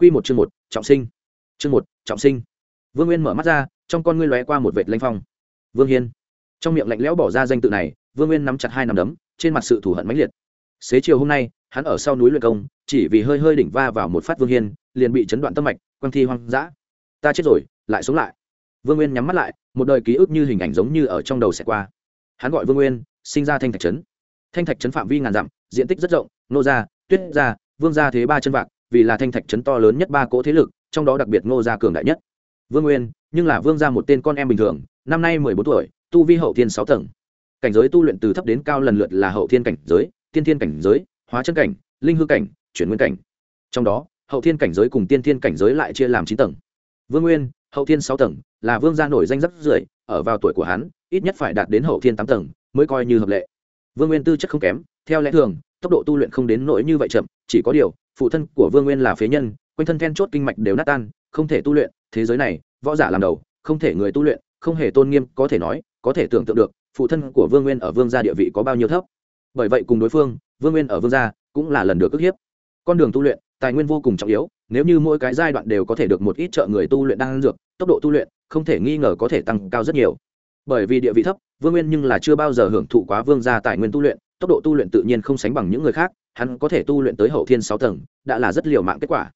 Quy một chương một, trọng sinh. Chương một, trọng sinh. Vương Nguyên mở mắt ra, trong con ngươi lóe qua một vệt lanh phong. Vương Hiên. Trong miệng lạnh lẽo bỏ ra danh tự này, Vương Nguyên nắm chặt hai nắm đấm, trên mặt sự thù hận mãnh liệt. Xế chiều hôm nay, hắn ở sau núi luyện công, chỉ vì hơi hơi đỉnh va vào một phát Vương Hiên, liền bị chấn đoạn tâm mạch, quang thi hoang dã. Ta chết rồi, lại sống lại. Vương Nguyên nhắm mắt lại, một đời ký ức như hình ảnh giống như ở trong đầu sẽ qua. Hắn gọi Vương Nguyên, sinh ra thanh thạch trấn. Thanh thạch trấn phạm vi ngàn dặm, diện tích rất rộng, nô gia, tuyết gia, vương gia thế ba chân vạc, vì là thanh thạch trấn to lớn nhất ba cỗ thế lực, trong đó đặc biệt ngô gia cường đại nhất. Vương nguyên, nhưng là vương gia một tên con em bình thường, năm nay mười bốn tuổi, tu vi hậu thiên sáu tầng. Cảnh giới tu luyện từ thấp đến cao lần lượt là hậu thiên cảnh giới, tiên thiên cảnh giới, hóa chân cảnh, linh hư cảnh, chuyển nguyên cảnh. Trong đó, hậu thiên cảnh giới cùng tiên thiên cảnh giới lại chia làm chín tầng. Vương nguyên, hậu thiên sáu tầng, là vương gia nổi danh rất rưỡi ở vào tuổi của hắn, ít nhất phải đạt đến hậu thiên tám tầng, mới coi như hợp lệ. Vương nguyên tư chất không kém, theo lẽ thường, tốc độ tu luyện không đến nỗi như vậy chậm, chỉ có điều phụ thân của vương nguyên là phế nhân, quanh thân then chốt kinh mạch đều nát tan, không thể tu luyện. Thế giới này, võ giả làm đầu, không thể người tu luyện, không hề tôn nghiêm, có thể nói, có thể tưởng tượng được, phụ thân của vương nguyên ở vương gia địa vị có bao nhiêu thấp. Bởi vậy cùng đối phương, vương nguyên ở vương gia cũng là lần được ức hiếp. Con đường tu luyện, tài nguyên vô cùng trọng yếu, nếu như mỗi cái giai đoạn đều có thể được một ít trợ người tu luyện đang dược, tốc độ tu luyện không thể nghi ngờ có thể tăng cao rất nhiều. Bởi vì địa vị thấp, vương nguyên nhưng là chưa bao giờ hưởng thụ quá vương gia tài nguyên tu luyện, tốc độ tu luyện tự nhiên không sánh bằng những người khác hắn có thể tu luyện tới hậu thiên sáu tầng, đã là rất liều mạng kết quả.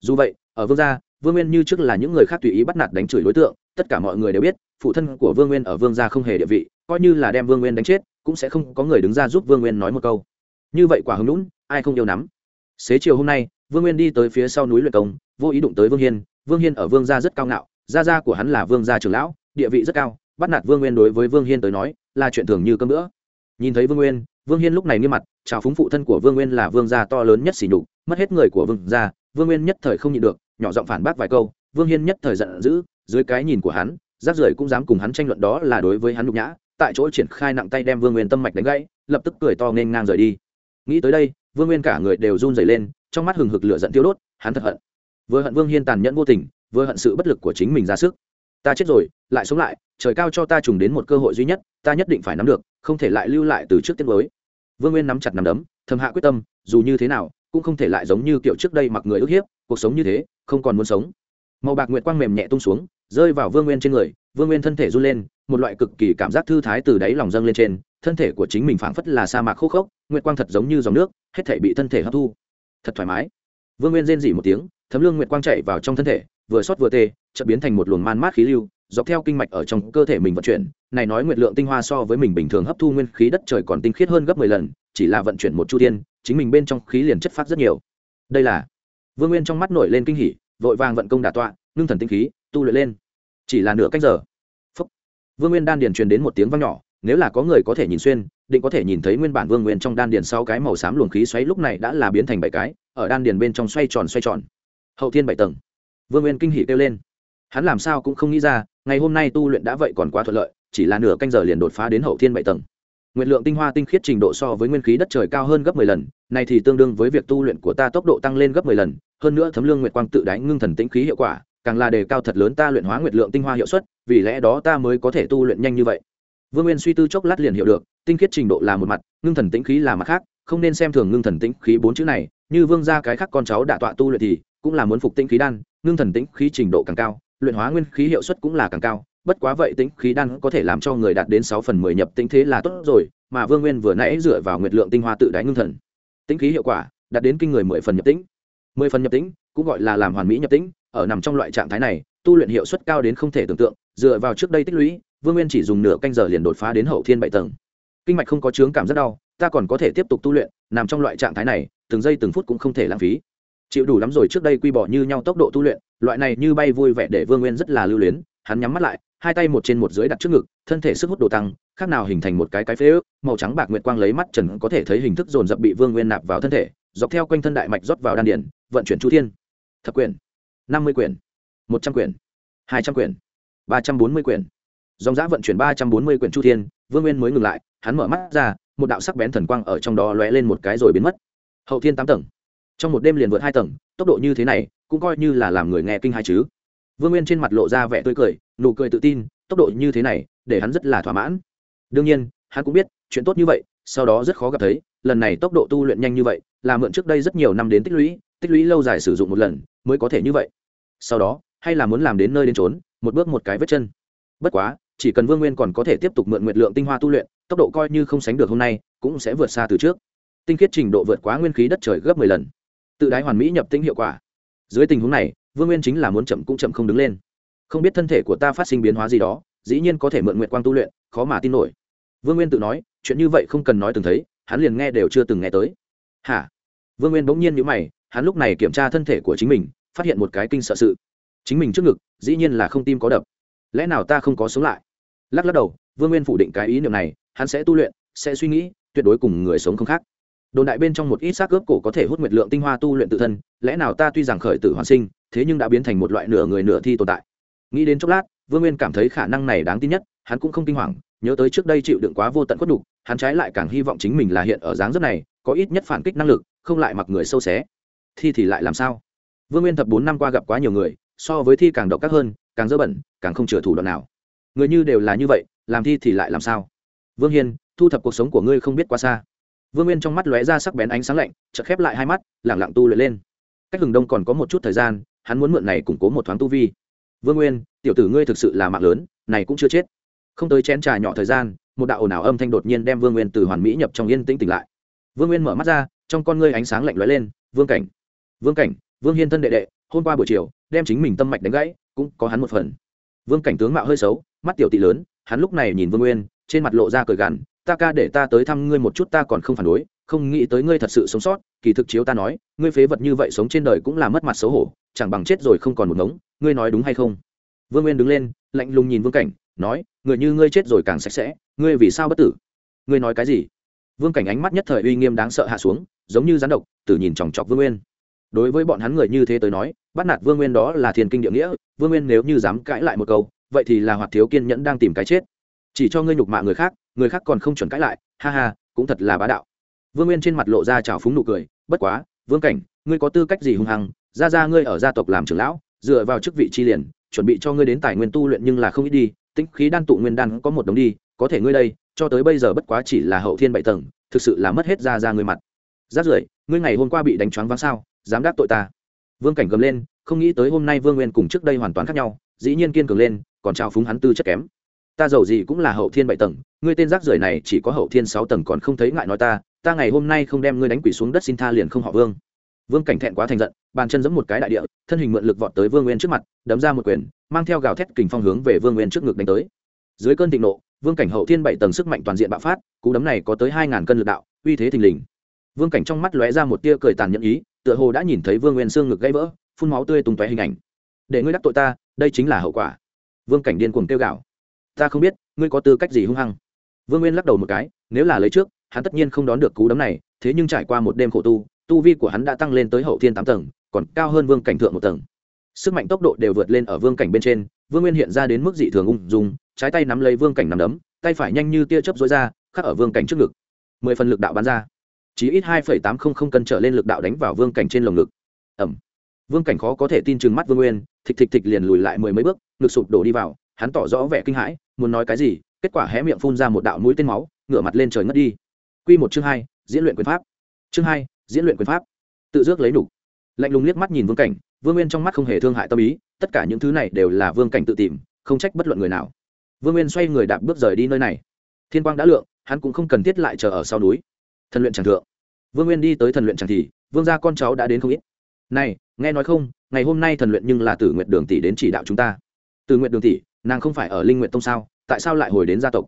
Dù vậy, ở vương gia, vương nguyên như trước là những người khác tùy ý bắt nạt đánh chửi đối tượng, tất cả mọi người đều biết, phụ thân của vương nguyên ở vương gia không hề địa vị, coi như là đem vương nguyên đánh chết, cũng sẽ không có người đứng ra giúp vương nguyên nói một câu. Như vậy quả hứng lũn ai không yêu nắm. Xế chiều hôm nay, vương nguyên đi tới phía sau núi luyện công, vô ý đụng tới vương hiên vương hiên ở vương gia rất cao ngạo, gia gia của hắn là vương gia trưởng lão, địa vị rất cao, bắt nạt vương nguyên đối với vương hiên tới nói, là chuyện thường như cơm nữa nhìn thấy vương nguyên vương hiên lúc này nghiêm mặt, chào phúng phụ thân của vương nguyên là vương gia to lớn nhất xỉ nhục, mất hết người của vương gia, vương nguyên nhất thời không nhịn được, nhỏ giọng phản bác vài câu, vương hiên nhất thời giận dữ, dưới cái nhìn của hắn, rác rưởi cũng dám cùng hắn tranh luận đó là đối với hắn nhục nhã, tại chỗ triển khai nặng tay đem vương nguyên tâm mạch đánh gãy, lập tức cười to nên ngang rời đi. Nghĩ tới đây, vương nguyên cả người đều run rẩy lên, trong mắt hừng hực lửa giận tiêu đốt, hắn thật hận. Vừa hận vương hiên tàn nhẫn vô tình, vừa hận sự bất lực của chính mình ra sức. Ta chết rồi, lại sống lại, trời cao cho ta trùng đến một cơ hội duy nhất, ta nhất định phải nắm được, không thể lại lưu lại từ trước tiết mới vương nguyên nắm chặt nắm đấm, thầm hạ quyết tâm, dù như thế nào, cũng không thể lại giống như kiểu trước đây mặc người ức hiếp, cuộc sống như thế, không còn muốn sống. Màu bạc nguyệt quang mềm nhẹ tung xuống, rơi vào vương nguyên trên người, vương nguyên thân thể run lên, một loại cực kỳ cảm giác thư thái từ đáy lòng dâng lên trên, thân thể của chính mình phảng phất là sa mạc khô khốc, nguyệt quang thật giống như dòng nước, hết thể bị thân thể hấp thu. Thật thoải mái. Vương nguyên rên dỉ một tiếng, thấm lương nguyệt quang chạy vào trong thân thể, vừa xót vừa tê, chợt biến thành một luồng man mát khí lưu dọc theo kinh mạch ở trong cơ thể mình vận chuyển, này nói nguyệt lượng tinh hoa so với mình bình thường hấp thu nguyên khí đất trời còn tinh khiết hơn gấp mười lần, chỉ là vận chuyển một chu thiên, chính mình bên trong khí liền chất phát rất nhiều. Đây là, vương nguyên trong mắt nổi lên kinh hỉ, vội vàng vận công đả tọa, ngưng thần tinh khí, tu luyện lên. Chỉ là nửa cách giờ. Phúc. vương nguyên đan điền truyền đến một tiếng vang nhỏ, nếu là có người có thể nhìn xuyên, định có thể nhìn thấy nguyên bản vương nguyên trong đan điền sau cái màu xám luồng khí xoáy lúc này đã là biến thành bảy cái, ở đan điền bên trong xoay tròn xoay tròn. Hậu thiên bảy tầng. Vương nguyên kinh hỉ kêu lên. Hắn làm sao cũng không nghĩ ra ngày hôm nay tu luyện đã vậy còn quá thuận lợi, chỉ là nửa canh giờ liền đột phá đến hậu thiên bảy tầng. Nguyện lượng tinh hoa tinh khiết trình độ so với nguyên khí đất trời cao hơn gấp mười lần này thì tương đương với việc tu luyện của ta tốc độ tăng lên gấp mười lần, hơn nữa thấm lương nguyệt quang tự đánh ngưng thần tĩnh khí hiệu quả, càng là đề cao thật lớn ta luyện hóa nguyệt lượng tinh hoa hiệu suất, vì lẽ đó ta mới có thể tu luyện nhanh như vậy. Vương nguyên suy tư chốc lát liền hiểu được, tinh khiết trình độ là một mặt, ngưng thần tĩnh khí là mặt khác, không nên xem thường ngưng thần tĩnh khí bốn chữ này, như vương ra cái khác con cháu đả tọa tu luyện thì, cũng là muốn phục tĩnh khí đan, ngưng thần tĩnh khí trình độ càng cao luyện hóa nguyên khí hiệu suất cũng là càng cao, bất quá vậy tính khí đan có thể làm cho người đạt đến sáu phần mười nhập tĩnh thế là tốt rồi, mà vương nguyên vừa nãy dựa vào nguyệt lượng tinh hoa tự đáy ngưng thần. Tính khí hiệu quả đạt đến kinh người mười phần nhập tĩnh mười phần nhập tĩnh cũng gọi là làm hoàn mỹ nhập tĩnh ở nằm trong loại trạng thái này, tu luyện hiệu suất cao đến không thể tưởng tượng, dựa vào trước đây tích lũy, vương nguyên chỉ dùng nửa canh giờ liền đột phá đến hậu thiên bảy tầng. Kinh mạch không có chướng cảm rất đau, ta còn có thể tiếp tục tu luyện, nằm trong loại trạng thái này, từng giây từng phút cũng không thể lãng phí. Chịu đủ lắm rồi trước đây quy bỏ như nhau tốc độ tu luyện loại này như bay vui vẻ để vương nguyên rất là lưu luyến, hắn nhắm mắt lại, hai tay một trên một dưới đặt trước ngực, thân thể sức hút đồ tăng, khác nào hình thành một cái cái phế ước, màu trắng bạc nguyệt quang lấy mắt trần có thể thấy hình thức dồn dập bị vương nguyên nạp vào thân thể, dọc theo quanh thân đại mạch rót vào đan điển vận chuyển chu thiên. Thập quyển, năm mươi quyển, một trăm quyển, hai trăm quyển, ba trăm bốn mươi quyển. Dòng giã vận chuyển ba trăm bốn mươi quyển chu thiên, vương nguyên mới ngừng lại, hắn mở mắt ra, một đạo sắc bén thần quang ở trong đó lóe lên một cái rồi biến mất. Hậu thiên tám tầng trong một đêm liền vượt hai tầng, tốc độ như thế này cũng coi như là làm người nghe kinh hai chứ. Vương nguyên trên mặt lộ ra vẻ tươi cười, nụ cười tự tin, tốc độ như thế này để hắn rất là thỏa mãn. Đương nhiên, hắn cũng biết, chuyện tốt như vậy, sau đó rất khó gặp thấy, lần này tốc độ tu luyện nhanh như vậy, là mượn trước đây rất nhiều năm đến tích lũy tích lũy lâu dài sử dụng một lần mới có thể như vậy. Sau đó, hay là muốn làm đến nơi đến trốn một bước một cái vết chân. Bất quá, chỉ cần vương nguyên còn có thể tiếp tục mượn nguyện lượng tinh hoa tu luyện, tốc độ coi như không sánh được hôm nay, cũng sẽ vượt xa từ trước. Tinh khiết trình độ vượt quá nguyên khí đất trời gấp mười lần tự đái hoàn mỹ nhập tinh hiệu quả. Dưới tình huống này, vương nguyên chính là muốn chậm cũng chậm không đứng lên. Không biết thân thể của ta phát sinh biến hóa gì đó, dĩ nhiên có thể mượn nguyện quang tu luyện, khó mà tin nổi. Vương nguyên tự nói, chuyện như vậy không cần nói từng thấy, hắn liền nghe đều chưa từng nghe tới. Hả? Vương nguyên bỗng nhiên nhữ mày, hắn lúc này kiểm tra thân thể của chính mình, phát hiện một cái kinh sợ sự. Chính mình trước ngực, dĩ nhiên là không tim có đập. Lẽ nào ta không có sống lại? Lắc lắc đầu, vương nguyên phủ định cái ý niệm này, hắn sẽ tu luyện, sẽ suy nghĩ, tuyệt đối cùng người sống không khác đồn đại bên trong một ít xác ướp cổ có thể hút nguyệt lượng tinh hoa tu luyện tự thân, lẽ nào ta tuy rằng khởi tử hoàn sinh, thế nhưng đã biến thành một loại nửa người nửa thi tồn tại? Nghĩ đến chốc lát, vương nguyên cảm thấy khả năng này đáng tin nhất, hắn cũng không kinh hoàng, nhớ tới trước đây chịu đựng quá vô tận khuất đục hắn trái lại càng hy vọng chính mình là hiện ở dáng rất này, có ít nhất phản kích năng lực, không lại mặc người sâu xé. Thi thì lại làm sao? Vương nguyên thập bốn năm qua gặp quá nhiều người, so với thi càng độc các hơn, càng dơ bẩn, càng không chừa thủ đoạn nào. Người như đều là như vậy, làm thi thì lại làm sao? Vương hiên, thu thập cuộc sống của ngươi không biết quá xa vương nguyên trong mắt lóe ra sắc bén ánh sáng lạnh, chợt khép lại hai mắt, lẳng lặng tu luyện lên. Cách hừng đông còn có một chút thời gian, hắn muốn mượn này củng cố một thoáng tu vi. Vương nguyên, tiểu tử ngươi thực sự là mạng lớn, này cũng chưa chết. Không tới chén trà nhỏ thời gian, một đạo ồn ào âm thanh đột nhiên đem vương nguyên từ hoàn mỹ nhập trong yên tĩnh tỉnh lại. Vương nguyên mở mắt ra, trong con ngươi ánh sáng lạnh lóe lên, vương cảnh vương cảnh, vương hiên thân đệ đệ, hôm qua buổi chiều, đem chính mình tâm mạch đánh gãy, cũng có hắn một phần. Vương cảnh tướng mạo hơi xấu, mắt tiểu tị lớn, hắn lúc này nhìn vương nguyên, trên mặt lộ ra cười gằn ta ca để ta tới thăm ngươi một chút, ta còn không phản đối, không nghĩ tới ngươi thật sự sống sót. Kỳ thực chiếu ta nói, ngươi phế vật như vậy sống trên đời cũng là mất mặt xấu hổ, chẳng bằng chết rồi không còn một ngống, ngươi nói đúng hay không? Vương nguyên đứng lên, lạnh lùng nhìn vương cảnh, nói, người như ngươi chết rồi càng sạch sẽ, ngươi vì sao bất tử? Ngươi nói cái gì? Vương cảnh ánh mắt nhất thời uy nghiêm đáng sợ hạ xuống, giống như rắn độc, tử nhìn chòng chọc vương nguyên. Đối với bọn hắn người như thế tới nói, bắt nạt vương nguyên đó là thiền kinh địa nghĩa, vương nguyên nếu như dám cãi lại một câu, vậy thì là hoạt thiếu kiên nhẫn đang tìm cái chết chỉ cho ngươi nhục mạ người khác người khác còn không chuẩn cãi lại, ha ha, cũng thật là bá đạo. Vương nguyên trên mặt lộ ra trào phúng nụ cười, bất quá, vương cảnh, ngươi có tư cách gì hung hăng, ra ra ngươi ở gia tộc làm trưởng lão, dựa vào chức vị chi liền, chuẩn bị cho ngươi đến tài nguyên tu luyện nhưng là không ít đi tính khí đan tụ nguyên đan có một đồng đi, có thể ngươi đây, cho tới bây giờ bất quá chỉ là hậu thiên bảy tầng, thực sự là mất hết ra ra ngươi mặt. Rát rưởi, ngươi ngày hôm qua bị đánh choáng váng sao, dám đáp tội ta. Vương cảnh gầm lên, không nghĩ tới hôm nay vương nguyên cùng trước đây hoàn toàn khác nhau, dĩ nhiên kiên cường lên, còn trao phúng hắn tư chất kém ta giàu gì cũng là hậu thiên bảy tầng, ngươi tên rác rưởi này chỉ có hậu thiên sáu tầng còn không thấy ngại nói ta ta ngày hôm nay không đem ngươi đánh quỷ xuống đất xin tha liền không họ vương. Vương cảnh thẹn quá thành giận, bàn chân giẫm một cái đại địa, thân hình mượn lực vọt tới vương nguyên trước mặt, đấm ra một quyền, mang theo gào thét kình phong hướng về vương nguyên trước ngực đánh tới. Dưới cơn thịnh nộ, vương cảnh hậu thiên bảy tầng sức mạnh toàn diện bạo phát, cú đấm này có tới hai ngàn cân lực đạo, uy thế thình lình. Vương cảnh trong mắt lóe ra một tia cười tàn nhẫn ý, tựa hồ đã nhìn thấy vương nguyên xương ngực gãy vỡ, phun máu tươi tung tóe hình ảnh. Để ngươi đắc tội ta, đây chính là hậu quả. Vương cảnh điên cuồng kêu gào ta không biết, ngươi có tư cách gì hung hăng. Vương nguyên lắc đầu một cái, nếu là lấy trước, hắn tất nhiên không đón được cú đấm này, thế nhưng trải qua một đêm khổ tu tu vi của hắn đã tăng lên tới hậu thiên tám tầng, còn cao hơn vương cảnh thượng một tầng. Sức mạnh tốc độ đều vượt lên ở vương cảnh bên trên, vương nguyên hiện ra đến mức dị thường ung dung, trái tay nắm lấy vương cảnh nắm đấm, tay phải nhanh như tia chớp dối ra, khắc ở vương cảnh trước ngực. Mười phần lực đạo bắn ra. Chỉ ít hai phẩy tám không không cân trở lên lực đạo đánh vào vương cảnh trên lồng ngực. Ẩm vương cảnh khó có thể tin chừng mắt vương nguyên thịch thịch thịch liền lùi lại mười mấy bước, ngực sụp đổ đi vào, hắn tỏ rõ vẻ kinh hãi muốn nói cái gì, kết quả hé miệng phun ra một đạo mũi tên máu, ngửa mặt lên trời ngất đi. Quy một chương hai, diễn luyện quyền pháp. Chương hai, diễn luyện quyền pháp. Tự dước lấy đủ lạnh lùng liếc mắt nhìn vương cảnh, vương nguyên trong mắt không hề thương hại tâm ý, tất cả những thứ này đều là vương cảnh tự tìm, không trách bất luận người nào. Vương nguyên xoay người đạp bước rời đi nơi này. Thiên quang đã lượng, hắn cũng không cần thiết lại chờ ở sau núi. Thần luyện tràng thượng. Vương nguyên đi tới thần luyện tràng thì, vương gia con cháu đã đến không ít. Này, nghe nói không, ngày hôm nay thần luyện nhưng là tử nguyện đường tỷ đến chỉ đạo chúng ta. Từ nguyện đường tỷ nàng không phải ở linh nguyện tông sao, tại sao lại hồi đến gia tộc?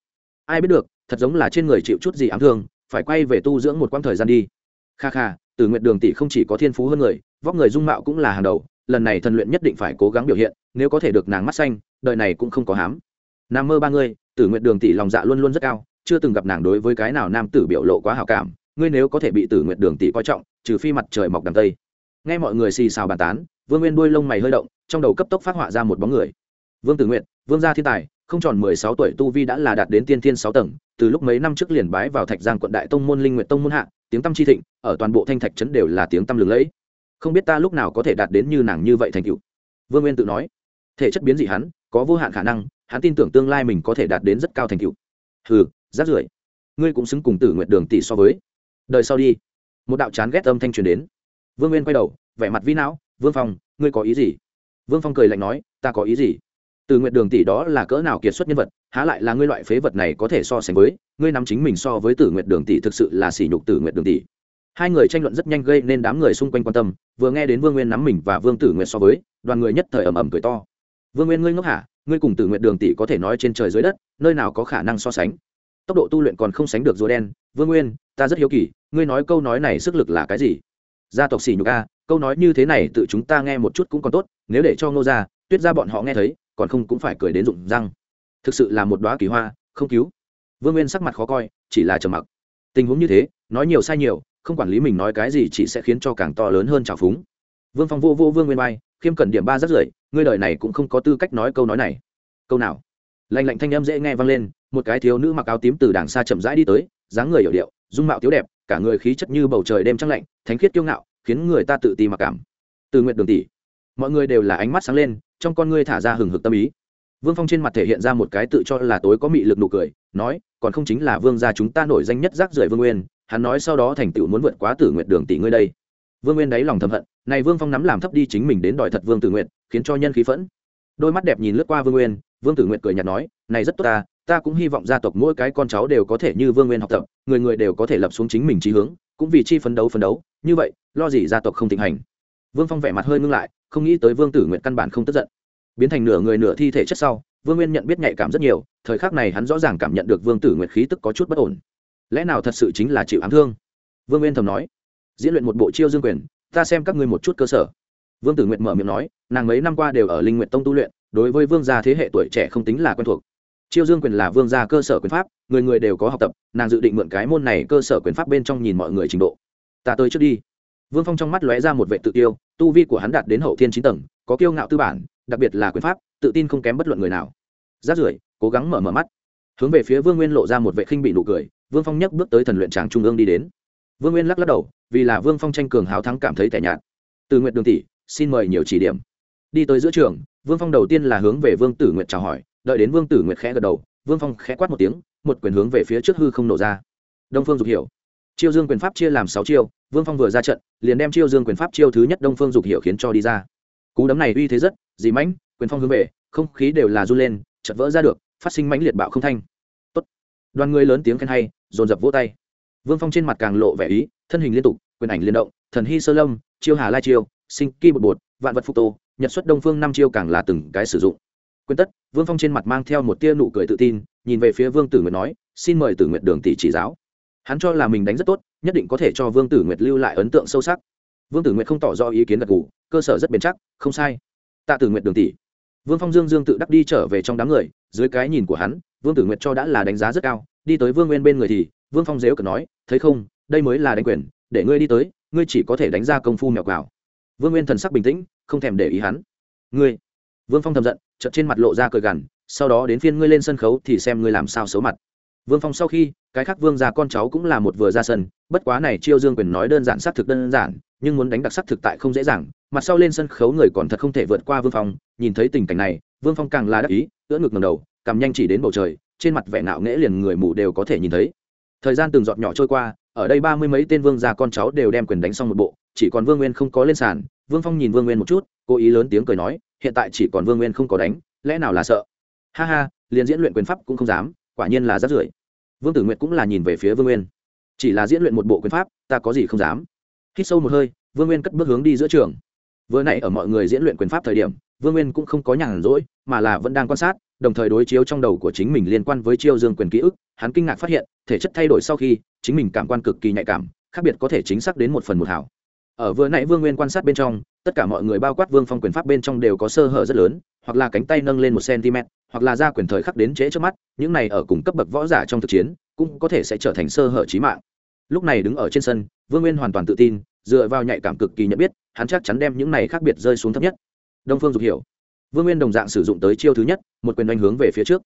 Ai biết được, thật giống là trên người chịu chút gì ám thương, phải quay về tu dưỡng một quãng thời gian đi. Kha kha từ nguyện đường tỷ không chỉ có thiên phú hơn người, vóc người dung mạo cũng là hàng đầu, lần này thần luyện nhất định phải cố gắng biểu hiện, nếu có thể được nàng mắt xanh, đời này cũng không có hám. Nam mơ ba người tử nguyện đường tỷ lòng dạ luôn luôn rất cao, chưa từng gặp nàng đối với cái nào nam tử biểu lộ quá hảo cảm, ngươi nếu có thể bị tử nguyện đường tỷ coi trọng, trừ phi mặt trời mọc đằng tây. Nghe mọi người xì xào bàn tán, vương nguyên đuôi lông mày hơi động, trong đầu cấp tốc phát họa ra một bóng người. Vương tử nguyện vương gia thiên tài, không tròn mười sáu tuổi tu vi đã là đạt đến tiên thiên sáu tầng, từ lúc mấy năm trước liền bái vào thạch giang quận đại tông môn linh nguyện tông môn hạ, tiếng tâm chi thịnh, ở toàn bộ thanh thạch trấn đều là tiếng tâm lừng lẫy. Không biết ta lúc nào có thể đạt đến như nàng như vậy thành cựu vương nguyên tự nói, thể chất biến dị hắn, có vô hạn khả năng, hắn tin tưởng tương lai mình có thể đạt đến rất cao thành cựu hừ rát rưởi. Ngươi cũng xứng cùng tử nguyện đường tỷ so với. Đời sau đi. Một đạo chán ghét âm thanh truyền đến. Vương nguyên quay đầu, vẻ mặt vi não, vương phong, ngươi có ý gì? Vương phong cười lạnh nói, ta có ý gì? Từ nguyện đường tỷ đó là cỡ nào kiệt xuất nhân vật há lại là ngươi loại phế vật này có thể so sánh với ngươi nắm chính mình so với tử nguyện đường tỷ thực sự là sỉ nhục tử nguyện đường tỷ. Hai người tranh luận rất nhanh gây nên đám người xung quanh quan tâm vừa nghe đến vương nguyên nắm mình và vương tử nguyện so với đoàn người nhất thời ầm ầm cười to. Vương nguyên ngươi ngốc hả? Ngươi cùng tử nguyện đường tỷ có thể nói trên trời dưới đất nơi nào có khả năng so sánh? Tốc độ tu luyện còn không sánh được rùa đen. Vương nguyên ta rất hiếu kỳ ngươi nói câu nói này sức lực là cái gì? Gia tộc xỉ nhục a câu nói như thế này tự chúng ta nghe một chút cũng còn tốt nếu để cho ngô gia, tuyết ra bọn họ nghe thấy còn không cũng phải cười đến rụng răng. Thực sự là một đoá kỳ hoa, không cứu. Vương nguyên sắc mặt khó coi, chỉ là trầm mặc. Tình huống như thế, nói nhiều sai nhiều, không quản lý mình nói cái gì chỉ sẽ khiến cho càng to lớn hơn trào phúng. Vương phong vô vô vương nguyên bay khiêm cẩn điểm ba rất rưỡi, ngươi đời này cũng không có tư cách nói câu nói này. Câu nào? Lạnh lạnh thanh âm dễ nghe vang lên, một cái thiếu nữ mặc áo tím từ đàng xa chậm rãi đi tới, dáng người hiểu điệu, dung mạo tiếu đẹp, cả người khí chất như bầu trời đêm trăng lạnh, thánh khiết kiêu ngạo, khiến người ta tự ti mặc cảm. Từ nguyện đường tỷ, mọi người đều là ánh mắt sáng lên trong con ngươi thả ra hừng hực tâm ý. Vương phong trên mặt thể hiện ra một cái tự cho là tối có mị lực nụ cười, nói, còn không chính là vương gia chúng ta nổi danh nhất rác rưởi vương nguyên, hắn nói sau đó thành tựu muốn vượt quá tử nguyện đường tỷ ngươi đây. Vương nguyên đáy lòng thầm hận, này vương phong nắm làm thấp đi chính mình đến đòi thật vương tử nguyện khiến cho nhân khí phẫn. Đôi mắt đẹp nhìn lướt qua vương nguyên, vương tử nguyện cười nhạt nói, này rất tốt ta ta cũng hy vọng gia tộc mỗi cái con cháu đều có thể như vương nguyên học tập, người người đều có thể lập xuống chính mình trí hướng, cũng vì chi phấn đấu phấn đấu, như vậy, lo gì gia tộc không thịnh hành. Vương phong vẻ mặt hơi ngưng lại không nghĩ tới vương tử nguyện căn bản không tức giận. Biến thành nửa người nửa thi thể chất sau, vương nguyên nhận biết nhạy cảm rất nhiều, thời khắc này hắn rõ ràng cảm nhận được vương tử nguyện khí tức có chút bất ổn. Lẽ nào thật sự chính là chịu ám thương? Vương nguyên thầm nói. Diễn luyện một bộ chiêu dương quyền, ta xem các ngươi một chút cơ sở. Vương tử nguyện mở miệng nói, nàng mấy năm qua đều ở linh nguyện tông tu luyện, đối với vương gia thế hệ tuổi trẻ không tính là quen thuộc. Chiêu dương quyền là vương gia cơ sở quyền pháp, người người đều có học tập, nàng dự định mượn cái môn này cơ sở quyền pháp bên trong nhìn mọi người trình độ. Ta tới trước đi vương phong trong mắt lóe ra một vệ tự tiêu tu vi của hắn đạt đến hậu thiên chín tầng, có kiêu ngạo tư bản, đặc biệt là quyền pháp, tự tin không kém bất luận người nào. Rát rưởi, cố gắng mở mở mắt. Hướng về phía vương nguyên lộ ra một vệ khinh bị nụ cười, vương phong nhấc bước tới thần luyện tràng trung ương đi đến. Vương nguyên lắc lắc đầu, vì là vương phong tranh cường háo thắng cảm thấy tẻ nhạt. Từ nguyện đường tỷ, xin mời nhiều chỉ điểm. Đi tới giữa trường, vương phong đầu tiên là hướng về vương tử Nguyệt chào hỏi, đợi đến vương tử nguyệt khẽ gật đầu, vương phong khẽ quát một tiếng, một quyền hướng về phía trước hư không nổ ra. Đông phương dục hiểu. Chiêu dương quyền pháp chia làm sáu chiêu vương phong vừa ra trận, liền đem chiêu dương quyền pháp chiêu thứ nhất đông phương dục hiểu khiến cho đi ra. Cú đấm này uy thế rất dì mãnh, quyền phong hướng về, không khí đều là du lên chật vỡ ra được, phát sinh mãnh liệt bạo không thanh. Tốt. đoàn người lớn tiếng khen hay, dồn dập vỗ tay. Vương phong trên mặt càng lộ vẻ ý, thân hình liên tục, quyền ảnh liên động, thần hy sơ lâm, chiêu hà lai chiêu, sinh kỳ bột bột, vạn vật phục tô, nhật xuất đông phương năm chiêu càng là từng cái sử dụng. Quyền tất, vương phong trên mặt mang theo một tia nụ cười tự tin, nhìn về phía vương tử nguyệt nói, xin mời tử nguyệt đường tỷ chỉ giáo. Hắn cho là mình đánh rất tốt nhất định có thể cho vương tử nguyệt lưu lại ấn tượng sâu sắc. Vương tử nguyệt không tỏ rõ ý kiến đặc g cơ sở rất bền chắc, không sai. Tạ tử nguyệt đường tỷ. Vương phong dương dương tự đắc đi trở về trong đám người, dưới cái nhìn của hắn, vương tử nguyệt cho đã là đánh giá rất cao, đi tới vương nguyên bên người thì, vương phong dếu cờ nói, thấy không, đây mới là đánh quyền, để ngươi đi tới, ngươi chỉ có thể đánh ra công phu mèo cào vương nguyên thần sắc bình tĩnh, không thèm để ý hắn. Ngươi? Vương phong thầm giận, chợt trên mặt lộ ra cười gằn, sau đó đến phiên ngươi lên sân khấu thì xem ngươi làm sao xấu mặt. Vương phong sau khi, cái khác vương già con cháu cũng là một vừa ra sân bất quá này chiêu dương quyền nói đơn giản xác thực đơn giản, nhưng muốn đánh đặc sắc thực tại không dễ dàng mặt sau lên sân khấu người còn thật không thể vượt qua vương phong, nhìn thấy tình cảnh này, vương phong càng là đắc ý, ưỡn ngực ngầm đầu cầm nhanh chỉ đến bầu trời, trên mặt vẻ nạo nghễ liền người mù đều có thể nhìn thấy. Thời gian từng giọt nhỏ trôi qua, ở đây ba mươi mấy tên vương già con cháu đều đem quyền đánh xong một bộ, chỉ còn vương nguyên không có lên sàn, vương phong nhìn vương nguyên một chút, cố ý lớn tiếng cười nói, hiện tại chỉ còn vương nguyên không có đánh, lẽ nào là sợ? Ha ha, liền diễn luyện quyền pháp cũng không dám, quả nhiên là rất rưởi. Vương tử nguyệt cũng là nhìn về phía vương nguyên chỉ là diễn luyện một bộ quyền pháp, ta có gì không dám. Hít sâu một hơi, vương nguyên cất bước hướng đi giữa trường. Vừa nãy ở mọi người diễn luyện quyền pháp thời điểm, vương nguyên cũng không có nhàn rỗi, mà là vẫn đang quan sát, đồng thời đối chiếu trong đầu của chính mình liên quan với chiêu dương quyền ký ức, hắn kinh ngạc phát hiện, thể chất thay đổi sau khi, chính mình cảm quan cực kỳ nhạy cảm, khác biệt có thể chính xác đến một phần một hảo. Ở vừa nãy vương nguyên quan sát bên trong, tất cả mọi người bao quát vương phong quyền pháp bên trong đều có sơ hở rất lớn, hoặc là cánh tay nâng lên một cm, hoặc là ra quyền thời khắc đến trễ trước mắt, những này ở cùng cấp bậc võ giả trong thực chiến, cũng có thể sẽ trở thành sơ hở trí mạng lúc này đứng ở trên sân, vương nguyên hoàn toàn tự tin, dựa vào nhạy cảm cực kỳ nhận biết, hắn chắc chắn đem những này khác biệt rơi xuống thấp nhất. Đông phương dục hiểu. Vương nguyên đồng dạng sử dụng tới chiêu thứ nhất, một quyền đánh hướng về phía trước.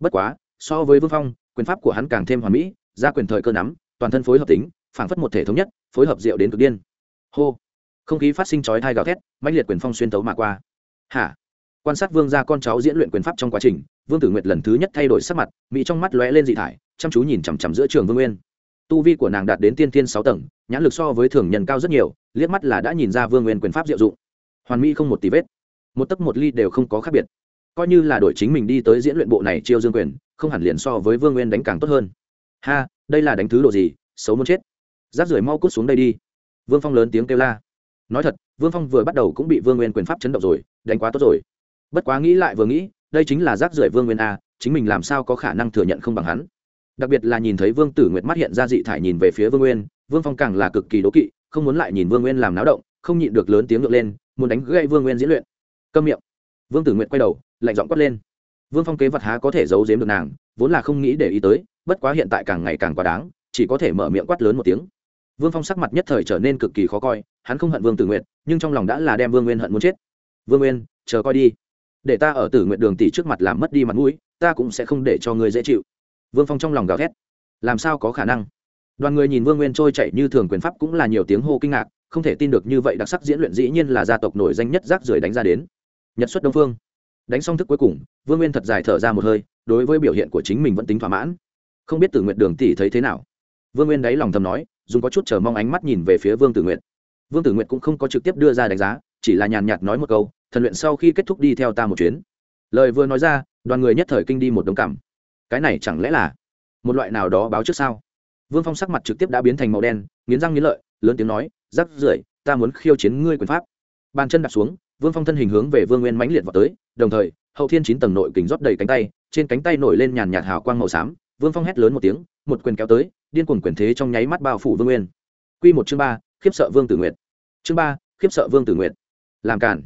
Bất quá, so với vương phong, quyền pháp của hắn càng thêm hoàn mỹ, ra quyền thời cơ nắm, toàn thân phối hợp tính, phảng phất một thể thống nhất, phối hợp diệu đến cực điên. Hô! Không khí phát sinh chói thai gào thét, mãnh liệt quyền phong xuyên tấu mà qua. Hả? Quan sát vương gia con cháu diễn luyện quyền pháp trong quá trình, vương tử nguyệt lần thứ nhất thay đổi sắc mặt mỹ trong mắt lóe lên dị thải, chăm chú nhìn chằm chằm giữa trường vương nguyên tu vi của nàng đạt đến tiên tiên sáu tầng, nhãn lực so với thường nhân cao rất nhiều, liếc mắt là đã nhìn ra vương nguyên quyền pháp diệu dụng. Hoàn mỹ không một tí vết. Một tấc một ly đều không có khác biệt. Coi như là đổi chính mình đi tới diễn luyện bộ này chiêu dương quyền, không hẳn liền so với vương nguyên đánh càng tốt hơn. Ha, đây là đánh thứ độ gì? Xấu muốn chết. Rác rưởi mau cút xuống đây đi. Vương phong lớn tiếng kêu la. Nói thật, vương phong vừa bắt đầu cũng bị vương nguyên quyền pháp chấn động rồi, đánh quá tốt rồi. Bất quá nghĩ lại vừa nghĩ, đây chính là rác rưởi vương nguyên a, chính mình làm sao có khả năng thừa nhận không bằng hắn? Đặc biệt là nhìn thấy vương tử nguyệt mắt hiện ra dị thải nhìn về phía vương nguyên vương phong càng là cực kỳ đố kỵ, không muốn lại nhìn vương nguyên làm náo động, không nhịn được lớn tiếng ngược lên, muốn đánh gây vương nguyên diễn luyện. Câm miệng. Vương tử nguyệt quay đầu, lạnh giọng quát lên. Vương phong kế vật há có thể giấu giếm được nàng, vốn là không nghĩ để ý tới, bất quá hiện tại càng ngày càng quá đáng, chỉ có thể mở miệng quát lớn một tiếng. Vương phong sắc mặt nhất thời trở nên cực kỳ khó coi, hắn không hận vương tử nguyệt, nhưng trong lòng đã là đem vương nguyên hận muốn chết. Vương nguyên chờ coi đi. Để ta ở tử nguyện đường tỷ trước mặt làm mất đi mặt mũi, ta cũng sẽ không để cho ngươi dễ chịu vương phong trong lòng gào thét. Làm sao có khả năng? Đoàn người nhìn vương nguyên trôi chạy như thường quyền pháp cũng là nhiều tiếng hô kinh ngạc, không thể tin được như vậy đặc sắc diễn luyện dĩ nhiên là gia tộc nổi danh nhất rác rưởi đánh ra đến. Nhật xuất đông phương. Đánh xong thức cuối cùng, vương nguyên thật dài thở ra một hơi, đối với biểu hiện của chính mình vẫn tính thỏa mãn. Không biết tử nguyện đường tỷ thấy thế nào. Vương nguyên đáy lòng thầm nói, dùng có chút chờ mong ánh mắt nhìn về phía vương tử nguyện vương tử nguyện cũng không có trực tiếp đưa ra đánh giá, chỉ là nhàn nhạt nói một câu, thần luyện sau khi kết thúc đi theo ta một chuyến. Lời vừa nói ra, đoàn người nhất thời kinh đi một đống cảm cái này chẳng lẽ là một loại nào đó báo trước sao? Vương phong sắc mặt trực tiếp đã biến thành màu đen, nghiến răng nghiến lợi, lớn tiếng nói, rắc rưởi, ta muốn khiêu chiến ngươi quyền pháp. Bàn chân đặt xuống, vương phong thân hình hướng về vương nguyên mãnh liệt vào tới, đồng thời, hậu thiên chín tầng nội kính rót đầy cánh tay, trên cánh tay nổi lên nhàn nhạt hào quang màu xám, vương phong hét lớn một tiếng, một quyền kéo tới, điên cuồng quyền thế trong nháy mắt bao phủ vương nguyên. Q một chương ba, khiếp sợ vương tử nguyệt. Chương ba, khiếp sợ vương tử nguyệt. Làm cản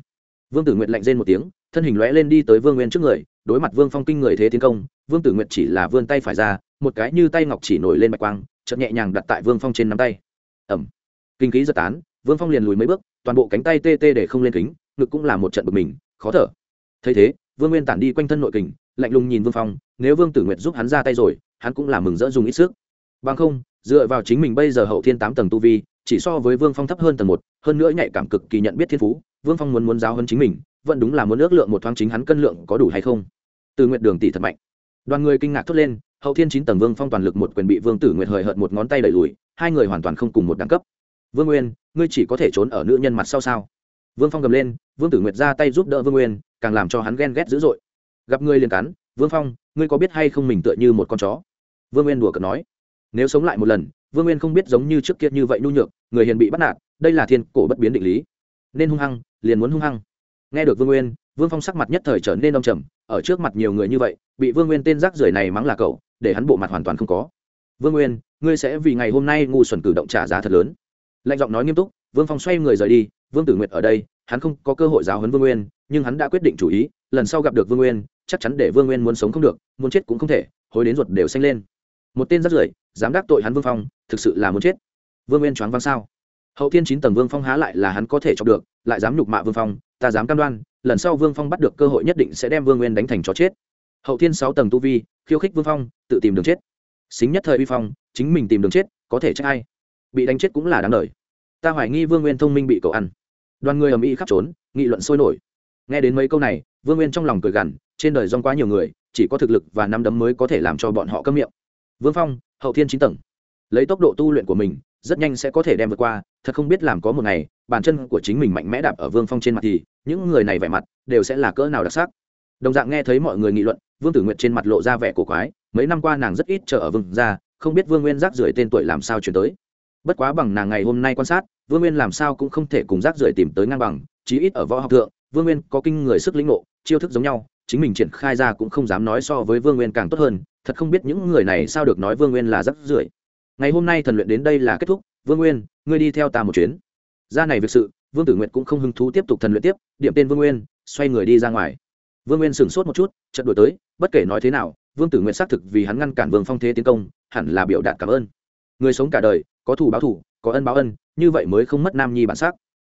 vương tử nguyệt lạnh rên một tiếng, thân hình lóe lên đi tới vương nguyên trước người, đối mặt vương phong kinh người thế tiến công vương tử nguyệt chỉ là vươn tay phải ra, một cái như tay ngọc chỉ nổi lên bạch quang chậm nhẹ nhàng đặt tại vương phong trên nắm tay. Ẩm kinh khí giật tán, vương phong liền lùi mấy bước, toàn bộ cánh tay tê tê để không lên kính, ngực cũng là một trận bực mình, khó thở. Thấy thế, vương nguyên tản đi quanh thân nội kình, lạnh lùng nhìn vương phong, nếu vương tử nguyệt giúp hắn ra tay rồi, hắn cũng là mừng rỡ dùng ít sức. Bằng không, dựa vào chính mình bây giờ hậu thiên tám tầng tu vi, chỉ so với vương phong thấp hơn tầng một, hơn nữa nhạy cảm cực kỳ nhận biết thiên phú, vương phong muốn muốn giáo hơn chính mình, vẫn đúng là muốn ước lượng một thoáng chính hắn cân lượng có đủ hay không. Từ nguyện đường tỷ thật mạnh đoàn người kinh ngạc thốt lên, hậu thiên chín tầng vương phong toàn lực một quyền bị vương tử nguyệt hời hợt một ngón tay đẩy lùi, hai người hoàn toàn không cùng một đẳng cấp. Vương nguyên, ngươi chỉ có thể trốn ở nữ nhân mặt sau sao? Vương phong gầm lên, vương tử nguyệt ra tay giúp đỡ vương nguyên, càng làm cho hắn ghen ghét dữ dội. Gặp ngươi liền cắn, vương phong, ngươi có biết hay không mình tựa như một con chó? Vương nguyên đùa cợt nói. Nếu sống lại một lần, vương nguyên không biết giống như trước kia như vậy nhu nhược, người hiền bị bắt nạt, đây là thiên cổ bất biến định lý. Nên hung hăng, liền muốn hung hăng. Nghe được vương nguyên vương phong sắc mặt nhất thời trở nên đông trầm, ở trước mặt nhiều người như vậy, bị vương nguyên tên rác rưởi này mắng là cậu, để hắn bộ mặt hoàn toàn không có. Vương nguyên, ngươi sẽ vì ngày hôm nay ngu xuẩn cử động trả giá thật lớn. Lạnh giọng nói nghiêm túc, vương phong xoay người rời đi, vương tử nguyệt ở đây, hắn không có cơ hội giáo huấn vương nguyên, nhưng hắn đã quyết định chủ ý, lần sau gặp được vương nguyên, chắc chắn để vương nguyên muốn sống không được, muốn chết cũng không thể, hối đến ruột đều xanh lên. Một tên rác rưởi, dám đắc tội hắn vương phong, thực sự là muốn chết. Vương nguyên choáng váng sao? Hậu thiên chín tầng vương phong há lại là hắn có thể chọc được, lại dám nhục mạ vương phong, ta dám cam đoan lần sau vương phong bắt được cơ hội nhất định sẽ đem vương nguyên đánh thành chó chết. Hậu thiên sáu tầng tu vi, khiêu khích vương phong, tự tìm đường chết. Xính nhất thời uy phong, chính mình tìm đường chết, có thể trách ai? Bị đánh chết cũng là đáng đời. Ta hoài nghi vương nguyên thông minh bị cậu ăn. Đoàn người ầm ĩ khắp trốn, nghị luận sôi nổi. Nghe đến mấy câu này, vương nguyên trong lòng cười gằn, trên đời rong quá nhiều người, chỉ có thực lực và năm đấm mới có thể làm cho bọn họ câm miệng. Vương phong, hậu thiên chín tầng. Lấy tốc độ tu luyện của mình, rất nhanh sẽ có thể đem vượt qua thật không biết làm có một ngày, bàn chân của chính mình mạnh mẽ đạp ở vương phong trên mặt thì, những người này vẻ mặt đều sẽ là cỡ nào đặc sắc. Đồng dạng nghe thấy mọi người nghị luận, vương tử nguyệt trên mặt lộ ra vẻ cổ quái, mấy năm qua nàng rất ít chờ ở vương ra không biết vương nguyên rác rưởi tên tuổi làm sao chuyển tới. Bất quá bằng nàng ngày hôm nay quan sát, vương nguyên làm sao cũng không thể cùng rác rưởi tìm tới ngang bằng, chí ít ở võ học thượng, vương nguyên có kinh người sức lĩnh ngộ, chiêu thức giống nhau, chính mình triển khai ra cũng không dám nói so với vương nguyên càng tốt hơn, thật không biết những người này sao được nói vương nguyên là rác rưởi ngày hôm nay thần luyện đến đây là kết thúc, vương nguyên, ngươi đi theo ta một chuyến. Ra này việc sự, vương tử nguyệt cũng không hứng thú tiếp tục thần luyện tiếp, điểm tên vương nguyên, xoay người đi ra ngoài. Vương nguyên sửng sốt một chút trận đổi tới, bất kể nói thế nào, vương tử nguyệt xác thực vì hắn ngăn cản vương phong thế tiến công, hẳn là biểu đạt cảm ơn. Người sống cả đời, có thù báo thù, có ân báo ân, như vậy mới không mất nam nhi bản sắc.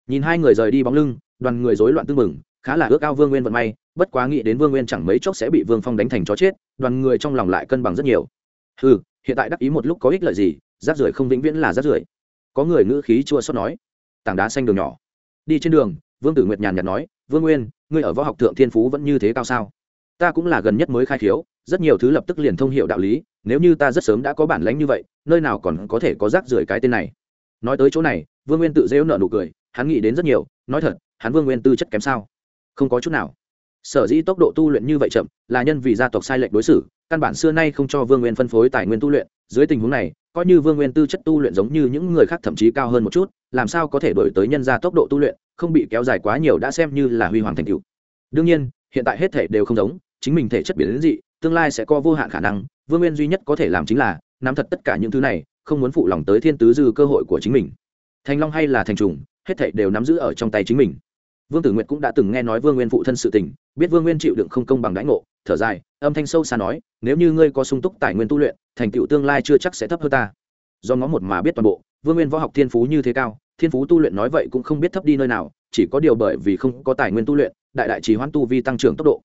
Nhìn hai người rời đi bóng lưng, đoàn người rối loạn tư mừng khá là ước ao vương nguyên vận may, bất quá nghĩ đến vương nguyên chẳng mấy chốc sẽ bị vương phong đánh thành chó chết, đoàn người trong lòng lại cân bằng rất nhiều. Ừ hiện tại đắc ý một lúc có ích lợi gì, rác rưởi không vĩnh viễn là rác rưởi. Có người ngữ khí chua xót nói, tảng đá xanh đường nhỏ. Đi trên đường, vương tử nguyệt nhàn nhạt nói, vương nguyên, ngươi ở võ học thượng thiên phú vẫn như thế cao sao? Ta cũng là gần nhất mới khai khiếu, rất nhiều thứ lập tức liền thông hiệu đạo lý, nếu như ta rất sớm đã có bản lánh như vậy, nơi nào còn có thể có rác rưởi cái tên này? Nói tới chỗ này, vương nguyên tự dễu nợ nụ cười, hắn nghĩ đến rất nhiều, nói thật, hắn vương nguyên tư chất kém sao? Không có chút nào sở dĩ tốc độ tu luyện như vậy chậm, là nhân vì gia tộc sai lệch đối xử, căn bản xưa nay không cho vương nguyên phân phối tài nguyên tu luyện. Dưới tình huống này, coi như vương nguyên tư chất tu luyện giống như những người khác thậm chí cao hơn một chút, làm sao có thể đổi tới nhân ra tốc độ tu luyện, không bị kéo dài quá nhiều đã xem như là huy hoàng thành cựu đương nhiên, hiện tại hết thể đều không giống, chính mình thể chất biến dị, tương lai sẽ có vô hạn khả năng, vương nguyên duy nhất có thể làm chính là nắm thật tất cả những thứ này, không muốn phụ lòng tới thiên tứ dư cơ hội của chính mình. Thành long hay là thành trùng, hết thể đều nắm giữ ở trong tay chính mình vương tử nguyệt cũng đã từng nghe nói vương nguyên phụ thân sự tình, biết vương nguyên chịu đựng không công bằng đãi ngộ, thở dài, âm thanh sâu xa nói, nếu như ngươi có sung túc tài nguyên tu luyện, thành tựu tương lai chưa chắc sẽ thấp hơn ta. Do ngó một mà biết toàn bộ, vương nguyên võ học thiên phú như thế cao, thiên phú tu luyện nói vậy cũng không biết thấp đi nơi nào, chỉ có điều bởi vì không có tài nguyên tu luyện, đại đại trì hoãn tu vi tăng trưởng tốc độ.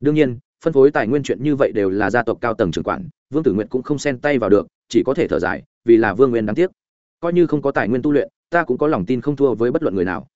Đương nhiên, phân phối tài nguyên chuyện như vậy đều là gia tộc cao tầng trưởng quản, vương tử nguyện cũng không xen tay vào được, chỉ có thể thở dài, vì là vương nguyên đáng tiếc. Coi như không có tài nguyên tu luyện, ta cũng có lòng tin không thua với bất luận người nào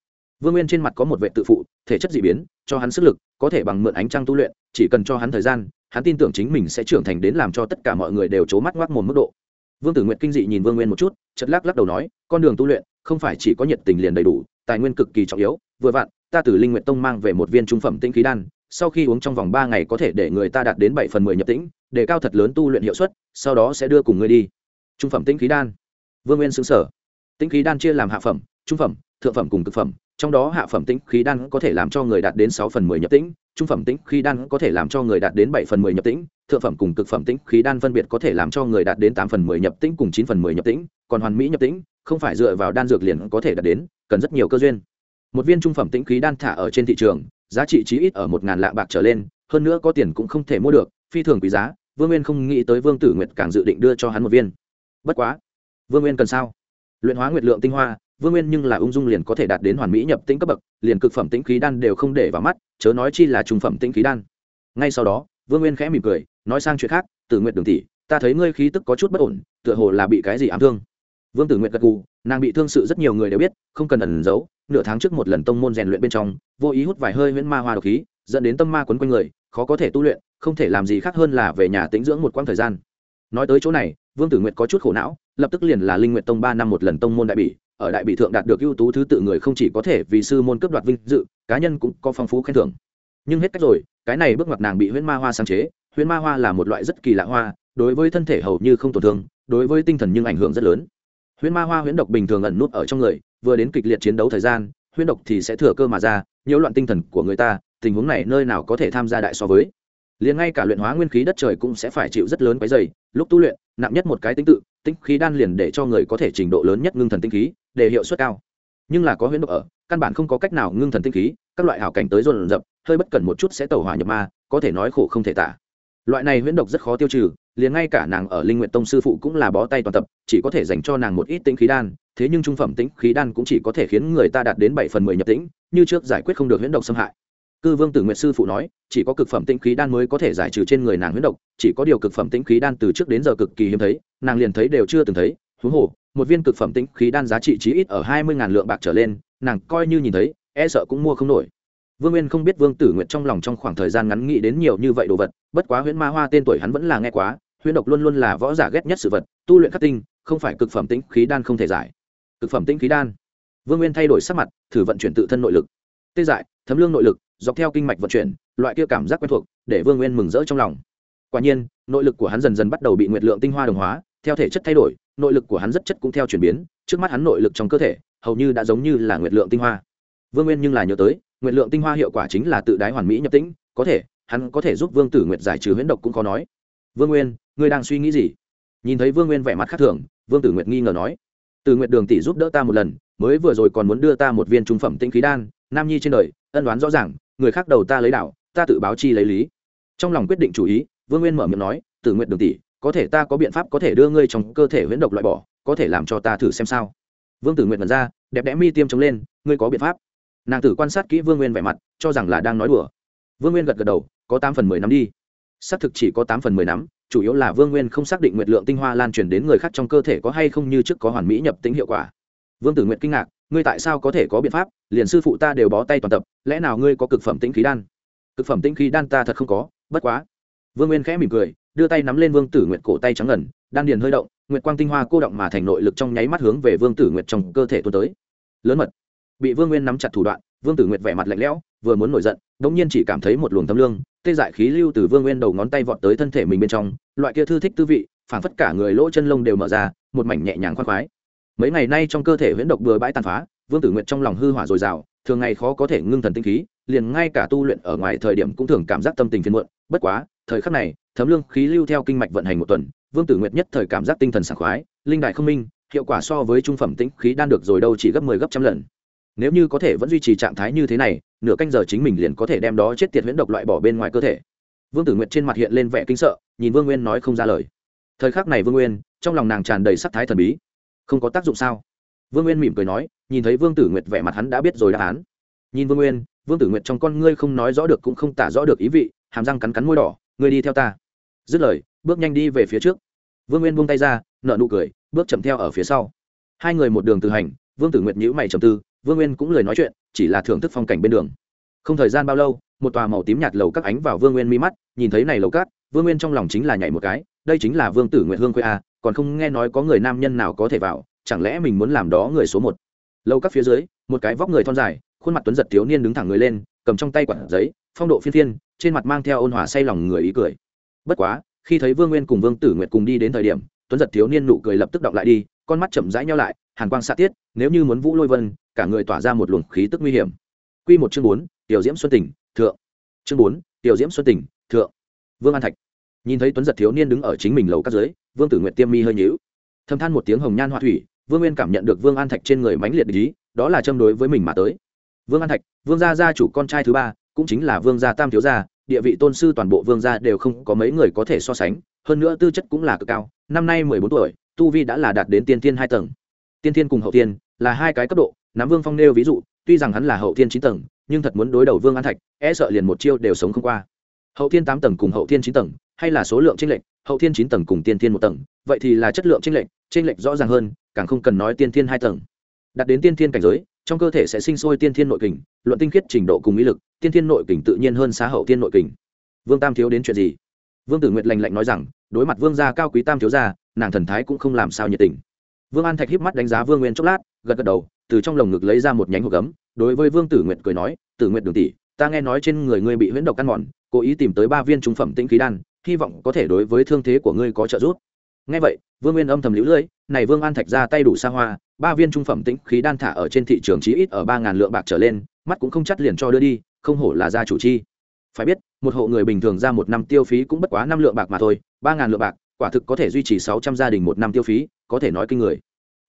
vương nguyên trên mặt có một vệ tự phụ, thể chất d ị biến, cho hắn sức lực, có thể bằng mượn ánh trăng tu luyện, chỉ cần cho hắn thời gian, hắn tin tưởng chính mình sẽ trưởng thành đến làm cho tất cả mọi người đều c h ố mắt ngoác một mức độ. Vương tử nguyện kinh dị nhìn vương nguyên một chút chất lắc lắc đầu nói, con đường tu luyện, không phải chỉ có nhiệt tình liền đầy đủ, tài nguyên cực kỳ trọng yếu, vừa vặn, ta từ linh nguyện tông mang về một viên trung phẩm tĩnh khí đan, sau khi uống trong vòng ba ngày có thể để người ta đạt đến bảy phần mười nhập tĩnh, để cao thật lớn tu luyện hiệu suất, sau đó sẽ đưa cùng ngươi đi. Trung phẩm tĩnh khí đan. Vương nguyên xứng sở tĩnh khí đan chia làm hạ phẩm, trung phẩm, thượng phẩm cùng cực phẩm trong đó hạ phẩm tĩnh khí đan có thể làm cho người đạt đến sáu phần mười nhập tĩnh, trung phẩm tĩnh khí đan có thể làm cho người đạt đến bảy phần mười nhập tĩnh, thượng phẩm cùng cực phẩm tĩnh khí đan phân biệt có thể làm cho người đạt đến tám phần mười nhập tĩnh cùng chín phần mười nhập tĩnh, còn hoàn mỹ nhập tĩnh, không phải dựa vào đan dược liền có thể đạt đến, cần rất nhiều cơ duyên. Một viên trung phẩm tĩnh khí đan thả ở trên thị trường, giá trị chí ít ở một ngàn lạng bạc trở lên, hơn nữa có tiền cũng không thể mua được, phi thường quý giá, vương nguyên không nghĩ tới vương tử nguyệt càng dự định đưa cho hắn một viên. Bất quá, vương nguyên cần sao? Luyện hóa nguyệt lượng tinh hoa vương nguyên nhưng là ung dung liền có thể đạt đến hoàn mỹ nhập tĩnh cấp bậc, liền cực phẩm tĩnh khí đan đều không để vào mắt, chớ nói chi là trung phẩm tĩnh khí đan. Ngay sau đó, vương nguyên khẽ mỉm cười, nói sang chuyện khác, tử nguyện đường tỷ, ta thấy ngươi khí tức có chút bất ổn, tựa hồ là bị cái gì ám thương. Vương tử nguyện gật gù, nàng bị thương sự rất nhiều người đều biết, không cần ẩn giấu, nửa tháng trước một lần tông môn rèn luyện bên trong, vô ý hút vài hơi huyễn ma hoa độc khí, dẫn đến tâm ma quấn quanh người, khó có thể tu luyện, không thể làm gì khác hơn là về nhà tĩnh dưỡng một quãng thời gian. Nói tới chỗ này, vương tử nguyệt có chút khổ não, lập tức liền là linh nguyệt tông ba năm một lần tông môn đại bỉ ở đại bị thượng đạt được ưu tú thứ tự người không chỉ có thể vì sư môn cấp đoạt vinh dự, cá nhân cũng có phong phú khen thưởng. Nhưng hết cách rồi, cái này bước ngoặt nàng bị huyễn ma hoa sáng chế, huyễn ma hoa là một loại rất kỳ lạ hoa, đối với thân thể hầu như không tổn thương, đối với tinh thần nhưng ảnh hưởng rất lớn. Huyễn ma hoa huyễn độc bình thường ẩn nút ở trong người, vừa đến kịch liệt chiến đấu thời gian, huyễn độc thì sẽ thừa cơ mà ra, nhiễu loạn tinh thần của người ta, tình huống này nơi nào có thể tham gia đại so với. Liền ngay cả luyện hóa nguyên khí đất trời cũng sẽ phải chịu rất lớn cái dày lúc tu luyện, nặng nhất một cái tính tự tinh khí đan liền để cho người có thể trình độ lớn nhất ngưng thần tinh khí để hiệu suất cao. Nhưng là có huyễn độc ở, căn bản không có cách nào ngưng thần tinh khí, các loại hảo cảnh tới dồn dập, hơi bất cẩn một chút sẽ tẩu hỏa nhập ma, có thể nói khổ không thể tả. Loại này huyễn độc rất khó tiêu trừ, liền ngay cả nàng ở linh nguyện tông sư phụ cũng là bó tay toàn tập, chỉ có thể dành cho nàng một ít tinh khí đan, thế nhưng trung phẩm tinh khí đan cũng chỉ có thể khiến người ta đạt đến bảy phần mười nhập tĩnh, như trước giải quyết không được huyễn độc xâm hại. Cư vương tử nguyện sư phụ nói, chỉ có cực phẩm tinh khí đan mới có thể giải trừ trên người nàng huyễn độc, chỉ có điều cực phẩm tinh khí đan từ trước đến giờ cực kỳ hiếm thấy, nàng liền thấy đều chưa từng thấy, huống hồ một viên cực phẩm tinh khí đan giá trị chí ít ở hai mươi ngàn lượng bạc trở lên, nàng coi như nhìn thấy e sợ cũng mua không nổi. Vương nguyên không biết vương tử nguyện trong lòng trong khoảng thời gian ngắn nghĩ đến nhiều như vậy đồ vật, bất quá huyễn ma hoa tên tuổi hắn vẫn là nghe quá, huyễn độc luôn luôn là võ giả ghét nhất sự vật, tu luyện khắc tinh, không phải cực phẩm tinh khí đan không thể giải. Cực phẩm tinh khí đan. Vương nguyên thay đổi sắc mặt, thử vận chuyển tự thân nội lực. Tê dại, thấm lương nội lực, dọc theo kinh mạch vận chuyển, loại kia cảm giác quen thuộc, để vương nguyên mừng rỡ trong lòng. Quả nhiên, nội lực của hắn dần dần bắt đầu bị nguyệt lượng tinh hoa đồng hóa, theo thể chất thay đổi nội lực của hắn rất chất cũng theo chuyển biến, trước mắt hắn nội lực trong cơ thể, hầu như đã giống như là nguyệt lượng tinh hoa. Vương nguyên nhưng là nhớ tới, nguyệt lượng tinh hoa hiệu quả chính là tự đái hoàn mỹ nhập tĩnh, có thể, hắn có thể giúp vương tử nguyệt giải trừ huyễn độc cũng khó nói. Vương nguyên, ngươi đang suy nghĩ gì? Nhìn thấy vương nguyên vẻ mặt khác thường, vương tử nguyệt nghi ngờ nói. Từ nguyệt đường tỷ giúp đỡ ta một lần, mới vừa rồi còn muốn đưa ta một viên trung phẩm tinh khí đan, nam nhi trên đời, ân đoán rõ ràng, người khác đầu ta lấy đảo ta tự báo chi lấy lý. Trong lòng quyết định chủ ý, vương nguyên mở miệng nói, tử Nguyệt đường tỷ có thể ta có biện pháp có thể đưa ngươi trong cơ thể huyễn độc loại bỏ, có thể làm cho ta thử xem sao? Vương tử nguyện mật ra, đẹp đẽ mi tiêm chống lên, ngươi có biện pháp. Nàng tử quan sát kỹ vương nguyên vẻ mặt, cho rằng là đang nói đùa. Vương nguyên gật gật đầu, có tám phần mười năm đi. Xác thực chỉ có tám phần mười năm, chủ yếu là vương nguyên không xác định nguyện lượng tinh hoa lan truyền đến người khác trong cơ thể có hay không như trước có hoàn mỹ nhập tính hiệu quả. Vương tử nguyện kinh ngạc, ngươi tại sao có thể có biện pháp? Liền sư phụ ta đều bó tay toàn tập, lẽ nào ngươi có cực phẩm tĩnh khí đan? Cực phẩm tĩnh khí đan ta thật không có, bất quá. Vương nguyên khẽ mỉm cười đưa tay nắm lên vương tử nguyệt cổ tay trắng ngần, đan điền hơi động, nguyệt quang tinh hoa cô động mà thành nội lực trong nháy mắt hướng về vương tử nguyệt trong cơ thể tuôn tới. Lớn mật. Bị vương nguyên nắm chặt thủ đoạn, vương tử nguyệt vẻ mặt lạnh lẽo, vừa muốn nổi giận, đống nhiên chỉ cảm thấy một luồng thâm lương, tê dại khí lưu từ vương nguyên đầu ngón tay vọt tới thân thể mình bên trong, loại kia thư thích tư vị, phảng phất cả người lỗ chân lông đều mở ra, một mảnh nhẹ nhàng khoan khoái. Mấy ngày nay trong cơ thể huyễn độc bừa bãi tàn phá, vương tử nguyệt trong lòng hư hỏa dồi dào, thường ngày khó có thể ngưng thần tinh khí liền ngay cả tu luyện ở ngoài thời điểm cũng thường cảm giác tâm tình phiền muộn. Bất quá, thời khắc này, thấm lương khí lưu theo kinh mạch vận hành một tuần, vương tử nguyệt nhất thời cảm giác tinh thần sảng khoái, linh đại không minh, hiệu quả so với trung phẩm tĩnh khí đan được rồi đâu chỉ gấp 10 gấp trăm lần. Nếu như có thể vẫn duy trì trạng thái như thế này, nửa canh giờ chính mình liền có thể đem đó chết tiệt huyễn độc loại bỏ bên ngoài cơ thể. Vương tử nguyệt trên mặt hiện lên vẻ kinh sợ, nhìn vương nguyên nói không ra lời. Thời khắc này vương nguyên, trong lòng nàng tràn đầy sắc thái thần bí. Không có tác dụng sao? Vương nguyên mỉm cười nói, nhìn thấy vương tử nguyệt vẻ mặt hắn đã biết rồi đáp án nhìn vương nguyên, vương tử nguyệt trong con ngươi không nói rõ được cũng không tả rõ được ý vị, hàm răng cắn cắn môi đỏ, ngươi đi theo ta. Dứt lời, bước nhanh đi về phía trước. Vương nguyên buông tay ra nợ nụ cười, bước chậm theo ở phía sau. Hai người một đường từ hành, vương tử nguyệt nhữ mày trầm tư, vương nguyên cũng lời nói chuyện, chỉ là thưởng thức phong cảnh bên đường. Không thời gian bao lâu, một tòa màu tím nhạt lầu các ánh vào vương nguyên mi mắt, nhìn thấy này lầu cát vương nguyên trong lòng chính là nhảy một cái, đây chính là vương tử nguyệt hương quê a, còn không nghe nói có người nam nhân nào có thể vào, chẳng lẽ mình muốn làm đó người số một. Lâu các phía dưới, một cái vóc người thon dài khuôn mặt tuấn giật thiếu niên đứng thẳng người lên, cầm trong tay quản giấy, phong độ phiên phiên, trên mặt mang theo ôn hòa say lòng người ý cười. Bất quá, khi thấy vương nguyên cùng vương tử nguyệt cùng đi đến thời điểm, tuấn giật thiếu niên nụ cười lập tức động lại đi, con mắt chậm rãi nhau lại, hàn quang xạ tiết, nếu như muốn vũ lôi vân, cả người tỏa ra một luồng khí tức nguy hiểm. Quy một chương bốn, tiểu diễm xuân tỉnh thượng. Chương bốn, tiểu diễm xuân tỉnh thượng. Vương an thạch. Nhìn thấy tuấn giật thiếu niên đứng ở chính mình lầu các dưới, vương tử nguyệt tiêm mi hơi nhíu. Thâm than một tiếng hồng nhan họa thủy, vương nguyên cảm nhận được vương an thạch trên người mãnh liệt ý, đó là châm đối với mình mà tới vương an thạch, vương gia gia chủ con trai thứ ba, cũng chính là vương gia tam thiếu gia, địa vị tôn sư toàn bộ vương gia đều không có mấy người có thể so sánh, hơn nữa tư chất cũng là cực cao, năm nay mười bốn tuổi, tu vi đã là đạt đến tiên thiên hai tầng. Tiên thiên cùng hậu thiên là hai cái cấp độ, nắm vương phong nêu ví dụ, tuy rằng hắn là hậu thiên chín tầng, nhưng thật muốn đối đầu vương an thạch e sợ liền một chiêu đều sống không qua. Hậu thiên tám tầng cùng hậu thiên chín tầng, hay là số lượng tranh lệch, hậu thiên chín tầng cùng tiên thiên một tầng, vậy thì là chất lượng tranh lệch tranh lệch rõ ràng hơn, càng không cần nói tiên thiên hai tầng. Đạt đến tiên thiên cảnh giới trong cơ thể sẽ sinh sôi tiên thiên nội kình, luận tinh khiết trình độ cùng ý lực, tiên thiên nội kình tự nhiên hơn xá hậu tiên nội kình. Vương tam thiếu đến chuyện gì? Vương tử nguyệt lành lạnh nói rằng, đối mặt vương gia cao quý tam thiếu gia, nàng thần thái cũng không làm sao nhiệt tình. Vương an thạch híp mắt đánh giá vương nguyên chốc lát, gật gật đầu, từ trong lồng ngực lấy ra một nhánh hộp gấm, đối với vương tử nguyệt cười nói, tử nguyệt đường tỷ, ta nghe nói trên người ngươi bị huyễn độc căn mòn, cố ý tìm tới ba viên trung phẩm tĩnh khí đan, hy vọng có thể đối với thương thế của ngươi có trợ giúp ngay vậy, vương nguyên âm thầm lũ lưỡi này vương an thạch ra tay đủ xa hoa, ba viên trung phẩm tĩnh khí đan thả ở trên thị trường chí ít ở ba ngàn lượng bạc trở lên, mắt cũng không chắt liền cho đưa đi, không hổ là gia chủ chi. Phải biết, một hộ người bình thường ra một năm tiêu phí cũng bất quá năm lượng bạc mà thôi, ba ngàn lượng bạc, quả thực có thể duy trì sáu trăm gia đình một năm tiêu phí, có thể nói kinh người.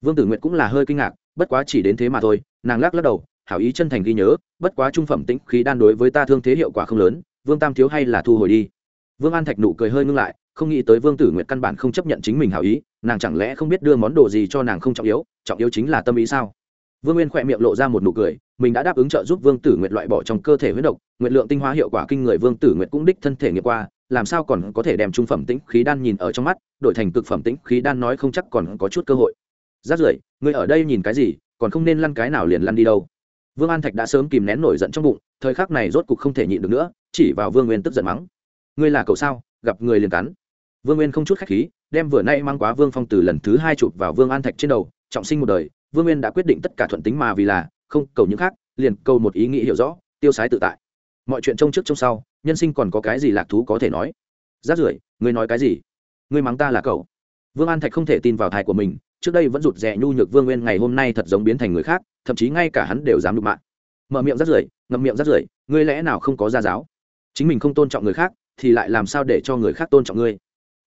Vương tử nguyệt cũng là hơi kinh ngạc, bất quá chỉ đến thế mà thôi, nàng lắc lắc đầu, hảo ý chân thành ghi nhớ, bất quá trung phẩm tĩnh khí đan đối với ta thương thế hiệu quả không lớn, vương tam thiếu hay là thu hồi đi. Vương an thạch nụ cười hơi ngưng lại không nghĩ tới vương tử nguyệt căn bản không chấp nhận chính mình hảo ý, nàng chẳng lẽ không biết đưa món đồ gì cho nàng không trọng yếu trọng yếu chính là tâm ý sao? Vương nguyên khỏe miệng lộ ra một nụ cười, mình đã đáp ứng trợ giúp vương tử nguyệt loại bỏ trong cơ thể huyết độc nguyện lượng tinh hóa hiệu quả kinh người vương tử nguyệt cũng đích thân thể nghiệm qua, làm sao còn có thể đem trung phẩm tĩnh khí đan nhìn ở trong mắt, đổi thành cực phẩm tĩnh khí đan nói không chắc còn có chút cơ hội. Rát rưởi người ở đây nhìn cái gì, còn không nên lăn cái nào liền lăn đi đâu. Vương an thạch đã sớm kìm nén nổi giận trong bụng, thời khắc này rốt cục không thể nhịn được nữa, chỉ vào vương nguyên tức giận mắng. Ngươi là cậu sao, gặp người liền cắn vương nguyên không chút khách khí, đem vừa nay mang quá vương phong từ lần thứ hai chụp vào vương an thạch trên đầu, trọng sinh một đời. Vương nguyên đã quyết định tất cả thuận tính mà vì là, không cầu những khác, liền cầu một ý nghĩ hiểu rõ, tiêu sái tự tại. Mọi chuyện trông trước trông sau, nhân sinh còn có cái gì lạc thú có thể nói? Rát rưởi, ngươi nói cái gì? Ngươi mắng ta là cậu. Vương an thạch không thể tin vào thai của mình, trước đây vẫn rụt rè nhu nhược vương nguyên, ngày hôm nay thật giống biến thành người khác, thậm chí ngay cả hắn đều dám đụng mạng. Mở miệng rát rưởi, ngậm miệng rát rưởi, ngươi lẽ nào không có gia giáo? Chính mình không tôn trọng người khác, thì lại làm sao để cho người khác tôn trọng ngươi?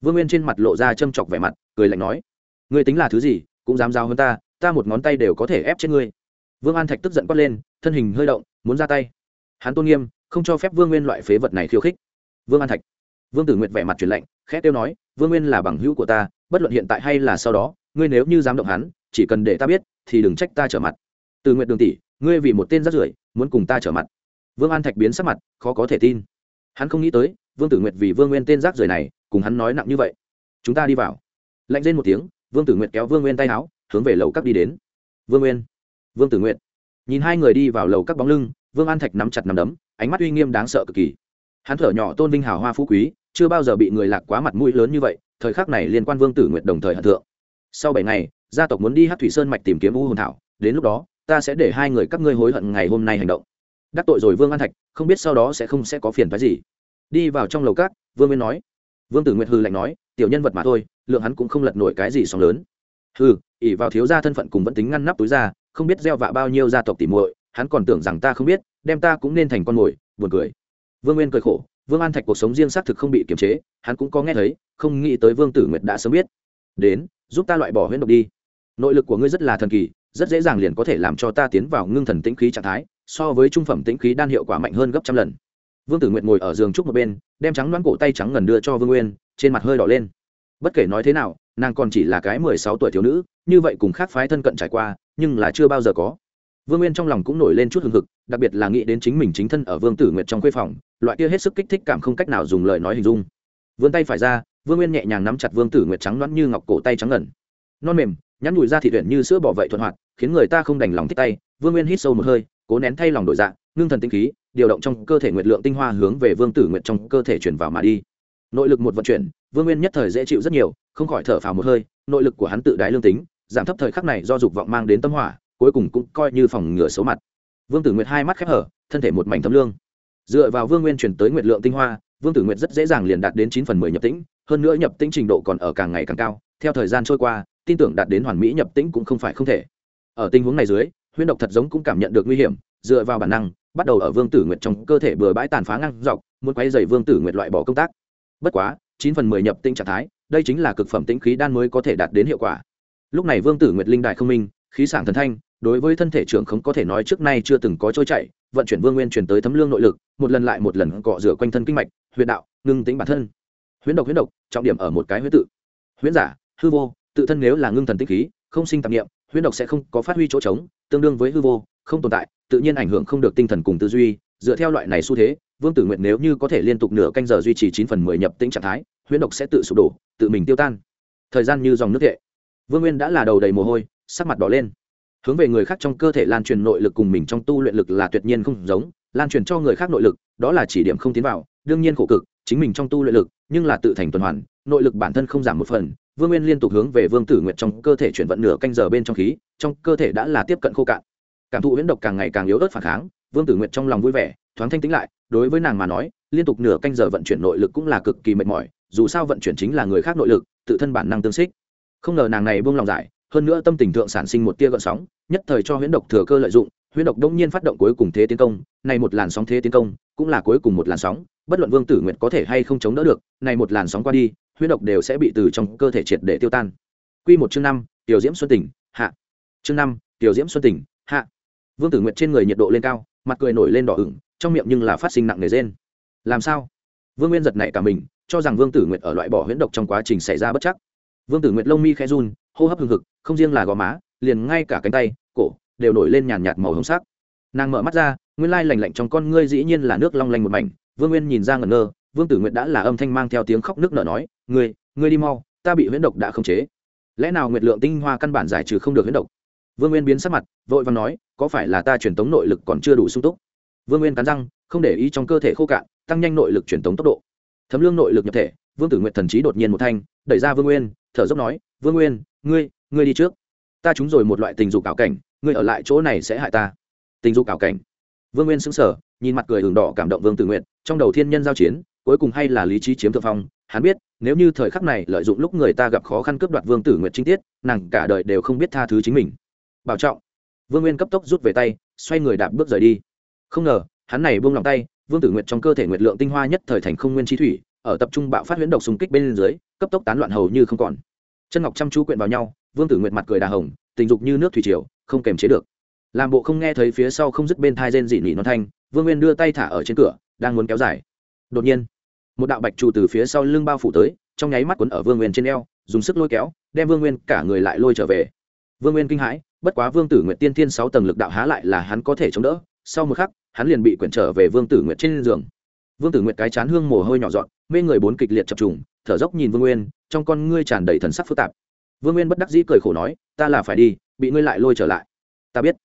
Vương nguyên trên mặt lộ ra châm chọc vẻ mặt cười lạnh nói ngươi tính là thứ gì cũng dám giao hơn ta ta một ngón tay đều có thể ép chết ngươi. Vương an thạch tức giận quát lên thân hình hơi động muốn ra tay. Hắn tôn nghiêm không cho phép vương nguyên loại phế vật này khiêu khích. Vương an thạch vương tử nguyệt vẻ mặt truyền lạnh, khẽ tiêu nói vương nguyên là bằng hữu của ta bất luận hiện tại hay là sau đó ngươi nếu như dám động hắn chỉ cần để ta biết thì đừng trách ta trở mặt. Từ nguyện đường tỷ ngươi vì một tên rắt rưởi muốn cùng ta trở mặt. Vương an thạch biến sắc mặt khó có thể tin. Hắn không nghĩ tới vương tử nguyệt vì vương nguyên tên rác rưởi này cùng hắn nói nặng như vậy. Chúng ta đi vào. Lạnh lên một tiếng, vương tử nguyện kéo vương nguyên tay áo, hướng về lầu các đi đến. Vương nguyên. Vương tử nguyện nhìn hai người đi vào lầu các bóng lưng, vương an thạch nắm chặt nắm đấm, ánh mắt uy nghiêm đáng sợ cực kỳ. Hắn thở nhỏ tôn vinh hào hoa phú quý, chưa bao giờ bị người lạc quá mặt mũi lớn như vậy, thời khắc này liên quan vương tử nguyện đồng thời hận thượng. Sau bảy ngày, gia tộc muốn đi hát thủy sơn mạch tìm kiếm u hồn thảo, đến lúc đó, ta sẽ để hai người các ngươi hối hận ngày hôm nay hành động. Đắc tội rồi vương an thạch, không biết sau đó sẽ không sẽ có phiền phái gì. Đi vào trong lầu cát vương nguyên nói vương tử nguyệt hư lạnh nói, tiểu nhân vật mà thôi, lượng hắn cũng không lật nổi cái gì sóng lớn. Hư ỉ vào thiếu gia thân phận cùng vẫn tính ngăn nắp túi ra, không biết gieo vạ bao nhiêu gia tộc tỉ muội, hắn còn tưởng rằng ta không biết, đem ta cũng nên thành con mồi, buồn cười. Vương nguyên cười khổ, vương an thạch cuộc sống riêng xác thực không bị kiềm chế, hắn cũng có nghe thấy, không nghĩ tới vương tử nguyệt đã sớm biết. Đến, giúp ta loại bỏ huyễn độc đi. Nội lực của ngươi rất là thần kỳ, rất dễ dàng liền có thể làm cho ta tiến vào ngưng thần tĩnh khí trạng thái, so với trung phẩm tĩnh khí đan hiệu quả mạnh hơn gấp trăm lần vương tử nguyệt ngồi ở giường trúc một bên, đem trắng đoán cổ tay trắng ngần đưa cho vương nguyên, trên mặt hơi đỏ lên. Bất kể nói thế nào, nàng còn chỉ là cái mười sáu tuổi thiếu nữ, như vậy cùng khác phái thân cận trải qua, nhưng là chưa bao giờ có. Vương nguyên trong lòng cũng nổi lên chút hừng hực, đặc biệt là nghĩ đến chính mình chính thân ở vương tử nguyệt trong khuê phòng, loại kia hết sức kích thích cảm không cách nào dùng lời nói hình dung. Vươn tay phải ra, vương nguyên nhẹ nhàng nắm chặt vương tử nguyệt trắng đoán như ngọc cổ tay trắng ngần. Non mềm, nhắn nhủi ra thị tuyển như sữa bỏ vậy thuận hoạt, khiến người ta không đành lòng thích tay, vương nguyên hít sâu một hơi, cố nén thay lòng đổi dạng ngưng thần tinh khí, điều động trong cơ thể nguyệt lượng tinh hoa hướng về vương tử nguyệt trong cơ thể chuyển vào mà đi. Nội lực một vận chuyển, vương nguyên nhất thời dễ chịu rất nhiều, không khỏi thở phào một hơi, nội lực của hắn tự đái lương tính, giảm thấp thời khắc này do dục vọng mang đến tâm hỏa, cuối cùng cũng coi như phòng ngừa xấu mặt. Vương tử nguyệt hai mắt khép hở, thân thể một mảnh thấm lương. Dựa vào vương nguyên chuyển tới nguyệt lượng tinh hoa, vương tử nguyệt rất dễ dàng liền đạt đến chín phần mười nhập tĩnh, hơn nữa nhập tĩnh trình độ còn ở càng ngày càng cao, theo thời gian trôi qua, tin tưởng đạt đến hoàn mỹ nhập tĩnh cũng không phải không thể. Ở tình huống này dưới, huyễn độc thật giống cũng cảm nhận được nguy hiểm, dựa vào bản năng bắt đầu ở vương tử nguyệt trong cơ thể bừa bãi tàn phá ngang dọc, muốn quay dày vương tử nguyệt loại bỏ công tác. Bất quá, chín phần mười nhập tinh trạng thái, đây chính là cực phẩm tĩnh khí đan mới có thể đạt đến hiệu quả. Lúc này vương tử nguyệt linh đại không minh, khí sảng thần thanh, đối với thân thể trưởng không có thể nói trước nay chưa từng có trôi chảy, vận chuyển vương nguyên chuyển tới thấm lương nội lực, một lần lại một lần cọ rửa quanh thân kinh mạch huyệt đạo, ngưng tính bản thân. Huyễn độc huyễn độc, trọng điểm ở một cái huyết tự. Huyễn giả, hư vô, tự thân nếu là ngưng thần tinh khí, không sinh tạp niệm, huyễn độc sẽ không có phát huy chỗ trống, tương đương với hư vô không tồn tại, tự nhiên ảnh hưởng không được tinh thần cùng tư duy, dựa theo loại này xu thế, vương tử nguyện nếu như có thể liên tục nửa canh giờ duy trì chín phần mười nhập tĩnh trạng thái, huyễn độc sẽ tự sụp đổ, tự mình tiêu tan. Thời gian như dòng nước tệ vương nguyên đã là đầu đầy mồ hôi, sắc mặt đỏ lên. Hướng về người khác trong cơ thể lan truyền nội lực cùng mình trong tu luyện lực là tuyệt nhiên không giống, lan truyền cho người khác nội lực, đó là chỉ điểm không tiến vào, đương nhiên khổ cực, chính mình trong tu luyện lực, nhưng là tự thành tuần hoàn, nội lực bản thân không giảm một phần. Vương nguyên liên tục hướng về vương tử nguyện trong cơ thể chuyển vận nửa canh giờ bên trong khí, trong cơ thể đã là tiếp cận khô cạn cảm thụ huyễn độc càng ngày càng yếu ớt phản kháng, vương tử nguyện trong lòng vui vẻ, thoáng thanh tĩnh lại, đối với nàng mà nói, liên tục nửa canh giờ vận chuyển nội lực cũng là cực kỳ mệt mỏi, dù sao vận chuyển chính là người khác nội lực, tự thân bản năng tương xích. Không ngờ nàng này buông lòng giải hơn nữa tâm tình thượng sản sinh một tia gợn sóng, nhất thời cho huyễn độc thừa cơ lợi dụng, huyễn độc đông nhiên phát động cuối cùng thế tiến công, này một làn sóng thế tiến công, cũng là cuối cùng một làn sóng, bất luận vương tử nguyệt có thể hay không chống đỡ được, này một làn sóng qua đi, huyễn độc đều sẽ bị từ trong cơ thể triệt để tiêu tan. Quy một chương năm, tiểu diễm xuân tỉnh, hạ. Chương năm, tiểu diễm xuân tỉnh, hạ vương tử nguyệt trên người nhiệt độ lên cao, mặt cười nổi lên đỏ ửng, trong miệng nhưng là phát sinh nặng nề rên. Làm sao? Vương nguyên giật nảy cả mình, cho rằng vương tử nguyệt ở loại bỏ huyễn độc trong quá trình xảy ra bất chắc. Vương tử nguyệt lông mi khẽ run, hô hấp hừng hực, không riêng là gò má, liền ngay cả cánh tay, cổ, đều nổi lên nhàn nhạt màu hồng sắc. Nàng mở mắt ra, nguyên lai lành lạnh trong con ngươi dĩ nhiên là nước long lanh một mảnh. Vương nguyên nhìn ra ngẩn ngơ, vương tử nguyệt đã là âm thanh mang theo tiếng khóc nước nở nói, ngươi ngươi đi mau, ta bị huyễn độc đã khống chế. Lẽ nào nguyệt lượng tinh hoa căn bản giải trừ không được huyễn độc? Vương nguyên biến sắc mặt, vội vàng nói, có phải là ta truyền tống nội lực còn chưa đủ sung túc? Vương nguyên cắn răng, không để ý trong cơ thể khô cạn, tăng nhanh nội lực truyền tống tốc độ. Thấm lương nội lực nhập thể, vương tử nguyệt thần trí đột nhiên một thanh, đẩy ra vương nguyên, thở dốc nói, vương nguyên, ngươi ngươi đi trước. Ta trúng rồi một loại tình dục ảo cảnh, ngươi ở lại chỗ này sẽ hại ta. Tình dục ảo cảnh. Vương nguyên xứng sở nhìn mặt cười hưởng đỏ cảm động vương tử nguyện trong đầu thiên nhân giao chiến, cuối cùng hay là lý trí chiếm thượng phong. Hắn biết, nếu như thời khắc này lợi dụng lúc người ta gặp khó khăn cướp đoạt vương tử nguyện trinh tiết, nàng cả đời đều không biết tha thứ chính mình bảo trọng. Vương nguyên cấp tốc rút về tay, xoay người đạp bước rời đi. Không ngờ, hắn này buông lòng tay, vương tử nguyệt trong cơ thể nguyệt lượng tinh hoa nhất thời thành không nguyên chi thủy, ở tập trung bạo phát huyễn độc xung kích bên dưới, cấp tốc tán loạn hầu như không còn. Chân ngọc chăm chú quyện vào nhau, vương tử nguyệt mặt cười đà hồng, tình dục như nước thủy triều, không kềm chế được. Làm bộ không nghe thấy phía sau không dứt bên thai rên dị nỉ non thanh, vương nguyên đưa tay thả ở trên cửa, đang muốn kéo dài. Đột nhiên, một đạo bạch trụ từ phía sau lưng bao phủ tới, trong nháy mắt quấn ở vương nguyên trên eo, dùng sức lôi kéo, đem vương nguyên cả người lại lôi trở về. Vương nguyên kinh hãi bất quá vương tử nguyệt tiên tiên sáu tầng lực đạo há lại là hắn có thể chống đỡ, sau một khắc, hắn liền bị quyển trở về vương tử nguyệt trên giường. Vương tử nguyệt cái chán hương mồ hôi nhỏ dọn, mê người bốn kịch liệt chập trùng, thở dốc nhìn vương nguyên, trong con ngươi tràn đầy thần sắc phức tạp. Vương nguyên bất đắc dĩ cười khổ nói, ta là phải đi, bị ngươi lại lôi trở lại. Ta biết.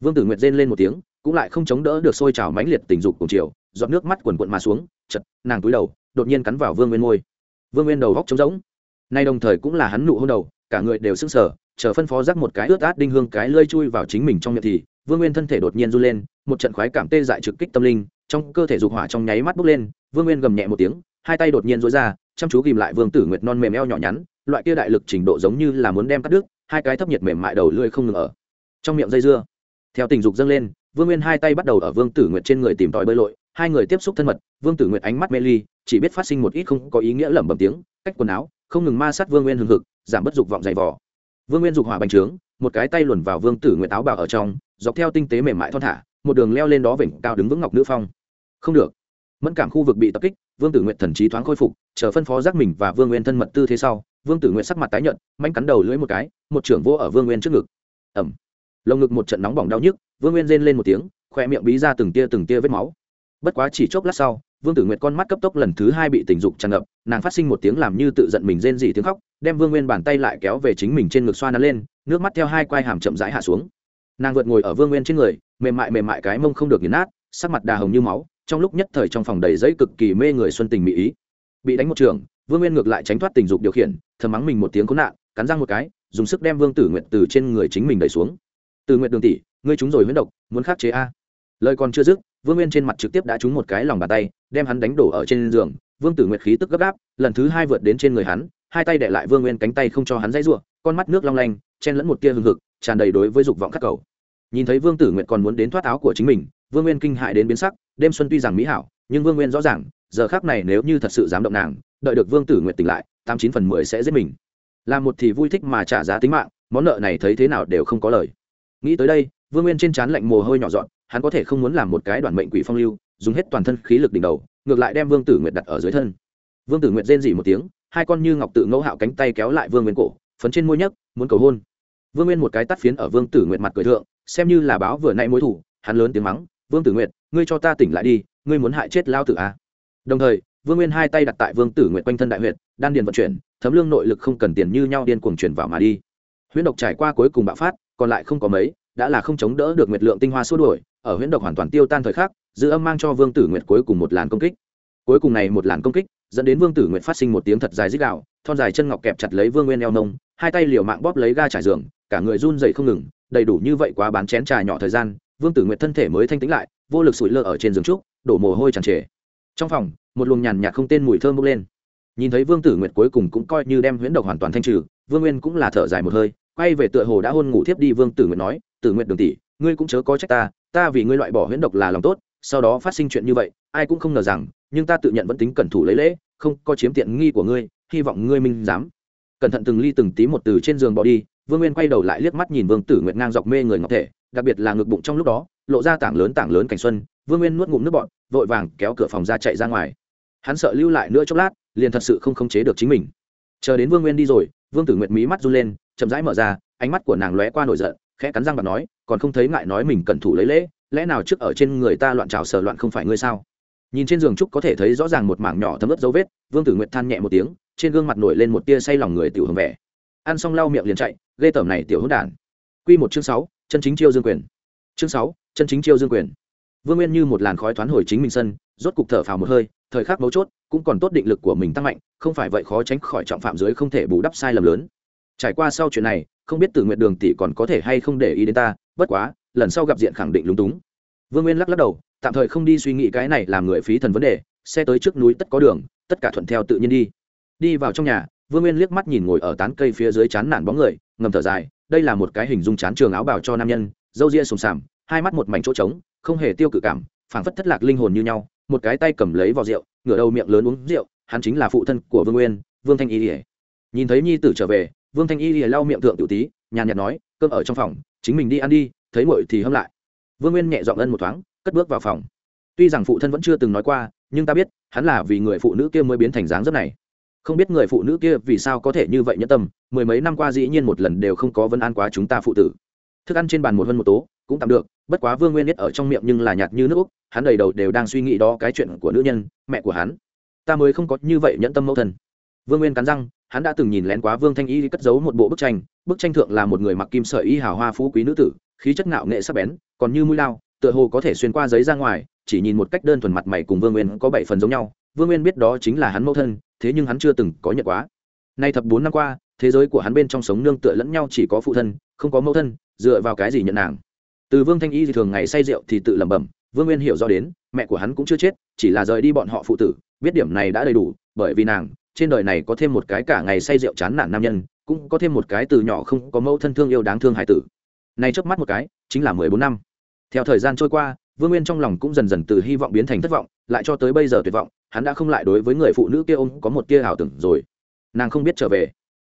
Vương tử nguyệt rên lên một tiếng, cũng lại không chống đỡ được sôi trào mãnh liệt tình dục cùng chiều, giọt nước mắt quần quận mà xuống, chật, nàng túi đầu, đột nhiên cắn vào vương nguyên môi. Vương nguyên đầu góc trống rỗng. Nay đồng thời cũng là hắn nụ hôn đầu, cả người đều sững sờ chờ phân phó rắc một cái ướt át đinh hương cái lơi chui vào chính mình trong miệng thì, vương nguyên thân thể đột nhiên run lên, một trận khoái cảm tê dại trực kích tâm linh, trong cơ thể dục hỏa trong nháy mắt bốc lên, vương nguyên gầm nhẹ một tiếng, hai tay đột nhiên dối ra, chăm chú ghìm lại vương tử nguyệt non mềm eo nhỏ nhắn, loại kia đại lực trình độ giống như là muốn đem cắt đứt, hai cái thấp nhiệt mềm mại đầu lưỡi không ngừng ở trong miệng dây dưa. Theo tình dục dâng lên, vương nguyên hai tay bắt đầu ở vương tử nguyệt trên người tìm tòi bơi lội, hai người tiếp xúc thân mật, vương tử nguyệt ánh mắt mê ly, chỉ biết phát sinh một ít không có ý nghĩa lẩm bẩm tiếng, cách quần áo, không ngừng ma sát vương nguyên hừng hực, giảm bất dục vọng dày vỏ vương nguyên dục hỏa bành trướng, một cái tay luồn vào vương tử nguyệt áo bào ở trong, dọc theo tinh tế mềm mại thon thả, một đường leo lên đó vểnh cao đứng vững ngọc nữ phong. Không được. Mẫn cảm khu vực bị tập kích, vương tử nguyệt thần trí thoáng khôi phục, chờ phân phó giác mình và vương nguyên thân mật tư thế sau, vương tử nguyệt sắc mặt tái nhợt manh cắn đầu lưỡi một cái, một trưởng vô ở vương nguyên trước ngực. Ẩm lồng ngực một trận nóng bỏng đau nhức, vương nguyên rên lên một tiếng khoe miệng bí ra từng tia từng tia vết máu. Bất quá chỉ chốc lát sau, vương tử nguyệt con mắt cấp tốc lần thứ hai bị tình dục tràn ngập nàng phát sinh một tiếng làm như tự giận mình rên rỉ tiếng khóc, đem vương nguyên bàn tay lại kéo về chính mình trên ngực xoa nắn lên, nước mắt theo hai quai hàm chậm rãi hạ xuống. Nàng vượt ngồi ở vương nguyên trên người, mềm mại mềm mại cái mông không được nghiền nát, sắc mặt đà hồng như máu, trong lúc nhất thời trong phòng đầy giấy cực kỳ mê người xuân tình mỹ ý. Bị đánh một trường, vương nguyên ngược lại tránh thoát tình dục điều khiển, thầm mắng mình một tiếng khốn nạn, cắn răng một cái, dùng sức đem vương tử nguyện từ trên người chính mình đẩy xuống. Từ nguyện đường tỷ, ngươi trúng rồi huyết độc, muốn khắc chế a? Lời còn chưa dứt, vương nguyên trên mặt trực tiếp đã trúng một cái lòng bàn tay, đem hắn đánh đổ ở trên giường vương tử nguyệt khí tức gấp gáp, lần thứ hai vượt đến trên người hắn, hai tay đệ lại vương nguyên cánh tay không cho hắn dãy r u ộ con mắt nước long lanh, chen lẫn một tia hừng hực, tràn đầy đối với dục vọng khắc cầu. Nhìn thấy vương tử nguyệt còn muốn đến thoát áo của chính mình, vương nguyên kinh hại đến biến sắc, đêm xuân tuy rằng mỹ hảo, nhưng vương nguyên rõ ràng, giờ khác này nếu như thật sự dám động nàng, đợi được vương tử nguyệt tỉnh lại, tám chín phần mười sẽ giết mình. Làm một thì vui thích mà trả giá tính mạng, món nợ này thấy thế nào đều không có lời. Nghĩ tới đây, vương nguyên trên trán lạnh mồ hôi nhỏ dọn, hắn có thể không muốn làm một cái đoàn mệnh quỷ phong lưu, dùng hết toàn thân khí lực đỉnh đầu ngược lại đem vương tử nguyệt đặt ở dưới thân vương tử nguyệt rên dỉ một tiếng hai con như ngọc tự ngẫu hạo cánh tay kéo lại vương nguyên cổ phấn trên môi nhấc muốn cầu hôn vương nguyên một cái tắt phiến ở vương tử nguyệt mặt cười thượng xem như là báo vừa nay mối thủ hắn lớn tiếng mắng vương tử nguyệt ngươi cho ta tỉnh lại đi ngươi muốn hại chết lao tử à. đồng thời vương nguyên hai tay đặt tại vương tử nguyệt quanh thân đại huyệt đan điền vận chuyển thấm lương nội lực không cần tiền như nhau điên cuồng chuyển vào mà đi huyễn độc trải qua cuối cùng bạo phát còn lại không có mấy đã là không chống đỡ được nguyệt lượng tinh hoa xua đuổi ở huyễn độc hoàn toàn tiêu tan thời khắc, dư âm mang cho vương tử nguyệt cuối cùng một làn công kích. Cuối cùng này một làn công kích, dẫn đến vương tử nguyệt phát sinh một tiếng thật dài dích đạo thon dài chân ngọc kẹp chặt lấy vương nguyên eo nông, hai tay liều mạng bóp lấy ga trải giường, cả người run dậy không ngừng, đầy đủ như vậy quá bán chén trà nhỏ thời gian, vương tử nguyệt thân thể mới thanh tĩnh lại, vô lực sủi lơ ở trên giường trúc, đổ mồ hôi tràn trề. Trong phòng, một luồng nhàn nhạt không tên mùi thơm bốc lên. Nhìn thấy vương tử nguyệt cuối cùng cũng coi như đem huyễn độc hoàn toàn thanh trừ, vương nguyên cũng là thở dài một hơi, quay về tựa hồ đã hôn ngủ thiếp đi, vương tử nguyệt nói, tử nguyệt đường tỷ, ngươi cũng chớ có trách ta ta vì ngươi loại bỏ huyễn độc là lòng tốt, sau đó phát sinh chuyện như vậy, ai cũng không ngờ rằng, nhưng ta tự nhận vẫn tính cẩn thủ lấy lễ, không có chiếm tiện nghi của ngươi, hy vọng ngươi minh dám cẩn thận từng ly từng tí một từ trên giường bỏ đi, vương nguyên quay đầu lại liếc mắt nhìn vương tử nguyệt ngang dọc mê người ngọc thể, đặc biệt là ngực bụng trong lúc đó, lộ ra tảng lớn tảng lớn cảnh xuân, vương nguyên nuốt ngụm nước bọn vội vàng kéo cửa phòng ra chạy ra ngoài. Hắn sợ lưu lại nữa chốc lát, liền thật sự không khống chế được chính mình. Chờ đến vương nguyên đi rồi, vương tử nguyệt mí mắt run lên, chậm rãi mở ra, ánh mắt của nàng lóe qua nổi giận, khẽ cắn răng và nói còn không thấy ngại nói mình cẩn thủ lấy lễ, lẽ nào trước ở trên người ta loạn trào sờ loạn không phải ngươi sao? Nhìn trên giường trúc có thể thấy rõ ràng một mảng nhỏ thấm ướt dấu vết, vương tử nguyệt than nhẹ một tiếng, trên gương mặt nổi lên một tia say lòng người tiểu hưởng vẻ. Ăn xong lau miệng liền chạy, ghê tởm này tiểu hỗn đản. Quy một chương sáu, chân chính chiêu dương quyền. Chương sáu, chân chính chiêu dương quyền. Vương nguyên như một làn khói thoáng hồi chính mình sân, rốt cục thở phào một hơi, thời khắc mấu chốt, cũng còn tốt định lực của mình tăng mạnh, không phải vậy khó tránh khỏi trọng phạm dưới không thể bù đắp sai lầm lớn. Trải qua sau chuyện này, không biết từ nguyện đường tỷ còn có thể hay không để ý đến ta bất quá, lần sau gặp diện khẳng định lúng túng. Vương nguyên lắc lắc đầu, tạm thời không đi suy nghĩ cái này làm người phí thần vấn đề, xe tới trước núi tất có đường, tất cả thuận theo tự nhiên đi. Đi vào trong nhà, vương nguyên liếc mắt nhìn ngồi ở tán cây phía dưới chán nản bóng người, ngầm thở dài, đây là một cái hình dung chán trường áo bào cho nam nhân, râu ria sùng sàm, hai mắt một mảnh chỗ trống, không hề tiêu cự cảm, phảng phất thất lạc linh hồn như nhau, một cái tay cầm lấy vào rượu, ngửa đầu miệng lớn uống rượu, hắn chính là phụ thân của vương nguyên, vương thanh y ỉa nhìn thấy nhi tử trở về, vương thanh y ỉa lau miệng thượng tiểu tí nhàn nhạt nói, cơm ở trong phòng, chính mình đi ăn đi, thấy muội thì hâm lại. Vương nguyên nhẹ dọn ân một thoáng, cất bước vào phòng. Tuy rằng phụ thân vẫn chưa từng nói qua, nhưng ta biết, hắn là vì người phụ nữ kia mới biến thành dáng dấp này. Không biết người phụ nữ kia vì sao có thể như vậy nhẫn tâm, mười mấy năm qua dĩ nhiên một lần đều không có vân an quá chúng ta phụ tử. Thức ăn trên bàn một hơn một tố, cũng tạm được, bất quá vương nguyên nhất ở trong miệng nhưng là nhạt như nước úc, hắn đầy đầu đều đang suy nghĩ đó cái chuyện của nữ nhân, mẹ của hắn. Ta mới không có như vậy nhẫn tâm mẫu thân. Vương nguyên cắn răng hắn đã từng nhìn lén quá vương thanh y cất giấu một bộ bức tranh bức tranh thượng là một người mặc kim sợi y hào hoa phú quý nữ tử, khí chất ngạo nghệ sắc bén, còn như mũi lao, tựa hồ có thể xuyên qua giấy ra ngoài, chỉ nhìn một cách đơn thuần mặt mày cùng vương nguyên có bảy phần giống nhau, vương nguyên biết đó chính là hắn mẫu thân, thế nhưng hắn chưa từng có nhận quá. Nay thập bốn năm qua, thế giới của hắn bên trong sống nương tựa lẫn nhau chỉ có phụ thân, không có mẫu thân, dựa vào cái gì nhận nàng. Từ vương thanh y thì thường ngày say rượu thì tự lẩm bẩm, vương nguyên hiểu do đến, mẹ của hắn cũng chưa chết, chỉ là rời đi bọn họ phụ tử, biết điểm này đã đầy đủ, bởi vì nàng trên đời này có thêm một cái cả ngày say rượu chán nản nam nhân, cũng có thêm một cái từ nhỏ không có mẫu thân thương yêu đáng thương hải tử. Này chớp mắt một cái, chính là mười bốn năm. Theo thời gian trôi qua, vương nguyên trong lòng cũng dần dần từ hy vọng biến thành thất vọng, lại cho tới bây giờ tuyệt vọng, hắn đã không lại đối với người phụ nữ kia ôm có một tia ảo tưởng rồi. Nàng không biết trở về.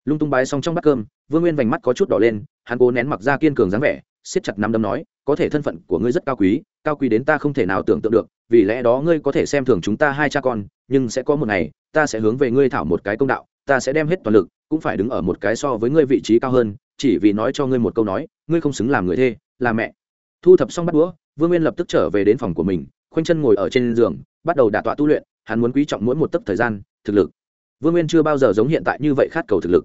Lung tung bái xong trong bát cơm, vương nguyên vành mắt có chút đỏ lên, hắn cố nén mặc ra kiên cường dáng vẻ, siết chặt nắm đấm nói, có thể thân phận của ngươi rất cao quý cao quý đến ta không thể nào tưởng tượng được, vì lẽ đó ngươi có thể xem thường chúng ta hai cha con, nhưng sẽ có một ngày, ta sẽ hướng về ngươi thảo một cái công đạo, ta sẽ đem hết toàn lực, cũng phải đứng ở một cái so với ngươi vị trí cao hơn, chỉ vì nói cho ngươi một câu nói, ngươi không xứng làm người thê, là mẹ. Thu thập xong bắt đũa, vương nguyên lập tức trở về đến phòng của mình, khoanh chân ngồi ở trên giường, bắt đầu đả tọa tu luyện, hắn muốn quý trọng mỗi một tấc thời gian, thực lực. Vương nguyên chưa bao giờ giống hiện tại như vậy khát cầu thực lực.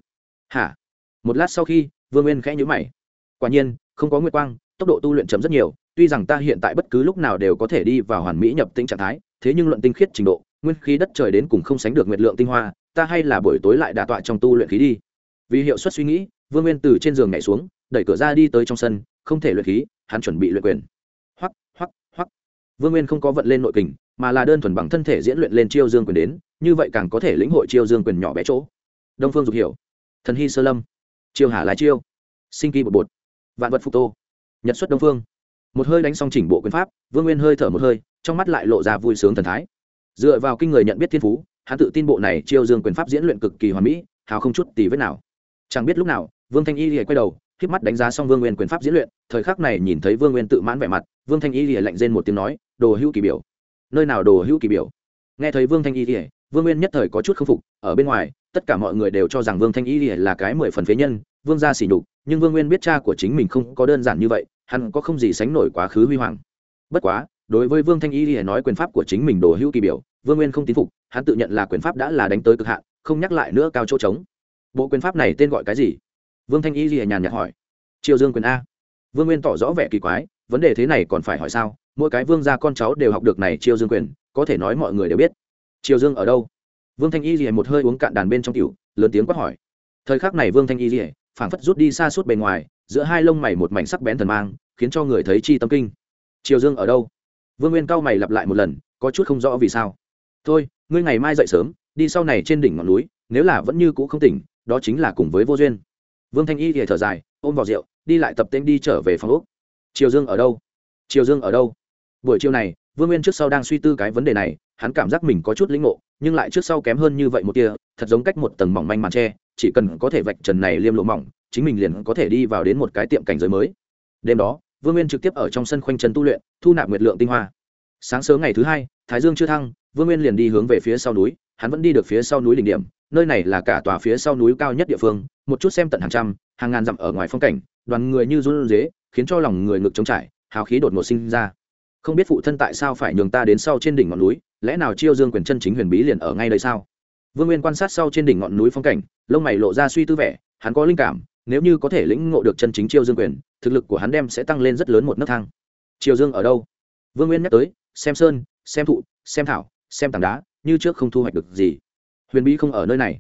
Hả? Một lát sau khi, vương nguyên khẽ nhữ mày. Quả nhiên, không có nguyệt quang, tốc độ tu luyện chậm rất nhiều tuy rằng ta hiện tại bất cứ lúc nào đều có thể đi vào hoàn mỹ nhập tĩnh trạng thái, thế nhưng luận tinh khiết trình độ, nguyên khí đất trời đến cùng không sánh được nguyệt lượng tinh hoa, ta hay là buổi tối lại đả tọa trong tu luyện khí đi. Vì hiệu suất suy nghĩ, vương nguyên từ trên giường nhảy xuống, đẩy cửa ra đi tới trong sân, không thể luyện khí, hắn chuẩn bị luyện quyền. Hoắc hoắc hoắc. Vương nguyên không có vận lên nội kình, mà là đơn thuần bằng thân thể diễn luyện lên chiêu dương quyền đến, như vậy càng có thể lĩnh hội chiêu dương quyền nhỏ bé chỗ. Đông phương dục hiểu. Thần hy sơ lâm. Chiêu hà lái chiêu. Sinh kỳ bột bột. Vạn vật phục tô. Nhật xuất đông phương một hơi đánh xong chỉnh bộ quyền pháp, vương nguyên hơi thở một hơi, trong mắt lại lộ ra vui sướng thần thái. Dựa vào kinh người nhận biết thiên phú, hắn tự tin bộ này chiêu dương quyền pháp diễn luyện cực kỳ hoàn mỹ, hào không chút tì vết nào. Chẳng biết lúc nào, vương thanh y lìa quay đầu k mắt đánh giá xong vương nguyên quyền pháp diễn luyện, thời khắc này nhìn thấy vương nguyên tự mãn vẻ mặt, vương thanh y lìa lạnh rên một tiếng nói, đồ hữu kỳ biểu. Nơi nào đồ hữu kỳ biểu? Nghe thấy vương thanh y lìa, vương nguyên nhất thời có chút k phục, ở bên ngoài, tất cả mọi người đều cho rằng vương thanh y lìa là cái mười phần phế nhân vương gia sỉ nhục, nhưng vương nguyên biết cha của chính mình không có đơn giản như vậy, hắn có không gì sánh nổi quá khứ huy hoàng. Bất quá, đối với vương thanh y thì nói quyền pháp của chính mình đồ hữu kỳ biểu, vương nguyên không tín phục, hắn tự nhận là quyền pháp đã là đánh tới cực hạn, không nhắc lại nữa cao chỗ trống. Bộ quyền pháp này tên gọi cái gì? Vương thanh y thì nhàn nhạt hỏi. Triều dương quyền a. Vương nguyên tỏ rõ vẻ kỳ quái, vấn đề thế này còn phải hỏi sao? Mỗi cái vương gia con cháu đều học được này triều dương quyền, có thể nói mọi người đều biết. Triều dương ở đâu? Vương thanh y thì một hơi uống cạn đàn bên trong tiểu, lớn tiếng quát hỏi. Thời khắc này vương thanh y thì phảng phất rút đi xa suốt bề ngoài, giữa hai lông mày một mảnh sắc bén thần mang, khiến cho người thấy chi tâm kinh. Triều dương ở đâu? Vương nguyên cao mày lặp lại một lần, có chút không rõ vì sao. Thôi, ngươi ngày mai dậy sớm, đi sau này trên đỉnh ngọn núi, nếu là vẫn như cũ không tỉnh, đó chính là cùng với vô duyên. Vương thanh y thì thở dài, ôm vào rượu, đi lại tập tên đi trở về phòng úc triều dương ở đâu? Triều dương ở đâu? Buổi chiều này, vương nguyên trước sau đang suy tư cái vấn đề này, hắn cảm giác mình có chút lĩnh ngộ, nhưng lại trước sau kém hơn như vậy một tia thật giống cách một tầng mỏng manh màn tre, chỉ cần có thể vạch trần này liêm lộ mỏng, chính mình liền có thể đi vào đến một cái tiệm cảnh giới mới. Đêm đó, vương nguyên trực tiếp ở trong sân khoanh chân tu luyện, thu nạp nguyệt lượng tinh hoa. Sáng sớm ngày thứ hai, thái dương chưa thăng, vương nguyên liền đi hướng về phía sau núi, hắn vẫn đi được phía sau núi đỉnh điểm, nơi này là cả tòa phía sau núi cao nhất địa phương, một chút xem tận hàng trăm, hàng ngàn dặm ở ngoài phong cảnh, đoàn người như run dế khiến cho lòng người ngực trống trải, hào khí đột ngột sinh ra. Không biết phụ thân tại sao phải nhường ta đến sau trên đỉnh ngọn núi, lẽ nào chiêu dương quyền chân chính huyền bí liền ở ngay đây sao? Vương nguyên quan sát sau trên đỉnh ngọn núi phong cảnh, lông mày lộ ra suy tư vẻ, hắn có linh cảm, nếu như có thể lĩnh ngộ được chân chính chiêu dương quyền, thực lực của hắn đem sẽ tăng lên rất lớn một nấc thang. Chiêu dương ở đâu? Vương nguyên nhắc tới, xem sơn, xem thụ, xem thảo, xem tảng đá, như trước không thu hoạch được gì. Huyền bí không ở nơi này.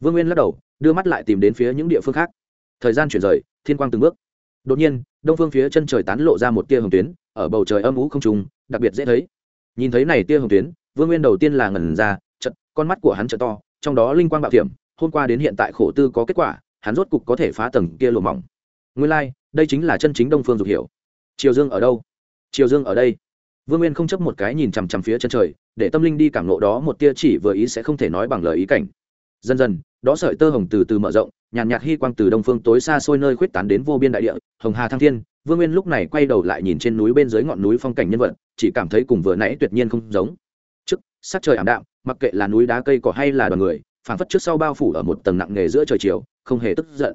Vương nguyên lắc đầu, đưa mắt lại tìm đến phía những địa phương khác. Thời gian chuyển rời, thiên quang từng bước. Đột nhiên, đông phương phía chân trời tán lộ ra một tia hồng tuyến, ở bầu trời âm ú không trùng đặc biệt dễ thấy. Nhìn thấy này tia hồng tuyến, vương nguyên đầu tiên là ngẩn ra con mắt của hắn trợ to trong đó linh quang bạo thiểm hôm qua đến hiện tại khổ tư có kết quả hắn rốt cục có thể phá tầng kia lùa mỏng. Nguyên lai、like, đây chính là chân chính đông phương dục hiểu. Triều dương ở đâu? Triều dương ở đây. Vương nguyên không chấp một cái nhìn chằm chằm phía chân trời để tâm linh đi cảm lộ đó một tia chỉ vừa ý sẽ không thể nói bằng lời ý cảnh. Dần dần đó sợi tơ hồng từ từ mở rộng nhàn nhạt hy quang từ đông phương tối xa xôi nơi khuyết tán đến vô biên đại địa hồng hà thăng thiên. Vương nguyên lúc này quay đầu lại nhìn trên núi bên dưới ngọn núi phong cảnh nhân vật chỉ cảm thấy cùng vừa nãy tuyệt nhiên không giống. Trước sắc trời ảm đạm mặc kệ là núi đá cây cỏ hay là đoàn người, phảng phất trước sau bao phủ ở một tầng nặng nề giữa trời chiều, không hề tức giận.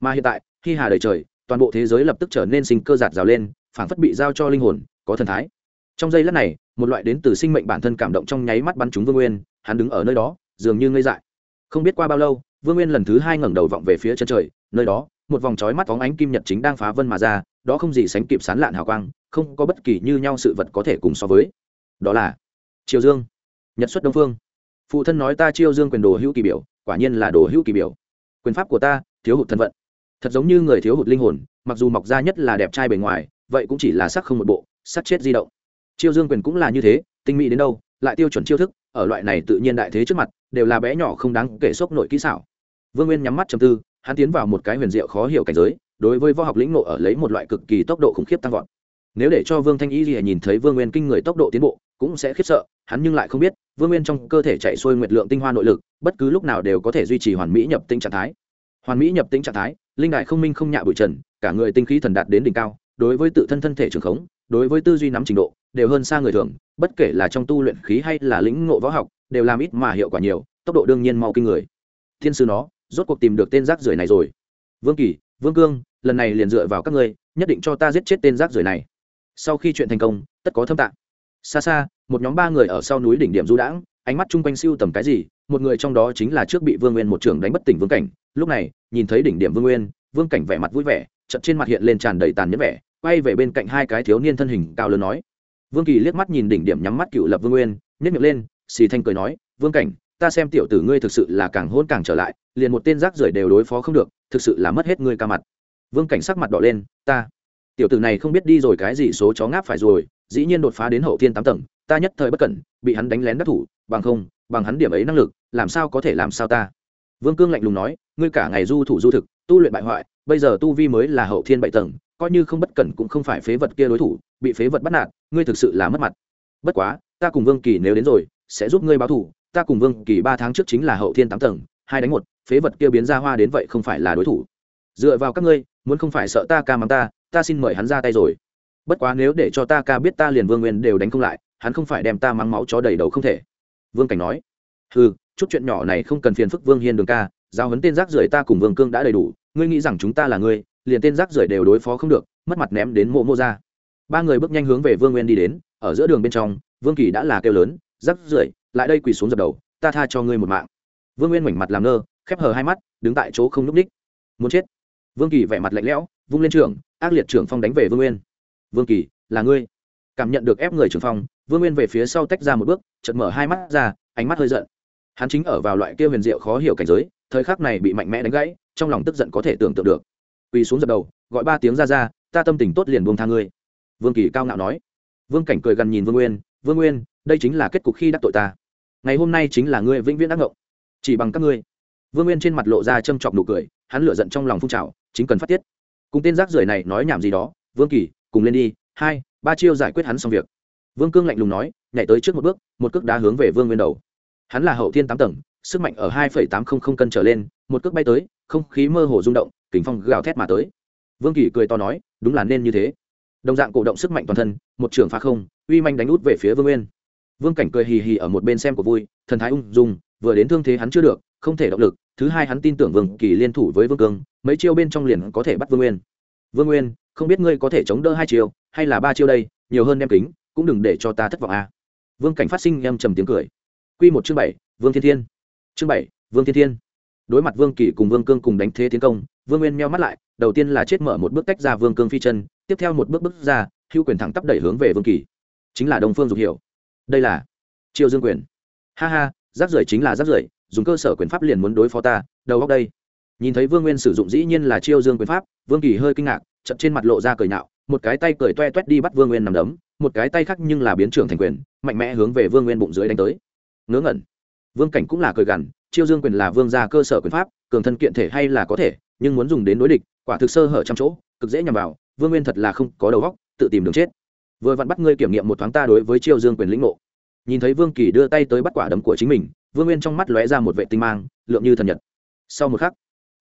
Mà hiện tại, khi hà đầy trời, toàn bộ thế giới lập tức trở nên sinh cơ giạt rào lên, phảng phất bị giao cho linh hồn, có thần thái. Trong giây lát này, một loại đến từ sinh mệnh bản thân cảm động trong nháy mắt bắn chúng vương nguyên, hắn đứng ở nơi đó, dường như ngây dại. Không biết qua bao lâu, vương nguyên lần thứ hai ngẩng đầu vọng về phía chân trời, nơi đó, một vòng trói mắt phóng ánh kim nhật chính đang phá vân mà ra, đó không gì sánh kịp sán lạn hào quang, không có bất kỳ như nhau sự vật có thể cùng so với. Đó là triều dương nhật xuất đông phương. Phụ thân nói ta chiêu dương quyền đồ hữu kỳ biểu, quả nhiên là đồ hữu kỳ biểu. Quyền pháp của ta, thiếu hụt thân vận. Thật giống như người thiếu hụt linh hồn, mặc dù mọc ra nhất là đẹp trai bề ngoài, vậy cũng chỉ là sắc không một bộ, sắc chết di động. Chiêu dương quyền cũng là như thế, tinh mỹ đến đâu, lại tiêu chuẩn chiêu thức, ở loại này tự nhiên đại thế trước mặt, đều là bé nhỏ không đáng kể sốc nội kỹ xảo. Vương nguyên nhắm mắt chầm tư, hắn tiến vào một cái huyền diệu khó hiểu cảnh giới, đối với võ học lĩnh ngộ ở lấy một loại cực kỳ tốc độ khủng khiếp tăng vọt. Nếu để cho vương thanh y nhìn thấy vương nguyên kinh người tốc độ tiến bộ cũng sẽ khiếp sợ, hắn nhưng lại không biết, vương nguyên trong cơ thể chạy xuôi nguyệt lượng tinh hoa nội lực, bất cứ lúc nào đều có thể duy trì hoàn mỹ nhập tinh trạng thái. Hoàn mỹ nhập tinh trạng thái, linh đại không minh không nhạ bụi trần, cả người tinh khí thần đạt đến đỉnh cao, đối với tự thân thân thể trường khống, đối với tư duy nắm trình độ, đều hơn xa người thường, bất kể là trong tu luyện khí hay là lĩnh ngộ võ học, đều làm ít mà hiệu quả nhiều, tốc độ đương nhiên mau kinh người. Thiên sư nó, rốt cuộc tìm được tên rác rưởi này rồi. Vương kỳ, vương cương, lần này liền dựa vào các ngươi, nhất định cho ta giết chết tên rác rưởi này. Sau khi chuyện thành công, tất có thâm tạng xa xa, một nhóm ba người ở sau núi đỉnh điểm du đãng, ánh mắt chung quanh siêu tầm cái gì, một người trong đó chính là trước bị vương nguyên một trưởng đánh bất tỉnh vương cảnh. Lúc này, nhìn thấy đỉnh điểm vương nguyên, vương cảnh vẻ mặt vui vẻ chật trên mặt hiện lên tràn đầy tàn nhẫn vẻ, quay về bên cạnh hai cái thiếu niên thân hình cao lớn nói. Vương kỳ liếc mắt nhìn đỉnh điểm nhắm mắt cựu lập vương nguyên nhét miệng lên, xì thanh cười nói, vương cảnh, ta xem tiểu tử ngươi thực sự là càng hôn càng trở lại, liền một tên rác rưởi đều đối phó không được, thực sự là mất hết ngươi ca mặt. Vương cảnh sắc mặt đỏ lên, ta, tiểu tử này không biết đi rồi cái gì số chó ngáp phải rồi dĩ nhiên đột phá đến hậu thiên tám tầng, ta nhất thời bất cẩn, bị hắn đánh lén đắc thủ, bằng không, bằng hắn điểm ấy năng lực, làm sao có thể làm sao ta? Vương cương lạnh lùng nói, ngươi cả ngày du thủ du thực, tu luyện bại hoại, bây giờ tu vi mới là hậu thiên bảy tầng, coi như không bất cẩn cũng không phải phế vật kia đối thủ, bị phế vật bắt nạt, ngươi thực sự là mất mặt. Bất quá, ta cùng vương kỳ nếu đến rồi, sẽ giúp ngươi báo thủ ta cùng vương kỳ ba tháng trước chính là hậu thiên tám tầng, hai đánh một, phế vật kia biến ra hoa đến vậy không phải là đối thủ. Dựa vào các ngươi, muốn không phải sợ ta ca mắng ta ta xin mời hắn ra tay rồi bất quá nếu để cho ta ca biết ta liền vương nguyên đều đánh không lại, hắn không phải đem ta mắng máu chó đầy đầu không thể. Vương cảnh nói. Ừ chút chuyện nhỏ này không cần phiền phức vương hiên đường ca giao hấn tên rác rưởi ta cùng vương cương đã đầy đủ, ngươi nghĩ rằng chúng ta là ngươi, liền tên rác rưởi đều đối phó không được, mất mặt ném đến mộ mô ra. Ba người bước nhanh hướng về vương nguyên đi đến, ở giữa đường bên trong, vương kỳ đã là kêu lớn, rác rưởi, lại đây quỳ xuống dập đầu, ta tha cho ngươi một mạng. Vương nguyên mảnh mặt làm ngơ, khép hờ hai mắt, đứng tại chỗ không n ú c ních muốn chết. Vương kỳ vẻ mặt lạnh lẽo, vung lên trường, ác liệt trưởng phong đánh về vương nguyên vương kỳ, là ngươi. Cảm nhận được ép người trưởng phong, vương nguyên về phía sau tách ra một bước chật mở hai mắt ra, ánh mắt hơi giận. Hắn chính ở vào loại kia huyền diệu khó hiểu cảnh giới, thời khắc này bị mạnh mẽ đánh gãy, trong lòng tức giận có thể tưởng tượng được. Quỳ xuống dập đầu, gọi ba tiếng ra ra, ta tâm tình tốt liền buông tha ngươi. Vương kỳ cao ngạo nói. Vương cảnh cười gần nhìn vương nguyên vương nguyên, đây chính là kết cục khi đắc tội ta. Ngày hôm nay chính là ngươi vĩnh viễn đắc ngộ chỉ bằng các ngươi. Vương nguyên trên mặt lộ ra châm chọc nụ cười, hắn lửa giận trong lòng phun trào, chính cần phát tiết. Cùng tên rác rưởi này nói nhảm gì đó, vương kỳ cùng lên đi, hai, ba chiêu giải quyết hắn xong việc. Vương cương lạnh lùng nói, nhảy tới trước một bước, một cước đá hướng về vương nguyên đầu. Hắn là hậu thiên tám tầng, sức mạnh ở hai tám không không cân trở lên, một cước bay tới, không khí mơ hồ rung động kính phong gào thét mà tới. Vương kỳ cười to nói, đúng là nên như thế. Đồng dạng cổ động sức mạnh toàn thân, một trường phá không, uy manh đánh út về phía vương nguyên. Vương cảnh cười hì hì ở một bên xem của vui, thần thái ung dung, vừa đến thương thế hắn chưa được, không thể động lực. Thứ hai hắn tin tưởng vương kỳ liên thủ với vương cương, mấy chiêu bên trong liền có thể bắt vương nguyên. Vương nguyên không biết ngươi có thể chống đỡ hai chiêu, hay là ba chiêu đây, nhiều hơn đem kính, cũng đừng để cho ta thất vọng a à. vương cảnh phát sinh em trầm tiếng cười. Q một chương bảy, vương thiên thiên. Chương bảy, vương thiên thiên. Đối mặt vương kỳ cùng vương cương cùng đánh thế tiến công, vương nguyên meo mắt lại, đầu tiên là chết mở một bước tách ra vương cương phi chân, tiếp theo một bước bước ra, hữu quyền thẳng tắp đẩy hướng về vương kỳ chính là đồng phương dục hiểu. Đây là triều dương quyền. Ha ha, giáp rưởi chính là giáp rưởi dùng cơ sở quyền pháp liền muốn đối phó ta, đầu góc đây. Nhìn thấy vương nguyên sử dụng dĩ nhiên là chiêu dương quyền pháp, vương kỳ hơi kinh ngạc chậm trên mặt lộ ra cười nạo một cái tay cười toe toét đi bắt vương nguyên nằm đấm, một cái tay khác nhưng là biến trưởng thành quyền, mạnh mẽ hướng về vương nguyên bụng dưới đánh tới. Ngớ ngẩn. Vương cảnh cũng là cười gằn, chiêu dương quyền là vương gia cơ sở quyền pháp, cường thân kiện thể hay là có thể, nhưng muốn dùng đến đối địch, quả thực sơ hở trăm chỗ, cực dễ nhằm vào, vương nguyên thật là không có đầu óc, tự tìm đường chết. Vừa vặn bắt ngươi kiểm nghiệm một thoáng ta đối với chiêu dương quyền lĩnh ngộ. Nhìn thấy vương kỳ đưa tay tới bắt quả đấm của chính mình, vương nguyên trong mắt lóe ra một vệ tinh mang, lượng như thần nhật. Sau một khắc,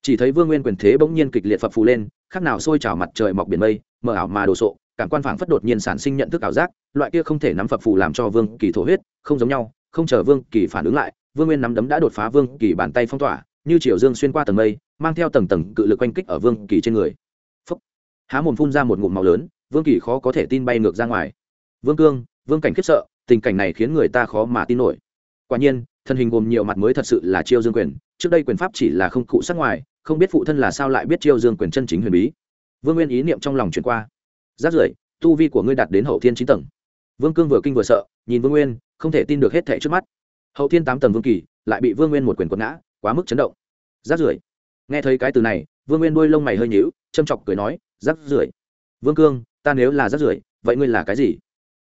chỉ thấy vương nguyên quyền thế bỗng nhiên kịch liệt phập phù lên khác nào sôi trào mặt trời mọc biển mây, mờ ảo mà đồ sộ, cảm quan phảng phất đột nhiên sản sinh nhận thức ảo giác, loại kia không thể nắm phập phù làm cho vương kỳ thổ huyết, không giống nhau, không chờ vương kỳ phản ứng lại, vương nguyên nắm đấm đã đột phá vương kỳ bàn tay phong tỏa, như triều dương xuyên qua tầng mây, mang theo tầng tầng cự lực oanh kích ở vương kỳ trên người. Phấp há mồm phun ra một ngụm màu lớn, vương kỳ khó có thể tin bay ngược ra ngoài. Vương cương, vương cảnh khiếp sợ, tình cảnh này khiến người ta khó mà tin nổi. Quả nhiên, thân hình gồm nhiều mặt mới thật sự là chiêu dương quyền, trước đây quyền pháp chỉ là không cụ sát ngoài không biết phụ thân là sao lại biết chiêu dương quyền chân chính huyền bí. Vương nguyên ý niệm trong lòng chuyển qua. Rát rưởi, tu vi của ngươi đạt đến hậu thiên chín tầng. Vương cương vừa kinh vừa sợ, nhìn vương nguyên, không thể tin được hết thẻ trước mắt. Hậu thiên tám tầng vương kỳ, lại bị vương nguyên một quyền quật ngã, quá mức chấn động. Rác rưởi. Nghe thấy cái từ này, vương nguyên đuôi lông mày hơi nhíu, châm chọc cười nói rác rưởi. Vương cương, ta nếu là rác rưởi, vậy ngươi là cái gì?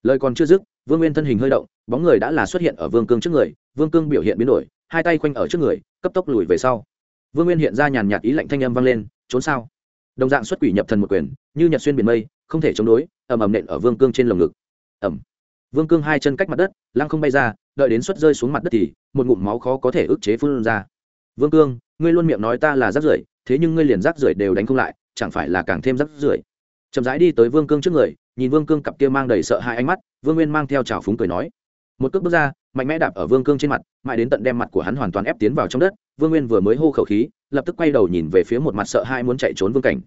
Lời còn chưa dứt, vương nguyên thân hình hơi động, bóng người đã là xuất hiện ở vương cương trước người. Vương cương biểu hiện biến đổi, hai tay khoanh ở trước người, cấp tốc lùi về sau vương nguyên hiện ra nhàn nhạt ý lạnh thanh âm vang lên, trốn sao? Đồng dạng xuất quỷ nhập thần một quyền, như nhật xuyên biển mây, không thể chống đối, ầm ầm nện ở vương cương trên lồng ngực. Ầm. vương cương hai chân cách mặt đất, lăng không bay ra, đợi đến suất rơi xuống mặt đất thì, một ngụm máu khó có thể ức chế phun ra. Vương cương, ngươi luôn miệng nói ta là rác rưởi, thế nhưng ngươi liền rác rưởi đều đánh không lại, chẳng phải là càng thêm rác rưởi? Chậm rãi đi tới vương cương trước người, nhìn vương cương cặp kia mang đầy sợ hãi ánh mắt, vương nguyên mang theo trào phúng cười nói. Một cước bước ra, mạnh mẽ đạp ở vương cương trên mặt, mãi đến tận đem mặt của hắn hoàn toàn ép tiến vào trong đất vương nguyên vừa mới hô khẩu khí, lập tức quay đầu nhìn về phía một mặt sợ hãi muốn chạy trốn vương cảnh.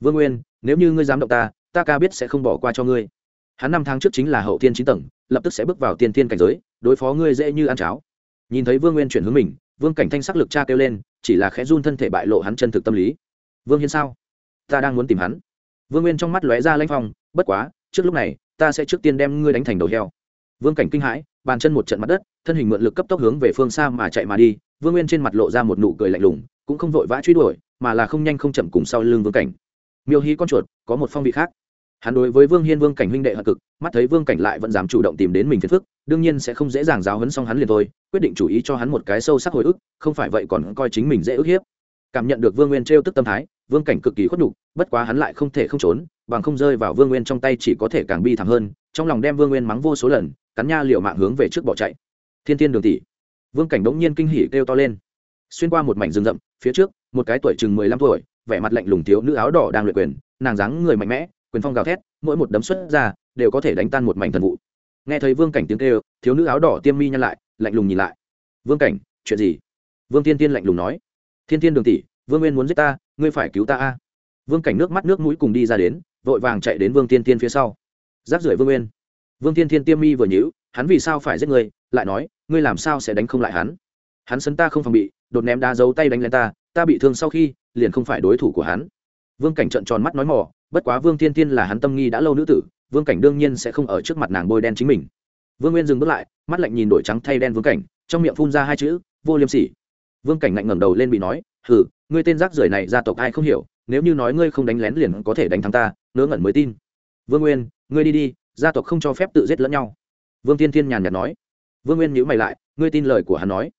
Vương nguyên, nếu như ngươi dám động ta ta ca biết sẽ không bỏ qua cho ngươi. Hắn năm tháng trước chính là hậu tiên chín tầng, lập tức sẽ bước vào tiên tiên cảnh giới, đối phó ngươi dễ như ăn cháo. Nhìn thấy vương nguyên chuyển hướng mình, vương cảnh thanh sắc lực cha kêu lên, chỉ là khẽ run thân thể bại lộ hắn chân thực tâm lý. Vương hiên sao? Ta đang muốn tìm hắn. Vương nguyên trong mắt lóe ra lanh phong, bất quá, trước lúc này, ta sẽ trước tiên đem ngươi đánh thành đầu heo. Vương cảnh kinh hãi bàn chân một trận mặt đất, thân hình mượn lực cấp tốc hướng về phương xa mà chạy mà đi, vương nguyên trên mặt lộ ra một nụ cười lạnh lùng, cũng không vội vã truy đuổi, mà là không nhanh không chậm cùng sau lưng vương cảnh. Miêu hí con chuột, có một phong vị khác. Hắn đối với vương hiên, vương cảnh huynh đệ hận cực, mắt thấy vương cảnh lại vẫn dám chủ động tìm đến mình phiền phức, đương nhiên sẽ không dễ dàng giáo hấn xong hắn liền thôi, quyết định chủ ý cho hắn một cái sâu sắc hồi ức, không phải vậy còn coi chính mình dễ ức hiếp. Cảm nhận được vương nguyên trêu tức tâm thái, vương cảnh cực kỳ khuất nhục, bất quá hắn lại không thể không trốn, bằng không rơi vào vương nguyên trong tay chỉ có thể càng bi thảm hơn trong lòng đem vương nguyên mắng vô số lần, cắn nha liệu mạng hướng về trước bỏ chạy. Thiên thiên đường tỷ. Vương cảnh đống nhiên kinh hỉ kêu to lên. Xuyên qua một mảnh rừng rậm, phía trước, một cái tuổi chừng mười lăm tuổi, vẻ mặt lạnh lùng thiếu nữ áo đỏ đang luyện quyền, nàng dáng người mạnh mẽ, quyền phong gào thét, mỗi một đấm xuất ra, đều có thể đánh tan một mảnh thần vụ. Nghe thấy vương cảnh tiếng kêu, thiếu nữ áo đỏ tiêm mi nhăn lại, lạnh lùng nhìn lại. Vương cảnh, chuyện gì? Vương tiên tiên lạnh lùng nói. Thiên tiên đường tỷ, vương nguyên muốn giết ta, ngươi phải cứu ta a. Vương cảnh nước mắt nước mũi cùng đi ra đến, vội vàng chạy đến vương tiên tiên phía sau giáp rưỡi vương nguyên. Vương thiên thiên tiêm mi vừa nhữ hắn vì sao phải giết ngươi lại nói, ngươi làm sao sẽ đánh không lại hắn? Hắn sấn ta không phòng bị, đột ném đá giấu tay đánh lên ta ta bị thương sau khi, liền không phải đối thủ của hắn. Vương cảnh trợn tròn mắt nói mỏ bất quá vương thiên thiên là hắn tâm nghi đã lâu nữ tử, vương cảnh đương nhiên sẽ không ở trước mặt nàng bôi đen chính mình. Vương nguyên dừng bước lại, mắt lạnh nhìn đổi trắng thay đen vương cảnh, trong miệng phun ra hai chữ, vô liêm sỉ. Vương cảnh lạnh ngẩng đầu lên bị nói, hừ, ngươi tên rác rưởi này gia tộc ai không hiểu, nếu như nói ngươi không đánh lén liền có thể đánh thắng ta, ngớ ngẩn mới tin. Vương nguyên ngươi đi đi, gia tộc không cho phép tự giết lẫn nhau. Vương tiên thiên nhàn nhạt nói. Vương nguyên nhữ mày lại, ngươi tin lời của hắn nói.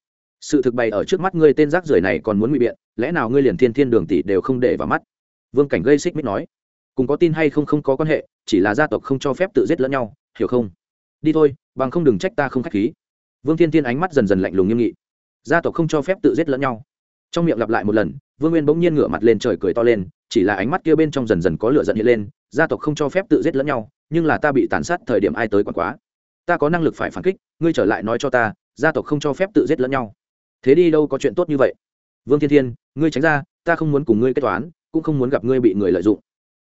Sự thực bày ở trước mắt ngươi tên rác rưởi này còn muốn ngụy biện, lẽ nào ngươi liền thiên thiên đường tỷ đều không để vào mắt? Vương cảnh gây xích mích nói. Cùng có tin hay không không có quan hệ, chỉ là gia tộc không cho phép tự giết lẫn nhau, hiểu không? Đi thôi, bằng không đừng trách ta không k h á c h khí. Vương thiên Thiên ánh mắt dần dần lạnh lùng nghiêm nghị. Gia tộc không cho phép tự giết lẫn nhau. Trong miệng lặp lại một lần, vương nguyên bỗng nhiên ngửa mặt lên trời cười to lên, chỉ là ánh mắt kia bên trong dần dần có lửa giận hiện lên gia tộc không cho phép tự giết lẫn nhau, nhưng là ta bị tàn sát thời điểm ai tới còn quá. Ta có năng lực phải phản kích, ngươi trở lại nói cho ta, gia tộc không cho phép tự giết lẫn nhau. Thế đi đâu có chuyện tốt như vậy? Vương thiên thiên, ngươi tránh ra, ta không muốn cùng ngươi kết toán, cũng không muốn gặp ngươi bị người lợi dụng.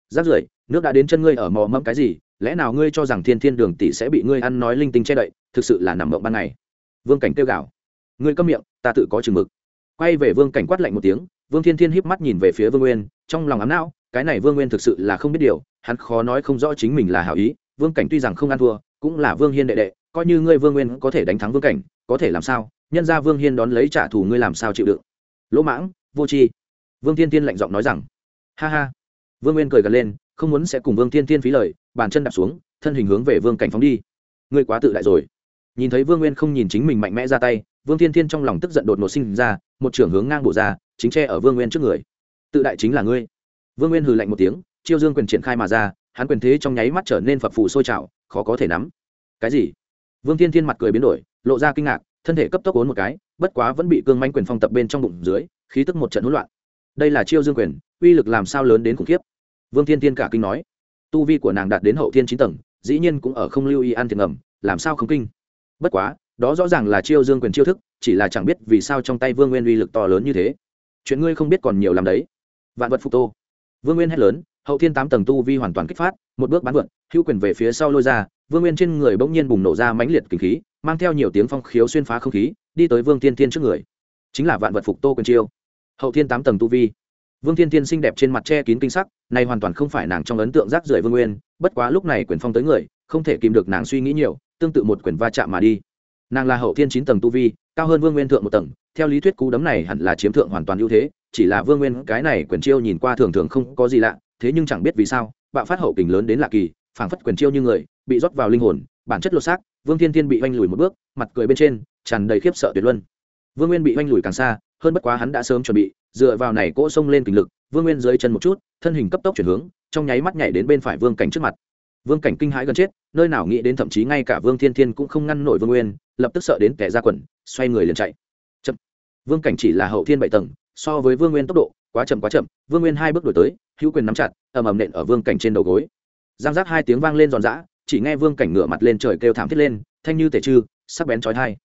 Giáp rưởi nước đã đến chân ngươi ở mò mẫm cái gì, lẽ nào ngươi cho rằng thiên thiên đường tỷ sẽ bị ngươi ăn nói linh tinh che đậy, thực sự là nằm mộng ban ngày. Vương cảnh kêu gào. Ngươi câm miệng, ta tự có chừng mực. Quay về vương cảnh quát lạnh một tiếng, vương thiên thiên híp mắt nhìn về phía vương nguyên, trong lòng ám não cái này vương nguyên thực sự là không biết điều, hắn khó nói không rõ chính mình là hảo ý, vương cảnh tuy rằng không ăn thua, cũng là vương hiên đệ đệ, coi như ngươi vương nguyên có thể đánh thắng vương cảnh, có thể làm sao, nhân ra vương hiên đón lấy trả thù ngươi làm sao chịu đựng. Lỗ mãng, vô tri. Vương thiên thiên lạnh giọng nói rằng, ha ha. Vương nguyên cười gần lên, không muốn sẽ cùng vương thiên thiên phí lời, bàn chân đạp xuống, thân hình hướng về vương cảnh phóng đi. Ngươi quá tự đại rồi. Nhìn thấy vương nguyên không nhìn chính mình mạnh mẽ ra tay, vương thiên thiên trong lòng tức giận đột ngột sinh ra, một trưởng hướng ngang bổ ra, chính tre ở vương nguyên trước người. Tự đại chính là ngươi vương nguyên hừ lạnh một tiếng, chiêu dương quyền triển khai mà ra, hắn quyền thế trong nháy mắt trở nên phập phù sôi trào, khó có thể nắm. Cái gì? Vương thiên thiên mặt cười biến đổi, lộ ra kinh ngạc, thân thể cấp tốc ốn một cái, bất quá vẫn bị cương manh quyền phong tập bên trong bụng dưới, khí tức một trận hỗn loạn. Đây là chiêu dương quyền, uy lực làm sao lớn đến khủng khiếp? Vương thiên Thiên cả kinh nói. Tu vi của nàng đạt đến hậu thiên chín tầng, dĩ nhiên cũng ở không lưu ý ăn thiệt ngầm, làm sao không kinh? Bất quá, đó rõ ràng là chiêu dương quyền chiêu thức, chỉ là chẳng biết vì sao trong tay vương nguyên uy lực to lớn như thế. Chuyện ngươi không biết còn nhiều làm đấy. Vạn vật phục tô vương nguyên hét lớn, hậu thiên tám tầng tu vi hoàn toàn kích phát, một bước bán vượt, hữu quyền về phía sau lôi ra, vương nguyên trên người bỗng nhiên bùng nổ ra mãnh liệt kinh khí, mang theo nhiều tiếng phong khiếu xuyên phá không khí, đi tới vương thiên thiên trước người. Chính là vạn vật phục tô quyền chiêu. Hậu thiên tám tầng tu vi. Vương thiên thiên xinh đẹp trên mặt che kín kinh sắc, này hoàn toàn không phải nàng trong ấn tượng rác rưởi vương nguyên, bất quá lúc này quyền phong tới người, không thể kìm được nàng suy nghĩ nhiều, tương tự một quyền va chạm mà đi. Nàng là hậu thiên chín tầng tu vi, cao hơn vương nguyên thượng một tầng, theo lý thuyết cú đấm này hẳn là chiếm thượng hoàn toàn ưu thế chỉ là vương nguyên cái này quyền chiêu nhìn qua thường thường không có gì lạ, thế nhưng chẳng biết vì sao, bạo phát hậu kình lớn đến lạ kỳ, phảng phất quyền chiêu như người, bị rót vào linh hồn, bản chất lột xác, vương thiên thiên bị oanh lùi một bước, mặt cười bên trên, tràn đầy khiếp sợ tuyệt luân. Vương nguyên bị oanh lùi càng xa, hơn bất quá hắn đã sớm chuẩn bị, dựa vào này cỗ xông lên kình lực, vương nguyên dưới chân một chút, thân hình cấp tốc chuyển hướng, trong nháy mắt nhảy đến bên phải vương cảnh trước mặt. Vương cảnh kinh hãi gần chết, nơi nào nghĩ đến thậm chí ngay cả vương thiên thiên cũng không ngăn nổi vương nguyên, lập tức sợ đến kẻ ra quần, xoay người liền chạy. Chậm. Vương cảnh chỉ là hậu thiên bảy tầng so với vương nguyên tốc độ, quá chậm quá chậm, vương nguyên hai bước đổi tới, hữu quyền nắm chặt, ầm ầm nện ở vương cảnh trên đầu gối. Giang giác hai tiếng vang lên giòn giã, chỉ nghe vương cảnh ngửa mặt lên trời kêu thảm thiết lên, thanh như tể trư, sắc bén trói thai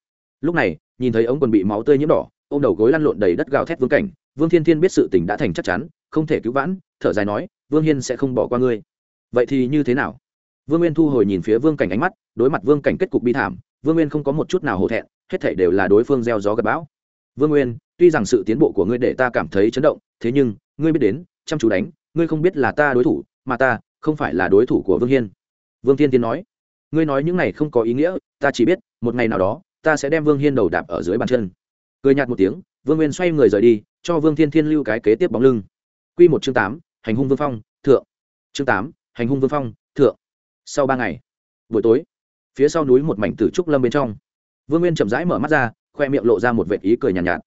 lúc này, nhìn thấy ống quần bị máu tươi nhiễm đỏ ô m đầu gối lăn lộn đầy đất gào thét vương cảnh, vương thiên thiên biết sự tình đã thành chắc chắn, không thể cứu vãn, thở dài nói, vương hiên sẽ không bỏ qua ngươi. Vậy thì như thế nào? Vương nguyên thu hồi nhìn phía vương cảnh ánh mắt, đối mặt vương cảnh kết cục bi thảm, vương nguyên không có một chút nào hổ thẹn, hết thể đều là đối phương gieo gió gặp bão vương nguyên, tuy rằng sự tiến bộ của ngươi để ta cảm thấy chấn động, thế nhưng, ngươi biết đến, chăm chú đánh, ngươi không biết là ta đối thủ, mà ta không phải là đối thủ của vương hiên. Vương thiên tiến nói. Ngươi nói những này không có ý nghĩa, ta chỉ biết, một ngày nào đó, ta sẽ đem vương hiên đầu đạp ở dưới bàn chân. Cười nhạt một tiếng, vương nguyên xoay người rời đi, cho vương thiên thiên lưu cái kế tiếp bóng lưng. Q một chương tám, hành hung vương phong, thượng. Chương tám, hành hung vương phong, thượng. Sau ba ngày, buổi tối, phía sau núi một mảnh tử trúc lâm bên trong. Vương nguyên chậm rãi mở mắt ra khoe miệng lộ ra một vệt ý cười nhàn nhạt, nhạt.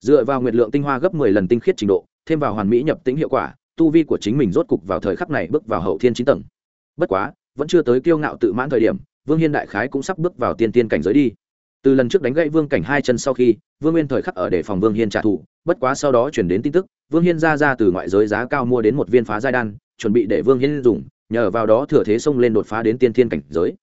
Dựa vào nguyệt lượng tinh hoa gấp mười lần tinh khiết trình độ thêm vào hoàn mỹ nhập tính hiệu quả tu vi của chính mình rốt cục vào thời khắc này bước vào hậu thiên chín tầng. Bất quá vẫn chưa tới kiêu ngạo tự mãn thời điểm vương hiên đại khái cũng sắp bước vào tiên tiên cảnh giới đi. Từ lần trước đánh gãy vương cảnh hai chân sau khi vương nguyên thời khắc ở để phòng vương hiên trả thù bất quá sau đó chuyển đến tin tức vương hiên ra ra từ ngoại giới giá cao mua đến một viên phá giai đan chuẩn bị để vương hiên dùng nhờ vào đó thừa thế xông lên đột phá đến tiên thiên cảnh giới.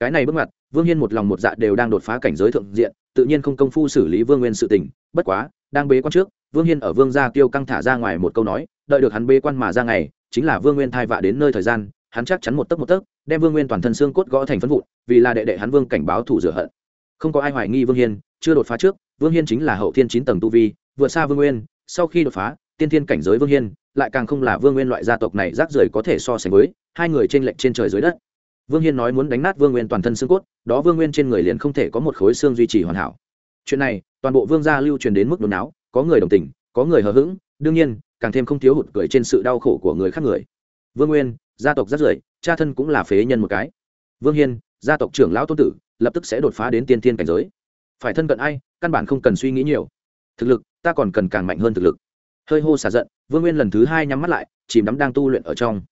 Cái này bước ngoặt vương hiên một lòng một dạ đều đang đột phá cảnh giới thượng diện tự nhiên không công phu xử lý vương nguyên sự tình, bất quá, đang bế quan trước, vương hiên ở vương gia tiêu căng thả ra ngoài một câu nói, đợi được hắn bế quan mà ra ngày, chính là vương nguyên thai vạ đến nơi thời gian, hắn chắc chắn một tấc một tấc, đem vương nguyên toàn thân xương cốt gõ thành phân vụn, vì là đệ đệ hắn vương cảnh báo thủ rửa hận. Không có ai hoài nghi vương hiên, chưa đột phá trước, vương hiên chính là hậu thiên chín tầng tu vi, vượt xa vương nguyên, sau khi đột phá, tiên thiên cảnh giới vương hiên, lại càng không là vương nguyên loại gia tộc này rác rưởi có thể so sánh với, hai người trên lệnh trên trời dưới đất vương hiên nói muốn đánh nát vương nguyên toàn thân xương cốt, đó vương nguyên trên người liền không thể có một khối xương duy trì hoàn hảo. Chuyện này, toàn bộ vương gia lưu truyền đến mức đồn não có người đồng tình, có người hờ hững, đương nhiên, càng thêm không thiếu hụt cười trên sự đau khổ của người khác người. Vương nguyên, gia tộc rất rưởi, cha thân cũng là phế nhân một cái. Vương hiên, gia tộc trưởng lão tôn tử, lập tức sẽ đột phá đến tiên thiên cảnh giới. Phải thân cận ai, căn bản không cần suy nghĩ nhiều. Thực lực, ta còn cần càng mạnh hơn thực lực. Hơi hô xả giận, vương nguyên lần thứ hai nhắm mắt lại, chìm đắm đang tu luyện ở trong.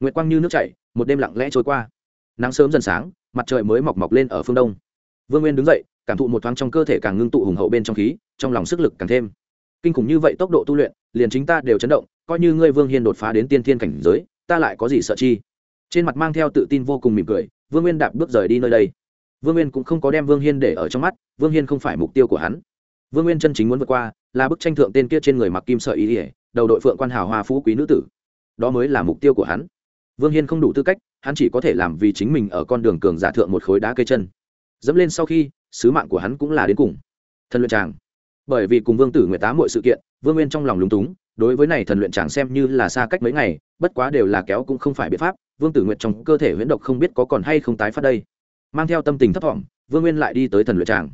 Nguyệt quang như nước chảy, một đêm lặng lẽ trôi qua nắng sớm dần sáng, mặt trời mới mọc mọc lên ở phương đông. Vương nguyên đứng dậy, cảm thụ một thoáng trong cơ thể càng ngưng tụ hùng hậu bên trong khí, trong lòng sức lực càng thêm. Kinh khủng như vậy tốc độ tu luyện, liền chính ta đều chấn động, coi như ngươi vương hiên đột phá đến tiên thiên cảnh giới, ta lại có gì sợ chi? Trên mặt mang theo tự tin vô cùng mỉm cười, vương nguyên đạp bước rời đi nơi đây. Vương nguyên cũng không có đem vương hiên để ở trong mắt, vương hiên không phải mục tiêu của hắn. Vương nguyên chân chính muốn vượt qua, là bức tranh thượng tên kia trên người mặc kim sợi ý ỉa đầu đội phượng quan hào hoa phú quý nữ tử. Đó mới là mục tiêu của hắn. Vương hiên không đủ tư cách hắn chỉ có thể làm vì chính mình ở con đường cường giả thượng một khối đá cây chân. Dẫm lên sau khi, sứ mạng của hắn cũng là đến cùng. Thần luyện tràng. Bởi vì cùng vương tử nguyệt tá mọi sự kiện, vương nguyên trong lòng lúng túng, đối với này thần luyện tràng xem như là xa cách mấy ngày, bất quá đều là kéo cũng không phải biện pháp, vương tử nguyệt trong cơ thể huyễn độc không biết có còn hay không tái phát đây. Mang theo tâm tình thấp thỏm, vương nguyên lại đi tới thần luyện tràng.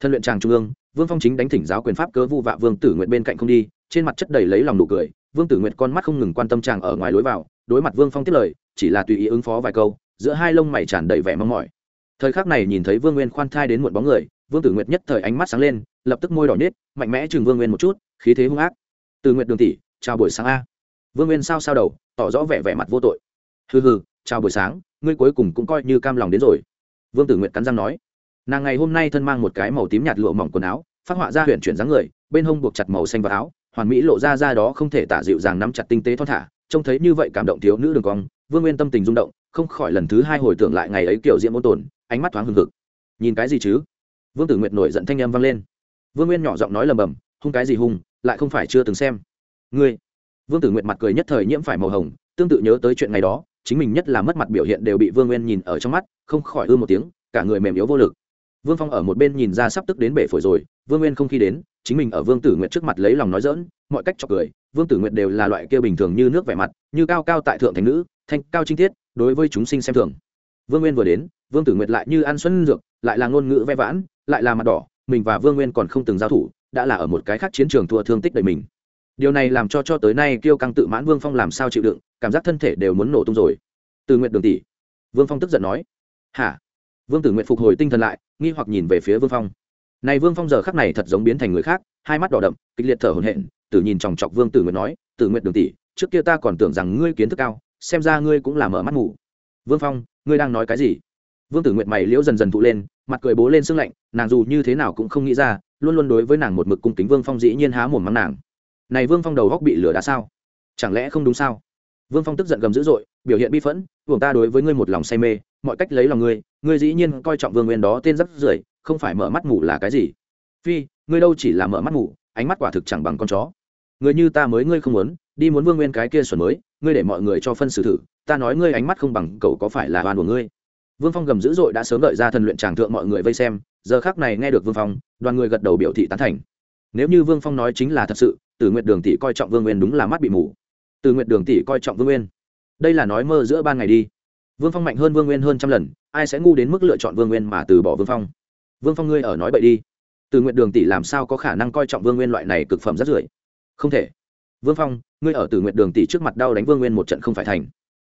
Thần luyện tràng trung ương, vương phong chính đánh thỉnh giáo quyền pháp cớ vu vạ vương tử nguyệt bên cạnh không đi, trên mặt chất đầy lấy lòng nụ cười vương tử nguyệt con mắt không ngừng quan tâm chàng ở ngoài lối vào, đối mặt vương phong tiếp lời, chỉ là tùy ý ứng phó vài câu, giữa hai lông mày tràn đầy vẻ mong mỏi. Thời khắc này nhìn thấy vương nguyên khoan thai đến muộn bóng người, vương tử nguyệt nhất thời ánh mắt sáng lên, lập tức môi đỏ nết mạnh mẽ chừng vương nguyên một chút, khí thế hung ác. Từ nguyệt đường tỷ, chào buổi sáng a. Vương nguyên sao sao đầu, tỏ rõ vẻ vẻ mặt vô tội. Hừ hừ, chào buổi sáng, ngươi cuối cùng cũng coi như cam lòng đến rồi. Vương tử nguyệt cắn răng nói. Nàng ngày hôm nay thân mang một cái màu tím nhạt lụa mỏng quần áo, phát họa ra huyện chuyển dáng người, bên hông buộc chặt màu xanh vào áo hoàn mỹ lộ ra ra đó không thể tả dịu dàng nắm chặt tinh tế thon thả, trông thấy như vậy cảm động thiếu nữ đường cong, vương nguyên tâm tình rung động, không khỏi lần thứ hai hồi tưởng lại ngày ấy kiểu diễm ôn tồn, ánh mắt thoáng hừng hực. Nhìn cái gì chứ? Vương tử nguyệt nổi giận thanh âm vang lên. Vương nguyên nhỏ giọng nói lầm bầm, hung cái gì hung, lại không phải chưa từng xem. Ngươi. Vương tử nguyệt mặt cười nhất thời nhiễm phải màu hồng, tương tự nhớ tới chuyện ngày đó, chính mình nhất là mất mặt biểu hiện đều bị vương nguyên nhìn ở trong mắt, không khỏi ư một tiếng, cả người mềm yếu vô lực vương phong ở một bên nhìn ra sắp tức đến bể phổi rồi, vương nguyên không khi đến, chính mình ở vương tử nguyệt trước mặt lấy lòng nói dỡn mọi cách chọc cười, vương tử nguyệt đều là loại kia bình thường như nước vẻ mặt, như cao cao tại thượng thành nữ, thanh cao trinh tiết, đối với chúng sinh xem thường. Vương nguyên vừa đến, vương tử nguyệt lại như ăn xuân dược, lại là ngôn ngữ ve vãn, lại là mặt đỏ, mình và vương nguyên còn không từng giao thủ, đã là ở một cái khác chiến trường thua thương tích đầy mình. Điều này làm cho cho tới nay kêu căng tự mãn vương phong làm sao chịu đựng, cảm giác thân thể đều muốn nổ tung rồi. Từ nguyện đường tỷ. Vương phong tức giận nói, hả? Vương tử nguyện phục hồi tinh thần lại, nghi hoặc nhìn về phía vương phong. Này vương phong giờ khắc này thật giống biến thành người khác, hai mắt đỏ đậm, kịch liệt thở hổn hển, tử nhìn chòng chọc vương tử nguyện nói, tử nguyện đường tỷ, trước kia ta còn tưởng rằng ngươi kiến thức cao, xem ra ngươi cũng là mở mắt ngủ. Vương phong, ngươi đang nói cái gì? Vương tử nguyện mày liễu dần dần thụ lên, mặt cười bố lên sưng lạnh, nàng dù như thế nào cũng không nghĩ ra, luôn luôn đối với nàng một mực cung kính vương phong dĩ nhiên há mồm mắng nàng. Này vương phong đầu góc bị lửa đá sao? Chẳng lẽ không đúng sao? Vương phong tức giận gầm dữ dội, biểu hiện bi phẫn buồng ta đối với ngươi một lòng say mê mọi cách lấy lòng ngươi ngươi dĩ nhiên coi trọng vương nguyên đó tên rất rưởi, không phải mở mắt ngủ là cái gì? Phi, ngươi đâu chỉ là mở mắt ngủ, ánh mắt quả thực chẳng bằng con chó. Người như ta mới ngươi không muốn, đi muốn vương nguyên cái kia xuẩn mới, ngươi để mọi người cho phân xử thử, ta nói ngươi ánh mắt không bằng cậu có phải là oan của ngươi? Vương phong gầm dữ dội đã sớm đợi ra thần luyện tràng thượng mọi người vây xem, giờ khác này nghe được vương phong, đoàn người gật đầu biểu thị tán thành. Nếu như vương phong nói chính là thật sự từ nguyện đường tỷ coi trọng vương nguyên đúng là mắt bị mù. Từ nguyện đường tỷ coi trọng vương nguyên. Đây là nói mơ giữa ban ngày đi vương phong mạnh hơn vương nguyên hơn trăm lần, ai sẽ ngu đến mức lựa chọn vương nguyên mà từ bỏ vương phong? Vương phong ngươi ở nói bậy đi. Từ nguyện đường tỷ làm sao có khả năng coi trọng vương nguyên loại này cực phẩm rất rưởi? Không thể. Vương phong, ngươi ở từ nguyện đường tỷ trước mặt đau đánh vương nguyên một trận không phải thành.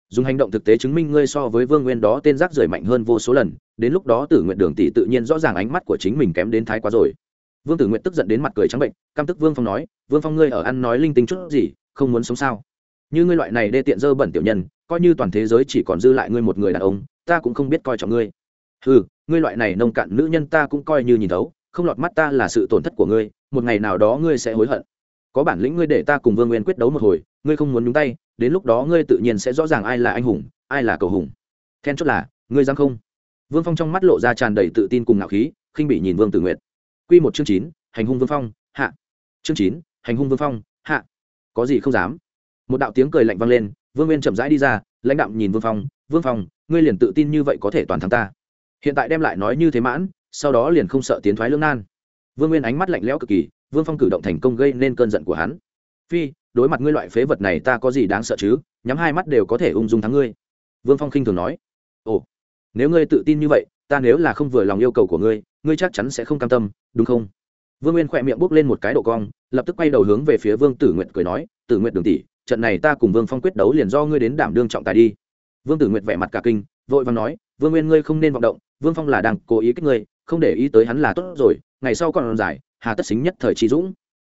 Dùng hành động thực tế chứng minh ngươi so với vương nguyên đó tên rác rưởi mạnh hơn vô số lần, đến lúc đó tử nguyện đường tỷ tự nhiên rõ ràng ánh mắt của chính mình kém đến thái quá rồi. Vương tử nguyện tức giận đến mặt cười trắng bệnh, căm tức vương phong nói, vương phong ngươi ở ăn nói linh tinh chút gì, không muốn sống sao? Như ngươi loại này đê tiện dơ bẩn tiểu nhân coi như toàn thế giới chỉ còn dư lại ngươi một người đàn ông ta cũng không biết coi trọng ngươi. Ừ ngươi loại này nông cạn nữ nhân ta cũng coi như nhìn thấu không lọt mắt ta là sự tổn thất của ngươi một ngày nào đó ngươi sẽ hối hận. Có bản lĩnh ngươi để ta cùng vương nguyên quyết đấu một hồi ngươi không muốn nhúng tay đến lúc đó ngươi tự nhiên sẽ rõ ràng ai là anh hùng ai là cầu hùng. Then chốt là ngươi dám không? Vương phong trong mắt lộ ra tràn đầy tự tin cùng ngạo khí khinh bị nhìn vương tử Nguyệt, q một chương chín hành hung vương phong hạ. Chương chín hành hung vương phong hạ. Có gì không dám? Một đạo tiếng cười lạnh vang lên vương nguyên chậm rãi đi ra, lãnh đạo nhìn vương phong vương phong, ngươi liền tự tin như vậy có thể toàn thắng ta? Hiện tại đem lại nói như thế mãn, sau đó liền không sợ tiến thoái lương nan. Vương nguyên ánh mắt lạnh lẽo cực kỳ, vương phong cử động thành công gây nên cơn giận của hắn. Phi, đối mặt ngươi loại phế vật này ta có gì đáng sợ chứ? Nhắm hai mắt đều có thể ung dung thắng ngươi. Vương phong khinh thường nói. Ồ, nếu ngươi tự tin như vậy, ta nếu là không vừa lòng yêu cầu của ngươi ngươi chắc chắn sẽ không cam tâm, đúng không? Vương nguyên khỏe miệng bốc lên một cái độ cong, lập tức quay đầu hướng về phía vương tử nguyện cười nói, tử nguyện đường tỷ trận này ta cùng vương phong quyết đấu liền do ngươi đến đảm đương trọng tài đi. Vương tử Nguyệt vẻ mặt cả kinh, vội vàng nói, vương nguyên, ngươi không nên vọng động, vương phong là đang cố ý kích ngươi, không để ý tới hắn là tốt rồi, ngày sau còn giải, hà tất xính nhất thời trí dũng.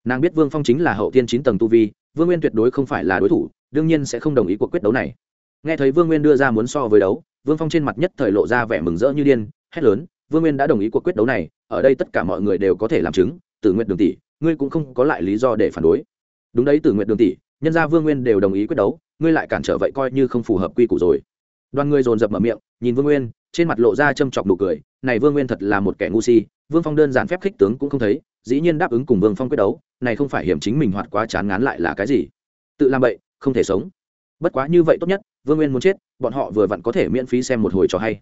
Nàng biết vương phong chính là hậu tiên chín tầng tu vi, vương nguyên tuyệt đối không phải là đối thủ, đương nhiên sẽ không đồng ý cuộc quyết đấu này. Nghe thấy vương nguyên đưa ra muốn so với đấu, vương phong trên mặt nhất thời lộ ra vẻ mừng rỡ như điên, hét lớn, vương nguyên đã đồng ý cuộc quyết đấu này, ở đây tất cả mọi người đều có thể làm chứng, tử nguyện đường tỷ, ngươi cũng không có lại lý do để phản đối. Đúng đấy, tử nguyện đường tỷ nhân gia vương nguyên đều đồng ý quyết đấu, ngươi lại cản trở vậy coi như không phù hợp quy củ rồi. Đoàn người dồn dập mở miệng, nhìn vương nguyên, trên mặt lộ ra châm chọc nụ cười, này vương nguyên thật là một kẻ ngu si, vương phong đơn giản phép khích tướng cũng không thấy, dĩ nhiên đáp ứng cùng vương phong quyết đấu, này không phải hiểm chính mình hoạt quá chán ngán lại là cái gì. Tự làm vậy không thể sống. Bất quá như vậy tốt nhất, vương nguyên muốn chết, bọn họ vừa vặn có thể miễn phí xem một hồi trò hay.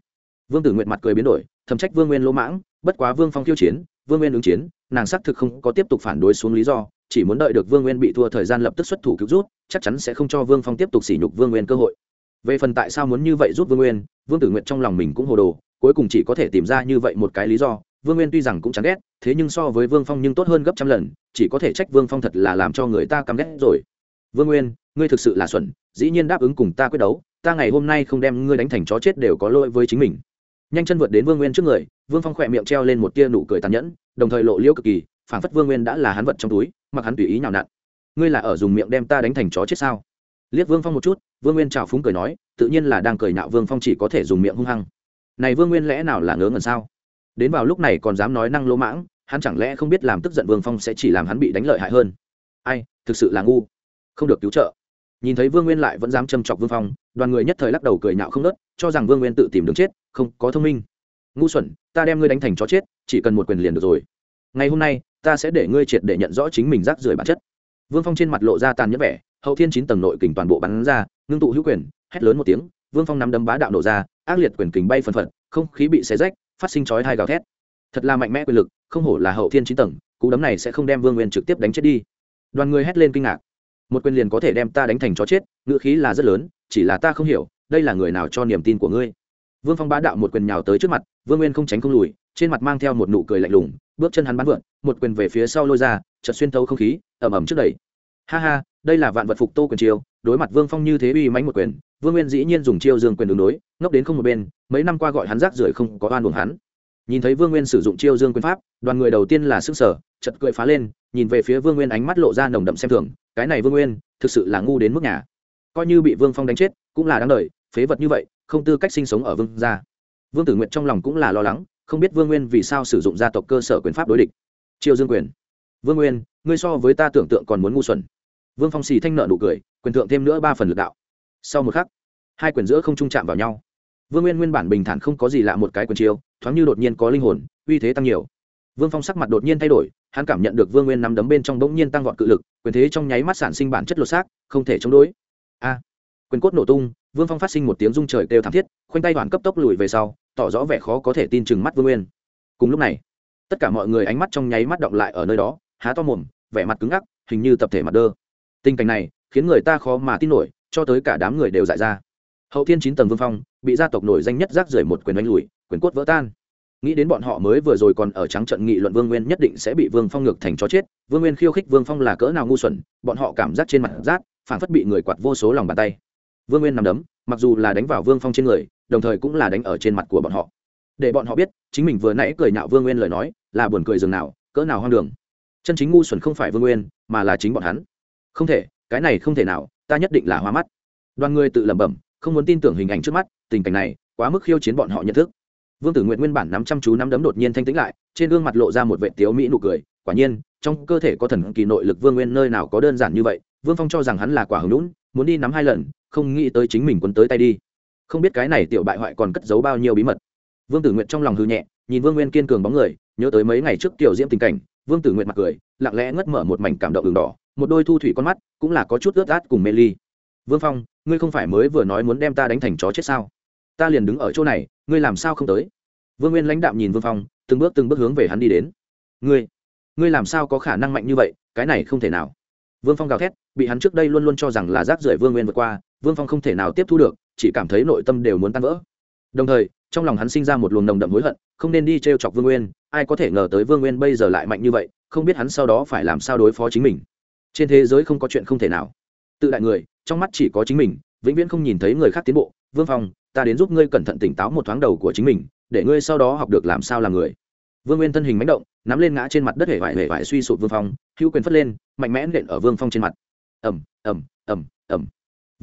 Vương tử nguyện mặt cười biến đổi, thầm trách vương nguyên lỗ mãng, bất quá vương phong khiêu chiến, vương nguyên ứng chiến, nàng xác thực không có tiếp tục phản đối xuống lý do chỉ muốn đợi được vương nguyên bị thua thời gian lập tức xuất thủ cứu rút, chắc chắn sẽ không cho vương phong tiếp tục sỉ nhục vương nguyên cơ hội. Về phần tại sao muốn như vậy giúp vương nguyên, vương tử nguyện trong lòng mình cũng hồ đồ, cuối cùng chỉ có thể tìm ra như vậy một cái lý do. Vương nguyên tuy rằng cũng chán ghét, thế nhưng so với vương phong nhưng tốt hơn gấp trăm lần, chỉ có thể trách vương phong thật là làm cho người ta căm ghét rồi. Vương nguyên, ngươi thực sự là xuẩn, dĩ nhiên đáp ứng cùng ta quyết đấu, ta ngày hôm nay không đem ngươi đánh thành chó chết đều có lỗi với chính mình. Nhanh chân vượt đến vương nguyên trước người, vương phong khỏe miệng treo lên một tia nụ cười tàn nhẫn, đồng thời lộ liễu cực kỳ phản phất vương nguyên đã là hắn vật trong túi mặc hắn tùy ý nhào nặn. Ngươi là ở dùng miệng đem ta đánh thành chó chết sao? Liếc vương phong một chút, vương nguyên trào phúng cười nói, tự nhiên là đang cười nạo vương phong chỉ có thể dùng miệng hung hăng. Này vương nguyên lẽ nào là ngớ ngẩn sao? Đến vào lúc này còn dám nói năng lỗ mãng, hắn chẳng lẽ không biết làm tức giận vương phong sẽ chỉ làm hắn bị đánh lợi hại hơn? Ai, thực sự là ngu. Không được cứu trợ. Nhìn thấy vương nguyên lại vẫn dám châm chọc vương phong, đoàn người nhất thời lắc đầu cười nhạo không nớt, cho rằng vương nguyên tự tìm đường chết, không có thông minh. Ngu xuẩn, ta đem ngươi đánh thành chó chết, chỉ cần một quyền liền được rồi. Ngày hôm nay ta sẽ để ngươi triệt để nhận rõ chính mình rác rưởi bản chất. Vương phong trên mặt lộ ra tàn nhẫn vẻ, hậu thiên chín tầng nội kình toàn bộ bắn ra, ngưng tụ hữu quyền, hét lớn một tiếng, vương phong nắm đấm bá đạo nổ ra, ác liệt quyền kình bay phần phật, không khí bị xé rách, phát sinh chói hai gào thét. Thật là mạnh mẽ quyền lực, không hổ là hậu thiên chín tầng, cú đấm này sẽ không đem vương nguyên trực tiếp đánh chết đi. Đoàn người hét lên kinh ngạc. Một quyền liền có thể đem ta đánh thành chó chết, ngữ khí là rất lớn, chỉ là ta không hiểu, đây là người nào cho niềm tin của ngươi? Vương phong bá đạo một quyền nhào tới trước mặt, vương nguyên không tránh không lùi, trên mặt mang theo một nụ cười lạnh lùng bước chân hắn bắn vượn, một quyền về phía sau lôi ra, chợt xuyên thấu không khí ẩm ẩm trước đầy ha ha, đây là vạn vật phục tô quyền chiêu, đối mặt vương phong như thế uy mãnh một quyền, vương nguyên dĩ nhiên dùng chiêu dương quyền đường đối, ngốc đến không một bên, mấy năm qua gọi hắn rác rưởi không có oan buồng hắn. Nhìn thấy vương nguyên sử dụng chiêu dương quyền pháp, đoàn người đầu tiên là sức sở chật cười phá lên, nhìn về phía vương nguyên ánh mắt lộ ra nồng đậm xem thường, cái này vương nguyên, thực sự là ngu đến mức nhà. Coi như bị vương phong đánh chết, cũng là đáng đời, phế vật như vậy, không tư cách sinh sống ở vương gia. Vương tử nguyện trong lòng cũng là lo lắng không biết vương nguyên vì sao sử dụng gia tộc cơ sở quyền pháp đối địch. Triều dương quyền. Vương nguyên, ngươi so với ta tưởng tượng còn muốn ngu xuẩn. Vương phong xì thanh nợ nụ cười, quyền thượng thêm nữa ba phần lực đạo. Sau một khắc, hai quyền giữa không trung chạm vào nhau. Vương nguyên nguyên bản bình thản không có gì lạ một cái quyền chiêu, thoáng như đột nhiên có linh hồn, uy thế tăng nhiều. Vương phong sắc mặt đột nhiên thay đổi, hắn cảm nhận được vương nguyên nắm đấm bên trong bỗng nhiên tăng vọt cự lực, quyền thế trong nháy mắt sản sinh bản chất lột xác, không thể chống đối. A! Quyền cốt nổ tung, vương phong phát sinh một tiếng rung trời kêu thảm thiết, khoanh tay đoàn cấp tốc lùi về sau tỏ rõ vẻ khó có thể tin chừng mắt vương nguyên. Cùng lúc này, tất cả mọi người ánh mắt trong nháy mắt động lại ở nơi đó, há to mồm, vẻ mặt cứng ngắc, hình như tập thể mặt đơ. Tình cảnh này khiến người ta khó mà tin nổi, cho tới cả đám người đều dại ra. Hậu thiên chín tầng vương phong bị gia tộc nổi danh nhất rác rưởi một quyền đánh lùi, quyền cốt vỡ tan. Nghĩ đến bọn họ mới vừa rồi còn ở trắng trận nghị luận vương nguyên nhất định sẽ bị vương phong ngược thành chó chết, vương nguyên khiêu khích vương phong là cỡ nào ngu xuẩn, bọn họ cảm giác trên mặt rác phản phất bị người quạt vô số lòng bàn tay. Vương nguyên nằm đấm mặc dù là đánh vào vương phong trên người, đồng thời cũng là đánh ở trên mặt của bọn họ. Để bọn họ biết, chính mình vừa nãy cười nhạo vương nguyên lời nói, là buồn cười dường nào, cỡ nào hoang đường. Chân chính ngu xuẩn không phải vương nguyên, mà là chính bọn hắn. Không thể, cái này không thể nào, ta nhất định là hoa mắt. Đoàn người tự lẩm bẩm, không muốn tin tưởng hình ảnh trước mắt, tình cảnh này, quá mức khiêu chiến bọn họ nhận thức. Vương tử nguyện nguyên bản nắm chăm chú nắm đấm đột nhiên thanh tĩnh lại, trên gương mặt lộ ra một vệ tiếu mỹ nụ cười, quả nhiên, trong cơ thể có thần kỳ nội lực vương nguyên nơi nào có đơn giản như vậy, vương phong cho rằng hắn là quả hứng lũn muốn đi nắm hai lần không nghĩ tới chính mình quấn tới tay đi. Không biết cái này tiểu bại hoại còn cất giấu bao nhiêu bí mật. Vương tử nguyện trong lòng hư nhẹ, nhìn vương nguyên kiên cường bóng người, nhớ tới mấy ngày trước tiểu diễm tình cảnh, vương tử nguyện mặt cười, lặng lẽ ngất mở một mảnh cảm động đường đỏ, một đôi thu thủy con mắt, cũng là có chút ướt át cùng mê ly. Vương phong, ngươi không phải mới vừa nói muốn đem ta đánh thành chó chết sao? Ta liền đứng ở chỗ này, ngươi làm sao không tới? Vương nguyên lãnh đạm nhìn vương phong, từng bước từng bước hướng về hắn đi đến. Ngươi ngươi làm sao có khả năng mạnh như vậy, cái này không thể nào. Vương phong gào thét, bị hắn trước đây luôn luôn cho rằng là rác rưởi vương nguyên vượt qua vương phong không thể nào tiếp thu được, chỉ cảm thấy nội tâm đều muốn tan vỡ. Đồng thời, trong lòng hắn sinh ra một luồng nồng đậm hối hận, không nên đi t r e o chọc vương nguyên, ai có thể ngờ tới vương nguyên bây giờ lại mạnh như vậy, không biết hắn sau đó phải làm sao đối phó chính mình. Trên thế giới không có chuyện không thể nào. Tự đại người, trong mắt chỉ có chính mình, vĩnh viễn không nhìn thấy người khác tiến bộ. Vương phong, ta đến giúp ngươi cẩn thận tỉnh táo một thoáng đầu của chính mình, để ngươi sau đó học được làm sao làm người. Vương nguyên thân hình mánh động, nắm lên ngã trên mặt đất hể vải hể vải suy sụp vương phong, hữu quyền phất lên, mạnh mẽ nện ở vương phong trên mặt. Ẩm ẩm ẩm ẩm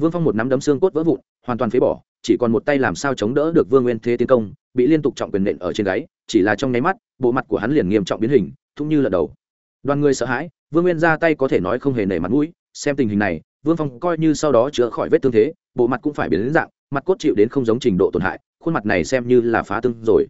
vương phong một nắm đấm xương cốt vỡ vụn, hoàn toàn phế bỏ, chỉ còn một tay làm sao chống đỡ được vương nguyên thế tiến công, bị liên tục trọng quyền nện ở trên gáy, chỉ là trong nháy mắt, bộ mặt của hắn liền nghiêm trọng biến hình thung như lật đầu. Đoàn người sợ hãi, vương nguyên ra tay có thể nói không hề nể mặt mũi, xem tình hình này, vương phong coi như sau đó chữa khỏi vết thương thế, bộ mặt cũng phải biến đến dạng, mặt cốt chịu đến không giống trình độ tổn hại, khuôn mặt này xem như là phá tương rồi.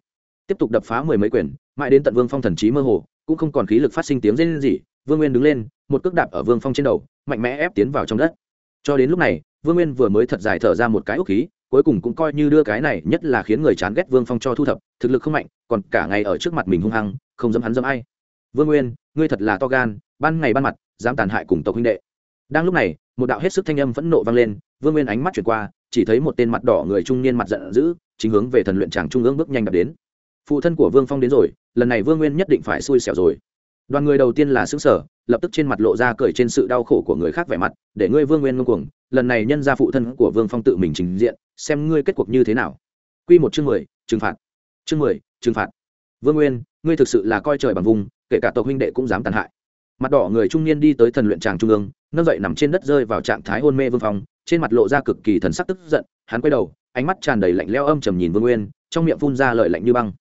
Tiếp tục đập phá mười mấy quyền, mãi đến tận vương phong thần trí mơ hồ, cũng không còn khí lực phát sinh tiếng rên gì vương nguyên đứng lên, một cước đạp ở vương phong trên đầu, mạnh mẽ ép tiến vào trong đất. Cho đến lúc này vương nguyên vừa mới thật dài thở ra một cái ốc khí, cuối cùng cũng coi như đưa cái này nhất là khiến người chán ghét vương phong cho thu thập, thực lực không mạnh, còn cả ngày ở trước mặt mình hung hăng, không dám hắn dám ai. Vương nguyên, ngươi thật là to gan, ban ngày ban mặt, dám tàn hại cùng tộc huynh đệ. Đang lúc này, một đạo hết sức thanh âm phẫn nộ vang lên, vương nguyên ánh mắt chuyển qua, chỉ thấy một tên mặt đỏ người trung niên mặt giận dữ, chính hướng về thần luyện tràng trung ương bước nhanh đập đến. Phụ thân của vương phong đến rồi, lần này vương nguyên nhất định phải xui xẻo rồi đoàn người đầu tiên là xứng sở lập tức trên mặt lộ ra cởi trên sự đau khổ của người khác vẻ mặt, để ngươi vương nguyên ngông cuồng, lần này nhân ra phụ thân của vương phong tự mình trình diện, xem ngươi kết cuộc như thế nào. Q một chương mười, trừng phạt. Chương mười, trừng phạt. Vương nguyên, ngươi thực sự là coi trời bằng vùng, kể cả tộc huynh đệ cũng dám tàn hại. Mặt đỏ người trung niên đi tới thần luyện tràng trung ương, nâng dậy nằm trên đất rơi vào trạng thái hôn mê vương phong, trên mặt lộ ra cực kỳ thần sắc tức giận, hắn quay đầu, ánh mắt tràn đầy lạnh leo âm trầm nhìn vương nguyên, trong miệng phun ra lời lạnh như băng.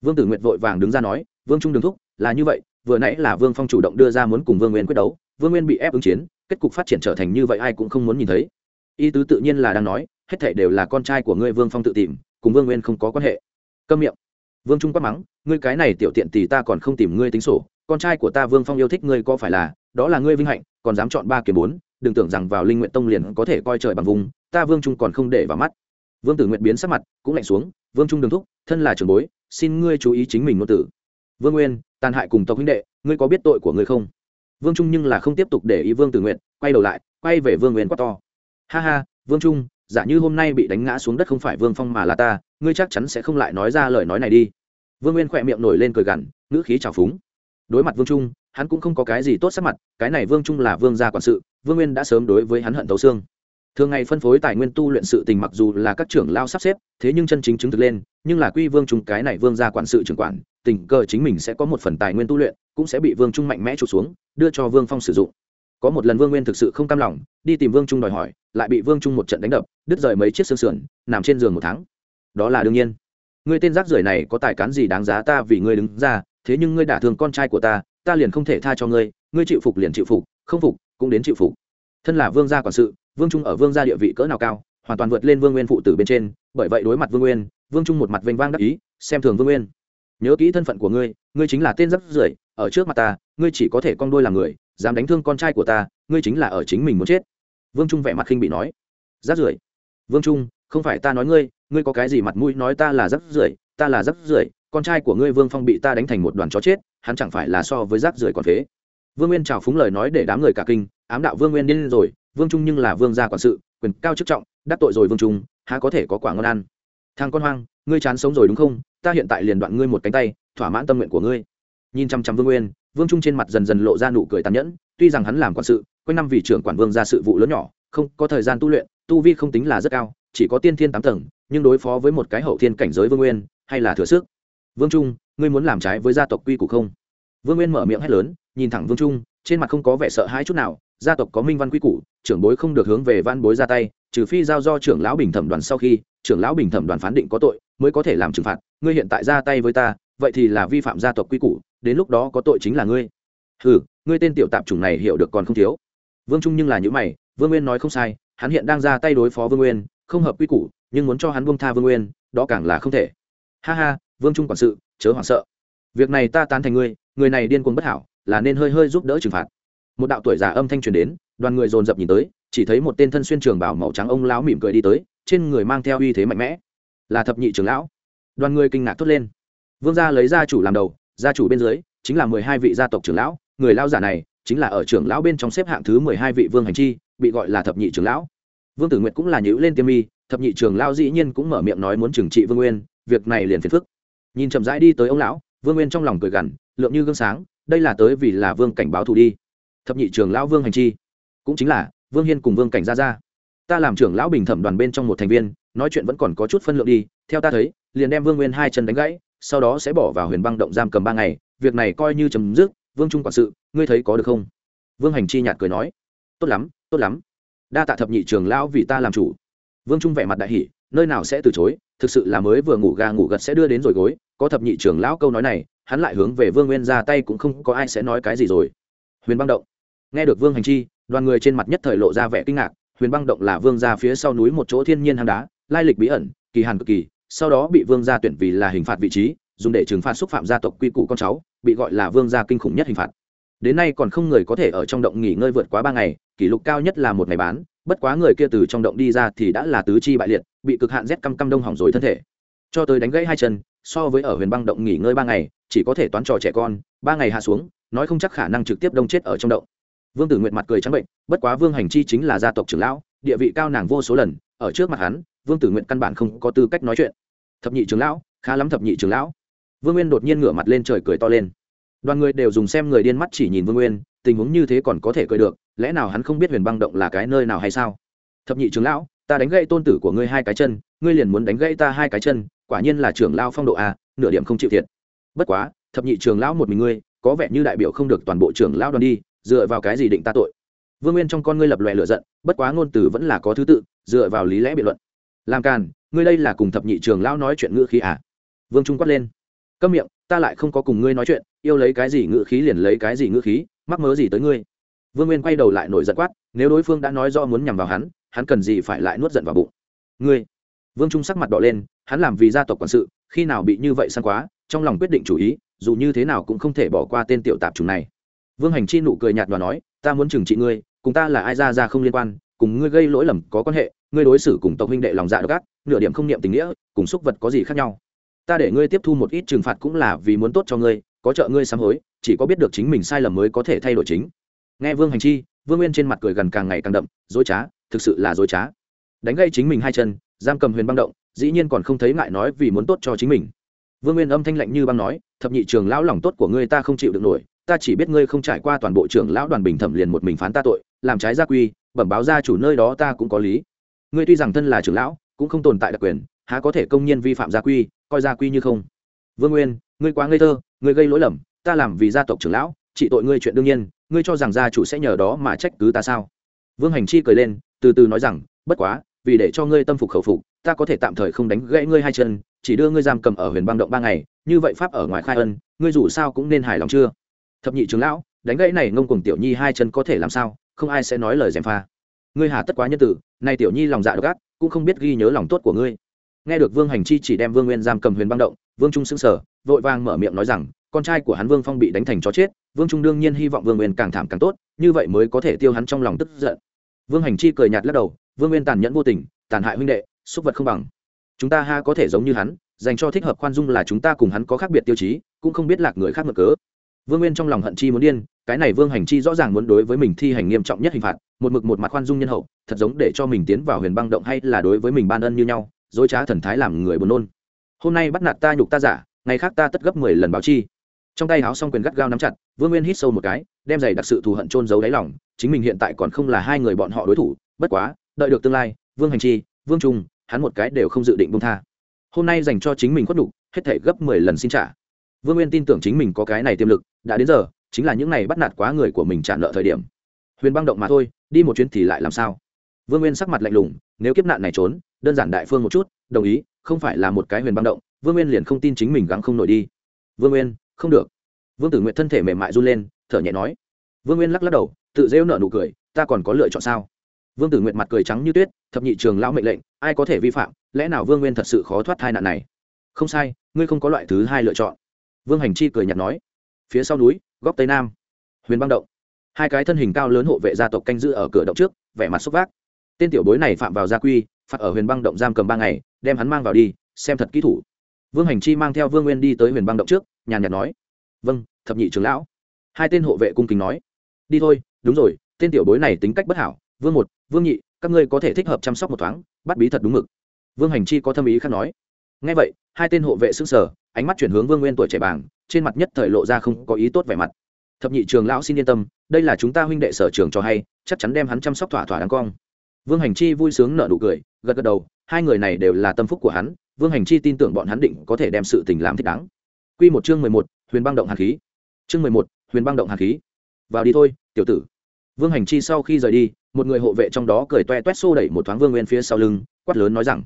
Vương tử nguyệt vội vàng đứng ra nói, vương trung đường thúc, là như vậy vừa nãy là vương phong chủ động đưa ra muốn cùng vương nguyên quyết đấu, vương nguyên bị ép ứng chiến, kết cục phát triển trở thành như vậy ai cũng không muốn nhìn thấy. Y tứ tự nhiên là đang nói, hết thảy đều là con trai của ngươi vương phong tự tìm, cùng vương nguyên không có quan hệ. Câm miệng. Vương trung quát mắng, ngươi cái này tiểu tiện thì ta còn không tìm ngươi tính sổ, con trai của ta vương phong yêu thích ngươi có phải là, đó là ngươi vinh hạnh, còn dám chọn ba kiếm bốn, đừng tưởng rằng vào linh nguyện tông liền có thể coi trời bằng vùng, ta vương trung còn không để vào mắt. Vương tử nguyện biến sắc mặt, cũng lạnh xuống, vương trung đường thúc, thân là trường bối, xin ngươi chú ý chính mình ngôn tử. Vương nguyên tàn hại cùng tộc huynh đệ, ngươi có biết tội của ngươi không? Vương trung nhưng là không tiếp tục để ý vương tử nguyện quay đầu lại, quay về vương nguyên quát to. Ha ha, vương trung, giả như hôm nay bị đánh ngã xuống đất không phải vương phong mà là ta, ngươi chắc chắn sẽ không lại nói ra lời nói này đi. Vương nguyên khỏe miệng nổi lên cười gằn, ngữ khí trào phúng. Đối mặt vương trung, hắn cũng không có cái gì tốt sắc mặt, cái này vương trung là vương gia quản sự, vương nguyên đã sớm đối với hắn hận thấu xương thường ngày phân phối tài nguyên tu luyện sự tình mặc dù là các trưởng lao sắp xếp, thế nhưng chân chính chứng thực lên, nhưng là quy vương trung cái này vương gia quản sự trưởng quản, tình cờ chính mình sẽ có một phần tài nguyên tu luyện, cũng sẽ bị vương trung mạnh mẽ trục xuống, đưa cho vương phong sử dụng. Có một lần vương nguyên thực sự không cam lòng, đi tìm vương trung đòi hỏi, lại bị vương trung một trận đánh đập, đứt rời mấy chiếc xương sườn, nằm trên giường một tháng. Đó là đương nhiên. Ngươi tên rác rưởi này có tài cán gì đáng giá ta vì ngươi đứng ra, thế nhưng ngươi đả thương con trai của ta ta liền không thể tha cho ngươi ngươi chịu phục liền chịu phục, không phục cũng đến chịu phục. Thân là vương gia quản sự vương trung ở vương gia địa vị cỡ nào cao, hoàn toàn vượt lên vương nguyên phụ tử bên trên, bởi vậy đối mặt vương nguyên, vương trung một mặt vênh vang đắc ý, xem thường vương nguyên. Nhớ kỹ thân phận của ngươi ngươi chính là tên rắc rưởi, ở trước mặt ta, ngươi chỉ có thể con đôi làm người, dám đánh thương con trai của ta, ngươi chính là ở chính mình muốn chết. Vương trung vẻ mặt khinh bị nói. Rắc rưởi? Vương trung, không phải ta nói ngươi ngươi có cái gì mặt mũi nói ta là rắc rưởi, ta là rắc rưởi, con trai của ngươi vương phong bị ta đánh thành một đoàn chó chết, hắn chẳng phải là so với rác rưởi còn phế. Vương nguyên trào phúng lời nói để đám người cả kinh, ám đạo vương nguyên điên rồi vương trung nhưng là vương gia quản sự, quyền cao chức trọng, đắc tội rồi vương trung, há có thể có quả ngon ăn? Thằng con hoang, ngươi chán sống rồi đúng không? Ta hiện tại liền đoạn ngươi một cánh tay, thỏa mãn tâm nguyện của ngươi. Nhìn chăm chăm vương nguyên, vương trung trên mặt dần dần lộ ra nụ cười tàn nhẫn, tuy rằng hắn làm quản sự, quanh năm vì trưởng quản vương ra sự vụ lớn nhỏ, không có thời gian tu luyện, tu vi không tính là rất cao, chỉ có tiên thiên tám tầng, nhưng đối phó với một cái hậu thiên cảnh giới vương nguyên, hay là thừa sức. Vương trung, ngươi muốn làm trái với gia tộc quy củ không? Vương nguyên mở miệng hét lớn, nhìn thẳng vương trung trên mặt không có vẻ sợ hãi chút nào, gia tộc có minh văn quy củ, trưởng bối không được hướng về văn bối ra tay, trừ phi giao do trưởng lão bình thẩm đoàn sau khi, trưởng lão bình thẩm đoàn phán định có tội, mới có thể làm trừng phạt, ngươi hiện tại ra tay với ta, vậy thì là vi phạm gia tộc quy củ, đến lúc đó có tội chính là ngươi. Ừ ngươi tên tiểu tạp chủng này hiểu được còn không thiếu. Vương trung nhưng là những mày, vương nguyên nói không sai, hắn hiện đang ra tay đối phó vương nguyên, không hợp quy củ, nhưng muốn cho hắn buông tha vương nguyên, đó càng là không thể. Ha ha, vương trung quản sự, chớ hoảng sợ. Việc này ta tán thành ngươi, người này điên cuồng bất hảo là nên hơi hơi giúp đỡ trừng phạt. Một đạo tuổi già âm thanh truyền đến, đoàn người dồn dập nhìn tới, chỉ thấy một tên thân xuyên trường bảo màu trắng ông lão mỉm cười đi tới, trên người mang theo uy thế mạnh mẽ. Là thập nhị trưởng lão. Đoàn người kinh ngạc thốt lên. Vương gia lấy gia chủ làm đầu, gia chủ bên dưới chính là mười hai vị gia tộc trưởng lão, người lao giả này chính là ở trưởng lão bên trong xếp hạng thứ mười hai vị vương hành chi, bị gọi là thập nhị trưởng lão. Vương tử nguyệt cũng là nhữ lên tiêm mi, thập nhị trưởng lão dĩ nhiên cũng mở miệng nói muốn trừng trị vương nguyên, việc này liền phiền phức. Nhìn chậm rãi đi tới ông lão, vương nguyên trong lòng cười gằn, lượng như gương sáng đây là tới vì là vương cảnh báo thù đi. Thập nhị trưởng lão vương hành chi, cũng chính là vương hiên cùng vương cảnh gia gia ta làm trưởng lão bình thẩm đoàn bên trong một thành viên, nói chuyện vẫn còn có chút phân lượng đi, theo ta thấy, liền đem vương nguyên hai chân đánh gãy, sau đó sẽ bỏ vào huyền băng động giam cầm ba ngày, việc này coi như chấm dứt, vương trung quản sự, ngươi thấy có được không? Vương hành chi nhạt cười nói, tốt lắm tốt lắm. Đa tạ thập nhị trường lão vì ta làm chủ. Vương trung vẻ mặt đại hỷ nơi nào sẽ từ chối, thực sự là mới vừa ngủ gà ngủ gật sẽ đưa đến rồi gối, có thập nhị trường lão câu nói này hắn lại hướng về vương nguyên ra tay cũng không có ai sẽ nói cái gì rồi. Huyền băng động. Nghe được vương hành chi, đoàn người trên mặt nhất thời lộ ra vẻ kinh ngạc, huyền băng động là vương ra phía sau núi một chỗ thiên nhiên hang đá, lai lịch bí ẩn, kỳ hàn cực kỳ, sau đó bị vương gia tuyển vì là hình phạt vị trí, dùng để trừng phạt xúc phạm gia tộc quy củ con cháu, bị gọi là vương gia kinh khủng nhất hình phạt. Đến nay còn không người có thể ở trong động nghỉ ngơi vượt quá ba ngày, kỷ lục cao nhất là một ngày bán, bất quá người kia từ trong động đi ra thì đã là tứ chi bại liệt, bị cực hạn rét căm căm đông hỏng rồi thân thể. Cho tới đánh gãy hai chân, so với ở huyền băng động nghỉ ngơi ba ngày chỉ có thể toán trò trẻ con, ba ngày hạ xuống, nói không chắc khả năng trực tiếp đông chết ở trong động. Vương tử nguyện mặt cười trắng bệnh, bất quá vương hành chi chính là gia tộc trưởng lão, địa vị cao nàng vô số lần, ở trước mặt hắn, vương tử nguyện căn bản không có tư cách nói chuyện. Thập nhị trưởng lão, khá lắm thập nhị trưởng lão. Vương nguyên đột nhiên ngửa mặt lên trời cười to lên. Đoàn người đều dùng xem người điên mắt chỉ nhìn vương nguyên, tình huống như thế còn có thể cười được, lẽ nào hắn không biết huyền băng động là cái nơi nào hay sao? Thập nhị trưởng lão, ta đánh gãy tôn tử của ngươi hai cái chân, ngươi liền muốn đánh gãy ta hai cái chân, quả nhiên là trưởng lão phong độ a, nửa điểm không chịu thiệt bất quá, thập nhị trường lão một mình ngươi, có vẻ như đại biểu không được toàn bộ trưởng lão đoàn đi, dựa vào cái gì định ta tội? Vương nguyên trong con ngươi lập lòe lửa giận, bất quá ngôn từ vẫn là có thứ tự, dựa vào lý lẽ biện luận. Làm càn, ngươi đây là cùng thập nhị trường lão nói chuyện ngữ khí à? Vương trung quát lên. Câm miệng, ta lại không có cùng ngươi nói chuyện, yêu lấy cái gì ngữ khí liền lấy cái gì ngữ khí, mắc mớ gì tới ngươi? Vương nguyên quay đầu lại nổi giận quát, nếu đối phương đã nói do muốn nhằm vào hắn hắn cần gì phải lại nuốt giận vào bụng? Ngươi! Vương trung sắc mặt đỏ lên, hắn làm vì gia tộc quản sự, khi nào bị như vậy săn quá trong lòng quyết định chủ ý, dù như thế nào cũng không thể bỏ qua tên tiểu tạp chủng này. Vương hành chi nụ cười nhạt và nói, ta muốn trừng trị ngươi, cùng ta là ai ra ra không liên quan, cùng ngươi gây lỗi lầm có quan hệ, ngươi đối xử cùng tộc huynh đệ lòng dạ độc ác, nửa điểm không niệm tình nghĩa, cùng xúc vật có gì khác nhau. Ta để ngươi tiếp thu một ít trừng phạt cũng là vì muốn tốt cho ngươi, có trợ ngươi sám hối, chỉ có biết được chính mình sai lầm mới có thể thay đổi chính. Nghe vương hành chi, vương nguyên trên mặt cười gần càng ngày càng đậm, dối trá, thực sự là dối trá. Đánh gây chính mình hai chân, giam cầm huyền băng động, dĩ nhiên còn không thấy ngại nói vì muốn tốt cho chính mình vương nguyên âm thanh lạnh như băng nói, thập nhị trường lão lòng tốt của ngươi ta không chịu được nổi, ta chỉ biết ngươi không trải qua toàn bộ trưởng lão đoàn bình thẩm liền một mình phán ta tội, làm trái gia quy, bẩm báo gia chủ nơi đó ta cũng có lý. Ngươi tuy rằng thân là trưởng lão, cũng không tồn tại đặc quyền, há có thể công nhiên vi phạm gia quy, coi gia quy như không? Vương nguyên, ngươi quá ngây thơ, ngươi gây lỗi lầm, ta làm vì gia tộc trưởng lão, trị tội ngươi chuyện đương nhiên, ngươi cho rằng gia chủ sẽ nhờ đó mà trách cứ ta sao? Vương hành chi cười lên, từ từ nói rằng, bất quá, vì để cho ngươi tâm phục khẩu phục ta có thể tạm thời không đánh gãy ngươi hai chân chỉ đưa ngươi giam cầm ở huyền băng động ba ngày như vậy pháp ở ngoài khai ân ngươi dù sao cũng nên hài lòng chưa? Thập nhị trưởng lão đánh gãy này ngông cùng tiểu nhi hai chân có thể làm sao? Không ai sẽ nói lời gièm pha. Ngươi hà tất quá nhân tử nay tiểu nhi lòng dạ độc ác cũng không biết ghi nhớ lòng tốt của ngươi. Nghe được vương hành chi chỉ đem vương nguyên giam cầm huyền băng động vương trung sững sờ, vội vàng mở miệng nói rằng con trai của hắn vương phong bị đánh thành chó chết vương trung đương nhiên hy vọng vương nguyên càng thảm càng tốt như vậy mới có thể tiêu hắn trong lòng tức giận. Vương hành chi cười nhạt lắc đầu vương nguyên tàn nhẫn vô tình tàn hại huynh đệ xúc vật không bằng. Chúng ta ha có thể giống như hắn, dành cho thích hợp khoan dung là chúng ta cùng hắn có khác biệt tiêu chí, cũng không biết lạc người khác mở cớ. Vương nguyên trong lòng hận chi muốn điên, cái này vương hành chi rõ ràng muốn đối với mình thi hành nghiêm trọng nhất hình phạt, một mực một mặt khoan dung nhân hậu, thật giống để cho mình tiến vào huyền băng động hay là đối với mình ban ân như nhau, dối trá thần thái làm người buồn nôn. Hôm nay bắt nạt ta nhục ta giả, ngày khác ta tất gấp mười lần báo chi. Trong tay áo xong quyền gắt gao nắm chặt, vương nguyên hít sâu một cái, đem giày đặc sự thù hận trôn giấu đáy lòng, chính mình hiện tại còn không là hai người bọn họ đối thủ, bất quá, đợi được tương lai, vương hành chi, vương trung hắn một cái đều không dự định bông tha. Hôm nay dành cho chính mình khuất đủ, hết thể gấp mười lần xin trả. Vương nguyên tin tưởng chính mình có cái này tiềm lực đã đến giờ chính là những này bắt nạt quá người của mình trả nợ thời điểm. Huyền băng động mà thôi đi một chuyến thì lại làm sao? Vương nguyên sắc mặt lạnh lùng nếu kiếp nạn này trốn đơn giản đại phương một chút đồng ý không phải là một cái huyền băng động vương nguyên liền không tin chính mình gắng không nổi đi. Vương nguyên không được. Vương tử nguyện thân thể mềm mại run lên thở nhẹ nói. Vương nguyên lắc lắc đầu tự rêu nợ nụ cười ta còn có lựa chọn sao? Vương tử nguyện mặt cười trắng như tuyết, thập nhị trường lão mệnh lệnh, ai có thể vi phạm, lẽ nào vương nguyên thật sự khó thoát thai nạn này? Không sai, ngươi không có loại thứ hai lựa chọn. Vương hành chi cười nhạt nói, phía sau núi, góc tây nam, huyền băng động. Hai cái thân hình cao lớn hộ vệ gia tộc canh giữ ở cửa động trước, vẻ mặt xúc vác. Tên tiểu bối này phạm vào gia quy, phạt ở huyền băng động giam cầm ba ngày, đem hắn mang vào đi, xem thật kỹ thủ. Vương hành chi mang theo vương nguyên đi tới huyền băng động trước, nhàn nhạt nói vâng thập nhị trưởng lão. Hai tên hộ vệ cung kính nói, đi thôi, đúng rồi, tên tiểu bối này tính cách bất hảo vương một, vương nhị, các ngươi có thể thích hợp chăm sóc một thoáng, bắt bí thật đúng mực. Vương hành chi có thâm ý khác nói. Ngay vậy, hai tên hộ vệ xứng sở ánh mắt chuyển hướng vương nguyên tuổi trẻ bàng trên mặt nhất thời lộ ra không có ý tốt vẻ mặt. Thập nhị trường lão xin yên tâm, đây là chúng ta huynh đệ sở trường cho hay, chắc chắn đem hắn chăm sóc thỏa thỏa đáng cong. Vương hành chi vui sướng nợ nụ cười, gật gật đầu, hai người này đều là tâm phúc của hắn, vương hành chi tin tưởng bọn hắn định có thể đem sự tình làm thích đáng. Q một chương mười một, huyền băng động hàn khí. Chương mười một, huyền băng động hàn khí. Vào đi thôi, tiểu tử. Vương hành chi sau khi rời đi một người hộ vệ trong đó cười toe toét xô đẩy một thoáng vương nguyên phía sau lưng, quát lớn nói rằng,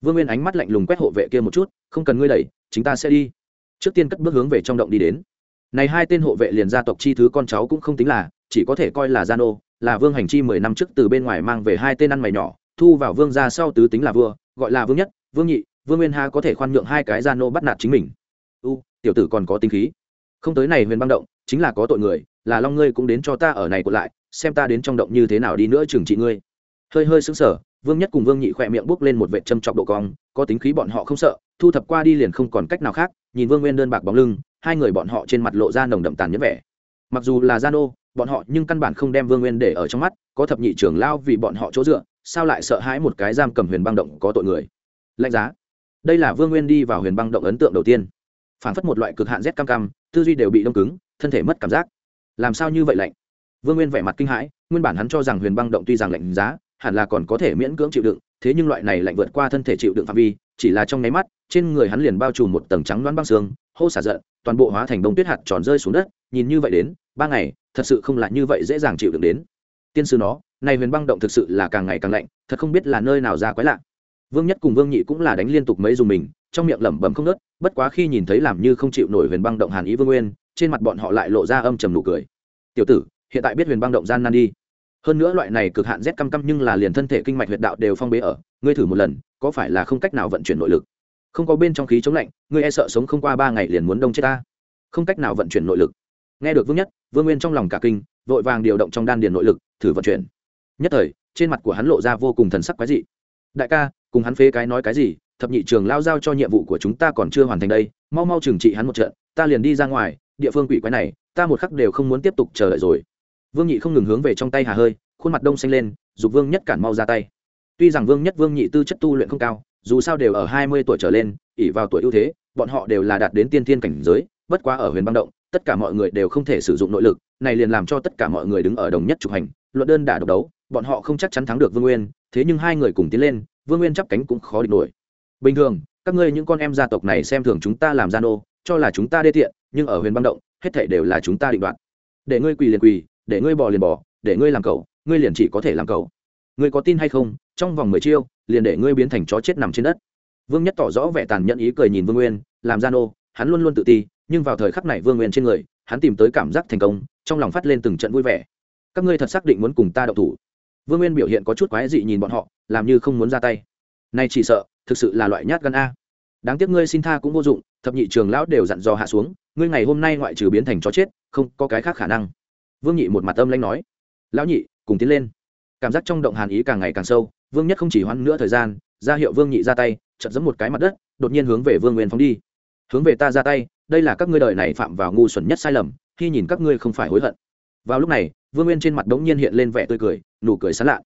vương nguyên ánh mắt lạnh lùng quét hộ vệ kia một chút, không cần ngươi đẩy chúng ta sẽ đi. Trước tiên cất bước hướng về trong động đi đến. Này hai tên hộ vệ liền gia tộc chi thứ con cháu cũng không tính là, chỉ có thể coi là gia nô, là vương hành chi mười năm trước từ bên ngoài mang về hai tên ăn mày nhỏ, thu vào vương gia sau tứ tính là vua, gọi là vương nhất, vương nhị, vương nguyên ha có thể khoan nhượng hai cái gia nô bắt nạt chính mình. U, tiểu tử còn có tính khí. Không tới này huyền băng động, chính là có tội người, là long ngươi cũng đến cho ta ở này của lại xem ta đến trong động như thế nào đi nữa trừng trị ngươi. Hơi hơi sững sờ, vương nhất cùng vương nhị khỏe miệng bốc lên một vệ châm chọc độ cong, có tính khí bọn họ không sợ, thu thập qua đi liền không còn cách nào khác, nhìn vương nguyên đơn bạc bóng lưng, hai người bọn họ trên mặt lộ ra nồng đậm tàn nhẫn vẻ. Mặc dù là gian ô bọn họ nhưng căn bản không đem vương nguyên để ở trong mắt, có thập nhị trưởng lao vì bọn họ chỗ dựa, sao lại sợ hãi một cái giam cầm huyền băng động có tội người? Lạnh giá. Đây là vương nguyên đi vào huyền băng động ấn tượng đầu tiên. Phản phất một loại cực hạn rét cam cam, tư duy đều bị đông cứng, thân thể mất cảm giác. Làm sao như vậy lạnh? Vương nguyên vẻ mặt kinh hãi, nguyên bản hắn cho rằng huyền băng động tuy rằng lạnh giá, hẳn là còn có thể miễn cưỡng chịu đựng, thế nhưng loại này lạnh vượt qua thân thể chịu đựng phạm vi, chỉ là trong nháy mắt, trên người hắn liền bao trùm một tầng trắng loãng băng xương, hô xả giận, toàn bộ hóa thành đông tuyết hạt tròn rơi xuống đất, nhìn như vậy đến, ba ngày, thật sự không là như vậy dễ dàng chịu đựng đến. Tiên sư nó, này huyền băng động thực sự là càng ngày càng lạnh, thật không biết là nơi nào ra quái lạ. Vương nhất cùng vương nhị cũng là đánh liên tục mấy dùng mình, trong miệng lẩm bẩm không nớt bất quá khi nhìn thấy làm như không chịu nổi huyền băng động hàn ý vương nguyên, trên mặt bọn họ lại lộ ra âm trầm nụ cười. Tiểu tử hiện tại biết huyền băng động gian nan đi. Hơn nữa loại này cực hạn rét căm căm nhưng là liền thân thể kinh mạch huyệt đạo đều phong bế ở. Ngươi thử một lần, có phải là không cách nào vận chuyển nội lực? Không có bên trong khí chống lạnh, ngươi e sợ sống không qua ba ngày liền muốn đông chết ta. Không cách nào vận chuyển nội lực. Nghe được vương nhất, vương nguyên trong lòng cả kinh, vội vàng điều động trong đan điền nội lực, thử vận chuyển. Nhất thời, trên mặt của hắn lộ ra vô cùng thần sắc quái dị. Đại ca, cùng hắn phế cái nói cái gì, thập nhị trường lao giao cho nhiệm vụ của chúng ta còn chưa hoàn thành đây, mau mau trừng trị hắn một trận, ta liền đi ra ngoài, địa phương quỷ quái này, ta một khắc đều không muốn tiếp tục chờ đợi rồi vương nhị không ngừng hướng về trong tay hà hơi, khuôn mặt đông xanh lên, dục vương nhất cản mau ra tay. Tuy rằng vương nhất, vương nhị tư chất tu luyện không cao, dù sao đều ở hai mươi tuổi trở lên ỉ vào tuổi ưu thế, bọn họ đều là đạt đến tiên thiên cảnh giới, bất quá ở huyền băng động, tất cả mọi người đều không thể sử dụng nội lực, này liền làm cho tất cả mọi người đứng ở đồng nhất trục hành, luận đơn đả độc đấu, bọn họ không chắc chắn thắng được vương nguyên, thế nhưng hai người cùng tiến lên, vương nguyên chắp cánh cũng khó địch nổi. Bình thường, các ngươi những con em gia tộc này xem thường chúng ta làm gian ô cho là chúng ta đê tiện, nhưng ở huyền băng động, hết thể đều là chúng ta định đoạt. Để ngươi quỳ liền quỳ để ngươi bò liền bò, để ngươi làm cậu ngươi liền chỉ có thể làm cậu ngươi có tin hay không? Trong vòng mười chiêu, liền để ngươi biến thành chó chết nằm trên đất. Vương nhất tỏ rõ vẻ tàn nhẫn ý cười nhìn vương nguyên, làm gian ô hắn luôn luôn tự ti, nhưng vào thời khắc này vương nguyên trên người, hắn tìm tới cảm giác thành công, trong lòng phát lên từng trận vui vẻ. Các ngươi thật xác định muốn cùng ta đậu thủ. Vương nguyên biểu hiện có chút quái dị nhìn bọn họ, làm như không muốn ra tay. Nay chỉ sợ, thực sự là loại nhát gan a. Đáng tiếc ngươi xin tha cũng vô dụng, thập nhị trường lão đều dặn dò hạ xuống, ngươi ngày hôm nay ngoại trừ biến thành chó chết, không có cái khác khả năng vương nhị một mặt âm lãnh nói, lão nhị, cùng tiến lên. Cảm giác trong động hàn ý càng ngày càng sâu, vương nhất không chỉ hoãn nữa thời gian, ra hiệu vương nhị ra tay chật giấm một cái mặt đất, đột nhiên hướng về vương nguyên phóng đi. Hướng về ta ra tay, đây là các ngươi đời này phạm vào ngu xuẩn nhất sai lầm, khi nhìn các ngươi không phải hối hận. Vào lúc này, vương nguyên trên mặt đống nhiên hiện lên vẻ tươi cười, nụ cười sán lạ.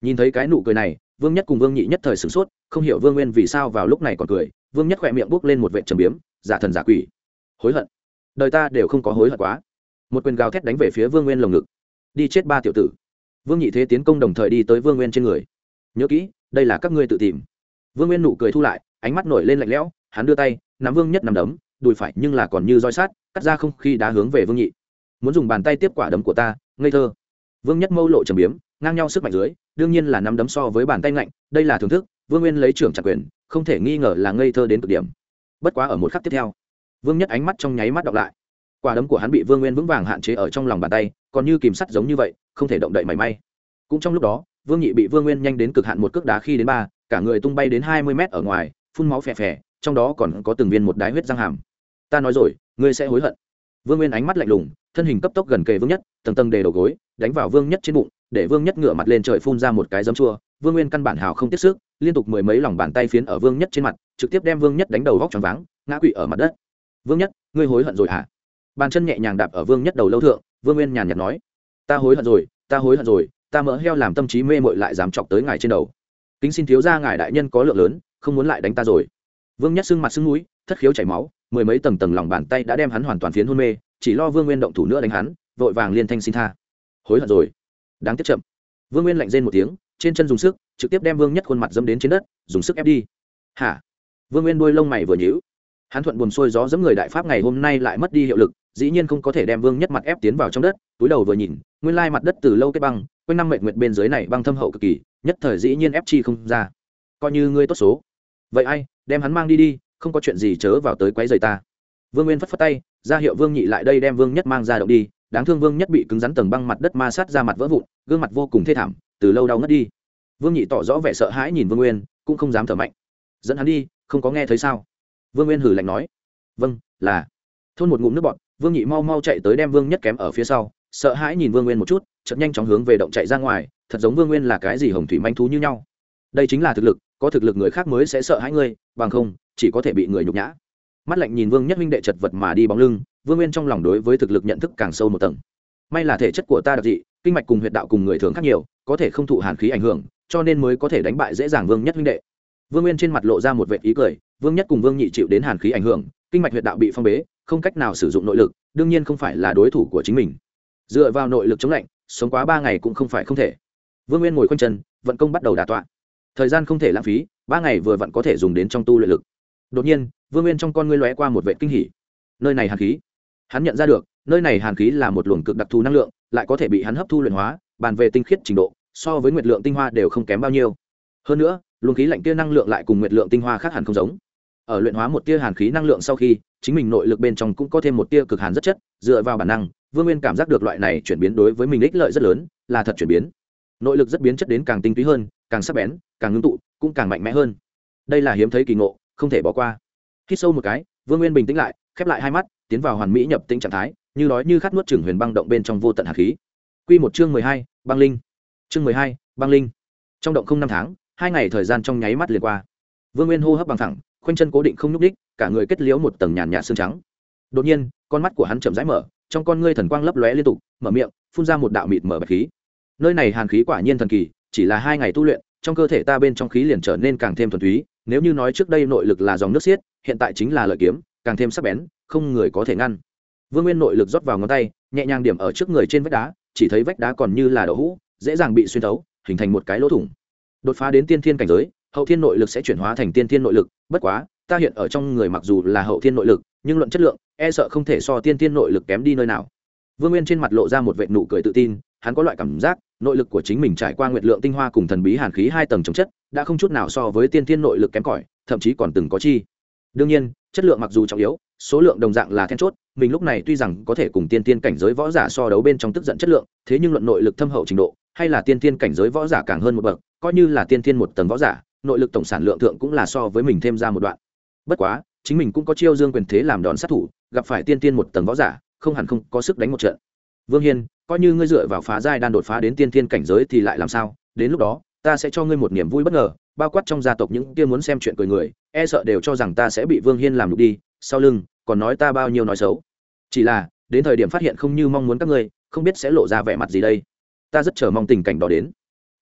Nhìn thấy cái nụ cười này, vương nhất cùng vương nhị nhất thời sửng sốt, không hiểu vương nguyên vì sao vào lúc này còn cười, vương nhất khỏe miệng buốc lên một vệ trầm biếm, giả thần giả quỷ, hối hận, đời ta đều không có hối hận quá một quyền gào thét đánh về phía vương nguyên lồng ngực. Đi chết ba tiểu tử. Vương nhị thế tiến công đồng thời đi tới vương nguyên trên người. Nhớ kỹ, đây là các ngươi tự tìm. Vương nguyên nụ cười thu lại, ánh mắt nổi lên lạnh lẽo, hắn đưa tay, nắm vương nhất nằm đấm, đùi phải nhưng là còn như roi sát cắt ra không khi đá hướng về vương nhị. Muốn dùng bàn tay tiếp quả đấm của ta, ngây thơ. Vương nhất mâu lộ trầm biếm, ngang nhau sức mạnh dưới, đương nhiên là nắm đấm so với bàn tay lạnh đây là thưởng thức, vương nguyên lấy trưởng trả quyền, không thể nghi ngờ là ngây thơ đến cực điểm. Bất quá ở một khắc tiếp theo, vương nhất ánh mắt trong nháy mắt đọc lại quả đấm của hắn bị vương nguyên vững vàng hạn chế ở trong lòng bàn tay, còn như kìm sắt giống như vậy, không thể động đậy mảy may. Cũng trong lúc đó, vương nhị bị vương nguyên nhanh đến cực hạn một cước đá khi đến ba, cả người tung bay đến hai mươi mét ở ngoài, phun máu phè phè, trong đó còn có từng viên một đái huyết răng hàm. Ta nói rồi, ngươi sẽ hối hận. Vương nguyên ánh mắt lạnh lùng, thân hình cấp tốc gần kề vương nhất, tầng tầng đề đầu gối, đánh vào vương nhất trên bụng, để vương nhất ngửa mặt lên trời phun ra một cái giấm chua. Vương nguyên căn bản hào không tiếp sức liên tục mười mấy lòng bàn tay phiến ở vương nhất trên mặt, trực tiếp đem vương nhất đánh đầu vóc tròn váng, ngã quỵ ở mặt đất. Vương nhất, ngươi hối hận rồi hả? Bàn chân nhẹ nhàng đạp ở vương nhất đầu lâu thượng, vương nguyên nhàn nhạt nói, ta hối hận rồi, ta hối hận rồi, ta mỡ heo làm tâm trí mê mội lại dám chọc tới ngài trên đầu. Kính xin thiếu ra ngài đại nhân có lượng lớn, không muốn lại đánh ta rồi. Vương nhất sưng mặt sưng núi, thất khiếu chảy máu, mười mấy tầng tầng lòng bàn tay đã đem hắn hoàn toàn phiến hôn mê, chỉ lo vương nguyên động thủ nữa đánh hắn, vội vàng liên thanh xin tha. Hối hận rồi. Đáng tiếc chậm. Vương nguyên lạnh rên một tiếng, trên chân dùng sức, trực tiếp đem vương nhất khuôn mặt dâm đến trên đất, dùng sức ép đi. Hả? Vương nguyên đuôi lông mày vừa nhíu hắn thuận buồn xuôi gió dẫm người đại pháp ngày hôm nay lại mất đi hiệu lực, dĩ nhiên không có thể đem vương nhất mặt ép tiến vào trong đất, túi đầu vừa nhìn, nguyên lai mặt đất từ lâu kết băng, quanh năm mệnh nguyệt bên dưới này băng thâm hậu cực kỳ, nhất thời dĩ nhiên ép chi không ra. Coi như ngươi tốt số. Vậy ai, đem hắn mang đi đi, không có chuyện gì chớ vào tới quấy rầy ta. Vương nguyên phất phất tay, ra hiệu vương nhị lại đây đem vương nhất mang ra động đi, đáng thương vương nhất bị cứng rắn tầng băng mặt đất ma sát ra mặt vỡ vụn, gương mặt vô cùng thê thảm, từ lâu đau ngất đi. Vương nhị tỏ rõ vẻ sợ hãi nhìn vương nguyên, cũng không dám thở mạnh. Dẫn hắn đi, không có nghe thấy sao? Vương nguyên hử lạnh nói. Vâng là. Thôn một ngụm nước bọt, vương nhị mau mau chạy tới đem vương nhất kém ở phía sau, sợ hãi nhìn vương nguyên một chút chậm nhanh chóng hướng về động chạy ra ngoài, thật giống vương nguyên là cái gì hồng thủy manh thú như nhau. Đây chính là thực lực, có thực lực người khác mới sẽ sợ hãi ngươi, bằng không, chỉ có thể bị người nhục nhã. Mắt lạnh nhìn vương nhất minh đệ chật vật mà đi bóng lưng, vương nguyên trong lòng đối với thực lực nhận thức càng sâu một tầng. May là thể chất của ta đặc dị, kinh mạch cùng huyệt đạo cùng người thường khác nhiều, có thể không thụ hàn khí ảnh hưởng, cho nên mới có thể đánh bại dễ dàng vương nhất minh đệ. Vương nguyên trên mặt lộ ra một vệ ý cười vương nhất cùng vương nhị chịu đến hàn khí ảnh hưởng, kinh mạch huyệt đạo bị phong bế, không cách nào sử dụng nội lực, đương nhiên không phải là đối thủ của chính mình. Dựa vào nội lực chống lạnh, sống quá ba ngày cũng không phải không thể. Vương nguyên ngồi quanh chân, vận công bắt đầu đà tọa. Thời gian không thể lãng phí, ba ngày vừa vặn có thể dùng đến trong tu luyện lực. Đột nhiên, vương nguyên trong con ngươi lóe qua một vệ kinh hỉ. Nơi này hàn khí. Hắn nhận ra được, nơi này hàn khí là một luồng cực đặc thù năng lượng, lại có thể bị hắn hấp thu luyện hóa, bàn về tinh khiết trình độ, so với nguyệt lượng tinh hoa đều không kém bao nhiêu. Hơn nữa, luồng khí lạnh kia năng lượng lại cùng nguyệt lượng tinh hoa khác hẳn không giống ở luyện hóa một tia hàn khí năng lượng sau khi, chính mình nội lực bên trong cũng có thêm một tia cực hàn rất chất, dựa vào bản năng, vương nguyên cảm giác được loại này chuyển biến đối với mình ích lợi rất lớn, là thật chuyển biến. Nội lực rất biến chất đến càng tinh túy hơn, càng sắc bén, càng ngưng tụ, cũng càng mạnh mẽ hơn. Đây là hiếm thấy kỳ ngộ, không thể bỏ qua. Khi sâu một cái, vương nguyên bình tĩnh lại, khép lại hai mắt, tiến vào hoàn mỹ nhập tĩnh trạng thái, như nói như khát nuốt chừng huyền băng động bên trong vô tận hạt khí. Q một chương mười hai, băng linh. Chương mười hai, băng linh. Trong động không năm tháng, hai ngày thời gian trong nháy mắt liền qua. Vương nguyên hô hấp bằng thẳng khoanh chân cố định không nhúc đích cả người kết liễu một tầng nhàn nhạt xương trắng. Đột nhiên, con mắt của hắn chậm rãi mở, trong con ngươi thần quang lấp lóe liên tục, mở miệng, phun ra một đạo mịt mở bạch khí. Nơi này hàn khí quả nhiên thần kỳ, chỉ là hai ngày tu luyện, trong cơ thể ta bên trong khí liền trở nên càng thêm thuần túy, nếu như nói trước đây nội lực là dòng nước xiết, hiện tại chính là lợi kiếm, càng thêm sắc bén, không người có thể ngăn. Vương nguyên nội lực rót vào ngón tay, nhẹ nhàng điểm ở trước người trên vách đá, chỉ thấy vách đá còn như là đậu hũ, dễ dàng bị xuyên thấu, hình thành một cái lỗ thủng. Đột phá đến tiên thiên cảnh giới hậu thiên nội lực sẽ chuyển hóa thành tiên thiên nội lực, bất quá, ta hiện ở trong người mặc dù là hậu thiên nội lực, nhưng luận chất lượng e sợ không thể so tiên thiên nội lực kém đi nơi nào. Vương nguyên trên mặt lộ ra một vệ nụ cười tự tin, hắn có loại cảm giác, nội lực của chính mình trải qua nguyệt lượng tinh hoa cùng thần bí hàn khí hai tầng chống chất, đã không chút nào so với tiên thiên nội lực kém cỏi, thậm chí còn từng có chi. Đương nhiên, chất lượng mặc dù trọng yếu, số lượng đồng dạng là then chốt, mình lúc này tuy rằng có thể cùng tiên tiên cảnh giới võ giả so đấu bên trong tức giận chất lượng, thế nhưng luận nội lực thâm hậu trình độ, hay là tiên tiên cảnh giới võ giả càng hơn một bậc, coi như là tiên tiên một tầng võ giả nội lực tổng sản lượng thượng cũng là so với mình thêm ra một đoạn. Bất quá, chính mình cũng có chiêu dương quyền thế làm đòn sát thủ, gặp phải tiên tiên một tầng võ giả, không hẳn không có sức đánh một trận. Vương hiên, coi như ngươi dựa vào phá giai đan đột phá đến tiên tiên cảnh giới thì lại làm sao? Đến lúc đó, ta sẽ cho ngươi một niềm vui bất ngờ, bao quát trong gia tộc những kia muốn xem chuyện cười người e sợ đều cho rằng ta sẽ bị vương hiên làm đục đi. Sau lưng, còn nói ta bao nhiêu nói xấu. Chỉ là, đến thời điểm phát hiện không như mong muốn các ngươi, không biết sẽ lộ ra vẻ mặt gì đây. Ta rất chờ mong tình cảnh đó đến.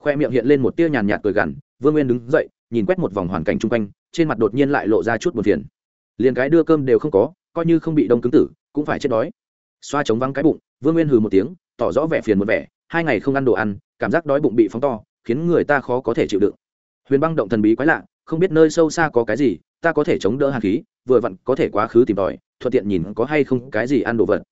Khoe miệng hiện lên một tia nhàn nhạt cười gằn, vương nguyên đứng dậy nhìn quét một vòng hoàn cảnh chung quanh, trên mặt đột nhiên lại lộ ra chút buồn phiền. Liền cái đưa cơm đều không có, coi như không bị đông cứng tử, cũng phải chết đói. Xoa chống vắng cái bụng, vương nguyên hừ một tiếng, tỏ rõ vẻ phiền một vẻ, hai ngày không ăn đồ ăn, cảm giác đói bụng bị phóng to, khiến người ta khó có thể chịu đựng. Huyền băng động thần bí quái lạ, không biết nơi sâu xa có cái gì, ta có thể chống đỡ hàn khí, vừa vặn có thể quá khứ tìm tòi, thuận tiện nhìn có hay không cái gì ăn đồ vật.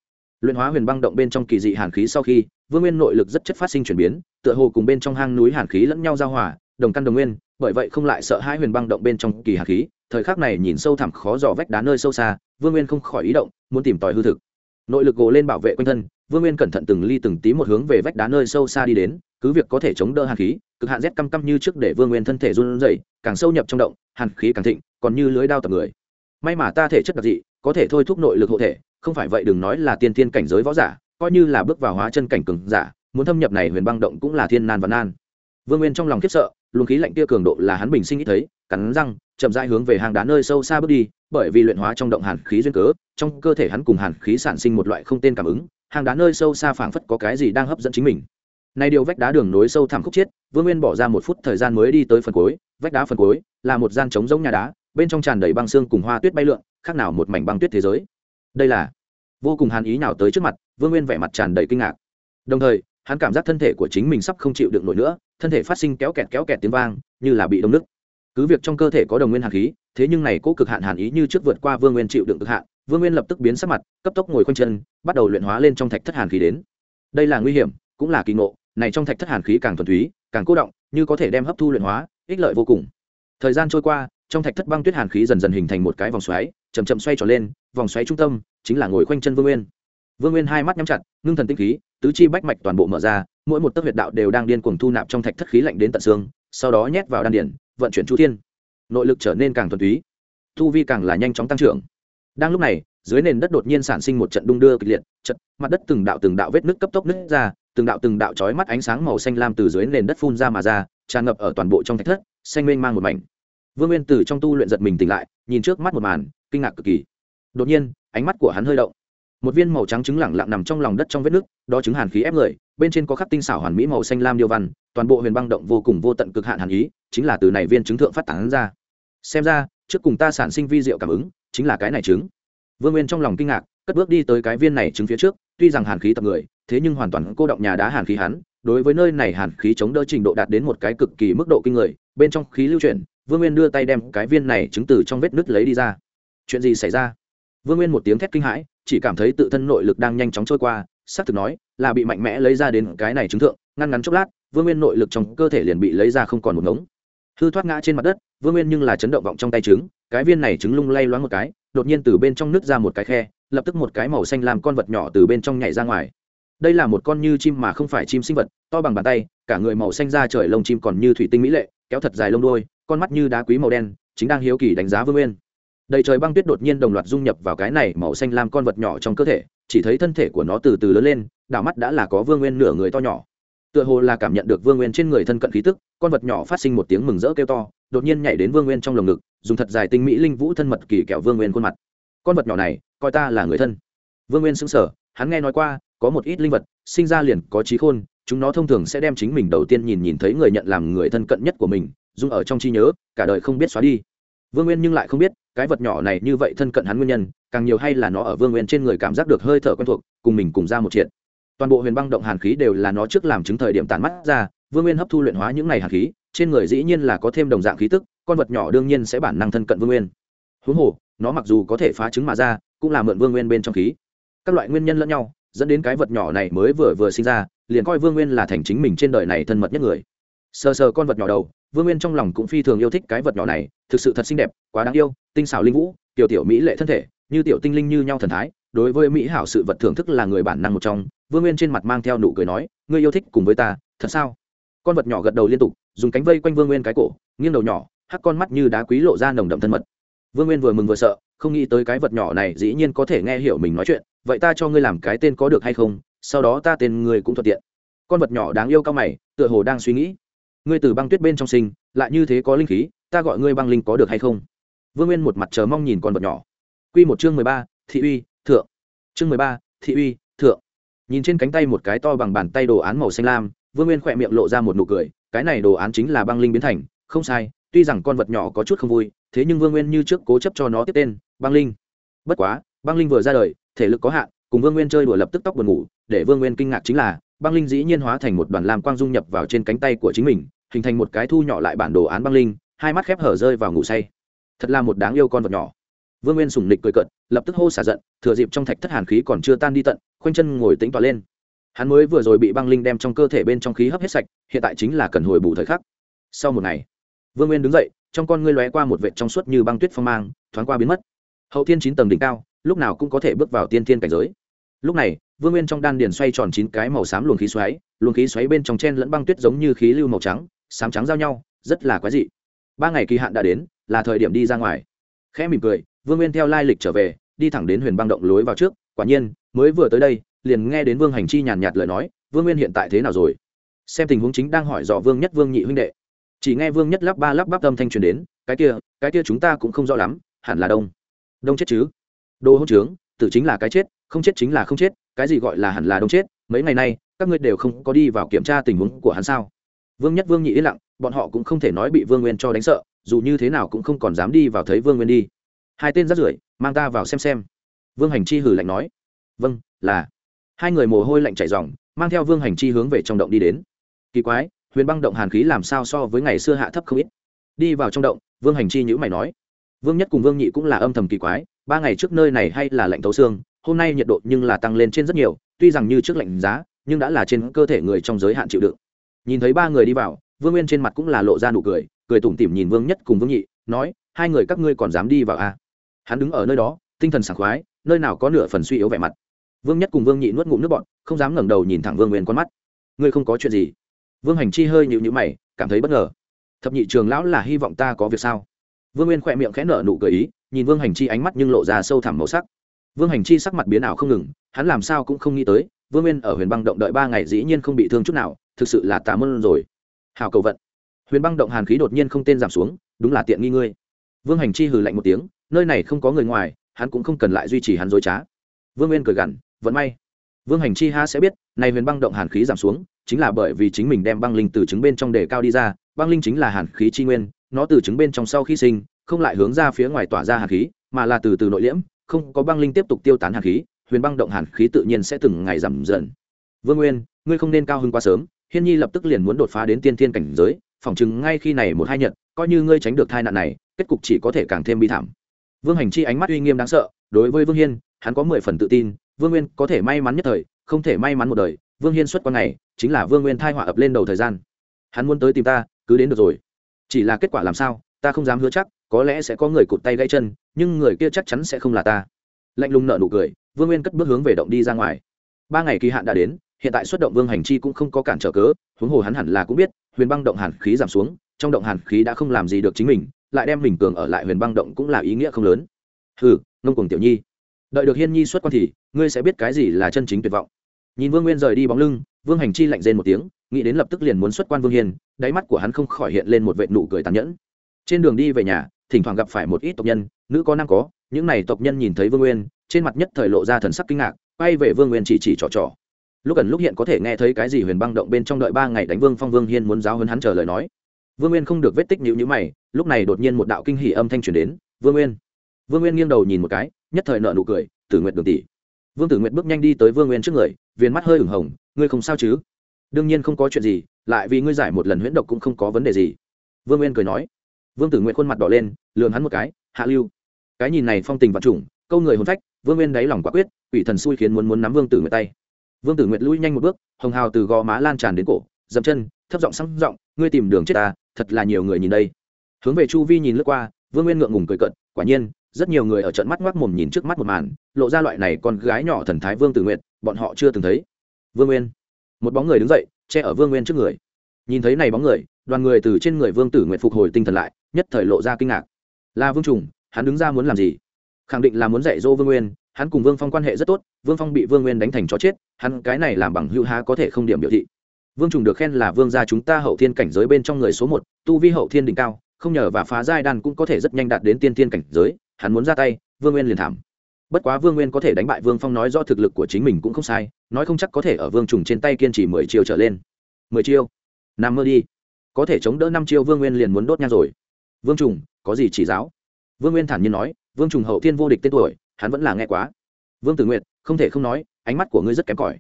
Luyện hóa huyền băng động bên trong kỳ dị hàn khí sau khi, vương nguyên nội lực rất chất phát sinh chuyển biến, tựa hồ cùng bên trong hang núi hàn khí lẫn nhau giao hòa đồng căn đồng nguyên, bởi vậy không lại sợ hai huyền băng động bên trong kỳ hà khí, thời khắc này nhìn sâu thẳm khó dò vách đá nơi sâu xa, vương nguyên không khỏi ý động, muốn tìm tòi hư thực. Nội lực gồ lên bảo vệ quanh thân, vương nguyên cẩn thận từng ly từng tí một hướng về vách đá nơi sâu xa đi đến, cứ việc có thể chống đỡ hàn khí, cực hạn rét căm căm như trước để vương nguyên thân thể run rẩy, càng sâu nhập trong động, hàn khí càng thịnh, còn như lưới đao tập người. May mà ta thể chất đặc dị, có thể thôi thúc nội lực hộ thể, không phải vậy đừng nói là tiên tiên cảnh giới võ giả, coi như là bước vào hóa chân cảnh cường giả, muốn thâm nhập này huyền băng động cũng là thiên nan và nan. Vương nguyên trong lòng khiếp sợ luồng khí lạnh kia cường độ là hắn bình sinh ít thấy cắn răng chậm rãi hướng về hang đá nơi sâu xa bước đi bởi vì luyện hóa trong động hàn khí duyên cớ trong cơ thể hắn cùng hàn khí sản sinh một loại không tên cảm ứng hang đá nơi sâu xa phảng phất có cái gì đang hấp dẫn chính mình. Này điều vách đá đường nối sâu thẳm khúc chết, vương nguyên bỏ ra một phút thời gian mới đi tới phần cuối vách đá phần cuối là một gian trống giống nhà đá bên trong tràn đầy băng xương cùng hoa tuyết bay lượn khác nào một mảnh băng tuyết thế giới. Đây là vô cùng hàn ý nào tới trước mặt vương nguyên vẻ mặt tràn đầy kinh ngạc. Đồng thời hắn cảm giác thân thể của chính mình sắp không chịu đựng nổi nữa thân thể phát sinh kéo kẹt kéo kẹt tiếng vang, như là bị đông nước. Cứ việc trong cơ thể có đồng nguyên hàn khí, thế nhưng này cố cực hạn hàn ý như trước vượt qua vương nguyên chịu đựng cực hạn, vương nguyên lập tức biến sắc mặt, cấp tốc ngồi khoanh chân, bắt đầu luyện hóa lên trong thạch thất hàn khí đến. Đây là nguy hiểm, cũng là kỳ ngộ, này trong thạch thất hàn khí càng thuần túy, càng cố động, như có thể đem hấp thu luyện hóa, ích lợi vô cùng. Thời gian trôi qua, trong thạch thất băng tuyết hàn khí dần dần hình thành một cái vòng xoáy chầm chậm xoay trở lên, vòng xoáy trung tâm chính là ngồi khoanh chân vương nguyên. Vương nguyên hai mắt nhắm chặt, ngưng thần tinh khí, tứ chi bách mạch toàn bộ mở ra mỗi một tấc huyệt đạo đều đang điên cuồng thu nạp trong thạch thất khí lạnh đến tận xương, sau đó nhét vào đan điển vận chuyển chu thiên. Nội lực trở nên càng thuần túy thu vi càng là nhanh chóng tăng trưởng. Đang lúc này, dưới nền đất đột nhiên sản sinh một trận đung đưa kịch liệt trận mặt đất từng đạo từng đạo vết nước cấp tốc nứt ra, từng đạo từng đạo chói mắt ánh sáng màu xanh lam từ dưới nền đất phun ra mà ra, tràn ngập ở toàn bộ trong thạch thất, xanh mênh mang một mảnh. Vương nguyên từ trong tu luyện giật mình tỉnh lại, nhìn trước mắt một màn, kinh ngạc cực kỳ. Đột nhiên, ánh mắt của hắn hơi động một viên màu trắng trứng lẳng lặng nằm trong lòng đất trong vết nước, đó trứng hàn khí ép người, bên trên có khắc tinh xảo hoàn mỹ màu xanh lam điêu văn, toàn bộ huyền băng động vô cùng vô tận cực hạn hàn ý, chính là từ này viên trứng thượng phát tán ra. Xem ra, trước cùng ta sản sinh vi diệu cảm ứng, chính là cái này trứng. Vương nguyên trong lòng kinh ngạc, cất bước đi tới cái viên này trứng phía trước, tuy rằng hàn khí tập người, thế nhưng hoàn toàn cô động nhà đá hàn khí hắn, đối với nơi này hàn khí chống đỡ trình độ đạt đến một cái cực kỳ mức độ kinh người, bên trong khí lưu chuyển, vương nguyên đưa tay đem cái viên này chứng từ trong vết nứt lấy đi ra. Chuyện gì xảy ra? Vương nguyên một tiếng thét kinh hãi chỉ cảm thấy tự thân nội lực đang nhanh chóng trôi qua, xác thực nói là bị mạnh mẽ lấy ra đến cái này chứng thượng, ngăn ngắn chốc lát, vương nguyên nội lực trong cơ thể liền bị lấy ra không còn một ngống. Hư thoát ngã trên mặt đất, vương nguyên nhưng là chấn động vọng trong tay trứng, cái viên này trứng lung lay loáng một cái, đột nhiên từ bên trong nước ra một cái khe, lập tức một cái màu xanh làm con vật nhỏ từ bên trong nhảy ra ngoài. Đây là một con như chim mà không phải chim sinh vật, to bằng bàn tay, cả người màu xanh da trời lông chim còn như thủy tinh mỹ lệ, kéo thật dài lông đôi con mắt như đá quý màu đen, chính đang hiếu kỳ đánh giá vương nguyên đầy trời băng tuyết đột nhiên đồng loạt dung nhập vào cái này màu xanh lam con vật nhỏ trong cơ thể, chỉ thấy thân thể của nó từ từ lớn lên, đảo mắt đã là có vương nguyên nửa người to nhỏ. Tựa hồ là cảm nhận được vương nguyên trên người thân cận khí tức, con vật nhỏ phát sinh một tiếng mừng rỡ kêu to, đột nhiên nhảy đến vương nguyên trong lồng ngực, dùng thật dài tinh mỹ linh vũ thân mật kỳ kẹo vương nguyên khuôn mặt. Con vật nhỏ này, coi ta là người thân. Vương nguyên sững sờ, hắn nghe nói qua, có một ít linh vật, sinh ra liền có trí khôn, chúng nó thông thường sẽ đem chính mình đầu tiên nhìn nhìn thấy người nhận làm người thân cận nhất của mình, dùng ở trong trí nhớ, cả đời không biết xóa đi. Vương nguyên nhưng lại không biết cái vật nhỏ này như vậy thân cận hắn nguyên nhân, càng nhiều hay là nó ở vương nguyên trên người cảm giác được hơi thở quen thuộc, cùng mình cùng ra một chuyện. Toàn bộ huyền băng động hàn khí đều là nó trước làm chứng thời điểm tàn mắt ra, vương nguyên hấp thu luyện hóa những này hàn khí, trên người dĩ nhiên là có thêm đồng dạng khí tức, con vật nhỏ đương nhiên sẽ bản năng thân cận vương nguyên. Huống hồ, nó mặc dù có thể phá trứng mà ra, cũng là mượn vương nguyên bên trong khí. Các loại nguyên nhân lẫn nhau, dẫn đến cái vật nhỏ này mới vừa vừa sinh ra, liền coi vương nguyên là thành chính mình trên đời này thân mật nhất người. Sờ sờ con vật nhỏ đầu vương nguyên trong lòng cũng phi thường yêu thích cái vật nhỏ này, thực sự thật xinh đẹp, quá đáng yêu, tinh xảo linh vũ, tiểu tiểu mỹ lệ thân thể, như tiểu tinh linh như nhau thần thái, đối với mỹ hảo sự vật thưởng thức là người bản năng một trong. Vương nguyên trên mặt mang theo nụ cười nói, ngươi yêu thích cùng với ta, thật sao? Con vật nhỏ gật đầu liên tục, dùng cánh vây quanh vương nguyên cái cổ, nghiêng đầu nhỏ, hắc con mắt như đá quý lộ ra nồng đậm thân mật. Vương nguyên vừa mừng vừa sợ, không nghĩ tới cái vật nhỏ này dĩ nhiên có thể nghe hiểu mình nói chuyện, vậy ta cho ngươi làm cái tên có được hay không? Sau đó ta tên ngươi cũng thuận tiện. Con vật nhỏ đáng yêu cao mày, tựa hồ đang suy nghĩ ngươi từ băng tuyết bên trong sinh, lại như thế có linh khí, ta gọi ngươi băng linh có được hay không? Vương nguyên một mặt chờ mong nhìn con vật nhỏ. Q một chương mười ba, thị uy, thượng. Chương mười ba, thị uy, thượng. Nhìn trên cánh tay một cái to bằng bàn tay đồ án màu xanh lam, vương nguyên khỏe miệng lộ ra một nụ cười, cái này đồ án chính là băng linh biến thành, không sai, tuy rằng con vật nhỏ có chút không vui, thế nhưng vương nguyên như trước cố chấp cho nó tiếp tên, băng linh. Bất quá, băng linh vừa ra đời, thể lực có hạn cùng vương nguyên chơi đùa lập tức tóc buồn ngủ, để vương nguyên kinh ngạc chính là, băng linh dĩ nhiên hóa thành một đoàn lam quang dung nhập vào trên cánh tay của chính mình, hình thành một cái thu nhỏ lại bản đồ án băng linh, hai mắt khép hở rơi vào ngủ say. Thật là một đáng yêu con vật nhỏ. Vương nguyên sùng nịch cười cận lập tức hô xả giận, thừa dịp trong thạch thất hàn khí còn chưa tan đi tận, khoanh chân ngồi tính toa lên. Hắn mới vừa rồi bị băng linh đem trong cơ thể bên trong khí hấp hết sạch, hiện tại chính là cần hồi bù thời khắc. Sau một ngày, vương nguyên đứng dậy, trong con ngươi lóe qua một vệt trong suốt như băng tuyết phong mang, thoáng qua biến mất. Hậu thiên chín tầng đỉnh cao, lúc nào cũng có thể bước vào tiên thiên cảnh giới lúc này, vương nguyên trong đan điền xoay tròn chín cái màu xám luồng khí xoáy, luồng khí xoáy bên trong chen lẫn băng tuyết giống như khí lưu màu trắng, xám trắng giao nhau, rất là quái dị. Ba ngày kỳ hạn đã đến, là thời điểm đi ra ngoài. Khẽ mỉm cười, vương nguyên theo lai lịch trở về, đi thẳng đến huyền băng động lối vào trước. Quả nhiên, mới vừa tới đây, liền nghe đến vương hành chi nhàn nhạt lời nói, vương nguyên hiện tại thế nào rồi? Xem tình huống chính đang hỏi dò vương nhất vương nhị huynh đệ. Chỉ nghe vương nhất lắp ba lắp bắp âm thanh truyền đến, cái kia cái kia chúng ta cũng không rõ lắm, hẳn là đông. Đông chết chứ? Đô hỗn trướng tự chính là cái chết không chết chính là không chết, cái gì gọi là hẳn là đông chết, mấy ngày nay, các ngươi đều không có đi vào kiểm tra tình huống của hắn sao? Vương nhất vương nhị yên lặng, bọn họ cũng không thể nói bị vương nguyên cho đánh sợ, dù như thế nào cũng không còn dám đi vào thấy vương nguyên đi. Hai tên rắt rưởi, mang ta vào xem xem. Vương hành chi hử lạnh nói. Vâng là. Hai người mồ hôi lạnh chảy dòng mang theo vương hành chi hướng về trong động đi đến. Kỳ quái, huyền băng động hàn khí làm sao so với ngày xưa hạ thấp không ít? Đi vào trong động, vương hành chi nhữ mày nói. Vương nhất cùng vương nhị cũng là âm thầm kỳ quái, ba ngày trước nơi này hay là lạnh tấu xương hôm nay nhiệt độ nhưng là tăng lên trên rất nhiều, tuy rằng như trước lạnh giá, nhưng đã là trên cơ thể người trong giới hạn chịu đựng. Nhìn thấy ba người đi vào, vương nguyên trên mặt cũng là lộ ra nụ cười cười tủm tỉm nhìn vương nhất cùng vương nhị, nói, hai người các ngươi còn dám đi vào à? hắn đứng ở nơi đó, tinh thần sảng khoái, nơi nào có nửa phần suy yếu vẻ mặt. Vương nhất cùng vương nhị nuốt ngụm nước bọn không dám ngẩng đầu nhìn thẳng vương nguyên con mắt. Ngươi không có chuyện gì? Vương hành chi hơi nhịu nhữ mày, cảm thấy bất ngờ. Thập nhị trường lão là hy vọng ta có việc sao? Vương nguyên khỏe miệng khẽ nở nụ cười ý, nhìn vương hành chi ánh mắt nhưng lộ ra sâu thẳm màu sắc vương hành chi sắc mặt biến ảo không ngừng, hắn làm sao cũng không nghĩ tới, vương nguyên ở huyền băng động đợi ba ngày dĩ nhiên không bị thương chút nào, thực sự là tà mơn rồi. Hào cầu vận. Huyền băng động hàn khí đột nhiên không tên giảm xuống, đúng là tiện nghi ngươi. Vương hành chi hừ lạnh một tiếng, nơi này không có người ngoài, hắn cũng không cần lại duy trì hắn dối trá. Vương nguyên cười gằn vẫn may. Vương hành chi ha sẽ biết, này huyền băng động hàn khí giảm xuống, chính là bởi vì chính mình đem băng linh từ trứng bên trong đề cao đi ra, băng linh chính là hàn khí chi nguyên, nó từ trứng bên trong sau khi sinh, không lại hướng ra phía ngoài tỏa ra hàn khí, mà là từ từ nội liễm không có băng linh tiếp tục tiêu tán hàn khí, huyền băng động hàn khí tự nhiên sẽ từng ngày giảm dần. Vương nguyên, ngươi không nên cao hơn quá sớm, hiên nhi lập tức liền muốn đột phá đến tiên thiên cảnh giới, phỏng chừng ngay khi này một hai nhật, coi như ngươi tránh được tai nạn này, kết cục chỉ có thể càng thêm bi thảm. Vương hành chi ánh mắt uy nghiêm đáng sợ, đối với vương hiên, hắn có mười phần tự tin, vương nguyên có thể may mắn nhất thời, không thể may mắn một đời. Vương hiên xuất quan này, chính là vương nguyên thai họa ập lên đầu thời gian. Hắn muốn tới tìm ta, cứ đến được rồi. Chỉ là kết quả làm sao, ta không dám hứa chắc có lẽ sẽ có người cụt tay gãy chân, nhưng người kia chắc chắn sẽ không là ta. Lạnh lùng nợ nụ cười, vương nguyên cất bước hướng về động đi ra ngoài. Ba ngày kỳ hạn đã đến, hiện tại xuất động vương hành chi cũng không có cản trở cớ, huống hồ hắn hẳn là cũng biết, huyền băng động hàn khí giảm xuống, trong động hàn khí đã không làm gì được chính mình, lại đem mình cường ở lại huyền băng động cũng là ý nghĩa không lớn. Ừ ngông cùng tiểu nhi, đợi được hiên nhi xuất quan thì, ngươi sẽ biết cái gì là chân chính tuyệt vọng. Nhìn vương nguyên rời đi bóng lưng, vương hành chi lạnh rên một tiếng, nghĩ đến lập tức liền muốn xuất quan vương hiền đáy mắt của hắn không khỏi hiện lên một vệ nụ cười tàn nhẫn. Trên đường đi về nhà thỉnh thoảng gặp phải một ít tộc nhân, nữ có nam có, những này tộc nhân nhìn thấy vương nguyên, trên mặt nhất thời lộ ra thần sắc kinh ngạc, quay về vương nguyên chỉ chỉ trò trò. Lúc ẩn lúc hiện có thể nghe thấy cái gì huyền băng động bên trong đợi ba ngày đánh vương phong vương hiên muốn giáo hơn hắn chờ lời nói. Vương nguyên không được vết tích nhữ nhữ mày, lúc này đột nhiên một đạo kinh hỉ âm thanh truyền đến, vương nguyên. Vương nguyên nghiêng đầu nhìn một cái, nhất thời nợ nụ cười, tử nguyện đường tỷ. Vương tử nguyện bước nhanh đi tới vương nguyên trước người viên mắt hơi ửng hồng, ngươi không sao chứ? Đương nhiên không có chuyện gì, lại vì ngươi giải một lần huyễn độc cũng không có vấn đề gì. Vương nguyên cười nói vương tử nguyện khuôn mặt đỏ lên lường hắn một cái, hạ lưu. Cái nhìn này phong tình vật chủng câu người hôn phách, vương nguyên đáy lòng quả quyết ủy thần xui khiến muốn muốn nắm vương tử nguyện tay. Vương tử nguyện lui nhanh một bước, hồng hào từ gò má lan tràn đến cổ, dậm chân, thấp giọng sắm giọng, ngươi tìm đường chết ta, thật là nhiều người nhìn đây. Hướng về chu vi nhìn lướt qua, vương nguyên ngượng ngùng cười cận quả nhiên, rất nhiều người ở trận mắt ngoác mồm nhìn trước mắt một màn, lộ ra loại này con gái nhỏ thần thái vương tử nguyện bọn họ chưa từng thấy. Vương nguyên, một bóng người đứng dậy, che ở vương nguyên trước người. Nhìn thấy này bóng người, đoàn người từ trên người vương tử nguyện phục hồi tinh thần lại nhất thời lộ ra kinh ngạc. Là vương trùng, hắn đứng ra muốn làm gì? Khẳng định là muốn dạy dỗ vương nguyên, hắn cùng vương phong quan hệ rất tốt, vương phong bị vương nguyên đánh thành chó chết, hắn cái này làm bằng hữu há có thể không điểm biểu thị. Vương trùng được khen là vương gia chúng ta hậu thiên cảnh giới bên trong người số một, tu vi hậu thiên đỉnh cao, không nhờ và phá giai đan cũng có thể rất nhanh đạt đến tiên thiên cảnh giới, hắn muốn ra tay, vương nguyên liền thảm. Bất quá vương nguyên có thể đánh bại vương phong nói do thực lực của chính mình cũng không sai, nói không chắc có thể ở vương trùng trên tay kiên trì mười chiêu trở lên. Mười chiêu? Nằm mơ đi. Có thể chống đỡ năm chiêu vương nguyên liền muốn đốt nha rồi vương trùng, có gì chỉ giáo? Vương nguyên thản nhiên nói, vương trùng hậu thiên vô địch tên tuổi, hắn vẫn là nghe quá. Vương tử nguyệt, không thể không nói, ánh mắt của ngươi rất kém cỏi.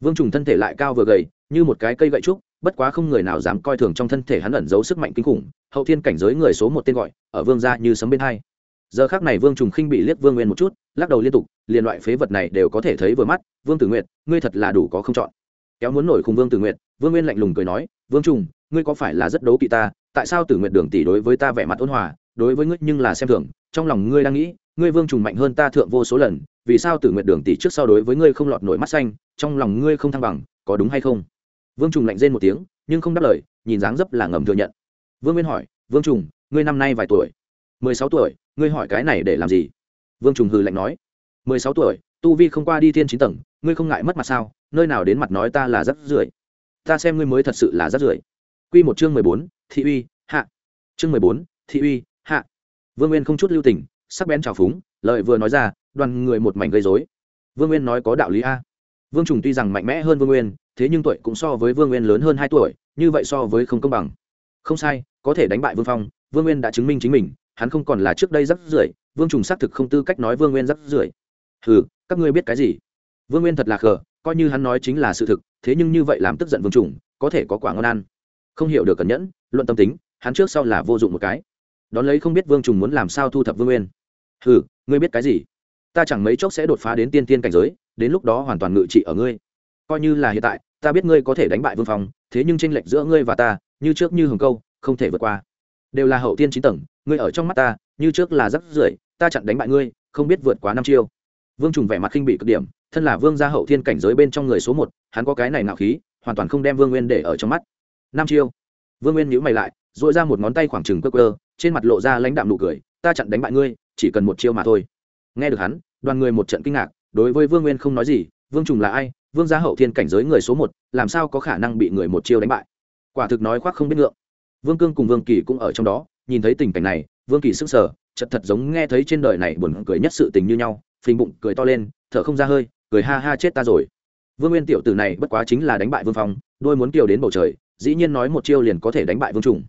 Vương trùng thân thể lại cao vừa gầy, như một cái cây gậy trúc, bất quá không người nào dám coi thường trong thân thể hắn ẩn giấu sức mạnh kinh khủng, hậu thiên cảnh giới người số một tên gọi, ở vương gia như sấm bên hai. Giờ khác này vương trùng khinh bị liếc vương nguyên một chút, lắc đầu liên tục, liền loại phế vật này đều có thể thấy vừa mắt, vương tử nguyệt, ngươi thật là đủ có không chọn. Kéo muốn nổi cùng vương tử nguyệt, vương nguyên lạnh lùng cười nói, vương trùng ngươi có phải là rất đấu kỵ ta? Tại sao tử nguyệt đường tỷ đối với ta vẻ mặt ôn hòa, đối với ngươi nhưng là xem thường? Trong lòng ngươi đang nghĩ, ngươi vương trùng mạnh hơn ta thượng vô số lần, vì sao tử nguyệt đường tỷ trước sau đối với ngươi không lọt nổi mắt xanh, trong lòng ngươi không thăng bằng, có đúng hay không? Vương trùng lạnh rên một tiếng, nhưng không đáp lời, nhìn dáng dấp là ngầm thừa nhận. Vương nguyên hỏi, vương trùng, ngươi năm nay vài tuổi? Mười sáu tuổi, ngươi hỏi cái này để làm gì? Vương trùng hừ lạnh nói, mười sáu tuổi, tu vi không qua đi thiên chín tầng, ngươi không ngại mất mặt sao? Nơi nào đến mặt nói ta là rắc rưởi? Ta xem ngươi mới thật sự là rắc rưởi quy một chương mười bốn, thị uy, hạ. Chương mười bốn, thị uy, hạ. Vương nguyên không chút lưu tình, sắc bén trào phúng lợi vừa nói ra, đoàn người một mảnh gây rối. Vương nguyên nói có đạo lý a. Vương trùng tuy rằng mạnh mẽ hơn vương nguyên, thế nhưng tuổi cũng so với vương nguyên lớn hơn hai tuổi, như vậy so với không công bằng. Không sai, có thể đánh bại vương phong, vương nguyên đã chứng minh chính mình, hắn không còn là trước đây rất rưởi, vương trùng xác thực không tư cách nói vương nguyên rất rưởi. Hừ, các ngươi biết cái gì? Vương nguyên thật là khờ, coi như hắn nói chính là sự thực, thế nhưng như vậy làm tức giận vương trùng, có thể có quả ngon ăn không hiểu được cẩn nhẫn, luận tâm tính, hắn trước sau là vô dụng một cái. Đón lấy không biết vương trùng muốn làm sao thu thập vương nguyên. Hừ, ngươi biết cái gì? Ta chẳng mấy chốc sẽ đột phá đến tiên tiên cảnh giới, đến lúc đó hoàn toàn ngự trị ở ngươi. Coi như là hiện tại, ta biết ngươi có thể đánh bại vương phong, thế nhưng tranh lệch giữa ngươi và ta, như trước như hồng câu, không thể vượt qua. Đều là hậu tiên chín tầng, ngươi ở trong mắt ta, như trước là rắc rưởi, ta chặn đánh bại ngươi, không biết vượt quá năm chiêu. Vương trùng vẻ mặt khinh bị cực điểm, thân là vương gia hậu thiên cảnh giới bên trong người số một, hắn có cái này nạo khí, hoàn toàn không đem vương nguyên để ở trong mắt năm chiêu. Vương nguyên nhíu mày lại dội ra một ngón tay khoảng trừng cơ cơ trên mặt lộ ra lãnh đạm nụ cười, ta chặn đánh bại ngươi, chỉ cần một chiêu mà thôi. Nghe được hắn, đoàn người một trận kinh ngạc, đối với vương nguyên không nói gì, vương trùng là ai? Vương gia hậu thiên cảnh giới người số một, làm sao có khả năng bị người một chiêu đánh bại? Quả thực nói khoác không biết ngượng. Vương cương cùng vương kỳ cũng ở trong đó, nhìn thấy tình cảnh này, vương kỳ sức sở chật thật giống nghe thấy trên đời này buồn cười nhất sự tình như nhau, phình bụng, cười to lên, thở không ra hơi, cười ha ha chết ta rồi. Vương nguyên tiểu tử này bất quá chính là đánh bại vương phong, đôi muốn kiều đến bầu trời dĩ nhiên nói một chiêu liền có thể đánh bại vương trùng.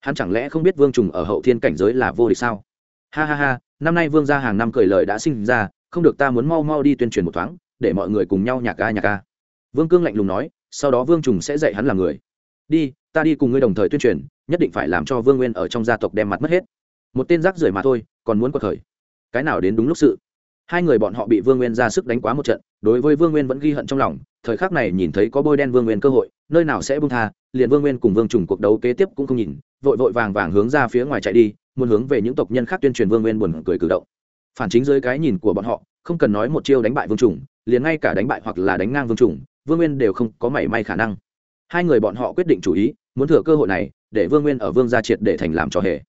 Hắn chẳng lẽ không biết vương trùng ở hậu thiên cảnh giới là vô địch sao? Ha ha ha, năm nay vương gia hàng năm cười lời đã sinh ra, không được ta muốn mau mau đi tuyên truyền một thoáng, để mọi người cùng nhau nhạc ca nhạc ca. Vương cương lạnh lùng nói, sau đó vương trùng sẽ dạy hắn làm người. Đi, ta đi cùng ngươi đồng thời tuyên truyền, nhất định phải làm cho vương nguyên ở trong gia tộc đem mặt mất hết. Một tên rác rưởi mà thôi, còn muốn quật khởi. Cái nào đến đúng lúc sự. Hai người bọn họ bị vương nguyên ra sức đánh quá một trận, đối với vương nguyên vẫn ghi hận trong lòng thời khắc này nhìn thấy có bôi đen vương nguyên cơ hội, nơi nào sẽ bung tha, liền vương nguyên cùng vương trùng cuộc đấu kế tiếp cũng không nhìn, vội vội vàng vàng hướng ra phía ngoài chạy đi, muốn hướng về những tộc nhân khác tuyên truyền vương nguyên buồn cười cử động. Phản chính dưới cái nhìn của bọn họ, không cần nói một chiêu đánh bại vương trùng, liền ngay cả đánh bại hoặc là đánh ngang vương trùng, vương nguyên đều không có mảy may khả năng. Hai người bọn họ quyết định chủ ý, muốn thừa cơ hội này, để vương nguyên ở vương gia triệt để thành làm trò hề.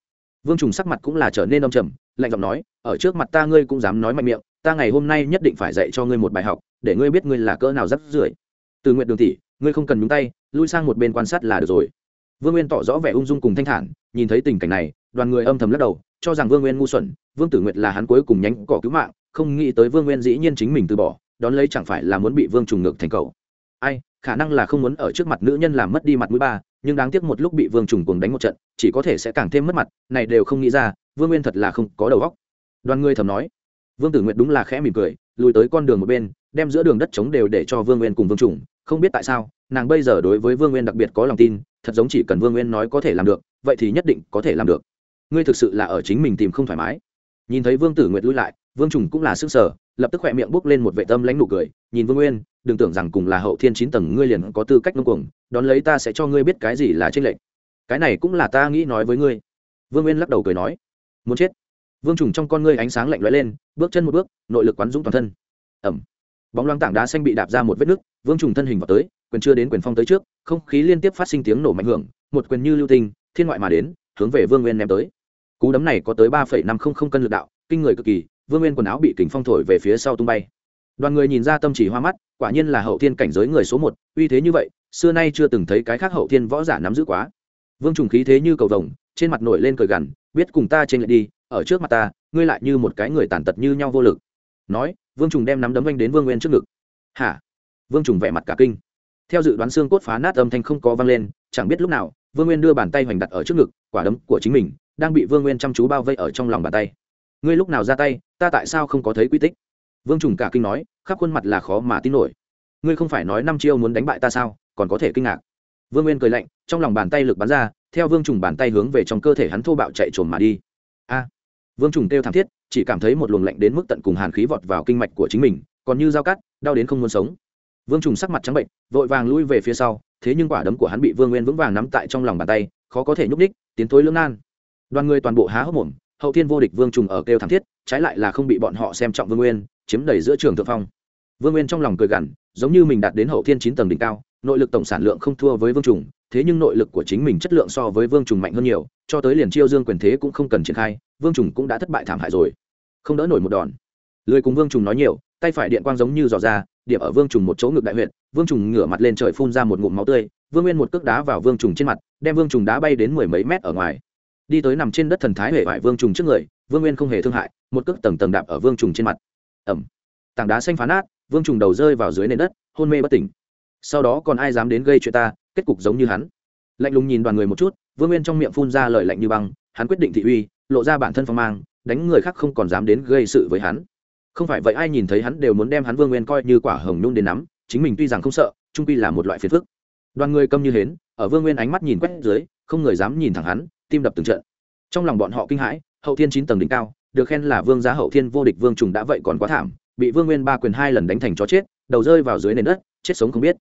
Vương trùng sắc mặt cũng là trở nên đông trầm, lạnh giọng nói, ở trước mặt ta ngươi cũng dám nói mạnh miệng, ta ngày hôm nay nhất định phải dạy cho ngươi một bài học để ngươi biết ngươi là cỡ nào rắc rưởi. Từ nguyện đường tỷ, ngươi không cần nhúng tay, lui sang một bên quan sát là được rồi. Vương nguyên tỏ rõ vẻ ung dung cùng thanh thản, nhìn thấy tình cảnh này, đoàn người âm thầm lắc đầu, cho rằng vương nguyên ngu xuẩn, vương tử nguyệt là hắn cuối cùng nhánh cỏ cứu mạng, không nghĩ tới vương nguyên dĩ nhiên chính mình từ bỏ, đón lấy chẳng phải là muốn bị vương trùng ngược thành cầu ai, khả năng là không muốn ở trước mặt nữ nhân làm mất đi mặt mũi ba, nhưng đáng tiếc một lúc bị vương trùng cùng đánh một trận, chỉ có thể sẽ càng thêm mất mặt, này đều không nghĩ ra, vương nguyên thật là không có đầu óc. Đoàn người thầm nói. Vương tử nguyệt đúng là khẽ mỉm cười, lùi tới con đường một bên đem giữa đường đất trống đều để cho vương nguyên cùng vương trùng. Không biết tại sao, nàng bây giờ đối với vương nguyên đặc biệt có lòng tin, thật giống chỉ cần vương nguyên nói có thể làm được, vậy thì nhất định có thể làm được. Ngươi thực sự là ở chính mình tìm không thoải mái. Nhìn thấy vương tử nguyệt lui lại, vương trùng cũng là sức sở lập tức khỏe miệng bốc lên một vệ tâm lãnh nụ cười. Nhìn vương nguyên, đừng tưởng rằng cùng là hậu thiên chín tầng ngươi liền có tư cách ngông cuồng, đón lấy ta sẽ cho ngươi biết cái gì là trên lệnh cái này cũng là ta nghĩ nói với ngươi. Vương nguyên lắc đầu cười nói, muốn chết. Vương trùng trong con ngươi ánh sáng lạnh lẽo lên, bước chân một bước, nội lực quán dũng toàn thân. Ẩm bóng loang tảng đá xanh bị đạp ra một vết nứt vương trùng thân hình vào tới, quyền chưa đến quyền phong tới trước, không khí liên tiếp phát sinh tiếng nổ mạnh hưởng, một quyền như lưu tinh, thiên ngoại mà đến, hướng về vương nguyên ném tới. Cú đấm này có tới ba năm không không cân lực đạo, kinh người cực kỳ, vương nguyên quần áo bị kính phong thổi về phía sau tung bay. Đoàn người nhìn ra tâm chỉ hoa mắt, quả nhiên là hậu thiên cảnh giới người số một, uy thế như vậy, xưa nay chưa từng thấy cái khác hậu thiên võ giả nắm giữ quá. Vương trùng khí thế như cầu vồng, trên mặt nổi lên cười gằn, biết cùng ta trên lệ đi, ở trước mặt ta, ngươi lại như một cái người tàn tật như nhau vô lực nói, vương trùng đem nắm đấm anh đến vương nguyên trước ngực. Hả? Vương trùng vẻ mặt cả kinh. Theo dự đoán xương cốt phá nát âm thanh không có vang lên, chẳng biết lúc nào, vương nguyên đưa bàn tay hoành đặt ở trước ngực, quả đấm của chính mình đang bị vương nguyên chăm chú bao vây ở trong lòng bàn tay. Ngươi lúc nào ra tay, ta tại sao không có thấy quy tích? Vương trùng cả kinh nói, khắp khuôn mặt là khó mà tin nổi. Ngươi không phải nói năm chiêu muốn đánh bại ta sao, còn có thể kinh ngạc. Vương nguyên cười lạnh, trong lòng bàn tay lực bắn ra, theo vương trùng bàn tay hướng về trong cơ thể hắn thô bạo chạy trồn mà đi. A! Vương trùng kêu thảm thiết chỉ cảm thấy một luồng lạnh đến mức tận cùng hàn khí vọt vào kinh mạch của chính mình, còn như dao cắt, đau đến không muốn sống. Vương trùng sắc mặt trắng bệnh, vội vàng lui về phía sau, thế nhưng quả đấm của hắn bị vương nguyên vững vàng nắm tại trong lòng bàn tay, khó có thể nhúc ních tiến thối lưỡng nan. Đoàn người toàn bộ há hốc mồm, hậu thiên vô địch vương trùng ở kêu thảm thiết, trái lại là không bị bọn họ xem trọng vương nguyên, chiếm đầy giữa trường thượng phong. Vương nguyên trong lòng cười gằn, giống như mình đạt đến hậu thiên chín tầng đỉnh cao, nội lực tổng sản lượng không thua với vương trùng thế nhưng nội lực của chính mình chất lượng so với vương trùng mạnh hơn nhiều cho tới liền chiêu dương quyền thế cũng không cần triển khai vương trùng cũng đã thất bại thảm hại rồi không đỡ nổi một đòn lười cùng vương trùng nói nhiều tay phải điện quang giống như giò ra điểm ở vương trùng một chỗ ngực đại huyện vương trùng ngửa mặt lên trời phun ra một ngụm máu tươi vương nguyên một cước đá vào vương trùng trên mặt đem vương trùng đá bay đến mười mấy mét ở ngoài đi tới nằm trên đất thần thái hệ vải vương trùng trước người vương nguyên không hề thương hại một cước tầng tầng đạp ở vương trùng trên mặt ẩm tảng đá xanh phá nát vương trùng đầu rơi vào dưới nền đất hôn mê bất tỉnh sau đó còn ai dám đến gây chuyện ta kết cục giống như hắn. Lạnh lùng nhìn đoàn người một chút, vương nguyên trong miệng phun ra lời lạnh như băng, hắn quyết định thị uy, lộ ra bản thân phong mang, đánh người khác không còn dám đến gây sự với hắn. Không phải vậy ai nhìn thấy hắn đều muốn đem hắn vương nguyên coi như quả hồng nhung đến nắm, chính mình tuy rằng không sợ, trung quy là một loại phiền phức. Đoàn người câm như hến, ở vương nguyên ánh mắt nhìn quét dưới, không người dám nhìn thẳng hắn, tim đập từng trận. Trong lòng bọn họ kinh hãi, hậu thiên chín tầng đỉnh cao, được khen là vương giá hậu thiên vô địch vương trùng đã vậy còn quá thảm, bị vương nguyên ba quyền hai lần đánh thành chó chết, đầu rơi vào dưới nền đất, chết sống không biết.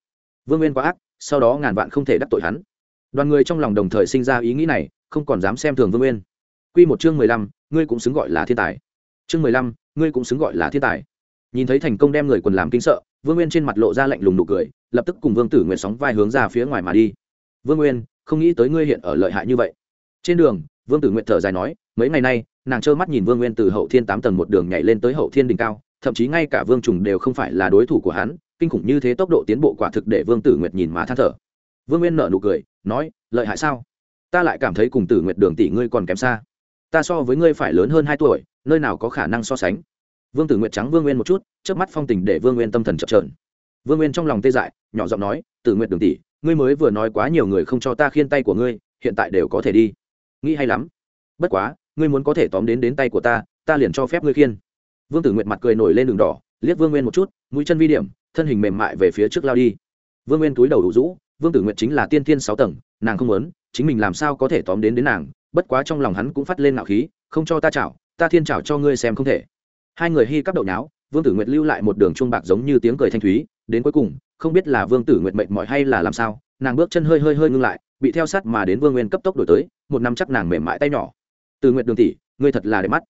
Vương nguyên quá ác sau đó ngàn vạn không thể đắc tội hắn. Đoàn người trong lòng đồng thời sinh ra ý nghĩ này, không còn dám xem thường vương nguyên. Q một chương mười lăm, ngươi cũng xứng gọi là thiên tài. Chương mười lăm, ngươi cũng xứng gọi là thiên tài. Nhìn thấy thành công đem người quần làm kinh sợ, vương nguyên trên mặt lộ ra lạnh lùng nụ cười, lập tức cùng vương tử nguyện sóng vai hướng ra phía ngoài mà đi. Vương nguyên, không nghĩ tới ngươi hiện ở lợi hại như vậy. Trên đường, vương tử nguyện thở dài nói, mấy ngày nay, nàng trơ mắt nhìn vương nguyên từ hậu thiên tám tầng một đường nhảy lên tới hậu thiên đỉnh cao, thậm chí ngay cả vương trùng đều không phải là đối thủ của hắn kinh khủng như thế tốc độ tiến bộ quả thực để vương tử nguyệt nhìn má than thở. Vương nguyên nợ nụ cười, nói, lợi hại sao? Ta lại cảm thấy cùng tử nguyệt đường tỷ ngươi còn kém xa. Ta so với ngươi phải lớn hơn hai tuổi, nơi nào có khả năng so sánh. Vương tử nguyệt trắng vương nguyên một chút trước mắt phong tình để vương nguyên tâm thần chập trờn vương nguyên trong lòng tê dại, nhỏ giọng nói, tử nguyệt đường tỷ, ngươi mới vừa nói quá nhiều người không cho ta khiên tay của ngươi, hiện tại đều có thể đi. Nghĩ hay lắm. Bất quá, ngươi muốn có thể tóm đến đến tay của ta ta liền cho phép ngươi khiên. Vương tử nguyệt mặt cười nổi lên đường đỏ liếc vương nguyên một chút, mũi chân vi điểm, thân hình mềm mại về phía trước lao đi. Vương nguyên túi đầu đủ rũ, vương tử nguyệt chính là tiên tiên sáu tầng, nàng không muốn, chính mình làm sao có thể tóm đến đến nàng, bất quá trong lòng hắn cũng phát lên nạo khí, không cho ta chảo, ta thiên chảo cho ngươi xem không thể. Hai người hy cắp đậu nháo, vương tử nguyệt lưu lại một đường chuông bạc giống như tiếng cười thanh thúy, đến cuối cùng, không biết là vương tử nguyệt mệnh mỏi hay là làm sao, nàng bước chân hơi hơi hơi ngưng lại, bị theo sát mà đến vương nguyên cấp tốc đổi tới, một năm chắc nàng mềm mại tay nhỏ. Từ nguyệt đường tỷ, ngươi thật là đẹp mắt.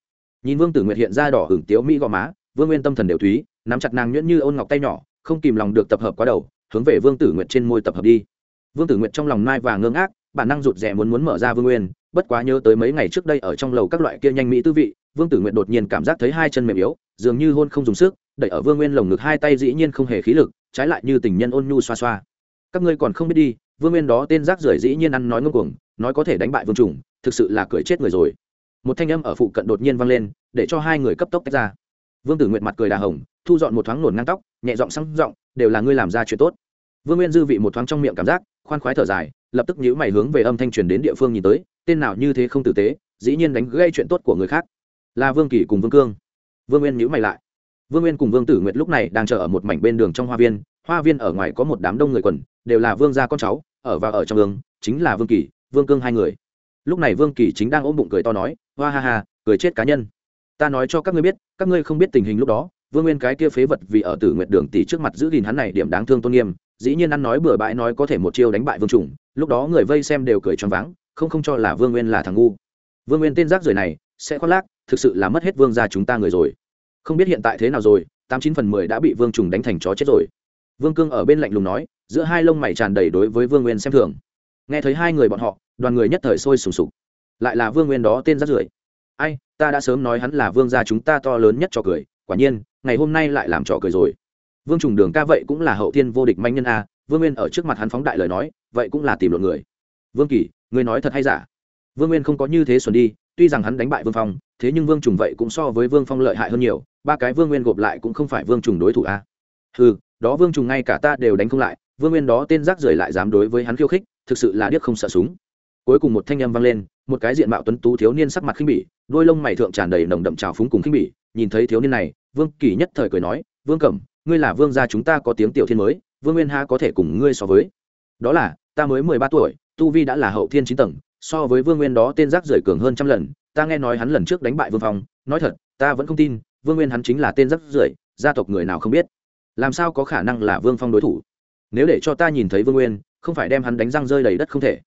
Nhìn vương tử nguyệt hiện ra đỏ hưởng tiếu mỹ gò má vương nguyên tâm thần đều thúy, nắm chặt nàng nhuyễn như ôn ngọc tay nhỏ, không kìm lòng được tập hợp quá đầu, hướng về vương tử nguyệt trên môi tập hợp đi. Vương tử nguyệt trong lòng nai và ngưng ác bản năng rụt rè muốn muốn mở ra vương nguyên, bất quá nhớ tới mấy ngày trước đây ở trong lầu các loại kia nhanh mỹ tư vị, vương tử nguyệt đột nhiên cảm giác thấy hai chân mềm yếu, dường như hôn không dùng sức, đẩy ở vương nguyên lồng ngực hai tay dĩ nhiên không hề khí lực, trái lại như tình nhân ôn nhu xoa xoa. Các ngươi còn không biết đi, vương nguyên đó tên rác rưởi dĩ nhiên ăn nói ngông cuồng, nói có thể đánh bại vương trùng, thực sự là cười chết người rồi. Một thanh âm ở phụ cận đột nhiên vang lên, để cho hai người cấp tốc tách ra vương tử nguyệt mặt cười đà hồng thu dọn một thoáng nổn ngang tóc nhẹ giọng sang giọng đều là ngươi làm ra chuyện tốt. Vương nguyên dư vị một thoáng trong miệng cảm giác khoan khoái thở dài lập tức nhíu mày hướng về âm thanh truyền đến địa phương nhìn tới tên nào như thế không tử tế dĩ nhiên đánh gây chuyện tốt của người khác. Là vương kỳ cùng vương cương. Vương nguyên nhíu mày lại. Vương nguyên cùng vương tử nguyệt lúc này đang chờ ở một mảnh bên đường trong hoa viên hoa viên ở ngoài có một đám đông người quần đều là vương gia con cháu ở và ở trong đường, chính là vương kỳ vương cương hai người. Lúc này vương kỳ chính đang ôm bụng cười to nói hoa ha ha cười chết cá nhân ta nói cho các ngươi biết, các ngươi không biết tình hình lúc đó, vương nguyên cái kia phế vật vì ở tử nguyệt đường tỷ trước mặt giữ gìn hắn này điểm đáng thương tôn nghiêm, dĩ nhiên ăn nói bừa bãi nói có thể một chiêu đánh bại vương trùng, lúc đó người vây xem đều cười choáng váng, không không cho là vương nguyên là thằng ngu. Vương nguyên tên rác rưởi này, sẽ khoác lác, thực sự là mất hết vương gia chúng ta người rồi. Không biết hiện tại thế nào rồi, tám chín phần mười đã bị vương trùng đánh thành chó chết rồi. Vương cương ở bên lạnh lùng nói, giữa hai lông mày tràn đầy đối với vương nguyên xem thường. Nghe thấy hai người bọn họ, đoàn người nhất thời sôi sùng sục. Lại là vương nguyên đó tên rác rưởi. Ai ta đã sớm nói hắn là vương gia chúng ta to lớn nhất cho cười, quả nhiên, ngày hôm nay lại làm trò cười rồi. Vương trùng đường ca vậy cũng là hậu thiên vô địch manh nhân a, vương nguyên ở trước mặt hắn phóng đại lời nói, vậy cũng là tìm luận người. Vương kỳ người nói thật hay giả? Vương nguyên không có như thế xuẩn đi, tuy rằng hắn đánh bại vương phong, thế nhưng vương trùng vậy cũng so với vương phong lợi hại hơn nhiều, ba cái vương nguyên gộp lại cũng không phải vương trùng đối thủ a. Ừ đó vương trùng ngay cả ta đều đánh không lại, vương nguyên đó tên rác rưởi lại dám đối với hắn khiêu khích, thực sự là điếc không sợ súng cuối cùng một thanh âm vang lên, một cái diện mạo tuấn tú thiếu niên sắc mặt khinh bỉ, đôi lông mày thượng tràn đầy nồng đậm trào phúng cùng khinh bỉ, nhìn thấy thiếu niên này, vương kỳ nhất thời cười nói, vương cẩm, ngươi là vương gia chúng ta có tiếng tiểu thiên mới, vương nguyên ha có thể cùng ngươi so với? Đó là, ta mới mười ba tuổi, tu vi đã là hậu thiên chín tầng, so với vương nguyên đó tên rác rưởi cường hơn trăm lần, ta nghe nói hắn lần trước đánh bại vương phong, nói thật, ta vẫn không tin, vương nguyên hắn chính là tên rác rưởi, gia tộc người nào không biết. Làm sao có khả năng là vương phong đối thủ? Nếu để cho ta nhìn thấy vương nguyên, không phải đem hắn đánh răng rơi đầy đất không thể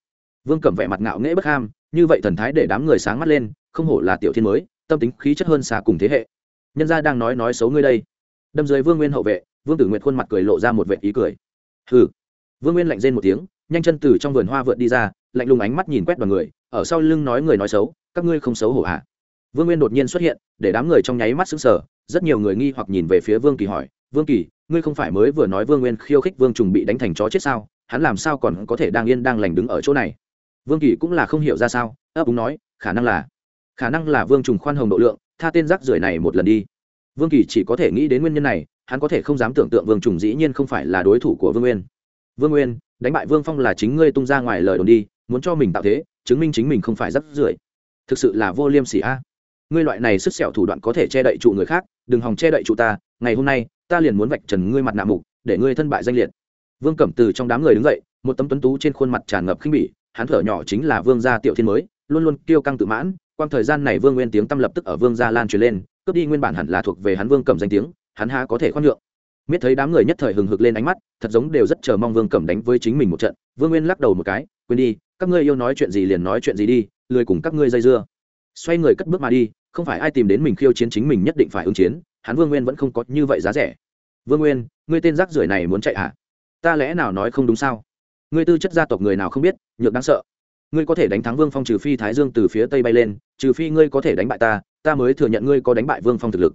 vương cẩm vẻ mặt ngạo nghễ bất ham, như vậy thần thái để đám người sáng mắt lên, không hổ là tiểu thiên mới, tâm tính khí chất hơn xa cùng thế hệ. Nhân gia đang nói nói xấu ngươi đây. Đâm dưới vương nguyên hậu vệ, vương tử nguyệt khuôn mặt cười lộ ra một vệ ý cười. Hừ. Vương nguyên lạnh rên một tiếng, nhanh chân từ trong vườn hoa vượt đi ra, lạnh lùng ánh mắt nhìn quét vào người, ở sau lưng nói người nói xấu, các ngươi không xấu hổ à? vương nguyên đột nhiên xuất hiện, để đám người trong nháy mắt sững sờ, rất nhiều người nghi hoặc nhìn về phía vương kỳ hỏi, vương kỳ, ngươi không phải mới vừa nói vương nguyên khiêu khích vương trùng bị đánh thành chó chết sao? Hắn làm sao còn có thể đang yên đang lành đứng ở chỗ này? Vương kỳ cũng là không hiểu ra sao, ấp úng nói, khả năng là, khả năng là vương trùng khoan hồng độ lượng, tha tên rác rưởi này một lần đi. Vương kỳ chỉ có thể nghĩ đến nguyên nhân này, hắn có thể không dám tưởng tượng vương trùng dĩ nhiên không phải là đối thủ của vương nguyên. Vương nguyên, đánh bại vương phong là chính ngươi tung ra ngoài lời đồn đi, muốn cho mình tạo thế, chứng minh chính mình không phải rắc rưởi. Thực sự là vô liêm sỉ a. Ngươi loại này sức sẹo thủ đoạn có thể che đậy trụ người khác, đừng hòng che đậy trụ ta, ngày hôm nay, ta liền muốn vạch trần ngươi mặt nạ mục, để ngươi thân bại danh liệt. Vương cẩm từ trong đám người đứng dậy, một tấm tuấn tú trên khuôn mặt tràn ngập khinh bỉ hắn thở nhỏ chính là vương gia tiểu thiên mới, luôn luôn kiêu căng tự mãn, quang thời gian này vương nguyên tiếng tâm lập tức ở vương gia lan truyền lên, cướp đi nguyên bản hẳn là thuộc về hắn vương cẩm danh tiếng, hắn há có thể khoan nhượng. Miết thấy đám người nhất thời hừng hực lên ánh mắt, thật giống đều rất chờ mong vương cẩm đánh với chính mình một trận, vương nguyên lắc đầu một cái, quên đi, các ngươi yêu nói chuyện gì liền nói chuyện gì đi, lười cùng các ngươi dây dưa. Xoay người cất bước mà đi, không phải ai tìm đến mình khiêu chiến chính mình nhất định phải ứng chiến, hắn vương nguyên vẫn không có như vậy giá rẻ. Vương nguyên, ngươi tên rác rưởi này muốn chạy à ta lẽ nào nói không đúng sao? Ngươi tư chất gia tộc người nào không biết, nhược đáng sợ. Ngươi có thể đánh thắng vương phong trừ phi thái dương từ phía tây bay lên, trừ phi ngươi có thể đánh bại ta ta mới thừa nhận ngươi có đánh bại vương phong thực lực.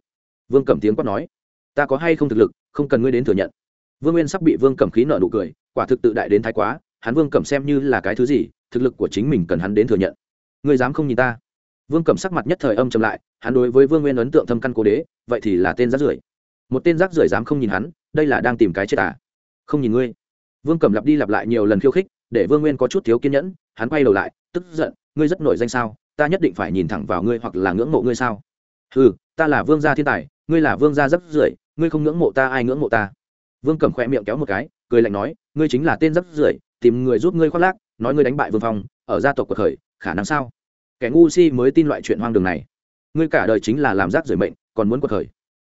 Vương cẩm tiếng quát nói. Ta có hay không thực lực, không cần ngươi đến thừa nhận. Vương nguyên sắp bị vương cẩm khí nợ nụ cười, quả thực tự đại đến thái quá, hắn vương cẩm xem như là cái thứ gì, thực lực của chính mình cần hắn đến thừa nhận. Ngươi dám không nhìn ta? Vương cẩm sắc mặt nhất thời âm chậm lại, hắn đối với vương nguyên ấn tượng thâm căn cố đế, vậy thì là tên rác rưởi. Một tên rác rưởi dám không nhìn hắn, đây là đang tìm cái chết à? Không nhìn ngươi vương cẩm lặp đi lặp lại nhiều lần khiêu khích, để vương nguyên có chút thiếu kiên nhẫn, hắn quay đầu lại, tức giận, ngươi rất nổi danh sao? Ta nhất định phải nhìn thẳng vào ngươi hoặc là ngưỡng mộ ngươi sao? Ừ ta là vương gia thiên tài, ngươi là vương gia rất rưởi, ngươi không ngưỡng mộ ta, ai ngưỡng mộ ta? Vương cẩm khẽ miệng kéo một cái, cười lạnh nói, ngươi chính là tên rất rưởi, tìm người giúp ngươi khoác lác, nói ngươi đánh bại vương phong, ở gia tộc cuộc khởi, khả năng sao? Kẻ ngu si mới tin loại chuyện hoang đường này. Ngươi cả đời chính là làm rác rưởi mệnh, còn muốn cuộc khởi.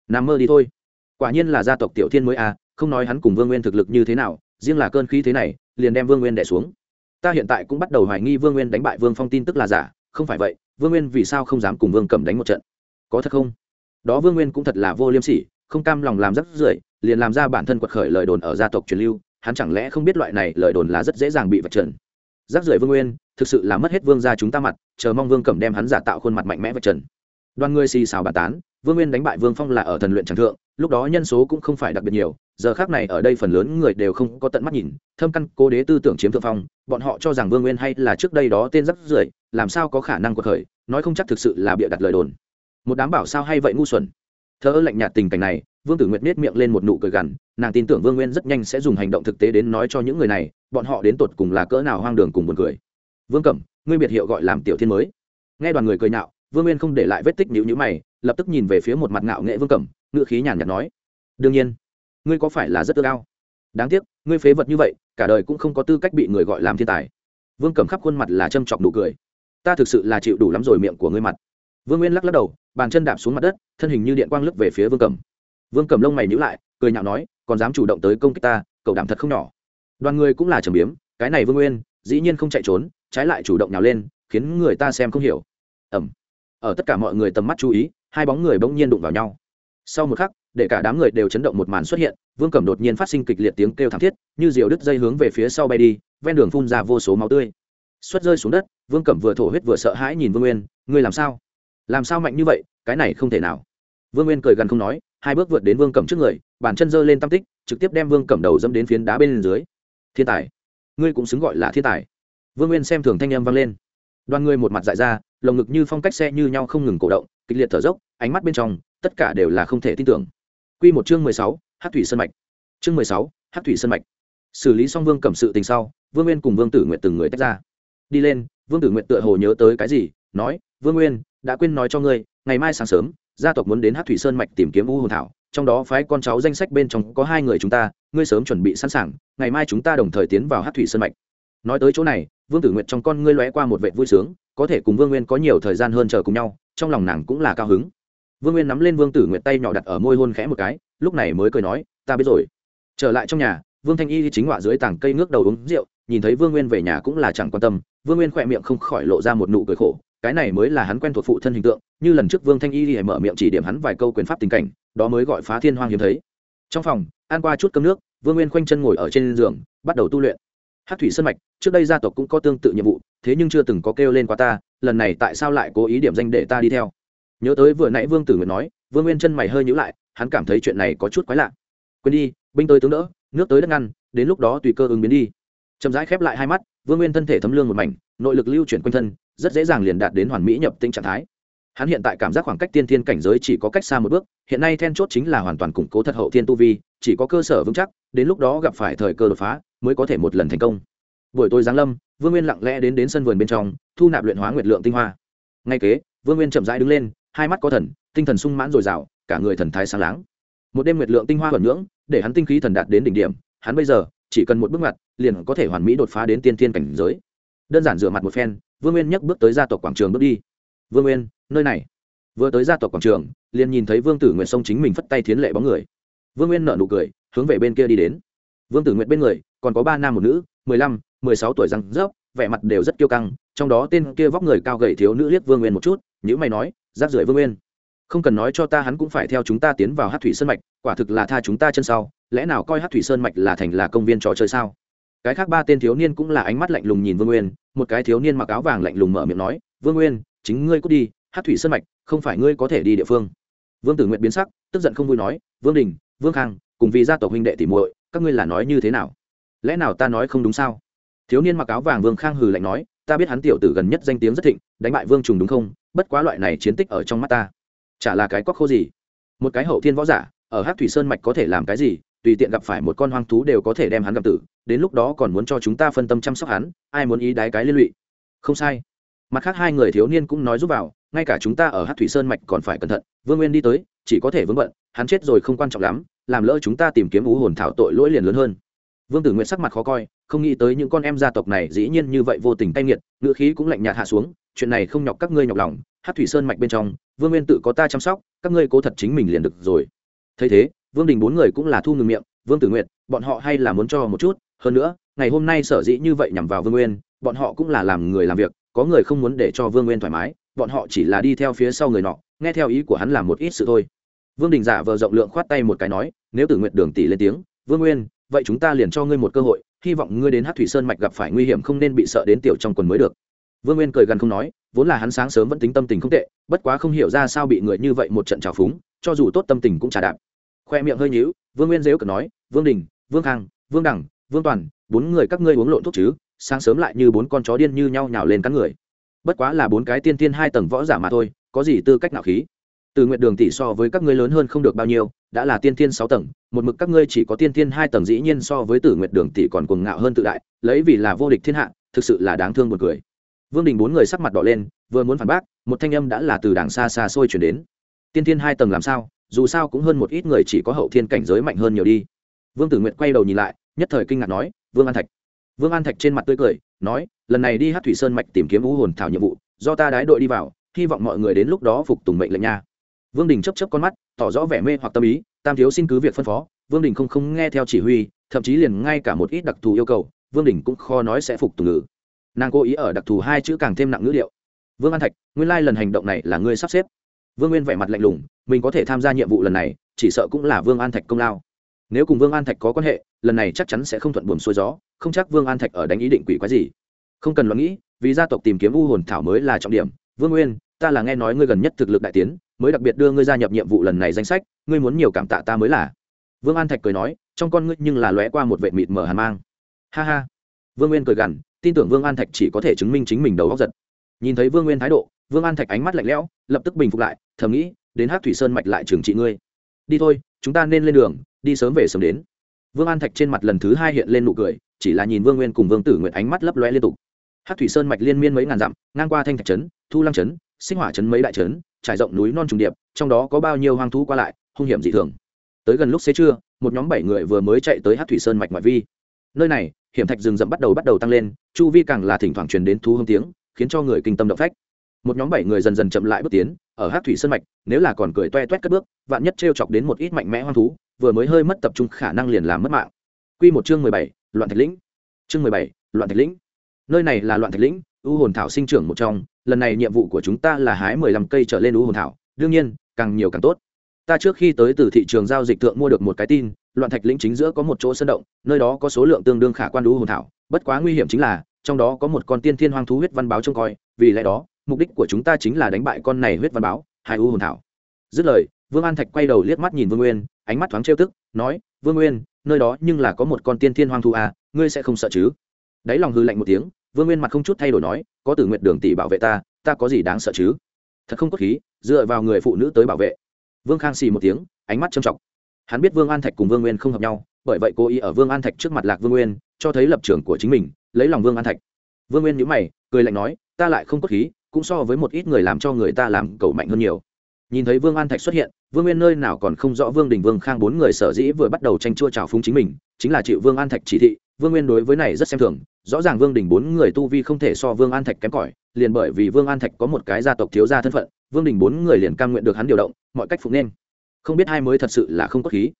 Nằm mơ đi thôi. Quả nhiên là gia tộc tiểu thiên mới à không nói hắn cùng vương nguyên thực lực như thế nào riêng là cơn khí thế này, liền đem vương nguyên đẻ xuống. Ta hiện tại cũng bắt đầu hoài nghi vương nguyên đánh bại vương phong tin tức là giả, không phải vậy, vương nguyên vì sao không dám cùng vương cẩm đánh một trận? Có thật không? Đó vương nguyên cũng thật là vô liêm sỉ, không cam lòng làm rất rưởi liền làm ra bản thân quật khởi lời đồn ở gia tộc truyền lưu, hắn chẳng lẽ không biết loại này lời đồn là rất dễ dàng bị vật trần? Rác rưởi vương nguyên, thực sự là mất hết vương gia chúng ta mặt, chờ mong vương cẩm đem hắn giả tạo khuôn mặt mạnh mẽ vật trần. Đoàn người xì xào bàn tán, vương nguyên đánh bại vương phong là ở thần luyện tràng thượng lúc đó nhân số cũng không phải đặc biệt nhiều, giờ khác này ở đây phần lớn người đều không có tận mắt nhìn, thâm căn cố đế tư tưởng chiếm thượng phong, bọn họ cho rằng vương nguyên hay là trước đây đó tên rắc rưởi, làm sao có khả năng cuộc khởi, nói không chắc thực sự là bịa đặt lời đồn. Một đám bảo sao hay vậy ngu xuẩn. Thơ lạnh nhạt tình cảnh này, vương tử nguyệt nết miệng lên một nụ cười gằn, nàng tin tưởng vương nguyên rất nhanh sẽ dùng hành động thực tế đến nói cho những người này, bọn họ đến tột cùng là cỡ nào hoang đường cùng buồn cười. Vương cẩm, ngươi biệt hiệu gọi làm tiểu thiên mới. Nghe đoàn người cười nhạo, vương nguyên không để lại vết tích nhữ nhữ mày lập tức nhìn về phía một mặt ngạo nghệ vương cẩm ngự khí nhàn nhạt nói, đương nhiên, ngươi có phải là rất ưa cao đáng tiếc, ngươi phế vật như vậy, cả đời cũng không có tư cách bị người gọi làm thiên tài. Vương cẩm khắp khuôn mặt là châm chọc đủ cười. Ta thực sự là chịu đủ lắm rồi miệng của ngươi mặt. Vương nguyên lắc lắc đầu, bàn chân đạp xuống mặt đất, thân hình như điện quang lướt về phía vương cẩm. Vương cẩm lông mày nhữ lại, cười nhạo nói, còn dám chủ động tới công kích ta, cậu đảm thật không nhỏ. Đoàn người cũng là trầm biếm, cái này vương nguyên, dĩ nhiên không chạy trốn, trái lại chủ động nhào lên, khiến người ta xem không hiểu. Ẩm. Ở tất cả mọi người tầm mắt chú ý hai bóng người bỗng nhiên đụng vào nhau. Sau một khắc, để cả đám người đều chấn động một màn xuất hiện, vương cẩm đột nhiên phát sinh kịch liệt tiếng kêu thảm thiết, như diều đứt dây hướng về phía sau bay đi, ven đường phun ra vô số máu tươi. Xuất rơi xuống đất, vương cẩm vừa thổ huyết vừa sợ hãi nhìn vương nguyên, ngươi làm sao? Làm sao mạnh như vậy? Cái này không thể nào. Vương nguyên cười gần không nói, hai bước vượt đến vương cẩm trước người, bàn chân giơ lên tam tích, trực tiếp đem vương cẩm đầu dâm đến phiến đá bên dưới. Thiên tài, ngươi cũng xứng gọi là thiên tài. Vương nguyên xem thường thanh em vang lên. Đoàn người một mặt dại ra lồng ngực như phong cách xe như nhau không ngừng cổ động, kịch liệt thở dốc, ánh mắt bên trong, tất cả đều là không thể tin tưởng. Quy một chương mười sáu thủy sơn mạch. Chương mười sáu thủy sơn mạch. Xử lý xong vương cẩm sự tình sau, vương nguyên cùng vương tử nguyện từng người tách ra. Đi lên, vương tử nguyện tựa hồ nhớ tới cái gì, nói, vương nguyên, đã quên nói cho ngươi, ngày mai sáng sớm, gia tộc muốn đến hắc thủy sơn mạch tìm kiếm u hồn thảo, trong đó phái con cháu danh sách bên trong có hai người chúng ta, ngươi sớm chuẩn bị sẵn sàng, ngày mai chúng ta đồng thời tiến vào hắc thủy sơn mạch. Nói tới chỗ này, vương tử nguyệt trong con ngươi lóe qua một vẻ vui sướng có thể cùng vương nguyên có nhiều thời gian hơn chờ cùng nhau, trong lòng nàng cũng là cao hứng. Vương nguyên nắm lên vương tử nguyệt tay nhỏ đặt ở môi hôn khẽ một cái, lúc này mới cười nói, ta biết rồi. Trở lại trong nhà, vương thanh y chính họa dưới tảng cây ngước đầu uống rượu, nhìn thấy vương nguyên về nhà cũng là chẳng quan tâm. Vương nguyên khỏe miệng không khỏi lộ ra một nụ cười khổ, cái này mới là hắn quen thuộc phụ thân hình tượng, như lần trước vương thanh y hãy mở miệng chỉ điểm hắn vài câu quyền pháp tình cảnh, đó mới gọi phá thiên hoang hiếm thấy. Trong phòng, ăn qua chút cơm nước, vương nguyên khoanh chân ngồi ở trên giường, bắt đầu tu luyện hát thủy sân mạch, trước đây gia tộc cũng có tương tự nhiệm vụ, thế nhưng chưa từng có kêu lên qua ta, lần này tại sao lại cố ý điểm danh để ta đi theo? Nhớ tới vừa nãy vương tử nguyện nói, vương nguyên chân mày hơi nhữ lại, hắn cảm thấy chuyện này có chút quái lạ. Quên đi, binh tới tướng đỡ, nước tới đất ngăn, đến lúc đó tùy cơ ứng biến đi. Chậm rãi khép lại hai mắt, vương nguyên thân thể thấm lương một mảnh, nội lực lưu chuyển quanh thân, rất dễ dàng liền đạt đến hoàn mỹ nhập tinh trạng thái. Hắn hiện tại cảm giác khoảng cách tiên thiên cảnh giới chỉ có cách xa một bước, hiện nay then chốt chính là hoàn toàn củng cố thật hậu thiên tu vi chỉ có cơ sở vững chắc, đến lúc đó gặp phải thời cơ đột phá mới có thể một lần thành công. Buổi tối giáng lâm, vương nguyên lặng lẽ đến đến sân vườn bên trong, thu nạp luyện hóa nguyệt lượng tinh hoa. Ngay kế, vương nguyên chậm rãi đứng lên, hai mắt có thần, tinh thần sung mãn dồi dào, cả người thần thái sáng láng. Một đêm nguyệt lượng tinh hoa thuần ngưỡng để hắn tinh khí thần đạt đến đỉnh điểm, hắn bây giờ chỉ cần một bước ngoặt, liền có thể hoàn mỹ đột phá đến tiên thiên cảnh giới. Đơn giản rửa mặt một phen, vương nguyên nhấc bước tới gia tộc quảng trường bước đi. Vương nguyên, nơi này. Vừa tới gia tộc quảng trường, liền nhìn thấy vương tử nguyện sông chính mình phất tay thiến lệ bóng người vương nguyên nợ nụ cười, hướng về bên kia đi đến. Vương tử nguyện bên người, còn có ba nam một nữ, mười lăm, mười sáu tuổi răng rớp, vẻ mặt đều rất kiêu căng, trong đó tên kia vóc người cao gầy thiếu nữ liếc vương nguyên một chút nhữ mày nói rác rưởi vương nguyên, không cần nói cho ta hắn cũng phải theo chúng ta tiến vào hát thủy sơn mạch, quả thực là tha chúng ta chân sau, lẽ nào coi hát thủy sơn mạch là thành là công viên trò chơi sao? Cái khác ba tên thiếu niên cũng là ánh mắt lạnh lùng nhìn vương nguyên, một cái thiếu niên mặc áo vàng lạnh lùng mở miệng nói, vương nguyên, chính ngươi cút đi hát thủy sơn mạch không phải ngươi có thể đi địa phương. Vương tử nguyện biến sắc, tức giận không vui nói, vương đình vương khang, cùng vì gia tộc huynh đệ tỉ muội, các ngươi là nói như thế nào? Lẽ nào ta nói không đúng sao? Thiếu niên mặc áo vàng vương khang hừ lạnh nói, ta biết hắn tiểu tử gần nhất danh tiếng rất thịnh, đánh bại vương trùng đúng không? Bất quá loại này chiến tích ở trong mắt ta, chả là cái quắc khô gì. Một cái hậu thiên võ giả, ở hát thủy sơn mạch có thể làm cái gì? Tùy tiện gặp phải một con hoang thú đều có thể đem hắn gặp tử, đến lúc đó còn muốn cho chúng ta phân tâm chăm sóc hắn, ai muốn ý đái cái liên lụy? Không sai mặt khác hai người thiếu niên cũng nói giúp vào, ngay cả chúng ta ở hát thủy sơn mạch còn phải cẩn thận, vương nguyên đi tới, chỉ có thể vướng bận, hắn chết rồi không quan trọng lắm, làm lỡ chúng ta tìm kiếm ú hồn thảo tội lỗi liền lớn hơn. Vương tử nguyện sắc mặt khó coi, không nghĩ tới những con em gia tộc này dĩ nhiên như vậy vô tình tay nghiệt, ngữ khí cũng lạnh nhạt hạ xuống, chuyện này không nhọc các ngươi nhọc lòng hát thủy sơn mạch bên trong, vương nguyên tự có ta chăm sóc, các ngươi cố thật chính mình liền được rồi. Thấy thế, vương đình bốn người cũng là thu ngừng miệng, vương tử nguyện bọn họ hay là muốn cho một chút, hơn nữa, ngày hôm nay sở dĩ như vậy nhằm vào vương nguyên, bọn họ cũng là làm người làm việc có người không muốn để cho vương nguyên thoải mái, bọn họ chỉ là đi theo phía sau người nọ, nghe theo ý của hắn làm một ít sự thôi. Vương đình giả vờ rộng lượng khoát tay một cái nói, nếu tử nguyện đường tỷ lên tiếng, vương nguyên, vậy chúng ta liền cho ngươi một cơ hội, hy vọng ngươi đến hát thủy sơn mạch gặp phải nguy hiểm không nên bị sợ đến tiểu trong quần mới được. Vương nguyên cười gần không nói, vốn là hắn sáng sớm vẫn tính tâm tình không tệ, bất quá không hiểu ra sao bị người như vậy một trận trào phúng, cho dù tốt tâm tình cũng trả đạp. Khoe miệng hơi nhíu, vương nguyên dếu cần nói, vương đình, vương khang, vương đẳng vương toàn bốn người các ngươi uống lộn thuốc chứ? Sáng sớm lại như bốn con chó điên như nhau nhào lên cắn người. Bất quá là bốn cái tiên tiên hai tầng võ giả mà thôi, có gì tư cách nào khí? Từ nguyện đường tỷ so với các ngươi lớn hơn không được bao nhiêu, đã là tiên tiên sáu tầng, một mực các ngươi chỉ có tiên tiên hai tầng dĩ nhiên so với tử nguyện đường tỷ còn cuồng ngạo hơn tự đại, lấy vì là vô địch thiên hạ, thực sự là đáng thương buồn cười. Vương đình bốn người sắc mặt đỏ lên, vừa muốn phản bác, một thanh âm đã là từ đàng xa xa xôi chuyển đến. Tiên tiên hai tầng làm sao? Dù sao cũng hơn một ít người chỉ có hậu thiên cảnh giới mạnh hơn nhiều đi. Vương tử nguyện quay đầu nhìn lại, nhất thời kinh ngạc nói, vương an thạch vương an thạch trên mặt tươi cười, nói, lần này đi hát thủy sơn mạch tìm kiếm u hồn thảo nhiệm vụ, do ta đái đội đi vào, hy vọng mọi người đến lúc đó phục tùng mệnh lệnh nha. Vương đình chấp chấp con mắt, tỏ rõ vẻ mê hoặc tâm ý, tam thiếu xin cứ việc phân phó, vương đình không không nghe theo chỉ huy, thậm chí liền ngay cả một ít đặc thù yêu cầu, vương đình cũng khó nói sẽ phục tùng ngữ nàng cố ý ở đặc thù hai chữ càng thêm nặng ngữ điệu. Vương an thạch, nguyên lai lần hành động này là ngươi sắp xếp. Vương nguyên vẻ mặt lạnh lùng, mình có thể tham gia nhiệm vụ lần này, chỉ sợ cũng là vương an thạch công lao nếu cùng vương an thạch có quan hệ, lần này chắc chắn sẽ không thuận buồm xuôi gió, không chắc vương an thạch ở đánh ý định quỷ quái gì. Không cần lo nghĩ, vì gia tộc tìm kiếm u hồn thảo mới là trọng điểm. Vương nguyên, ta là nghe nói ngươi gần nhất thực lực đại tiến, mới đặc biệt đưa ngươi gia nhập nhiệm vụ lần này danh sách, ngươi muốn nhiều cảm tạ ta mới là. Vương an thạch cười nói, trong con ngươi nhưng là lóe qua một vệ mịt mở hàn mang. Ha ha. Vương nguyên cười gằn, tin tưởng vương an thạch chỉ có thể chứng minh chính mình đầu góc giật. Nhìn thấy vương nguyên thái độ, vương an thạch ánh mắt lạnh lẽo, lập tức bình phục lại, thầm nghĩ, đến hát thủy sơn mạch lại trường trị ngươi. Đi thôi, chúng ta nên lên đường đi sớm về sớm đến. Vương an thạch trên mặt lần thứ hai hiện lên nụ cười, chỉ là nhìn vương nguyên cùng vương tử nguyện ánh mắt lấp loe liên tục. Hát thủy sơn mạch liên miên mấy ngàn dặm, ngang qua thanh thạch trấn, thu lăng trấn, sinh hỏa trấn mấy đại trấn, trải rộng núi non trùng điệp, trong đó có bao nhiêu hoang thú qua lại, hung hiểm dị thường. Tới gần lúc xế trưa, một nhóm bảy người vừa mới chạy tới hát thủy sơn mạch ngoại vi. Nơi này, hiểm thạch rừng rậm bắt đầu bắt đầu tăng lên, chu vi càng là thỉnh thoảng truyền đến thú hương tiếng, khiến cho người kinh tâm động phách. Một nhóm bảy người dần dần chậm lại bước tiến, ở hát thủy sơn mạch, nếu là còn cười toe toét cất bước, vạn nhất t r e o chọc đến một ít mạnh mẽ hoang thú vừa mới hơi mất tập trung khả năng liền làm mất mạng. Q một chương mười bảy, loạn thạch lĩnh. Chương mười bảy, loạn thạch lĩnh. Nơi này là loạn thạch lĩnh, u hồn thảo sinh trưởng một trong. Lần này nhiệm vụ của chúng ta là hái mười lăm cây trở lên u hồn thảo. Đương nhiên, càng nhiều càng tốt. Ta trước khi tới từ thị trường giao dịch thượng mua được một cái tin, loạn thạch lĩnh chính giữa có một chỗ sơn động, nơi đó có số lượng tương đương khả quan u hồn thảo. Bất quá nguy hiểm chính là, trong đó có một con tiên thiên hoang thú huyết văn báo trông coi, vì lẽ đó, mục đích của chúng ta chính là đánh bại con này huyết văn báo, hai u hồn thảo. Dứt lời, vương an thạch quay đầu liếc mắt nhìn vương nguyên ánh mắt thoáng trêu tức, nói, vương nguyên, nơi đó nhưng là có một con tiên thiên hoang thu à ngươi sẽ không sợ chứ? Đáy lòng hư lạnh một tiếng, vương nguyên mặt không chút thay đổi nói, có tử nguyện đường tỷ bảo vệ ta ta có gì đáng sợ chứ? Thật không có khí, dựa vào người phụ nữ tới bảo vệ. Vương khang xì một tiếng, ánh mắt trầm trọng hắn biết vương an thạch cùng vương nguyên không hợp nhau, bởi vậy cô ý ở vương an thạch trước mặt lạc vương nguyên, cho thấy lập trường của chính mình, lấy lòng vương an thạch. Vương nguyên nhữ mày, cười lạnh nói, ta lại không có khí, cũng so với một ít người làm cho người ta làm cầu mạnh hơn nhiều. Nhìn thấy vương an thạch xuất hiện vương nguyên nơi nào còn không rõ vương đình vương khang bốn người sở dĩ vừa bắt đầu tranh chua trào phúng chính mình, chính là chịu vương an thạch chỉ thị. Vương nguyên đối với này rất xem thường, rõ ràng vương đình bốn người tu vi không thể so vương an thạch kém cỏi, liền bởi vì vương an thạch có một cái gia tộc thiếu gia thân phận, vương đình bốn người liền cam nguyện được hắn điều động, mọi cách phục nên. Không biết hai mới thật sự là không có khí.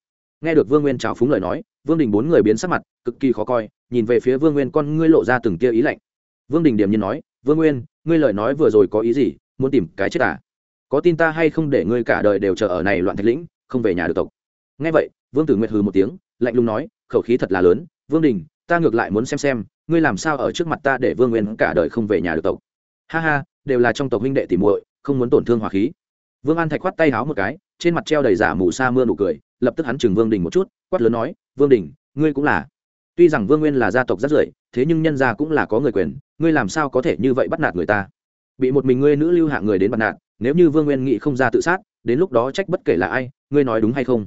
Nghe được vương nguyên trào phúng lời nói, vương đình bốn người biến sắc mặt, cực kỳ khó coi, nhìn về phía vương nguyên con ngươi lộ ra từng tia ý lạnh. Vương đình điểm nhiên nói, vương nguyên, ngươi lời nói vừa rồi có ý gì? Muốn tìm cái chết à? Có tin ta hay không để ngươi cả đời đều chờ ở này loạn thạch lĩnh, không về nhà được tộc. Nghe vậy, vương tử nguyệt hừ một tiếng, lạnh lùng nói, khẩu khí thật là lớn, vương đình, ta ngược lại muốn xem xem, ngươi làm sao ở trước mặt ta để vương nguyên cả đời không về nhà được tộc. Ha ha, đều là trong tộc huynh đệ tỉ muội, không muốn tổn thương hòa khí. Vương an thạch khoát tay háo một cái, trên mặt treo đầy giả mù sa mưa nụ cười, lập tức hắn chừng vương đình một chút, quát lớn nói, vương đình, ngươi cũng là. Tuy rằng vương nguyên là gia tộc rất rưởi, thế nhưng nhân gia cũng là có người quyền, ngươi làm sao có thể như vậy bắt nạt người ta? Bị một mình ngươi nữ lưu hạ người đến bắt nạt nếu như vương nguyên nghị không ra tự sát, đến lúc đó trách bất kể là ai, ngươi nói đúng hay không?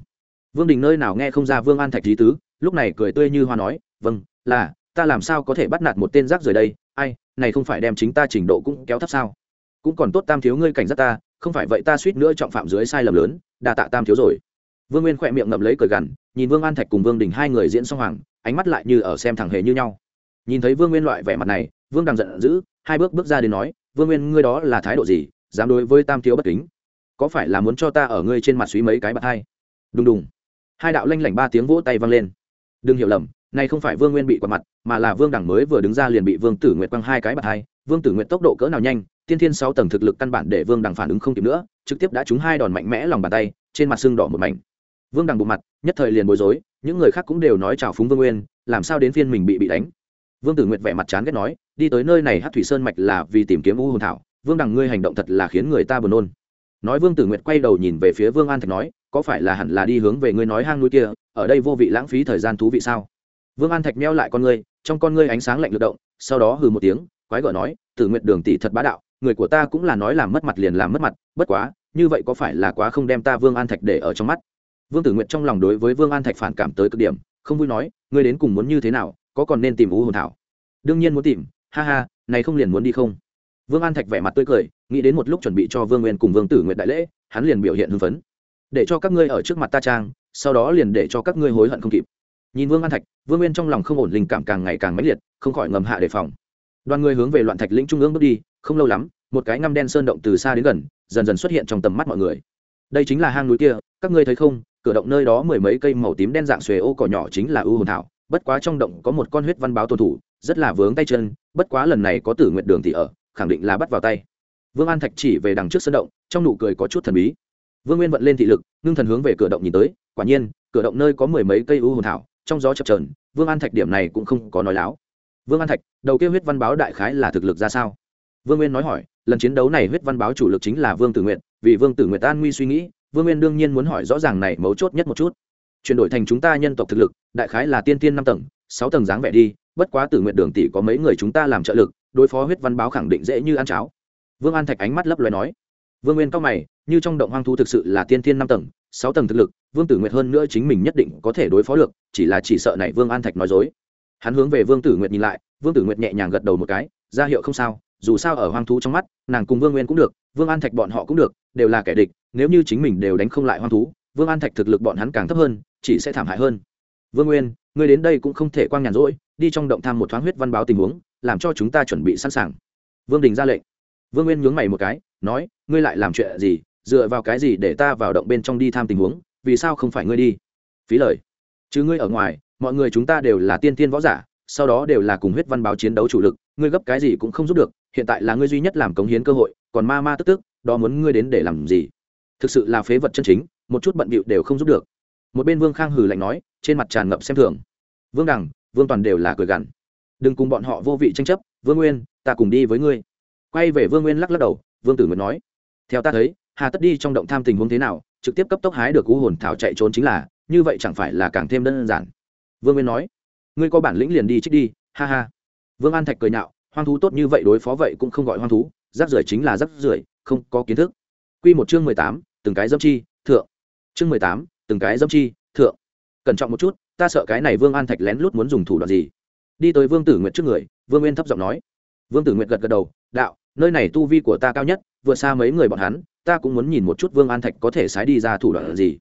Vương đình nơi nào nghe không ra vương an thạch lý tứ, lúc này cười tươi như hoa nói vâng là, ta làm sao có thể bắt nạt một tên rác rời đây? Ai, này không phải đem chính ta trình độ cũng kéo thấp sao? Cũng còn tốt tam thiếu ngươi cảnh giác ta, không phải vậy ta suýt nữa trọng phạm dưới sai lầm lớn, đa tạ tam thiếu rồi. Vương nguyên khỏe miệng ngậm lấy cười gằn, nhìn vương an thạch cùng vương đình hai người diễn xong hoàng, ánh mắt lại như ở xem thằng hề như nhau. Nhìn thấy vương nguyên loại vẻ mặt này, vương đằng giận dữ, hai bước bước ra đến nói, vương nguyên, ngươi đó là thái độ gì? Dám đối với tam thiếu bất kính? Có phải là muốn cho ta ở ngươi trên mặt suý mấy cái bạc hai? Đùng đùng. Hai đạo lanh lảnh ba tiếng vỗ tay vang lên. Đừng hiểu lầm này không phải vương nguyên bị quạt mặt, mà là vương đẳng mới vừa đứng ra liền bị vương tử nguyệt quăng hai cái bạc hai. Vương tử nguyệt tốc độ cỡ nào nhanh, tiên thiên sáu tầng thực lực căn bản để vương đẳng phản ứng không kịp nữa, trực tiếp đã trúng hai đòn mạnh mẽ lòng bàn tay, trên mặt xương đỏ một mảnh. Vương đằng bộ mặt, nhất thời liền bối rối, những người khác cũng đều nói chào phúng vương nguyên, làm sao đến phiên mình bị bị đánh? Vương tử nguyệt vẻ mặt chán ghét nói, đi tới nơi này hát thủy sơn mạch là vì tìm kiếm u hồn thảo vương đằng ngươi hành động thật là khiến người ta buồn nôn. Nói vương tử nguyệt quay đầu nhìn về phía vương an thạch nói, có phải là hẳn là đi hướng về ngươi nói hang núi kia, ở đây vô vị lãng phí thời gian thú vị sao? Vương an thạch meo lại con ngươi, trong con ngươi ánh sáng lạnh lực động, sau đó hừ một tiếng, quái gở nói, tử nguyệt đường tỷ thật bá đạo, người của ta cũng là nói làm mất mặt liền làm mất mặt, bất quá, như vậy có phải là quá không đem ta vương an thạch để ở trong mắt? Vương tử nguyện trong lòng đối với vương an thạch phản cảm tới cực điểm, không vui nói, ngươi đến cùng muốn như thế nào, có còn nên tìm u hồn thảo? Đương nhiên muốn tìm, ha ha, này không liền muốn đi không? Vương an thạch vẻ mặt tươi cười, nghĩ đến một lúc chuẩn bị cho vương nguyên cùng vương tử nguyện đại lễ, hắn liền biểu hiện hưng phấn. Để cho các ngươi ở trước mặt ta trang, sau đó liền để cho các ngươi hối hận không kịp. Nhìn vương an thạch, vương nguyên trong lòng không ổn, linh cảm càng ngày càng mãnh liệt, không khỏi ngầm hạ đề phòng. Đoàn người hướng về loạn thạch lĩnh trung ương bước đi, không lâu lắm, một cái ngăm đen sơn động từ xa đến gần, dần dần xuất hiện trong tầm mắt mọi người. Đây chính là hang núi kia, các ngươi thấy không? Cửa động nơi đó mười mấy cây màu tím đen dạng xuề ô cỏ nhỏ chính là ưu hồn thảo, bất quá trong động có một con huyết văn báo tuần thủ, rất là vướng tay chân, bất quá lần này có tử nguyện đường thì ở khẳng định là bắt vào tay. Vương an thạch chỉ về đằng trước sân động, trong nụ cười có chút thần bí. Vương nguyên vận lên thị lực, ngưng thần hướng về cửa động nhìn tới, quả nhiên, cửa động nơi có mười mấy cây u hồn thảo, trong gió chập trờn vương an thạch điểm này cũng không có nói láo. Vương an thạch, đầu kêu huyết văn báo đại khái là thực lực ra sao? Vương nguyên nói hỏi, lần chiến đấu này huyết văn báo chủ lực chính là vương tử nguyện vì vương tử nguyện an nguy suy nghĩ, vương nguyên đương nhiên muốn hỏi rõ ràng này mấu chốt nhất một chút. Chuyển đổi thành chúng ta nhân tộc thực lực, đại khái là tiên tiên năm tầng, sáu tầng dáng vẻ đi, bất quá tử nguyện đường tỷ có mấy người chúng ta làm trợ lực đối phó huyết văn báo khẳng định dễ như ăn cháo. Vương an thạch ánh mắt lấp loài nói. Vương nguyên cao mày, như trong động hoang thu thực sự là tiên thiên năm tầng, sáu tầng thực lực, vương tử nguyệt hơn nữa chính mình nhất định có thể đối phó được, chỉ là chỉ sợ này vương an thạch nói dối. Hắn hướng về vương tử nguyệt nhìn lại, vương tử nguyệt nhẹ nhàng gật đầu một cái, ra hiệu không sao, dù sao ở hoang thú trong mắt, nàng cùng vương nguyên cũng được, vương an thạch bọn họ cũng được, đều là kẻ địch, nếu như chính mình đều đánh không lại hoang thú, vương an thạch thực lực bọn hắn càng thấp hơn, chỉ sẽ thảm hại hơn. Vương nguyên, ngươi đến đây cũng không thể quang nhàn rỗi, đi trong động tham một thoáng huyết văn báo tình huống làm cho chúng ta chuẩn bị sẵn sàng. Vương đình ra lệnh. Vương nguyên nhướng mày một cái, nói, ngươi lại làm chuyện gì? Dựa vào cái gì để ta vào động bên trong đi tham tình huống? Vì sao không phải ngươi đi? Phí lời. Chứ ngươi ở ngoài, mọi người chúng ta đều là tiên tiên võ giả, sau đó đều là cùng huyết văn báo chiến đấu chủ lực, ngươi gấp cái gì cũng không giúp được, hiện tại là ngươi duy nhất làm cống hiến cơ hội, còn ma ma tức tức, đó muốn ngươi đến để làm gì? Thực sự là phế vật chân chính, một chút bận bịu đều không giúp được. Một bên vương khang hừ lạnh nói, trên mặt tràn ngập xem thường. Vương đằng, vương toàn đều là cười gằn đừng cùng bọn họ vô vị tranh chấp, vương nguyên, ta cùng đi với ngươi. Quay về vương nguyên lắc lắc đầu, vương tử nguyệt nói, theo ta thấy, hà tất đi trong động tham tình huống thế nào, trực tiếp cấp tốc hái được cú hồn thảo chạy trốn chính là, như vậy chẳng phải là càng thêm đơn giản. Vương nguyên nói, ngươi có bản lĩnh liền đi trích đi, ha ha. Vương an thạch cười nhạo, hoang thú tốt như vậy đối phó vậy cũng không gọi hoang thú rác rưởi chính là rác rưởi, không có kiến thức. Q một chương mười tám, từng cái dâm chi, thượng. Chương mười tám, từng cái dâm chi, thượng. Cẩn trọng một chút, ta sợ cái này vương an thạch lén lút muốn dùng thủ đoạn gì đi tới vương tử nguyệt trước người, vương nguyên thấp giọng nói. Vương tử nguyệt gật gật đầu, đạo, nơi này tu vi của ta cao nhất vượt xa mấy người bọn hắn, ta cũng muốn nhìn một chút vương an thạch có thể sái đi ra thủ đoạn gì.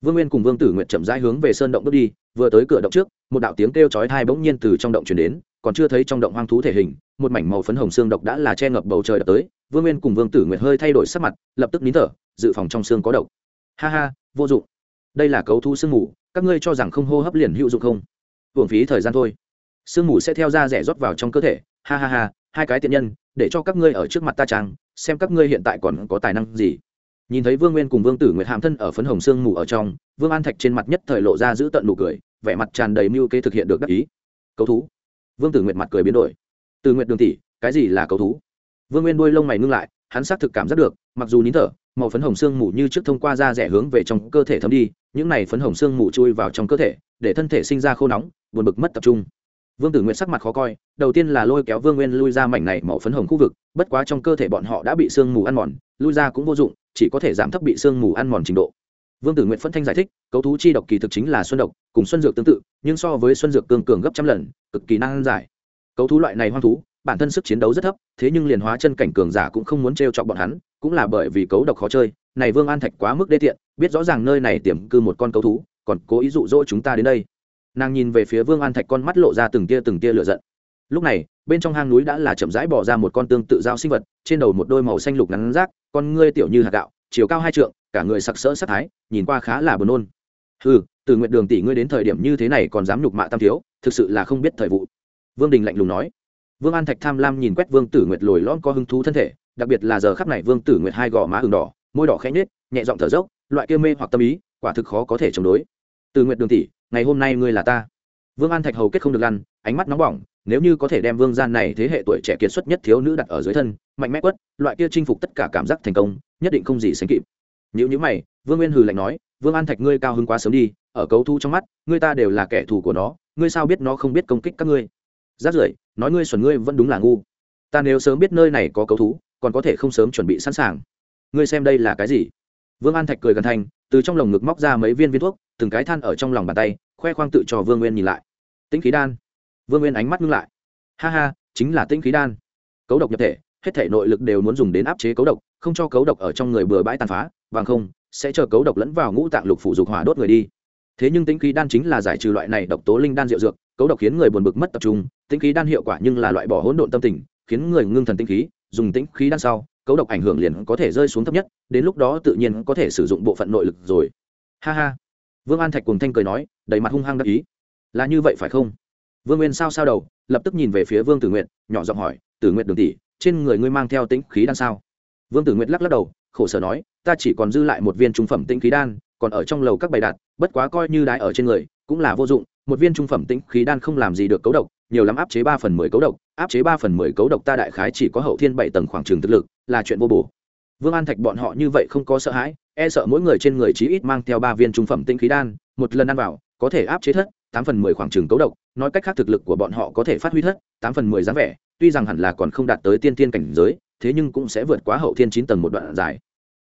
Vương nguyên cùng vương tử nguyệt chậm rãi hướng về sơn động bước đi, vừa tới cửa động trước, một đạo tiếng kêu chói thai bỗng nhiên từ trong động chuyển đến, còn chưa thấy trong động hoang thú thể hình, một mảnh màu phấn hồng xương độc đã là che ngập bầu trời đập tới. Vương nguyên cùng vương tử nguyệt hơi thay đổi sắc mặt, lập tức nín thở, dự phòng trong xương có độc. Ha ha, vô dụng. Đây là cấu thu sương mù, các ngươi cho rằng không hô hấp liền hữu dụng không? Hưởng phí thời gian thôi sương mù sẽ theo da rẻ rót vào trong cơ thể. Ha ha ha, hai cái tiện nhân, để cho các ngươi ở trước mặt ta trang xem các ngươi hiện tại còn có tài năng gì. Nhìn thấy vương nguyên cùng vương tử nguyệt hàm thân ở phấn hồng sương mù ở trong, vương an thạch trên mặt nhất thời lộ ra giữ tận nụ cười, vẻ mặt tràn đầy mưu kế thực hiện được đắc ý. Cấu thú. Vương tử nguyệt mặt cười biến đổi. Từ nguyệt đường tỷ, cái gì là cấu thú? Vương nguyên đuôi lông mày ngưng lại, hắn xác thực cảm giác được, mặc dù nín thở, màu phấn hồng sương mù như trước thông qua da rẻ hướng về trong cơ thể thấm đi, những này phấn hồng sương mù chui vào trong cơ thể, để thân thể sinh ra khô nóng, buồn bực mất tập trung vương tử nguyệt sắc mặt khó coi, đầu tiên là lôi kéo vương nguyên lui ra mảnh này màu phấn hồng khu vực, bất quá trong cơ thể bọn họ đã bị sương mù ăn mòn, lui ra cũng vô dụng, chỉ có thể giảm thấp bị sương mù ăn mòn trình độ. Vương tử nguyệt phân thanh giải thích, cấu thú chi độc kỳ thực chính là xuân độc, cùng xuân dược tương tự, nhưng so với xuân dược cường cường gấp trăm lần, cực kỳ năng giải. Cấu thú loại này hoang thú, bản thân sức chiến đấu rất thấp, thế nhưng liền hóa chân cảnh cường giả cũng không muốn trêu chọc bọn hắn, cũng là bởi vì cấu độc khó chơi, này vương an thạch quá mức đê tiện, biết rõ ràng nơi này tiềm cư một con cấu thú, còn cố ý dụ dỗ chúng ta đến đây nàng nhìn về phía vương an thạch con mắt lộ ra từng tia từng tia lửa giận lúc này bên trong hang núi đã là chậm rãi bỏ ra một con tương tự giao sinh vật trên đầu một đôi màu xanh lục ngắn rác con ngươi tiểu như hạt gạo chiều cao hai trượng cả người sặc sỡ sắc thái nhìn qua khá là buồn nôn ừ từ nguyện đường tỷ ngươi đến thời điểm như thế này còn dám nhục mạ tam thiếu thực sự là không biết thời vụ vương đình lạnh lùng nói vương an thạch tham lam nhìn quét vương tử nguyệt lồi lon có hứng thú thân thể đặc biệt là giờ khắp này vương tử nguyệt hai gò má hừng đỏ môi đỏ khẽ nhết nhẹ giọng thở dốc loại kia mê hoặc tâm ý quả thực khó có thể chống đối từ nguyệt đường tỷ ngày hôm nay ngươi là ta. Vương an thạch hầu kết không được lăn, ánh mắt nóng bỏng, nếu như có thể đem vương gian này thế hệ tuổi trẻ kiệt xuất nhất thiếu nữ đặt ở dưới thân, mạnh mẽ quất, loại kia chinh phục tất cả cảm giác thành công, nhất định không gì sánh kịp. Nếu như mày, vương nguyên hừ lạnh nói, vương an thạch, ngươi cao hứng quá sớm đi, ở cấu thu trong mắt, ngươi ta đều là kẻ thù của nó, ngươi sao biết nó không biết công kích các ngươi? Rát rưởi, nói ngươi xuẩn ngươi vẫn đúng là ngu. Ta nếu sớm biết nơi này có cấu thú, còn có thể không sớm chuẩn bị sẵn sàng. Ngươi xem đây là cái gì? Vương an thạch cười gần thành, từ trong lồng ngực móc ra mấy viên viên thuốc từng cái than ở trong lòng bàn tay, khoe khoang tự cho vương nguyên nhìn lại. Tĩnh khí đan. Vương nguyên ánh mắt ngưng lại. Ha ha, chính là tĩnh khí đan. Cấu độc nhập thể, hết thể nội lực đều muốn dùng đến áp chế cấu độc, không cho cấu độc ở trong người bừa bãi tàn phá, bằng không, sẽ chờ cấu độc lẫn vào ngũ tạng lục phủ dục hỏa đốt người đi. Thế nhưng tĩnh khí đan chính là giải trừ loại này độc tố linh đan rượu dược, cấu độc khiến người buồn bực mất tập trung, tĩnh khí đan hiệu quả nhưng là loại bỏ hỗn độn tâm tình, khiến người ngưng thần tĩnh khí, dùng tĩnh khí đan sau, cấu độc ảnh hưởng liền có thể rơi xuống thấp nhất, đến lúc đó tự nhiên có thể sử dụng bộ phận nội lực rồi. Ha ha vương an thạch cùng thanh cười nói, đầy mặt hung hăng đắc ý. Là như vậy phải không? Vương nguyên sao sao đầu, lập tức nhìn về phía vương tử nguyện nhỏ giọng hỏi, tử nguyện đường tỷ, trên người ngươi mang theo tĩnh khí đan sao? Vương tử nguyện lắc lắc đầu, khổ sở nói, ta chỉ còn dư lại một viên trung phẩm tĩnh khí đan, còn ở trong lầu các bày đặt, bất quá coi như đái ở trên người, cũng là vô dụng. Một viên trung phẩm tĩnh khí đan không làm gì được cấu độc, nhiều lắm áp chế ba phần mười cấu độc, áp chế ba phần mười cấu độc ta đại khái chỉ có hậu thiên bảy tầng khoảng trường thực lực, là chuyện vô bổ vương an thạch bọn họ như vậy không có sợ hãi e sợ mỗi người trên người chí ít mang theo ba viên trung phẩm tinh khí đan, một lần ăn vào, có thể áp chế thất, tám phần mười khoảng trường cấu độc, nói cách khác thực lực của bọn họ có thể phát huy thất, tám phần mười dáng vẻ, tuy rằng hẳn là còn không đạt tới tiên tiên cảnh giới, thế nhưng cũng sẽ vượt quá hậu thiên chín tầng một đoạn dài.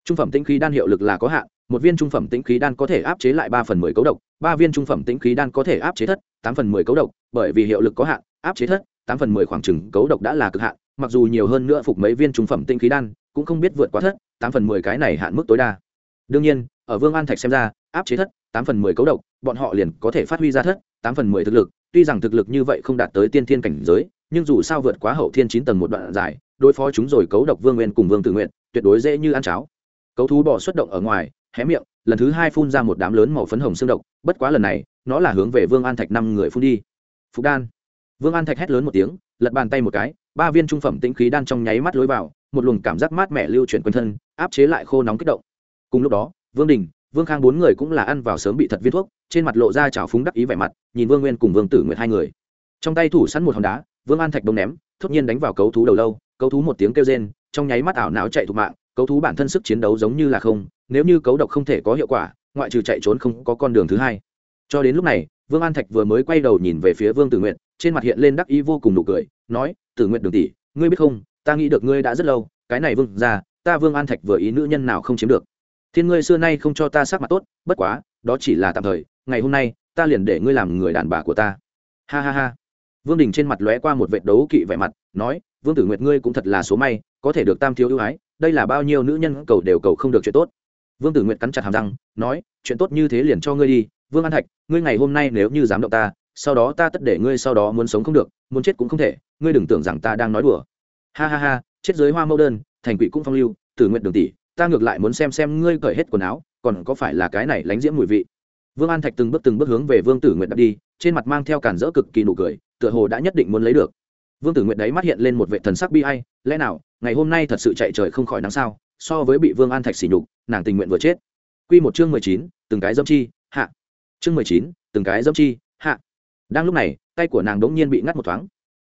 Trung phẩm tinh khí đan hiệu lực là có hạn, một viên trung phẩm tĩnh khí đan có thể áp chế lại ba phần mười cấu độc, ba viên trung phẩm tĩnh khí đan có thể áp chế thất, tám phần mười cấu độc, bởi vì hiệu lực có hạn, áp chế thất, tám phần mười khoảng trường cấu độc đã là cực hạn, mặc dù nhiều hơn nữa phục mấy viên trung phẩm tĩnh khí đan cũng không biết vượt quá thất, tám phần mười cái này hạn mức tối đa. Đương nhiên, ở vương an thạch xem ra, áp chế thất, tám phần mười cấu độc, bọn họ liền có thể phát huy ra thất, tám phần mười thực lực. Tuy rằng thực lực như vậy không đạt tới tiên thiên cảnh giới, nhưng dù sao vượt quá hậu thiên chín tầng một đoạn dài, đối phó chúng rồi cấu độc vương nguyên cùng vương tự nguyện tuyệt đối dễ như ăn cháo. Cấu thú bỏ xuất động ở ngoài, hé miệng, lần thứ hai phun ra một đám lớn màu phấn hồng xương độc, bất quá lần này, nó là hướng về vương an thạch năm người phun đi. Phục đan. Vương an thạch hét lớn một tiếng, lật bàn tay một cái ba viên trung phẩm tĩnh khí đan trong nháy mắt lối vào, một luồng cảm giác mát mẻ lưu chuyển quanh thân, áp chế lại khô nóng kích động. Cùng lúc đó, vương đình, vương khang bốn người cũng là ăn vào sớm bị thật viên thuốc, trên mặt lộ ra trào phúng đắc ý vẻ mặt, nhìn vương nguyên cùng vương tử nguyệt hai người. Trong tay thủ sẵn một hòn đá, vương an thạch đông ném, thốt nhiên đánh vào cấu thú đầu lâu, cấu thú một tiếng kêu rên, trong nháy mắt ảo não chạy thục mạng, cấu thú bản thân sức chiến đấu giống như là không, nếu như cấu độc không thể có hiệu quả, ngoại trừ chạy trốn không có con đường thứ hai. Cho đến lúc này, vương an thạch vừa mới quay đầu nhìn về phía vương tử nguyện trên mặt hiện lên đắc ý vô cùng nụ cười nói, tử nguyện đường tỷ, ngươi biết không, ta nghĩ được ngươi đã rất lâu, cái này vương ra ta vương an thạch vừa ý nữ nhân nào không chiếm được. Thiên ngươi xưa nay không cho ta sắc mặt tốt, bất quá, đó chỉ là tạm thời, ngày hôm nay, ta liền để ngươi làm người đàn bà của ta. Ha ha ha. Vương đình trên mặt lóe qua một vệt đấu kỵ vẻ mặt, nói, vương tử nguyệt ngươi cũng thật là số may, có thể được tam thiếu ưu ái, đây là bao nhiêu nữ nhân cầu đều cầu không được chuyện tốt. Vương tử nguyệt cắn chặt hàm răng, nói, chuyện tốt như thế liền cho ngươi đi, vương an thạch, ngươi ngày hôm nay nếu như dám động ta, sau đó ta tất để ngươi sau đó muốn sống không được, muốn chết cũng không thể ngươi đừng tưởng rằng ta đang nói đùa. Ha ha ha, chết giới hoa mẫu đơn, thành quỷ cũng phong lưu, tử nguyện đường tỷ, ta ngược lại muốn xem xem ngươi cởi hết quần áo, còn có phải là cái này lánh diễm mùi vị. Vương an thạch từng bước từng bước hướng về vương tử nguyện đặt đi, trên mặt mang theo cản rỡ cực kỳ nụ cười, tựa hồ đã nhất định muốn lấy được. Vương tử nguyện đấy mắt hiện lên một vệ thần sắc bi ai, lẽ nào, ngày hôm nay thật sự chạy trời không khỏi nắng sao, so với bị vương an thạch xỉ nhục, nàng tình nguyện vừa chết. Q một chương mười chín, từng cái dâm chi, hạ. Chương mười chín, từng cái dâm chi, hạ. Đang lúc này, tay của nàng đ ỗ n g nhiên bị ngắt một thoáng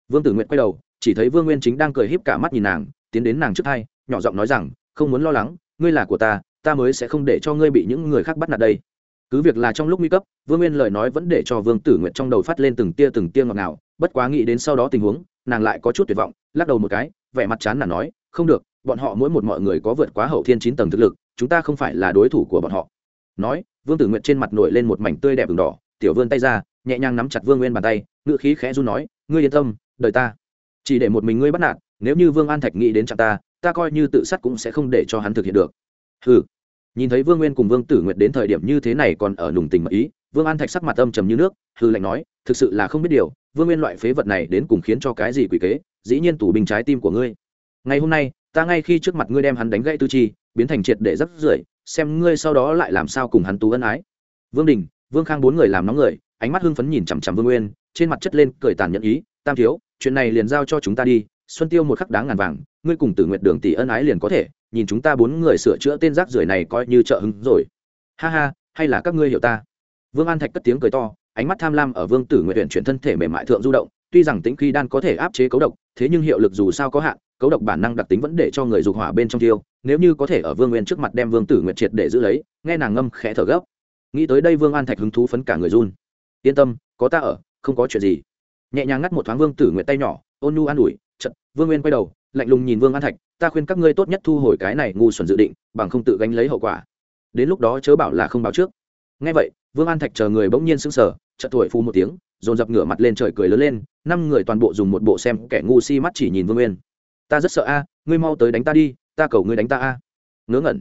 vương tử nguyện quay đầu, chỉ thấy vương nguyên chính đang cười híp cả mắt nhìn nàng, tiến đến nàng trước hai, nhỏ giọng nói rằng, không muốn lo lắng, ngươi là của ta ta mới sẽ không để cho ngươi bị những người khác bắt nạt đây cứ việc là trong lúc nguy cấp, vương nguyên lời nói vẫn để cho vương tử nguyện trong đầu phát lên từng tia từng tia ngọt ngào. bất quá nghĩ đến sau đó tình huống, nàng lại có chút tuyệt vọng, lắc đầu một cái, vẻ mặt chán là nói, không được, bọn họ mỗi một mọi người có vượt quá hậu thiên chín tầng thực lực, chúng ta không phải là đối thủ của bọn họ nói, vương tử nguyện trên mặt nổi lên một mảnh tươi đẹp v đỏ, tiểu vươn tay ra, nhẹ nhàng nắm chặt vương nguyên bàn tay ngự khí khẽ run nói, ngươi yên tâm đợi ta. Chỉ để một mình ngươi bắt nạt, nếu như vương an thạch nghĩ đến chặng ta ta coi như tự sát cũng sẽ không để cho hắn thực hiện được. Ừ nhìn thấy vương nguyên cùng vương tử nguyệt đến thời điểm như thế này còn ở nùng tình mật ý, vương an thạch sắc mặt âm trầm như nước hư lạnh nói, thực sự là không biết điều, vương nguyên loại phế vật này đến cùng khiến cho cái gì quỷ kế, dĩ nhiên tủ bình trái tim của ngươi. Ngày hôm nay, ta ngay khi trước mặt ngươi đem hắn đánh gãy tư chi, biến thành triệt để rất rưởi, xem ngươi sau đó lại làm sao cùng hắn tú ân ái. Vương đình, vương khang bốn người làm nóng người, ánh mắt hưng phấn nhìn chằm chằm vương nguyên, trên mặt chất lên cười tàn nhẫn ý, tam thiếu chuyện này liền giao cho chúng ta đi, xuân tiêu một khắc đáng ngàn vàng, ngươi cùng tử nguyện đường tỷ ân ái liền có thể, nhìn chúng ta bốn người sửa chữa tên rác rưởi này coi như trợ hứng rồi. Ha ha, hay là các ngươi hiểu ta? Vương an thạch cất tiếng cười to, ánh mắt tham lam ở vương tử nguyện tuyển chuyển thân thể mềm mại thượng du động, tuy rằng tính khi đan có thể áp chế cấu độc, thế nhưng hiệu lực dù sao có hạn, cấu độc bản năng đặc tính vẫn để cho người dục hỏa bên trong tiêu nếu như có thể ở vương nguyên trước mặt đem vương tử nguyện triệt để giữ lấy, nghe nàng ngâm khẽ thở gấp. Nghĩ tới đây vương an thạch hứng thú phấn cả người run. Yên tâm, có ta ở, không có chuyện gì nhẹ nhàng ngắt một thoáng vương tử nguyện tay nhỏ, ôn nhu an ủi trận vương nguyên quay đầu, lạnh lùng nhìn vương an thạch, ta khuyên các ngươi tốt nhất thu hồi cái này ngu xuẩn dự định, bằng không tự gánh lấy hậu quả. Đến lúc đó chớ bảo là không báo trước. Ngay vậy, vương an thạch chờ người bỗng nhiên sững sờ, chợt tuổi phu một tiếng, dồn dập ngửa mặt lên trời cười lớn lên, năm người toàn bộ dùng một bộ xem kẻ ngu si mắt chỉ nhìn vương nguyên. Ta rất sợ a, ngươi mau tới đánh ta đi, ta cầu ngươi đánh ta a. Ngớ ngẩn.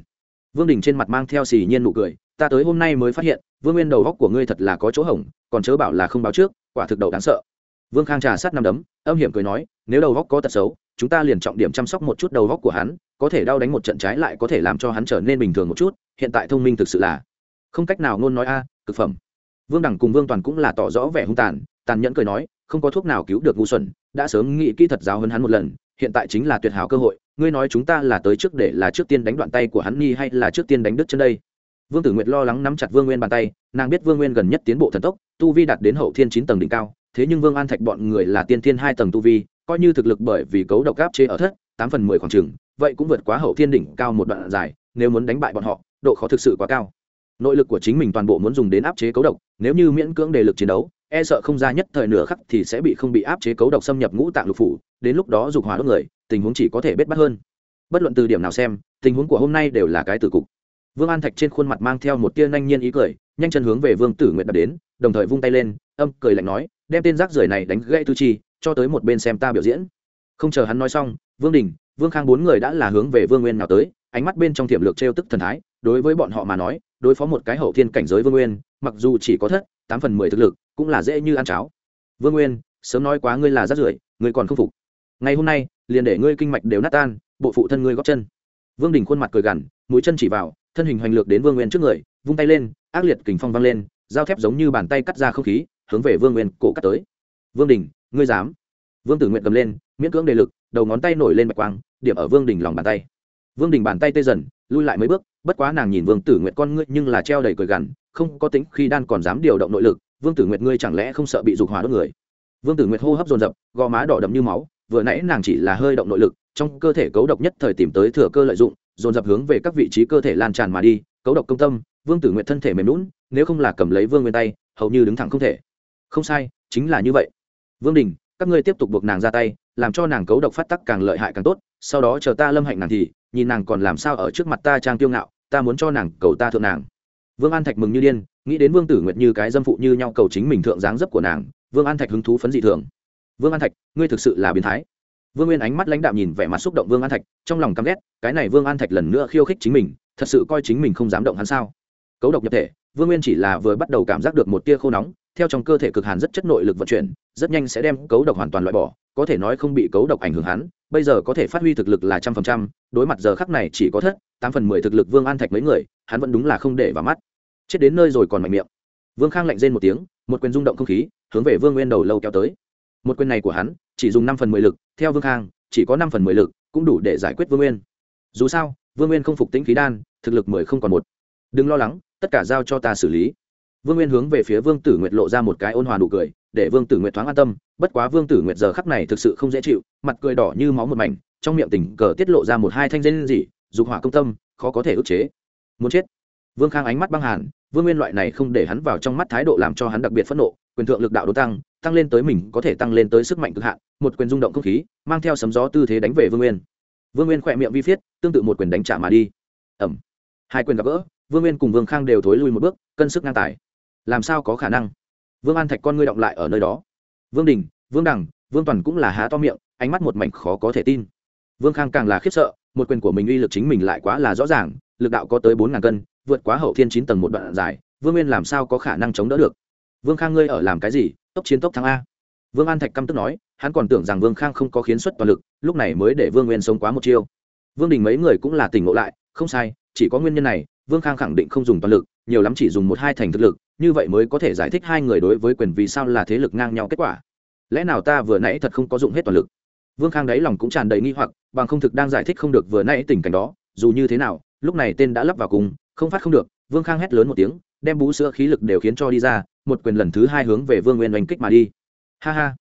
Vương đình trên mặt mang theo xì nhiên nụ cười, ta tới hôm nay mới phát hiện, vương nguyên đầu góc của ngươi thật là có chỗ hỏng, còn chớ bảo là không báo trước, quả thực đầu đáng sợ vương khang trà sát năm đấm, âm hiểm cười nói, nếu đầu góc có tật xấu, chúng ta liền trọng điểm chăm sóc một chút đầu góc của hắn, có thể đau đánh một trận trái lại có thể làm cho hắn trở nên bình thường một chút, hiện tại thông minh thực sự là không cách nào ngôn nói a, cực phẩm. Vương đẳng cùng vương toàn cũng là tỏ rõ vẻ hung tàn tàn nhẫn cười nói, không có thuốc nào cứu được ngu xuẩn, đã sớm nghĩ kỹ thật giáo hơn hắn một lần, hiện tại chính là tuyệt hảo cơ hội, ngươi nói chúng ta là tới trước để là trước tiên đánh đoạn tay của hắn nghi hay là trước tiên đánh đứt chân đây? Vương tử nguyệt lo lắng nắm chặt vương nguyên bàn tay, nàng biết vương nguyên gần nhất tiến bộ thần tốc, tu vi đạt đến hậu thiên chín tầng đỉnh cao thế nhưng vương an thạch bọn người là tiên thiên hai tầng tu vi, coi như thực lực bởi vì cấu độc áp chế ở thất, tám phần mười khoảng trừng vậy cũng vượt quá hậu thiên đỉnh cao một đoạn dài, nếu muốn đánh bại bọn họ, độ khó thực sự quá cao. Nội lực của chính mình toàn bộ muốn dùng đến áp chế cấu độc, nếu như miễn cưỡng đề lực chiến đấu e sợ không ra nhất thời nửa khắc thì sẽ bị không bị áp chế cấu độc xâm nhập ngũ tạng lục phủ, đến lúc đó dục hỏa đốt người, tình huống chỉ có thể bết bắt hơn. Bất luận từ điểm nào xem, tình huống của hôm nay đều là cái tử cục. Vương an thạch trên khuôn mặt mang theo một tia nhanh nhiên ý cười, nhanh chân hướng về vương tử nguyện đập đến, đồng thời vung tay lên, âm cười lạnh nói đem tên rác rưởi này đánh gãy tư chi, cho tới một bên xem ta biểu diễn. Không chờ hắn nói xong, vương đình, vương khang bốn người đã là hướng về vương nguyên nào tới, ánh mắt bên trong tiềm lược trêu tức thần thái, đối với bọn họ mà nói, đối phó một cái hậu thiên cảnh giới vương nguyên, mặc dù chỉ có thất, tám phần mười thực lực, cũng là dễ như ăn cháo. Vương nguyên, sớm nói quá ngươi là rác rưởi, ngươi còn không phục. Ngày hôm nay, liền để ngươi kinh mạch đều nát tan, bộ phụ thân ngươi góp chân. Vương đình khuôn mặt cười gằn, mũi chân chỉ vào, thân hình hoành lược đến vương nguyên trước người, vung tay lên, ác liệt kình phong văng lên dao thép giống như bàn tay cắt ra không khí hướng về vương nguyên cổ cắt tới. Vương đình, ngươi dám? Vương tử nguyện cầm lên, miễn cưỡng đề lực, đầu ngón tay nổi lên bạch quang, điểm ở vương đình lòng bàn tay. Vương đình bàn tay tê dần, lui lại mấy bước, bất quá nàng nhìn vương tử nguyện con ngươi nhưng là treo đầy cười gằn, không có tính khi đan còn dám điều động nội lực, vương tử nguyện ngươi chẳng lẽ không sợ bị dục hỏa đốt người? Vương tử nguyện hô hấp dồn dập, gò má đỏ đậm như máu, vừa nãy nàng chỉ là hơi động nội lực, trong cơ thể cấu độc nhất thời tìm tới thừa cơ lợi dụng, dồn dập hướng về các vị trí cơ thể lan tràn mà đi, cấu độc công tâm, vương tử nguyện thân thể mềm lún nếu không là cầm lấy vương nguyên tay, hầu như đứng thẳng không thể không sai, chính là như vậy. Vương đình, các ngươi tiếp tục buộc nàng ra tay, làm cho nàng cấu độc phát tắc càng lợi hại càng tốt, sau đó chờ ta lâm hạnh nàng thì, nhìn nàng còn làm sao ở trước mặt ta trang tiêu ngạo, ta muốn cho nàng cầu ta thượng nàng. Vương an thạch mừng như điên, nghĩ đến vương tử nguyệt như cái dâm phụ như nhau cầu chính mình thượng dáng dấp của nàng, vương an thạch hứng thú phấn dị thường. Vương an thạch, ngươi thực sự là biến thái. Vương nguyên ánh mắt lãnh đạm nhìn vẻ mặt xúc động vương an thạch, trong lòng căm ghét, cái này vương an thạch lần nữa khiêu khích chính mình, thật sự coi chính mình không dám động hắn sao? Cấu độc nhập thể, vương nguyên chỉ là vừa bắt đầu cảm giác được một tia khô nóng theo trong cơ thể cực hàn rất chất nội lực vận chuyển, rất nhanh sẽ đem cấu độc hoàn toàn loại bỏ, có thể nói không bị cấu độc ảnh hưởng hắn, bây giờ có thể phát huy thực lực là trăm phần trăm, đối mặt giờ khắc này chỉ có thất, tám phần mười thực lực vương an thạch mấy người, hắn vẫn đúng là không để vào mắt. Chết đến nơi rồi còn mạnh miệng. Vương khang lạnh rên một tiếng, một quyền rung động không khí, hướng về vương nguyên đầu lâu kéo tới. Một quyền này của hắn, chỉ dùng năm phần mười lực, theo vương khang, chỉ có năm phần mười lực, cũng đủ để giải quyết vương nguyên. Dù sao, vương nguyên không phục tĩnh khí đan, thực lực mười không còn một. Đừng lo lắng, tất cả giao cho ta xử lý vương nguyên hướng về phía vương tử nguyệt lộ ra một cái ôn hòa nụ cười, để vương tử nguyệt thoáng an tâm, bất quá vương tử nguyệt giờ khắc này thực sự không dễ chịu, mặt cười đỏ như máu một mảnh, trong miệng tình cờ tiết lộ ra một hai thanh dây gì, dục hỏa công tâm, khó có thể ức chế. Muốn chết. Vương khang ánh mắt băng hàn, vương nguyên loại này không để hắn vào trong mắt thái độ làm cho hắn đặc biệt phẫn nộ, quyền thượng lực đạo đô tăng tăng lên tới mình có thể tăng lên tới sức mạnh cực hạn, một quyền rung động không khí, mang theo sấm gió tư thế đánh về vương nguyên. Vương nguyên khỏe miệng vi phiết, tương tự một quyền đánh trả mà đi. Ẩm hai quyền gặp gỡ, vương nguyên cùng vương khang đều thối lui một bước, cân sức ngang tài làm sao có khả năng? Vương an thạch con ngươi động lại ở nơi đó. Vương đình, vương đằng, vương toàn cũng là há to miệng, ánh mắt một mảnh khó có thể tin. Vương khang càng là khiếp sợ, một quyền của mình uy lực chính mình lại quá là rõ ràng, lực đạo có tới bốn ngàn cân, vượt quá hậu thiên chín tầng một đoạn dài, vương nguyên làm sao có khả năng chống đỡ được? Vương khang ngươi ở làm cái gì? Tốc chiến tốc thắng a. Vương an thạch căm tức nói, hắn còn tưởng rằng vương khang không có khiến xuất toàn lực, lúc này mới để vương nguyên sống quá một chiêu. Vương đình mấy người cũng là tỉnh ngộ lại, không sai, chỉ có nguyên nhân này, vương khang khẳng định không dùng toàn lực nhiều lắm chỉ dùng một hai thành thực lực, như vậy mới có thể giải thích hai người đối với quyền vì sao là thế lực ngang nhau kết quả. Lẽ nào ta vừa nãy thật không có dụng hết toàn lực? Vương khang đáy lòng cũng tràn đầy nghi hoặc, bằng không thực đang giải thích không được vừa nãy tình cảnh đó, dù như thế nào, lúc này tên đã lắp vào cùng, không phát không được, vương khang hét lớn một tiếng, đem bú sữa khí lực đều khiến cho đi ra, một quyền lần thứ hai hướng về vương nguyên oanh kích mà đi. Ha ha.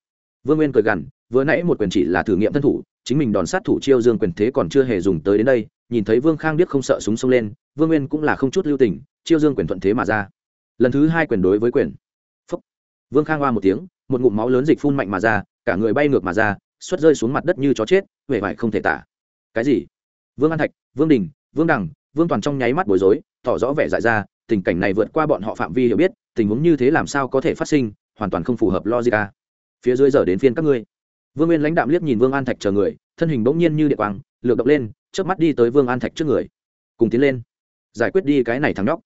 Vương nguyên cười gằn, vừa nãy một quyền chỉ là thử nghiệm thân thủ, chính mình đòn sát thủ chiêu dương quyền thế còn chưa hề dùng tới đến đây, nhìn thấy vương khang biết không sợ súng xông lên, vương nguyên cũng là không chút lưu tình chiêu dương quyền thuận thế mà ra. Lần thứ hai quyền đối với quyền. Phúc. vương khang hoa một tiếng, một ngụm máu lớn dịch phun mạnh mà ra, cả người bay ngược mà ra xuất rơi xuống mặt đất như chó chết huệ vải không thể tả. Cái gì? Vương an thạch, vương đình, vương đằng, vương toàn trong nháy mắt bối rối, tỏ rõ vẻ dại ra, tình cảnh này vượt qua bọn họ phạm vi hiểu biết, tình huống như thế làm sao có thể phát sinh, hoàn toàn không phù hợp logica phía dưới giờ đến phiên các ngươi. Vương nguyên lãnh đạm liếc nhìn vương an thạch chờ người, thân hình bỗng nhiên như địa quang, lược động lên trước mắt đi tới vương an thạch trước người. Cùng tiến lên. Giải quyết đi cái này thằng nhóc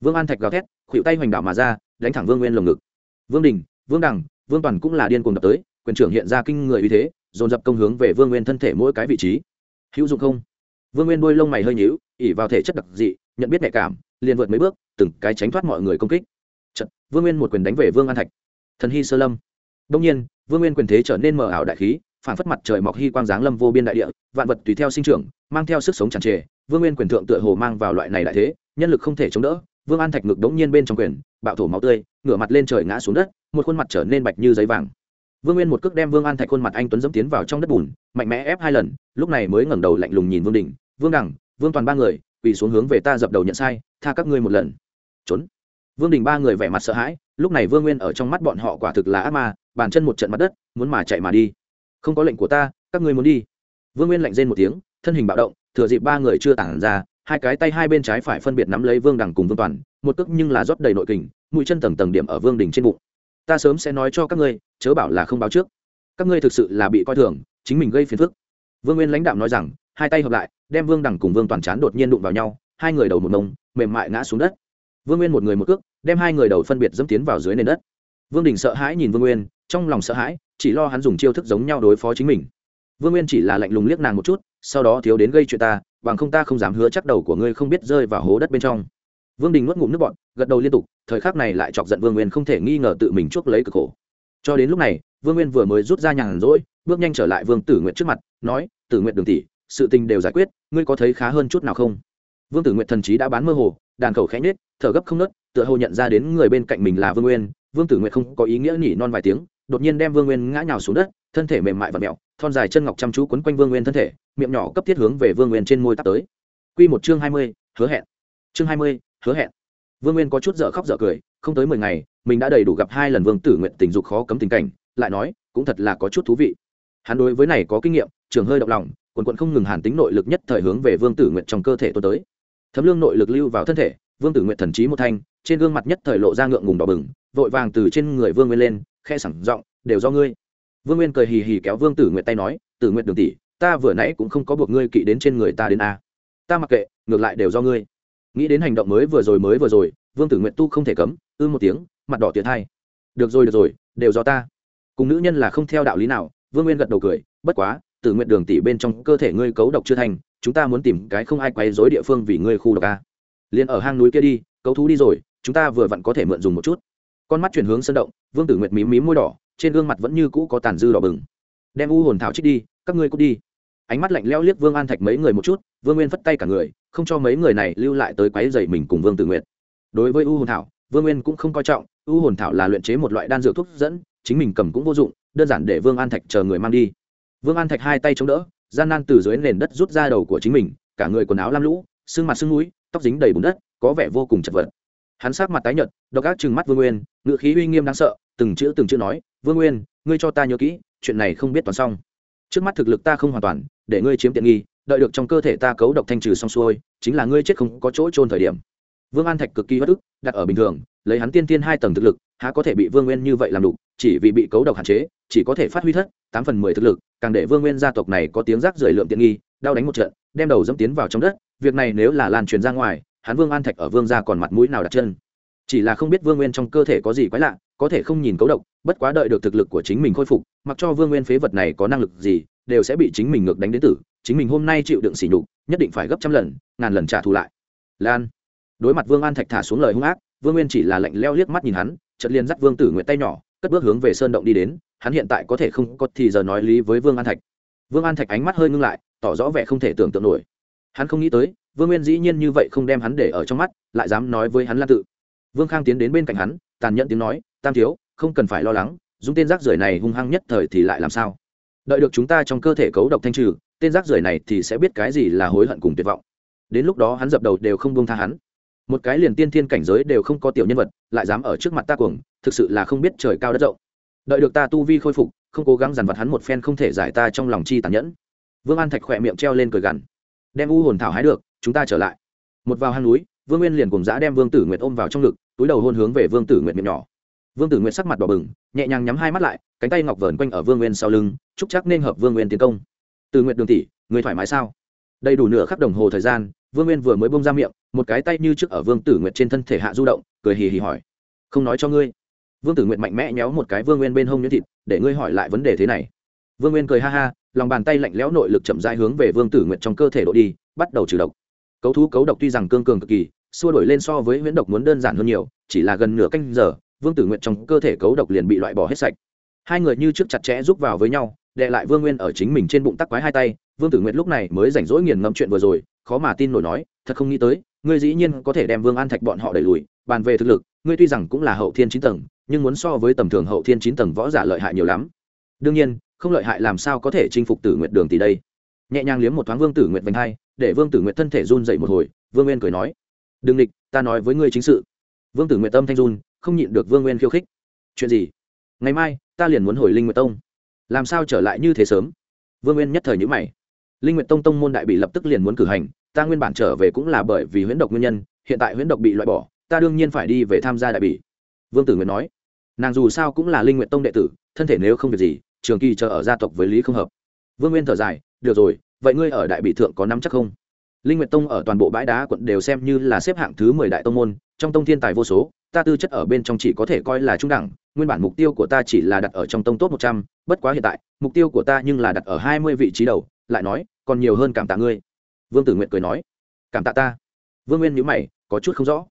vương an thạch gào thét khuỵu tay hoành đảo mà ra đánh thẳng vương nguyên lồng ngực. Vương đình vương đằng vương toàn cũng là điên cuồng đập tới quyền trưởng hiện ra kinh người uy thế dồn dập công hướng về vương nguyên thân thể mỗi cái vị trí. Hữu dụng không? Vương nguyên đôi lông mày hơi nhíu ỉ vào thể chất đặc dị nhận biết nhạy cảm liền vượt mấy bước từng cái tránh thoát mọi người công kích. Chật, vương nguyên một quyền đánh về vương an thạch. Thần hy sơ lâm. Đông nhiên vương nguyên quyền thế trở nên mờ ảo đại khí phản phất mặt trời mọc hy quang giáng lâm vô biên đại địa vạn vật tùy theo sinh trưởng mang theo sức sống tràn trề vương nguyên quyền thượng tựa hồ mang vào loại này đại thế nhân lực không thể chống đỡ vương an thạch ngực đống nhiên bên trong quyền, bạo thổ máu tươi, ngửa mặt lên trời ngã xuống đất, một khuôn mặt trở nên bạch như giấy vàng. Vương nguyên một cước đem vương an thạch khuôn mặt anh tuấn dẫm tiến vào trong đất bùn, mạnh mẽ ép hai lần, lúc này mới ngẩng đầu lạnh lùng nhìn vương đình, vương đẳng vương toàn ba người, quỳ xuống hướng về ta dập đầu nhận sai, tha các ngươi một lần. Trốn. Vương đình ba người vẻ mặt sợ hãi, lúc này vương nguyên ở trong mắt bọn họ quả thực là ác ma, bàn chân một trận mặt đất, muốn mà chạy mà đi. Không có lệnh của ta, các ngươi muốn đi. Vương nguyên lạnh rên một tiếng, thân hình bạo động, thừa dịp ba người chưa tản ra hai cái tay hai bên trái phải phân biệt nắm lấy vương đằng cùng vương toàn, một cước nhưng là rót đầy nội kình, mũi chân tầng tầng điểm ở vương đình trên bụng. Ta sớm sẽ nói cho các ngươi, chớ bảo là không báo trước. Các ngươi thực sự là bị coi thường, chính mình gây phiền phức. Vương nguyên lãnh đạo nói rằng, hai tay hợp lại, đem vương đằng cùng vương toàn chán đột nhiên đụng vào nhau, hai người đầu một mông mềm mại ngã xuống đất. Vương nguyên một người một cước, đem hai người đầu phân biệt dẫm tiến vào dưới nền đất. Vương đình sợ hãi nhìn vương nguyên, trong lòng sợ hãi, chỉ lo hắn dùng chiêu thức giống nhau đối phó chính mình. Vương nguyên chỉ là lạnh lùng liếc nàng một chút, sau đó thiếu đến gây chuyện ta bằng không ta không dám hứa chắc đầu của ngươi không biết rơi vào hố đất bên trong. Vương đình nuốt ngụm nước bọn gật đầu liên tục, thời khắc này lại chọc giận vương nguyên không thể nghi ngờ tự mình chuốc lấy cực khổ. Cho đến lúc này, vương nguyên vừa mới rút ra nhàn rỗi, bước nhanh trở lại vương tử nguyện trước mặt, nói, tử nguyện đường tỷ, sự tình đều giải quyết, ngươi có thấy khá hơn chút nào không? Vương tử nguyện thần trí đã bán mơ hồ, đàn khẩu khẽ nết thở gấp không nớt, tựa hồ nhận ra đến người bên cạnh mình là vương nguyên. Vương tử nguyện không có ý nghĩa nhỉ non vài tiếng, đột nhiên đem vương nguyên ngã nhào xuống đất thân thể mềm mại và mẹo, thon dài chân ngọc chăm chú quấn quanh vương nguyên thân thể, miệng nhỏ cấp thiết hướng về vương nguyên trên môi tắt tới. Q một chương hai mươi, hứa hẹn. Chương hai mươi, hứa hẹn. Vương nguyên có chút dở khóc dở cười, không tới mười ngày, mình đã đầy đủ gặp hai lần vương tử nguyện tình dục khó cấm tình cảnh, lại nói, cũng thật là có chút thú vị. Hắn đối với này có kinh nghiệm, trường hơi động lòng, quần quận không ngừng hàn tính nội lực nhất thời hướng về vương tử nguyện trong cơ thể tôi tới. Thấm lương nội lực lưu vào thân thể, vương tử nguyện thần trí một thanh, trên gương mặt nhất thời lộ ra ngượng ngùng đỏ bừng, vội vàng từ trên người vương nguyên lên khe sẳng giọng, đều do ngươi vương nguyên cười hì hì kéo vương tử nguyện tay nói, tử nguyện đường tỷ, ta vừa nãy cũng không có buộc ngươi kỵ đến trên người ta đến a. Ta mặc kệ, ngược lại đều do ngươi. Nghĩ đến hành động mới vừa rồi mới vừa rồi, vương tử nguyện tu không thể cấm, ư một tiếng, mặt đỏ tiệt hai. Được rồi được rồi, đều do ta. Cùng nữ nhân là không theo đạo lý nào, vương nguyên gật đầu cười, bất quá, tử nguyện đường tỷ bên trong cơ thể ngươi cấu độc chưa thành, chúng ta muốn tìm cái không ai quấy dối địa phương vì ngươi khu độc a. Liền ở hang núi kia đi, cấu thú đi rồi, chúng ta vừa vặn có thể mượn dùng một chút. Con mắt chuyển hướng sân động, vương tử nguyệt mím mím môi đỏ trên gương mặt vẫn như cũ có tàn dư đỏ bừng. Đem u hồn thảo trích đi, các ngươi cút đi. Ánh mắt lạnh leo liếc vương an thạch mấy người một chút, vương nguyên phất tay cả người, không cho mấy người này lưu lại tới quáy dày mình cùng vương tự nguyệt. Đối với u hồn thảo, vương nguyên cũng không coi trọng, u hồn thảo là luyện chế một loại đan dược thuốc dẫn, chính mình cầm cũng vô dụng, đơn giản để vương an thạch chờ người mang đi. Vương an thạch hai tay chống đỡ, gian nan từ dưới nền đất rút ra đầu của chính mình, cả người quần áo lam lũ xương mặt xương núi, tóc dính đầy bùn đất, có vẻ vô cùng chật vật hắn sát mặt tái nhợt, độc ác trừng mắt vương nguyên ngự khí uy nghiêm đáng sợ, từng chữ từng chữ nói, vương nguyên, ngươi cho ta nhớ kỹ, chuyện này không biết toàn xong. Trước mắt thực lực ta không hoàn toàn, để ngươi chiếm tiện nghi, đợi được trong cơ thể ta cấu độc thanh trừ xong xuôi, chính là ngươi chết không có chỗ trôn thời điểm. Vương an thạch cực kỳ bất ức, đặt ở bình thường, lấy hắn tiên tiên hai tầng thực lực, há có thể bị vương nguyên như vậy làm đủ chỉ vì bị cấu độc hạn chế, chỉ có thể phát huy thất, tám phần mười thực lực, càng để vương nguyên gia tộc này có tiếng rác rời lượng tiện nghi, đau đánh một trận, đem đầu dẫm tiến vào trong đất, việc này nếu là lan truyền ra ngoài hắn vương an thạch ở vương gia còn mặt mũi nào đặt chân. Chỉ là không biết vương nguyên trong cơ thể có gì quái lạ, có thể không nhìn cấu độc, bất quá đợi được thực lực của chính mình khôi phục, mặc cho vương nguyên phế vật này có năng lực gì, đều sẽ bị chính mình ngược đánh đến tử. Chính mình hôm nay chịu đựng sỉ nhục, nhất định phải gấp trăm lần, ngàn lần trả thù lại. Lan. Đối mặt vương an thạch thả xuống lời hung ác, vương nguyên chỉ là lạnh leo liếc mắt nhìn hắn, chợt liền dắt vương tử nguyện tay nhỏ, cất bước hướng về sơn động đi đến. Hắn hiện tại có thể không có thì giờ nói lý với vương an thạch. Vương an thạch ánh mắt hơi ngưng lại, tỏ rõ vẻ không thể tưởng tượng nổi hắn không nghĩ tới, vương nguyên dĩ nhiên như vậy không đem hắn để ở trong mắt, lại dám nói với hắn lan tự. Vương khang tiến đến bên cạnh hắn, tàn nhẫn tiếng nói, tam thiếu, không cần phải lo lắng, dùng tên rác rưởi này hung hăng nhất thời thì lại làm sao? Đợi được chúng ta trong cơ thể cấu độc thanh trừ, tên rác rưởi này thì sẽ biết cái gì là hối hận cùng tuyệt vọng. Đến lúc đó hắn dập đầu đều không buông tha hắn. Một cái liền tiên thiên cảnh giới đều không có tiểu nhân vật, lại dám ở trước mặt ta cuồng, thực sự là không biết trời cao đất rộng. Đợi được ta tu vi khôi phục, không cố gắng dằn vặt hắn một phen không thể giải ta trong lòng chi tàn nhẫn. Vương an thạch khỏe miệng treo lên cười gằn đem u hồn thảo hái được, chúng ta trở lại. Một vào hang núi, vương nguyên liền cùng giã đem vương tử nguyệt ôm vào trong ngực, túi đầu hôn hướng về vương tử nguyệt miệng nhỏ. Vương tử nguyệt sắc mặt đỏ bừng, nhẹ nhàng nhắm hai mắt lại, cánh tay ngọc vờn quanh ở vương nguyên sau lưng, chúc chắc nên hợp vương nguyên tiến công. Từ nguyệt đường tỷ, người thoải mái sao? Đầy đủ nửa khắc đồng hồ thời gian, vương nguyên vừa mới bông ra miệng, một cái tay như trước ở vương tử nguyệt trên thân thể hạ du động, cười hì hì hỏi. Không nói cho ngươi. Vương tử nguyệt mạnh mẽ nhéo một cái vương nguyên bên hông nhuyễn thịt, để ngươi hỏi lại vấn đề thế này. Vương nguyên cười ha ha lòng bàn tay lạnh lẽo nội lực chậm rãi hướng về vương tử nguyệt trong cơ thể độ đi, bắt đầu trừ độc. Cấu thú cấu độc tuy rằng cương cường cực kỳ, xua đổi lên so với huyễn độc muốn đơn giản hơn nhiều, chỉ là gần nửa canh giờ, vương tử nguyệt trong cơ thể cấu độc liền bị loại bỏ hết sạch. Hai người như trước chặt chẽ giúp vào với nhau đè lại vương nguyên ở chính mình trên bụng tắc quái hai tay, vương tử nguyệt lúc này mới rảnh rỗi nghiền ngẫm chuyện vừa rồi, khó mà tin nổi nói, thật không nghĩ tới, ngươi dĩ nhiên có thể đem vương an thạch bọn họ đẩy lùi, bàn về thực lực, ngươi tuy rằng cũng là hậu thiên chín tầng, nhưng muốn so với tầm thường hậu thiên chín tầng võ giả lợi hại nhiều lắm. Đương nhiên không lợi hại làm sao có thể chinh phục tử nguyệt đường tỷ đây? Nhẹ nhàng liếm một thoáng vương tử nguyệt vành hai, để vương tử nguyệt thân thể run dậy một hồi, vương nguyên cười nói, đừng địch, ta nói với ngươi chính sự. Vương tử nguyệt tâm thanh run, không nhịn được vương nguyên khiêu khích. Chuyện gì? Ngày mai, ta liền muốn hồi linh nguyệt tông. Làm sao trở lại như thế sớm? Vương nguyên nhất thời nhữ mày. Linh nguyệt tông tông môn đại bị lập tức liền muốn cử hành, ta nguyên bản trở về cũng là bởi vì huyễn độc nguyên nhân, hiện tại huyễn độc bị loại bỏ, ta đương nhiên phải đi về tham gia đại bị. Vương tử nguyệt nói. Nàng dù sao cũng là linh nguyệt tông đệ tử, thân thể nếu không việc gì trường kỳ chờ ở gia tộc với lý không hợp. Vương nguyên thở dài, được rồi, vậy ngươi ở đại bị thượng có năm chắc không? Linh nguyệt tông ở toàn bộ bãi đá quận đều xem như là xếp hạng thứ mười đại tông môn, trong tông thiên tài vô số, ta tư chất ở bên trong chỉ có thể coi là trung đẳng, nguyên bản mục tiêu của ta chỉ là đặt ở trong tông tốt một trăm, bất quá hiện tại, mục tiêu của ta nhưng là đặt ở hai mươi vị trí đầu, lại nói, còn nhiều hơn cảm tạ ngươi. Vương tử nguyện cười nói, cảm tạ ta. Vương nguyên nhíu mày, có chút không rõ.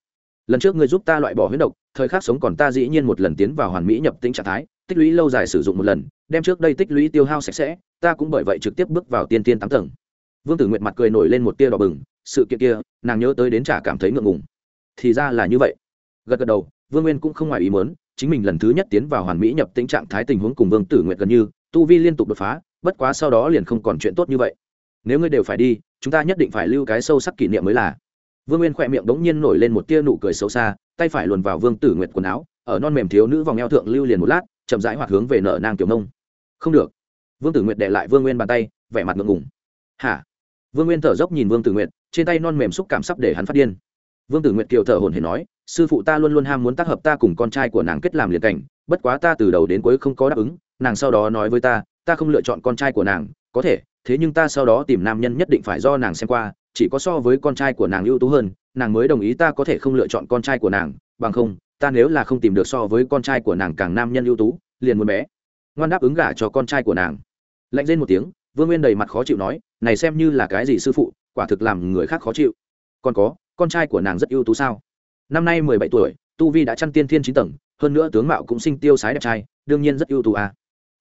Lần trước ngươi giúp ta loại bỏ huyết độc, thời khắc sống còn ta dĩ nhiên một lần tiến vào hoàn mỹ nhập tĩnh trạng thái, tích lũy lâu dài sử dụng một lần đem trước đây tích lũy tiêu hao sạch sẽ, ta cũng bởi vậy trực tiếp bước vào tiên tiên tám tầng. Vương tử nguyệt mặt cười nổi lên một tia đỏ bừng, sự kiện kia, nàng nhớ tới đến chả cảm thấy ngượng ngùng. Thì ra là như vậy. Gật gật đầu, vương nguyên cũng không ngoài ý muốn, chính mình lần thứ nhất tiến vào hoàn mỹ nhập tính trạng thái tình huống cùng vương tử nguyệt gần như, tu vi liên tục đột phá, bất quá sau đó liền không còn chuyện tốt như vậy. Nếu ngươi đều phải đi, chúng ta nhất định phải lưu cái sâu sắc kỷ niệm mới là. Vương nguyên khỏe miệng đống nhiên nổi lên một tia nụ cười xấu xa, tay phải luồn vào vương tử nguyệt quần áo, ở non mềm thiếu nữ vòng eo thượng lưu liền một lát, chậm rãi hoạt hướng về nợ nang tiểu nông không được. Vương tử nguyệt đệ lại vương nguyên bàn tay, vẻ mặt ngượng ngùng. Hả? Vương nguyên thở dốc nhìn vương tử nguyệt, trên tay non mềm xúc cảm sắp để hắn phát điên. Vương tử nguyệt kiều thở hồn hển nói, sư phụ ta luôn luôn ham muốn tác hợp ta cùng con trai của nàng kết làm liền cảnh, bất quá ta từ đầu đến cuối không có đáp ứng, nàng sau đó nói với ta ta không lựa chọn con trai của nàng, có thể, thế nhưng ta sau đó tìm nam nhân nhất định phải do nàng xem qua, chỉ có so với con trai của nàng ưu tú hơn, nàng mới đồng ý ta có thể không lựa chọn con trai của nàng, bằng không, ta nếu là không tìm được so với con trai của nàng càng nam nhân ưu tú, liền muốn bé ngoan đáp ứng gả cho con trai của nàng. Lạnh lên một tiếng, vương nguyên đầy mặt khó chịu nói, này xem như là cái gì sư phụ, quả thực làm người khác khó chịu. Còn có, con trai của nàng rất ưu tú sao? Năm nay mười bảy tuổi, tu vi đã chăn tiên thiên chín tầng, hơn nữa tướng mạo cũng sinh tiêu sái đẹp trai, đương nhiên rất ưu tú à.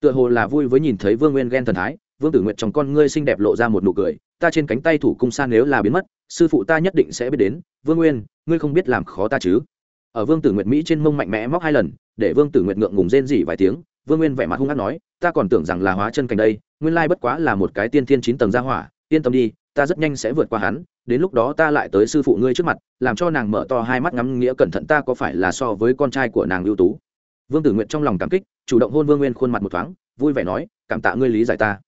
tựa hồ là vui với nhìn thấy vương nguyên ghen thần thái, vương tử nguyện trong con ngươi xinh đẹp lộ ra một nụ cười, ta trên cánh tay thủ cung san nếu là biến mất, sư phụ ta nhất định sẽ biết đến. Vương nguyên, ngươi không biết làm khó ta chứ? Ở vương tử nguyệt mỹ trên mông mạnh mẽ móc hai lần, để vương tử nguyệt ngượng ngùng rên rỉ vài tiếng vương nguyên vẻ mặt hung hát nói, ta còn tưởng rằng là hóa chân cảnh đây, nguyên lai bất quá là một cái tiên thiên chín tầng gia hỏa, yên tâm đi, ta rất nhanh sẽ vượt qua hắn, đến lúc đó ta lại tới sư phụ ngươi trước mặt, làm cho nàng mở to hai mắt ngắm nghĩa cẩn thận ta có phải là so với con trai của nàng ưu tú? Vương tử nguyện trong lòng cảm kích, chủ động hôn vương nguyên khuôn mặt một thoáng, vui vẻ nói, cảm tạ ngươi lý giải ta.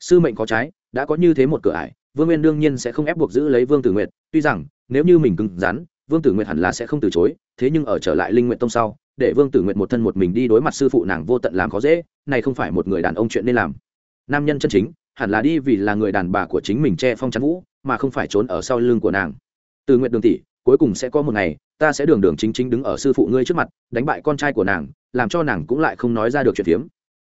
Sư mệnh có trái, đã có như thế một cửa ải, vương nguyên đương nhiên sẽ không ép buộc giữ lấy vương tử nguyện tuy rằng, nếu như mình cứng rắn vương tử Nguyệt hẳn là sẽ không từ chối, thế nhưng ở trở lại linh nguyện tông sau, để vương tử Nguyệt một thân một mình đi đối mặt sư phụ nàng vô tận làm khó dễ, này không phải một người đàn ông chuyện nên làm. Nam nhân chân chính, hẳn là đi vì là người đàn bà của chính mình che phong chắn vũ, mà không phải trốn ở sau lưng của nàng. Từ nguyện đường tỷ, cuối cùng sẽ có một ngày, ta sẽ đường đường chính chính đứng ở sư phụ ngươi trước mặt, đánh bại con trai của nàng, làm cho nàng cũng lại không nói ra được chuyện phiếm.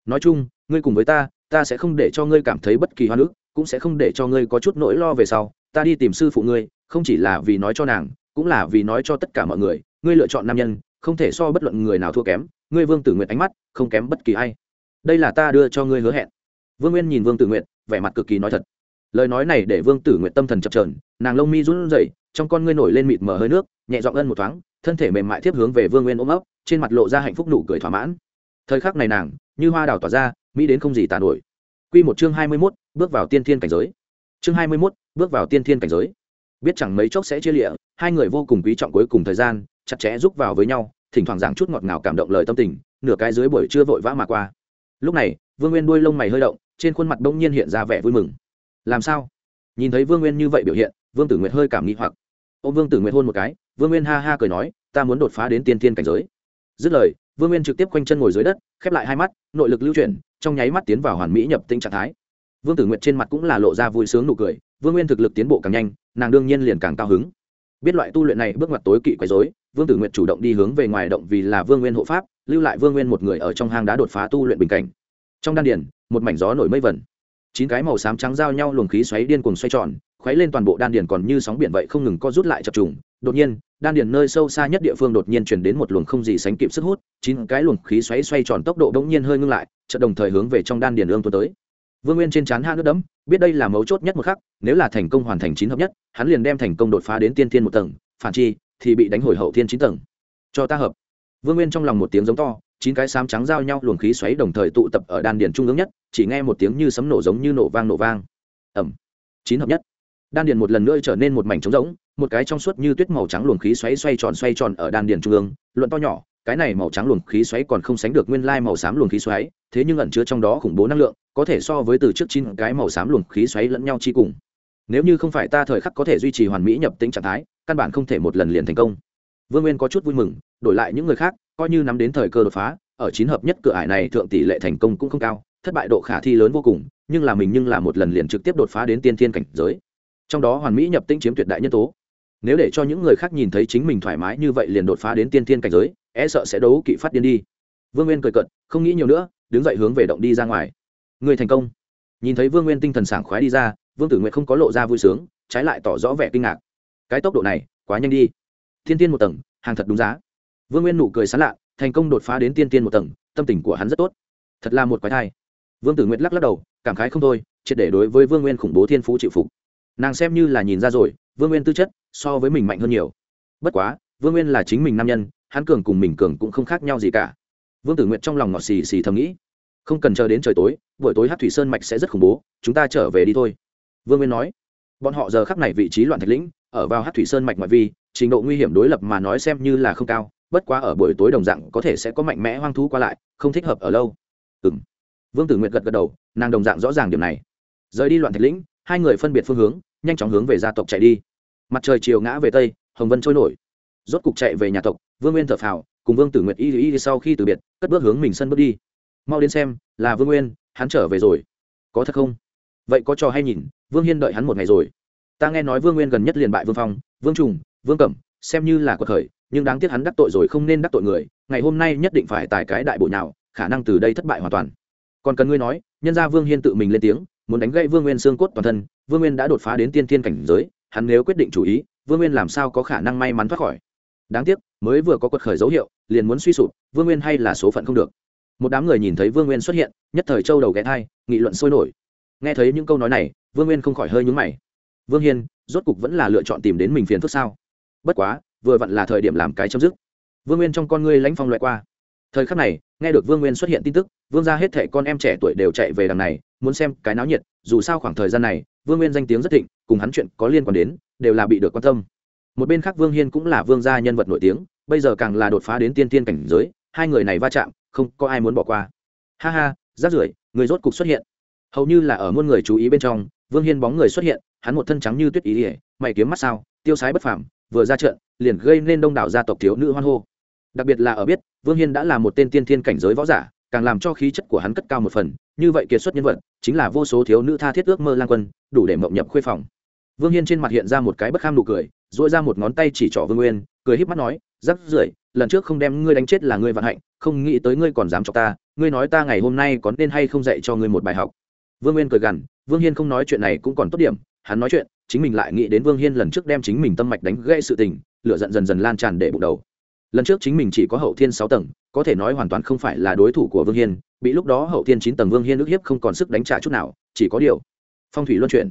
Nói chung, ngươi cùng với ta ta sẽ không để cho ngươi cảm thấy bất kỳ hoa nước cũng sẽ không để cho ngươi có chút nỗi lo về sau, ta đi tìm sư phụ ngươi, không chỉ là vì nói cho nàng cũng là vì nói cho tất cả mọi người, ngươi lựa chọn nam nhân, không thể so bất luận người nào thua kém, ngươi vương tử nguyện ánh mắt, không kém bất kỳ ai. Đây là ta đưa cho ngươi hứa hẹn. Vương nguyên nhìn vương tử nguyện vẻ mặt cực kỳ nói thật. Lời nói này để vương tử nguyện tâm thần chập trờn nàng lông mi run rẩy, trong con ngươi nổi lên mịt mờ hơi nước, nhẹ dọn ân một thoáng, thân thể mềm mại tiếp hướng về vương nguyên ôm ấp, trên mặt lộ ra hạnh phúc nụ cười thỏa mãn. Thời khắc này nàng, như hoa đào tỏa ra, mỹ đến không gì tàn nổi. Q một chương hai mươi mốt, bước vào tiên thiên cảnh giới. Chương hai mươi mốt, bước vào tiên thiên cảnh giới biết chẳng mấy chốc sẽ chia lịa, hai người vô cùng quý trọng cuối cùng thời gian, chặt chẽ rúc vào với nhau, thỉnh thoảng giảng chút ngọt ngào cảm động lời tâm tình, nửa cái dưới buổi chưa vội vã mà qua. Lúc này, vương nguyên đuôi lông mày hơi động, trên khuôn mặt bỗng nhiên hiện ra vẻ vui mừng. Làm sao? Nhìn thấy vương nguyên như vậy biểu hiện, vương tử nguyệt hơi cảm nghĩ hoặc. Ô vương tử nguyệt hôn một cái, vương nguyên ha ha cười nói, ta muốn đột phá đến tiên thiên cảnh giới. Dứt lời, vương nguyên trực tiếp quanh chân ngồi dưới đất, khép lại hai mắt, nội lực lưu chuyển, trong nháy mắt tiến vào hoàn mỹ nhập tinh trạng thái. Vương tử nguyệt trên mặt cũng là lộ ra vui sướng nụ cười vương nguyên thực lực tiến bộ càng nhanh, nàng đương nhiên liền càng cao hứng. Biết loại tu luyện này bước ngoặt tối kỵ quấy dối vương tử nguyệt chủ động đi hướng về ngoài động vì là vương nguyên hộ pháp, lưu lại vương nguyên một người ở trong hang đá đột phá tu luyện bình cảnh. Trong đan điền, một mảnh gió nổi mây vẩn chín cái màu xám trắng giao nhau luồng khí xoáy điên cuồng xoay tròn, khuấy lên toàn bộ đan điền còn như sóng biển vậy không ngừng co rút lại chập trùng. Đột nhiên, đan điền nơi sâu xa nhất địa phương đột nhiên chuyển đến một luồng không gì sánh kịp sức hút, chín cái luồng khí xoáy xoay tròn tốc độ bỗng nhiên hơi ngưng lại, chợt đồng thời hướng về trong đan điền ương tuần tới vương nguyên trên chán hạ nước đẫm, biết đây là mấu chốt nhất một khắc, nếu là thành công hoàn thành chín hợp nhất, hắn liền đem thành công đột phá đến tiên thiên một tầng, phản chi, thì bị đánh hồi hậu thiên chín tầng. Cho ta hợp. Vương nguyên trong lòng một tiếng giống to, chín cái xám trắng giao nhau luồng khí xoáy đồng thời tụ tập ở đan điền trung ương nhất, chỉ nghe một tiếng như sấm nổ giống như nổ vang nổ vang. Ẩm. Chín hợp nhất. Đan điền một lần nữa trở nên một mảnh trống rỗng, một cái trong suốt như tuyết màu trắng luồng khí xoáy xoay tròn xoay tròn ở đan điền trung ương, luận to nhỏ, cái này màu trắng luồng khí xoáy còn không sánh được nguyên lai màu xám luồng khí xoáy, thế nhưng ẩn chứa trong đó khủng bố năng lượng có thể so với từ trước chín cái màu xám luồng khí xoáy lẫn nhau chi cùng. Nếu như không phải ta thời khắc có thể duy trì hoàn mỹ nhập tính trạng thái, căn bản không thể một lần liền thành công. Vương nguyên có chút vui mừng, đổi lại những người khác, coi như nắm đến thời cơ đột phá, ở chín hợp nhất cửa ải này thượng tỷ lệ thành công cũng không cao, thất bại độ khả thi lớn vô cùng, nhưng là mình nhưng là một lần liền trực tiếp đột phá đến tiên thiên cảnh giới. Trong đó hoàn mỹ nhập tinh chiếm tuyệt đại nhân tố. Nếu để cho những người khác nhìn thấy chính mình thoải mái như vậy liền đột phá đến tiên thiên cảnh giới e sợ sẽ đấu kỵ phát điên đi. Vương nguyên cười cận không nghĩ nhiều nữa, đứng dậy hướng về động đi ra ngoài người thành công. Nhìn thấy vương nguyên tinh thần sảng khoái đi ra, vương tử nguyện không có lộ ra vui sướng, trái lại tỏ rõ vẻ kinh ngạc. Cái tốc độ này, quá nhanh đi. Thiên tiên một tầng, hàng thật đúng giá. Vương nguyên nụ cười sán lạ, thành công đột phá đến tiên tiên một tầng, tâm tình của hắn rất tốt. Thật là một quái thai. Vương tử nguyện lắc lắc đầu, cảm khái không thôi, triệt để đối với vương nguyên khủng bố thiên phú chịu phục. Nàng xem như là nhìn ra rồi, vương nguyên tư chất so với mình mạnh hơn nhiều. Bất quá, vương nguyên là chính mình nam nhân, hắn cường cùng mình cường cũng không khác nhau gì cả. Vương tử nguyện trong lòng ngọt xì xì thầm nghĩ. Không cần chờ đến trời tối buổi tối hát thủy sơn mạch sẽ rất khủng bố, chúng ta trở về đi thôi. Vương nguyên nói. Bọn họ giờ khắc này vị trí loạn thạch lĩnh, ở vào hát thủy sơn mạch ngoại vi, trình độ nguy hiểm đối lập mà nói xem như là không cao, bất quá ở buổi tối đồng dạng có thể sẽ có mạnh mẽ hoang thú qua lại, không thích hợp ở lâu. Ừng vương tử nguyệt gật gật đầu, nàng đồng dạng rõ ràng điểm này. Rời đi loạn thạch lĩnh, hai người phân biệt phương hướng, nhanh chóng hướng về gia tộc chạy đi. Mặt trời chiều ngã về tây, hồng vân trôi nổi. Rốt cục chạy về nhà tộc, vương nguyên thở phào, cùng vương tử nguyệt y y sau khi từ biệt, cất bước hướng mình sân bước đi. Mau đến xem, là vương nguyên hắn trở về rồi. Có thật không? Vậy có trò hay nhìn, vương hiên đợi hắn một ngày rồi. Ta nghe nói vương nguyên gần nhất liền bại vương phong, vương trùng, vương cẩm, xem như là cuộc khởi, nhưng đáng tiếc hắn đắc tội rồi không nên đắc tội người, ngày hôm nay nhất định phải tài cái đại bộ nào khả năng từ đây thất bại hoàn toàn. Còn cần ngươi nói, nhân ra vương hiên tự mình lên tiếng, muốn đánh gãy vương nguyên xương cốt toàn thân, vương nguyên đã đột phá đến tiên thiên cảnh giới, hắn nếu quyết định chủ ý, vương nguyên làm sao có khả năng may mắn thoát khỏi? Đáng tiếc, mới vừa có quật khởi dấu hiệu, liền muốn suy sụp, vương nguyên hay là số phận không được một đám người nhìn thấy vương nguyên xuất hiện, nhất thời châu đầu ghé thai, nghị luận sôi nổi. Nghe thấy những câu nói này, vương nguyên không khỏi hơi nhúng mày. Vương hiên, rốt cục vẫn là lựa chọn tìm đến mình phiền phức sao? Bất quá, vừa vặn là thời điểm làm cái chấm dứt. Vương nguyên trong con ngươi lãnh phong loại qua. Thời khắc này, nghe được vương nguyên xuất hiện tin tức, vương ra hết thệ con em trẻ tuổi đều chạy về đằng này, muốn xem cái náo nhiệt, dù sao khoảng thời gian này, vương nguyên danh tiếng rất thịnh, cùng hắn chuyện có liên quan đến, đều là bị được quan tâm. Một bên khác vương hiên cũng là vương gia nhân vật nổi tiếng, bây giờ càng là đột phá đến tiên tiên cảnh giới, hai người này va chạm không có ai muốn bỏ qua. Ha ha, rác rưởi, người rốt cục xuất hiện. Hầu như là ở muôn người chú ý bên trong, vương hiên bóng người xuất hiện, hắn một thân trắng như tuyết ý ỉa mày kiếm mắt sao, tiêu sái bất phàm, vừa ra trận, liền gây nên đông đảo gia tộc thiếu nữ hoan hô. Đặc biệt là ở biết, vương hiên đã là một tên tiên thiên cảnh giới võ giả, càng làm cho khí chất của hắn cất cao một phần, như vậy kiệt xuất nhân vật, chính là vô số thiếu nữ tha thiết ước mơ lang quân, đủ để mộng nhập khuê phòng. Vương hiên trên mặt hiện ra một cái bất kham nụ cười dội ra một ngón tay chỉ trỏ vương nguyên, cười híp mắt nói rắc rưởi, lần trước không đem ngươi đánh chết là ngươi vạn hạnh không nghĩ tới ngươi còn dám cho ta, ngươi nói ta ngày hôm nay có nên hay không dạy cho ngươi một bài học. Vương nguyên cười gằn, vương hiên không nói chuyện này cũng còn tốt điểm, hắn nói chuyện, chính mình lại nghĩ đến vương hiên lần trước đem chính mình tâm mạch đánh gây sự tình, lửa giận dần dần lan tràn để bụng đầu. Lần trước chính mình chỉ có hậu thiên sáu tầng, có thể nói hoàn toàn không phải là đối thủ của vương hiên, bị lúc đó hậu thiên chín tầng vương hiên ức hiếp không còn sức đánh trả chút nào, chỉ có điều, phong thủy luân chuyển.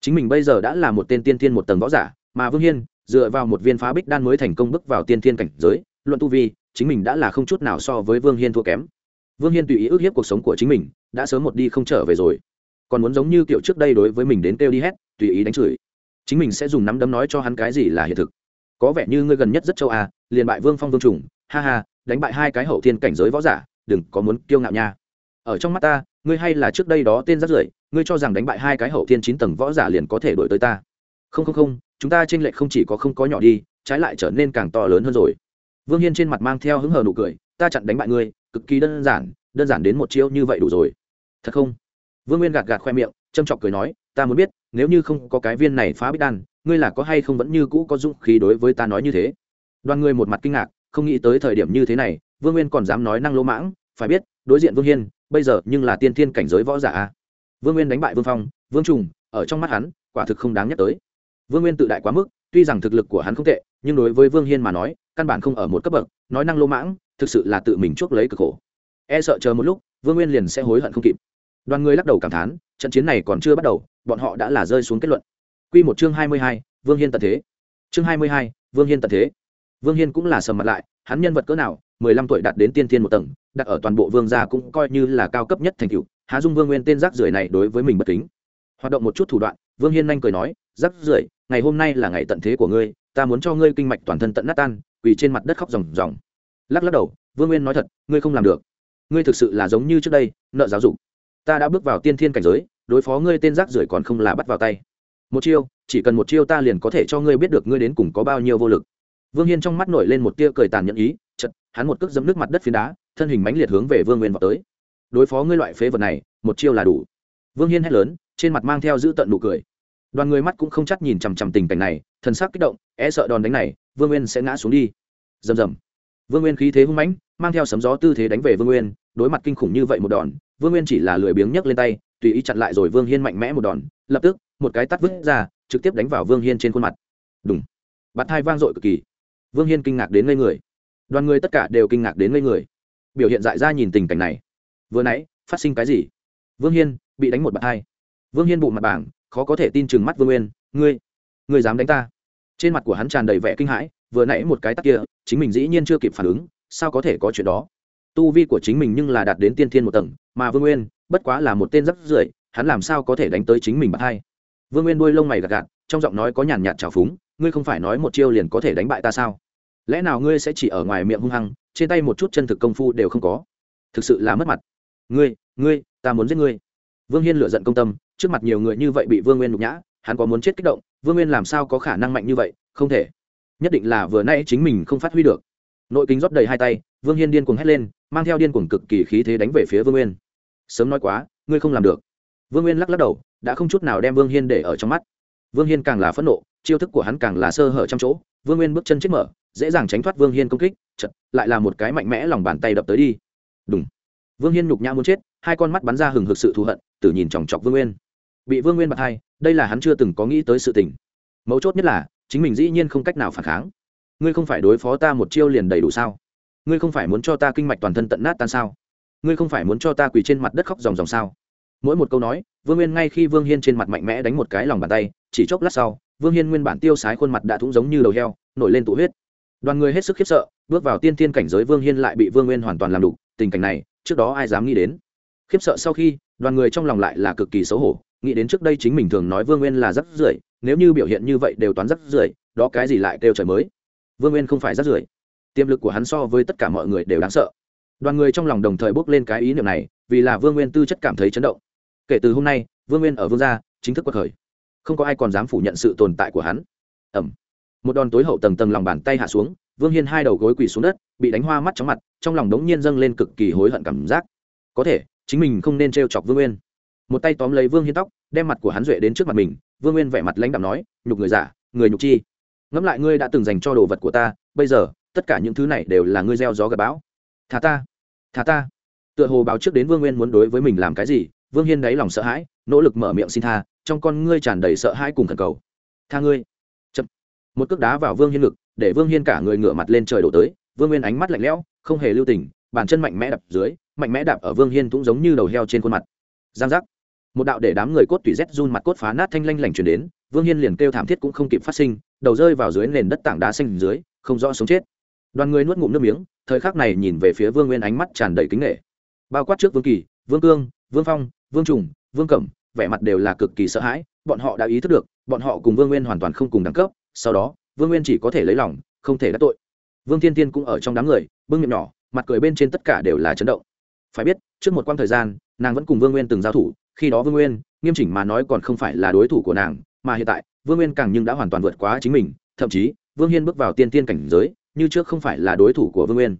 Chính mình bây giờ đã là một tên tiên thiên một tầng võ giả, mà vương hiên, dựa vào một viên phá bích đan mới thành công bước vào tiên thiên cảnh giới, luận tu vi chính mình đã là không chút nào so với vương hiên thua kém. Vương hiên tùy ý ức hiếp cuộc sống của chính mình, đã sớm một đi không trở về rồi. Còn muốn giống như kiểu trước đây đối với mình đến kêu đi hét tùy ý đánh chửi. Chính mình sẽ dùng nắm đấm nói cho hắn cái gì là hiện thực. Có vẻ như ngươi gần nhất rất châu a, liền bại vương phong vương trùng, ha ha, đánh bại hai cái hậu thiên cảnh giới võ giả, đừng có muốn kiêu ngạo nha. Ở trong mắt ta, ngươi hay là trước đây đó tên rất rưởi, ngươi cho rằng đánh bại hai cái hậu thiên chín tầng võ giả liền có thể đổi tới ta. Không không không, chúng ta tranh lệch không chỉ có không có nhỏ đi, trái lại trở nên càng to lớn hơn rồi vương hiên trên mặt mang theo hứng hờ nụ cười, ta chặn đánh bại ngươi, cực kỳ đơn giản đơn giản đến một chiêu như vậy đủ rồi. Thật không? Vương nguyên gạt gạt khoe miệng châm chọc cười nói, ta muốn biết, nếu như không có cái viên này phá bích đan, ngươi là có hay không vẫn như cũ có dũng khí đối với ta nói như thế? Đoàn ngươi một mặt kinh ngạc, không nghĩ tới thời điểm như thế này, vương nguyên còn dám nói năng lỗ mãng, phải biết, đối diện vương hiên, bây giờ nhưng là tiên thiên cảnh giới võ giả a. Vương nguyên đánh bại vương phong, vương trùng, ở trong mắt hắn, quả thực không đáng nhắc tới. Vương nguyên tự đại quá mức, tuy rằng thực lực của hắn không tệ, nhưng đối với vương hiên mà nói căn bản không ở một cấp bậc, nói năng lô mãng, thực sự là tự mình chuốc lấy cực khổ. E sợ chờ một lúc, vương nguyên liền sẽ hối hận không kịp. Đoàn người lắc đầu cảm thán, trận chiến này còn chưa bắt đầu, bọn họ đã là rơi xuống kết luận. Q một chương hai mươi hai, vương hiên tận thế. Chương hai mươi hai, vương hiên tận thế. Vương hiên cũng là sầm mặt lại, hắn nhân vật cỡ nào, mười lăm tuổi đạt đến tiên thiên một tầng, đặt ở toàn bộ vương gia cũng coi như là cao cấp nhất thành cựu há dung vương nguyên tên rác rưởi này đối với mình bất kính. Hoạt động một chút thủ đoạn, vương hiên nhanh cười nói, rác rưởi, ngày hôm nay là ngày tận thế của ngươi ta muốn cho ngươi kinh mạch toàn thân tận nát tan, quỳ trên mặt đất khóc ròng ròng. Lắc lắc đầu, vương nguyên nói thật, ngươi không làm được. Ngươi thực sự là giống như trước đây, nợ giáo dục. Ta đã bước vào tiên thiên cảnh giới, đối phó ngươi tên rác rưởi còn không là bắt vào tay. Một chiêu, chỉ cần một chiêu ta liền có thể cho ngươi biết được ngươi đến cùng có bao nhiêu vô lực. Vương hiên trong mắt nổi lên một tia cười tàn nhẫn ý chật hắn một cước dẫm nước mặt đất phiến đá, thân hình mãnh liệt hướng về vương nguyên vào tới. Đối phó ngươi loại phế vật này, một chiêu là đủ. Vương hiên hét lớn, trên mặt mang theo giữ tận nụ cười đoàn người mắt cũng không chắc nhìn chằm chằm tình cảnh này, thần sắc kích động e sợ đòn đánh này, vương nguyên sẽ ngã xuống đi. Rầm rầm. Vương nguyên khí thế hung mãnh, mang theo sấm gió tư thế đánh về vương nguyên, đối mặt kinh khủng như vậy một đòn, vương nguyên chỉ là lười biếng nhấc lên tay, tùy ý chặn lại rồi vương hiên mạnh mẽ một đòn, lập tức, một cái tắt vứt ra, trực tiếp đánh vào vương hiên trên khuôn mặt. Đúng bạt hai vang dội cực kỳ. Vương hiên kinh ngạc đến ngây người. Đoàn người tất cả đều kinh ngạc đến ngây người. Biểu hiện dại ra nhìn tình cảnh này. Vừa nãy, phát sinh cái gì? Vương hiên bị đánh một bạt hai vương hiên bụng mặt bảng khó có thể tin chừng mắt vương nguyên, ngươi ngươi dám đánh ta? Trên mặt của hắn tràn đầy vẻ kinh hãi, vừa nãy một cái tắc kia, chính mình dĩ nhiên chưa kịp phản ứng, sao có thể có chuyện đó? Tu vi của chính mình nhưng là đạt đến tiên thiên một tầng, mà vương nguyên, bất quá là một tên rắc rưởi, hắn làm sao có thể đánh tới chính mình bằng hai vương nguyên đuôi lông mày gạt gạt, trong giọng nói có nhàn nhạt trào phúng, ngươi không phải nói một chiêu liền có thể đánh bại ta sao? Lẽ nào ngươi sẽ chỉ ở ngoài miệng hung hăng, trên tay một chút chân thực công phu đều không có? Thực sự là mất mặt. Ngươi ngươi, ta muốn giết ngươi. Vương hiên lựa giận công tâm trước mặt nhiều người như vậy bị vương nguyên nhục nhã, hắn có muốn chết kích động, vương nguyên làm sao có khả năng mạnh như vậy? Không thể. Nhất định là vừa nay chính mình không phát huy được. Nội kính rót đầy hai tay, vương hiên điên cuồng hét lên, mang theo điên cuồng cực kỳ khí thế đánh về phía vương nguyên. Sớm nói quá, ngươi không làm được. Vương nguyên lắc lắc đầu, đã không chút nào đem vương hiên để ở trong mắt. Vương hiên càng là phẫn nộ, chiêu thức của hắn càng là sơ hở trong chỗ. Vương nguyên bước chân chết mở, dễ dàng tránh thoát vương hiên công kích chật lại là một cái mạnh mẽ lòng bàn tay đập tới đi. Đúng vương hiên nhục nhã muốn chết, hai con mắt bắn ra hừng hực sự thù hận, tử nhìn chòng chọc vương nguyên bị vương nguyên bạc hai, đây là hắn chưa từng có nghĩ tới sự tình. Mấu chốt nhất là, chính mình dĩ nhiên không cách nào phản kháng. Ngươi không phải đối phó ta một chiêu liền đầy đủ sao? Ngươi không phải muốn cho ta kinh mạch toàn thân tận nát tan sao? Ngươi không phải muốn cho ta quỳ trên mặt đất khóc dòng dòng sao? Mỗi một câu nói, vương nguyên ngay khi vương hiên trên mặt mạnh mẽ đánh một cái lòng bàn tay, chỉ chốc lát sau, vương hiên nguyên bản tiêu sái khuôn mặt đã thúng giống như đầu heo, nổi lên tụ huyết. Đoàn người hết sức khiếp sợ, bước vào tiên thiên cảnh giới vương hiên lại bị vương nguyên hoàn toàn làm đủ tình cảnh này, trước đó ai dám nghĩ đến? Khiếp sợ sau khi, đoàn người trong lòng lại là cực kỳ xấu hổ nghĩ đến trước đây chính mình thường nói vương nguyên là rắc rưởi, nếu như biểu hiện như vậy đều toán rắc rưởi, đó cái gì lại kêu trời mới? Vương nguyên không phải rắc rưởi. Tiềm lực của hắn so với tất cả mọi người đều đáng sợ. Đoàn người trong lòng đồng thời bước lên cái ý niệm này, vì là vương nguyên tư chất cảm thấy chấn động. Kể từ hôm nay, vương nguyên ở vương gia, chính thức quật khởi. Không có ai còn dám phủ nhận sự tồn tại của hắn. Ẩm một đòn tối hậu tầng tầng lòng bàn tay hạ xuống, vương hiên hai đầu gối quỳ xuống đất, bị đánh hoa mắt chóng mặt, trong lòng đống nhiên dâng lên cực kỳ hối hận cảm giác. Có thể, chính mình không nên t chọc vương nguyên một tay tóm lấy vương hiên tóc, đem mặt của hắn duệ đến trước mặt mình, vương nguyên vẻ mặt lãnh đạm nói, nhục người giả, người nhục chi. Ngẫm lại ngươi đã từng dành cho đồ vật của ta, bây giờ, tất cả những thứ này đều là ngươi gieo gió gặp bão. Thả ta thả ta. Tựa hồ báo trước đến vương nguyên muốn đối với mình làm cái gì, vương hiên đáy lòng sợ hãi, nỗ lực mở miệng xin tha, trong con ngươi tràn đầy sợ hãi cùng thần cầu. Tha ngươi. Chậm. một cước đá vào vương hiên ngực, để vương hiên cả người ngửa mặt lên trời đổ tới, vương nguyên ánh mắt lạnh lẽo, không hề lưu tình, bàn chân mạnh mẽ đập dưới, mạnh mẽ đạp ở vương hiên cũng giống như đầu heo trên khuôn mặt. Giang giác một đạo để đám người cốt tủy rét run mặt cốt phá nát thanh lanh lảnh chuyển đến, vương hiên liền kêu thảm thiết cũng không kịp phát sinh, đầu rơi vào dưới nền đất tảng đá xanh dưới, không rõ sống chết. Đoàn người nuốt ngụm nước miếng, thời khắc này nhìn về phía vương nguyên ánh mắt tràn đầy kính nghệ bao quát trước vương kỳ, vương cương, vương phong, vương trùng, vương cẩm, vẻ mặt đều là cực kỳ sợ hãi, bọn họ đã ý thức được, bọn họ cùng vương nguyên hoàn toàn không cùng đẳng cấp, sau đó, vương nguyên chỉ có thể lấy lòng, không thể đắc tội. Vương thiên tiên cũng ở trong đám người, bưng miệng nhỏ, mặt cười bên trên tất cả đều là chấn động. Phải biết, trước một quãng thời gian, nàng vẫn cùng vương nguyên từng giao thủ khi đó vương nguyên, nghiêm chỉnh mà nói còn không phải là đối thủ của nàng, mà hiện tại, vương nguyên càng nhưng đã hoàn toàn vượt quá chính mình, thậm chí, vương hiên bước vào tiên tiên cảnh giới, như trước không phải là đối thủ của vương nguyên.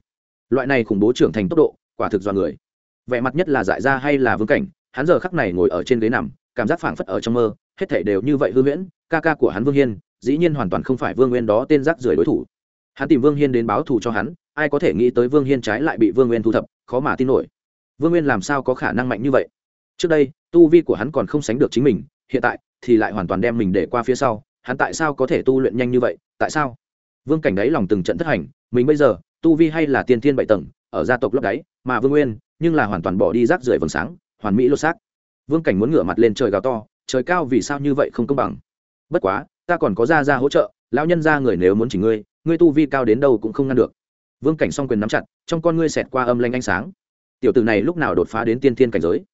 Loại này khủng bố trưởng thành tốc độ, quả thực do người. Vẻ mặt nhất là dại ra hay là vương cảnh, hắn giờ khắc này ngồi ở trên ghế nằm, cảm giác phảng phất ở trong mơ, hết thể đều như vậy hư huyễn, ca ca của hắn vương hiên, dĩ nhiên hoàn toàn không phải vương nguyên đó tên rác rưởi đối thủ. Hắn tìm vương hiên đến báo thù cho hắn, ai có thể nghĩ tới vương hiên trái lại bị vương nguyên thu thập, khó mà tin nổi. Vương nguyên làm sao có khả năng mạnh như vậy? Trước đây tu vi của hắn còn không sánh được chính mình, hiện tại thì lại hoàn toàn đem mình để qua phía sau, hắn tại sao có thể tu luyện nhanh như vậy, tại sao? Vương cảnh đáy lòng từng trận thất hành, mình bây giờ, tu vi hay là tiên thiên bảy tầng, ở gia tộc lấp đáy, mà vương nguyên, nhưng là hoàn toàn bỏ đi rác rưởi vầng sáng, hoàn mỹ lột xác. Vương cảnh muốn ngửa mặt lên trời gào to, trời cao vì sao như vậy không công bằng? Bất quá, ta còn có ra ra hỗ trợ, lão nhân ra người nếu muốn chỉ ngươi ngươi tu vi cao đến đâu cũng không ngăn được. Vương cảnh song quyền nắm chặt, trong con ngươi xẹt qua âm lanh ánh sáng. Tiểu tử này lúc nào đột phá đến tiên thiên cảnh giới?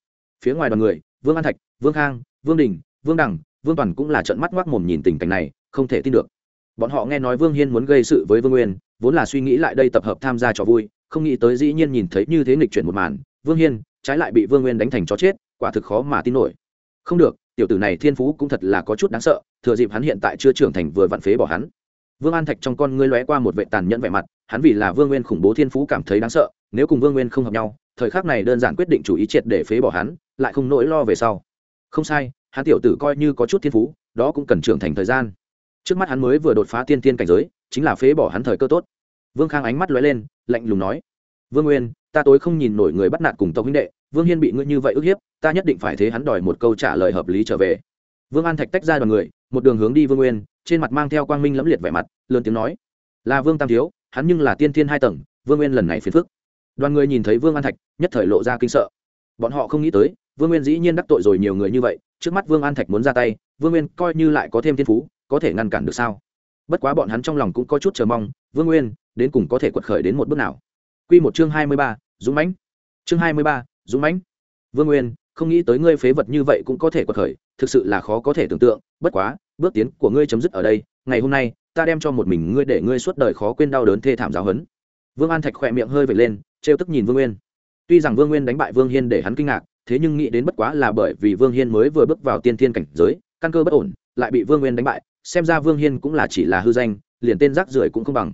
Phía ngoài đoàn người, vương an thạch, vương khang, vương đình, vương đằng, vương toàn cũng là trận mắt ngoác mồm nhìn tình cảnh này, không thể tin được. Bọn họ nghe nói vương hiên muốn gây sự với vương nguyên, vốn là suy nghĩ lại đây tập hợp tham gia trò vui, không nghĩ tới dĩ nhiên nhìn thấy như thế nghịch chuyển một màn, vương hiên, trái lại bị vương nguyên đánh thành chó chết, quả thực khó mà tin nổi. Không được, tiểu tử này thiên phú cũng thật là có chút đáng sợ, thừa dịp hắn hiện tại chưa trưởng thành vừa vặn phế bỏ hắn. Vương an thạch trong con ngươi lóe qua một vệ tàn nhẫn vẻ mặt, hắn vì là vương nguyên khủng bố thiên phú cảm thấy đáng sợ, nếu cùng vương nguyên không hợp nhau thời khắc này đơn giản quyết định chủ ý triệt để phế bỏ hắn, lại không nỗi lo về sau. Không sai, hắn tiểu tử coi như có chút thiên phú, đó cũng cần trưởng thành thời gian. Trước mắt hắn mới vừa đột phá tiên tiên cảnh giới, chính là phế bỏ hắn thời cơ tốt. Vương khang ánh mắt lóe lên, lạnh lùng nói, vương nguyên, ta tối không nhìn nổi người bắt nạt cùng tộc huynh đệ, vương hiên bị ngươi như vậy ức hiếp, ta nhất định phải thế hắn đòi một câu trả lời hợp lý trở về. Vương an thạch tách ra đoàn người, một đường hướng đi vương nguyên, trên mặt mang theo quang minh lẫm liệt vẻ mặt, lớn tiếng nói, là vương tam thiếu, hắn nhưng là tiên thiên hai tầng, vương nguyên lần này phiền phức đoàn người nhìn thấy vương an thạch, nhất thời lộ ra kinh sợ. Bọn họ không nghĩ tới, vương nguyên dĩ nhiên đắc tội rồi nhiều người như vậy, trước mắt vương an thạch muốn ra tay, vương nguyên coi như lại có thêm thiên phú, có thể ngăn cản được sao? Bất quá bọn hắn trong lòng cũng có chút chờ mong, vương nguyên, đến cùng có thể quật khởi đến một bước nào? Q một chương hai mươi ba, dũng mãnh. Chương hai mươi ba, dũng mãnh. Vương nguyên, không nghĩ tới ngươi phế vật như vậy cũng có thể quật khởi, thực sự là khó có thể tưởng tượng, bất quá, bước tiến của ngươi chấm dứt ở đây, ngày hôm nay, ta đem cho một mình ngươi để ngươi suốt đời khó quên đau đớn thê thảm giáo hấn vương an thạch khỏe miệng hơi vệt lên trêu tức nhìn vương nguyên. Tuy rằng vương nguyên đánh bại vương hiên để hắn kinh ngạc, thế nhưng nghĩ đến bất quá là bởi vì vương hiên mới vừa bước vào tiên thiên cảnh giới, căn cơ bất ổn, lại bị vương nguyên đánh bại, xem ra vương hiên cũng là chỉ là hư danh, liền tên rác rưởi cũng không bằng.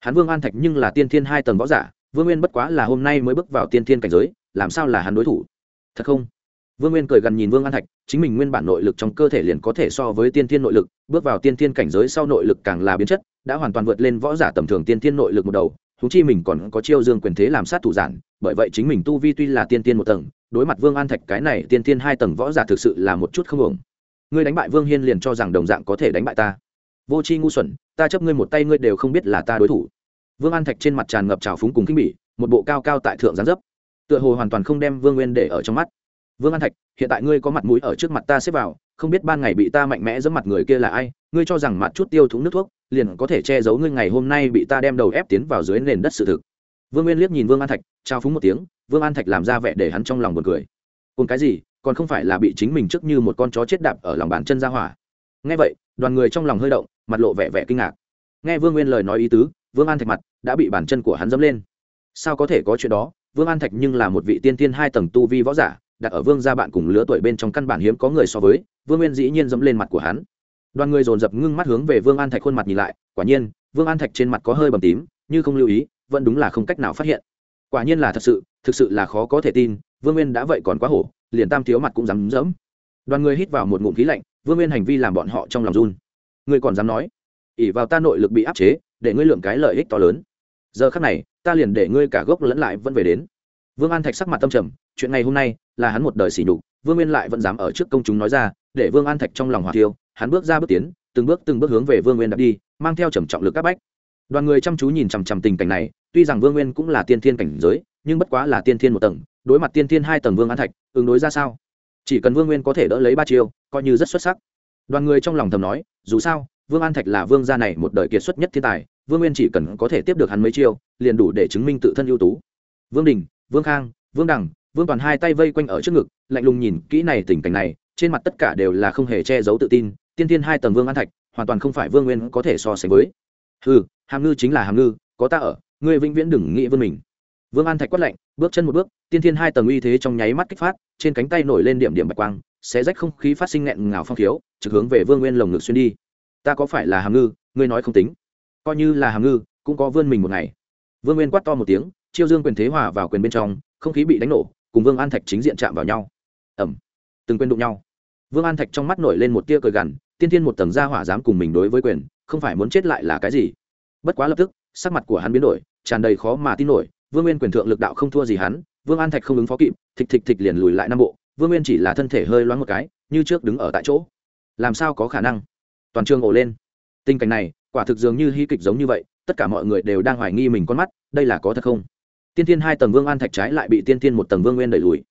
Hắn vương an thạch nhưng là tiên thiên hai tầng võ giả, vương nguyên bất quá là hôm nay mới bước vào tiên thiên cảnh giới, làm sao là hắn đối thủ? Thật không? Vương nguyên cười gần nhìn vương an thạch, chính mình nguyên bản nội lực trong cơ thể liền có thể so với tiên thiên nội lực, bước vào tiên thiên cảnh giới sau nội lực càng là biến chất, đã hoàn toàn vượt lên võ giả tầm thường tiên thiên nội lực một đầu huống chi mình còn có chiêu dương quyền thế làm sát thủ giản, bởi vậy chính mình tu vi tuy là tiên tiên một tầng, đối mặt vương an thạch cái này tiên tiên hai tầng võ giả thực sự là một chút không ổng ngươi đánh bại vương hiên liền cho rằng đồng dạng có thể đánh bại ta. Vô c h i ngu xuẩn, ta chấp ngươi một tay ngươi đều không biết là ta đối thủ. Vương an thạch trên mặt tràn ngập trào phúng cùng kinh bỉ, một bộ cao cao tại thượng gián dấp. Tựa hồ hoàn toàn không đem vương nguyên để ở trong mắt. Vương an thạch, hiện tại ngươi có mặt mũi ở trước mặt ta xếp vào, không biết ban ngày bị ta mạnh mẽ giấm mặt người kia là ai, ngươi cho rằng mặt chút tiêu thúng nước thuốc liền có thể che giấu ngươi ngày hôm nay bị ta đem đầu ép tiến vào dưới nền đất sự thực. Vương nguyên liếc nhìn vương an thạch, trao phúng một tiếng, vương an thạch làm ra vẻ để hắn trong lòng buồn cười. Còn cái gì, còn không phải là bị chính mình trước như một con chó chết đạp ở lòng bàn chân ra hỏa. Nghe vậy, đoàn người trong lòng hơi động, mặt lộ vẻ vẻ kinh ngạc. Nghe vương nguyên lời nói ý tứ, vương an thạch mặt đã bị bàn chân của hắn dẫm lên. Sao có thể có chuyện đó? Vương an thạch nhưng là một vị tiên tiên hai tầng tu vi võ giả, đặt ở vương gia bạn cùng lứa tuổi bên trong căn bản hiếm có người so với, vương nguyên dĩ nhiên dẫm lên mặt của hắn đoàn người dồn dập ngưng mắt hướng về vương an thạch khuôn mặt nhìn lại, quả nhiên, vương an thạch trên mặt có hơi bầm tím, như không lưu ý, vẫn đúng là không cách nào phát hiện. Quả nhiên là thật sự, thực sự là khó có thể tin, vương nguyên đã vậy còn quá hổ, liền tam thiếu mặt cũng dám dẫm. Đoàn người hít vào một ngụm khí lạnh, vương nguyên hành vi làm bọn họ trong lòng run. Ngươi còn dám nói ỉ vào ta nội lực bị áp chế, để ngươi lượng cái lợi ích to lớn. Giờ khắc này, ta liền để ngươi cả gốc lẫn lại vẫn về đến. Vương an thạch sắc mặt tâm trầm, chuyện ngày hôm nay, là hắn một đời sỉ nhục, vương nguyên lại vẫn dám ở trước công chúng nói ra, để vương an thạch trong lòng hỏa tiêu hắn bước ra bước tiến, từng bước từng bước hướng về vương nguyên đặt đi, mang theo trầm trọng lực các bách. Đoàn người chăm chú nhìn chằm chằm tình cảnh này, tuy rằng vương nguyên cũng là tiên thiên cảnh giới, nhưng bất quá là tiên thiên một tầng, đối mặt tiên thiên hai tầng vương an thạch, ứng đối ra sao? Chỉ cần vương nguyên có thể đỡ lấy ba chiêu, coi như rất xuất sắc. Đoàn người trong lòng thầm nói, dù sao, vương an thạch là vương gia này một đời kiệt xuất nhất thiên tài, vương nguyên chỉ cần có thể tiếp được hắn mấy chiêu, liền đủ để chứng minh tự thân ưu tú. Vương đình, vương khang, vương đằng, vương toàn hai tay vây quanh ở trước ngực, lạnh lùng nhìn kỹ này tình cảnh này, trên mặt tất cả đều là không hề che giấu tự tin tiên tiên hai tầng vương an thạch, hoàn toàn không phải vương nguyên có thể so sánh với. Ừ hàm ngư chính là hàm ngư, có ta ở, ngươi vĩnh viễn đừng nghĩ vươn mình. Vương an thạch quát lạnh, bước chân một bước, tiên thiên hai tầng uy thế trong nháy mắt kích phát, trên cánh tay nổi lên điểm điểm bạch quang sẽ rách không khí phát sinh nghẹn ngào phong khiếu, trực hướng về vương nguyên lồng ngực xuyên đi. Ta có phải là hàm ngư, ngươi nói không tính. Coi như là hàm ngư, cũng có vươn mình một ngày. Vương nguyên quát to một tiếng, chiêu dương quyền thế hòa vào quyền bên trong, không khí bị đánh nổ, cùng vương an thạch chính diện chạm vào nhau. Ẩm từng quên đụng nhau. Vương an thạch trong mắt nổi lên một tia cười gằn tiên thiên một tầng gia hỏa dám cùng mình đối với quyền, không phải muốn chết lại là cái gì? Bất quá lập tức, sắc mặt của hắn biến đổi, tràn đầy khó mà tin nổi, vương nguyên quyền thượng lực đạo không thua gì hắn, vương an thạch không ứng phó kịp, thịch thịch thịch liền lùi lại năm bộ, vương nguyên chỉ là thân thể hơi loáng một cái, như trước đứng ở tại chỗ. Làm sao có khả năng? Toàn trường ổ lên. Tình cảnh này, quả thực dường như hy kịch giống như vậy, tất cả mọi người đều đang hoài nghi mình con mắt, đây là có thật không? Tiên tiên hai tầng vương an thạch trái lại bị tiên tiên một tầng vương nguyên đẩy lùi.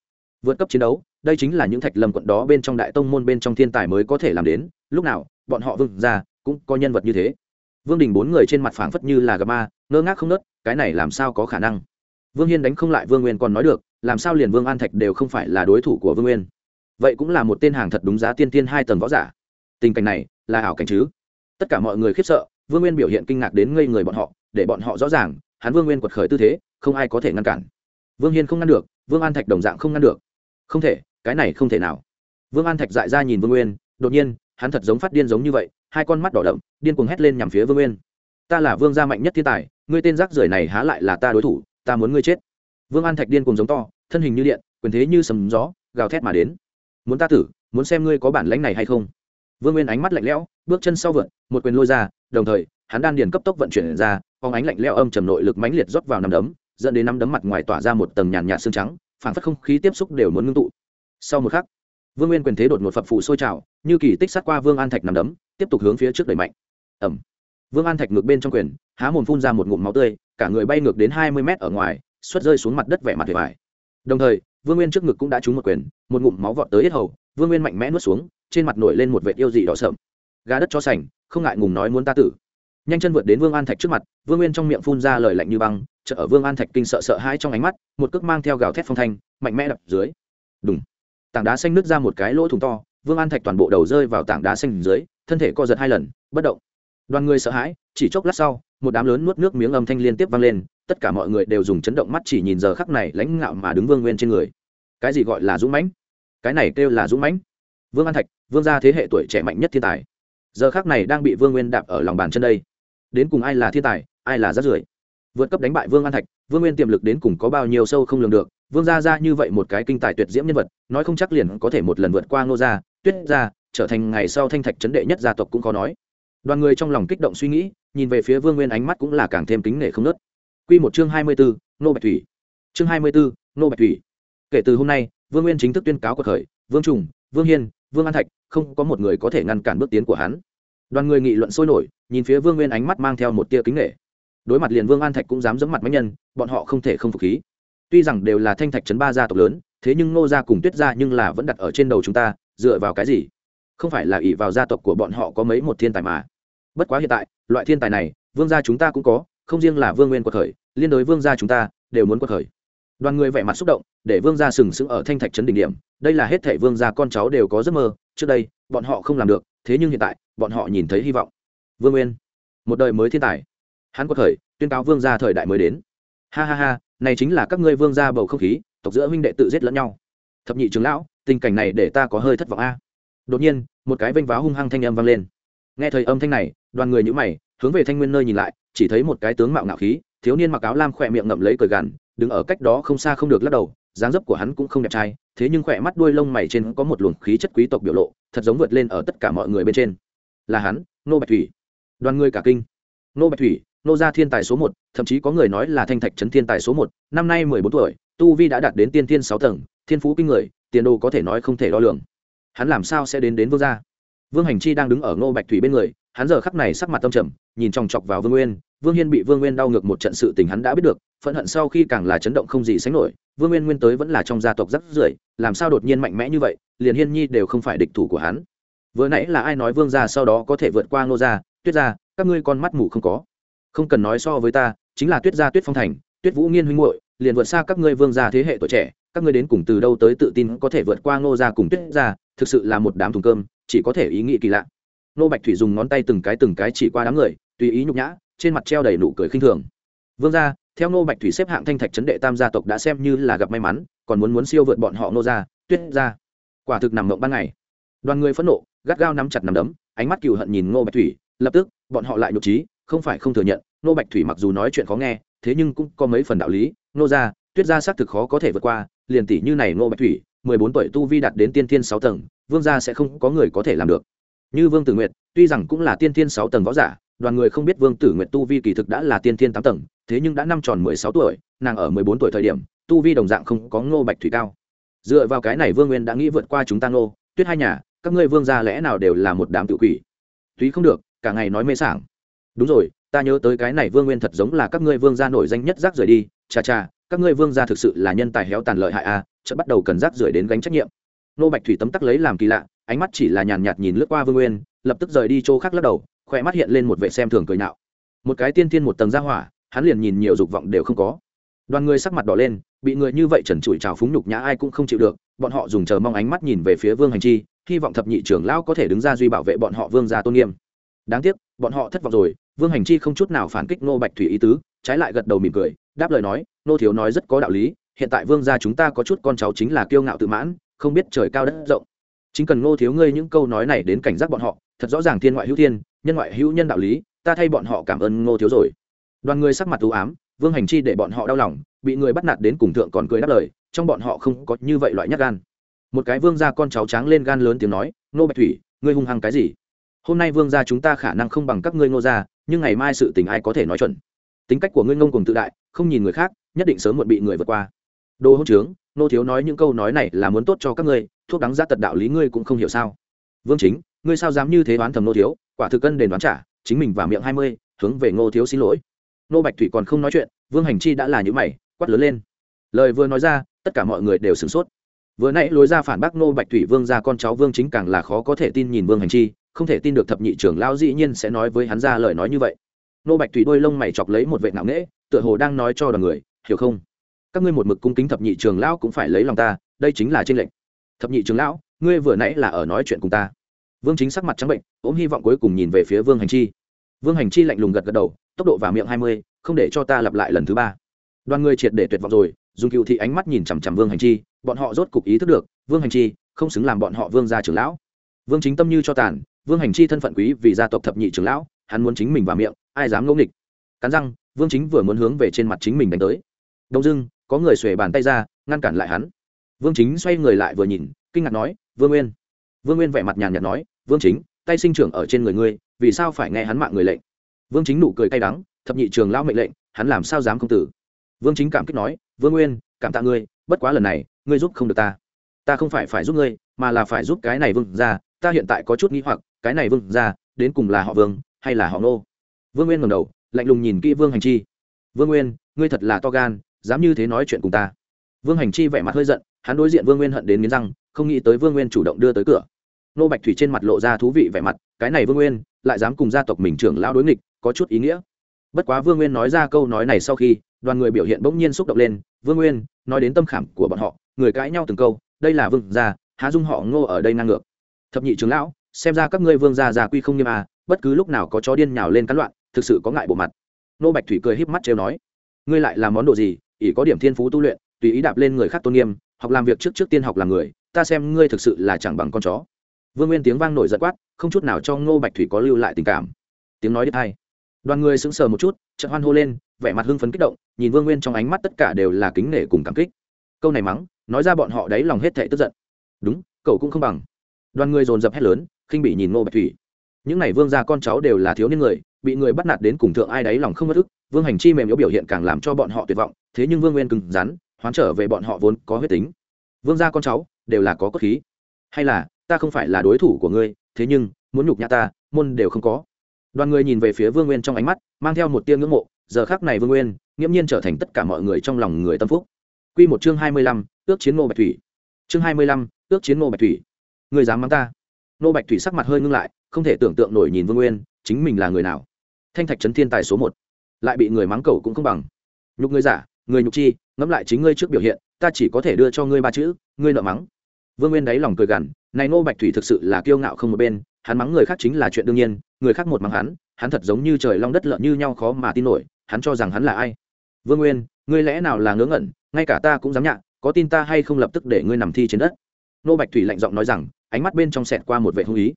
Vượt cấp chiến đấu đây chính là những thạch lầm quận đó bên trong đại tông môn bên trong thiên tài mới có thể làm đến, lúc nào, bọn họ vương ra cũng có nhân vật như thế. Vương đình bốn người trên mặt phảng phất như là gà ma, ngơ ngác không nớt cái này làm sao có khả năng? Vương hiên đánh không lại vương nguyên còn nói được, làm sao liền vương an thạch đều không phải là đối thủ của vương nguyên? Vậy cũng là một tên hàng thật đúng giá tiên tiên hai tầng võ giả. Tình cảnh này, là ảo cảnh chứ? Tất cả mọi người khiếp sợ, vương nguyên biểu hiện kinh ngạc đến ngây người bọn họ, để bọn họ rõ ràng, hắn vương nguyên quật khởi tư thế, không ai có thể ngăn cản. Vương hiên không ngăn được, vương an thạch đồng dạng không ngăn được. Không thể cái này không thể nào. Vương an thạch dại ra nhìn vương nguyên, đột nhiên, hắn thật giống phát điên giống như vậy, hai con mắt đỏ đậm, điên cuồng hét lên nhằm phía vương nguyên. Ta là vương gia mạnh nhất thiên tài, ngươi tên rác rưởi này há lại là ta đối thủ, ta muốn ngươi chết. Vương an thạch điên cuồng giống to, thân hình như điện, quyền thế như sầm gió, gào thét mà đến. Muốn ta tử, muốn xem ngươi có bản lãnh này hay không. Vương nguyên ánh mắt lạnh lẽo, bước chân sau vượt một quyền lôi ra, đồng thời, hắn đan điền cấp tốc vận chuyển ra, phóng ánh lạnh lẽo âm trầm nội lực mãnh liệt rót vào nằm đấm, dẫn đến nắm đấm mặt ngoài tỏa ra một tầng nhàn nhạt xương trắng phản phất không khí tiếp xúc đều muốn ngưng tụ sau một khắc, vương nguyên quyền thế đột ngột phập phụ sôi trào, như kỳ tích sát qua vương an thạch nằm đấm, tiếp tục hướng phía trước đẩy mạnh. Ẩm vương an thạch ngược bên trong quyền, há mồm phun ra một ngụm máu tươi, cả người bay ngược đến hai mươi mét ở ngoài, xuất rơi xuống mặt đất vẻ mặt thiệt hại đồng thời, vương nguyên trước ngực cũng đã trúng một quyền, một ngụm máu vọt tới hết hầu, vương nguyên mạnh mẽ nuốt xuống, trên mặt nổi lên một vệt yêu dị đỏ sợm gà đất cho sành, không ngại ngùng nói muốn ta tử. Nhanh chân vượt đến vương an thạch trước mặt, vương nguyên trong miệng phun ra lời lạnh như băng chợ ở vương an thạch kinh sợ sợ hãi trong ánh mắt, một cước mang theo gào thét phong thanh, mạnh mẽ đập dưới. Đúng tảng đá xanh nứt ra một cái lỗ thủng to, vương an thạch toàn bộ đầu rơi vào tảng đá xanh dưới, thân thể co giật hai lần, bất động. Đoàn người sợ hãi, chỉ chốc lát sau, một đám lớn nuốt nước miếng âm thanh liên tiếp vang lên, tất cả mọi người đều dùng chấn động mắt chỉ nhìn giờ khắc này lãnh ngạo mà đứng vương nguyên trên người. Cái gì gọi là dũng mãnh? Cái này kêu là dũng mãnh. Vương an thạch, vương gia thế hệ tuổi trẻ mạnh nhất thiên tài. Giờ khắc này đang bị vương nguyên đạp ở lòng bàn chân đây. Đến cùng ai là thiên tài, ai là rát rưởi? Vượt cấp đánh bại vương an thạch, vương nguyên tiềm lực đến cùng có bao nhiêu sâu không lường được, vương gia ra như vậy một cái kinh tài tuyệt diễm nhân vật, nói không chắc liền có thể một lần vượt qua ngô gia, tuyết gia, trở thành ngày sau thanh thạch chấn đệ nhất gia tộc cũng có nói. Đoàn người trong lòng kích động suy nghĩ, nhìn về phía vương nguyên ánh mắt cũng là càng thêm kính nể không nớt. Q một chương hai mươi bốn nô bạch thủy. Chương hai mươi bốn nô bạch thủy. Kể từ hôm nay, vương nguyên chính thức tuyên cáo cuộc khởi, vương trùng, vương hiên, vương an thạch, không có một người có thể ngăn cản bước tiến của hắn. Đoàn người nghị luận sôi nổi, nhìn phía vương nguyên ánh mắt mang theo một tia kính nghệ đối mặt liền vương an thạch cũng dám dẫm mặt máy nhân, bọn họ không thể không phục khí. Tuy rằng đều là thanh thạch trấn ba gia tộc lớn, thế nhưng ngô gia cùng tuyết gia nhưng là vẫn đặt ở trên đầu chúng ta, dựa vào cái gì? Không phải là ỷ vào gia tộc của bọn họ có mấy một thiên tài mà. Bất quá hiện tại, loại thiên tài này, vương gia chúng ta cũng có, không riêng là vương nguyên quật khởi, liên đối vương gia chúng ta, đều muốn quật khởi. Đoàn người vẻ mặt xúc động, để vương gia sừng sững ở thanh thạch trấn đỉnh điểm, đây là hết thảy vương gia con cháu đều có giấc mơ, trước đây, bọn họ không làm được, thế nhưng hiện tại, bọn họ nhìn thấy hy vọng. Vương nguyên, một đời mới thiên tài hắn có thời tuyên cáo vương gia thời đại mới đến. Ha ha ha, này chính là các ngươi vương gia bầu không khí, tộc giữa huynh đệ tự giết lẫn nhau. Thập nhị trưởng lão, tình cảnh này để ta có hơi thất vọng a. Đột nhiên, một cái vênh váo hung hăng thanh âm vang lên. Nghe thời âm thanh này, đoàn người nhữ mày, hướng về thanh nguyên nơi nhìn lại, chỉ thấy một cái tướng mạo ngạo khí, thiếu niên mặc áo lam khỏe miệng ngậm lấy cờ gằn, đứng ở cách đó không xa không được lắc đầu, dáng dấp của hắn cũng không đẹp trai, thế nhưng khỏe mắt đuôi lông mày trên có một luồng khí chất quý tộc biểu lộ, thật giống vượt lên ở tất cả mọi người bên trên. Là hắn, nô bạch thủy. Đoàn người cả kinh. Nô bạch thủy nô gia thiên tài số một, thậm chí có người nói là thanh thạch trấn thiên tài số một. Năm nay mười bốn tuổi, tu vi đã đạt đến tiên thiên sáu tầng, thiên phú kinh người, tiền đồ có thể nói không thể đo lường. Hắn làm sao sẽ đến đến vương gia? Vương hành chi đang đứng ở ngô bạch thủy bên người, hắn giờ khắc này sắc mặt tâm trầm, nhìn chòng chọc vào vương nguyên. Vương hiên bị vương nguyên đau ngược một trận sự tình hắn đã biết được, phẫn hận sau khi càng là chấn động không gì sánh nổi. Vương nguyên nguyên tới vẫn là trong gia tộc rất rưởi, làm sao đột nhiên mạnh mẽ như vậy, liền hiên nhi đều không phải địch thủ của hắn. Vừa nãy là ai nói vương gia sau đó có thể vượt qua ngô gia? Tuyết gia, các ngươi con mắt mù không có không cần nói so với ta, chính là tuyết gia tuyết phong thành, tuyết vũ nghiên huynh hội liền vượt xa các ngươi vương gia thế hệ tuổi trẻ, các ngươi đến cùng từ đâu tới tự tin có thể vượt qua ngô gia cùng tuyết gia, thực sự là một đám thùng cơm, chỉ có thể ý nghĩ kỳ lạ. Nô bạch thủy dùng ngón tay từng cái từng cái chỉ qua đám người, tùy ý nhục nhã, trên mặt treo đầy nụ cười khinh thường. Vương gia, theo ngô bạch thủy xếp hạng thanh thạch chấn đệ tam gia tộc đã xem như là gặp may mắn, còn muốn muốn siêu vượt bọn họ ngô gia, tuyết gia. Quả thực nằm mộng ban ngày. Đoàn người phẫn nộ, gắt gao nắm chặt nằm đấm, ánh mắt cừu hận nhìn ngô bạch thủy, lập tức, bọn họ lại nhục trí không phải không thừa nhận Nô bạch thủy mặc dù nói chuyện khó nghe, thế nhưng cũng có mấy phần đạo lý. Nô gia, tuyết gia xác thực khó có thể vượt qua, liền tỷ như này Nô bạch thủy, mười bốn tuổi tu vi đạt đến tiên thiên sáu tầng, vương gia sẽ không có người có thể làm được. Như vương tử nguyệt, tuy rằng cũng là tiên thiên sáu tầng võ giả, đoàn người không biết vương tử nguyệt tu vi kỳ thực đã là tiên thiên tám tầng, thế nhưng đã năm tròn mười sáu tuổi, nàng ở mười bốn tuổi thời điểm, tu vi đồng dạng không có ngô bạch thủy cao. Dựa vào cái này vương nguyên đã nghĩ vượt qua chúng ta ngô tuyết hai nhà, các ngươi vương gia lẽ nào đều là một đám tự quỷ? Túy không được, cả ngày nói mê sảng. Đúng rồi ta nhớ tới cái này vương nguyên thật giống là các ngươi vương gia nổi danh nhất rác rưởi đi cha cha các ngươi vương gia thực sự là nhân tài héo tàn lợi hại a à, chợt bắt đầu cần rác rưởi đến gánh trách nhiệm. Nô bạch thủy tấm tắc lấy làm kỳ lạ ánh mắt chỉ là nhàn nhạt nhìn lướt qua vương nguyên lập tức rời đi chỗ khác lắc đầu khỏe mắt hiện lên một vệ xem thường cười nạo một cái tiên tiên một tầng ra hỏa hắn liền nhìn nhiều dục vọng đều không có. Đoàn người sắc mặt đỏ lên bị người như vậy trần trụi trào phúng nhục nhã ai cũng không chịu được bọn họ dùng chờ mong ánh mắt nhìn về phía vương hành chi hy vọng thập nhị trưởng lão có thể đứng ra duy bảo vệ bọn họ vương gia tôn nghiêm. Đáng tiếc bọn họ thất vọng rồi, vương hành chi không chút nào phản kích nô bạch thủy ý tứ, trái lại gật đầu mỉm cười, đáp lời nói nô thiếu nói rất có đạo lý, hiện tại vương gia chúng ta có chút con cháu chính là kiêu ngạo tự mãn, không biết trời cao đất rộng. Chính cần nô thiếu ngươi những câu nói này đến cảnh giác bọn họ, thật rõ ràng thiên ngoại hữu thiên, nhân ngoại hữu nhân đạo lý, ta thay bọn họ cảm ơn nô thiếu rồi. Đoàn người sắc mặt ưu ám, vương hành chi để bọn họ đau lòng, bị người bắt nạt đến cùng thượng còn cười đáp lời, trong bọn họ không có như vậy loại nhát gan. Một cái vương gia con cháu tráng lên gan lớn tiếng nói nô bạch thủy, ngươi hung hăng cái gì? Hôm nay vương gia chúng ta khả năng không bằng các ngươi ngô gia, nhưng ngày mai sự tình ai có thể nói chuẩn. Tính cách của ngươi ngông cùng tự đại, không nhìn người khác, nhất định sớm muộn bị người vượt qua. Đồ hỗn trướng, nô thiếu nói những câu nói này là muốn tốt cho các ngươi, thuốc đắng ra tật đạo lý ngươi cũng không hiểu sao. Vương chính, ngươi sao dám như thế đoán thầm nô thiếu, quả thực cân đền đoán trả, chính mình vào miệng hai mươi, hướng về ngô thiếu xin lỗi. Nô bạch thủy còn không nói chuyện, vương hành chi đã là những mày, quát lớn lên. Lời vừa nói ra, tất cả mọi người đều sửng sốt. Vừa nãy lối ra phản bác nô bạch thủy vương ra con cháu vương chính càng là khó có thể tin nhìn vương hành chi không thể tin được thập nhị trưởng lão dĩ nhiên sẽ nói với hắn ra lời nói như vậy. Nô bạch thủy đôi lông mày chọc lấy một vệ nạo nghễ, tựa hồ đang nói cho đoàn người, hiểu không? Các ngươi một mực cung kính thập nhị trường lão cũng phải lấy lòng ta, đây chính là trên lệnh thập nhị trường lão, ngươi vừa nãy là ở nói chuyện cùng ta. Vương chính sắc mặt trắng bệnh, ốm hy vọng cuối cùng nhìn về phía vương hành chi. Vương hành chi lạnh lùng gật gật đầu, tốc độ vào miệng hai mươi, không để cho ta lặp lại lần thứ ba. Đoàn người triệt để tuyệt vọng rồi dùng cựu thị ánh mắt nhìn chằm chằm vương hành chi, bọn họ rốt cục ý thức được, vương hành chi, không xứng làm bọn họ vương gia trưởng lão. Vương chính tâm như cho tàn vương hành chi thân phận quý vì gia tộc thập nhị trưởng lão, hắn muốn chính mình vào miệng, ai dám ngẫu nghịch? Cắn răng, vương chính vừa muốn hướng về trên mặt chính mình đánh tới. Đông dưng có người xuề bàn tay ra, ngăn cản lại hắn. Vương chính xoay người lại vừa nhìn, kinh ngạc nói, vương nguyên. Vương nguyên vẻ mặt nhàn nhạt nói, vương chính, tay sinh trưởng ở trên người ngươi, vì sao phải nghe hắn mạng người lệnh? Vương chính nụ cười cay đắng, thập nhị trường lao mệnh lệnh, hắn làm sao dám không tử? Vương chính cảm kích nói, vương nguyên, cảm tạ ngươi, bất quá lần này, ngươi giúp không được ta. Ta không phải phải giúp ngươi, mà là phải giúp cái này vương ra ta hiện tại có chút nghĩ hoặc, cái này vương ra đến cùng là họ vương, hay là họ nô vương nguyên ngầm đầu, lạnh lùng nhìn kỹ vương hành chi. Vương nguyên, ngươi thật là to gan, dám như thế nói chuyện cùng ta. Vương hành chi vẻ mặt hơi giận, hắn đối diện vương nguyên hận đến nghiến răng, không nghĩ tới vương nguyên chủ động đưa tới cửa. Nô bạch thủy trên mặt lộ ra thú vị vẻ mặt, cái này vương nguyên, lại dám cùng gia tộc mình trưởng lão đối nghịch, có chút ý nghĩa. Bất quá vương nguyên nói ra câu nói này sau khi, đoàn người biểu hiện bỗng nhiên xúc động lên. Vương nguyên, nói đến tâm khảm của bọn họ, người cãi nhau từng câu, đây là vương gia, há dung họ ngô ở đây ngang ngược thập nhị trưởng lão, xem ra các ngươi vương gia già quy không nghiêm à bất cứ lúc nào có chó điên nhào lên cắn loạn, thực sự có ngại bộ mặt. Nô bạch thủy cười híp mắt trêu nói, ngươi lại làm món đồ gì, ỷ có điểm thiên phú tu luyện, tùy ý đạp lên người khác tôn nghiêm, học làm việc trước trước tiên học làm người, ta xem ngươi thực sự là chẳng bằng con chó. Vương nguyên tiếng vang nổi giận quát, không chút nào cho ngô bạch thủy có lưu lại tình cảm. Tiếng nói đứt hay đoàn người sững sờ một chút, chợt hoan hô lên, vẻ mặt hưng phấn kích động, nhìn vương nguyên trong ánh mắt tất cả đều là kính nể cùng cảm kích. Câu này mắng, nói ra bọn họ đáy lòng hết thệ tức giận. Đúng, cậu cũng không bằng đoàn người dồn dập hét lớn, khinh bị nhìn ngô bạch thủy. Những n à y vương gia con cháu đều là thiếu niên người, bị người bắt nạt đến cùng thượng ai đáy lòng không mất ức. Vương hành chi mềm yếu biểu hiện càng làm cho bọn họ tuyệt vọng, thế nhưng vương nguyên cứng rắn, hoán trở về bọn họ vốn có huyết tính. Vương gia con cháu đều là có cốt khí. Hay là, ta không phải là đối thủ của ngươi, thế nhưng, muốn nhục nhã ta, môn đều không có. Đoàn người nhìn về phía vương nguyên trong ánh mắt, mang theo một tia ngưỡng mộ, giờ khác này vương nguyên, nghiễm nhiên trở thành tất cả mọi người trong lòng người tâm phúc. Q một chương hai mươi lăm, ước chiến ngô bạch thủy. Chương hai mươi lăm, ước chiến ngô bạch thủy người dám mắng ta? Nô bạch thủy sắc mặt hơi ngưng lại, không thể tưởng tượng nổi nhìn vương nguyên, chính mình là người nào? Thanh thạch trấn thiên tài số một, lại bị người mắng cầu cũng không bằng. Nhục ngươi giả, người nhục chi, ngẫm lại chính ngươi trước biểu hiện, ta chỉ có thể đưa cho ngươi ba chữ, ngươi nợ mắng. Vương nguyên đáy lòng cười gằn, này Nô bạch thủy thực sự là kiêu ngạo không một bên, hắn mắng người khác chính là chuyện đương nhiên, người khác một mắng hắn hắn thật giống như trời long đất lợn như nhau khó mà tin nổi, hắn cho rằng hắn là ai? Vương nguyên, ngươi lẽ nào là ngớ ngẩn, ngay cả ta cũng dám nhạ, có tin ta hay không lập tức để ngươi nằm thi trên đất? Nô bạch thủy lạnh giọng nói rằng ánh mắt bên trong sẹt qua một vệ hung ý.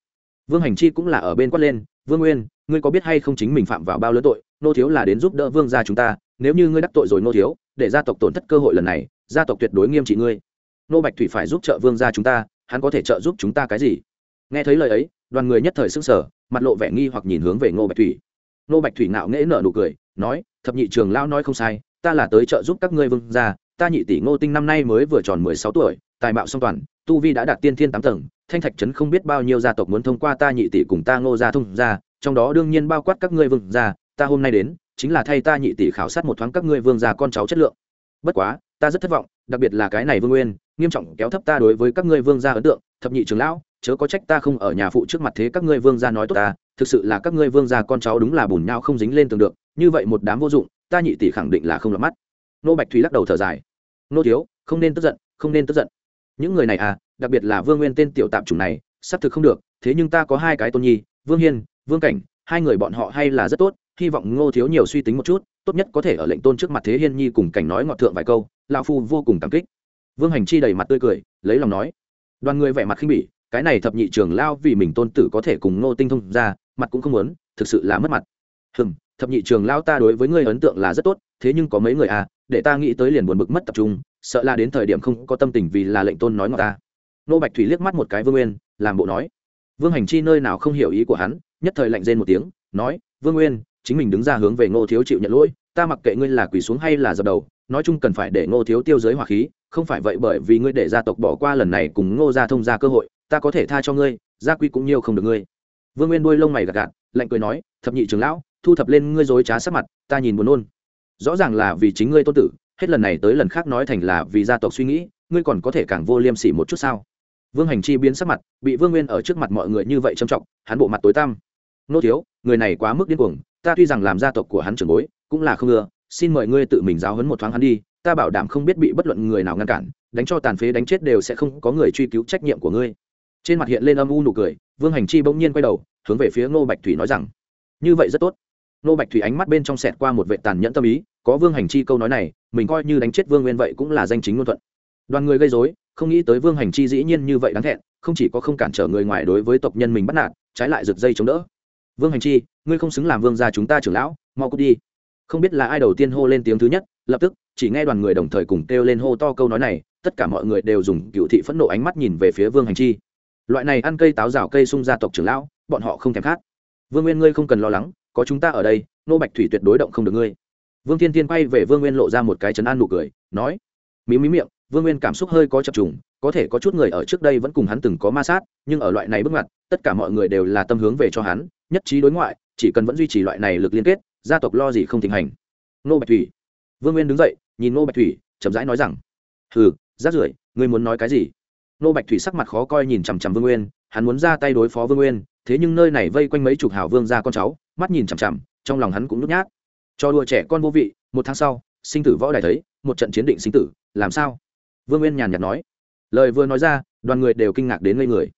Vương hành chi cũng là ở bên quát lên, vương nguyên, ngươi có biết hay không chính mình phạm vào bao lớn tội, nô thiếu là đến giúp đỡ vương gia chúng ta, nếu như ngươi đắc tội rồi nô thiếu, để gia tộc tổn thất cơ hội lần này, gia tộc tuyệt đối nghiêm trị ngươi. Nô bạch thủy phải giúp trợ vương gia chúng ta, hắn có thể trợ giúp chúng ta cái gì? Nghe thấy lời ấy, đoàn người nhất thời s ư n g sở mặt lộ vẻ nghi hoặc nhìn hướng về ngô bạch thủy. Ngô bạch thủy nạo nghễ nở nụ cười, nói, thập nhị trường lão nói không sai, ta là tới trợ giúp các ngươi vương gia, ta nhị tỷ ngô tinh năm nay mới vừa tròn mười sáu tuổi, tài mạo song toàn, tu vi đã đạt tiên thiên tám tầng thanh thạch trấn không biết bao nhiêu gia tộc muốn thông qua ta nhị tỷ cùng ta ngô gia thông gia, trong đó đương nhiên bao quát các ngươi vương gia, ta hôm nay đến, chính là thay ta nhị tỷ khảo sát một thoáng các ngươi vương gia con cháu chất lượng. Bất quá, ta rất thất vọng, đặc biệt là cái này vương nguyên, nghiêm trọng kéo thấp ta đối với các ngươi vương gia ấn tượng, thập nhị trưởng lão, chớ có trách ta không ở nhà phụ trước mặt thế các ngươi vương gia nói tốt ta, thực sự là các ngươi vương gia con cháu đúng là bùn nhau không dính lên tường được, như vậy một đám vô dụng, ta nhị tỷ khẳng định là không lọt mắt. Nô bạch thủy lắc đầu thở dài. Nô thiếu, không nên tức giận, không nên tức giận. Những người này à đặc biệt là vương nguyên tên tiểu tạp chủng này, xác thực không được, thế nhưng ta có hai cái tôn nhi, vương hiên, vương cảnh, hai người bọn họ hay là rất tốt, hy vọng ngô thiếu nhiều suy tính một chút, tốt nhất có thể ở lệnh tôn trước mặt thế hiên nhi cùng cảnh nói ngọt thượng vài câu, lão phu vô cùng cảm kích. Vương hành chi đầy mặt tươi cười, lấy lòng nói, đoàn người vẻ mặt khinh bỉ, cái này thập nhị trường lao vì mình tôn tử có thể cùng ngô tinh thông ra, mặt cũng không muốn, thực sự là mất mặt. Hừm, thập nhị trường lao ta đối với ngươi ấn tượng là rất tốt, thế nhưng có mấy người à để ta nghĩ tới liền buồn bực mất tập trung, sợ là đến thời điểm không có tâm tình vì là lệnh tôn nói ngọt ta nô bạch thủy liếc mắt một cái vương nguyên, làm bộ nói, vương hành chi nơi nào không hiểu ý của hắn? Nhất thời lạnh rên một tiếng, nói, vương nguyên, chính mình đứng ra hướng về ngô thiếu chịu nhận lỗi, ta mặc kệ ngươi là quỳ xuống hay là dập đầu, nói chung cần phải để ngô thiếu tiêu giới hỏa khí, không phải vậy bởi vì ngươi để gia tộc bỏ qua lần này cùng ngô gia thông ra cơ hội, ta có thể tha cho ngươi, gia quy cũng nhiều không được ngươi. Vương nguyên đuôi lông mày gạt gạt, lạnh cười nói, thập nhị trưởng lão, thu thập lên ngươi dối trá sắc mặt, ta nhìn buồn nôn. Rõ ràng là vì chính ngươi tôn tử, hết lần này tới lần khác nói thành là vì gia tộc suy nghĩ, ngươi còn có thể càng vô liêm sỉ một chút sao? Vương hành chi biến sắc mặt, bị vương nguyên ở trước mặt mọi người như vậy trầm trọng, hắn bộ mặt tối tăm. Nô thiếu, người này quá mức điên cuồng, ta tuy rằng làm gia tộc của hắn trưởng bối, cũng là không ưa xin mời ngươi tự mình giáo huấn một thoáng hắn đi, ta bảo đảm không biết bị bất luận người nào ngăn cản, đánh cho tàn phế đánh chết đều sẽ không có người truy cứu trách nhiệm của ngươi. Trên mặt hiện lên âm u nụ cười, vương hành chi bỗng nhiên quay đầu, hướng về phía ngô bạch thủy nói rằng, như vậy rất tốt. Ngô bạch thủy ánh mắt bên trong sẹt qua một vệ tàn nhẫn tâm ý, có vương hành chi câu nói này, mình coi như đánh chết vương nguyên vậy cũng là danh chính ngôn thuận. Đoàn người gây dối không nghĩ tới vương hành chi dĩ nhiên như vậy đáng thẹn, không chỉ có không cản trở người ngoài đối với tộc nhân mình bắt nạt, trái lại rực dây chống đỡ. Vương hành chi, ngươi không xứng làm vương gia chúng ta trưởng lão, mau cút đi. Không biết là ai đầu tiên hô lên tiếng thứ nhất, lập tức, chỉ nghe đoàn người đồng thời cùng kêu lên hô to câu nói này, tất cả mọi người đều dùng cựu thị phẫn nộ ánh mắt nhìn về phía vương hành chi. Loại này ăn cây táo rào cây sung gia tộc trưởng lão, bọn họ không thèm khát. Vương nguyên ngươi không cần lo lắng, có chúng ta ở đây, nô bạch thủy tuyệt đối động không được ngươi. Vương thiên tiên quay về vương nguyên lộ ra một cái chấn an nụ cười, nói, mí mí miệng vương nguyên cảm xúc hơi có chập trùng, có thể có chút người ở trước đây vẫn cùng hắn từng có ma sát, nhưng ở loại này bước ngoặt, tất cả mọi người đều là tâm hướng về cho hắn, nhất trí đối ngoại, chỉ cần vẫn duy trì loại này lực liên kết, gia tộc lo gì không thịnh hành. Nô bạch thủy. Vương nguyên đứng dậy, nhìn nô bạch thủy, chậm rãi nói rằng, hừ, rát rưởi, ngươi muốn nói cái gì? Nô bạch thủy sắc mặt khó coi nhìn chằm chằm vương nguyên, hắn muốn ra tay đối phó vương nguyên, thế nhưng nơi này vây quanh mấy chục hào vương ra con cháu, mắt nhìn chằm chằm, trong lòng hắn cũng nhút nhát. Cho đùa trẻ con vô vị, một tháng sau, sinh tử võ đài thấy, một trận chiến định sinh tử, làm sao? Vương nguyên nhàn nhạt nói. Lời vừa nói ra, đoàn người đều kinh ngạc đến ngây người.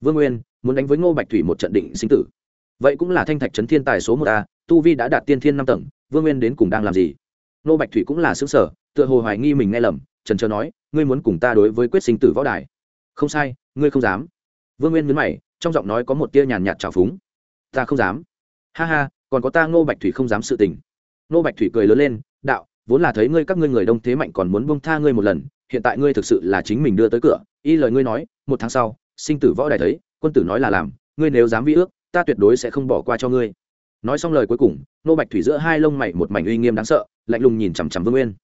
Vương nguyên, muốn đánh với ngô bạch thủy một trận định sinh tử. Vậy cũng là thanh thạch trấn thiên tài số một a, tu vi đã đạt tiên thiên năm tầng, vương nguyên đến cùng đang làm gì? Ngô bạch thủy cũng là xứ sở tựa hồ hoài nghi mình nghe lầm, trần trờ nói, ngươi muốn cùng ta đối với quyết sinh tử võ đài? Không sai, ngươi không dám. Vương nguyên nhấn mày, trong giọng nói có một tia nhàn nhạt trào phúng. Ta không dám. Ha ha, còn có ta ngô bạch thủy không dám sự tình. Ngô bạch thủy cười lớn lên, đạo, vốn là thấy ngươi các ngươi người đông thế mạnh còn muốn bông tha ngươi một lần hiện tại ngươi thực sự là chính mình đưa tới cửa, y lời ngươi nói, một tháng sau, sinh tử võ đài thấy, quân tử nói là làm, ngươi nếu dám vi ước, ta tuyệt đối sẽ không bỏ qua cho ngươi. Nói xong lời cuối cùng nô bạch thủy giữa hai lông mày một mảnh uy nghiêm đáng sợ, lạnh lùng nhìn chằm chằm vương nguyên.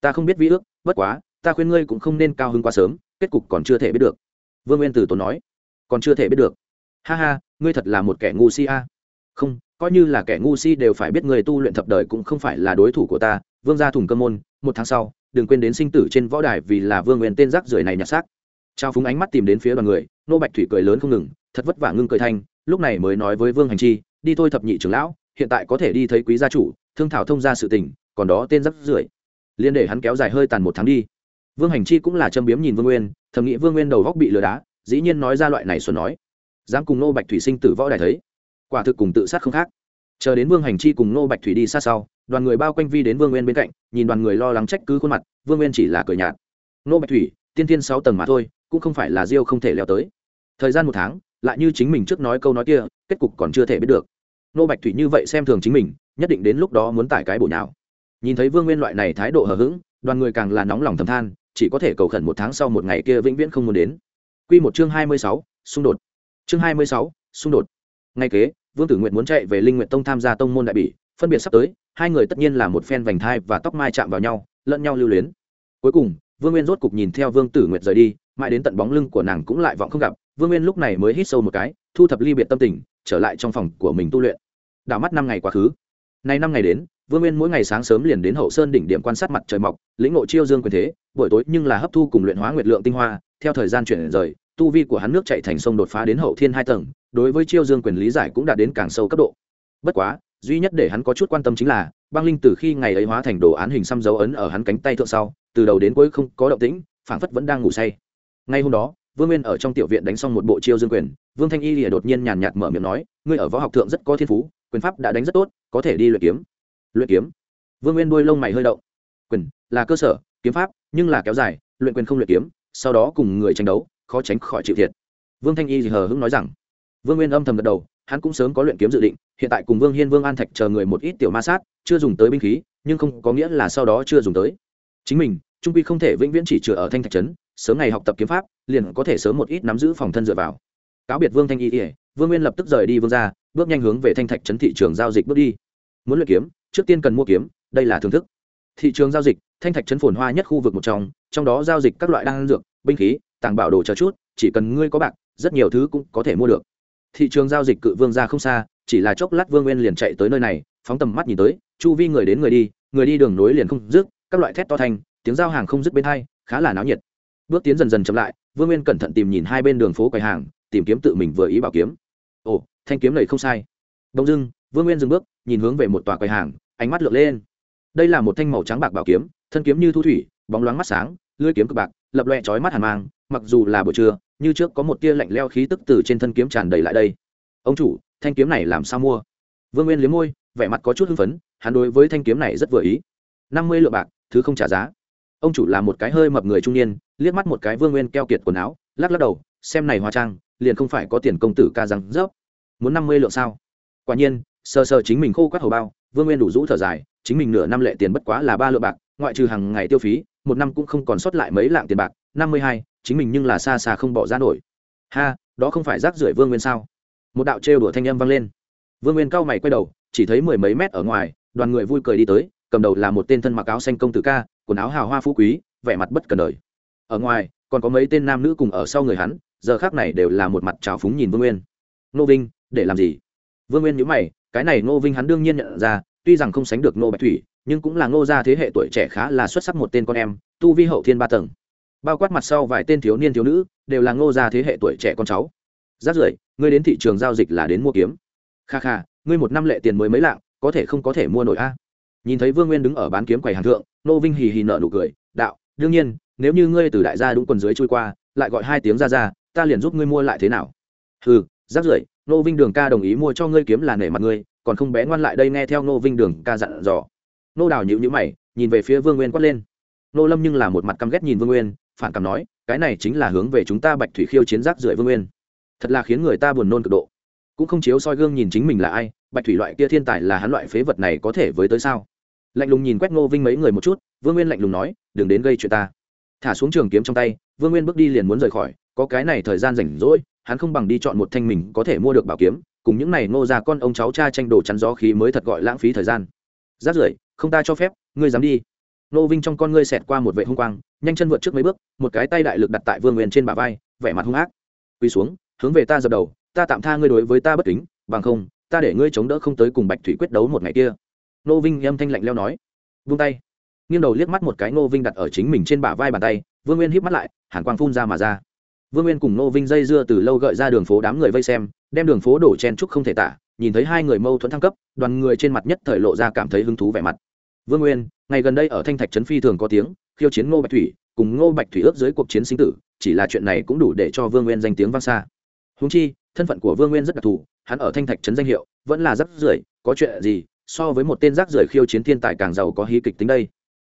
Ta không biết vi ước, bất quá, ta khuyên ngươi cũng không nên cao hứng quá sớm, kết cục còn chưa thể biết được. Vương nguyên từ tốn nói. Còn chưa thể biết được. Ha ha, ngươi thật là một kẻ ngu si a. Không, coi như là kẻ ngu si đều phải biết người tu luyện thập đời cũng không phải là đối thủ của ta. Vương gia thùng cơ môn, một tháng sau đừng quên đến sinh tử trên võ đài vì là vương nguyên tên rác rưởi này nhặt xác. Trao phúng ánh mắt tìm đến phía đoàn người, nô bạch thủy cười lớn không ngừng, thật vất vả ngưng cười thanh lúc này mới nói với vương hành chi, đi thôi thập nhị trưởng lão, hiện tại có thể đi thấy quý gia chủ, thương thảo thông ra sự tình, còn đó tên rắc rưởi. Liên để hắn kéo dài hơi tàn một tháng đi. Vương hành chi cũng là châm biếm nhìn vương nguyên, thầm nghĩ vương nguyên đầu góc bị lừa đá, dĩ nhiên nói ra loại này xuân nói. Dám cùng nô bạch thủy sinh tử võ đài thấy, quả thực cùng tự sát không khác chờ đến vương hành chi cùng nô bạch thủy đi xa sau, đoàn người bao quanh vi đến vương nguyên bên cạnh, nhìn đoàn người lo lắng trách cứ khuôn mặt, vương nguyên chỉ là cười nhạt. Nô bạch thủy, tiên tiên sáu tầng mà thôi, cũng không phải là diêu không thể leo tới. Thời gian một tháng, lại như chính mình trước nói câu nói kia, kết cục còn chưa thể biết được. Nô bạch thủy như vậy xem thường chính mình, nhất định đến lúc đó muốn tải cái bổ nào nhìn thấy vương nguyên loại này thái độ hờ hững, đoàn người càng là nóng lòng thầm than, chỉ có thể cầu khẩn một tháng sau một ngày kia vĩnh viễn không muốn đến. Q một chương hai mươi sáu, xung đột. Chương hai mươi sáu, xung đột. Ngay kế vương tử nguyện muốn chạy về linh nguyện tông tham gia tông môn đại bỉ, phân biệt sắp tới, hai người tất nhiên là một phen vành thai và tóc mai chạm vào nhau, lẫn nhau lưu luyến. Cuối cùng, vương nguyên rốt cục nhìn theo vương tử nguyệt rời đi, mãi đến tận bóng lưng của nàng cũng lại vọng không gặp, vương nguyên lúc này mới hít sâu một cái, thu thập ly biệt tâm tình, trở lại trong phòng của mình tu luyện. Đảo mắt năm ngày quá khứ. Nay năm ngày đến, vương nguyên mỗi ngày sáng sớm liền đến hậu sơn đỉnh điểm quan sát mặt trời mọc, lĩnh ngộ chiêu dương quyền thế, buổi tối nhưng là hấp thu cùng luyện hóa nguyệt lượng tinh hoa, theo thời gian chuyển rời, tu vi của hắn nước chạy thành sông đột phá đến hậu thiên hai tầng đối với chiêu dương quyền lý giải cũng đã đến càng sâu cấp độ. Bất quá, duy nhất để hắn có chút quan tâm chính là, băng linh từ khi ngày ấy hóa thành đồ án hình xăm dấu ấn ở hắn cánh tay thượng sau, từ đầu đến cuối không có động tĩnh, phảng phất vẫn đang ngủ say. Ngay hôm đó, vương nguyên ở trong tiểu viện đánh xong một bộ chiêu dương quyền, vương thanh y lìa đột nhiên nhàn nhạt mở miệng nói, ngươi ở võ học thượng rất có thiên phú, quyền pháp đã đánh rất tốt, có thể đi luyện kiếm. Luyện kiếm? Vương nguyên đuôi lông mày hơi động. Quyền là cơ sở, kiếm pháp, nhưng là kéo dài, luyện quyền không luyện kiếm, sau đó cùng người tranh đấu, khó tránh khỏi chịu thiệt. Vương thanh y thì hờ hững nói rằng vương nguyên âm thầm gật đầu, hắn cũng sớm có luyện kiếm dự định, hiện tại cùng vương hiên, vương an thạch chờ người một ít tiểu ma sát, chưa dùng tới binh khí, nhưng không có nghĩa là sau đó chưa dùng tới. Chính mình, trung quy không thể vĩnh viễn chỉ chừa ở thanh thạch trấn, sớm ngày học tập kiếm pháp, liền có thể sớm một ít nắm giữ phòng thân dựa vào. Cáo biệt vương thanh y ỉa vương nguyên lập tức rời đi vương ra bước nhanh hướng về thanh thạch trấn thị trường giao dịch bước đi. Muốn luyện kiếm, trước tiên cần mua kiếm, đây là thưởng thức. Thị trường giao dịch, thanh thạch trấn phồn hoa nhất khu vực một trong trong đó giao dịch các loại đan dược, binh khí tàng bảo đồ chờ chút, chỉ cần ngươi có bạc, rất nhiều thứ cũng có thể mua được thị trường giao dịch cự vương ra không xa, chỉ là chốc lát vương nguyên liền chạy tới nơi này, phóng tầm mắt nhìn tới, chu vi người đến người đi người đi đường nối liền không dứt, các loại thét to thanh, tiếng giao hàng không dứt bên hai, khá là náo nhiệt. Bước tiến dần dần chậm lại, vương nguyên cẩn thận tìm nhìn hai bên đường phố quầy hàng, tìm kiếm tự mình vừa ý bảo kiếm. Ồ, thanh kiếm này không sai. Đông dưng, vương nguyên dừng bước, nhìn hướng về một tòa quầy hàng, ánh mắt lượn lên. Đây là một thanh màu trắng bạc bảo kiếm, thân kiếm như thu thủy, bóng loáng mắt sáng, lưỡi kiếm cực bạc, lập loẹ chói mắt hàn mang, mặc dù là buổi trưa như trước có một tia lạnh leo khí tức từ trên thân kiếm tràn đầy lại đây. Ông chủ, thanh kiếm này làm sao mua? Vương nguyên liếm môi, vẻ mặt có chút hưng phấn, hắn đối với thanh kiếm này rất vừa ý. Năm mươi lượng bạc, thứ không trả giá. Ông chủ là một cái hơi mập người trung niên, liếc mắt một cái vương nguyên keo kiệt quần áo, lắc lắc đầu, xem này hóa trang, liền không phải có tiền công tử ca răng rớp. Muốn năm mươi lượng sao? Quả nhiên, sờ sờ chính mình khô quát hầu bao, vương nguyên đủ rũ thở dài, chính mình nửa năm lệ tiền bất quá là ba lượng bạc, ngoại trừ hàng ngày tiêu phí, một năm cũng không còn sót lại mấy lạng tiền bạc, năm mươi hai chính mình nhưng là xa xa không bỏ ra nổi. Ha, đó không phải rác rưởi vương nguyên sao? Một đạo trêu đùa thanh âm vang lên. Vương nguyên cao mày quay đầu, chỉ thấy mười mấy mét ở ngoài, đoàn người vui cười đi tới, cầm đầu là một tên thân mặc áo xanh công tử ca, quần áo hào hoa phú quý, vẻ mặt bất cần đời. Ở ngoài, còn có mấy tên nam nữ cùng ở sau người hắn, giờ khác này đều là một mặt trào phúng nhìn vương nguyên. Nô vinh, để làm gì? Vương nguyên nhớ mày, cái này nô vinh hắn đương nhiên nhận ra, tuy rằng không sánh được nô bạch thủy, nhưng cũng là ngô gia thế hệ tuổi trẻ khá là xuất sắc một tên con em, tu vi hậu thiên ba tầng bao quát mặt sau vài tên thiếu niên thiếu nữ, đều là ngô gia thế hệ tuổi trẻ con cháu. Rát rưởi, ngươi đến thị trường giao dịch là đến mua kiếm. Kha kha, ngươi một năm lệ tiền mới mấy lạng, có thể không có thể mua nổi a? Nhìn thấy vương nguyên đứng ở bán kiếm quầy hàng thượng, nô vinh hì hì nợ nụ cười, đạo, đương nhiên, nếu như ngươi từ đại gia đúng quần dưới trôi qua, lại gọi hai tiếng ra ra, ta liền giúp ngươi mua lại thế nào? Ừ rác rưởi, nô vinh đường ca đồng ý mua cho ngươi kiếm là nể mặt ngươi, còn không bé ngoan lại đây nghe theo nô vinh đường ca dặn dò. Nô đào nhịu nhữ mày, nhìn về phía vương nguyên quát lên. Nô lâm nhưng là một mặt căm ghét nhìn vương nguyên phản cảm nói, cái này chính là hướng về chúng ta bạch thủy khiêu chiến rác rưởi vương nguyên. Thật là khiến người ta buồn nôn cực độ. Cũng không chiếu soi gương nhìn chính mình là ai, bạch thủy loại kia thiên tài là hắn loại phế vật này có thể với tới sao? Lạnh lùng nhìn quét ngô vinh mấy người một chút, vương nguyên lạnh lùng nói, đừng đến gây chuyện ta. Thả xuống trường kiếm trong tay, vương nguyên bước đi liền muốn rời khỏi, có cái này thời gian rảnh rỗi, hắn không bằng đi chọn một thanh mình có thể mua được bảo kiếm, cùng những này ngô ra con ông cháu cha tranh đồ chắn gió khí mới thật gọi lãng phí thời gian. Rát rưởi, không ta cho phép, ngươi dám đi nô vinh trong con ngươi xẹt qua một vệ hung quang, nhanh chân vượt trước mấy bước, một cái tay đại lực đặt tại vương nguyên trên bả vai, vẻ mặt hung ác. Quỳ xuống, hướng về ta dập đầu, ta tạm tha ngươi đối với ta bất kính, bằng không, ta để ngươi chống đỡ không tới cùng bạch thủy quyết đấu một ngày kia. Nô vinh âm thanh lạnh leo nói. Vung tay. Nghiêng đầu liếc mắt một cái nô vinh đặt ở chính mình trên bả vai bàn tay, vương nguyên híp mắt lại, hàn quang phun ra mà ra. Vương nguyên cùng nô vinh dây dưa từ lâu gợi ra đường phố đám người vây xem, đem đường phố đổ chen trúc không thể tả, nhìn thấy hai người mâu thuẫn thăng cấp, đoàn người trên mặt nhất thời lộ ra cảm thấy hứng thú vẻ mặt vương nguyên, ngày gần đây ở thanh thạch trấn phi thường có tiếng, khiêu chiến ngô bạch thủy, cùng ngô bạch thủy ước dưới cuộc chiến sinh tử, chỉ là chuyện này cũng đủ để cho vương nguyên danh tiếng vang xa. Húng chi, thân phận của vương nguyên rất đặc thù, hắn ở thanh thạch trấn danh hiệu, vẫn là rắc rưởi, có chuyện gì, so với một tên rác rưởi khiêu chiến thiên tài càng giàu có hí kịch tính đây.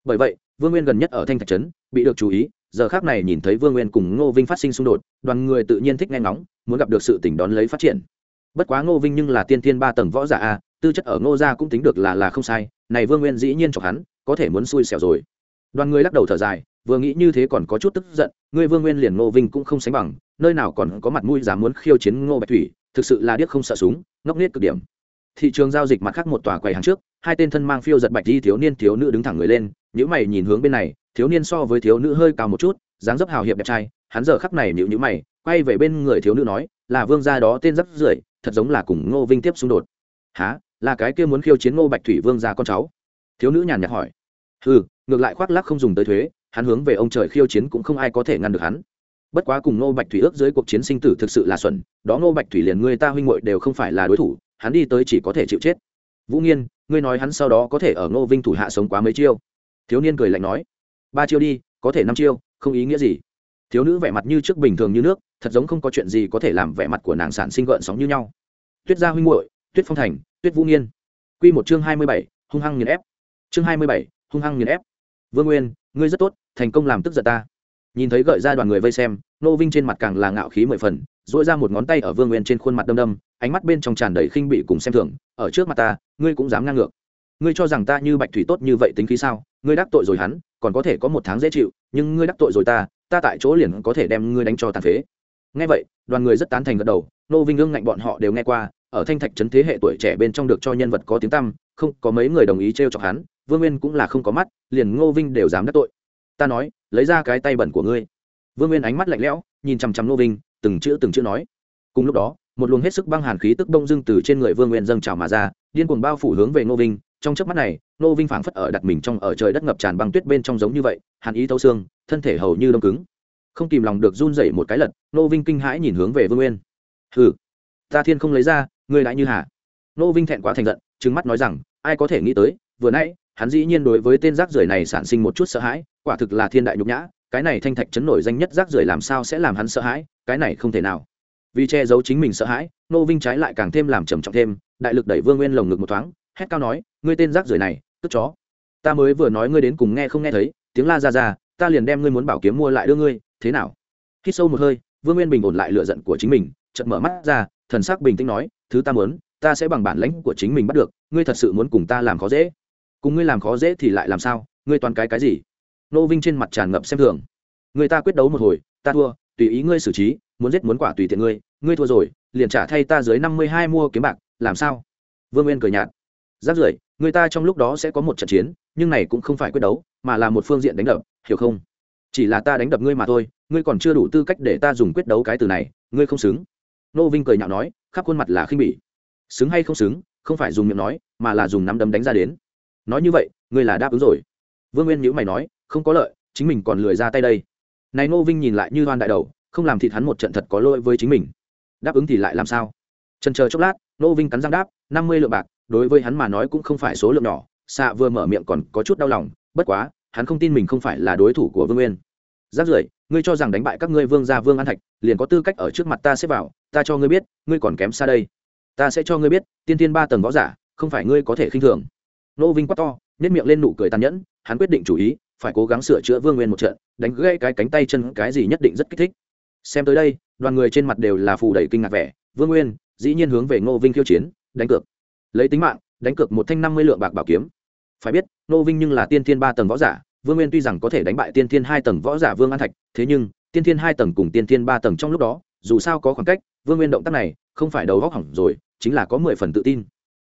Bởi vậy, vương nguyên gần nhất ở thanh thạch trấn, bị được chú ý, giờ khác này nhìn thấy vương nguyên cùng ngô vinh phát sinh xung đột, đoàn người tự nhiên thích nghe ngóng, muốn gặp được sự tỉnh đón lấy phát triển. Bất quá ngô vinh nhưng là tiên thiên ba tầng võ giả a tư chất ở ngô gia cũng tính được là là không sai, này vương nguyên dĩ nhiên chọc hắn, có thể muốn xui xẻo rồi. Đoàn người lắc đầu thở dài, vừa nghĩ như thế còn có chút tức giận ngươi vương nguyên liền ngô vinh cũng không sánh bằng, nơi nào còn có mặt mũi dám muốn khiêu chiến ngô bạch thủy, thực sự là điếc không sợ súng, ngốc nghếch cực điểm. Thị trường giao dịch mặt khác một tòa quầy hàng trước, hai tên thân mang phiêu giật bạch đi thiếu niên thiếu nữ đứng thẳng người lên những mày nhìn hướng bên này, thiếu niên so với thiếu nữ hơi cao một chút, dáng dấp hào hiệp đẹp trai, hắn giờ khắc này nhịu nhữ mày, quay về bên người thiếu nữ nói, là vương gia đó, tên rất rưởi, thật giống là cùng ngô vinh tiếp xung đột. Há là cái kia muốn khiêu chiến ngô bạch thủy vương gia con cháu. Thiếu nữ nhàn nhạt hỏi. Ừ ngược lại khoác lắc không dùng tới thuế, hắn hướng về ông trời khiêu chiến cũng không ai có thể ngăn được hắn. Bất quá cùng ngô bạch thủy ước dưới cuộc chiến sinh tử thực sự là xuẩn, đó ngô bạch thủy liền người ta huynh muội đều không phải là đối thủ, hắn đi tới chỉ có thể chịu chết. Vũ nghiên, ngươi nói hắn sau đó có thể ở ngô vinh thủ hạ sống quá mấy chiêu? Thiếu niên cười lạnh nói. Ba chiêu đi, có thể năm chiêu, không ý nghĩa gì. Thiếu nữ vẻ mặt như trước bình thường như nước, thật giống không có chuyện gì có thể làm vẻ mặt của nàng sản sinh gợn sóng như nhau. Tuyết gia huynh muội tuyết phong thành, tuyết vũ nghiên. Q một chương hai mươi bảy, hung hăng nghiền ép. Chương hai mươi bảy, hung hăng nghiền ép. Vương nguyên, ngươi rất tốt, thành công làm tức giận ta. Nhìn thấy gợi ra đoàn người vây xem, nô vinh trên mặt càng là ngạo khí mười phần dỗi ra một ngón tay ở vương nguyên trên khuôn mặt đâm đâm, ánh mắt bên trong tràn đầy khinh bị cùng xem thường, ở trước mặt ta, ngươi cũng dám ngang ngược. Ngươi cho rằng ta như bạch thủy tốt như vậy tính khí sao? Ngươi đắc tội rồi hắn, còn có thể có một tháng dễ chịu, nhưng ngươi đắc tội rồi ta ta tại chỗ liền có thể đem ngươi đánh cho tàn phế. Nghe vậy, đoàn người rất tán thành gật đầu, nô vinh ương ngạnh bọn họ đều nghe qua ở thanh thạch trấn thế hệ tuổi trẻ bên trong được cho nhân vật có tiếng tăm, không có mấy người đồng ý t r chọc hắn, vương nguyên cũng là không có mắt, liền ngô vinh đều dám đắc tội. Ta nói, lấy ra cái tay bẩn của ngươi. Vương nguyên ánh mắt lạnh lẽo, nhìn chằm chằm ngô vinh, từng chữ từng chữ nói. Cùng lúc đó, một luồng hết sức băng hàn khí tức bông dưng từ trên người vương nguyên dâng trào mà ra, điên cuồng bao phủ hướng về ngô vinh. Trong chớp mắt này, ngô vinh phảng phất ở đặt mình trong, ở trời đất ngập tràn băng tuyết bên trong giống như vậy, hàn ý thấu xương, thân thể hầu như đông cứng. Không kìm lòng được run rẩy một cái lật, ngô vinh kinh hãi nhìn hướng về vương nguyên. Hừ, ta thiên không lấy ra ngươi lại như hà. Nô vinh thẹn quá thành giận, trừng mắt nói rằng, ai có thể nghĩ tới, vừa nãy, hắn dĩ nhiên đối với tên rác rưởi này sản sinh một chút sợ hãi, quả thực là thiên đại nhục nhã, cái này thanh thạch chấn nổi danh nhất rác rưởi làm sao sẽ làm hắn sợ hãi, cái này không thể nào. Vì che giấu chính mình sợ hãi, nô vinh trái lại càng thêm làm trầm trọng thêm, đại lực đẩy vương nguyên lồng ngực một thoáng, hét cao nói, ngươi tên rác rưởi này, tức chó. Ta mới vừa nói ngươi đến cùng nghe không nghe thấy, tiếng la ra ra, ta liền đem ngươi muốn bảo kiếm mua lại đưa ngươi, thế nào? Hít sâu một hơi, vương nguyên bình ổn lại lựa giận của chính mình, chợt mở mắt ra, thần sắc bình tĩnh nói thứ ta muốn, ta sẽ bằng bản lãnh của chính mình bắt được, ngươi thật sự muốn cùng ta làm khó dễ. Cùng ngươi làm khó dễ thì lại làm sao, ngươi toàn cái cái gì? Nô vinh trên mặt tràn ngập xem thường. Người ta quyết đấu một hồi, ta thua, tùy ý ngươi xử trí, muốn giết muốn quả tùy tiện ngươi ngươi thua rồi, liền trả thay ta dưới năm mươi hai mua kiếm bạc, làm sao? Vương nguyên cười nhạt. Giáp rưỡi, người ta trong lúc đó sẽ có một trận chiến, nhưng này cũng không phải quyết đấu, mà là một phương diện đánh đập, hiểu không? Chỉ là ta đánh đập ngươi mà thôi, ngươi còn chưa đủ tư cách để ta dùng quyết đấu cái từ này, ngươi không xứng nô vinh cười nhạo nói, khắp khuôn mặt là khinh bỉ. Xứng hay không xứng, không phải dùng miệng nói, mà là dùng nắm đấm đánh ra đến. Nói như vậy, ngươi là đáp ứng rồi. Vương nguyên nhữ mày nói, không có lợi, chính mình còn lười ra tay đây. Này nô vinh nhìn lại như hoan đại đầu, không làm thịt hắn một trận thật có lỗi với chính mình. Đáp ứng thì lại làm sao? Trần chờ chốc lát, nô vinh cắn răng đáp, năm mươi lượng bạc, đối với hắn mà nói cũng không phải số lượng nhỏ xạ vừa mở miệng còn có chút đau lòng, bất quá, hắn không tin mình không phải là đối thủ của vương nguyên. Giáp rưỡi, ngươi cho rằng đánh bại các ngươi vương gia vương an thạch, liền có tư cách ở trước mặt ta xếp vào ta cho ngươi biết, ngươi còn kém xa đây. Ta sẽ cho ngươi biết, tiên tiên ba tầng võ giả, không phải ngươi có thể khinh thường. Nô vinh quát to nhét miệng lên nụ cười tàn nhẫn, hắn quyết định chủ ý, phải cố gắng sửa chữa vương nguyên một trận, đánh gãy cái cánh tay chân cái gì nhất định rất kích thích. Xem tới đây, đoàn người trên mặt đều là phù đầy kinh ngạc vẻ. Vương nguyên, dĩ nhiên hướng về ngô vinh khiêu chiến, đánh cược. Lấy tính mạng, đánh cược một thanh năm mươi lượng bạc bảo kiếm. Phải biết ngô vinh nhưng là tiên thiên ba tầng võ giả, vương nguyên tuy rằng có thể đánh bại tiên thiên hai tầng võ giả vương an thạch, thế nhưng, tiên thiên hai tầng cùng tiên thiên ba tầng trong lúc đó, dù sao có khoảng cách vương nguyên động tác này, không phải đầu góc hỏng rồi, chính là có mười phần tự tin.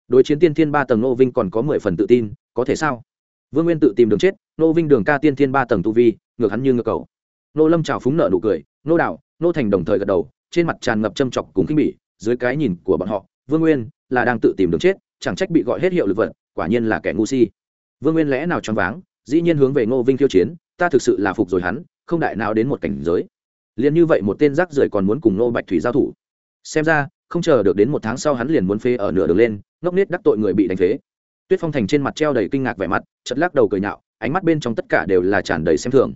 Đối chiến tiên thiên ba tầng ngô vinh còn có mười phần tự tin, có thể sao? Vương nguyên tự tìm đường chết nô vinh đường ca tiên thiên ba tầng tu vi, ngược hắn như ngược cầu nô lâm trào phúng nợ nụ cười nô đạo nô thành đồng thời gật đầu, trên mặt tràn ngập châm chọc cùng khinh bỉ, dưới cái nhìn của bọn họ, vương nguyên là đang tự tìm đường chết, chẳng trách bị gọi hết hiệu lực vật, quả nhiên là kẻ ngu si. Vương nguyên lẽ nào choáng váng, dĩ nhiên hướng về ngô vinh khiêu chiến, ta thực sự là phục rồi hắn, không đại nào đến một cảnh giới. Liền như vậy một tên rác rưởi còn muốn cùng nô bạch thủy giao thủ xem ra, không chờ được đến một tháng sau hắn liền muốn phê ở nửa đường lên, ngốc nết đắc tội người bị đánh phế. Tuyết phong thành trên mặt treo đầy kinh ngạc vẻ mặt chật lắc đầu cười nhạo, ánh mắt bên trong tất cả đều là tràn đầy xem thường.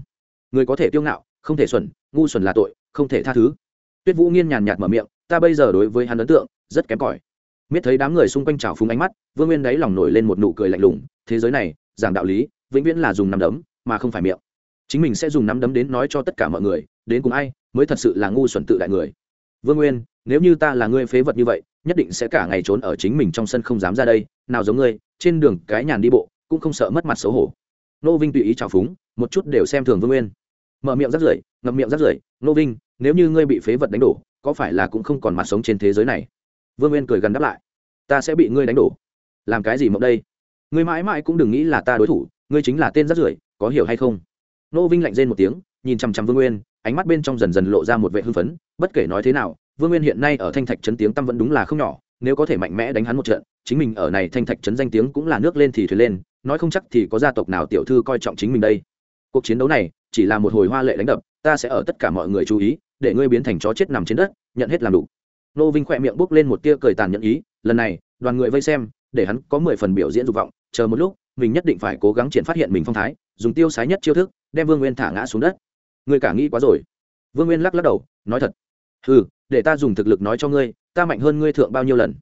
Người có thể tiêu ngạo, không thể xuẩn, ngu xuẩn là tội, không thể tha thứ. Tuyết vũ nghiên nhàn nhạt mở miệng, ta bây giờ đối với hắn ấn tượng, rất kém cỏi. Miết thấy đám người xung quanh trào phúng ánh mắt, vương nguyên đáy lòng nổi lên một nụ cười lạnh lùng, thế giới này, giảng đạo lý, vĩnh viễn là dùng nắm đấm, mà không phải miệng. Chính mình sẽ dùng nắm đấm đến nói cho tất cả mọi người, đến cùng ai mới thật sự là ngu xuẩn tự đại người. Vương nguyên nếu như ta là ngươi phế vật như vậy, nhất định sẽ cả ngày trốn ở chính mình trong sân không dám ra đây, nào giống ngươi, trên đường cái nhàn đi bộ, cũng không sợ mất mặt xấu hổ. Nô vinh tùy ý trào phúng, một chút đều xem thường vương nguyên. Mở miệng rắt rưởi, ngậm miệng rắt rưởi, nô vinh, nếu như ngươi bị phế vật đánh đổ, có phải là cũng không còn mặt sống trên thế giới này? Vương nguyên cười gần đáp lại, ta sẽ bị ngươi đánh đổ. Làm cái gì mộng đây? Ngươi mãi mãi cũng đừng nghĩ là ta đối thủ, ngươi chính là tên rắt rưởi, có hiểu hay không? Nô vinh lạnh rên một tiếng, nhìn chằm chằm vương nguyên, ánh mắt bên trong dần dần lộ ra một vẻ hưng phấn, bất kể nói thế nào vương nguyên hiện nay ở thanh thạch trấn tiếng tâm vẫn đúng là không nhỏ, nếu có thể mạnh mẽ đánh hắn một trận, chính mình ở này thanh thạch trấn danh tiếng cũng là nước lên thì thuyền lên, nói không chắc thì có gia tộc nào tiểu thư coi trọng chính mình đây. Cuộc chiến đấu này, chỉ là một hồi hoa lệ đánh đập, ta sẽ ở tất cả mọi người chú ý, để ngươi biến thành chó chết nằm trên đất, nhận hết làm đủ. Nô vinh khỏe miệng bốc lên một tia cười tàn nhẫn ý, lần này, đoàn người vây xem, để hắn có mười phần biểu diễn dục vọng, chờ một lúc, mình nhất định phải cố gắng triển phát hiện mình phong thái, dùng tiêu sái nhất chiêu thức, đem vương nguyên thả ngã xuống đất. Ngươi cả nghĩ quá rồi. Vương nguyên lắc lắc đầu, nói thật. Ừ để ta dùng thực lực nói cho ngươi ta mạnh hơn ngươi thượng bao nhiêu lần.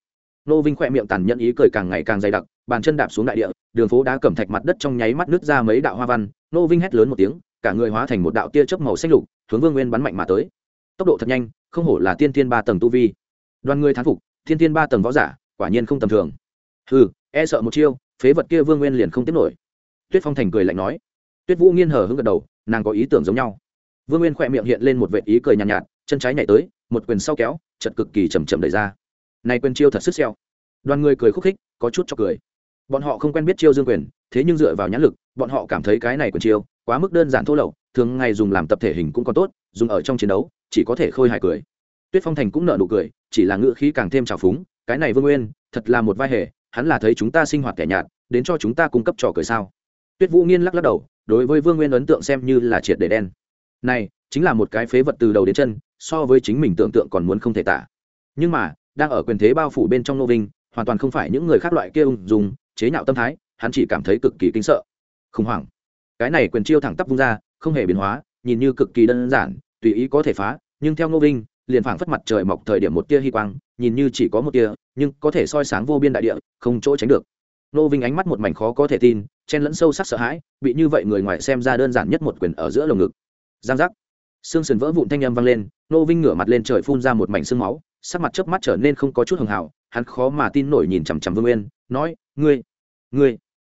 Nô vinh khỏe miệng tàn nhẫn ý cười càng ngày càng dày đặc bàn chân đạp xuống đại địa đường phố đá cẩm thạch mặt đất trong nháy mắt nứt ra mấy đạo hoa văn. Nô vinh hét lớn một tiếng cả người hóa thành một đạo tia chớp màu xanh lục hướng vương nguyên bắn mạnh mà tới. Tốc độ thật nhanh không hổ là tiên tiên ba tầng tu vi. Đoàn người thán phục tiên tiên ba tầng võ giả quả nhiên không tầm thường. Ừ e sợ một chiêu phế vật kia vương nguyên liền không tiếp nổi. Tuyết phong thành cười lạnh nói. Tuyết vũ nghiên hờ hững gật đầu nàng có ý tưởng giống nhau. Vương nguyên khỏe miệng hiện lên một vệ ý cười nhàn nhạt, nhạt chân trái nhảy tới một quyền sau kéo chật cực kỳ chầm chậm đẩy ra. Này quyền chiêu thật sức xeo đoàn người cười khúc khích, có chút cho cười. Bọn họ không quen biết chiêu dương quyền, thế nhưng dựa vào nhãn lực, bọn họ cảm thấy cái này quyền chiêu quá mức đơn giản thô lậu, thường ngày dùng làm tập thể hình cũng còn tốt, dùng ở trong chiến đấu, chỉ có thể khôi hài cười. Tuyết phong thành cũng nợ nụ cười, chỉ là ngữ khí càng thêm trào phúng, cái này vương nguyên, thật là một vai hề, hắn là thấy chúng ta sinh hoạt kẻ nhạt, đến cho chúng ta cung cấp trò cười sao? Tuyết vũ nghiên lắc lắc đầu, đối với vương nguyên ấn tượng xem như là triệt để đen này, chính là một cái phế vật từ đầu đến chân, so với chính mình tưởng tượng còn muốn không thể tả. Nhưng mà, đang ở quyền thế bao phủ bên trong nô vinh, hoàn toàn không phải những người khác loại kia ung dùng chế nhạo tâm thái, hắn chỉ cảm thấy cực kỳ kinh sợ. Khủng hoảng. Cái này quyền chiêu thẳng tắp vung ra, không hề biến hóa, nhìn như cực kỳ đơn giản, tùy ý có thể phá, nhưng theo nô vinh, liền phảng phất mặt trời mọc thời điểm một tia hy quang, nhìn như chỉ có một tia, nhưng có thể soi sáng vô biên đại địa, không chỗ tránh được. Nô vinh ánh mắt một mảnh khó có thể tin, chen lẫn sâu sắc sợ hãi, bị như vậy người ngoài xem ra đơn giản nhất một quyền ở giữa lồng ngực giang giác. Xương sườn vỡ vụn thanh âm vang lên, nô vinh ngửa mặt lên trời phun ra một mảnh xương máu, sắc mặt chớp mắt trở nên không có chút hường hào, hắn khó mà tin nổi nhìn chằm chằm vương nguyên, nói, ngươi ngươi.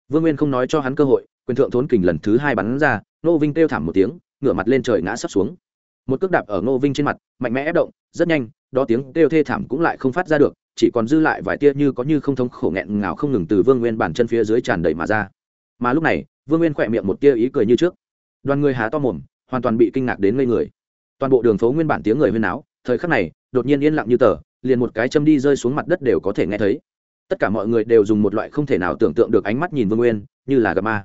Vương nguyên không nói cho hắn cơ hội, quyền thượng thốn kình lần thứ hai bắn ra, nô vinh kêu thảm một tiếng, ngửa mặt lên trời ngã sắp xuống. Một cước đạp ở nô vinh trên mặt, mạnh mẽ ép động, rất nhanh, đó tiếng kêu thê thảm cũng lại không phát ra được, chỉ còn dư lại vài tia như có như không thông khổ nghẹn ngào không ngừng từ vương nguyên bản chân phía dưới tràn đầy mà ra. Mà lúc này, vương nguyên khỏe miệng một tia ý cười như trước. Đoàn người há to mồm hoàn toàn bị kinh ngạc đến ngây người. Toàn bộ đường phố nguyên bản tiếng người huyên náo thời khắc này đột nhiên yên lặng như tờ liền một cái châm đi rơi xuống mặt đất đều có thể nghe thấy. Tất cả mọi người đều dùng một loại không thể nào tưởng tượng được ánh mắt nhìn vương nguyên như là gặp ma.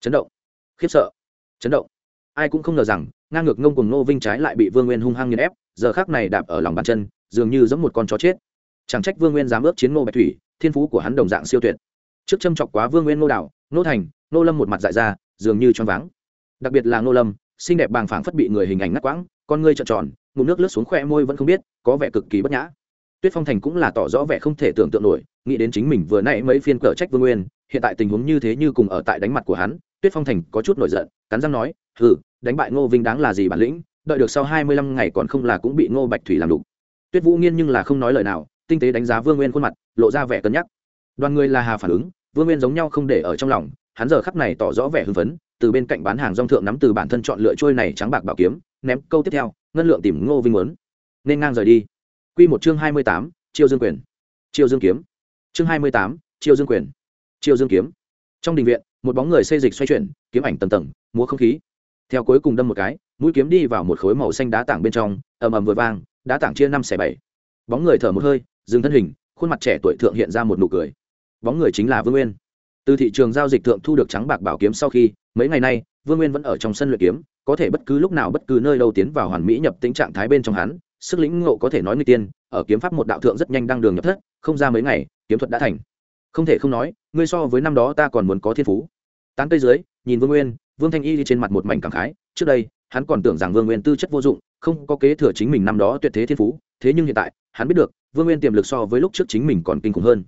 Chấn động. Khiếp sợ. Chấn động. Ai cũng không ngờ rằng ngang ngược ngông cùng nô vinh trái lại bị vương nguyên hung hăng nghiền ép giờ khác này đạp ở lòng bàn chân dường như giống một con chó chết. Chẳng trách vương nguyên dám ước chiến ngô bạch thủy thiên phú của hắn đồng dạng siêu tuyệt. Trước châm chọc quá vương nguyên ngô đảo, ngô thành ngô lâm một mặt dại ra dường như choáng váng. Đặc biệt là ngô lâm xinh đẹp bàng phảng phất bị người hình ảnh ngắt quãng, con ngươi trợn tròn, ngụm nước lướt xuống khoe môi vẫn không biết, có vẻ cực kỳ bất nhã. Tuyết phong thành cũng là tỏ rõ vẻ không thể tưởng tượng nổi, nghĩ đến chính mình vừa nãy mấy phiên cờ trách vương nguyên, hiện tại tình huống như thế như cùng ở tại đánh mặt của hắn, tuyết phong thành có chút nổi giận, cắn răng nói ừ đánh bại ngô vinh đáng là gì bản lĩnh, đợi được sau hai mươi lăm ngày còn không là cũng bị ngô bạch thủy làm đủ tuyết vũ nghiên nhưng là không nói lời nào, tinh tế đánh giá vương nguyên khuôn mặt, lộ ra vẻ cân nhắc. Đoàn người là hà phản ứng, vương nguyên giống nhau không để ở trong lòng, hắn giờ khắp này tỏ rõ vẻ hưng phấn từ bên cạnh bán hàng rong thượng nắm từ bản thân chọn lựa trôi này trắng bạc bảo kiếm, ném câu tiếp theo, ngân lượng tìm ngô vinh muốn. Nên ngang rời đi. Q một chương hai mươi tám chiêu dương quyền. Chiêu dương kiếm. Chương hai mươi tám chiêu dương quyền. Chiêu dương kiếm. Trong đình viện, một bóng người xây dịch xoay chuyển, kiếm ảnh tầng tầng, múa không khí. Theo cuối cùng đâm một cái, mũi kiếm đi vào một khối màu xanh đá tảng bên trong, ầm ầm vừa vang, đá tảng chia năm xẻ bảy. Bóng người thở một hơi, dừng thân hình, khuôn mặt trẻ tuổi thượng hiện ra một nụ cười. Bóng người chính là vương nguyên từ thị trường giao dịch thượng thu được trắng bạc bảo kiếm sau khi, mấy ngày nay, vương nguyên vẫn ở trong sân luyện kiếm, có thể bất cứ lúc nào bất cứ nơi đâu tiến vào hoàn mỹ nhập tính trạng thái bên trong hắn, sức lĩnh ngộ có thể nói người tiên, ở kiếm pháp một đạo thượng rất nhanh đăng đường nhập thất, không ra mấy ngày, kiếm thuật đã thành. Không thể không nói, ngươi so với năm đó ta còn muốn có thiên phú. Tán cây dưới, nhìn vương nguyên, vương thanh y đi trên mặt một mảnh cảm khái, trước đây, hắn còn tưởng rằng vương nguyên tư chất vô dụng, không có kế thừa chính mình năm đó tuyệt thế thiên phú, thế nhưng hiện tại, hắn biết được, vương nguyên tiềm lực so với lúc trước chính mình còn kinh khủng hơn.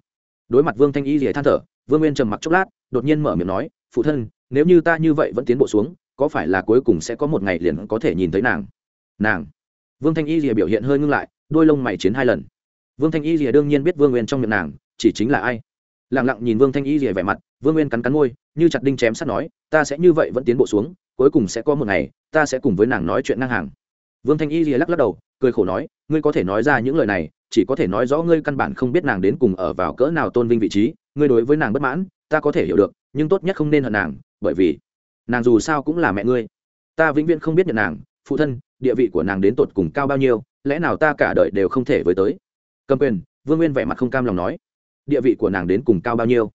Đối mặt vương thanh y thì than thở vương nguyên trầm mặc chốc lát, đột nhiên mở miệng nói, phụ thân, nếu như ta như vậy vẫn tiến bộ xuống, có phải là cuối cùng sẽ có một ngày liền có thể nhìn thấy nàng? Nàng? Vương thanh y rìa biểu hiện hơi ngưng lại, đôi lông mày chiến hai lần. Vương thanh y rìa đương nhiên biết vương nguyên trong miệng nàng, chỉ chính là ai. Lẳng lặng nhìn vương thanh y rìa vẻ mặt, vương nguyên cắn cắn môi, như chặt đinh chém sắt nói, ta sẽ như vậy vẫn tiến bộ xuống, cuối cùng sẽ có một ngày, ta sẽ cùng với nàng nói chuyện ngang hàng. Vương thanh y rìa lắc lắc đầu, cười khổ nói, ngươi có thể nói ra những lời này chỉ có thể nói rõ ngươi căn bản không biết nàng đến cùng ở vào cỡ nào tôn vinh vị trí, ngươi đối với nàng bất mãn, ta có thể hiểu được, nhưng tốt nhất không nên hận nàng, bởi vì nàng dù sao cũng là mẹ ngươi. Ta vĩnh viễn không biết nhận nàng, phụ thân, địa vị của nàng đến tột cùng cao bao nhiêu, lẽ nào ta cả đời đều không thể với tới? Cầm quyền, vương nguyên vẻ mặt không cam lòng nói. Địa vị của nàng đến cùng cao bao nhiêu?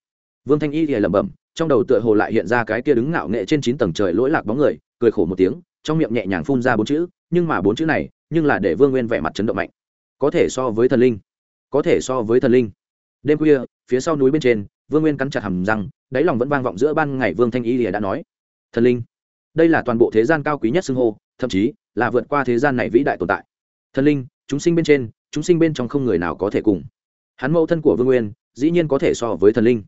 Vương thanh y thì lẩm bẩm, trong đầu tựa hồ lại hiện ra cái kia đứng ngạo nghệ trên chín tầng trời lỗi lạc bóng người, cười khổ một tiếng, trong miệng nhẹ nhàng phun ra bốn chữ, nhưng mà bốn chữ này, nhưng là để vương nguyên vẻ mặt chấn động mạnh có thể so với thần linh. Có thể so với thần linh. Đêm khuya, phía sau núi bên trên, vương nguyên cắn chặt hầm răng, đáy lòng vẫn vang vọng giữa ban ngày vương thanh y lìa đã nói, thần linh, đây là toàn bộ thế gian cao quý nhất xưng hô, thậm chí là vượt qua thế gian này vĩ đại tồn tại. Thần linh, chúng sinh bên trên, chúng sinh bên trong không người nào có thể cùng. Hắn mẫu thân của vương nguyên, dĩ nhiên có thể so với thần linh.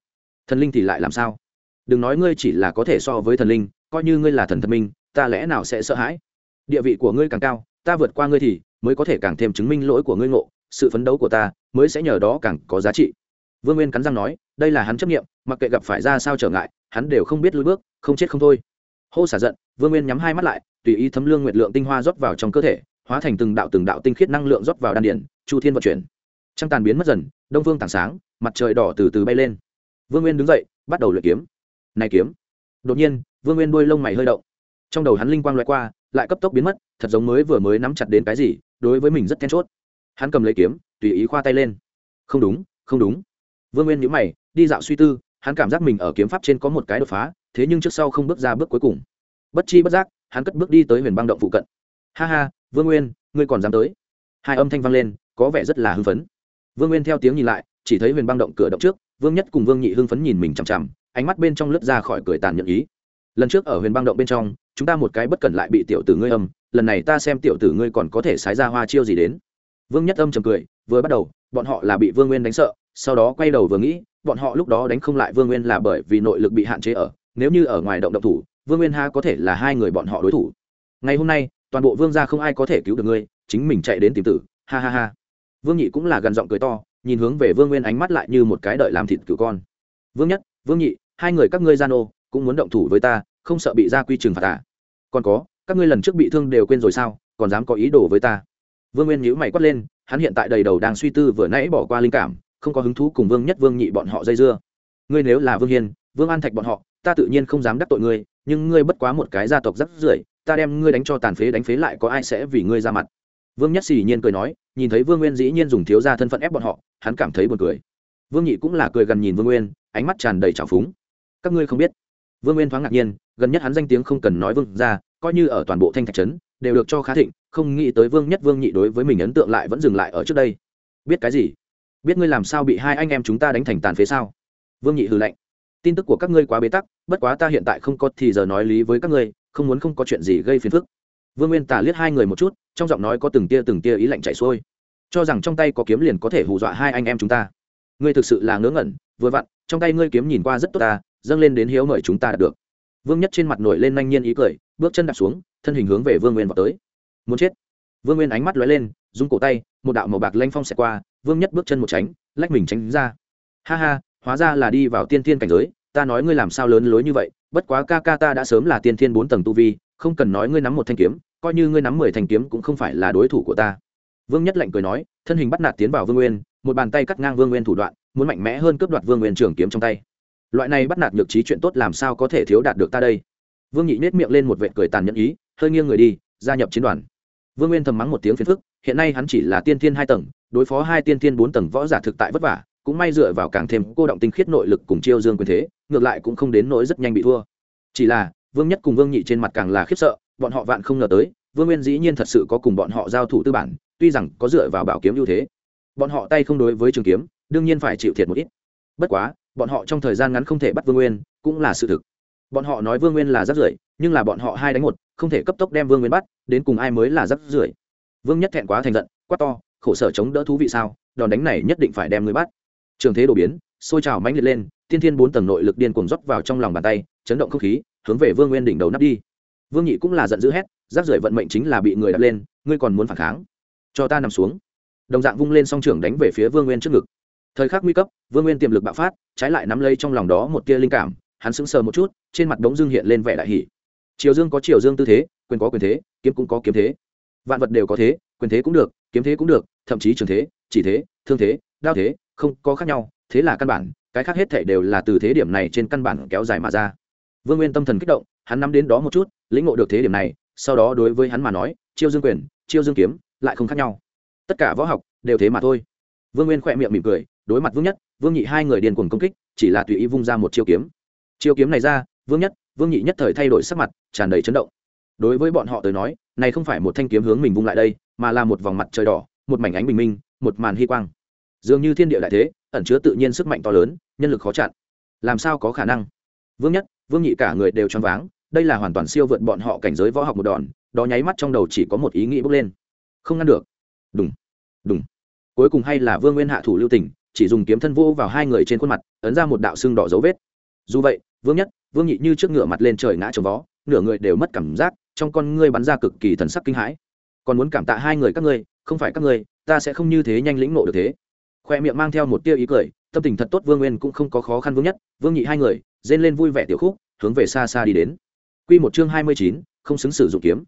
Thần linh thì lại làm sao? Đừng nói ngươi chỉ là có thể so với thần linh, coi như ngươi là thần thần minh, ta lẽ nào sẽ sợ hãi? Địa vị của ngươi càng cao, ta vượt qua ngươi thì mới có thể càng thêm chứng minh lỗi của ngươi ngộ, sự phấn đấu của ta mới sẽ nhờ đó càng có giá trị. Vương nguyên cắn răng nói, đây là hắn chấp nghiệm mặc kệ gặp phải ra sao trở ngại, hắn đều không biết lùi bước, không chết không thôi. Hô xả giận, vương nguyên nhắm hai mắt lại, tùy ý thấm lương nguyệt lượng tinh hoa rót vào trong cơ thể, hóa thành từng đạo từng đạo tinh khiết năng lượng rót vào đan điển chu thiên vận chuyển. Trăng tàn biến mất dần, đông vương tảng sáng, mặt trời đỏ từ từ bay lên. Vương nguyên đứng dậy, bắt đầu luyện kiếm. Này kiếm. Đột nhiên, vương nguyên đuôi lông mày hơi động. Trong đầu hắn linh quang loại qua, lại cấp tốc biến mất, thật giống mới vừa mới nắm chặt đến cái gì đối với mình rất then chốt. Hắn cầm lấy kiếm, tùy ý khoa tay lên. Không đúng không đúng. Vương nguyên nhữ mày, đi dạo suy tư, hắn cảm giác mình ở kiếm pháp trên có một cái đột phá, thế nhưng trước sau không bước ra bước cuối cùng. Bất chi bất giác, hắn cất bước đi tới huyền băng động phụ cận. Ha ha, vương nguyên, ngươi còn dám tới? Hai âm thanh vang lên, có vẻ rất là hưng phấn. Vương nguyên theo tiếng nhìn lại, chỉ thấy huyền băng động cửa động trước, vương nhất cùng vương nhị hưng phấn nhìn mình chằm chằm, ánh mắt bên trong lướt ra khỏi cười tàn nhẫn ý. Lần trước ở huyền băng động bên trong, chúng ta một cái bất cẩn lại bị tiểu tử ngươi âm lần này ta xem tiểu tử ngươi còn có thể sái ra hoa chiêu gì đến. Vương nhất âm trầm cười, vừa bắt đầu, bọn họ là bị vương nguyên đánh sợ, sau đó quay đầu vừa nghĩ, bọn họ lúc đó đánh không lại vương nguyên là bởi vì nội lực bị hạn chế ở, nếu như ở ngoài động động thủ, vương nguyên ha có thể là hai người bọn họ đối thủ. Ngày hôm nay, toàn bộ vương gia không ai có thể cứu được ngươi, chính mình chạy đến tìm tử, ha ha ha. Vương nhị cũng là gần giọng cười to, nhìn hướng về vương nguyên ánh mắt lại như một cái đợi làm thịt cửu con. Vương nhất, vương nhị, hai người các ngươi gian ô cũng muốn động thủ với ta, không sợ bị ra quy trừng phạt à. còn có các ngươi lần trước bị thương đều quên rồi sao, còn dám có ý đồ với ta? Vương nguyên nhữ mày quát lên, hắn hiện tại đầy đầu đang suy tư vừa nãy bỏ qua linh cảm, không có hứng thú cùng vương nhất vương nhị bọn họ dây dưa. Ngươi nếu là vương hiên, vương an thạch bọn họ, ta tự nhiên không dám đắc tội ngươi, nhưng ngươi bất quá một cái gia tộc rắc rưởi, ta đem ngươi đánh cho tàn phế đánh phế lại có ai sẽ vì ngươi ra mặt? Vương nhất xì nhiên cười nói, nhìn thấy vương nguyên dĩ nhiên dùng thiếu gia thân phận ép bọn họ, hắn cảm thấy buồn cười. Vương nhị cũng là cười gần nhìn vương nguyên, ánh mắt tràn đầy trào phúng. Các ngươi không biết. Vương nguyên thoáng ngạc nhiên, gần nhất hắn danh tiếng không cần nói vương ra coi như ở toàn bộ thanh thạch trấn, đều được cho khá thịnh, không nghĩ tới vương nhất vương nhị đối với mình ấn tượng lại vẫn dừng lại ở trước đây. Biết cái gì? Biết ngươi làm sao bị hai anh em chúng ta đánh thành tàn phế sao? Vương nhị hừ lạnh. Tin tức của các ngươi quá bế tắc, bất quá ta hiện tại không có thì giờ nói lý với các ngươi, không muốn không có chuyện gì gây phiền phức. Vương nguyên tả liếc hai người một chút, trong giọng nói có từng tia từng tia ý lạnh chạy xuôi. Cho rằng trong tay có kiếm liền có thể hù dọa hai anh em chúng ta. Ngươi thực sự là ngớ ngẩn, vừa vặn, trong tay ngươi kiếm nhìn qua rất tốt ta, dâng lên đến hiếu mời chúng ta đạt được vương nhất trên mặt nổi lên nhanh nhiên ý cười, bước chân đạp xuống, thân hình hướng về vương nguyên vào tới. Muốn chết. Vương nguyên ánh mắt lóe lên, rung cổ tay, một đạo màu bạc lanh phong xẹt qua, vương nhất bước chân một tránh, lách mình tránh ra. Ha ha, hóa ra là đi vào tiên thiên cảnh giới, ta nói ngươi làm sao lớn lối như vậy, bất quá ca ca ta đã sớm là tiên thiên bốn tầng tu vi, không cần nói ngươi nắm một thanh kiếm, coi như ngươi nắm mười thanh kiếm cũng không phải là đối thủ của ta. Vương nhất lạnh cười nói, thân hình bắt nạt tiến vào vương nguyên, một bàn tay cắt ngang vương nguyên thủ đoạn, muốn mạnh mẽ hơn cướp đoạt vương nguyên trường kiếm trong tay loại này bắt nạt nhược trí chuyện tốt làm sao có thể thiếu đạt được ta đây? Vương nhị nết miệng lên một vệ cười tàn nhẫn ý, hơi nghiêng người đi, gia nhập chiến đoàn. Vương nguyên thầm mắng một tiếng phiền phức, hiện nay hắn chỉ là tiên thiên hai tầng, đối phó hai tiên thiên bốn tầng võ giả thực tại vất vả, cũng may dựa vào càng thêm cô động tinh khiết nội lực cùng chiêu dương quyền thế, ngược lại cũng không đến nỗi rất nhanh bị thua. Chỉ là, vương nhất cùng vương nhị trên mặt càng là khiếp sợ, bọn họ vạn không ngờ tới, vương nguyên dĩ nhiên thật sự có cùng bọn họ giao thủ tư bản, tuy rằng có dựa vào bảo kiếm ưu thế. Bọn họ tay không đối với trường kiếm, đương nhiên phải chịu thiệt một ít. Bất quá bọn họ trong thời gian ngắn không thể bắt vương nguyên, cũng là sự thực. Bọn họ nói vương nguyên là rắc rưởi nhưng là bọn họ hai đánh một, không thể cấp tốc đem vương nguyên bắt, đến cùng ai mới là rắc rưởi vương nhất thẹn quá thành giận, quát to, khổ sở chống đỡ thú vị sao, đòn đánh này nhất định phải đem ngươi bắt. Trường thế đổ biến xôi trào mãnh liệt lên, tiên thiên bốn tầng nội lực điên cuồng rót vào trong lòng bàn tay, chấn động không khí, hướng về vương nguyên đỉnh đầu nắp đi. Vương nhị cũng là giận dữ hét rác rưởi vận mệnh chính là bị người đập lên, ngươi còn muốn phản kháng? Cho ta nằm xuống. Đồng dạng vung lên song trưởng đánh về phía vương nguyên trước ngực thời khắc nguy cấp, vương nguyên tiềm lực bạo phát, trái lại nắm lấy trong lòng đó một tia linh cảm, hắn sững sờ một chút, trên mặt đống dương hiện lên vẻ đại hỷ triều dương có triều dương tư thế, quyền có quyền thế, kiếm cũng có kiếm thế. Vạn vật đều có thế, quyền thế cũng được, kiếm thế cũng được, thậm chí trường thế, chỉ thế, thương thế, đao thế, không có khác nhau, thế là căn bản, cái khác hết thể đều là từ thế điểm này trên căn bản kéo dài mà ra. Vương nguyên tâm thần kích động, hắn nắm đến đó một chút, lĩnh ngộ được thế điểm này, sau đó đối với hắn mà nói chiêu dương quyền chiêu dương kiếm, lại không khác nhau. Tất cả võ học đều thế mà thôi. Vương nguyên khỏe miệng mỉm cười đối mặt vương nhất, vương nhị hai người điên cuồng công kích, chỉ là tùy ý vung ra một chiêu kiếm. Chiêu kiếm này ra, vương nhất, vương nhị nhất thời thay đổi sắc mặt, tràn đầy chấn động. Đối với bọn họ tới nói, này không phải một thanh kiếm hướng mình vung lại đây, mà là một vòng mặt trời đỏ, một mảnh ánh bình minh, một màn hy quang. Dường như thiên địa đại thế, ẩn chứa tự nhiên sức mạnh to lớn, nhân lực khó chặn. Làm sao có khả năng? Vương nhất, vương nhị cả người đều choáng váng, đây là hoàn toàn siêu vượt bọn họ cảnh giới võ học một đòn, đó nháy mắt trong đầu chỉ có một ý nghĩ bước lên. Không ngăn được. Đúng đúng cuối cùng hay là vương nguyên hạ thủ lưu tình chỉ dùng kiếm thân vô vào hai người trên khuôn mặt, ấn ra một đạo xương đỏ dấu vết. Dù vậy, vương nhất, vương nhị như trước ngựa mặt lên trời ngã trồng vó, nửa người đều mất cảm giác, trong con ngươi bắn ra cực kỳ thần sắc kinh hãi. Còn muốn cảm tạ hai người các ngươi, không phải các ngươi, ta sẽ không như thế nhanh lĩnh nộ được thế. Khoe miệng mang theo một tia ý cười, tâm tình thật tốt vương nguyên cũng không có khó khăn vương nhất, vương nhị hai người, rên lên vui vẻ tiểu khúc, hướng về xa xa đi đến. Quy một chương hai mươi chín, không xứng sử dụng kiếm.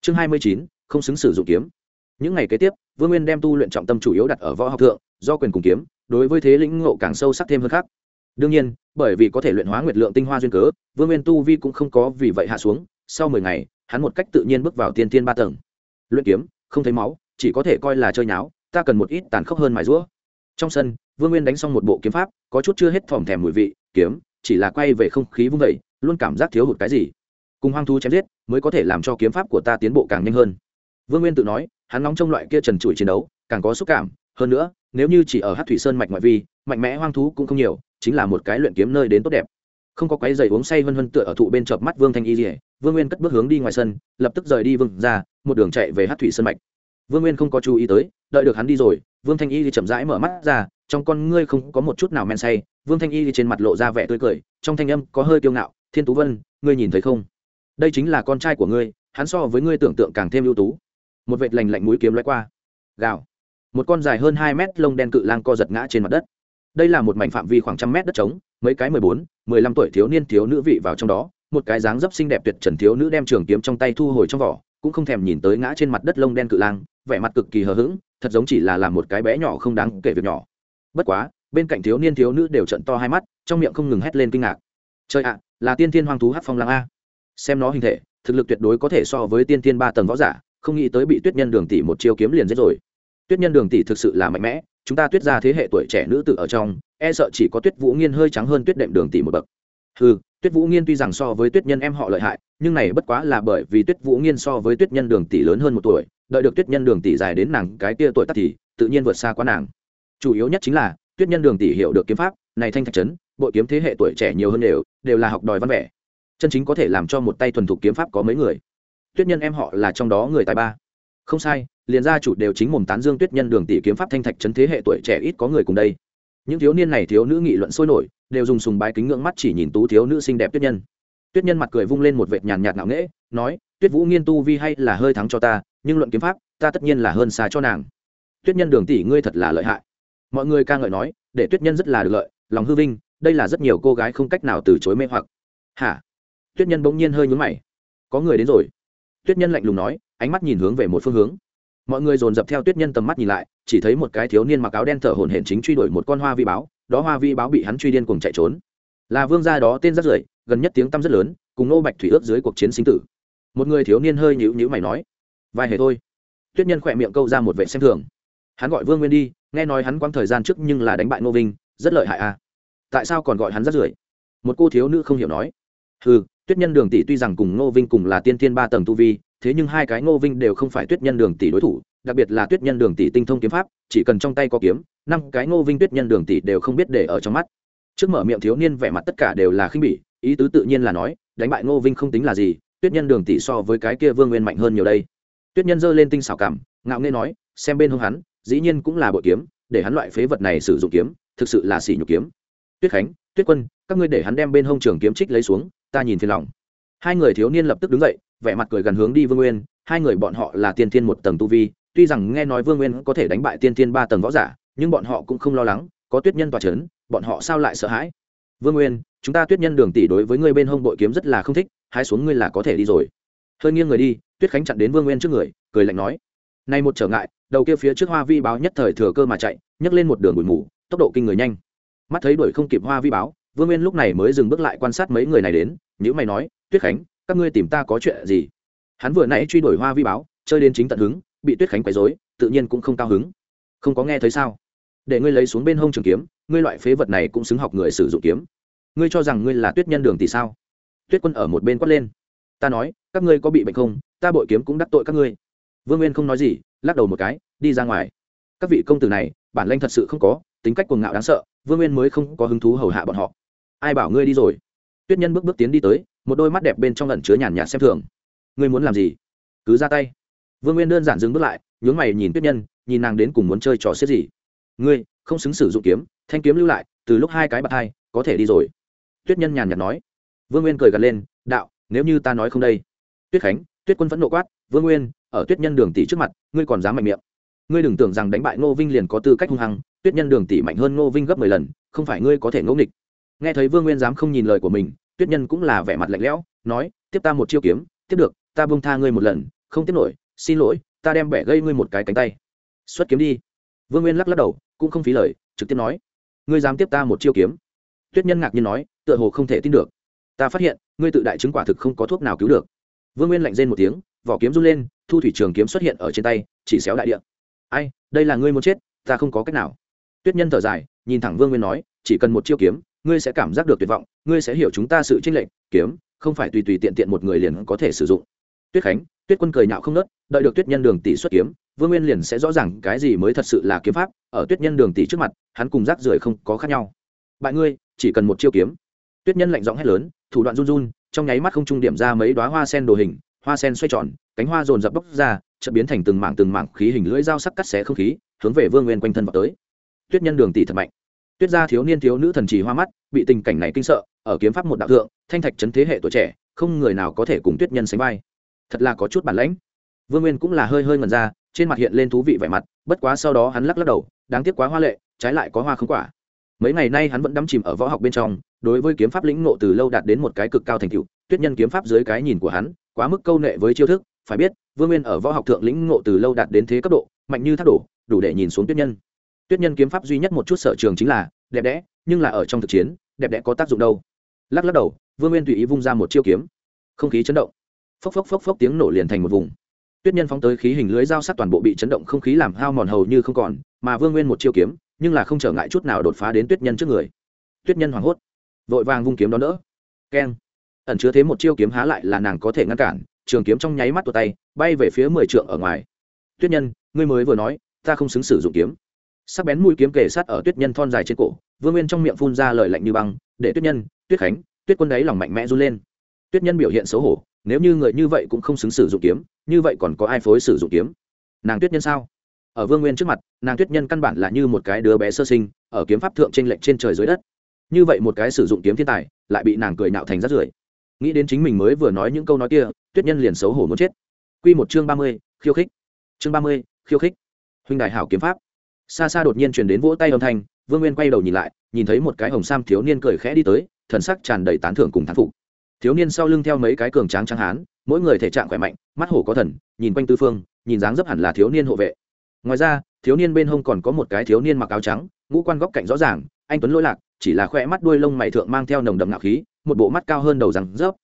Chương hai mươi chín, không xứng sử dụng kiếm. Những ngày kế tiếp, vương nguyên đem tu luyện trọng tâm chủ yếu đặt ở võ học thượng, do quyền cùng kiếm đối với thế lĩnh ngộ càng sâu sắc thêm hơn khác. Đương nhiên, bởi vì có thể luyện hóa nguyệt lượng tinh hoa duyên cớ, vương nguyên tu vi cũng không có vì vậy hạ xuống, sau mười ngày, hắn một cách tự nhiên bước vào tiên tiên ba tầng. Luyện kiếm, không thấy máu, chỉ có thể coi là chơi nháo, ta cần một ít tàn khốc hơn mài rũa trong sân, vương nguyên đánh xong một bộ kiếm pháp, có chút chưa hết thòm thèm mùi vị, kiếm, chỉ là quay về không khí vung vẩy luôn cảm giác thiếu hụt cái gì. Cùng hoang thú chém giết, mới có thể làm cho kiếm pháp của ta tiến bộ càng nhanh hơn. Vương nguyên tự nói, hắn nóng trong loại kia trần trụi chiến đấu, càng có xúc cảm, hơn nữa nếu như chỉ ở hát thủy sơn mạch ngoại vi, mạnh mẽ hoang thú cũng không nhiều, chính là một cái luyện kiếm nơi đến tốt đẹp. Không có quái giày uống say vân vân tựa ở thụ bên chợp mắt vương thanh y dỉa vương nguyên cất bước hướng đi ngoài sân, lập tức rời đi vương ra, một đường chạy về hát thủy sơn mạch. Vương nguyên không có chú ý tới, đợi được hắn đi rồi, vương thanh y thì chậm rãi mở mắt ra, trong con ngươi không có một chút nào men say, vương thanh y thì trên mặt lộ ra vẻ tươi cười, trong thanh âm có hơi kiêu ngạo, thiên tú vân, ngươi nhìn thấy không? Đây chính là con trai của ngươi, hắn so với ngươi tưởng tượng càng thêm ưu tú. Một vệt lành lạnh mũi kiếm lóe qua. Gào một con dài hơn hai mét lông đen cự lang co giật ngã trên mặt đất. Đây là một mảnh phạm vi khoảng trăm mét đất trống, mấy cái mười bốn, mười lăm tuổi thiếu niên thiếu nữ vị vào trong đó, một cái dáng dấp xinh đẹp tuyệt trần thiếu nữ đem trường kiếm trong tay thu hồi trong vỏ, cũng không thèm nhìn tới ngã trên mặt đất lông đen cự lang, vẻ mặt cực kỳ hờ hững, thật giống chỉ là làm một cái bé nhỏ không đáng kể việc nhỏ. Bất quá, bên cạnh thiếu niên thiếu nữ đều trận to hai mắt, trong miệng không ngừng hét lên kinh ngạc. Trời ạ, là tiên thiên hoang thú hát phong lang a. Xem nó hình thể, thực lực tuyệt đối có thể so với tiên thiên ba tầng võ giả, không nghĩ tới bị tuyết nhân đường tỷ một chiêu kiếm liền giết rồi tuyết nhân đường tỷ thực sự là mạnh mẽ, chúng ta tuyết ra thế hệ tuổi trẻ nữ tử ở trong e sợ chỉ có tuyết vũ nghiên hơi trắng hơn tuyết đệm đường tỷ một bậc. Ừ tuyết vũ nghiên tuy rằng so với tuyết nhân em họ lợi hại, nhưng này bất quá là bởi vì tuyết vũ nghiên so với tuyết nhân đường tỷ lớn hơn một tuổi, đợi được tuyết nhân đường tỷ dài đến nàng cái kia tuổi tắt thì tự nhiên vượt xa quá nàng. Chủ yếu nhất chính là, tuyết nhân đường tỷ hiểu được kiếm pháp, này thanh thạch trấn bộ kiếm thế hệ tuổi trẻ nhiều hơn đều đều là học đòi văn vẻ. Chân chính có thể làm cho một tay thuần thục kiếm pháp có mấy người. Tuyết nhân em họ là trong đó người tài ba. Không sai liền gia chủ đều chính mồm tán dương tuyết nhân đường tỷ kiếm pháp thanh thạch chấn thế hệ tuổi trẻ ít có người cùng đây. Những thiếu niên này thiếu nữ nghị luận sôi nổi, đều dùng sùng bái kính ngưỡng mắt chỉ nhìn tú thiếu nữ xinh đẹp tuyết nhân. Tuyết nhân mặt cười vung lên một vệt nhàn nhạt ngạo nghễ, nói, tuyết vũ nghiên tu vi hay là hơi thắng cho ta, nhưng luận kiếm pháp, ta tất nhiên là hơn xa cho nàng. Tuyết nhân đường tỷ, ngươi thật là lợi hại. Mọi người ca ngợi nói, để tuyết nhân rất là được lợi, lòng hư vinh, đây là rất nhiều cô gái không cách nào từ chối mê hoặc. Hả? Tuyết nhân bỗng nhiên hơi nhúng mày. Có người đến rồi. Tuyết nhân lạnh lùng nói, ánh mắt nhìn hướng về một phương hướng mọi người dồn dập theo tuyết nhân tầm mắt nhìn lại, chỉ thấy một cái thiếu niên mặc áo đen thở hổn hển chính truy đuổi một con hoa vi báo, đó hoa vi báo bị hắn truy điên cùng chạy trốn. Là vương gia đó, tên rất rưởi, gần nhất tiếng tăm rất lớn, cùng nô bạch thủy ước dưới cuộc chiến sinh tử. Một người thiếu niên hơi nhữ nhữ mày nói vài hề thôi. Tuyết nhân khỏe miệng câu ra một vệ xem thường. Hắn gọi vương nguyên đi, nghe nói hắn quăng thời gian trước nhưng là đánh bại nô vinh, rất lợi hại à. Tại sao còn gọi hắn rất rưởi? Một cô thiếu nữ không hiểu nói ừ tuyết nhân đường tỷ tuy rằng cùng ngô vinh cùng là tiên thiên ba tầng tu vi thế nhưng hai cái ngô vinh đều không phải tuyết nhân đường tỷ đối thủ, đặc biệt là tuyết nhân đường tỷ tinh thông kiếm pháp, chỉ cần trong tay có kiếm, năm cái ngô vinh tuyết nhân đường tỷ đều không biết để ở trong mắt. Trước mở miệng thiếu niên vẻ mặt tất cả đều là khinh bỉ, ý tứ tự nhiên là nói, đánh bại ngô vinh không tính là gì, tuyết nhân đường tỷ so với cái kia vương nguyên mạnh hơn nhiều đây. Tuyết nhân giơ lên tinh xảo cảm, ngạo nghê nói, xem bên hông hắn, dĩ nhiên cũng là bội kiếm, để hắn loại phế vật này sử dụng kiếm, thực sự là xỉ nhục kiếm. Tuyết khánh, tuyết quân, các ngươi để hắn đem bên hông trường kiếm trích lấy xuống, ta nhìn phiền lòng. Hai người thiếu niên lập tức đứng dậy vẻ mặt cười gần hướng đi vương nguyên, hai người bọn họ là tiên thiên một tầng tu vi, tuy rằng nghe nói vương nguyên có thể đánh bại tiên thiên ba tầng võ giả, nhưng bọn họ cũng không lo lắng, có tuyết nhân tòa c h ấ n bọn họ sao lại sợ hãi? Vương nguyên, chúng ta tuyết nhân đường tỷ đối với ngươi bên hông bội kiếm rất là không thích hai xuống ngươi là có thể đi rồi. Hơi nghiêng người đi, tuyết khánh chặn đến vương nguyên trước người, cười lạnh nói. Nay một trở ngại, đầu kia phía trước hoa vi báo nhất thời thừa cơ mà chạy, nhấc lên một đường bụi mù, tốc độ kinh người nhanh. Mắt thấy đuổi không kịp hoa vi báo, vương nguyên lúc này mới dừng bước lại quan sát mấy người này đến nhữ mày nói, tuyết khánh các ngươi tìm ta có chuyện gì? Hắn vừa nãy truy đuổi hoa vi báo, chơi đến chính tận hứng, bị tuyết khánh quấy dối tự nhiên cũng không cao hứng. Không có nghe thấy sao? Để ngươi lấy xuống bên hông trường kiếm, ngươi loại phế vật này cũng xứng học người sử dụng kiếm. Ngươi cho rằng ngươi là tuyết nhân đường thì sao? Tuyết quân ở một bên quát lên. Ta nói, các ngươi có bị bệnh không? Ta bội kiếm cũng đắc tội các ngươi. Vương nguyên không nói gì, lắc đầu một cái, đi ra ngoài. Các vị công tử này, bản lanh thật sự không có, tính cách cuồng ngạo đáng sợ, vương nguyên mới không có hứng thú hầu hạ bọn họ. Ai bảo ngươi đi rồi? Tuyết nhân bước bước tiến đi tới một đôi mắt đẹp bên trong lẩn chứa nhàn nhạt xem thường. Ngươi muốn làm gì? Cứ ra tay. Vương nguyên đơn giản dừng bước lại, nhướng mày nhìn tuyết nhân, nhìn nàng đến cùng muốn chơi trò xiết gì. Ngươi, không xứng sử dụng kiếm, thanh kiếm lưu lại, từ lúc hai cái bạc hai, có thể đi rồi. Tuyết nhân nhàn nhạt nói. Vương nguyên cười gật lên, đạo, nếu như ta nói không đây. Tuyết khánh, tuyết quân vẫn nộ quát, vương nguyên, ở tuyết nhân đường tỷ trước mặt, ngươi còn dám mạnh miệng. Ngươi đừng tưởng rằng đánh bại ngô vinh liền có tư cách hung hăng, tuyết nhân đường tỷ mạnh hơn ngô vinh gấp mười lần, không phải ngươi có thể ngẫu nghịch. Nghe thấy vương nguyên dám không nhìn lời của mình tuyết nhân cũng là vẻ mặt lạnh lẽo, nói, tiếp ta một chiêu kiếm, tiếp được, ta bông tha ngươi một lần, không tiếp nổi, xin lỗi, ta đem bẻ gây ngươi một cái cánh tay. Xuất kiếm đi. Vương nguyên lắc lắc đầu, cũng không phí lời, trực tiếp nói, ngươi dám tiếp ta một chiêu kiếm? Tuyết nhân ngạc nhiên nói, tựa hồ không thể tin được. Ta phát hiện, ngươi tự đại chứng quả thực không có thuốc nào cứu được. Vương nguyên lạnh rên một tiếng, vỏ kiếm run lên, thu thủy trường kiếm xuất hiện ở trên tay, chỉ xéo đại địa. Ai, đây là ngươi muốn chết, ta không có cách nào. Tuyết nhân thở dài, nhìn thẳng vương nguyên nói, chỉ cần một chiêu kiếm ngươi sẽ cảm giác được tuyệt vọng, ngươi sẽ hiểu chúng ta sự chênh lệch, kiếm, không phải tùy tùy tiện tiện một người liền có thể sử dụng. Tuyết khánh, tuyết quân cười nhạo không nớt, đợi được tuyết nhân đường tỷ xuất kiếm, vương nguyên liền sẽ rõ ràng cái gì mới thật sự là kiếm pháp, ở tuyết nhân đường tỷ trước mặt, hắn cùng rác rưởi không có khác nhau. Bại ngươi, chỉ cần một chiêu kiếm. Tuyết nhân lạnh giọng hét lớn, thủ đoạn run run, trong nháy mắt không trung điểm ra mấy đoá hoa sen đồ hình, hoa sen xoay tròn, cánh hoa dồn dập bốc ra, chợt biến thành từng mảng từng mảng khí hình lưỡi dao sắc cắt xé không khí, hướng về vương nguyên quanh thân vào tới. Tuyết nhân đường tỷ thật mạnh tuyết gia thiếu niên thiếu nữ thần trì hoa mắt, bị tình cảnh này kinh sợ, ở kiếm pháp một đạo thượng, thanh thạch chấn thế hệ tuổi trẻ, không người nào có thể cùng tuyết nhân sánh vai. Thật là có chút bản lãnh. Vương nguyên cũng là hơi hơi ngần ra, trên mặt hiện lên thú vị vẻ mặt, bất quá sau đó hắn lắc lắc đầu, đáng tiếc quá hoa lệ, trái lại có hoa không quả. Mấy ngày nay hắn vẫn đắm chìm ở võ học bên trong, đối với kiếm pháp lĩnh ngộ từ lâu đạt đến một cái cực cao thành tựu, tuyết nhân kiếm pháp dưới cái nhìn của hắn, quá mức câu nệ với chiêu thức, phải biết, vương nguyên ở võ học thượng lĩnh ngộ từ lâu đạt đến thế cấp độ, mạnh như thác đổ, đủ để nhìn xuống tuyết nhân tuyết nhân kiếm pháp duy nhất một chút sở trường chính là, đẹp đẽ, nhưng là ở trong thực chiến, đẹp đẽ có tác dụng đâu? Lắc lắc đầu, vương nguyên tùy ý vung ra một chiêu kiếm. Không khí chấn động. Phốc phốc phốc phốc tiếng nổ liền thành một vùng. Tuyết nhân phóng tới khí hình lưới dao sắt toàn bộ bị chấn động không khí làm hao mòn hầu như không còn, mà vương nguyên một chiêu kiếm, nhưng là không trở ngại chút nào đột phá đến tuyết nhân trước người. Tuyết nhân hoảng hốt, vội vàng vung kiếm đó đỡ. Keng. Ẩn chứa thế một chiêu kiếm há lại là nàng có thể ngăn cản, trường kiếm trong nháy mắt tụt tay, bay về phía mười trượng ở ngoài. Tuyết nhân, ngươi mới vừa nói, ta không xứng sử dụng kiếm sắc bén mũi kiếm kề sát ở tuyết nhân thon dài trên cổ, vương nguyên trong miệng phun ra lời lạnh như băng, để tuyết nhân, tuyết khánh, tuyết quân đấy lòng mạnh mẽ run lên. Tuyết nhân biểu hiện xấu hổ, nếu như người như vậy cũng không xứng sử dụng kiếm, như vậy còn có ai phối sử dụng kiếm? Nàng tuyết nhân sao? Ở vương nguyên trước mặt, nàng tuyết nhân căn bản là như một cái đứa bé sơ sinh, ở kiếm pháp thượng t r ê n lệch trên trời dưới đất. Như vậy một cái sử dụng kiếm thiên tài, lại bị nàng cười nạo thành rát rưởi. Nghĩ đến chính mình mới vừa nói những câu nói kia, tuyết nhân liền xấu hổ muốn chết. Q một chương ba mươi, khiêu khích. Chương ba mươi, khiêu khích. Huynh đại hảo kiếm pháp xa xa đột nhiên chuyển đến vỗ tay âm thanh, vương nguyên quay đầu nhìn lại, nhìn thấy một cái hồng sam thiếu niên cười khẽ đi tới, thần sắc tràn đầy tán thưởng cùng thán phục. Thiếu niên sau lưng theo mấy cái cường tráng tráng hán, mỗi người thể trạng khỏe mạnh, mắt hổ có thần, nhìn quanh tư phương, nhìn dáng dấp hẳn là thiếu niên hộ vệ. Ngoài ra, thiếu niên bên hông còn có một cái thiếu niên mặc áo trắng, ngũ quan góc cạnh rõ ràng, anh tuấn lỗi lạc, chỉ là khoe mắt đuôi lông mày thượng mang theo nồng đậm ngạo khí, một bộ mắt cao hơn đầu răng dấp.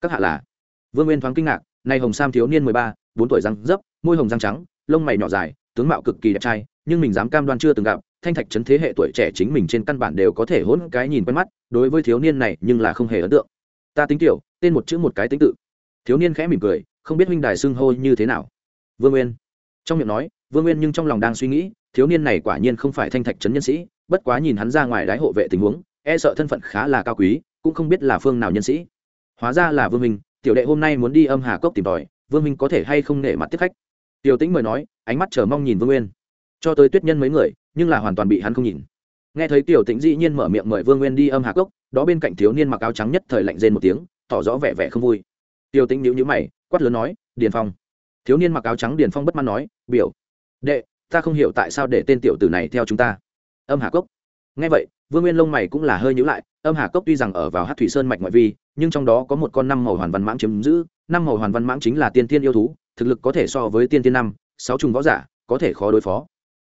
Các hạ là? Vương nguyên thoáng kinh ngạc, nay hồng sam thiếu niên mười ba, bốn tuổi răng dấp, môi hồng răng trắng, lông mày nhỏ dài, tướng mạo cực kỳ đẹp trai nhưng mình dám cam đoan chưa từng gặp, thanh thạch trấn thế hệ tuổi trẻ chính mình trên căn bản đều có thể hỗn cái nhìn quen mắt, đối với thiếu niên này nhưng là không hề ấn tượng. Ta tính tiểu, tên một chữ một cái tính tự. Thiếu niên khẽ mỉm cười, không biết huynh đài xưng hô như thế nào. Vương nguyên. Trong miệng nói, vương nguyên nhưng trong lòng đang suy nghĩ, thiếu niên này quả nhiên không phải thanh thạch trấn nhân sĩ, bất quá nhìn hắn ra ngoài đái hộ vệ tình huống e sợ thân phận khá là cao quý, cũng không biết là phương nào nhân sĩ. Hóa ra là vương minh, tiểu đệ hôm nay muốn đi âm hà cốc tìm tòi, vương minh có thể hay không nể mặt tiếp khách. Tiểu tĩnh mời nói, ánh mắt chờ mong nhìn vương nguyên cho tới tuyết nhân mấy người, nhưng là hoàn toàn bị hắn không nhìn. Nghe thấy tiểu tĩnh dĩ nhiên mở miệng mời vương nguyên đi âm hạ cốc đó bên cạnh thiếu niên mặc áo trắng nhất thời lạnh rên một tiếng, tỏ rõ vẻ vẻ không vui. Tiểu tĩnh nhíu nhíu mày, quát lớn nói, điền phong. Thiếu niên mặc áo trắng điền phong bất mãn nói, biểu, đệ, ta không hiểu tại sao để tên tiểu tử này theo chúng ta. Âm hà cốc nghe vậy, vương nguyên lông mày cũng là hơi nhữ lại, âm hà cốc tuy rằng ở vào hát thủy sơn mạch ngoại vi, nhưng trong đó có một con năm màu hoàn văn mãng chiếm giữ, năm màu hoàn văn mãng chính là tiên tiên yêu thú, thực lực có thể so với tiên tiên năm, sáu trùng võ giả, có thể khó đối phó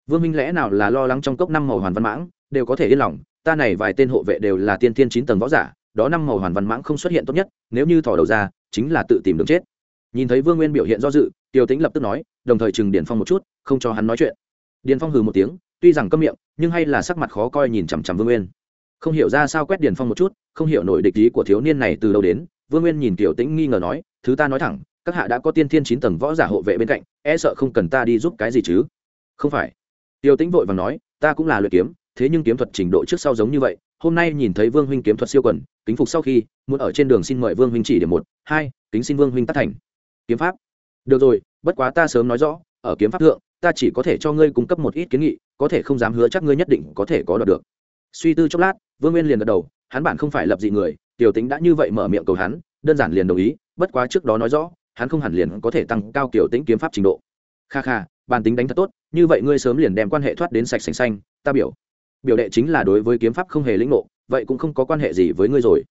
vương minh lẽ nào là lo lắng trong cốc năm màu hoàn văn mãng, đều có thể yên lòng, ta này vài tên hộ vệ đều là tiên tiên chín tầng võ giả, đó năm màu hoàn văn mãng không xuất hiện tốt nhất, nếu như thỏ đầu ra, chính là tự tìm đường chết. Nhìn thấy vương nguyên biểu hiện do dự, tiêu Tĩnh lập tức nói, đồng thời chừng điền phong một chút, không cho hắn nói chuyện. Điền phong hừ một tiếng, tuy rằng câm miệng, nhưng hay là sắc mặt khó coi nhìn chằm chằm vương nguyên. Không hiểu ra sao quét điền phong một chút, không hiểu nổi địch ý của thiếu niên này từ đâu đến, vương nguyên nhìn tiểu tĩnh nghi ngờ nói, thứ ta nói thẳng, các hạ đã có tiên thiên chín tầng võ giả hộ vệ bên cạnh e sợ không cần ta đi giúp cái gì chứ? Không phải tiểu tĩnh vội vàng nói, ta cũng là luyện kiếm, thế nhưng kiếm thuật trình độ trước sau giống như vậy, hôm nay nhìn thấy vương huynh kiếm thuật siêu quần, kính phục sau khi, muốn ở trên đường xin mời vương huynh chỉ điểm một, hai, kính xin vương huynh tác thành. Kiếm pháp? Được rồi, bất quá ta sớm nói rõ, ở kiếm pháp thượng, ta chỉ có thể cho ngươi cung cấp một ít kiến nghị, có thể không dám hứa chắc ngươi nhất định có thể có đoạt được. Suy tư chốc lát, vương nguyên liền gật đầu, hắn bản không phải lập dị người tiểu tính đã như vậy mở miệng cầu hắn, đơn giản liền đồng ý, bất quá trước đó nói rõ, hắn không hẳn liền có thể tăng cao kiểu tính kiếm pháp trình độ. Kha kha bản tính đánh thật tốt, như vậy ngươi sớm liền đem quan hệ thoát đến sạch sành xanh, ta biểu biểu đệ chính là đối với kiếm pháp không hề lĩnh ngộ, vậy cũng không có quan hệ gì với ngươi rồi.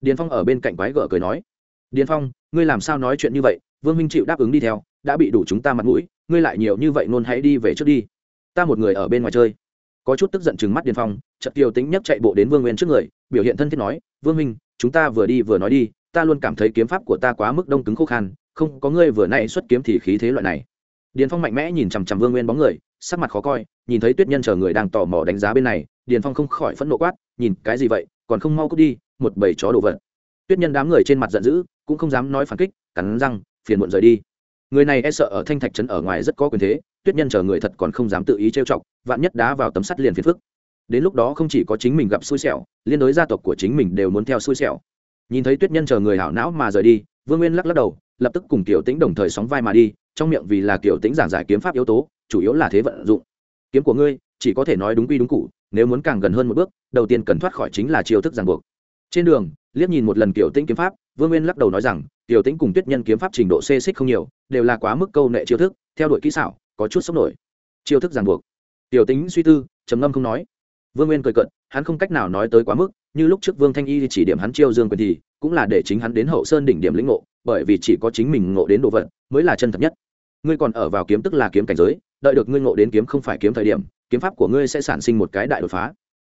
Điền phong ở bên cạnh quái gở cười nói, điền phong, ngươi làm sao nói chuyện như vậy, vương minh chịu đáp ứng đi theo, đã bị đủ chúng ta mặt mũi, ngươi lại nhiều như vậy nôn hãy đi về trước đi. Ta một người ở bên ngoài chơi. Có chút tức giận chừng mắt điền phong, chợt kiều tính nhất chạy bộ đến vương nguyên trước người, biểu hiện thân thiết nói, vương minh, chúng ta vừa đi vừa nói đi, ta luôn cảm thấy kiếm pháp của ta quá mức đông cứng khô khan, không có ngươi vừa nay xuất kiếm thì khí thế loại này điền phong mạnh mẽ nhìn chằm chằm vương nguyên bóng người, sắc mặt khó coi, nhìn thấy tuyết nhân chờ người đang tò mò đánh giá bên này, điền phong không khỏi phẫn nộ quát, nhìn cái gì vậy, còn không mau cút đi, một bầy chó đồ vật. Tuyết nhân đám người trên mặt giận dữ, cũng không dám nói phản kích, cắn răng, phiền muộn rời đi. Người này e sợ ở thanh thạch trấn ở ngoài rất có quyền thế, tuyết nhân chờ người thật còn không dám tự ý trêu chọc, vạn nhất đá vào tấm sắt liền phiền phức. Đến lúc đó không chỉ có chính mình gặp xui xẻo, liên đối gia tộc của chính mình đều muốn theo xui xẻo. Nhìn thấy tuyết nhân chờ người hảo não mà rời đi, vương nguyên lắc lắc đầu, lập tức cùng tiểu tĩnh đồng thời sóng vai mà đi trong miệng vì là kiểu tĩnh giảng giải kiếm pháp yếu tố, chủ yếu là thế vận dụng. Kiếm của ngươi, chỉ có thể nói đúng quy đúng cụ nếu muốn càng gần hơn một bước, đầu tiên cần thoát khỏi chính là chiêu thức ràng buộc. Trên đường, liếc nhìn một lần kiểu tĩnh kiếm pháp, vương nguyên lắc đầu nói rằng tiểu tĩnh cùng tuyết nhân kiếm pháp trình độ xê xích không nhiều, đều là quá mức câu nệ chiêu thức, theo đuổi kỹ xảo, có chút sốc nổi. Chiêu thức ràng buộc. Tiểu tĩnh suy tư, trầm ngâm không nói. Vương nguyên cười cận hắn không cách nào nói tới quá mức, như lúc trước vương thanh y chỉ điểm hắn chiêu dương quyền thì cũng là để chính hắn đến hậu sơn đỉnh điểm lĩnh ngộ, bởi vì chỉ có chính mình ngộ đến đồ vật mới là chân thật nhất. Ngươi còn ở vào kiếm tức là kiếm cảnh giới, đợi được ngươi ngộ đến kiếm không phải kiếm thời điểm, kiếm pháp của ngươi sẽ sản sinh một cái đại đột phá.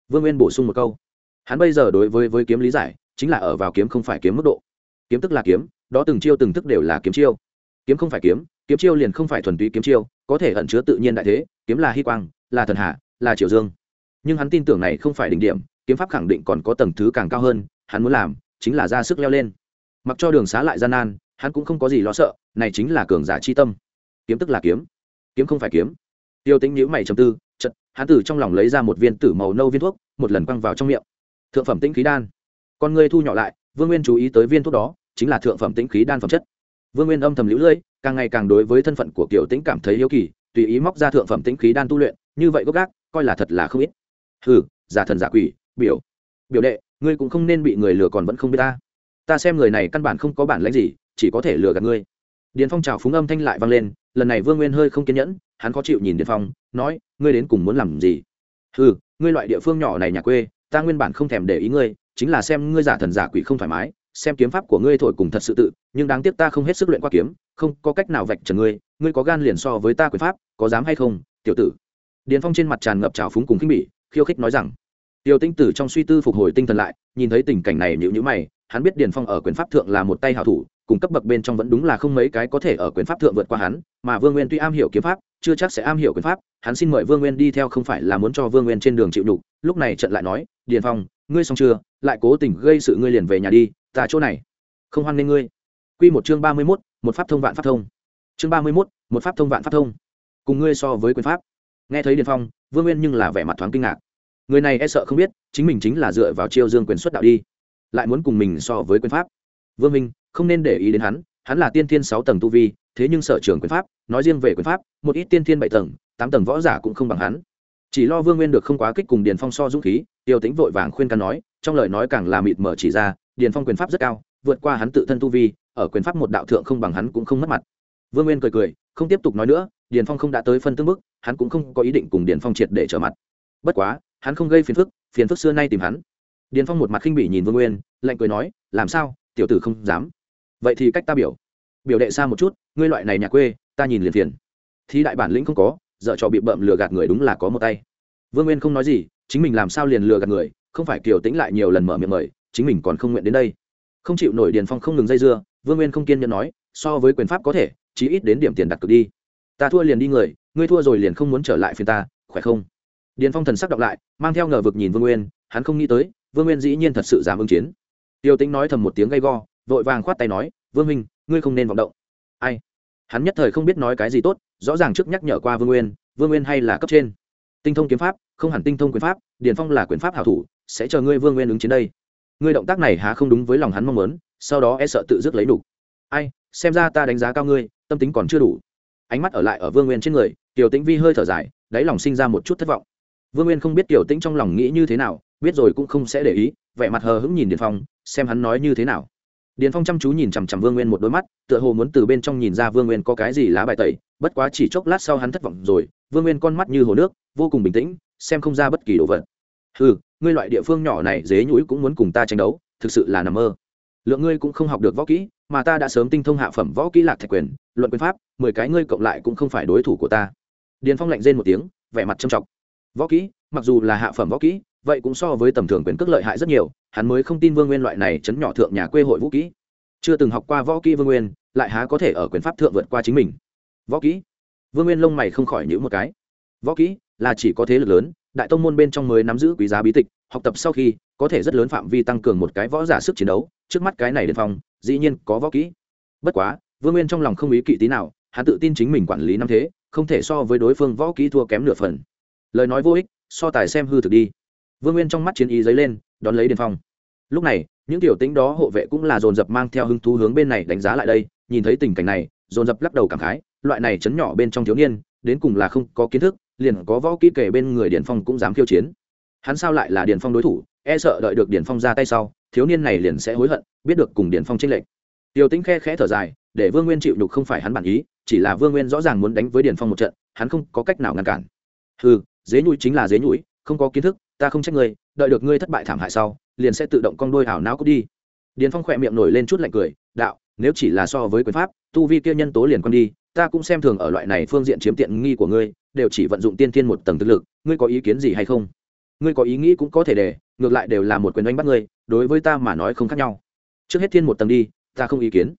Vương nguyên bổ sung một câu. Hắn bây giờ đối với với kiếm lý giải, chính là ở vào kiếm không phải kiếm mức độ. Kiếm tức là kiếm, đó từng chiêu từng thức đều là kiếm chiêu. Kiếm không phải kiếm kiếm chiêu liền không phải thuần túy kiếm chiêu, có thể ẩn chứa tự nhiên đại thế, kiếm là hy quang, là thần hạ, là triều dương. Nhưng hắn tin tưởng này không phải đỉnh điểm, kiếm pháp khẳng định còn có tầng thứ càng cao hơn, hắn muốn làm chính là ra sức leo lên. Mặc cho đường xá lại gian nan, hắn cũng không có gì lo sợ, này chính là cường giả chi tâm. Kiếm tức là kiếm kiếm không phải kiếm. Tiêu tính nhíu mày trầm tư chật hắn từ trong lòng lấy ra một viên tử màu nâu viên thuốc, một lần quăng vào trong miệng. Thượng phẩm tĩnh khí đan. Con ngươi thu nhỏ lại, vương nguyên chú ý tới viên thuốc đó, chính là thượng phẩm tĩnh khí đan phẩm chất. Vương nguyên âm thầm lũ lưỡi, càng ngày càng đối với thân phận của kiểu tĩnh cảm thấy yếu kỳ, tùy ý móc ra thượng phẩm tĩnh khí đan tu luyện, như vậy gốc gác, coi là thật là không ít. Hừ, giả thần giả quỷ, biểu biểu đệ ngươi cũng không nên bị người lừa còn vẫn không biết ta. Ta xem người này căn bản không có bản lãnh gì, chỉ có thể lừa gạt ngươi. Điền phong trào phúng âm thanh lại vang lên, lần này vương nguyên hơi không kiên nhẫn, hắn khó chịu nhìn điền phong, nói, ngươi đến cùng muốn làm gì? Ừ ngươi loại địa phương nhỏ này nhà quê, ta nguyên bản không thèm để ý ngươi, chính là xem ngươi giả thần giả quỷ không thoải mái, xem kiếm pháp của ngươi thổi cùng thật sự tự, nhưng đáng tiếc ta không hết sức luyện qua kiếm, không có cách nào vạch trần ngươi ngươi có gan liền so với ta quyền pháp, có dám hay không, tiểu tử? Điền phong trên mặt tràn ngập trào phúng cùng khinh bỉ, khiêu khích nói rằng tiêu tinh tử trong suy tư phục hồi tinh thần lại nhìn thấy tình cảnh này nhịu nhữ mày hắn biết điền phong ở quyền pháp thượng là một tay hảo thủ cùng cấp bậc bên trong vẫn đúng là không mấy cái có thể ở quyền pháp thượng vượt qua hắn mà vương nguyên tuy am hiểu kiếm pháp chưa chắc sẽ am hiểu quyền pháp hắn xin mời vương nguyên đi theo không phải là muốn cho vương nguyên trên đường chịu nhục lúc này trận lại nói điền phong ngươi xong chưa? Lại cố tình gây sự ngươi liền về nhà đi ta chỗ này không hoan nghênh ngươi. Quy một chương ba mươi 31, một pháp thông vạn pháp thông. Chương ba mươi 31, một pháp thông vạn pháp thông. Cùng ngươi so với quyền pháp. Nghe thấy điền phong vương nguyên nhưng là vẻ mặt thoáng kinh ngạc người này e sợ không biết, chính mình chính là dựa vào chiêu dương quyền xuất đạo đi. Lại muốn cùng mình so với quyền pháp. Vương minh, không nên để ý đến hắn hắn là tiên thiên sáu tầng tu vi, thế nhưng sở trường quyền pháp, nói riêng về quyền pháp, một ít tiên thiên bảy tầng, tám tầng võ giả cũng không bằng hắn. Chỉ lo vương nguyên được không quá kích cùng điền phong so dũng khí, tiêu tính vội vàng khuyên can nói, trong lời nói càng là mịt mở chỉ ra, điền phong quyền pháp rất cao, vượt qua hắn tự thân tu vi, ở quyền pháp một đạo thượng không bằng hắn cũng không mất mặt. Vương nguyên cười cười, không tiếp tục nói nữa, điền phong không đã tới phân tương bức, hắn cũng không có ý định cùng điền phong triệt để trở mặt. Bất quá hắn không gây phiền phức phiền phức xưa nay tìm hắn. Điền phong một mặt khinh bỉ nhìn vương nguyên, lạnh cười nói, làm sao? Tiểu tử không dám. Vậy thì cách ta biểu. Biểu đệ xa một chút, ngươi loại này nhà quê, ta nhìn liền phiền. Thì đại bản lĩnh không có, dợ trò bị bợm lừa gạt người đúng là có một tay. Vương nguyên không nói gì, chính mình làm sao liền lừa gạt người, không phải kiều tĩnh lại nhiều lần mở miệng mời, chính mình còn không nguyện đến đây. Không chịu nổi điền phong không ngừng dây dưa, vương nguyên không kiên nhẫn nói, so với quyền pháp có thể, chí ít đến điểm tiền đặt cược đi. Ta thua liền đi người, ngươi thua rồi liền không muốn trở lại phiền ta, khỏe không? Điền phong thần sắc đọc lại, mang theo ngờ vực nhìn vương nguyên, hắn không nghĩ tới, vương nguyên dĩ nhiên thật sự dám ứng chiến. Tiêu tính nói thầm một tiếng gay go, vội vàng khoát tay nói, vương minh ngươi không nên vọng động. Ai? Hắn nhất thời không biết nói cái gì tốt, rõ ràng trước nhắc nhở qua vương nguyên vương nguyên hay là cấp trên. Tinh thông kiếm pháp, không hẳn tinh thông quyền pháp, điền phong là quyền pháp hảo thủ, sẽ chờ ngươi vương nguyên ứng chiến đây. Ngươi động tác này há không đúng với lòng hắn mong muốn, sau đó e sợ tự dứt lấy đủ. Ai? Xem ra ta đánh giá cao ngươi, tâm tính còn chưa đủ. Ánh mắt ở lại ở vương nguyên trên người tiểu tĩnh vi hơi thở dài, đáy lòng sinh ra một chút thất vọng vương nguyên không biết tiểu tĩnh trong lòng nghĩ như thế nào, biết rồi cũng không sẽ để ý, vẻ mặt hờ hững nhìn điền phong, xem hắn nói như thế nào. Điền phong chăm chú nhìn chằm chằm vương nguyên một đôi mắt, tựa hồ muốn từ bên trong nhìn ra vương nguyên có cái gì lá bài tẩy, bất quá chỉ chốc lát sau hắn thất vọng rồi, vương nguyên con mắt như hồ nước, vô cùng bình tĩnh, xem không ra bất kỳ đồ vật. Ừ ngươi loại địa phương nhỏ này dế nhũi cũng muốn cùng ta tranh đấu, thực sự là nằm mơ. Lượng ngươi cũng không học được võ kỹ, mà ta đã sớm tinh thông hạ phẩm võ kỹ lạc thạch quyền, luận quyền pháp, mười cái ngươi cộng lại cũng không phải đối thủ của ta. Điền phong lạnh rên một tiếng, vẻ mặt trầm trọng võ kỹ mặc dù là hạ phẩm võ kỹ vậy cũng so với tầm thường quyền cước lợi hại rất nhiều hắn mới không tin vương nguyên loại này chấn nhỏ thượng nhà quê hội vũ kỹ. Chưa từng học qua võ kỹ vương nguyên lại há có thể ở quyền pháp thượng vượt qua chính mình. Võ kỹ? Vương nguyên lông mày không khỏi nhữ một cái. Võ kỹ là chỉ có thế lực lớn đại tông môn bên trong mới nắm giữ quý giá bí tịch học tập sau khi có thể rất lớn phạm vi tăng cường một cái võ giả sức chiến đấu trước mắt cái này đề phòng, dĩ nhiên có võ kỹ. Bất quá vương nguyên trong lòng không ý kỵ tí nào hắn tự tin chính mình quản lý năm thế không thể so với đối phương võ kỹ thua kém nửa phần lời nói vô ích, so tài xem hư thực đi. Vương nguyên trong mắt chiến ý dấy lên, đón lấy điền phong. Lúc này, những tiểu tính đó hộ vệ cũng là dồn dập mang theo hứng thú hướng bên này đánh giá lại đây, nhìn thấy tình cảnh này, dồn dập lắc đầu cảm khái, loại này chấn nhỏ bên trong thiếu niên, đến cùng là không có kiến thức, liền có võ kỹ kể bên người điền phong cũng dám khiêu chiến. Hắn sao lại là điền phong đối thủ e sợ đợi được điền phong ra tay sau, thiếu niên này liền sẽ hối hận, biết được cùng điền phong tranh lệch. Tiểu tính khe khẽ thở dài, để vương nguyên chịu nhục không phải hắn bản ý, chỉ là vương nguyên rõ ràng muốn đánh với điền phong một trận, hắn không có cách nào ngăn cản. Ừ dế nhũi chính là dế nhũi, không có kiến thức, ta không trách ngươi, đợi được ngươi thất bại thảm hại sau, liền sẽ tự động con đôi ảo não cút đi. Điền phong khỏe miệng nổi lên chút lạnh cười, đạo, nếu chỉ là so với quyền pháp, tu vi kia nhân tố liền con đi, ta cũng xem thường ở loại này phương diện chiếm tiện nghi của ngươi, đều chỉ vận dụng tiên thiên một tầng thực lực, ngươi có ý kiến gì hay không? Ngươi có ý nghĩ cũng có thể để, ngược lại đều là một quyền đánh bắt ngươi, đối với ta mà nói không khác nhau. Trước hết thiên một tầng đi, ta không ý kiến.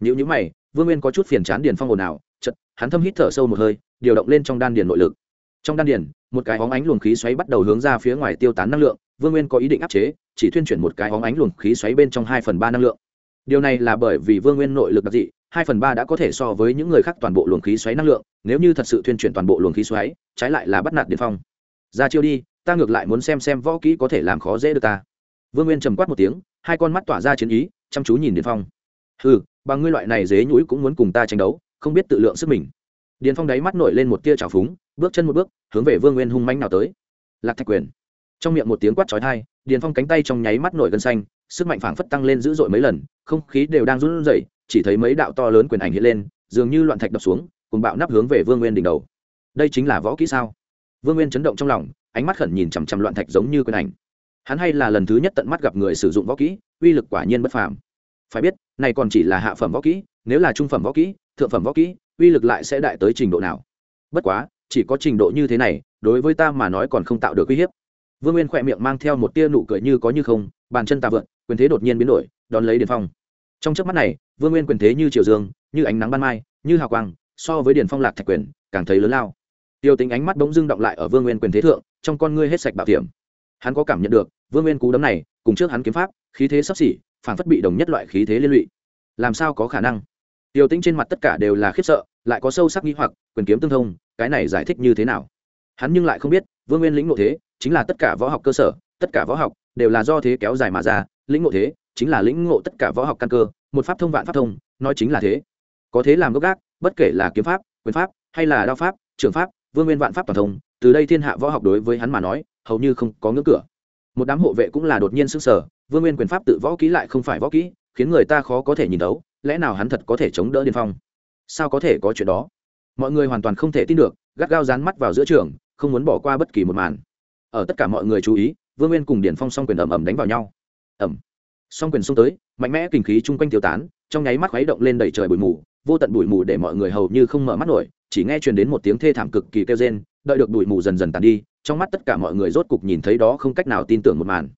Nếu như mày, vương nguyên có chút phiền chán điền phong ồn ào chật hắn thâm hít thở sâu một hơi, điều động lên trong đan điền nội lực trong đan điền, một cái óng ánh luồng khí xoáy bắt đầu hướng ra phía ngoài tiêu tán năng lượng, vương nguyên có ý định áp chế, chỉ thuyên chuyển một cái óng ánh luồng khí xoáy bên trong hai phần ba năng lượng. Điều này là bởi vì vương nguyên nội lực đặc dị, hai phần ba đã có thể so với những người khác toàn bộ luồng khí xoáy năng lượng, nếu như thật sự thuyên chuyển toàn bộ luồng khí xoáy, trái lại là bắt nạt điền phong. Ra chiêu đi, ta ngược lại muốn xem xem võ kỹ có thể làm khó dễ được ta. Vương nguyên trầm quát một tiếng, hai con mắt tỏa ra chiến ý, chăm chú nhìn điền phong. Ừ bằng ngươi loại này dế nhũi cũng muốn cùng ta tranh đấu, không biết tự lượng sức mình. Điền phong đáy mắt nổi lên một tia trào phúng bước chân một bước, hướng về vương nguyên hung manh nào tới. Lạc thạch quyền. Trong miệng một tiếng quát chói tai, điền phong cánh tay trong nháy mắt nổi gân xanh, sức mạnh phảng phất tăng lên dữ dội mấy lần, không khí đều đang run rẩy, chỉ thấy mấy đạo to lớn quyền ảnh hiện lên, dường như loạn thạch đập xuống, cùng bạo nắp hướng về vương nguyên đỉnh đầu. Đây chính là võ kỹ sao? Vương nguyên chấn động trong lòng, ánh mắt khẩn nhìn chằm chằm loạn thạch giống như quyền ảnh. Hắn hay là lần thứ nhất tận mắt gặp người sử dụng võ kỹ, uy lực quả nhiên bất phàm. Phải biết, này còn chỉ là hạ phẩm võ kỹ, nếu là trung phẩm võ kỹ, thượng phẩm võ kỹ, uy lực lại sẽ đại tới trình độ nào? Bất quá chỉ có trình độ như thế này, đối với ta mà nói còn không tạo được uy hiếp. Vương nguyên khỏe miệng mang theo một tia nụ cười như có như không, bàn chân ta vượn quyền thế đột nhiên biến đổi, đón lấy điền phong. Trong trước mắt này, vương nguyên quyền thế như triều dương, như ánh nắng ban mai, như hào quang, so với điền phong lạc thạch quyền, càng thấy lớn lao. Tiêu tính ánh mắt bỗng dưng động lại ở vương nguyên quyền thế thượng, trong con ngươi hết sạch bảo hiểm. Hắn có cảm nhận được, vương nguyên cú đấm này, cùng trước hắn kiếm pháp, khí thế sắp xỉ, phản phất bị đồng nhất loại khí thế liên lụy. Làm sao có khả năng? Tiêu tính trên mặt tất cả đều là khiếp sợ, lại có sâu sắc nghi hoặc, quyền kiếm tương thông cái này giải thích như thế nào? Hắn nhưng lại không biết, vương nguyên lĩnh ngộ thế, chính là tất cả võ học cơ sở, tất cả võ học đều là do thế kéo dài mà ra, lĩnh ngộ thế, chính là lĩnh ngộ tất cả võ học căn cơ, một pháp thông vạn pháp thông, nói chính là thế. Có thế làm gốc gác, bất kể là kiếm pháp, quyền pháp, hay là đao pháp, trường pháp, vương nguyên vạn pháp toàn thông, từ đây thiên hạ võ học đối với hắn mà nói, hầu như không có ngưỡng cửa. Một đám hộ vệ cũng là đột nhiên s ư n g sở vương nguyên quyền pháp tự võ kỹ lại không phải võ kỹ, khiến người ta khó có thể nhìn đấu lẽ nào hắn thật có thể chống đỡ điên phong? Sao có thể có chuyện đó? Mọi người hoàn toàn không thể tin được, gắt gao dán mắt vào giữa trường, không muốn bỏ qua bất kỳ một màn. Ở tất cả mọi người chú ý, vương nguyên cùng điển phong s o n g quyền ẩm ẩm đánh vào nhau. Ẩm s o n g quyền xông tới, mạnh mẽ kinh khí chung quanh tiêu tán, trong nháy mắt khuấy động lên đầy trời bụi mù, vô tận bụi mù để mọi người hầu như không mở mắt nổi, chỉ nghe truyền đến một tiếng thê thảm cực kỳ kêu rên, đợi được bụi mù dần dần tàn đi, trong mắt tất cả mọi người rốt cục nhìn thấy đó không cách nào tin tưởng một màn.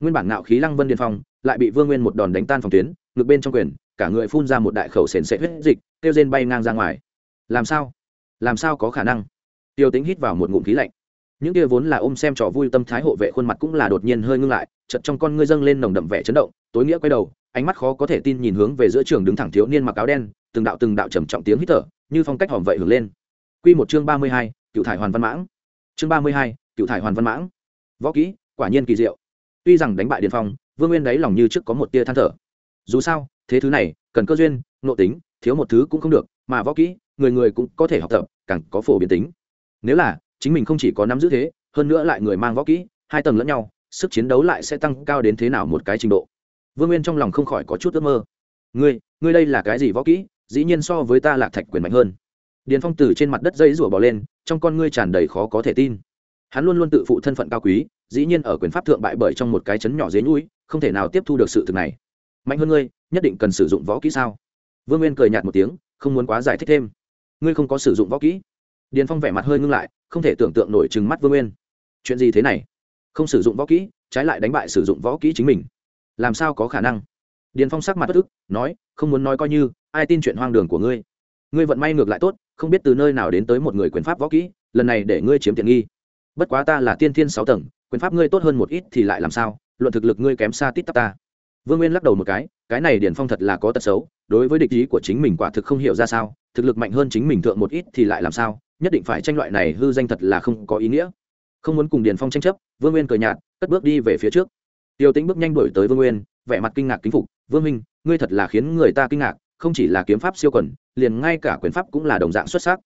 Nguyên bản ngạo khí lăng vân điên phong, lại bị vương nguyên một đòn đánh tan phòng tuyến ngược bên trong quyền, cả người phun ra một đại khẩu sền sệ huyết dịch, kêu rên bay ngang ra ngoài làm sao làm sao có khả năng tiêu tính hít vào một ngụm khí lạnh những kia vốn là ôm xem trò vui tâm thái hộ vệ khuôn mặt cũng là đột nhiên hơi ngưng lại chật trong con ngươi dâng lên nồng đậm vẻ chấn động tối nghĩa quay đầu ánh mắt khó có thể tin nhìn hướng về giữa trường đứng thẳng thiếu niên mặc áo đen từng đạo từng đạo trầm trọng tiếng hít thở như phong cách hòm vậy hưởng lên Quy một chương ba mươi hai, cựu thải hoàn văn mãng. Chương ba mươi hai, cựu thải hoàn văn mãng. Võ kỹ, quả nhiên kỳ diệu. Tuy rằng đánh bại Điền Phong, Vương Nguyên đáy lòng như trước có một tia than thở. Dù sao, thế thứ này, cần cơ duyên, nội tính, thiếu một thứ cũng không được, mà võ kỹ, người người cũng có thể học tập, càng có phổ biến tính. Nếu là chính mình không chỉ có nắm giữ thế, hơn nữa lại người mang võ kỹ hai tầng lẫn nhau sức chiến đấu lại sẽ tăng cao đến thế nào một cái trình độ. Vương nguyên trong lòng không khỏi có chút ước mơ. Ngươi ngươi đây là cái gì võ kỹ? Dĩ nhiên so với ta lạc thạch quyền mạnh hơn. Điền phong từ trên mặt đất dây rủa bỏ lên trong con ngươi tràn đầy khó có thể tin. Hắn luôn luôn tự phụ thân phận cao quý dĩ nhiên ở quyền pháp thượng bại bởi trong một cái chấn nhỏ dưới núi không thể nào tiếp thu được sự thực này. Mạnh hơn ngươi nhất định cần sử dụng võ kỹ sao? Vương nguyên cười nhạt một tiếng không muốn quá giải thích thêm ngươi không có sử dụng võ kỹ. Điền phong vẻ mặt hơi ngưng lại, không thể tưởng tượng nổi chừng mắt vương nguyên. Chuyện gì thế này? Không sử dụng võ kỹ, trái lại đánh bại sử dụng võ kỹ chính mình. Làm sao có khả năng? Điền phong sắc mặt bất ức, nói, không muốn nói coi như, ai tin chuyện hoang đường của ngươi. Ngươi vận may ngược lại tốt, không biết từ nơi nào đến tới một người quyền pháp võ kỹ, lần này để ngươi chiếm tiện nghi. Bất quá ta là tiên thiên sáu tầng, quyền pháp ngươi tốt hơn một ít thì lại làm sao? Luận thực lực ngươi kém xa tít tắp ta vương nguyên lắc đầu một cái cái này điền phong thật là có tật xấu, đối với địch ý của chính mình quả thực không hiểu ra sao, thực lực mạnh hơn chính mình thượng một ít thì lại làm sao, nhất định phải tranh loại này hư danh thật là không có ý nghĩa. Không muốn cùng điền phong tranh chấp, vương nguyên cười nhạt, cất bước đi về phía trước. Tiêu tính bước nhanh đổi tới vương nguyên, vẻ mặt kinh ngạc kính phục, vương minh, ngươi thật là khiến người ta kinh ngạc, không chỉ là kiếm pháp siêu quần, liền ngay cả quyền pháp cũng là đồng dạng xuất sắc.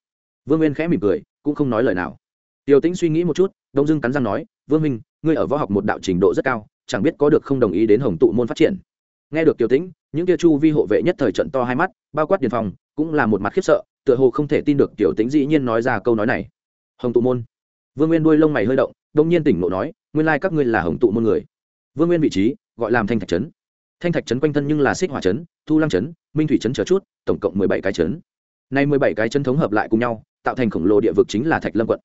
Vương nguyên khẽ mỉm cười, cũng không nói lời nào. Tiêu tính suy nghĩ một chút, đông dưng cắn răng nói, vương minh, ngươi ở võ học một đạo trình độ rất cao chẳng biết có được không đồng ý đến hồng tụ môn phát triển. Nghe được tiêu tĩnh, những kia chu vi hộ vệ nhất thời trận to hai mắt, bao quát điền phòng cũng là một mặt khiếp sợ, tựa hồ không thể tin được tiểu tĩnh dĩ nhiên nói ra câu nói này. Hồng tụ môn. Vương nguyên đuôi lông mày hơi động, đông nhiên tỉnh lộ nói, nguyên lai các ngươi là hồng tụ môn người. Vương nguyên vị trí, gọi làm thanh thạch trấn. Thanh thạch trấn quanh thân nhưng là xích hỏa trấn, thu lăng trấn, minh thủy trấn chờ chút, tổng cộng mười bảy cái trấn. Nay mười bảy cái trấn thống hợp lại cùng nhau, tạo thành khổng lồ địa vực chính là thạch lâm quận.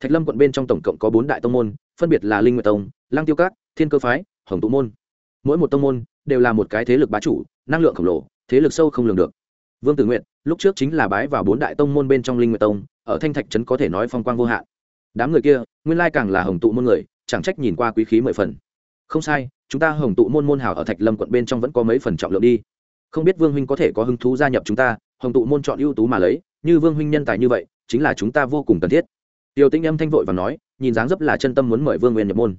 Thạch lâm quận bên trong tổng cộng có bốn đại tông môn, phân biệt là linh nguyệt tông lang tiêu cát thiên cơ phái, hồng tụ môn. Mỗi một tông môn đều là một cái thế lực bá chủ, năng lượng khổng lồ, thế lực sâu không lường được. Vương tử nguyện lúc trước chính là bái vào bốn đại tông môn bên trong linh nguyệt tông, ở thanh thạch trấn có thể nói phong quang vô hạn. Đám người kia, nguyên lai càng là hồng tụ môn người, chẳng trách nhìn qua quý khí mười phần. Không sai, chúng ta hồng tụ môn môn hảo ở thạch lâm quận bên trong vẫn có mấy phần trọng lượng đi. Không biết vương huynh có thể có hứng thú gia nhập chúng ta, hồng tụ môn chọn ưu tú mà lấy, như vương huynh nhân tài như vậy, chính là chúng ta vô cùng cần thiết. Tiêu tĩnh âm thanh vội và nói, nhìn dáng dấp là chân tâm muốn mời vương nguyên nhập môn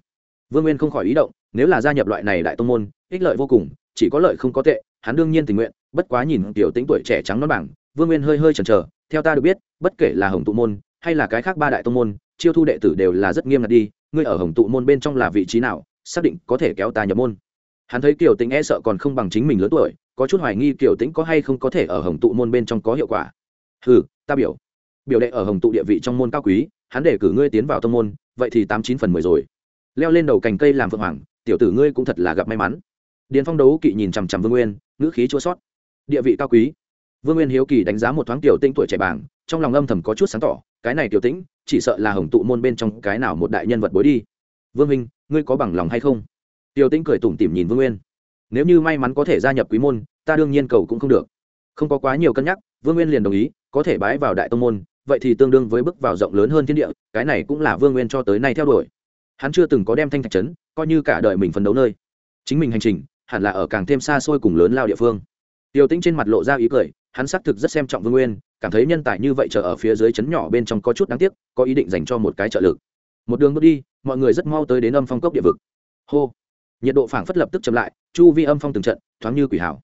vương nguyên không khỏi ý động, nếu là gia nhập loại này đại tông môn, ích lợi vô cùng, chỉ có lợi không có tệ, hắn đương nhiên tình nguyện, bất quá nhìn tiểu tĩnh tuổi trẻ trắng non bảng, vương nguyên hơi hơi chần chờ, theo ta được biết, bất kể là hồng tụ môn, hay là cái khác ba đại tông môn, chiêu thu đệ tử đều là rất nghiêm ngặt đi, ngươi ở hồng tụ môn bên trong là vị trí nào, xác định có thể kéo ta nhập môn. Hắn thấy kiều tính e sợ còn không bằng chính mình lớn tuổi, có chút hoài nghi kiều tính có hay không có thể ở hồng tụ môn bên trong có hiệu quả. Ừ ta biểu biểu đệ ở hồng tụ địa vị trong môn cao quý, hắn để cử ngươi tiến vào tông môn, vậy thì tám chín phần mười rồi leo lên đầu cành cây làm phượng hoàng, tiểu tử ngươi cũng thật là gặp may mắn. Điền phong đấu kỵ nhìn chằm chằm vương nguyên, ngữ khí chua sót địa vị cao quý. Vương nguyên hiếu kỳ đánh giá một thoáng tiểu tinh tuổi trẻ bảng, trong lòng âm thầm có chút sáng tỏ, cái này tiểu tĩnh, chỉ sợ là hồng tụ môn bên trong cái nào một đại nhân vật bối đi. Vương minh, ngươi có bằng lòng hay không? Tiểu tĩnh cười tủm tỉm nhìn vương nguyên. Nếu như may mắn có thể gia nhập quý môn, ta đương nhiên cầu cũng không được. Không có quá nhiều cân nhắc, vương nguyên liền đồng ý, có thể bái vào đại tông môn, vậy thì tương đương với bước vào rộng lớn hơn thiên địa, cái này cũng là vương nguyên cho tới nay theo đuổi hắn chưa từng có đem thanh thạch trấn coi như cả đời mình phấn đấu nơi. Chính mình hành trình, hẳn là ở càng thêm xa xôi cùng lớn lao địa phương. Tiêu tĩnh trên mặt lộ ra ý cười, hắn xác thực rất xem trọng vương nguyên, cảm thấy nhân tài như vậy chờ ở phía dưới chấn nhỏ bên trong có chút đáng tiếc, có ý định dành cho một cái trợ lực. Một đường bước đi, mọi người rất mau tới đến âm phong cốc địa vực. Hô! Nhiệt độ phảng phất lập tức chậm lại, chu vi âm phong từng trận, thoáng như quỷ hảo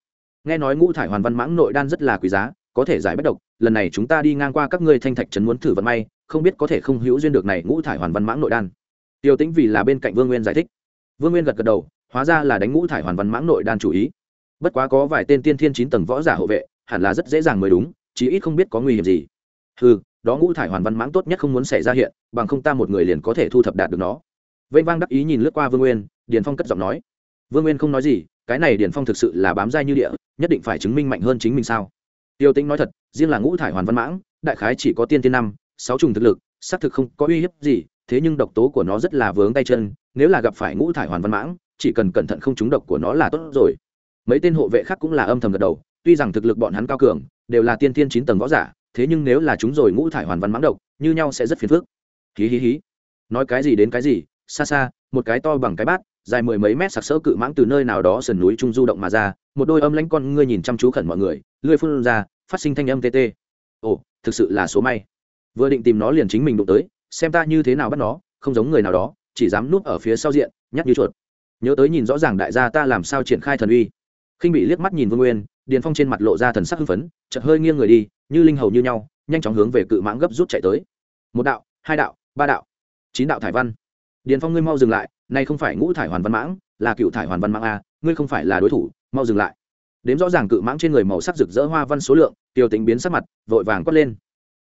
nghe nói ngũ thải hoàn văn mãng nội đan rất là quý giá, có thể giải bất độc, lần này chúng ta đi ngang qua các ngươi thanh thạch trấn muốn thử vận may, không biết có thể không hữu duyên được này ngũ thải hoàn văn mãng nội đan tiêu tĩnh vì là bên cạnh vương nguyên giải thích. Vương nguyên gật gật đầu, hóa ra là đánh ngũ thải hoàn văn mãng nội đan chủ ý. Bất quá có vài tên tiên thiên chín tầng võ giả hộ vệ, hẳn là rất dễ dàng mới đúng, chí ít không biết có nguy hiểm gì. Ừ đó ngũ thải hoàn văn mãng tốt nhất không muốn xảy ra hiện, bằng không ta một người liền có thể thu thập đạt được nó. Vênh vang đắc ý nhìn lướt qua vương nguyên, điền phong cất giọng nói. Vương nguyên không nói gì, cái này điền phong thực sự là bám dai như địa, nhất định phải chứng minh mạnh hơn chính mình sao? Tiêu tĩnh nói thật, riêng là ngũ thải hoàn văn mãng, đại khái chỉ có tiên tiên năm, sáu trùng thực lực, xác thực không có uy hiếp gì thế nhưng độc tố của nó rất là vướng tay chân, nếu là gặp phải ngũ thải hoàn văn mãng, chỉ cần cẩn thận không trúng độc của nó là tốt rồi. Mấy tên hộ vệ khác cũng là âm thầm gật đầu, tuy rằng thực lực bọn hắn cao cường, đều là tiên tiên chín tầng võ giả, thế nhưng nếu là chúng rồi ngũ thải hoàn văn mãng độc, như nhau sẽ rất phiền phức. Hí hí hí. Nói cái gì đến cái gì, xa xa, một cái to bằng cái bát, dài mười mấy mét sặc sỡ cự mãng từ nơi nào đó sườn núi trung du động mà ra, một đôi âm lãnh con ngươi nhìn chăm chú khẩn mọi người lưỡi phun ra, phát sinh thanh âm tê tê. Ồ, thực sự là số may. Vừa định tìm nó liền chính mình đụng tới xem ta như thế nào bắt nó, không giống người nào đó, chỉ dám núp ở phía sau diện, nhắc như chuột. Nhớ tới nhìn rõ ràng đại gia ta làm sao triển khai thần uy. Khinh bị liếc mắt nhìn vương nguyên, điền phong trên mặt lộ ra thần sắc hưng phấn, chợt hơi nghiêng người đi, như linh hầu như nhau, nhanh chóng hướng về cự mãng gấp rút chạy tới. Một đạo, hai đạo, ba đạo, chín đạo thải văn. Điền phong ngươi mau dừng lại, nay không phải ngũ thải hoàn văn mãng, là cựu thải hoàn văn mãng a, ngươi không phải là đối thủ, mau dừng lại. Đếm rõ ràng cự mãng trên người màu sắc rực rỡ hoa văn số lượng, tiêu tính biến sắc mặt, vội vàng quất lên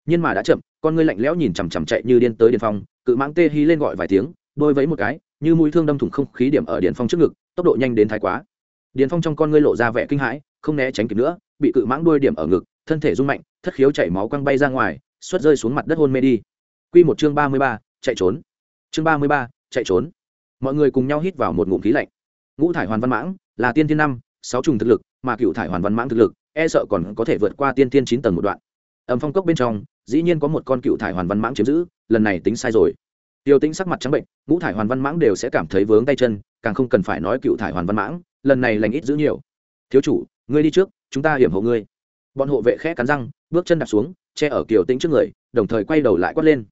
nhưng mà đã chậm con ngươi lạnh lẽo nhìn chằm chằm chạy như điên tới điền phong cự mãng tê hí lên gọi vài tiếng đôi vẫy một cái như mũi thương đâm thủng không khí điểm ở điền phong trước ngực tốc độ nhanh đến thái quá điền phong trong con ngươi lộ ra vẻ kinh hãi không né tránh kịp nữa bị cự mãng đuôi điểm ở ngực thân thể rung mạnh thất khiếu chảy máu quăng bay ra ngoài xuất rơi xuống mặt đất hôn mê đi Quy một chương ba mươi ba, chạy trốn. Chương ba mươi ba, chạy trốn. Mọi người cùng nhau hít vào một ngụm khí lạnh. Ngũ thải hoàn văn mãng là tiên thiên năm, sáu trùng thực lực, mà cựu thải hoàn văn mãng thực lực, e sợ còn có thể vượt qua tiên thiên chín tầng một đoạn. Ẩm phong cốc bên trong, dĩ nhiên có một con cựu thải hoàn văn mãng chiếm giữ, lần này tính sai rồi. Tiêu tính sắc mặt trắng bệnh, ngũ thải hoàn văn mãng đều sẽ cảm thấy vướng tay chân, càng không cần phải nói cựu thải hoàn văn mãng, lần này lành ít giữ nhiều. Thiếu chủ, ngươi đi trước, chúng ta hiểm hộ ngươi. Bọn hộ vệ khẽ cắn răng, bước chân đạp xuống, che ở Kiều Tĩnh trước người, đồng thời quay đầu lại quát lên.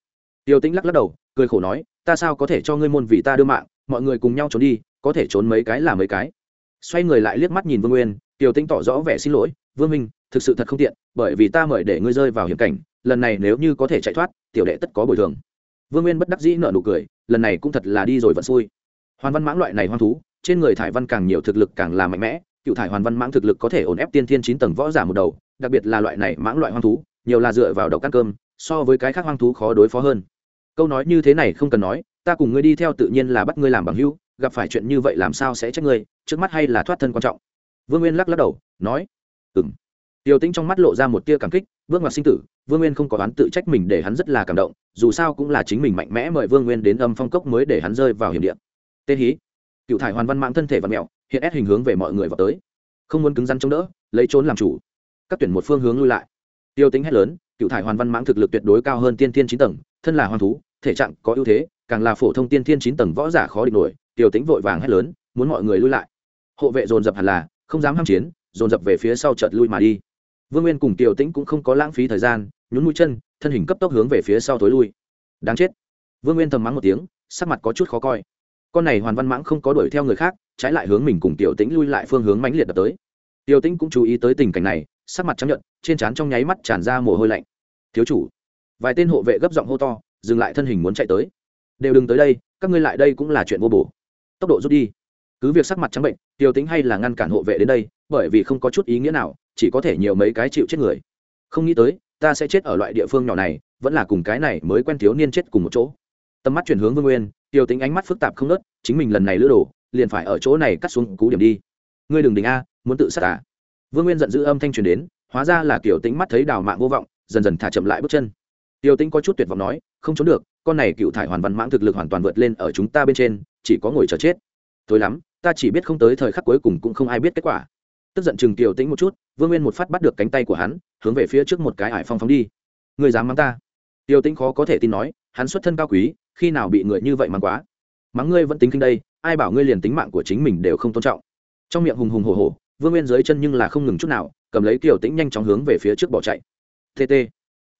Tiêu Tĩnh lắc lắc đầu, cười khổ nói, ta sao có thể cho ngươi môn vì ta đưa mạng, mọi người cùng nhau trốn đi, có thể trốn mấy cái là mấy cái. Xoay người lại liếc mắt nhìn Vương Nguyên, Tiêu Tĩnh tỏ rõ vẻ xin lỗi, Vương Minh, thực sự thật không tiện, bởi vì ta mời để ngươi rơi vào hiểm cảnh, lần này nếu như có thể chạy thoát, tiểu đệ tất có bồi thường. Vương nguyên bất đắc dĩ nợ nụ cười lần này cũng thật là đi rồi vẫn xui. Hoàn văn mãng loại này hoang thú trên người thải văn càng nhiều thực lực càng là mạnh mẽ cựu thải hoàn văn mãng thực lực có thể ổn ép tiên thiên chín tầng võ giả một đầu đặc biệt là loại này mãng loại hoang thú nhiều là dựa vào đậu căn cơm so với cái khác hoang thú khó đối phó hơn. Câu nói như thế này không cần nói ta cùng ngươi đi theo tự nhiên là bắt ngươi làm bằng hữu gặp phải chuyện như vậy làm sao sẽ trách ngươi trước mắt hay là thoát thân quan trọng. Vương nguyên lắc lắc đầu nói ừ m tiêu tĩnh trong mắt lộ ra một tia cảm kích bước ngoặt sinh tử, vương nguyên không có đoán tự trách mình để hắn rất là cảm động, dù sao cũng là chính mình mạnh mẽ mời vương nguyên đến âm phong cốc mới để hắn rơi vào hiểm địa. Tên hí. Cựu thải hoàn văn mạng thân thể và mẹo hiện ép hình hướng về mọi người vào tới. Không muốn cứng rắn chống đỡ, lấy trốn làm chủ. Các tuyển một phương hướng lui lại. Tiêu Tĩnh hét lớn, cựu thải hoàn văn mãng thực lực tuyệt đối cao hơn tiên thiên chín tầng, thân là Hoàn thú, thể trạng có ưu thế, càng là phổ thông tiên thiên chín tầng võ giả khó địch nổi. Tiêu Tĩnh vội vàng hét lớn, muốn mọi người lui lại. Hộ vệ dồn dập hẳn là, không dám ham chiến, dồn dập về phía sau chợt lui mà đi vương nguyên cùng tiểu tĩnh cũng không có lãng phí thời gian, nhún mũi chân, thân hình cấp tốc hướng về phía sau tối lui. Đáng chết. Vương nguyên thầm mắng một tiếng, sắc mặt có chút khó coi. Con này hoàn văn mãng không có đuổi theo người khác, trái lại hướng mình cùng tiểu tĩnh lui lại phương hướng mãnh liệt đập tới. Tiểu tĩnh cũng chú ý tới tình cảnh này, sắc mặt trắng nhận trên trán trong nháy mắt tràn ra mồ hôi lạnh. Thiếu chủ. Vài tên hộ vệ gấp giọng hô to, dừng lại thân hình muốn chạy tới. Đều đừng tới đây, các ngươi lại đây cũng là chuyện vô bổ. Tốc độ rút đi. Cứ việc sắc mặt trắng bệnh tiểu tĩnh hay là ngăn cản hộ vệ đến đây, bởi vì không có chút ý nghĩa nào chỉ có thể nhiều mấy cái chịu chết người. Không nghĩ tới, ta sẽ chết ở loại địa phương nhỏ này, vẫn là cùng cái này mới quen thiếu niên chết cùng một chỗ. Tầm mắt chuyển hướng vương nguyên tiêu tính ánh mắt phức tạp không nớt chính mình lần này lữ đồ, liền phải ở chỗ này cắt xuống cú điểm đi. Ngươi đừng đình a, muốn tự sát à? Vương nguyên giận dữ âm thanh truyền đến, hóa ra là kiểu tính mắt thấy đào mạng vô vọng, dần dần thả chậm lại bước chân. Tiêu tính có chút tuyệt vọng nói, không trốn được, con này cựu thải hoàn văn mãng thực lực hoàn toàn vượt lên ở chúng ta bên trên, chỉ có ngồi chờ chết. Tối lắm, ta chỉ biết không tới thời khắc cuối cùng cũng không ai biết kết quả tức giận chừng tiểu tĩnh một chút, vương nguyên một phát bắt được cánh tay của hắn, hướng về phía trước một cái ải phong phóng đi. Người dám mắng ta? Tiểu tĩnh khó có thể tin nói, hắn xuất thân cao quý, khi nào bị người như vậy mắng quá? Mắng ngươi vẫn tính kinh đây, ai bảo ngươi liền tính mạng của chính mình đều không tôn trọng. Trong miệng hùng hùng hổ hổ, vương nguyên dưới chân nhưng là không ngừng chút nào, cầm lấy tiểu tĩnh nhanh chóng hướng về phía trước bỏ chạy. Tt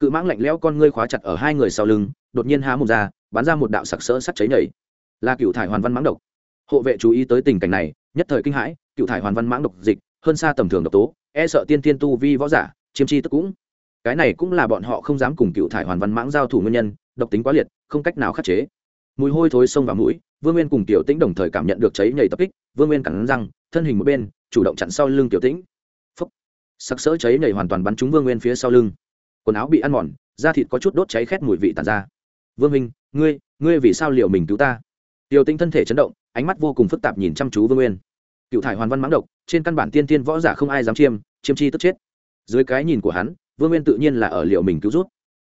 cự mãng lạnh lẽo con ngươi khóa chặt ở hai người sau lưng, đột nhiên há một ra, bắn ra một đạo sặc sỡ sắt cháy nhảy. Là cựu thải hoàn văn mãng độc. Hộ vệ chú ý tới tình cảnh này, nhất thời kinh hãi, cựu thải hoàn văn mãng độc dịch hơn xa tầm thường độc tố e sợ tiên tiên tu vi võ giả, chiêm chi tức cũng. Cái này cũng là bọn họ không dám cùng cựu thải hoàn văn mãng giao thủ nguyên nhân, độc tính quá liệt, không cách nào khắc chế. Mùi hôi thối xông vào mũi, vương nguyên cùng tiểu tĩnh đồng thời cảm nhận được cháy nhảy tập kích, vương nguyên cắn răng, thân hình một bên, chủ động chặn sau lưng tiểu tĩnh. Phấp sắc sỡ cháy nhảy hoàn toàn bắn trúng vương nguyên phía sau lưng. Quần áo bị ăn mòn, da thịt có chút đốt cháy khét mùi vị tàn ra. Vương minh ngươi ngươi vì sao liệu mình cứu ta? Tiểu tĩnh thân thể chấn động, ánh mắt vô cùng phức tạp nhìn chăm chú vương nguyên cựu thải hoàn văn mãng độc, trên căn bản tiên tiên võ giả không ai dám chiêm chiêm chi tức chết. Dưới cái nhìn của hắn, vương nguyên tự nhiên là ở liệu mình cứu rút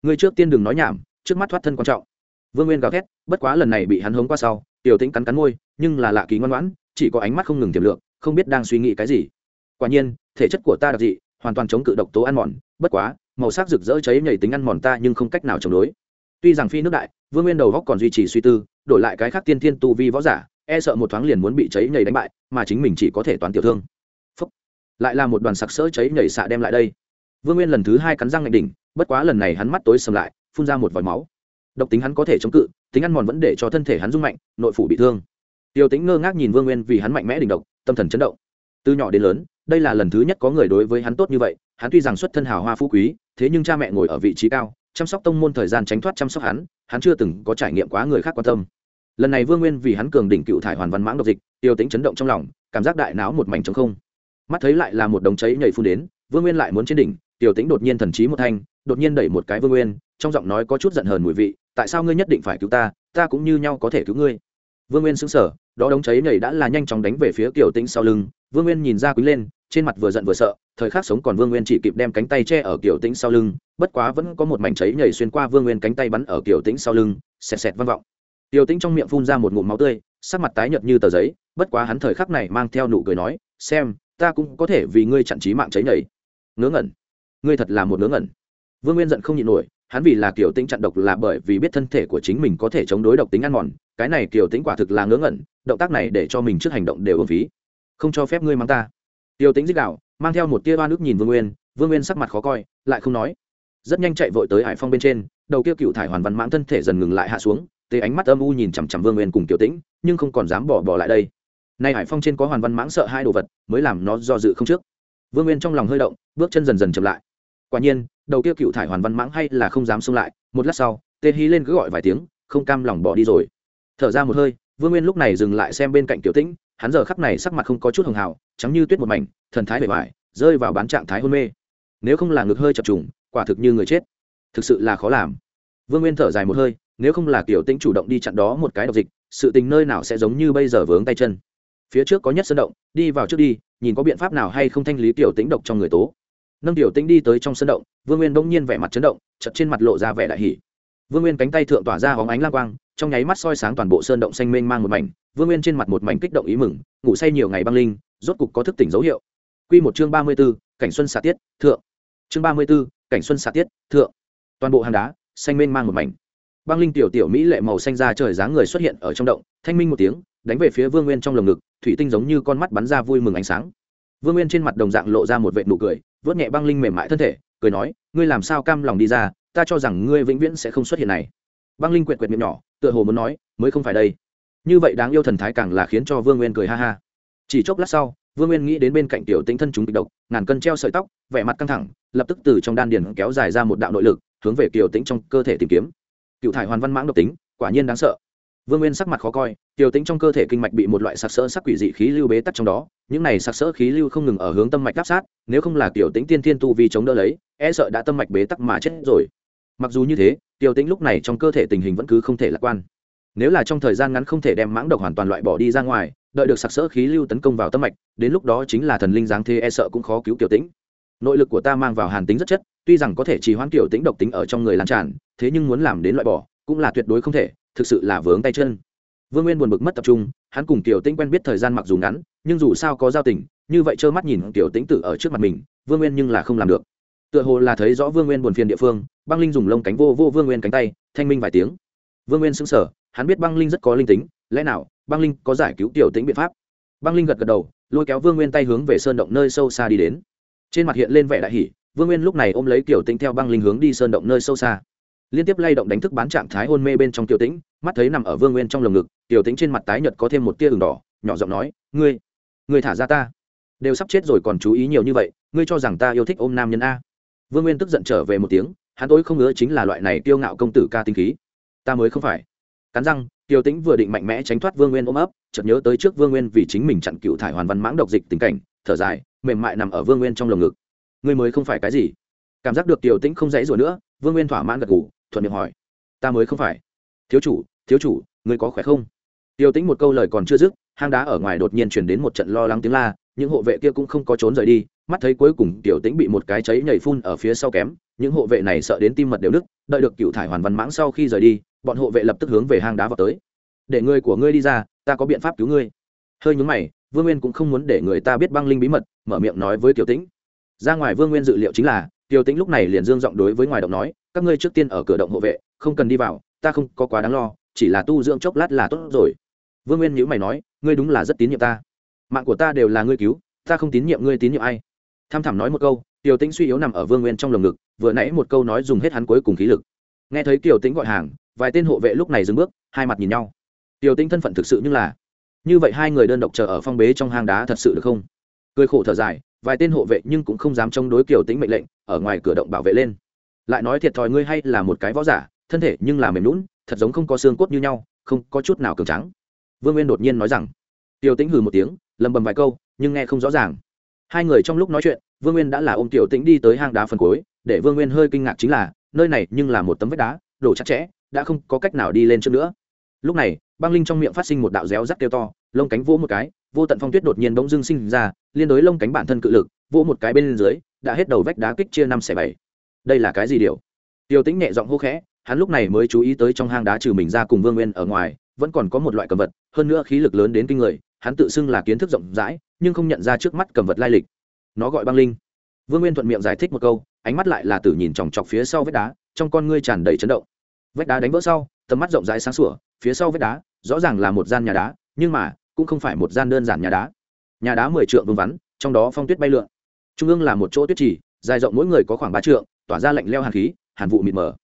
ngươi trước tiên đừng nói nhảm, trước mắt thoát thân quan trọng. Vương nguyên gào thét, bất quá lần này bị hắn hống qua sau, tiểu tĩnh cắn cắn môi, nhưng là lạ kỳ ngoan ngoãn, chỉ có ánh mắt không ngừng tiềm lượng, không biết đang suy nghĩ cái gì. Quả nhiên, thể chất của ta đặc dị, hoàn toàn chống cự độc tố ăn mòn, bất quá, màu sắc rực rỡ cháy nhảy tính ăn mòn ta nhưng không cách nào chống đối. Tuy rằng phi nước đại, vương nguyên đầu góc còn duy trì suy tư, đổi lại cái khác tiên thiên tu vi võ giả e sợ một thoáng liền muốn bị cháy nhảy đánh bại, mà chính mình chỉ có thể toàn tiểu thương. Phúc. lại là một đoàn sặc sỡ cháy nhảy xạ đem lại đây. Vương nguyên lần thứ hai cắn răng ngạch đỉnh, bất quá lần này hắn mắt tối sầm lại, phun ra một vòi máu. Độc tính hắn có thể chống cự, tính ăn mòn vẫn để cho thân thể hắn rung mạnh, nội phủ bị thương. Tiêu tính ngơ ngác nhìn vương nguyên vì hắn mạnh mẽ đỉnh độc, tâm thần chấn động. Từ nhỏ đến lớn, đây là lần thứ nhất có người đối với hắn tốt như vậy, hắn tuy rằng xuất thân hào hoa phú quý, thế nhưng cha mẹ ngồi ở vị trí cao, chăm sóc tông môn thời gian tránh thoát chăm sóc hắn hắn chưa từng có trải nghiệm quá người khác quan tâm lần này vương nguyên vì hắn cường đỉnh cựu thải hoàn văn mãng độc dịch, tiêu tính chấn động trong lòng, cảm giác đại não một mảnh trống không. Mắt thấy lại là một đống cháy nhảy phun đến, vương nguyên lại muốn trên đỉnh tiểu tính đột nhiên thần trí một thanh, đột nhiên đẩy một cái vương nguyên, trong giọng nói có chút giận hờn mùi vị, tại sao ngươi nhất định phải cứu ta? Ta cũng như nhau có thể cứu ngươi. Vương nguyên xứng sở đó đống cháy nhảy đã là nhanh chóng đánh về phía tiểu tĩnh sau lưng, vương nguyên nhìn ra quý lên, trên mặt vừa giận vừa sợ, thời khắc sống còn vương nguyên chỉ kịp đem cánh tay che ở kiểu tĩnh sau lưng, bất quá vẫn có một mảnh cháy nhảy xuyên qua vương nguyên cánh tay bắn ở kiểu tĩnh sau lưng, xẹt xẹt vang vọng tiểu tĩnh trong miệng phun ra một ngụm máu tươi, sắc mặt tái nhợt như tờ giấy, bất quá hắn thời khắc này mang theo nụ cười nói, xem, ta cũng có thể vì ngươi chặn trí mạng cháy nhảy ngớ ngẩn. Ngươi thật là một ngớ ngẩn. Vương nguyên giận không nhịn nổi, hắn vì là kiểu tĩnh chặn độc là bởi vì biết thân thể của chính mình có thể chống đối độc tính ăn mòn, cái này kiểu tĩnh quả thực là ngớ ngẩn, động tác này để cho mình trước hành động đều ưng phí. Không cho phép ngươi mang ta. Tiểu tĩnh dích đạo mang theo một tia ba nước nhìn vương nguyên vương nguyên sắc mặt khó coi, lại không nói. Rất nhanh chạy vội tới hải phong bên trên, đầu kia cựu thải hoàn văn mãng thân thể dần ngừng lại hạ xuống tê ánh mắt âm u nhìn chằm chằm vương nguyên cùng tiểu tĩnh, nhưng không còn dám bỏ bỏ lại đây. Nay hải phong trên có hoàn văn mãng sợ hai đồ vật, mới làm nó do dự không trước. Vương nguyên trong lòng hơi động, bước chân dần dần chậm lại. Quả nhiên, đầu kia cựu thải hoàn văn mãng hay là không dám xông lại. Một lát sau, tê hí lên cứ gọi vài tiếng, không cam lòng bỏ đi rồi. Thở ra một hơi, vương nguyên lúc này dừng lại xem bên cạnh tiểu tĩnh, hắn giờ khắc này sắc mặt không có chút hồng hào, trắng như tuyết một mảnh, thần thái bề bài rơi vào bán trạng thái hôn mê. Nếu không là ngực hơi chập trùng, quả thực như người chết. Thực sự là khó làm. Vương nguyên thở dài một hơi nếu không là tiểu tĩnh chủ động đi chặn đó một cái độc dịch, sự tình nơi nào sẽ giống như bây giờ vướng tay chân. Phía trước có nhất sân động, đi vào trước đi, nhìn có biện pháp nào hay không thanh lý tiểu tĩnh độc trong người tố. Nâng tiểu tĩnh đi tới trong sân động, vương nguyên bỗng nhiên vẻ mặt chấn động chật trên mặt lộ ra vẻ đại hỉ. Vương nguyên cánh tay thượng tỏa ra hóng ánh lang quang, trong nháy mắt soi sáng toàn bộ sơn động xanh mênh mang một mảnh, vương nguyên trên mặt một mảnh kích động ý mừng, ngủ say nhiều ngày băng linh, rốt cục có thức tỉnh dấu hiệu. Q một chương ba mươi b ố cảnh xuân xạ tiết, thượng. Chương ba mươi b ố cảnh xuân xạ tiết, thượng. Toàn bộ hang đá, xanh mênh mang một mảnh băng linh tiểu tiểu mỹ lệ màu xanh ra trời dáng người xuất hiện ở trong động, thanh minh một tiếng, đánh về phía vương nguyên trong lồng ngực, thủy tinh giống như con mắt bắn ra vui mừng ánh sáng. Vương nguyên trên mặt đồng dạng lộ ra một vệ nụ cười, vớt nhẹ băng linh mềm mại thân thể, cười nói, ngươi làm sao cam lòng đi ra, ta cho rằng ngươi vĩnh viễn sẽ không xuất hiện này. Băng linh quẹt quẹt miệng nhỏ, tựa hồ muốn nói, mới không phải đây. Như vậy đáng yêu thần thái càng là khiến cho vương nguyên cười ha ha. Chỉ chốc lát sau, vương nguyên nghĩ đến bên cạnh tiểu tinh thân chúng kịch độc, ngàn cân treo sợi tóc, vẻ mặt căng thẳng, lập tức từ trong đan điền kéo dài ra một đạo nội lực, hướng về tiểu tĩnh trong cơ thể tìm kiếm cựu thải hoàn văn mãng độc tính, quả nhiên đáng sợ. Vương nguyên sắc mặt khó coi, tiểu tính trong cơ thể kinh mạch bị một loại sặc sỡ sắc quỷ dị khí lưu bế tắc trong đó, những này sặc sỡ khí lưu không ngừng ở hướng tâm mạch đáp sát, nếu không là tiểu tính tiên thiên tu vì chống đỡ lấy e sợ đã tâm mạch bế tắc mà chết rồi. Mặc dù như thế, tiểu tính lúc này trong cơ thể tình hình vẫn cứ không thể lạc quan. Nếu là trong thời gian ngắn không thể đem mãng độc hoàn toàn loại bỏ đi ra ngoài, đợi được sặc sỡ khí lưu tấn công vào tâm mạch, đến lúc đó chính là thần linh giáng thế e sợ cũng khó cứu tiểu tính nội lực của ta mang vào hàn tính rất chất, tuy rằng có thể trì hoãn tiểu tính độc tính ở trong người lan tràn thế nhưng muốn làm đến loại bỏ, cũng là tuyệt đối không thể, thực sự là vướng tay chân. Vương nguyên buồn bực mất tập trung, hắn cùng tiểu tĩnh quen biết thời gian mặc dù ngắn, nhưng dù sao có giao tình, như vậy trơ mắt nhìn tiểu tĩnh tử ở trước mặt mình, vương nguyên nhưng là không làm được. Tựa hồ là thấy rõ vương nguyên buồn phiền địa phương, băng linh dùng lông cánh vô vô vương nguyên cánh tay, thanh minh vài tiếng. Vương nguyên sững sờ, hắn biết băng linh rất có linh tính, lẽ nào, băng linh có giải cứu tiểu tĩnh biện pháp? Băng linh gật gật đầu, lôi kéo vương nguyên tay hướng về sơn động nơi sâu xa đi đến. Trên mặt hiện lên vẻ đại hỷ vương nguyên lúc này ôm lấy tiểu tĩnh theo băng linh hướng đi sơn động nơi sâu xa liên tiếp lay động đánh thức bán trạng thái hôn mê bên trong tiểu tĩnh, mắt thấy nằm ở vương nguyên trong lồng ngực, tiểu tĩnh trên mặt tái nhợt có thêm một tia ửng đỏ, nhỏ giọng nói, ngươi ngươi thả ra ta. Đều sắp chết rồi còn chú ý nhiều như vậy, ngươi cho rằng ta yêu thích ôm nam nhân a? Vương nguyên tức giận trở về một tiếng, hắn tối không ngứa chính là loại này tiêu ngạo công tử ca tinh khí. Ta mới không phải. Cắn răng tiêu tĩnh vừa định mạnh mẽ tránh thoát vương nguyên ôm ấp, chợt nhớ tới trước vương nguyên vì chính mình chặn cựu thải hoàn văn mãng độc dịch tình cảnh, thở dài, mềm mại nằm ở vương nguyên trong lồng ngực. Ngươi mới không phải cái gì. Cảm giác được tiêu tĩnh không dãy rồi nữa, vương nguyên thỏa mãn gật ngủ thuận miệng hỏi. Ta mới không phải. Thiếu chủ thiếu chủ, ngươi có khỏe không? Tiêu tĩnh một câu lời còn chưa dứt, hang đá ở ngoài đột nhiên chuyển đến một trận lo lắng tiếng la, những hộ vệ kia cũng không có trốn rời đi, mắt thấy cuối cùng tiểu tĩnh bị một cái cháy nhảy phun ở phía sau kém, những hộ vệ này sợ đến tim mật đều nứt, đợi được cựu thải hoàn văn mãng sau khi rời đi, bọn hộ vệ lập tức hướng về hang đá vào tới. Để người của ngươi đi ra, ta có biện pháp cứu ngươi. Hơi nhúng mày, vương nguyên cũng không muốn để người ta biết băng linh bí mật, mở miệng nói với tiểu tĩnh. Ra ngoài vương nguyên dự liệu chính là tiểu tĩnh lúc này liền dương giọng đối với ngoài động nói các ngươi trước tiên ở cửa động hộ vệ, không cần đi vào, ta không có quá đáng lo, chỉ là tu dưỡng chốc lát là tốt rồi. Vương nguyên nhữ mày nói, ngươi đúng là rất tín nhiệm ta. Mạng của ta đều là ngươi cứu, ta không tín nhiệm ngươi tín nhiệm ai. Tham thảm nói một câu, tiểu tĩnh suy yếu nằm ở vương nguyên trong lồng ngực, vừa nãy một câu nói dùng hết hắn cuối cùng khí lực. Nghe thấy tiểu tĩnh gọi hàng, vài tên hộ vệ lúc này dừng bước, hai mặt nhìn nhau. Tiểu tĩnh thân phận thực sự như là, như vậy hai người đơn độc chờ ở phong bế trong hang đá thật sự được không? Cười khổ thở dài, vài tên hộ vệ nhưng cũng không dám chống đối kiểu tĩnh mệnh lệnh, ở ngoài cửa động bảo vệ lên lại nói thiệt thòi ngươi hay là một cái võ giả, thân thể nhưng là mềm lún thật giống không có xương cốt như nhau, không có chút nào cường trắng vương nguyên đột nhiên nói rằng, tiểu tĩnh hừ một tiếng, lầm bầm vài câu, nhưng nghe không rõ ràng. Hai người trong lúc nói chuyện, vương nguyên đã là ôm tiểu tĩnh đi tới hang đá phần cuối, để vương nguyên hơi kinh ngạc chính là, nơi này nhưng là một tấm vách đá, đổ chặt chẽ, đã không có cách nào đi lên trước nữa. Lúc này, băng linh trong miệng phát sinh một đạo réo rắt kêu to, lông cánh vỗ một cái, vô tận phong tuyết đột nhiên bỗng dưng sinh ra, liên đối lông cánh bản thân cự lực, vỗ một cái bên dưới, đã hết đầu vách đá kích chia năm xẻ bảy đây là cái gì điều? Tiêu tĩnh nhẹ giọng hô khẽ, hắn lúc này mới chú ý tới trong hang đá trừ mình ra cùng vương nguyên ở ngoài, vẫn còn có một loại cầm vật, hơn nữa khí lực lớn đến kinh người, hắn tự xưng là kiến thức rộng rãi, nhưng không nhận ra trước mắt cầm vật lai lịch. Nó gọi băng linh. Vương nguyên thuận miệng giải thích một câu, ánh mắt lại là tử nhìn chòng chọc phía sau vách đá, trong con ngươi tràn đầy chấn động. Vách đá đánh vỡ sau, tầm mắt rộng rãi sáng sủa, phía sau vách đá, rõ ràng là một gian nhà đá, nhưng mà, cũng không phải một gian đơn giản nhà đá. Nhà đá mười trượng vương vắn, trong đó phong tuyết bay lượn. Trung ương là một chỗ tuyết trì, dài rộng mỗi người có khoảng ba trượng tỏa ra lạnh leo hàn khí, hàn vụ mịt mờ.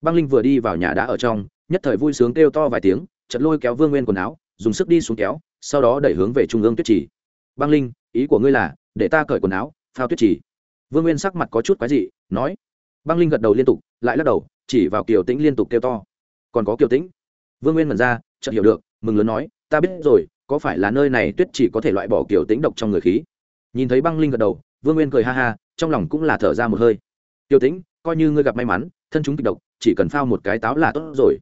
Băng linh vừa đi vào nhà đã ở trong, nhất thời vui sướng kêu to vài tiếng chật lôi kéo vương nguyên quần áo, dùng sức đi xuống kéo, sau đó đẩy hướng về trung ương tuyết trì. Băng linh, ý của ngươi là, để ta cởi quần áo, phao tuyết trì. Vương nguyên sắc mặt có chút quái dị, nói. Băng linh gật đầu liên tục, lại lắc đầu, chỉ vào kiều tĩnh liên tục kêu to. Còn có kiều tĩnh? Vương nguyên mật ra, chợt hiểu được, mừng lớn nói, ta biết rồi, có phải là nơi này tuyết chỉ có thể loại bỏ kiều tĩnh độc trong người khí? Nhìn thấy băng linh gật đầu, vương nguyên cười ha ha, trong lòng cũng là thở ra một hơi. Tiêu tĩnh, coi như ngươi gặp may mắn, thân chúng kịch độc, chỉ cần phao một cái táo là tốt rồi.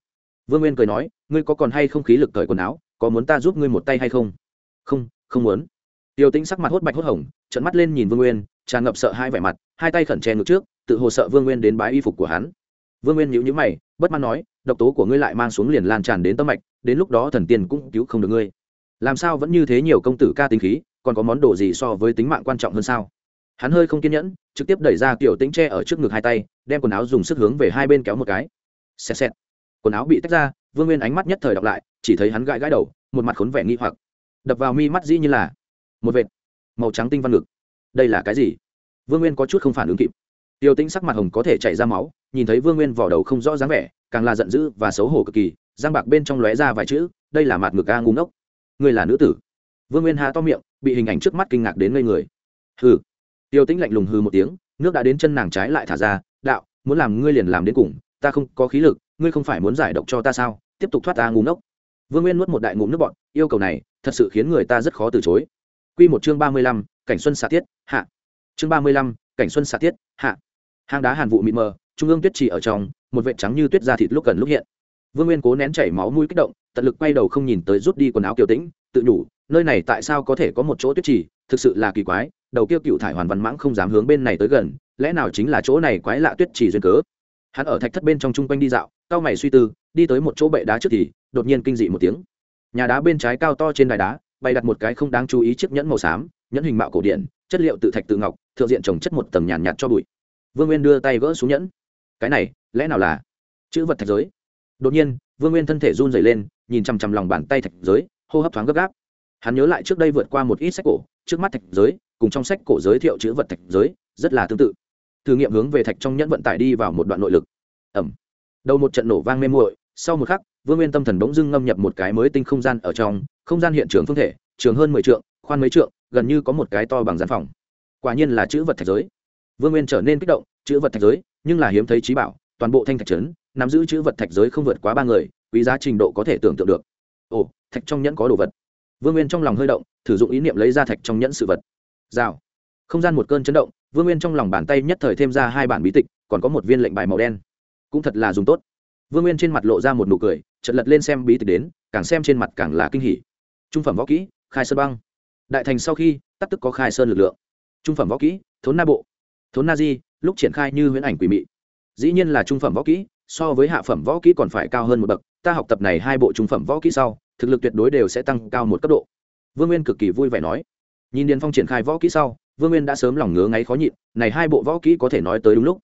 Vương nguyên cười nói, ngươi có còn hay không khí lực cởi quần áo, có muốn ta giúp ngươi một tay hay không? Không không muốn. Tiêu tĩnh sắc mặt hốt bạch hốt hồng, trợn mắt lên nhìn vương nguyên, tràn ngập sợ hai vẻ mặt, hai tay khẩn che ngực trước, tự hồ sợ vương nguyên đến bái y phục của hắn. Vương nguyên nhíu nhíu mày, bất mãn nói, độc tố của ngươi lại mang xuống liền lan tràn đến tâm mạch, đến lúc đó thần tiên cũng cứu không được ngươi. Làm sao vẫn như thế nhiều công tử ca tính khí, còn có món đồ gì so với tính mạng quan trọng hơn sao? Hắn hơi không kiên nhẫn, trực tiếp đẩy ra kiểu tính tre ở trước ngực hai tay, đem quần áo dùng sức hướng về hai bên kéo một cái. Xẹt xẹt. Quần áo bị tách ra, vương nguyên ánh mắt nhất thời đọc lại, chỉ thấy hắn gãi gãi đầu, một mặt khốn vẻ nghi hoặc. Đập vào mi mắt dĩ như là một vệt màu trắng tinh văn ngực. Đây là cái gì? Vương nguyên có chút không phản ứng kịp. Tiêu tính sắc mặt hồng có thể chảy ra máu, nhìn thấy vương nguyên vỏ đầu không rõ dáng vẻ, càng là giận dữ và xấu hổ cực kỳ giang bạc bên trong lóe ra vài chữ, đây là mặt ngực ca ngu ngốc. Người là nữ tử. Vương nguyên há to miệng, bị hình ảnh trước mắt kinh ngạc đến ngây người. Hừ tiêu tĩnh lạnh lùng hừ một tiếng, nước đã đến chân nàng trái lại thả ra, đạo, muốn làm ngươi liền làm đến cùng, ta không có khí lực, ngươi không phải muốn giải độc cho ta sao? Tiếp tục thoát ta ngủ ngốc. Vương nguyên nuốt một đại ngụm nước bọn yêu cầu này, thật sự khiến người ta rất khó từ chối. Quy một chương ba mươi lăm, cảnh xuân xạ tiết, hạ. Chương ba mươi lăm, cảnh xuân xạ tiết, hạ. Hang đá hàn vụ mịt mờ, trung ương tuyết trì ở trong, một vệt trắng như tuyết da thịt lúc cần lúc hiện. Vương nguyên cố nén chảy máu mũi kích động, tận lực quay đầu không nhìn tới rút đi quần áo kiều tĩnh, tự nhủ, nơi này tại sao có thể có một chỗ tuyết trì thực sự là kỳ quái đầu kia cựu thải hoàn văn mãng không dám hướng bên này tới gần, lẽ nào chính là chỗ này quái lạ tuyết chỉ duyên cớ? Hắn ở thạch thất bên trong chung quanh đi dạo cao mày suy tư, đi tới một chỗ bệ đá trước thì, đột nhiên kinh dị một tiếng. Nhà đá bên trái cao to trên đài đá, bày đặt một cái không đáng chú ý chiếc nhẫn màu xám, nhẫn hình mạo cổ điện chất liệu tự thạch tự ngọc, thượng diện trồng chất một tầng nhàn nhạt cho bụi. Vương nguyên đưa tay gỡ xuống nhẫn. Cái này, lẽ nào là chữ vật thạch giới? Đột nhiên, vương nguyên thân thể run dày lên, nhìn chằm chằm lòng bàn tay thạch giới, hô hấp thoáng gấp gáp. Hắn nhớ lại trước đây vượt qua một ít sách cổ, trước mắt thạch giới cùng trong sách cổ giới thiệu chữ vật thạch giới, rất là tương tự. Thử nghiệm hướng về thạch trong nhẫn vận tải đi vào một đoạn nội lực. Ẩm đầu một trận nổ vang mê muội, sau một khắc, vương nguyên tâm thần bỗng dưng ngâm nhập một cái mới tinh không gian ở trong, không gian hiện trường phương thể, trường hơn mười trượng, khoan mấy trượng, gần như có một cái to bằng gian phòng. Quả nhiên là chữ vật thạch giới. Vương nguyên trở nên kích động, chữ vật thạch giới, nhưng là hiếm thấy trí bảo, toàn bộ thanh thạch trấn, nắm giữ chữ vật thạch giới không vượt quá ba người, quý giá trình độ có thể tưởng tượng được. Ồ, thạch trong nhẫn có đồ vật. Vương nguyên trong lòng hơi động, thử dụng ý niệm lấy ra thạch trong nhẫn sự vật rào. Không gian một cơn chấn động, vương nguyên trong lòng bàn tay nhất thời thêm ra hai bản bí tịch, còn có một viên lệnh bài màu đen. Cũng thật là dùng tốt. Vương nguyên trên mặt lộ ra một nụ cười chật lật lên xem bí tịch đến, càng xem trên mặt càng là kinh hỉ. Trung phẩm võ kỹ, khai sơn băng. Đại thành sau khi tắc tức có khai sơn lực lượng. Trung phẩm võ kỹ, thốn na bộ. Thốn na di, lúc triển khai như huyễn ảnh quỷ mị. Dĩ nhiên là trung phẩm võ kỹ, so với hạ phẩm võ kỹ còn phải cao hơn một bậc, ta học tập này hai bộ trung phẩm võ kỹ sau, thực lực tuyệt đối đều sẽ tăng cao một cấp độ. Vương nguyên cực kỳ vui vẻ nói nhìn điền phong triển khai võ kỹ sau, vương nguyên đã sớm lòng ngứa ngáy khó nhịn, này hai bộ võ kỹ có thể nói tới đúng lúc.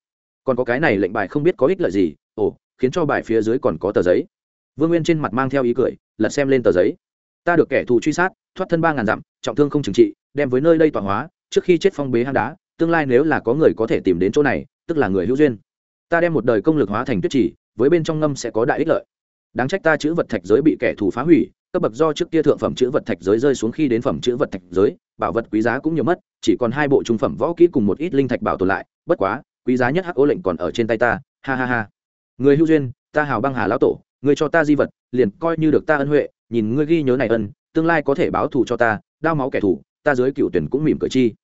Còn có cái này lệnh bài không biết có ích lợi gì, ồ, khiến cho bài phía dưới còn có tờ giấy. Vương nguyên trên mặt mang theo ý cười, lật xem lên tờ giấy. Ta được kẻ thù truy sát, thoát thân ba ngàn dặm, trọng thương không trừng trị, đem với nơi đây tọa hóa, trước khi chết phong bế hang đá, tương lai nếu là có người có thể tìm đến chỗ này, tức là người hữu duyên. Ta đem một đời công lực hóa thành tuyết chỉ, với bên trong ngâm sẽ có đại ích lợi. Đáng trách ta chữ vật thạch giới bị kẻ thù phá hủy cấp bậc do trước kia thượng phẩm chữ vật thạch giới rơi xuống khi đến phẩm chữ vật thạch giới, bảo vật quý giá cũng nhiều mất, chỉ còn hai bộ trung phẩm võ kỹ cùng một ít linh thạch bảo tồn lại. Bất quá, quý giá nhất hắc ô lệnh còn ở trên tay ta. Ha ha ha. Người hữu duyên, ta hào băng hà lão tổ, người cho ta di vật, liền coi như được ta ân huệ, nhìn ngươi ghi nhớ này ân, tương lai có thể báo thù cho ta, đao máu kẻ thù, ta dưới cựu tuyển cũng mỉm cử chi.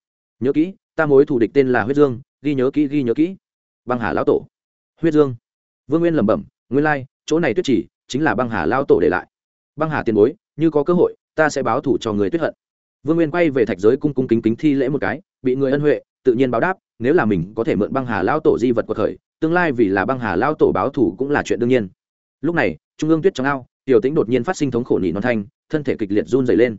Nhớ kỹ, ta mối thù địch tên là huyết dương, ghi nhớ kỹ, ghi nhớ kỹ. Băng hà lão tổ. Huyết dương. Vương nguyên lẩm bẩm, nguyên lai, chỗ này tuyết chỉ, chính là băng hà lao tổ để lại băng hà tiền bối, như có cơ hội, ta sẽ báo thủ cho người tuyết hận. Vương nguyên quay về thạch giới cung cung kính kính thi lễ một cái, bị người ân huệ, tự nhiên báo đáp, nếu là mình có thể mượn băng hà lao tổ di vật của khởi tương lai vì là băng hà lao tổ báo thủ cũng là chuyện đương nhiên. Lúc này, trung ương tuyết trong ao, tiểu tĩnh đột nhiên phát sinh thống khổ nỉ non thanh, thân thể kịch liệt run dày lên.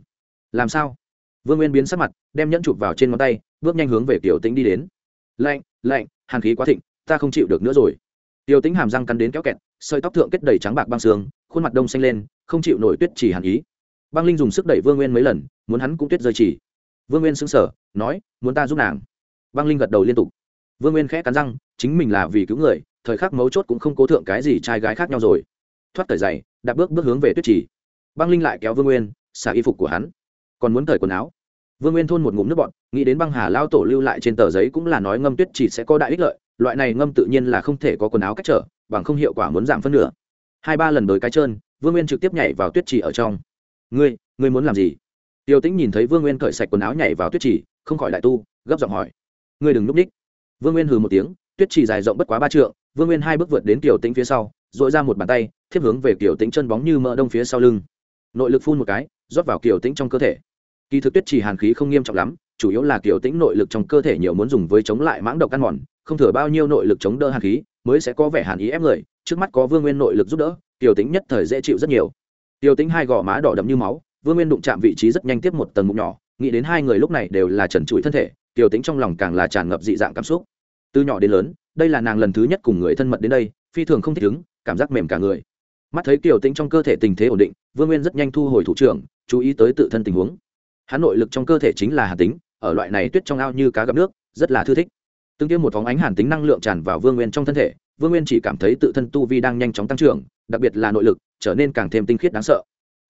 Làm sao? Vương nguyên biến sắc mặt, đem nhẫn chụp vào trên ngón tay, bước nhanh hướng về tiểu tĩnh đi đến. Lạnh lạnh, hàn khí quá thịnh, ta không chịu được nữa rồi. Tiểu tĩnh hàm răng cắn đến kéo kẹt, sợi tóc thượng kết đầy trắng bạc băng xương, khuôn mặt đông xanh lên không chịu nổi tuyết chỉ hàn ý. Băng linh dùng sức đẩy vương nguyên mấy lần, muốn hắn cũng tuyết rơi chỉ. Vương nguyên sững sờ, nói, muốn ta giúp nàng? Băng linh gật đầu liên tục. Vương nguyên khẽ cắn răng, chính mình là vì cứu người, thời khắc mấu chốt cũng không cố thượng cái gì trai gái khác nhau rồi. Thoát thời giày, đạp bước bước hướng về tuyết chỉ. Băng linh lại kéo vương nguyên, xả y phục của hắn. Còn muốn thời quần áo. Vương nguyên thôn một ngụm nước bọn nghĩ đến băng hà lao tổ lưu lại trên tờ giấy cũng là nói ngâm tuyết chỉ sẽ có đại ích lợi, loại này ngâm tự nhiên là không thể có quần áo cách trở, bằng không hiệu quả muốn giảm phân nửa. Hai ba lần đới cái trơn vương nguyên trực tiếp nhảy vào tuyết chỉ ở trong. Ngươi ngươi muốn làm gì? Tiêu tĩnh nhìn thấy vương nguyên cởi sạch quần áo nhảy vào tuyết chỉ không khỏi đại tu, gấp giọng hỏi. Ngươi đừng núp ních vương nguyên hừ một tiếng, tuyết chỉ dài rộng bất quá ba trượng, vương nguyên hai bước vượt đến tiểu tĩnh phía sau dội ra một bàn tay, thiếp hướng về kiểu tĩnh chân bóng như mỡ đông phía sau lưng. Nội lực phun một cái, rót vào kiểu tĩnh trong cơ thể. Kỳ thực tuyết chỉ hàn khí không nghiêm trọng lắm, chủ yếu là kiểu tĩnh nội lực trong cơ thể nhiều muốn dùng với chống lại mãng độc ăn mòn, không thừa bao nhiêu nội lực chống đỡ hàn khí, mới sẽ có vẻ hàn ý ép người, trước mắt có vương nguyên nội lực giúp đỡ tiểu tính nhất thời dễ chịu rất nhiều. Tiểu tính hai gò má đỏ đậm như máu, vương nguyên đụng chạm vị trí rất nhanh tiếp một tầng mụn nhỏ, nghĩ đến hai người lúc này đều là trần trụi thân thể, tiểu tính trong lòng càng là tràn ngập dị dạng cảm xúc. Từ nhỏ đến lớn, đây là nàng lần thứ nhất cùng người thân mật đến đây, phi thường không thích ứng, cảm giác mềm cả người. Mắt thấy tiểu tính trong cơ thể tình thế ổn định, vương nguyên rất nhanh thu hồi thủ trưởng, chú ý tới tự thân tình huống. Hắn nội lực trong cơ thể chính là hàn tính, ở loại này tuyết trong ao như cá gặp nước, rất là thư thích. Tương tiêu một phóng ánh hàn tính năng lượng tràn vào vương nguyên trong thân thể, vương nguyên chỉ cảm thấy tự thân tu vi đang nhanh chóng tăng trưởng đặc biệt là nội lực, trở nên càng thêm tinh khiết đáng sợ.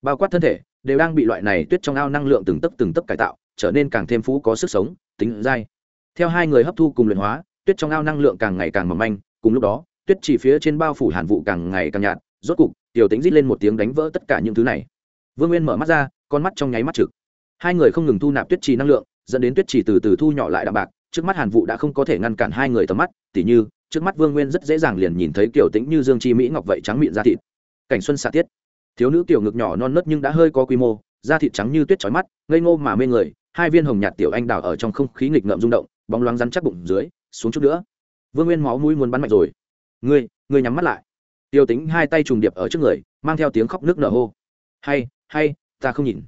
Bao quát thân thể, đều đang bị loại này tuyết trong ao năng lượng từng tấc từng tấc cải tạo, trở nên càng thêm phú có sức sống, tính dai. Theo hai người hấp thu cùng luyện hóa, tuyết trong ao năng lượng càng ngày càng mỏng manh, cùng lúc đó, tuyết chỉ phía trên bao phủ hàn vụ càng ngày càng nhạt, rốt cục, tiểu tính rít lên một tiếng đánh vỡ tất cả những thứ này. Vương nguyên mở mắt ra, con mắt trong nháy mắt trực. Hai người không ngừng thu nạp tuyết trì năng lượng, dẫn đến tuyết trì từ từ thu nhỏ lại đạm bạc, trước mắt hàn vụ đã không có thể ngăn cản hai người tầm mắt, tỉ như trước mắt vương nguyên rất dễ dàng liền nhìn thấy kiểu tĩnh như dương chi mỹ ngọc vậy trắng miệng da thịt. Cảnh xuân xạ tiết. Thiếu nữ tiểu ngực nhỏ non nớt nhưng đã hơi có quy mô, da thịt trắng như tuyết trói mắt, ngây ngô mà mê người, hai viên hồng nhạt tiểu anh đào ở trong không khí nghịch ngợm rung động, bóng loáng rắn chắc bụng dưới, xuống chút nữa. Vương nguyên máu mũi muốn bắn mạnh rồi. Ngươi ngươi nhắm mắt lại. Tiêu tính hai tay trùng điệp ở trước người, mang theo tiếng khóc nước nở hô. Hay hay, ta không nhìn.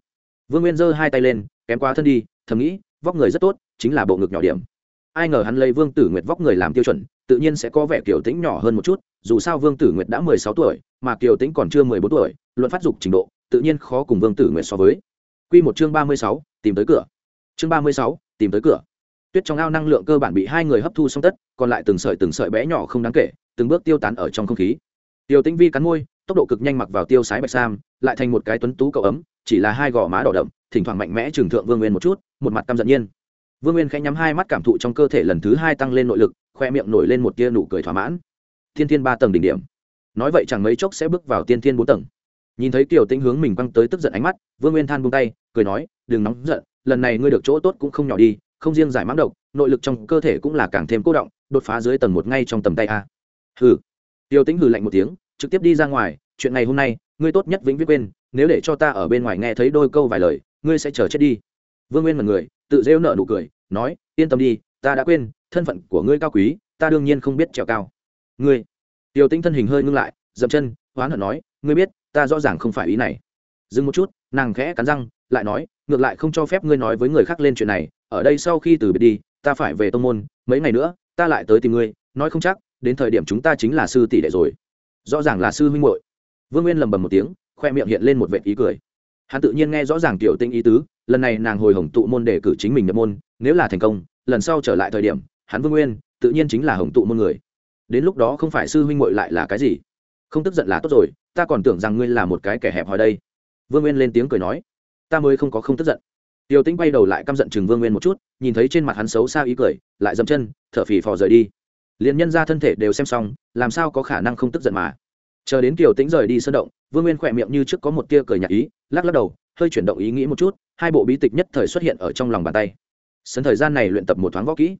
Vương nguyên giơ hai tay lên, kém quá thân đi, thầm nghĩ, vóc người rất tốt, chính là bộ ngực nhỏ điểm. Ai ngờ hắn lấy vương tử nguyệt vóc người làm tiêu chuẩn tự nhiên sẽ có vẻ kiểu tĩnh nhỏ hơn một chút, dù sao vương tử nguyệt đã mười sáu tuổi, mà kiều tĩnh còn chưa mười bốn tuổi, luận phát dục trình độ, tự nhiên khó cùng vương tử nguyệt so với. Q một chương ba mươi sáu, tìm tới cửa. Chương ba mươi sáu, tìm tới cửa. Tuyết trong ao năng lượng cơ bản bị hai người hấp thu xong tất, còn lại từng sợi từng sợi bé nhỏ không đáng kể, từng bước tiêu tán ở trong không khí. Tiêu tĩnh vi cắn môi, tốc độ cực nhanh mặc vào tiêu sái bạch sam, lại thành một cái tuấn tú cậu ấm, chỉ là hai gò má đỏ đậm, thỉnh thoảng mạnh mẽ trừng thượng vương nguyên một chút, một mặt căm giận nhiên. Vương nguyên khẽ nhắm hai mắt cảm thụ trong cơ thể lần thứ hai tăng lên nội lực khoe miệng nổi lên một tia nụ cười thỏa mãn. Thiên thiên ba tầng đỉnh điểm. Nói vậy chẳng mấy chốc sẽ bước vào tiên thiên bốn tầng. Nhìn thấy kiều tĩnh hướng mình quăng tới tức giận ánh mắt, vương nguyên than buông tay, cười nói, đừng nóng giận, lần này ngươi được chỗ tốt cũng không nhỏ đi, không riêng giải mãng độc, nội lực trong cơ thể cũng là càng thêm cố động, đột phá dưới tầng một ngay trong tầm tay a. Hừ. Kiều tĩnh hừ lạnh một tiếng, trực tiếp đi ra ngoài, chuyện ngày hôm nay, ngươi tốt nhất vĩnh viết quên, nếu để cho ta ở bên ngoài nghe thấy đôi câu vài lời, ngươi sẽ chờ chết đi. Vương nguyên mật người, tự rêu nợ nụ cười, nói, yên tâm đi, ta đã quên thân phận của ngươi cao quý, ta đương nhiên không biết trèo cao. Ngươi. Tiểu tĩnh thân hình hơi ngưng lại, dậm chân, hoán hận nói, ngươi biết, ta rõ ràng không phải ý này. Dừng một chút, nàng khẽ cắn răng, lại nói, ngược lại không cho phép ngươi nói với người khác lên chuyện này, ở đây sau khi từ biệt đi, ta phải về tông môn, mấy ngày nữa, ta lại tới tìm ngươi, nói không chắc, đến thời điểm chúng ta chính là sư tỷ đệ rồi. Rõ ràng là sư huynh muội. Vương nguyên lầm bầm một tiếng, khoe miệng hiện lên một vệ ý cười. Hắn tự nhiên nghe rõ ràng tiểu tinh ý tứ, lần này nàng hồi hồng tụ môn để cử chính mình nhập môn, nếu là thành công, lần sau trở lại thời điểm hắn vương nguyên, tự nhiên chính là hồng tụ môn người. Đến lúc đó không phải sư huynh muội lại là cái gì? Không tức giận là tốt rồi, ta còn tưởng rằng ngươi là một cái kẻ hẹp hòi đây. Vương nguyên lên tiếng cười nói, ta mới không có không tức giận. Tiêu tĩnh bay đầu lại căm giận chừng vương nguyên một chút, nhìn thấy trên mặt hắn xấu xa ý cười, lại dậm chân, thở phì phò rời đi. Liền nhân ra thân thể đều xem xong, làm sao có khả năng không tức giận mà? Chờ đến Tiêu tĩnh rời đi sơn động, vương nguyên khỏe miệng như trước có một tia cười nhạt ý, lắc lắc đầu, hơi chuyển động ý nghĩ một chút, hai bộ bí tịch nhất thời xuất hiện ở trong lòng bàn tay. Sân thời gian này luyện tập một thoáng võ kỹ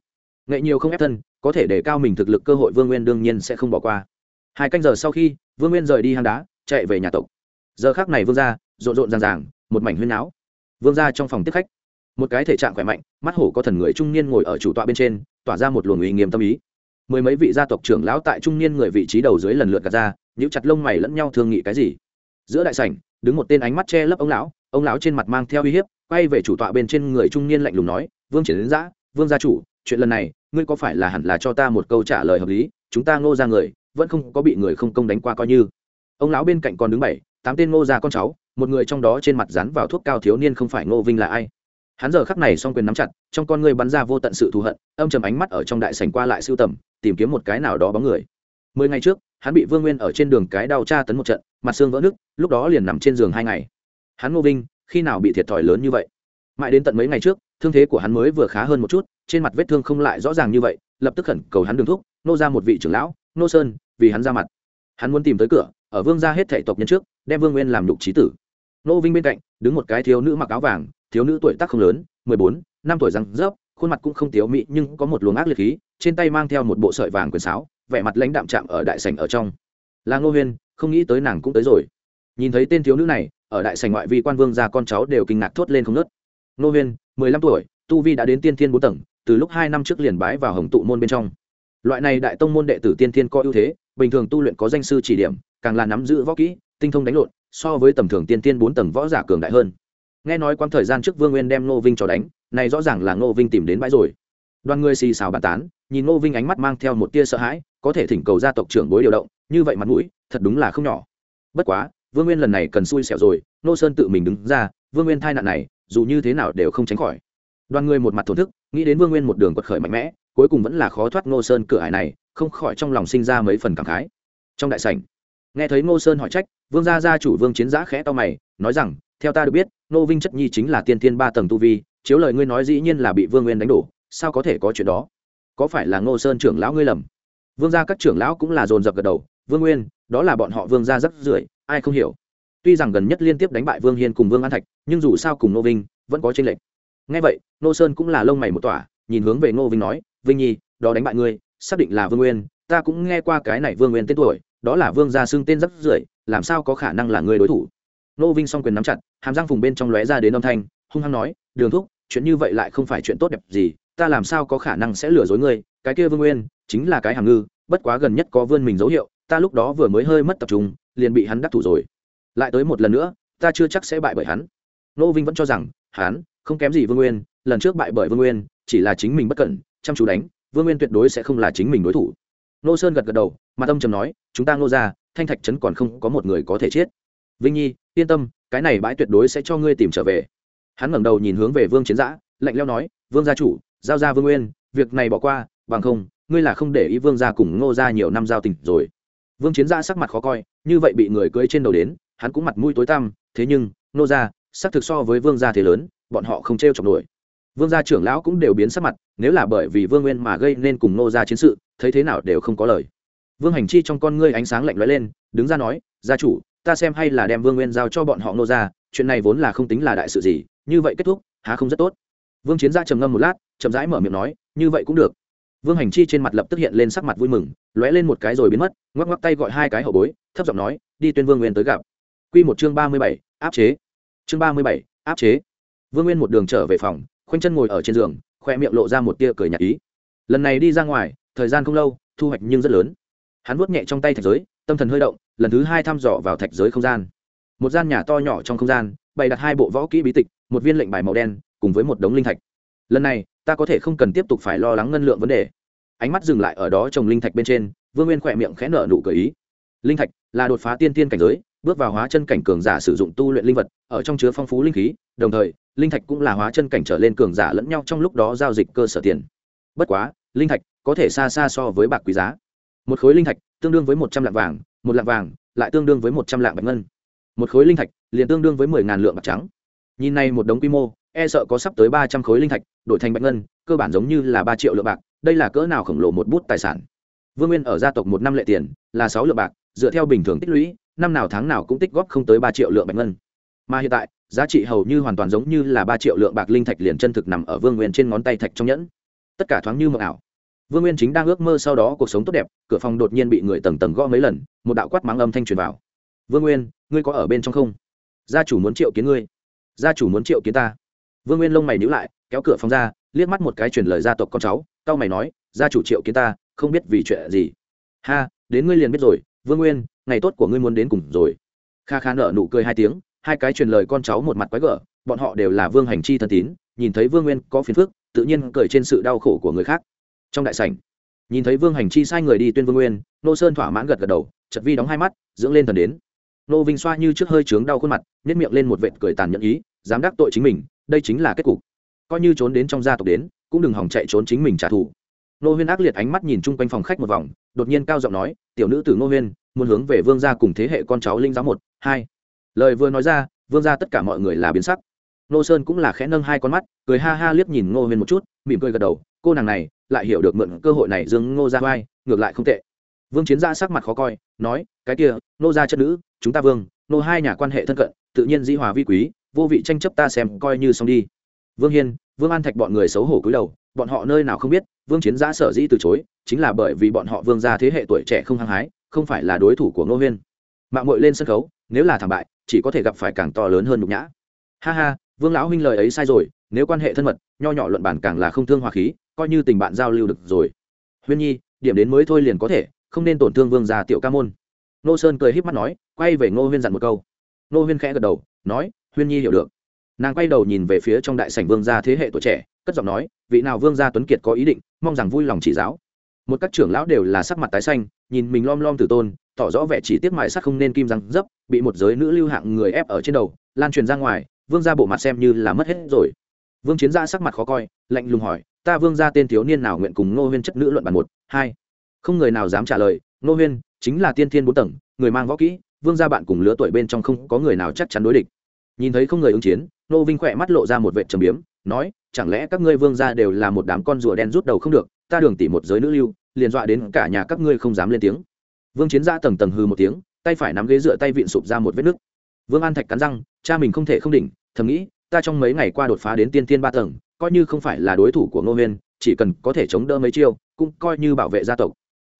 nghệ nhiều không ép thân, có thể để cao mình thực lực cơ hội vương nguyên đương nhiên sẽ không bỏ qua. Hai canh giờ sau khi, vương nguyên rời đi hang đá, chạy về nhà tộc. Giờ khác này vương ra rộn rộn ràng ràng, một mảnh huyên náo. vương ra trong phòng tiếp khách. Một cái thể trạng khỏe mạnh, mắt hổ có thần người trung niên ngồi ở chủ tọa bên trên, tỏa ra một luồng uy nghiêm tâm ý. Mười mấy vị gia tộc trưởng lão tại trung niên người vị trí đầu dưới lần lượt gạt ra những chặt lông mày lẫn nhau thương nghị cái gì. Giữa đại sảnh, đứng một tên ánh mắt che lấp ông lão ông lão trên mặt mang theo uy hiếp, quay về chủ tọa bên trên người trung niên lạnh lùng nói, vương triển đến giã, vương gia chủ chuyện lần này, ngươi có phải là hẳn là cho ta một câu trả lời hợp lý? Chúng ta ngô ra người, vẫn không có bị người không công đánh qua coi như. Ông lão bên cạnh còn đứng bảy, tám tên ngô gia con cháu, một người trong đó trên mặt dán vào thuốc cao thiếu niên không phải ngô vinh là ai. Hắn giờ khắc này song quyền nắm chặt, trong con ngươi bắn ra vô tận sự thù hận, âm trầm ánh mắt ở trong đại sảnh qua lại siêu tầm, tìm kiếm một cái nào đó bóng người. Mười ngày trước, hắn bị vương nguyên ở trên đường cái đau tra tấn một trận, mặt xương vỡ nứt, lúc đó liền nằm trên giường hai ngày. Hắn ngô vinh, khi nào bị thiệt thòi lớn như vậy? Mãi đến tận mấy ngày trước, thương thế của hắn mới vừa khá hơn một chút trên mặt vết thương không lại rõ ràng như vậy, lập tức khẩn cầu hắn đường thuốc nô ra một vị trưởng lão, nô sơn, vì hắn ra mặt. Hắn muốn tìm tới cửa, ở vương ra hết thể tộc nhân trước, đem vương nguyên làm nhục trí tử. Nô vinh bên cạnh, đứng một cái thiếu nữ mặc áo vàng, thiếu nữ tuổi tác không lớn, mười bốn, năm tuổi răng rớp, khuôn mặt cũng không tiếu mị nhưng có một luồng ác liệt khí, trên tay mang theo một bộ sợi vàng quyền sáo, vẻ mặt lãnh đạm chạm ở đại sảnh ở trong. Là ngô huyên, không nghĩ tới nàng cũng tới rồi. Nhìn thấy tên thiếu nữ này, ở đại sảnh ngoại vi quan vương gia con cháu đều kinh ngạc thốt lên không nớt. Ngô huyên, mười lăm tuổi, tu vi đã đến tiên thiên bốn tầng từ lúc hai năm trước liền bái vào hồng tụ môn bên trong. Loại này đại tông môn đệ tử tiên thiên có ưu thế, bình thường tu luyện có danh sư chỉ điểm, càng là nắm giữ võ kỹ, tinh thông đánh lộn, so với tầm thường tiên thiên bốn tầng võ giả cường đại hơn. Nghe nói quãng thời gian trước vương nguyên đem ngô vinh cho đánh, này rõ ràng là ngô vinh tìm đến bãi rồi. Đoàn người xì xào bàn tán, nhìn ngô vinh ánh mắt mang theo một tia sợ hãi, có thể thỉnh cầu gia tộc trưởng bối điều động, như vậy mặt mũi, thật đúng là không nhỏ. Bất quá, vương nguyên lần này cần xui xẻo rồi nô sơn tự mình đứng ra, vương nguyên thai nạn này, dù như thế nào đều không tránh khỏi đoàn người một mặt thổn thức nghĩ đến vương nguyên một đường quật khởi mạnh mẽ cuối cùng vẫn là khó thoát ngô sơn cửa hải này không khỏi trong lòng sinh ra mấy phần cảm khái. Trong đại sảnh nghe thấy ngô sơn hỏi trách vương gia gia chủ vương chiến giã khẽ to mày nói rằng theo ta được biết nô vinh chất nhi chính là tiên tiên ba tầng tu vi chiếu lời ngươi nói dĩ nhiên là bị vương nguyên đánh đổ sao có thể có chuyện đó? Có phải là ngô sơn trưởng lão ngươi lầm? Vương gia các trưởng lão cũng là dồn dập gật đầu vương nguyên đó là bọn họ vương gia rất rưỡi, ai không hiểu. Tuy rằng gần nhất liên tiếp đánh bại vương hiên cùng vương an thạch nhưng dù sao cùng nô vinh vẫn có tranh lệch ngay vậy nô sơn cũng là lông mày một tỏa, nhìn hướng về ngô vinh nói, vinh nhi, đó đánh bại ngươi, xác định là vương nguyên, ta cũng nghe qua cái này vương nguyên tên tuổi, đó là vương gia xưng tên rất rưởi, làm sao có khả năng là ngươi đối thủ? Nô vinh song quyền nắm chặt, hàm răng vùng bên trong lóe ra đến âm thanh, hung hăng nói, đường thúc, chuyện như vậy lại không phải chuyện tốt đẹp gì, ta làm sao có khả năng sẽ lừa dối ngươi, cái kia vương nguyên, chính là cái hàm ngư, bất quá gần nhất có vươn mình dấu hiệu, ta lúc đó vừa mới hơi mất tập trung, liền bị hắn đắc thủ rồi. Lại tới một lần nữa, ta chưa chắc sẽ bại bởi hắn. Nô vinh vẫn cho rằng, hắn không kém gì vương nguyên, lần trước bại bởi vương nguyên, chỉ là chính mình bất cẩn, chăm chú đánh, vương nguyên tuyệt đối sẽ không là chính mình đối thủ. Nô sơn gật gật đầu, mà tâm trầm nói, chúng ta ngô ra thanh thạch trấn còn không có một người có thể chết. Vinh nhi, yên tâm, cái này bãi tuyệt đối sẽ cho ngươi tìm trở về. Hắn ngẩng đầu nhìn hướng về vương chiến giã, lạnh leo nói, vương gia chủ, giao ra vương nguyên, việc này bỏ qua, bằng không, ngươi là không để ý vương gia cùng ngô gia nhiều năm giao tình rồi. Vương chiến gia sắc mặt khó coi, như vậy bị người cưới trên đầu đến, hắn cũng mặt mũi tối tăm, thế nhưng, ngô gia sắc thực so với vương gia thế lớn bọn họ không t chọc nổi. Vương gia trưởng lão cũng đều biến sắc mặt, nếu là bởi vì vương nguyên mà gây nên cùng nô gia chiến sự, thấy thế nào đều không có lời. Vương hành chi trong con ngươi ánh sáng lạnh lóe lên, đứng ra nói, gia chủ, ta xem hay là đem vương nguyên giao cho bọn họ nô gia, chuyện này vốn là không tính là đại sự gì, như vậy kết thúc, há không rất tốt. Vương chiến gia trầm ngâm một lát, chậm rãi mở miệng nói, như vậy cũng được. Vương hành chi trên mặt lập tức hiện lên sắc mặt vui mừng, lóe lên một cái rồi biến mất, ngoắc ngoắc tay gọi hai cái hậu bối, thấp giọng nói, đi tuyên vương nguyên tới gặp. Quy một chương ba mươi bảy, áp chế. Chương ba mươi bảy, áp chế vương nguyên một đường trở về phòng, khoanh chân ngồi ở trên giường, khoe miệng lộ ra một tia cười nhạt ý. Lần này đi ra ngoài, thời gian không lâu, thu hoạch nhưng rất lớn. Hắn vuốt nhẹ trong tay thạch giới, tâm thần hơi động, lần thứ hai thăm dò vào thạch giới không gian. Một gian nhà to nhỏ trong không gian, bày đặt hai bộ võ kỹ bí tịch, một viên lệnh bài màu đen, cùng với một đống linh thạch. Lần này, ta có thể không cần tiếp tục phải lo lắng ngân lượng vấn đề. Ánh mắt dừng lại ở đó trồng linh thạch bên trên, vương nguyên khỏe miệng khẽ nở nụ cười ý. Linh thạch là đột phá tiên tiên cảnh giới bước vào hóa chân cảnh cường giả sử dụng tu luyện linh vật, ở trong chứa phong phú linh khí, đồng thời, linh thạch cũng là hóa chân cảnh trở lên cường giả lẫn nhau trong lúc đó giao dịch cơ sở tiền. Bất quá, linh thạch có thể xa xa so với bạc quý giá. Một khối linh thạch tương đương với một trăm lạng vàng, một lạng vàng lại tương đương với một trăm lạng bạch ngân. Một khối linh thạch liền tương đương với mười ngàn lượng bạc trắng. Nhìn này một đống quy mô e sợ có sắp tới ba trăm khối linh thạch đổi thành bạch ngân, cơ bản giống như là ba triệu lượng bạc, đây là cỡ nào khổng lồ một bút tài sản. Vương nguyên ở gia tộc một năm lệ tiền là sáu lượng bạc, dựa theo bình thường tích lũy năm nào tháng nào cũng tích góp không tới ba triệu lượng bạch ngân. Mà hiện tại, giá trị hầu như hoàn toàn giống như là ba triệu lượng bạc linh thạch liền chân thực nằm ở vương nguyên trên ngón tay thạch trong nhẫn. Tất cả thoáng như mộng ảo. Vương nguyên chính đang ước mơ sau đó cuộc sống tốt đẹp, cửa phòng đột nhiên bị người tầng tầng gõ mấy lần, một đạo quát mắng âm thanh truyền vào. Vương nguyên, ngươi có ở bên trong không? Gia chủ muốn triệu kiến ngươi. Gia chủ muốn triệu kiến ta. Vương nguyên lông mày nhíu lại, kéo cửa phòng ra, liếc mắt một cái truyền lời gia tộc con cháu tao mày nói, gia chủ triệu kiến ta, không biết vì chuyện gì. Ha, đến ngươi liền biết rồi, vương nguyên ngày tốt của ngươi muốn đến cùng rồi. Kha kha nở nụ cười hai tiếng, hai cái truyền lời con cháu một mặt quái gở, bọn họ đều là vương hành chi thân tín, nhìn thấy vương nguyên có phiền phức, tự nhiên cười trên sự đau khổ của người khác. Trong đại sảnh, nhìn thấy vương hành chi sai người đi tuyên vương nguyên, nô sơn thỏa mãn gật gật đầu chật vi đóng hai mắt, dưỡng lên thần đến. Nô vinh xoa như trước hơi trướng đau khuôn mặt nhét miệng lên một vệt cười tàn nhẫn ý, dám đắc tội chính mình, đây chính là kết cục. Coi như trốn đến trong gia tộc đến, cũng đừng hỏng chạy trốn chính mình trả thù. Nô huyên ác liệt ánh mắt nhìn chung quanh phòng khách một vòng, đột nhiên cao giọng nói, tiểu nữ tử nô huyên muốn hướng về vương gia cùng thế hệ con cháu linh giáo một, hai. Lời vừa nói ra, vương gia tất cả mọi người là biến sắc. Nô sơn cũng là khẽ nâng hai con mắt, cười ha ha liếc nhìn ngô huyền một chút, mỉm cười gật đầu, cô nàng này lại hiểu được mượn cơ hội này dương ngô ra vai, ngược lại không tệ. Vương chiến gia sắc mặt khó coi, nói, cái kia nô gia chất nữ, chúng ta vương nô hai nhà quan hệ thân cận, tự nhiên dĩ hòa vi quý, vô vị tranh chấp ta xem coi như xong đi. Vương hiên, vương an thạch bọn người xấu hổ cúi đầu, bọn họ nơi nào không biết, vương chiến gia sở dĩ từ chối, chính là bởi vì bọn họ vương gia thế hệ tuổi trẻ không hăng hái không phải là đối thủ của ngô huyên. Mạng mội lên sân khấu, nếu là thảm bại, chỉ có thể gặp phải càng to lớn hơn nhục nhã. Ha ha, vương lão huynh lời ấy sai rồi, nếu quan hệ thân mật, nho nhỏ luận bản càng là không thương hòa khí, coi như tình bạn giao lưu được rồi. Huyên nhi, điểm đến mới thôi liền có thể, không nên tổn thương vương già tiểu ca môn. Nô sơn cười h í p mắt nói, quay về ngô huyên dặn một câu. Nô huyên khẽ gật đầu, nói, huyên nhi hiểu được. Nàng quay đầu nhìn về phía trong đại sảnh vương gia thế hệ tuổi trẻ, cất giọng nói, vị nào vương gia tuấn kiệt có ý định, mong rằng vui lòng chỉ giáo một các trưởng lão đều là sắc mặt tái xanh, nhìn mình lom lom tử tôn, tỏ rõ vẻ chỉ tiếc mại sắc không nên kim răng dấp, bị một giới nữ lưu hạng người ép ở trên đầu, lan truyền ra ngoài, vương gia bộ mặt xem như là mất hết rồi. Vương chiến gia sắc mặt khó coi, lạnh lùng hỏi, ta vương gia tên thiếu niên nào nguyện cùng ngô huyên chất nữ luận bàn một, hai? Không người nào dám trả lời, ngô huyên, chính là tiên thiên bốn tầng, người mang võ kỹ, vương gia bạn cùng lứa tuổi bên trong không có người nào chắc chắn đối địch. Nhìn thấy không người ứng chiến nô vinh khỏe mắt lộ ra một vệ trầm biếm, nói, chẳng lẽ các ngươi vương gia đều là một đám con rùa đen rút đầu không được ta đường tỉ một giới nữ lưu, liền dọa đến cả nhà các ngươi không dám lên tiếng. Vương chiến gia tầng tầng hư một tiếng, tay phải nắm ghế dựa tay vịn sụp ra một vết nứt. Vương an thạch cắn răng, cha mình không thể không đỉnh, thầm nghĩ, ta trong mấy ngày qua đột phá đến tiên tiên ba tầng, coi như không phải là đối thủ của ngô huyên, chỉ cần có thể chống đỡ mấy chiêu, cũng coi như bảo vệ gia tộc.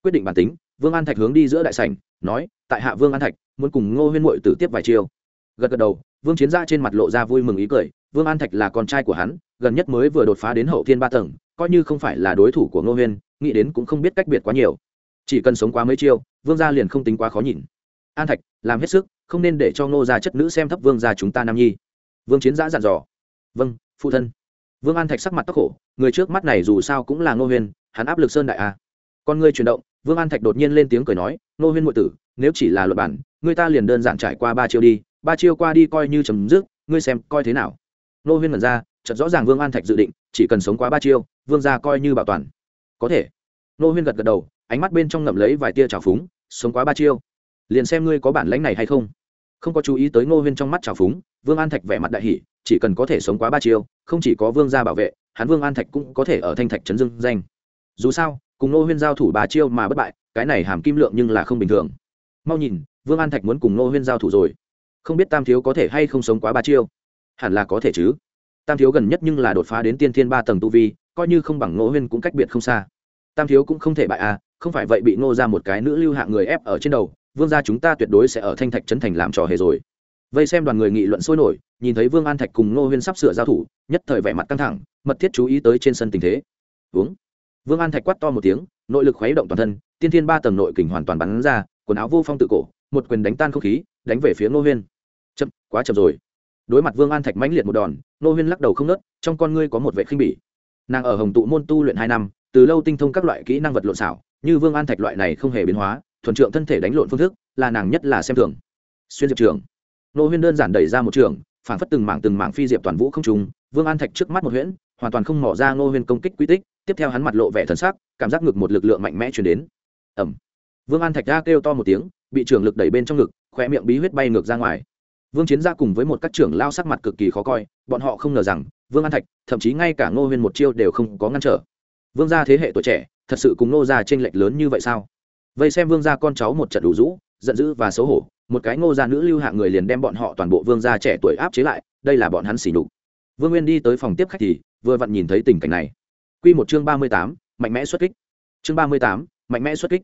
Quyết định bản tính, vương an thạch hướng đi giữa đại sảnh, nói, tại hạ vương an thạch, muốn cùng ngô huyên muội tử tiếp vài chiêu. Gật gật đầu, vương chiến gia trên mặt lộ ra vui mừng ý cười, vương an thạch là con trai của hắn, gần nhất mới vừa đột phá đến hậu thiên ba tầng coi như không phải là đối thủ của ngô huyên, nghĩ đến cũng không biết cách biệt quá nhiều. Chỉ cần sống quá mấy chiêu, vương gia liền không tính quá khó nhìn. An thạch, làm hết sức, không nên để cho ngô gia chất nữ xem thấp vương gia chúng ta nam nhi. Vương chiến giã dặn dò. Vâng phụ thân. Vương an thạch sắc mặt tóc khổ, người trước mắt này dù sao cũng là ngô huyên, hắn áp lực sơn đại a. Con ngươi chuyển động, vương an thạch đột nhiên lên tiếng cười nói, ngô huyên ngụy tử, nếu chỉ là luật bản, người ta liền đơn giản trải qua ba chiêu đi, ba chiêu qua đi coi như chấm dứt, ngươi xem coi thế nào? Nô huyên mật ra chợt rõ ràng vương an thạch dự định, chỉ cần sống quá ba chiêu, vương gia coi như bảo toàn. Có thể. Nô huyên gật gật đầu, ánh mắt bên trong ngậm lấy vài tia trào phúng, sống quá ba chiêu. Liền xem ngươi có bản lãnh này hay không. Không có chú ý tới ngô huyên trong mắt trào phúng, vương an thạch vẻ mặt đại hỷ chỉ cần có thể sống quá ba chiêu, không chỉ có vương gia bảo vệ, hắn vương an thạch cũng có thể ở thanh thạch trấn dương danh. Dù sao, cùng nô huyên giao thủ ba chiêu mà bất bại, cái này hàm kim lượng nhưng là không bình thường. Mau nhìn, vương an thạch muốn cùng nô huyên giao thủ rồi. Không biết tam thiếu có thể hay không sống quá ba chiêu? Hẳn là có thể chứ tam thiếu gần nhất nhưng là đột phá đến tiên thiên ba tầng tu vi, coi như không bằng nô huyên cũng cách biệt không xa. Tam thiếu cũng không thể bại à không phải vậy bị nô ra một cái nữ lưu hạng người ép ở trên đầu, vương gia chúng ta tuyệt đối sẽ ở thanh thạch trấn thành làm trò hề rồi. Vây xem đoàn người nghị luận sôi nổi, nhìn thấy vương an thạch cùng nô huyên sắp sửa giao thủ, nhất thời vẻ mặt căng thẳng, mật thiết chú ý tới trên sân tình thế. Uống. Vương an thạch quát to một tiếng, nội lực khuấy động toàn thân, tiên thiên ba tầng nội kình hoàn toàn bắn ra, quần áo vô phong tự cổ, một quyền đánh tan không khí, đánh về phía nô huyên. Chậm, quá chậm rồi. Đối mặt vương an thạch mãnh liệt một đòn nô huyên lắc đầu không nớt, trong con ngươi có một vệ khinh bỉ. Nàng ở hồng tụ môn tu luyện hai năm, từ lâu tinh thông các loại kỹ năng vật lộn xảo như vương an thạch loại này không hề biến hóa, thuần trượng thân thể đánh lộn phương thức, là nàng nhất là xem thường. Xuyên diệp trường. Nô huyên đơn giản đẩy ra một trường phản phất từng mảng từng mảng phi diệp toàn vũ không trùng vương an thạch trước mắt một huyễn, hoàn toàn không mỏ ra nô huyên công kích quy tích, tiếp theo hắn mặt lộ vẻ thần sắc, cảm giác ngực một lực lượng mạnh mẽ chuyển đến. Ẩm vương an thạch ra kêu to một tiếng, bị trường lực đẩy bên trong ngực khoe miệng bí huyết bay ngược ra ngoài vương chiến gia cùng với một các trưởng lao sắc mặt cực kỳ khó coi, bọn họ không ngờ rằng, vương an thạch, thậm chí ngay cả ngô huyên một chiêu đều không có ngăn trở. Vương gia thế hệ tuổi trẻ, thật sự cùng Ngô gia t r ê n lệch lớn như vậy sao? Vây xem vương gia con cháu một trận đủ rũ, giận dữ và xấu hổ, một cái ngô gia nữ lưu hạng người liền đem bọn họ toàn bộ vương gia trẻ tuổi áp chế lại, đây là bọn hắn xỉ đục vương nguyên đi tới phòng tiếp khách thì, vừa vặn nhìn thấy tình cảnh này. Q một chương ba mươi tám, mạnh mẽ xuất kích. Chương ba mươi tám, mạnh mẽ xuất kích.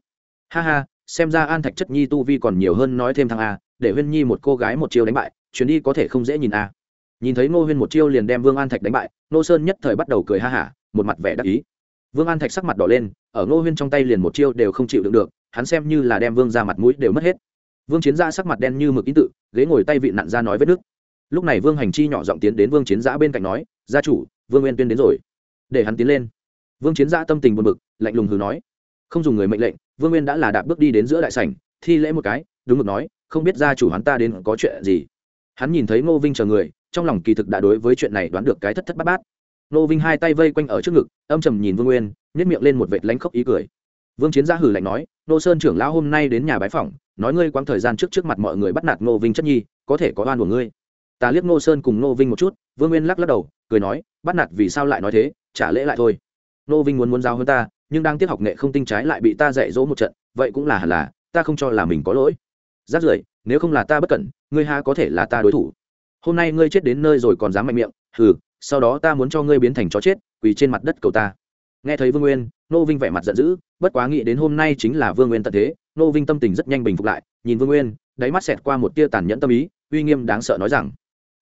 Ha ha, xem ra an thạch chất nhi tu vi còn nhiều hơn nói thêm thằng a để huyên nhi một cô gái một chiêu đánh bại, chuyến đi có thể không dễ nhìn a nhìn thấy ngô huyên một chiêu liền đem vương an thạch đánh bại nô sơn nhất thời bắt đầu cười ha hả, một mặt vẻ đắc ý. Vương an thạch sắc mặt đỏ lên, ở ngô huyên trong tay liền một chiêu đều không chịu đựng được, hắn xem như là đem vương ra mặt mũi đều mất hết. Vương chiến Gia sắc mặt đen như mực ý tự, ghế ngồi tay vị nặn ra nói vết nước. Lúc này vương hành chi nhỏ giọng tiến đến vương chiến giã bên cạnh nói, gia chủ, vương nguyên tuyên đến rồi. Để hắn tiến lên. Vương chiến giã tâm tình buồn bực, lạnh lùng hừ nói, không dùng người mệnh lệnh, vương nguyên đã là đạp bước đi đến giữa đại sảnh thi lễ một cái, đúng mực nói, không biết gia chủ hắn ta đến có chuyện gì. Hắn nhìn thấy ngô vinh chờ người, trong lòng kỳ thực đã đối với chuyện này đoán được cái thất thất bát bát. Ngô vinh hai tay vây quanh ở trước ngực, âm trầm nhìn vương nguyên nhét miệng lên một vệt lánh khóc ý cười. Vương chiến gia hử lạnh nói, nô sơn trưởng lão hôm nay đến nhà bái phỏng, nói ngươi quãng thời gian trước trước mặt mọi người bắt nạt ngô vinh chất nhi, có thể có oan của ngươi. Ta liếc ngô sơn cùng ngô vinh một chút, vương nguyên lắc lắc đầu, cười nói, bắt nạt vì sao lại nói thế, trả lễ lại thôi. Ngô vinh muốn muốn giao hơn ta, nhưng đang tiếp học nghệ không tinh trái lại bị ta dạy dỗ một trận, vậy cũng là hẳn là ta không cho là mình có lỗi. Rát rưởi, nếu không là ta bất cẩn, ngươi ha có thể là ta đối thủ. Hôm nay ngươi chết đến nơi rồi còn dám mạnh miệng, hừ, sau đó ta muốn cho ngươi biến thành chó chết, quỳ trên mặt đất cầu ta. Nghe thấy vương nguyên nô vinh vẻ mặt giận dữ, bất quá nghĩ đến hôm nay chính là vương nguyên tận thế nô vinh tâm tình rất nhanh bình phục lại, nhìn vương nguyên, đáy mắt xẹt qua một tia tàn nhẫn tâm ý, uy nghiêm đáng sợ nói rằng,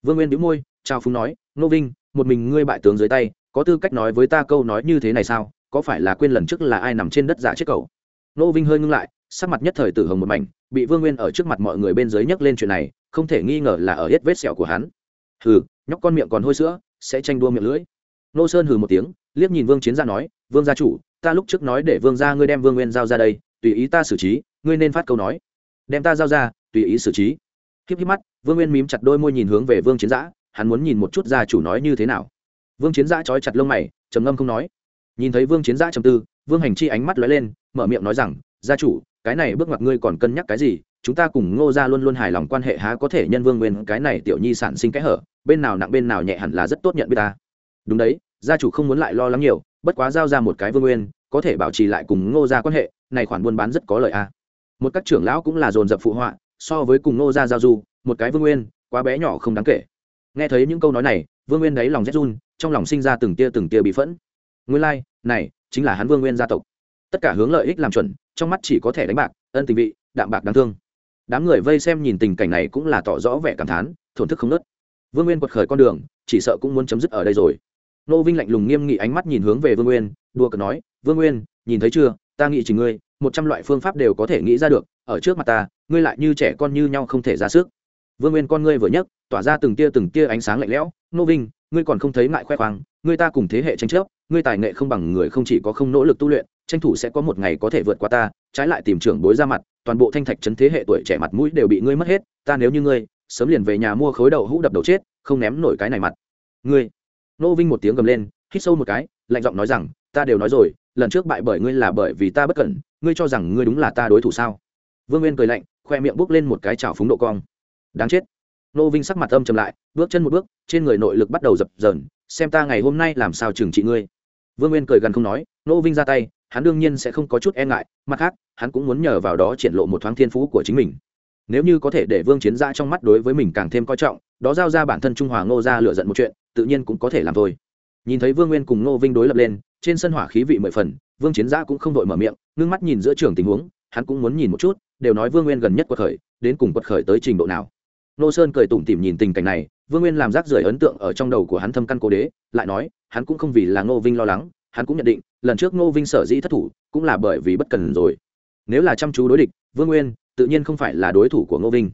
vương nguyên đĩu môi trao phúng nói nô vinh, một mình ngươi bại tướng dưới tay, có tư cách nói với ta câu nói như thế này sao? Có phải là quên lần trước là ai nằm trên đất giả chết cầu nô vinh hơi ngưng lại sắc mặt nhất thời tử hồng một mảnh, bị vương nguyên ở trước mặt mọi người bên dưới nhắc lên chuyện này, không thể nghi ngờ là ở hết vết sẹo của hắn. Hừ, nhóc con miệng còn hôi sữa, sẽ tranh đua miệng lưỡi. Nô sơn hừ một tiếng, liếc nhìn vương chiến gia nói, vương gia chủ, ta lúc trước nói để vương gia ngươi đem vương nguyên giao ra đây, tùy ý ta xử trí, ngươi nên phát câu nói. Đem ta giao ra, tùy ý xử trí. Khiếp khiếp mắt, vương nguyên mím chặt đôi môi nhìn hướng về vương chiến giã hắn muốn nhìn một chút gia chủ nói như thế nào. Vương chiến giã trói chặt lông mày, trầm ngâm không nói. Nhìn thấy vương chiến giã trầm tư, vương hành chi ánh mắt lóe lên, mở miệng nói rằng, gia chủ cái này bước ngoặt ngươi còn cân nhắc cái gì? Chúng ta cùng ngô gia luôn luôn hài lòng quan hệ há có thể nhân vương nguyên cái này tiểu nhi sản sinh cái hở bên nào nặng bên nào nhẹ hẳn là rất tốt nhận biết ta. Đúng đấy gia chủ không muốn lại lo lắng nhiều bất quá giao ra một cái vương nguyên có thể bảo trì lại cùng ngô gia quan hệ này khoản buôn bán rất có lợi a. Một các trưởng lão cũng là dồn dập phụ họa so với cùng ngô gia giao du một cái vương nguyên quá bé nhỏ không đáng kể. Nghe thấy những câu nói này vương nguyên đáy lòng rét run trong lòng sinh ra từng tia từng tia bị phẫn. Nguyên lai、like, này chính là hắn vương nguyên gia tộc tất cả hướng lợi ích làm chuẩn, trong mắt chỉ có thể đánh bạc, ân tình vị, đạm bạc đáng thương. Đám người vây xem nhìn tình cảnh này cũng là tỏ rõ vẻ cảm thán, thổn thức không nớt. Vương nguyên quật khởi con đường, chỉ sợ cũng muốn chấm dứt ở đây rồi. Nô vinh lạnh lùng nghiêm nghị ánh mắt nhìn hướng về vương nguyên đua cờ nói, vương nguyên, nhìn thấy chưa? Ta nghĩ chỉ ngươi, một trăm loại phương pháp đều có thể nghĩ ra được, ở trước mặt ta, ngươi lại như trẻ con như nhau không thể ra sức. Vương nguyên con ngươi vừa nhấc, tỏa ra từng tia từng tia ánh sáng lạnh lẽo, nô vinh, ngươi còn không thấy ngại khoe khoang, ngươi ta cùng thế hệ tranh chấp, ngươi tài nghệ không bằng người không chỉ có không nỗ lực tu luyện tranh thủ sẽ có một ngày có thể vượt qua ta, trái lại tìm trưởng bối ra mặt, toàn bộ thanh thạch trấn thế hệ tuổi trẻ mặt mũi đều bị ngươi mất hết, ta nếu như ngươi, sớm liền về nhà mua khối đậu hũ đập đầu chết, không ném nổi cái này mặt. Ngươi. Nô vinh một tiếng gầm lên, hít sâu một cái, lạnh giọng nói rằng, ta đều nói rồi, lần trước bại bởi ngươi là bởi vì ta bất cẩn, ngươi cho rằng ngươi đúng là ta đối thủ sao? Vương nguyên cười lạnh, khoe miệng bước lên một cái chảo phúng độ cong. Đáng chết. Nô vinh sắc mặt âm trầm lại, bước chân một bước, trên người nội lực bắt đầu dập dờn, xem ta ngày hôm nay làm sao trừng trị ngươi. Vương nguyên cười gần không nói, nô vinh ra tay hắn đương nhiên sẽ không có chút e ngại, mặt khác, hắn cũng muốn nhờ vào đó triển lộ một thoáng thiên phú của chính mình. Nếu như có thể để vương chiến ra trong mắt đối với mình càng thêm coi trọng, đó giao ra bản thân trung hòa ngô ra lựa giận một chuyện, tự nhiên cũng có thể làm thôi. Nhìn thấy vương nguyên cùng ngô vinh đối lập lên, trên sân hỏa khí vị mười phần, vương chiến Gia cũng không vội mở miệng, ngưng mắt nhìn giữa trường tình huống, hắn cũng muốn nhìn một chút, đều nói vương nguyên gần nhất quật khởi, đến cùng quật khởi tới trình độ nào. Nô sơn cười tủm tỉm nhìn tình cảnh này, vương nguyên làm rác rưởi ấn tượng ở trong đầu của hắn thâm căn cố đế, lại nói, hắn cũng không vì là ngô vinh lo lắng, hắn cũng nhận định lần trước ngô vinh sở dĩ thất thủ cũng là bởi vì bất cần rồi. Nếu là chăm chú đối địch, vương nguyên tự nhiên không phải là đối thủ của ngô vinh.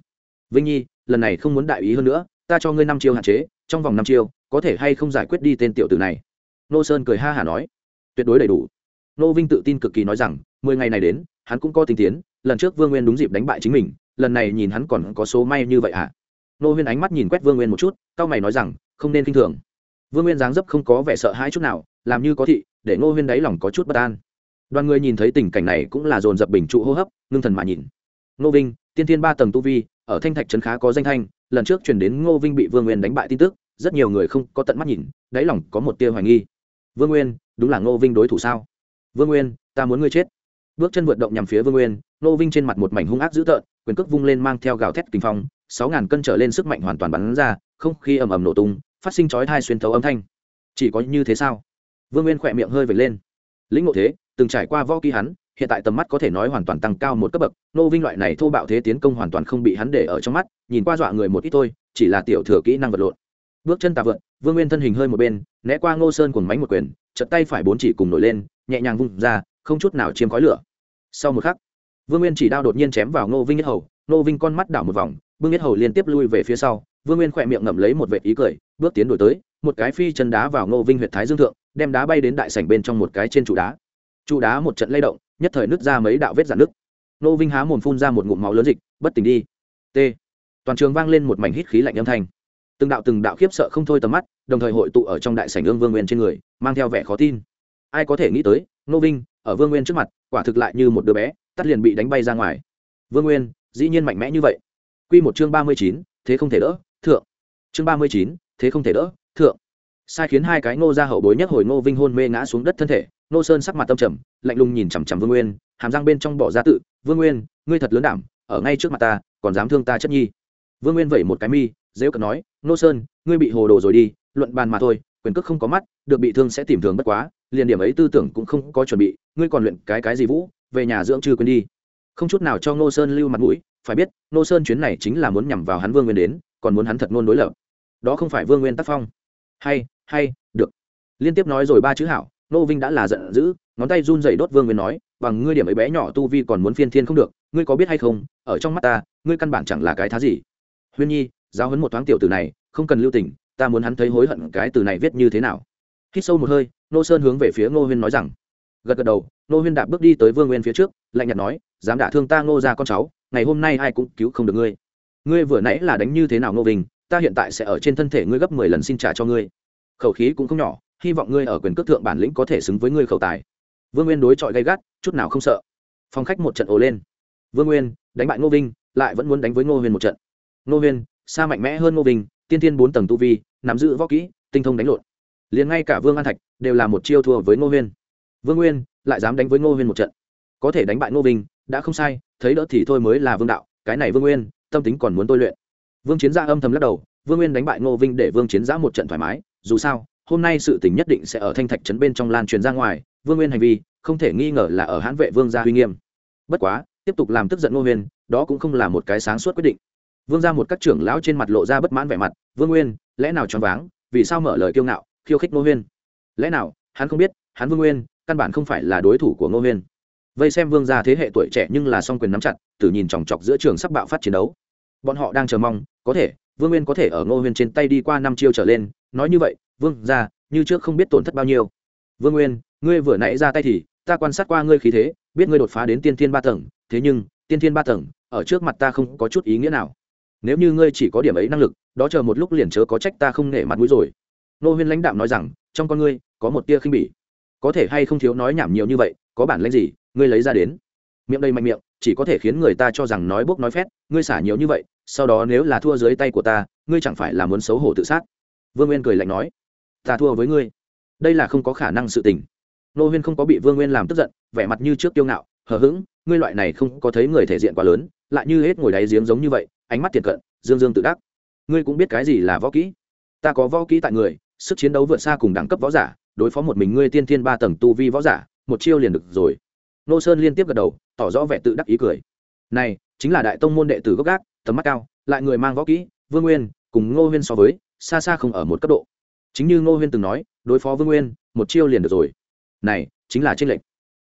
Vinh nhi, lần này không muốn đại ý hơn nữa, ta cho ngươi năm chiêu hạn chế, trong vòng năm chiêu, có thể hay không giải quyết đi tên tiểu tử này? Nô sơn cười ha hả nói. Tuyệt đối đầy đủ. Nô vinh tự tin cực kỳ nói rằng, mười ngày này đến, hắn cũng có tình tiến, lần trước vương nguyên đúng dịp đánh bại chính mình, lần này nhìn hắn còn có số may như vậy à? Nô huyên ánh mắt nhìn quét vương nguyên một chút, cao mày nói rằng, không nên k i n h thường. Vương nguyên dáng dấp không có vẻ sợ hãi chút nào, làm như có thị để ngô huyên đáy lòng có chút bất an. Đoàn người nhìn thấy tình cảnh này cũng là dồn dập bình trụ hô hấp, ngưng thần mà nhìn. Ngô vinh, tiên thiên ba tầng tu vi, ở thanh thạch trấn khá có danh thanh, lần trước chuyển đến ngô vinh bị vương nguyên đánh bại tin tức, rất nhiều người không có tận mắt nhìn, đáy lòng có một tia hoài nghi. Vương nguyên, đúng là ngô vinh đối thủ sao? Vương nguyên, ta muốn ngươi chết. Bước chân vượt động nhằm phía vương nguyên, ngô vinh trên mặt một mảnh hung ác dữ tợn, quyền cước vung lên mang theo gào thét kinh phong, sáu ngàn cân trở lên sức mạnh hoàn toàn bắn ra, không khí ầm ầm nổ tung, phát sinh chói thai xuyên thấu âm thanh. Chỉ có như thế sao? Vương nguyên khỏe miệng hơi vệt lên. Lĩnh ngộ thế, từng trải qua võ ký hắn, hiện tại tầm mắt có thể nói hoàn toàn tăng cao một cấp bậc nô vinh loại này thô bạo thế tiến công hoàn toàn không bị hắn để ở trong mắt, nhìn qua dọa người một ít thôi, chỉ là tiểu thừa kỹ năng vật lộn. Bước chân tà vượn, vương nguyên thân hình hơi một bên, né qua ngô sơn cùng mánh một quyền chật tay phải bốn chỉ cùng nổi lên, nhẹ nhàng vung ra, không chút nào chiếm khói lửa. Sau một khắc, vương nguyên chỉ đao đột nhiên chém vào ngô vinh nhất hầu, ngô vinh con mắt đảo một vòng bưng nhất hầu liên tiếp lui về phía sau, vương nguyên khỏe miệng ngậm lấy một vệ ý cười, bước tiến đổi tới, một cái phi chân đá vào ngô vinh huyện thái dương thượng đem đá bay đến đại sảnh bên trong một cái trên trụ đá. Trụ đá một trận lay động, nhất thời nứt ra mấy đạo vết dạn nứt. Nô vinh há mồm phun ra một ngụm máu lớn dịch, bất tỉnh đi. T. Toàn trường vang lên một mảnh hít khí lạnh âm thanh. Từng đạo từng đạo khiếp sợ không thôi tầm mắt, đồng thời hội tụ ở trong đại sảnh ương vương nguyên trên người, mang theo vẻ khó tin. Ai có thể nghĩ tới, nô vinh, ở vương nguyên trước mặt, quả thực lại như một đứa bé, tắt liền bị đánh bay ra ngoài. Vương nguyên, dĩ nhiên mạnh mẽ như vậy. Q một chương ba mươi chín, thế không thể đỡ, thượng. Chương ba mươi chín, thế không thể đỡ, thượng sai khiến hai cái ngô ra hậu bối nhất hồi ngô vinh hôn mê ngã xuống đất thân thể, Ngô sơn sắc mặt tâm trầm, lạnh lùng nhìn chằm chằm vương nguyên, hàm răng bên trong bỏ ra tự, vương nguyên, ngươi thật lớn đảm, ở ngay trước mặt ta, còn dám thương ta chất nhi. Vương nguyên vẩy một cái mi dễ cận nói, Ngô sơn, ngươi bị hồ đồ rồi đi, luận bàn mà thôi, quyền cước không có mắt, được bị thương sẽ tìm thường bất quá, liền điểm ấy tư tưởng cũng không có chuẩn bị, ngươi còn luyện cái cái gì vũ, về nhà dưỡng chư quên đi. Không chút nào cho Ngô sơn lưu mặt mũi, phải biết, Ngô sơn chuyến này chính là muốn nhằm vào hắn vương nguyên đến, còn muốn hắn thật ngôn đối lập. Đó không phải vương nguyên tác phong. Hay hay, được. Liên tiếp nói rồi ba chữ hảo, nô vinh đã là giận dữ, ngón tay run dậy đốt vương nguyên nói, bằng ngươi điểm ấy bé nhỏ tu vi còn muốn phiên thiên không được, ngươi có biết hay không, ở trong mắt ta, ngươi căn bản chẳng là cái thá gì. Huyên nhi, giáo hấn một thoáng tiểu từ này, không cần lưu tình, ta muốn hắn thấy hối hận cái từ này viết như thế nào. Hít sâu một hơi, nô sơn hướng về phía ngô huyên nói rằng, gật gật đầu nô huyên đạp bước đi tới vương nguyên phía trước, lạnh nhạt nói, dám đả thương ta ngô ra con cháu, ngày hôm nay ai cũng cứu không được ngươi. Ngươi vừa nãy là đánh như thế nào ngô vinh, ta hiện tại sẽ ở trên thân thể ngươi gấp mười lần xin trả cho ngươi khẩu khí cũng không nhỏ, hy vọng ngươi ở quyền cước thượng bản lĩnh có thể xứng với ngươi khẩu tài. Vương nguyên đối chọi gay gắt, chút nào không sợ. Phong khách một trận ồ lên. Vương nguyên, đánh bại ngô vinh, lại vẫn muốn đánh với ngô huyền một trận. Ngô huyền, xa mạnh mẽ hơn ngô vinh, tiên tiên bốn tầng tu vi, nắm giữ võ kỹ, tinh thông đánh lộn. Liền ngay cả vương an thạch đều là một chiêu thua với ngô Huyền. vương nguyên, lại dám đánh với ngô Huyền một trận. Có thể đánh bại ngô vinh, đã không sai, thấy đỡ thì thôi mới là vương đạo, cái này vương nguyên, tâm tính còn muốn tôi luyện. Vương chiến gia âm thầm lắc đầu, vương nguyên đánh bại ngô vinh để vương chiến giã một trận thoải mái dù sao hôm nay sự tình nhất định sẽ ở thanh thạch trấn bên trong lan truyền ra ngoài vương nguyên hành vi không thể nghi ngờ là ở hãn vệ vương gia uy nghiêm. Bất quá tiếp tục làm tức giận ngô Huyền, đó cũng không là một cái sáng suốt quyết định. Vương ra một các trưởng lão trên mặt lộ ra bất mãn vẻ mặt vương nguyên lẽ nào choáng váng vì sao mở lời kiêu ngạo khiêu khích ngô huyên lẽ nào hắn không biết hắn vương nguyên căn bản không phải là đối thủ của ngô huyên vây xem vương gia thế hệ tuổi trẻ nhưng là song quyền nắm chặt từ nhìn chòng chọc giữa trường sắp bạo phát chiến đấu. Bọn họ đang chờ mong có thể vương nguyên có thể ở ngô huyên trên tay đi qua năm chiêu trở lên nói như vậy, vương gia, như trước không biết tổn thất bao nhiêu. Vương nguyên, ngươi vừa nãy ra tay thì, ta quan sát qua ngươi khí thế, biết ngươi đột phá đến tiên thiên ba tầng, thế nhưng, tiên thiên ba tầng, ở trước mặt ta không có chút ý nghĩa nào. Nếu như ngươi chỉ có điểm ấy năng lực, đó chờ một lúc liền chớ có trách ta không nể mặt mũi rồi. Nô huyên lãnh đạm nói rằng, trong con ngươi, có một tia khinh bỉ. Có thể hay không thiếu nói nhảm nhiều như vậy, có bản lãnh gì, ngươi lấy ra đến. Miệng đầy mạnh miệng, chỉ có thể khiến người ta cho rằng nói bốc nói phét, ngươi xả nhiều như vậy, sau đó nếu là thua dưới tay của ta, ngươi chẳng phải là muốn xấu hổ tự sát vương nguyên cười lạnh nói, ta thua với ngươi. Đây là không có khả năng sự tình. Nô huyên không có bị vương nguyên làm tức giận, vẻ mặt như trước kiêu ngạo, hờ hững, ngươi loại này không có thấy người thể diện quá lớn, lại như hết ngồi đáy giếng giống như vậy, ánh mắt thiệt cận, dương dương tự đắc. Ngươi cũng biết cái gì là võ kỹ. Ta có võ kỹ tại người, sức chiến đấu vượt xa cùng đẳng cấp võ giả, đối phó một mình ngươi tiên thiên ba tầng tu vi võ giả, một chiêu liền được rồi. Nô sơn liên tiếp gật đầu, tỏ rõ vẻ tự đắc ý cười. Này, chính là đại tông môn đệ tử gốc gác, tầm mắt cao, lại người mang võ kỹ, vương nguyên, cùng ngô huyên so với xa xa không ở một cấp độ. Chính như ngô huyên từng nói, đối phó vương nguyên, một chiêu liền được rồi. Này, chính là tranh lệch.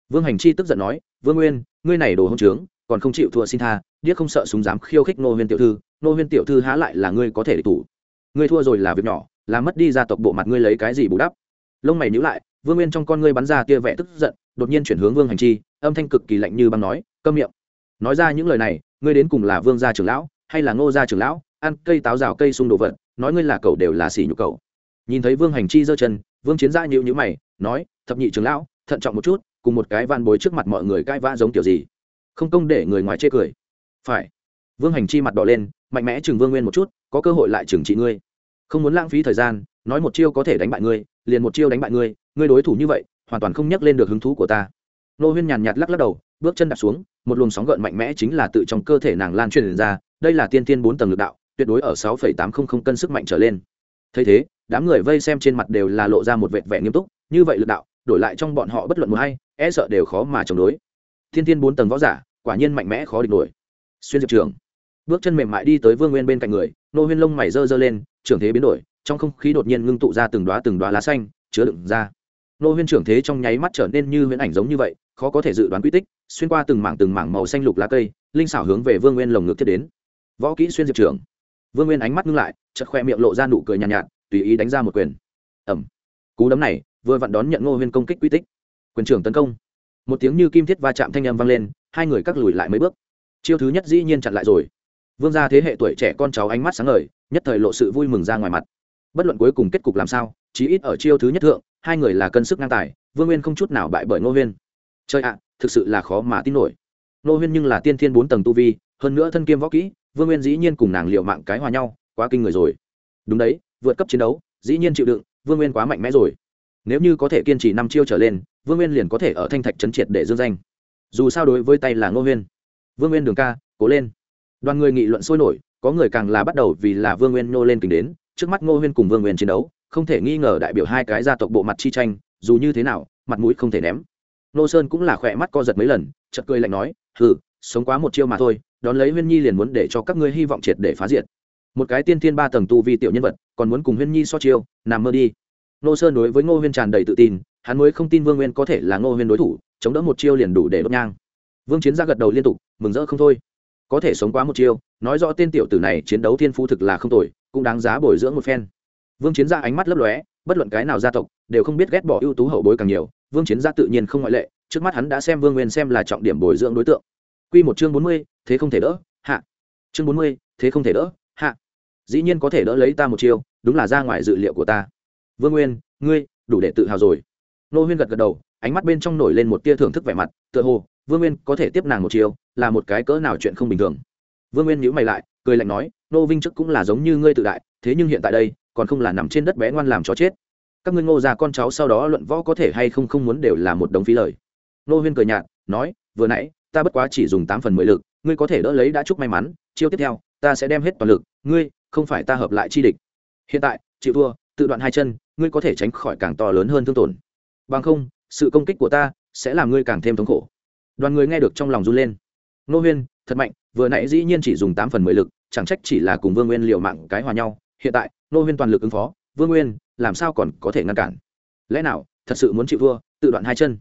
Vương hành chi tức giận nói, vương nguyên, ngươi này đồ hông trướng, còn không chịu thua xin tha, điếc không sợ súng dám khiêu khích ngô huyên tiểu thư, ngô huyên tiểu thư há lại là ngươi có thể thủ. Ngươi thua rồi là việc nhỏ làm mất đi gia tộc bộ mặt ngươi lấy cái gì bù đắp? Lông mày nhíu lại, vương nguyên trong con ngươi bắn ra tia vẻ tức giận, đột nhiên chuyển hướng vương hành chi, âm thanh cực kỳ lạnh như băng nói, câm miệng. Nói ra những lời này, ngươi đến cùng là vương gia trưởng lão, hay là ngô gia trưởng lão, ăn cây táo rào cây xung đồ vật nói ngươi là cậu đều là xỉ nhục cậu. Nhìn thấy vương hành chi giơ chân, vương chiến gia nhịu nhữ mày, nói, thập nhị trưởng lão, thận trọng một chút, cùng một cái van bối trước mặt mọi người cãi vã giống kiểu gì? Không công để người ngoài chê cười. Phải. Vương hành chi mặt đỏ lên, mạnh mẽ chừng vương nguyên một chút, có cơ hội lại trừng trị ngươi. Không muốn lãng phí thời gian, nói một chiêu có thể đánh bại ngươi, liền một chiêu đánh bại ngươi ngươi đối thủ như vậy, hoàn toàn không nhắc lên được hứng thú của ta. Nô huyên nhàn nhạt lắc lắc đầu, bước chân đặt xuống, một luồng sóng gợn mạnh mẽ chính là tự trong cơ thể nàng lan truyền ra, đây là tiên tiên bốn tầng lực đạo tuyệt đối ở sáu tám trăm linh cân sức mạnh trở lên. Thấy thế, đám người vây xem trên mặt đều là lộ ra một vẻ vẻ nghiêm túc, như vậy lực đạo, đổi lại trong bọn họ bất luận một hay e sợ đều khó mà chống đối. Thiên thiên bốn tầng võ giả, quả nhiên mạnh mẽ khó địch nổi. Xuyên diệp trường, bước chân mềm mại đi tới vương nguyên bên cạnh người, nô huyên lông mày dơ dơ lên trường thế biến đổi, trong không khí đột nhiên ngưng tụ ra từng đóa từng đóa lá xanh, chứa đựng ra. Nô huyên trưởng thế trong nháy mắt trở nên như huyễn ảnh giống như vậy, khó có thể dự đoán quy tích, xuyên qua từng mảng từng mảng màu xanh lục lá cây, linh xảo hướng về vương nguyên lồng ngực tiếp đến. Võ kỹ xuyên diệp trưởng vương nguyên ánh mắt ngưng lại chật khoe miệng lộ ra nụ cười nhàn nhạt, nhạt tùy ý đánh ra một quyền. Ẩm cú đấm này vừa vặn đón nhận ngô huyên công kích quy tích. Quyền trưởng tấn công. Một tiếng như kim thiết va chạm thanh âm vang lên hai người cắt lùi lại mấy bước. Chiêu thứ nhất dĩ nhiên chặn lại rồi. Vương gia thế hệ tuổi trẻ con cháu ánh mắt sáng ngời nhất thời lộ sự vui mừng ra ngoài mặt. Bất luận cuối cùng kết cục làm sao chí ít ở chiêu thứ nhất thượng hai người là cân sức ngang tài vương nguyên không chút nào bại bởi ngô huyên. Chơi ạ thực sự là khó mà tin nổi. Ngô huyên nhưng là tiên thiên bốn tầng tu vi hơn nữa thân kiêm võ kỹ vương nguyên dĩ nhiên cùng nàng liệu mạng cái hòa nhau, quá kinh người rồi. Đúng đấy, vượt cấp chiến đấu, dĩ nhiên chịu đựng, vương nguyên quá mạnh mẽ rồi. Nếu như có thể kiên trì năm chiêu trở lên, vương nguyên liền có thể ở thanh thạch trấn triệt để dương danh. Dù sao đối với tay là ngô huyên. Vương nguyên đường ca, cố lên. Đoàn người nghị luận sôi nổi, có người càng là bắt đầu vì là vương nguyên nô lên kính đến, trước mắt ngô huyên cùng vương nguyên chiến đấu, không thể nghi ngờ đại biểu hai cái gia tộc bộ mặt chi tranh, dù như thế nào, mặt mũi không thể ném. Nô sơn cũng là khỏe mắt co giật mấy lần, chợt cười lạnh nói, hừ, sống quá một chiêu mà thôi đón lấy huyên nhi liền muốn để cho các ngươi hy vọng triệt để phá diệt. Một cái tiên thiên ba tầng tu vi tiểu nhân vật, còn muốn cùng huyên nhi so chiêu, nằm mơ đi. Nô sơn đối với ngô huyên tràn đầy tự tin, hắn mới không tin vương nguyên có thể là ngô huyên đối thủ, chống đỡ một chiêu liền đủ để đốt nhang. Vương chiến ra gật đầu liên tục, mừng rỡ không thôi. Có thể sống quá một chiêu, nói rõ tên tiểu tử này chiến đấu thiên phu thực là không tồi, cũng đáng giá bồi dưỡng một phen. Vương chiến gia ánh mắt lấp lóe, bất luận cái nào gia tộc, đều không biết ghét bỏ ưu tú hậu bối càng nhiều, vương chiến gia tự nhiên không ngoại lệ, trước mắt hắn đã xem vương nguyên xem là trọng điểm bồi dưỡng đối tượng. Q một chương bốn mươi thế không thể đỡ, hạ. Chương bốn mươi, thế không thể đỡ, hạ. Dĩ nhiên có thể đỡ lấy ta một chiêu, đúng là ra ngoài dự liệu của ta. Vương nguyên, ngươi, đủ để tự hào rồi. Nô huyên gật gật đầu, ánh mắt bên trong nổi lên một tia thưởng thức vẻ mặt, tựa hồ, vương nguyên có thể tiếp nàng một chiều là một cái cỡ nào chuyện không bình thường. Vương nguyên nhíu mày lại, cười lạnh nói, nô vinh chức cũng là giống như ngươi tự đại, thế nhưng hiện tại đây, còn không là nằm trên đất bé ngoan làm chó chết. Các ngươi ngô già con cháu sau đó luận võ có thể hay không không muốn đều là một đống phí lời. Nô huyên cười nhạt, nói, vừa nãy, ta bất quá chỉ dùng tám phần mười lực ngươi có thể đỡ lấy đã chúc may mắn, chiêu tiếp theo, ta sẽ đem hết toàn lực, ngươi, không phải ta hợp lại chi địch. Hiện tại, chịu thua, tự đoạn hai chân, ngươi có thể tránh khỏi càng to lớn hơn thương tổn. Bằng không, sự công kích của ta sẽ làm ngươi càng thêm thống khổ. Đoàn người nghe được trong lòng run lên. Nô huyên, thật mạnh, vừa nãy dĩ nhiên chỉ dùng tám phần mười lực, chẳng trách chỉ là cùng vương nguyên liều mạng cái hòa nhau. Hiện tại, nô huyên toàn lực ứng phó, vương nguyên, làm sao còn có thể ngăn cản? Lẽ nào, thật sự muốn chịu vua tự đoạn hai chân?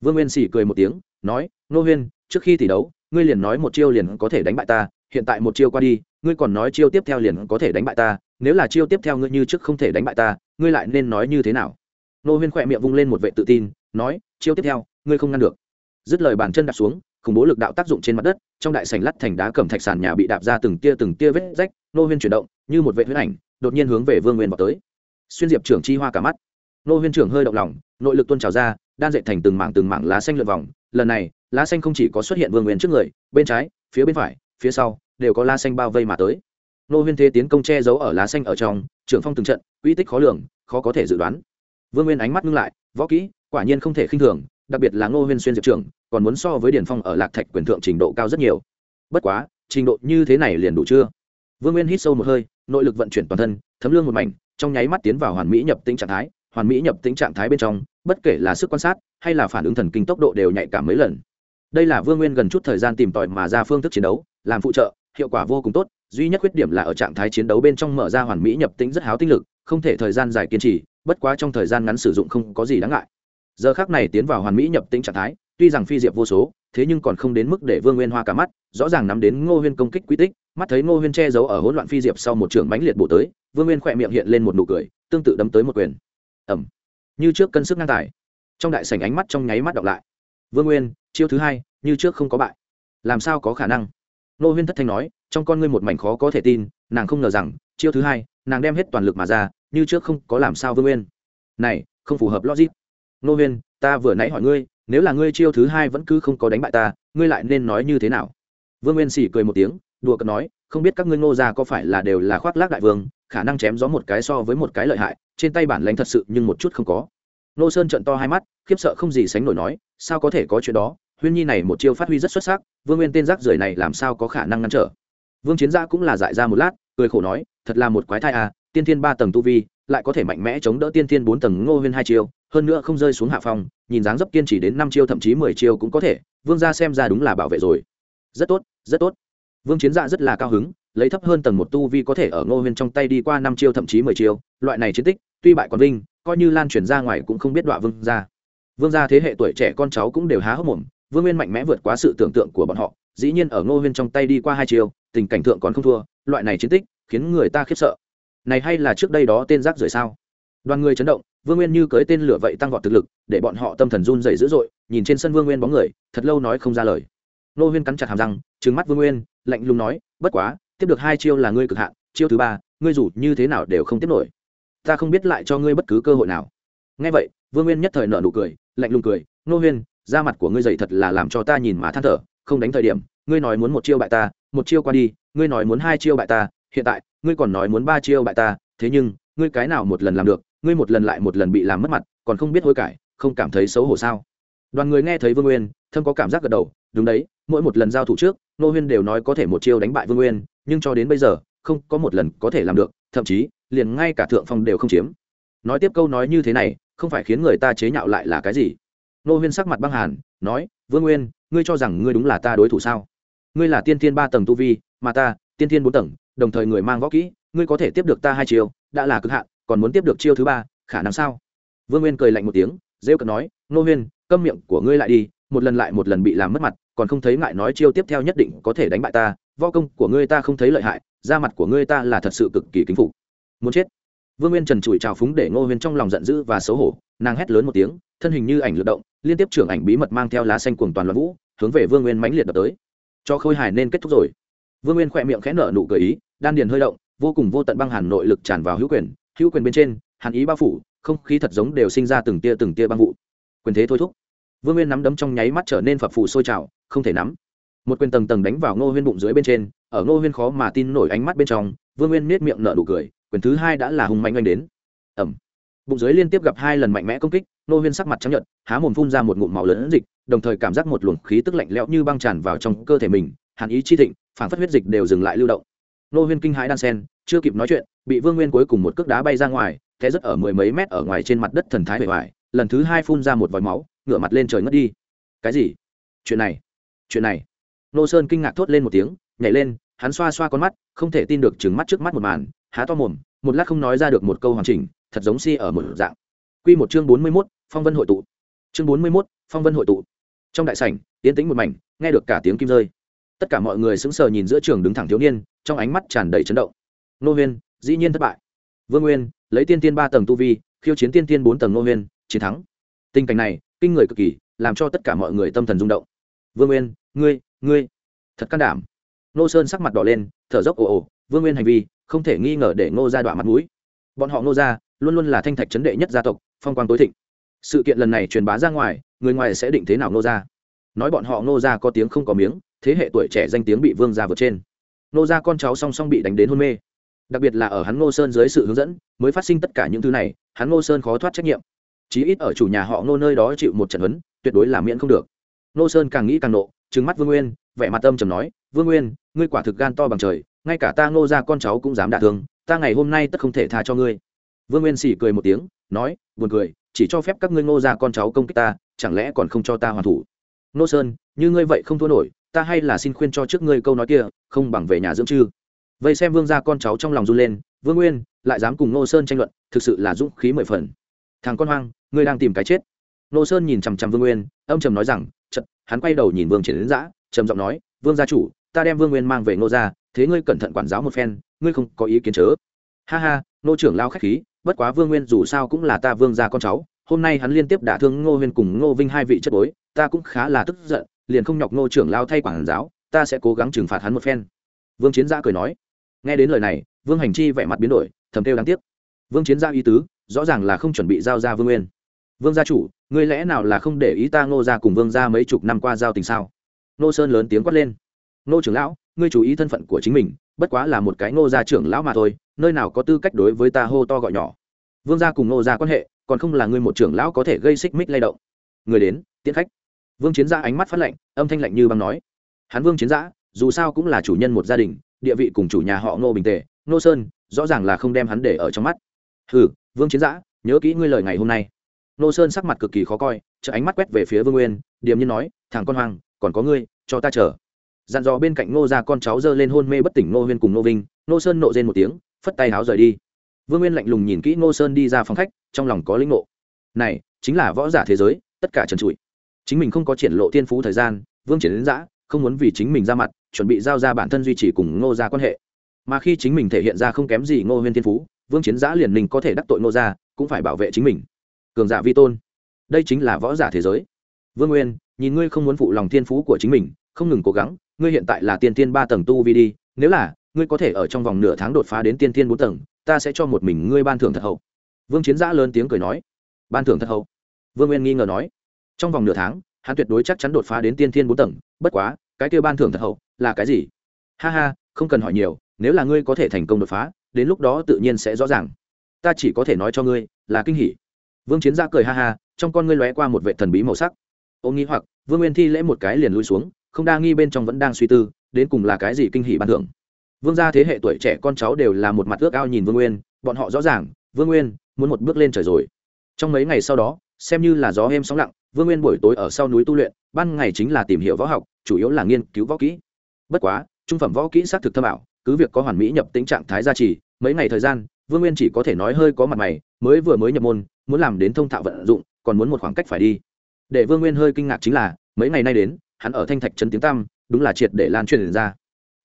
Vương nguyên xỉ cười một tiếng, nói, nô huyên, trước khi tỷ đấu ngươi liền nói một chiêu liền có thể đánh bại ta, hiện tại một chiêu qua đi, ngươi còn nói chiêu tiếp theo liền có thể đánh bại ta, nếu là chiêu tiếp theo ngươi như trước không thể đánh bại ta, ngươi lại nên nói như thế nào? Nô huyên khỏe miệng vung lên một vệ tự tin, nói, chiêu tiếp theo, ngươi không ngăn được. Dứt lời bàn chân đặt xuống, khủng bố lực đạo tác dụng trên mặt đất, trong đại sành lắt thành đá cẩm thạch sàn nhà bị đạp ra từng tia từng tia vết rách, nô huyên chuyển động, như một vệ huyết ảnh, đột nhiên hướng về vương nguyên vào tới. Xuyên diệp trưởng chi hoa cả mắt. Nô huyên trưởng hơi động lòng, nội lực tuôn trào ra, đan dệt thành từng mảng từng mảng lá xanh lượn vòng, lần này lá xanh không chỉ có xuất hiện vương nguyên trước người, bên trái, phía bên phải, phía sau, đều có lá xanh bao vây mà tới. Nô huyên thế tiến công che giấu ở lá xanh ở trong, trưởng phong từng trận, uy tích khó lường, khó có thể dự đoán. Vương nguyên ánh mắt ngưng lại, võ kỹ, quả nhiên không thể khinh thường, đặc biệt là ngô huyên xuyên diệp trưởng, còn muốn so với điển phong ở lạc thạch quyền thượng trình độ cao rất nhiều. Bất quá, trình độ như thế này liền đủ chưa? Vương nguyên hít sâu một hơi, nội lực vận chuyển toàn thân, thấm lương một mảnh, trong nháy mắt tiến vào hoàn mỹ nhập tính trạng thái, hoàn mỹ nhập tính trạng thái bên trong, bất kể là sức quan sát, hay là phản ứng thần kinh tốc độ đều nhạy cảm mấy lần đây là vương nguyên gần chút thời gian tìm tòi mà ra phương thức chiến đấu, làm phụ trợ, hiệu quả vô cùng tốt, duy nhất khuyết điểm là ở trạng thái chiến đấu bên trong mở ra hoàn mỹ nhập tính rất háo tinh lực, không thể thời gian dài kiên trì, bất quá trong thời gian ngắn sử dụng không có gì đáng ngại. Giờ khác này tiến vào hoàn mỹ nhập tính trạng thái, tuy rằng phi diệp vô số, thế nhưng còn không đến mức để vương nguyên hoa cả mắt, rõ ràng nắm đến ngô huyên công kích quy tích, mắt thấy ngô huyên che giấu ở hỗn loạn phi diệp sau một trường bánh liệt bổ tới, vương nguyên khỏe miệng hiện lên một nụ cười, tương tự đấm tới một quyền. Ẩm như trước cân sức ngang tài. Trong đại sảnh ánh mắt trong nháy mắt đọc lại vương nguyên, chiêu thứ hai, như trước không có bại. Làm sao có khả năng? Nô huyên thất thanh nói, trong con ngươi một mảnh khó có thể tin, nàng không ngờ rằng, chiêu thứ hai, nàng đem hết toàn lực mà ra, như trước không có làm sao vương nguyên. Này, không phù hợp logic. Nô huyên, ta vừa nãy hỏi ngươi, nếu là ngươi chiêu thứ hai vẫn cứ không có đánh bại ta, ngươi lại nên nói như thế nào? Vương nguyên xỉ cười một tiếng, đùa cợt nói, không biết các ngươi ngô gia có phải là đều là khoác lác đại vương, khả năng chém gió một cái so với một cái lợi hại, trên tay bản lãnh thật sự nhưng một chút không có nô sơn trận to hai mắt, khiếp sợ không gì sánh nổi nói, sao có thể có chuyện đó? Huyên nhi này một chiêu phát huy rất xuất sắc, vương nguyên tên rác rưởi này làm sao có khả năng ngăn trở? Vương chiến gia cũng là dại ra một lát, cười khổ nói, thật là một quái thai à tiên thiên ba tầng tu vi, lại có thể mạnh mẽ chống đỡ tiên thiên bốn tầng ngô huyên hai chiêu, hơn nữa không rơi xuống hạ phong, nhìn dáng dấp kiên trì đến năm chiêu thậm chí mười chiêu cũng có thể, vương gia xem ra đúng là bảo vệ rồi. Rất tốt rất tốt. Vương chiến gia rất là cao hứng, lấy thấp hơn tầng một tu vi có thể ở ngô huyên trong tay đi qua năm chiêu thậm chí mười chiêu, loại này chiến tích, tuy bại còn vinh coi như lan truyền ra ngoài cũng không biết đọa vương gia. Vương gia thế hệ tuổi trẻ con cháu cũng đều há hốc mồm, vương nguyên mạnh mẽ vượt quá sự tưởng tượng của bọn họ, dĩ nhiên ở ngô huyên trong tay đi qua hai chiêu, tình cảnh thượng còn không thua, loại này chiến tích khiến người ta khiếp sợ. Này hay là trước đây đó tên rác rưởi sao? Đoàn người chấn động, vương nguyên như cưới tên lửa vậy tăng vọt thực lực, để bọn họ tâm thần run dày dữ dội, nhìn trên sân vương nguyên bóng người, thật lâu nói không ra lời. Nô huyên cắn chặt hàm răng, trừng mắt vương nguyên, lạnh lùng nói, bất quá, tiếp được hai chiêu là ngươi cực hạn, chiêu thứ ba, ngươi dù như thế nào đều không tiếp nổi ta không biết lại cho ngươi bất cứ cơ hội nào. Ngay vậy, vương nguyên nhất thời nợ nụ cười, lạnh lùng cười nô huyên, da mặt của ngươi dày thật là làm cho ta nhìn mà than thở, không đánh thời điểm, ngươi nói muốn một chiêu bại ta, một chiêu qua đi, ngươi nói muốn hai chiêu bại ta, hiện tại, ngươi còn nói muốn ba chiêu bại ta, thế nhưng, ngươi cái nào một lần làm được, ngươi một lần lại một lần bị làm mất mặt, còn không biết hối cải, không cảm thấy xấu hổ sao? Đoàn người nghe thấy vương nguyên, thâm có cảm giác gật đầu, đúng đấy, mỗi một lần giao thủ trước nô huyên đều nói có thể một chiêu đánh bại vương nguyên, nhưng cho đến bây giờ, không có một lần có thể làm được, thậm chí liền ngay cả thượng phong đều không chiếm. Nói tiếp câu nói như thế này, không phải khiến người ta chế nhạo lại là cái gì? Nô huyên sắc mặt băng hàn, nói, vương nguyên, ngươi cho rằng ngươi đúng là ta đối thủ sao? Ngươi là tiên thiên ba tầng tu vi, mà ta, tiên thiên bốn tầng, đồng thời người mang võ kỹ, ngươi có thể tiếp được ta hai chiêu, đã là cực hạn, còn muốn tiếp được chiêu thứ ba, khả năng sao? Vương nguyên cười lạnh một tiếng, rêu cận nói, nô huyên, câm miệng của ngươi lại đi, một lần lại một lần bị làm mất mặt, còn không thấy ngại nói chiêu tiếp theo nhất định có thể đánh bại ta, võ công của ngươi ta không thấy lợi hại, da mặt của ngươi ta là thật sự cực kỳ kính phục muốn chết. Vương nguyên trần trụi trào phúng để ngô huyên trong lòng giận dữ và xấu hổ, nàng hét lớn một tiếng, thân hình như ảnh lượt động, liên tiếp trưởng ảnh bí mật mang theo lá xanh cuồng toàn loạn vũ, hướng về vương nguyên mãnh liệt đập tới. Cho khôi hài nên kết thúc rồi. Vương nguyên khỏe miệng khẽ nở nụ cười ý, đan điền hơi động, vô cùng vô tận băng hàn nội lực tràn vào hữu quyền hữu quyền bên trên, hàn ý bao phủ, không khí thật giống đều sinh ra từng tia từng tia băng vụ. Quyền thế thôi thúc. Vương nguyên nắm đấm trong nháy mắt trở nên phập phù sôi trào, không thể nắm. Một quyền tầng tầng đánh vào ngô huyên bụng dưới bên trên, ở ngô huyên khó mà tin nổi ánh mắt bên trong, vương nguyên nết miệng nở nụ cười quyền thứ hai đã là hùng mạnh oanh đến. Ẩm. Bụng dưới liên tiếp gặp hai lần mạnh mẽ công kích, nô huyên sắc mặt chấp nhận há mồm phun ra một ngụm máu lớn dịch, đồng thời cảm giác một luồng khí tức lạnh lẽo như băng tràn vào trong cơ thể mình, hàn ý chi thịnh, phản phất huyết dịch đều dừng lại lưu động. Nô huyên kinh hãi đan sen, chưa kịp nói chuyện, bị vương nguyên cuối cùng một cước đá bay ra ngoài thế rất ở mười mấy mét ở ngoài trên mặt đất thần thái bề ngoài lần thứ hai phun ra một vòi máu, ngửa mặt lên trời ngất đi. Cái gì? Chuyện này? Chuyện này? Nô sơn kinh ngạc thốt lên một tiếng, nhảy lên, hắn xoa xoa con mắt, không thể tin được trừng mắt trước mắt một màn, há to mồm một lát không nói ra được một câu hoàn chỉnh thật giống si ở một dạng. Quy một chương bốn mươi 41, phong vân hội tụ. Chương bốn mươi 41, phong vân hội tụ. Trong đại sảnh tiến tĩnh một mảnh nghe được cả tiếng kim rơi. Tất cả mọi người sững sờ nhìn giữa trường đứng thẳng thiếu niên trong ánh mắt tràn đầy chấn động. Nô huyên dĩ nhiên thất bại. Vương nguyên lấy tiên tiên ba tầng tu vi khiêu chiến tiên tiên bốn tầng nô huyên chiến thắng. Tình cảnh này kinh người cực kỳ làm cho tất cả mọi người tâm thần rung động. Vương nguyên ngươi ngươi. Thật can đảm. Nô sơn sắc mặt đỏ lên thở dốc ồ ồ. Vương nguyên hành vi không thể nghi ngờ để ngô ra đọa mặt mũi. Bọn họ ngô ra luôn luôn là thanh thạch chấn đệ nhất gia tộc, phong quang tối thịnh. Sự kiện lần này truyền bá ra ngoài, người ngoài sẽ định thế nào ngô ra nói bọn họ ngô ra có tiếng không có miếng, thế hệ tuổi trẻ danh tiếng bị vương ra vượt trên. Ngô ra con cháu song song bị đánh đến hôn mê. Đặc biệt là ở hắn ngô sơn dưới sự hướng dẫn, mới phát sinh tất cả những thứ này, hắn ngô sơn khó thoát trách nhiệm. Chí ít ở chủ nhà họ ngô nơi đó chịu một trận huấn, tuyệt đối là miễn không được. Ngô sơn càng nghĩ càng nộ, trừng mắt vương nguyên, vẻ mặt tâm trầm nói, vương nguyên, ngươi quả thực gan to bằng trời ngay cả ta ngô ra con cháu cũng dám đả thương, ta ngày hôm nay tất không thể tha cho ngươi. Vương nguyên sỉ cười một tiếng, nói, buồn cười, chỉ cho phép các ngươi ngô ra con cháu công kích ta, chẳng lẽ còn không cho ta hoàn thủ? Ngô sơn, như ngươi vậy không thua nổi, ta hay là xin khuyên cho trước ngươi câu nói kia, không bằng về nhà dưỡng chư. Vậy xem vương gia con cháu trong lòng run lên, vương nguyên, lại dám cùng ngô sơn tranh luận, thực sự là dũng khí mười phần. Thằng con hoang, ngươi đang tìm cái chết. Ngô sơn nhìn chằm chằm vương nguyên ông trầm nói rằng, chật, hắn quay đầu nhìn vương triển đến giã trầm giọng nói, vương gia chủ, ta đem vương nguyên mang về ngô gia thế ngươi cẩn thận quản giáo một phen, ngươi không có ý kiến chớ. Ha ha, nô trưởng lao khách khí, bất quá vương nguyên dù sao cũng là ta vương gia con cháu, hôm nay hắn liên tiếp đả thương ngô huyên cùng ngô vinh hai vị chất bối, ta cũng khá là tức giận, liền không nhọc ngô trưởng lao thay quản giáo, ta sẽ cố gắng trừng phạt hắn một phen. Vương chiến gia cười nói. Nghe đến lời này, vương hành chi vẻ mặt biến đổi, thầm kêu đáng tiếc. Vương chiến gia ý tứ, rõ ràng là không chuẩn bị giao ra vương nguyên. Vương gia chủ, ngươi lẽ nào là không để ý ta ngô ra cùng vương gia mấy chục năm qua giao tình sao? Nô sơn lớn tiếng quát lên. Nô trưởng lão ngươi chú ý thân phận của chính mình, bất quá là một cái ngô gia trưởng lão mà thôi, nơi nào có tư cách đối với ta hô to gọi nhỏ. Vương gia cùng ngô gia quan hệ, còn không là ngươi một trưởng lão có thể gây xích mích lay động. Người đến, tiễn khách. Vương chiến gia ánh mắt phát lạnh, âm thanh lạnh như băng nói. Hắn vương chiến giã, dù sao cũng là chủ nhân một gia đình, địa vị cùng chủ nhà họ ngô bình tề, ngô sơn, rõ ràng là không đem hắn để ở trong mắt. Hừ, vương chiến giã, nhớ kỹ ngươi lời ngày hôm nay. Ngô sơn sắc mặt cực kỳ khó coi chợ ánh mắt quét về phía vương nguyên, điềm nhiên nói, thằng con hoang, còn có ngươi, cho ta chờ dặn dò bên cạnh ngô ra con cháu giơ lên hôn mê bất tỉnh ngô huyên cùng ngô vinh. Ngô sơn nộ rên một tiếng, phất tay háo rời đi. Vương nguyên lạnh lùng nhìn kỹ ngô sơn đi ra phòng khách, trong lòng có linh ngộ. Này, chính là võ giả thế giới, tất cả trần trụi. Chính mình không có triển lộ thiên phú thời gian, vương triển đến giã không muốn vì chính mình ra mặt, chuẩn bị giao ra bản thân duy trì cùng ngô gia quan hệ. Mà khi chính mình thể hiện ra không kém gì ngô huyên thiên phú, vương chiến giã liền mình có thể đắc tội ngô gia, cũng phải bảo vệ chính mình. Cường giả vi tôn, đây chính là võ giả thế giới. Vương nguyên, nhìn ngươi không muốn phụ lòng thiên phú của chính mình không ngừng cố gắng, ngươi hiện tại là tiên tiên ba tầng tu vi đi, nếu là, ngươi có thể ở trong vòng nửa tháng đột phá đến tiên tiên bốn tầng, ta sẽ cho một mình ngươi ban thưởng thật hậu. Vương chiến giã lớn tiếng cười nói. Ban thưởng thật hậu? Vương nguyên nghi ngờ nói. Trong vòng nửa tháng, hắn tuyệt đối chắc chắn đột phá đến tiên thiên bốn tầng, bất quá, cái kêu ban thưởng thật hậu, là cái gì? Ha ha, không cần hỏi nhiều, nếu là ngươi có thể thành công đột phá, đến lúc đó tự nhiên sẽ rõ ràng. Ta chỉ có thể nói cho ngươi, là kinh hỉ. Vương chiến giã cười ha ha, trong con ngươi lóe qua một vệ thần bí màu sắc. Ô nghĩ hoặc, vương nguyên thi lễ một cái liền lui xuống không đa nghi bên trong vẫn đang suy tư, đến cùng là cái gì kinh hỉ ban thưởng. Vương gia thế hệ tuổi trẻ con cháu đều là một mặt ước ao nhìn vương nguyên, bọn họ rõ ràng, vương nguyên muốn một bước lên trời rồi. Trong mấy ngày sau đó, xem như là gió êm sóng lặng, vương nguyên buổi tối ở sau núi tu luyện, ban ngày chính là tìm hiểu võ học, chủ yếu là nghiên cứu võ kỹ. Bất quá, trung phẩm võ kỹ xác thực thâm ảo, cứ việc có hoàn mỹ nhập tính trạng thái gia trì, mấy ngày thời gian, vương nguyên chỉ có thể nói hơi có mặt mày, mới vừa mới nhập môn, muốn làm đến thông thạo vận dụng, còn muốn một khoảng cách phải đi. Để vương nguyên hơi kinh ngạc chính là, mấy ngày nay đến hắn ở thanh thạch trấn tiếng tam đúng là triệt để lan truyền ra.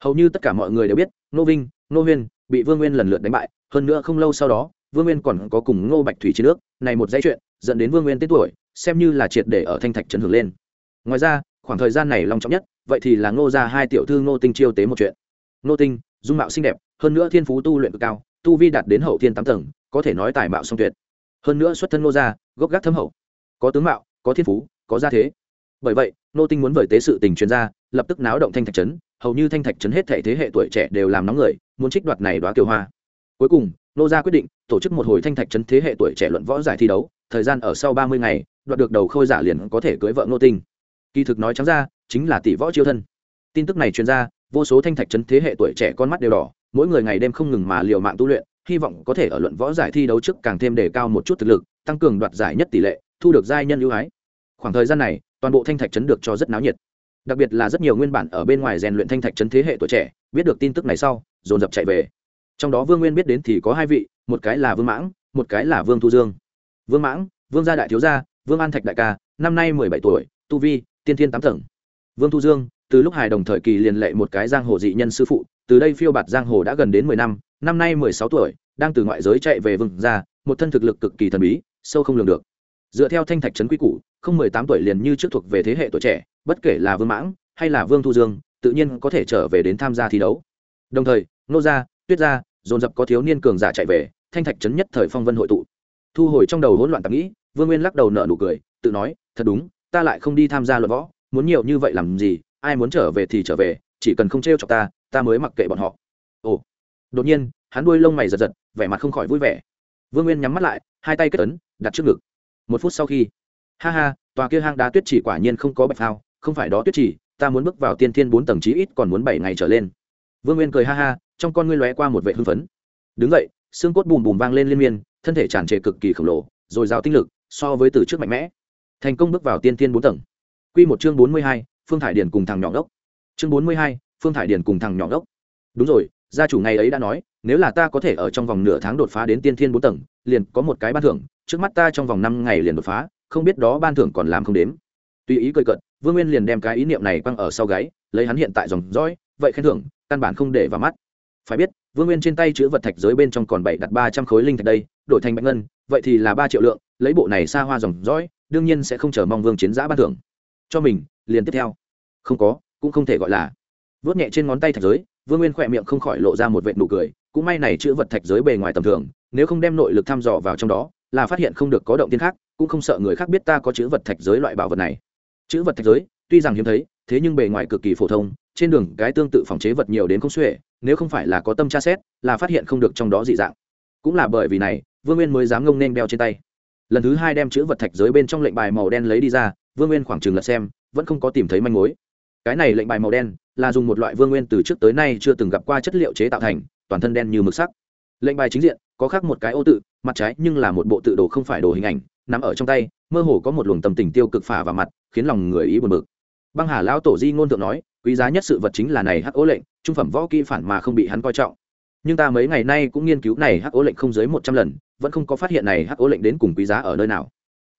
Hầu như tất cả mọi người đều biết nô vinh nô huyên bị vương nguyên lần lượt đánh bại, hơn nữa không lâu sau đó, vương nguyên còn có cùng ngô bạch thủy chiến nước này một dãy chuyện, dẫn đến vương nguyên tên tuổi, xem như là triệt để ở thanh thạch trấn hưởng lên. Ngoài ra, khoảng thời gian này long trọng nhất, vậy thì là ngô ra hai tiểu thư ngô tinh chiêu tế một chuyện. Ngô tinh, dung mạo xinh đẹp, hơn nữa thiên phú tu luyện cực cao, tu vi đạt đến hậu thiên tám tầng, có thể nói tài mạo song tuyệt. Hơn nữa xuất thân ngô gia, gốc gác thâm hậu. Có tướng mạo, có thiên phú, có gia thế bởi vậy, nô tinh muốn vời tế sự tình chuyên gia lập tức náo động thanh thạch trấn, hầu như thanh thạch trấn hết thể thế hệ tuổi trẻ đều làm nóng người, muốn trích đoạt này đoá kiều hoa. Cuối cùng, nô gia quyết định tổ chức một hồi thanh thạch trấn thế hệ tuổi trẻ luận võ giải thi đấu, thời gian ở sau ba mươi ngày, đoạt được đầu khôi giả liền có thể cưới vợ nô tinh. Kỳ thực nói trắng ra, chính là tỷ võ chiêu thân. Tin tức này truyền ra, vô số thanh thạch trấn thế hệ tuổi trẻ con mắt đều đỏ, mỗi người ngày đêm không ngừng mà liều mạng tu luyện, hy vọng có thể ở luận võ giải thi đấu trước càng thêm đề cao một chút thực lực, tăng cường đoạt giải nhất tỷ lệ, thu được giai nhân ưu ái. Khoảng thời gian này toàn bộ thanh thạch trấn được cho rất náo nhiệt. Đặc biệt là rất nhiều nguyên bản ở bên ngoài rèn luyện thanh thạch trấn thế hệ tuổi trẻ, biết được tin tức này sau, dồn dập chạy về. Trong đó vương nguyên biết đến thì có hai vị, một cái là vương mãng, một cái là vương thu dương. Vương mãng, vương gia đại thiếu gia, vương an thạch đại ca, năm nay mười bảy tuổi, tu vi, tiên thiên tám tầng. Vương thu dương, từ lúc hài đồng thời kỳ liền lệ một cái giang hồ dị nhân sư phụ, từ đây phiêu bạt giang hồ đã gần đến mười năm năm nay mười sáu tuổi, đang từ ngoại giới chạy về vương gia, một thân thực lực cực kỳ thần bí, sâu không lường được. Dựa theo thanh thạch trấn quy củ không mười tám tuổi liền như trước thuộc về thế hệ tuổi trẻ, bất kể là vương mãng hay là vương thu dương, tự nhiên có thể trở về đến tham gia thi đấu. Đồng thời, nô gia, tuyết gia, dồn dập có thiếu niên cường giả chạy về, thanh thạch trấn nhất thời phong vân hội tụ. Thu hồi trong đầu hỗn loạn tạp nghĩ, vương nguyên lắc đầu nở nụ cười, tự nói, thật đúng, ta lại không đi tham gia luận võ, muốn nhiều như vậy làm gì, ai muốn trở về thì trở về, chỉ cần không t r e o chọc ta ta mới mặc kệ bọn họ. Ồ. Đột nhiên, hắn đuôi lông mày giật giật, vẻ mặt không khỏi vui vẻ. Vương nguyên nhắm mắt lại, hai tay kết ấn, đặt trước ngực. Một phút sau khi ha ha, tòa kia hang đá tuyết chỉ quả nhiên không có bạch phao, không phải đó tuyết chỉ, ta muốn bước vào tiên thiên bốn tầng chí ít còn muốn bảy ngày trở lên. Vương nguyên cười ha ha, trong con ngươi lóe qua một vệ hưng phấn. Đứng vậy xương cốt bùm bùm vang lên liên miên, thân thể tràn trề cực kỳ khổng lồ, rồi giao tinh lực, so với từ trước mạnh mẽ. Thành công bước vào tiên thiên bốn tầng. Q một chương bốn mươi hai, phương thải điền cùng thằng nhỏ đốc chương bốn mươi hai, phương thải điền cùng thằng nhỏ đốc đúng rồi, gia chủ ngày ấy đã nói, nếu là ta có thể ở trong vòng nửa tháng đột phá đến tiên thiên bốn tầng, liền có một cái ban thưởng, trước mắt ta trong vòng năm ngày liền đột phá không biết đó ban thưởng còn làm không đếm. Tùy ý cười cận vương nguyên liền đem cái ý niệm này quăng ở sau gáy, lấy hắn hiện tại dòng dõi, vậy khen thưởng, căn bản không để vào mắt. Phải biết, vương nguyên trên tay chữ vật thạch giới bên trong còn bảy đặt ba trăm khối linh thạch đây, đổi thành bạch ngân, vậy thì là ba triệu lượng, lấy bộ này xa hoa dòng dõi, đương nhiên sẽ không chờ mong vương chiến giã ban thưởng. Cho mình, liền tiếp theo. Không có, cũng không thể gọi là. Vớt nhẹ trên ngón tay thạch giới, vương nguyên khỏe miệng không khỏi lộ ra một vệ nụ cười, cũng may này chữ vật thạch giới bề ngoài tầm thường, nếu không đem nội lực thăm dò vào trong đó, là phát hiện không được có động tiên khác cũng không sợ người khác biết ta có chữ vật thạch giới loại bảo vật này. Chữ vật thạch giới, tuy rằng hiếm thấy, thế nhưng bề ngoài cực kỳ phổ thông, trên đường cái tương tự phòng chế vật nhiều đến không xuể, nếu không phải là có tâm tra xét, là phát hiện không được trong đó dị dạng. Cũng là bởi vì này, vương nguyên mới dám ngông nên đeo trên tay. Lần thứ hai đem chữ vật thạch giới bên trong lệnh bài màu đen lấy đi ra, vương nguyên khoảng chừng lật xem, vẫn không có tìm thấy manh mối. Cái này lệnh bài màu đen là dùng một loại vương nguyên từ trước tới nay chưa từng gặp qua chất liệu chế tạo thành, toàn thân đen như mực sắc. Lệnh bài chính diện, có khác một cái ô tự, mặt trái nhưng là một bộ tự đồ không phải đồ hình ảnh nắm ở trong tay, mơ hồ có một luồng tâm tình tiêu cực phả vào mặt, khiến lòng người ý buồn bực. Băng hà lão tổ di ngôn thượng nói, quý giá nhất sự vật chính là này hắc ố lệnh, trung phẩm võ kỹ phản mà không bị hắn coi trọng. Nhưng ta mấy ngày nay cũng nghiên cứu này hắc ố lệnh không dưới một trăm lần, vẫn không có phát hiện này hắc ố lệnh đến cùng quý giá ở nơi nào.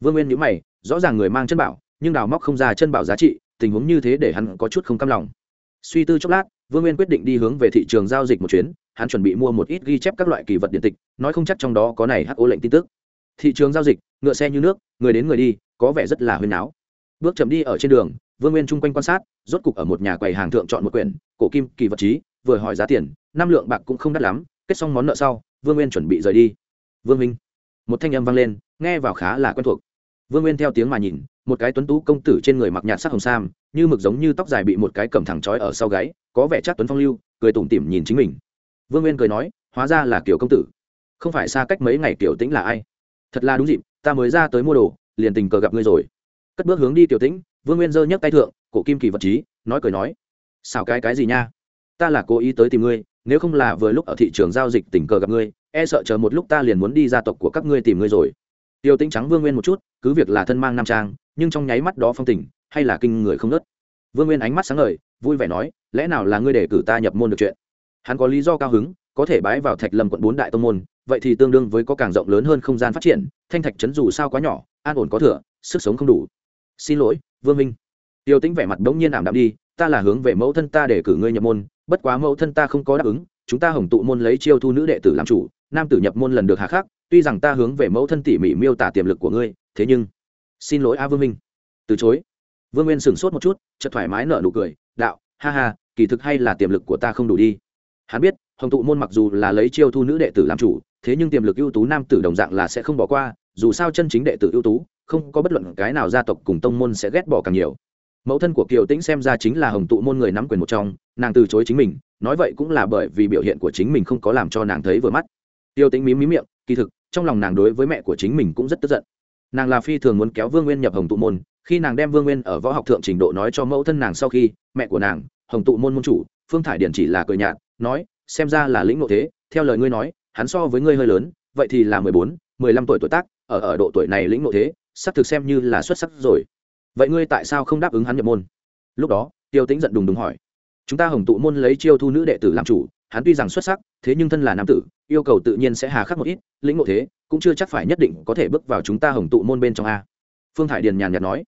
Vương nguyên nhữ mày, rõ ràng người mang chân bảo, nhưng đào móc không ra chân bảo giá trị, tình huống như thế để hắn có chút không cam lòng. Suy tư chốc lát, vương nguyên quyết định đi hướng về thị trường giao dịch một chuyến, hắn chuẩn bị mua một ít ghi chép các loại kỳ vật điện tịch, nói không chắc trong đó có này hắc ố lệnh tin tức thị trường giao dịch, ngựa xe như nước, người đến người đi, có vẻ rất là huyên áo bước chậm đi ở trên đường, vương nguyên chung quanh quan sát, rốt cục ở một nhà quầy hàng thượng chọn một quyển, cổ kim kỳ vật trí, vừa hỏi giá tiền, năm lượng bạc cũng không đắt lắm, kết xong món nợ sau, vương nguyên chuẩn bị rời đi. Vương minh, một thanh âm vang lên, nghe vào khá là quen thuộc. Vương nguyên theo tiếng mà nhìn, một cái tuấn tú công tử trên người mặc nhạt sắc hồng sam, như mực giống như tóc dài bị một cái cầm thẳng trói ở sau gáy, có vẻ chắc tuấn phong lưu, cười tủm tỉm nhìn chính mình. Vương nguyên cười nói, hóa ra là kiểu công tử. Không phải xa cách mấy ngày kiểu tĩnh là ai? Thật là đúng dịp, ta mới ra tới mua đồ, liền tình cờ gặp ngươi rồi. Cất bước hướng đi tiểu tĩnh, vương nguyên giơ nhấc tay thượng, cổ kim kỳ vật trí, nói cười nói, xảo cái cái gì nha? Ta là cố ý tới tìm ngươi, nếu không là vừa lúc ở thị trường giao dịch tình cờ gặp ngươi e sợ chờ một lúc ta liền muốn đi gia tộc của các ngươi tìm ngươi rồi. Tiêu tĩnh trắng vương nguyên một chút, cứ việc là thân mang nam trang, nhưng trong nháy mắt đó phong tình, hay là kinh người không nớt. Vương nguyên ánh mắt sáng ngời, vui vẻ nói, lẽ nào là ngươi để cử ta nhập môn được chuyện? Hắn có lý do cao hứng, có thể bái vào thạch lâm quận bốn đại tông môn vậy thì tương đương với có càng rộng lớn hơn không gian phát triển, thanh thạch trấn dù sao quá nhỏ, an ổn có thừa, sức sống không đủ. Xin lỗi, vương minh. Tiêu tính vẻ mặt bỗng nhiên ảm đạm đi, ta là hướng về mẫu thân ta để cử ngươi nhập môn, bất quá mẫu thân ta không có đáp ứng, chúng ta hồng tụ môn lấy chiêu thu nữ đệ tử làm chủ, nam tử nhập môn lần được hạ khắc, tuy rằng ta hướng về mẫu thân tỉ mỉ miêu tả tiềm lực của ngươi, thế nhưng, xin lỗi a vương minh. Từ chối. Vương nguyên sửng sốt một chút, chợt thoải mái nở nụ cười, đạo, ha ha, kỳ thực hay là tiềm lực của ta không đủ đi. Hắn biết, hồng tụ môn mặc dù là lấy chiêu thu nữ đệ tử làm chủ thế nhưng tiềm lực ưu tú nam tử đồng dạng là sẽ không bỏ qua, dù sao chân chính đệ tử ưu tú, không có bất luận cái nào gia tộc cùng tông môn sẽ ghét bỏ càng nhiều. Mẫu thân của kiều tĩnh xem ra chính là hồng tụ môn người nắm quyền một trong, nàng từ chối chính mình, nói vậy cũng là bởi vì biểu hiện của chính mình không có làm cho nàng thấy vừa mắt. Tiêu tĩnh mím mím miệng, kỳ thực, trong lòng nàng đối với mẹ của chính mình cũng rất tức giận. Nàng là phi thường muốn kéo vương nguyên nhập hồng tụ môn, khi nàng đem vương nguyên ở võ học thượng trình độ nói cho mẫu thân nàng sau khi, mẹ của nàng, hồng tụ môn môn chủ, phương thải điển chỉ là cười nhạt, nói, xem ra là lĩnh ngộ thế, theo lời ngươi nói hắn so với ngươi hơi lớn, vậy thì là mười bốn, mười lăm tuổi tuổi tác, ở ở độ tuổi này lĩnh ngộ thế, sắp thực xem như là xuất sắc rồi. Vậy ngươi tại sao không đáp ứng hắn nhập môn? Lúc đó, tiêu tĩnh giận đùng đùng hỏi. Chúng ta hồng tụ môn lấy chiêu thu nữ đệ tử làm chủ, hắn tuy rằng xuất sắc, thế nhưng thân là nam tử, yêu cầu tự nhiên sẽ hà khắc một ít, lĩnh ngộ thế, cũng chưa chắc phải nhất định có thể bước vào chúng ta hồng tụ môn bên trong a. Phương thải điền nhàn nhạt nói.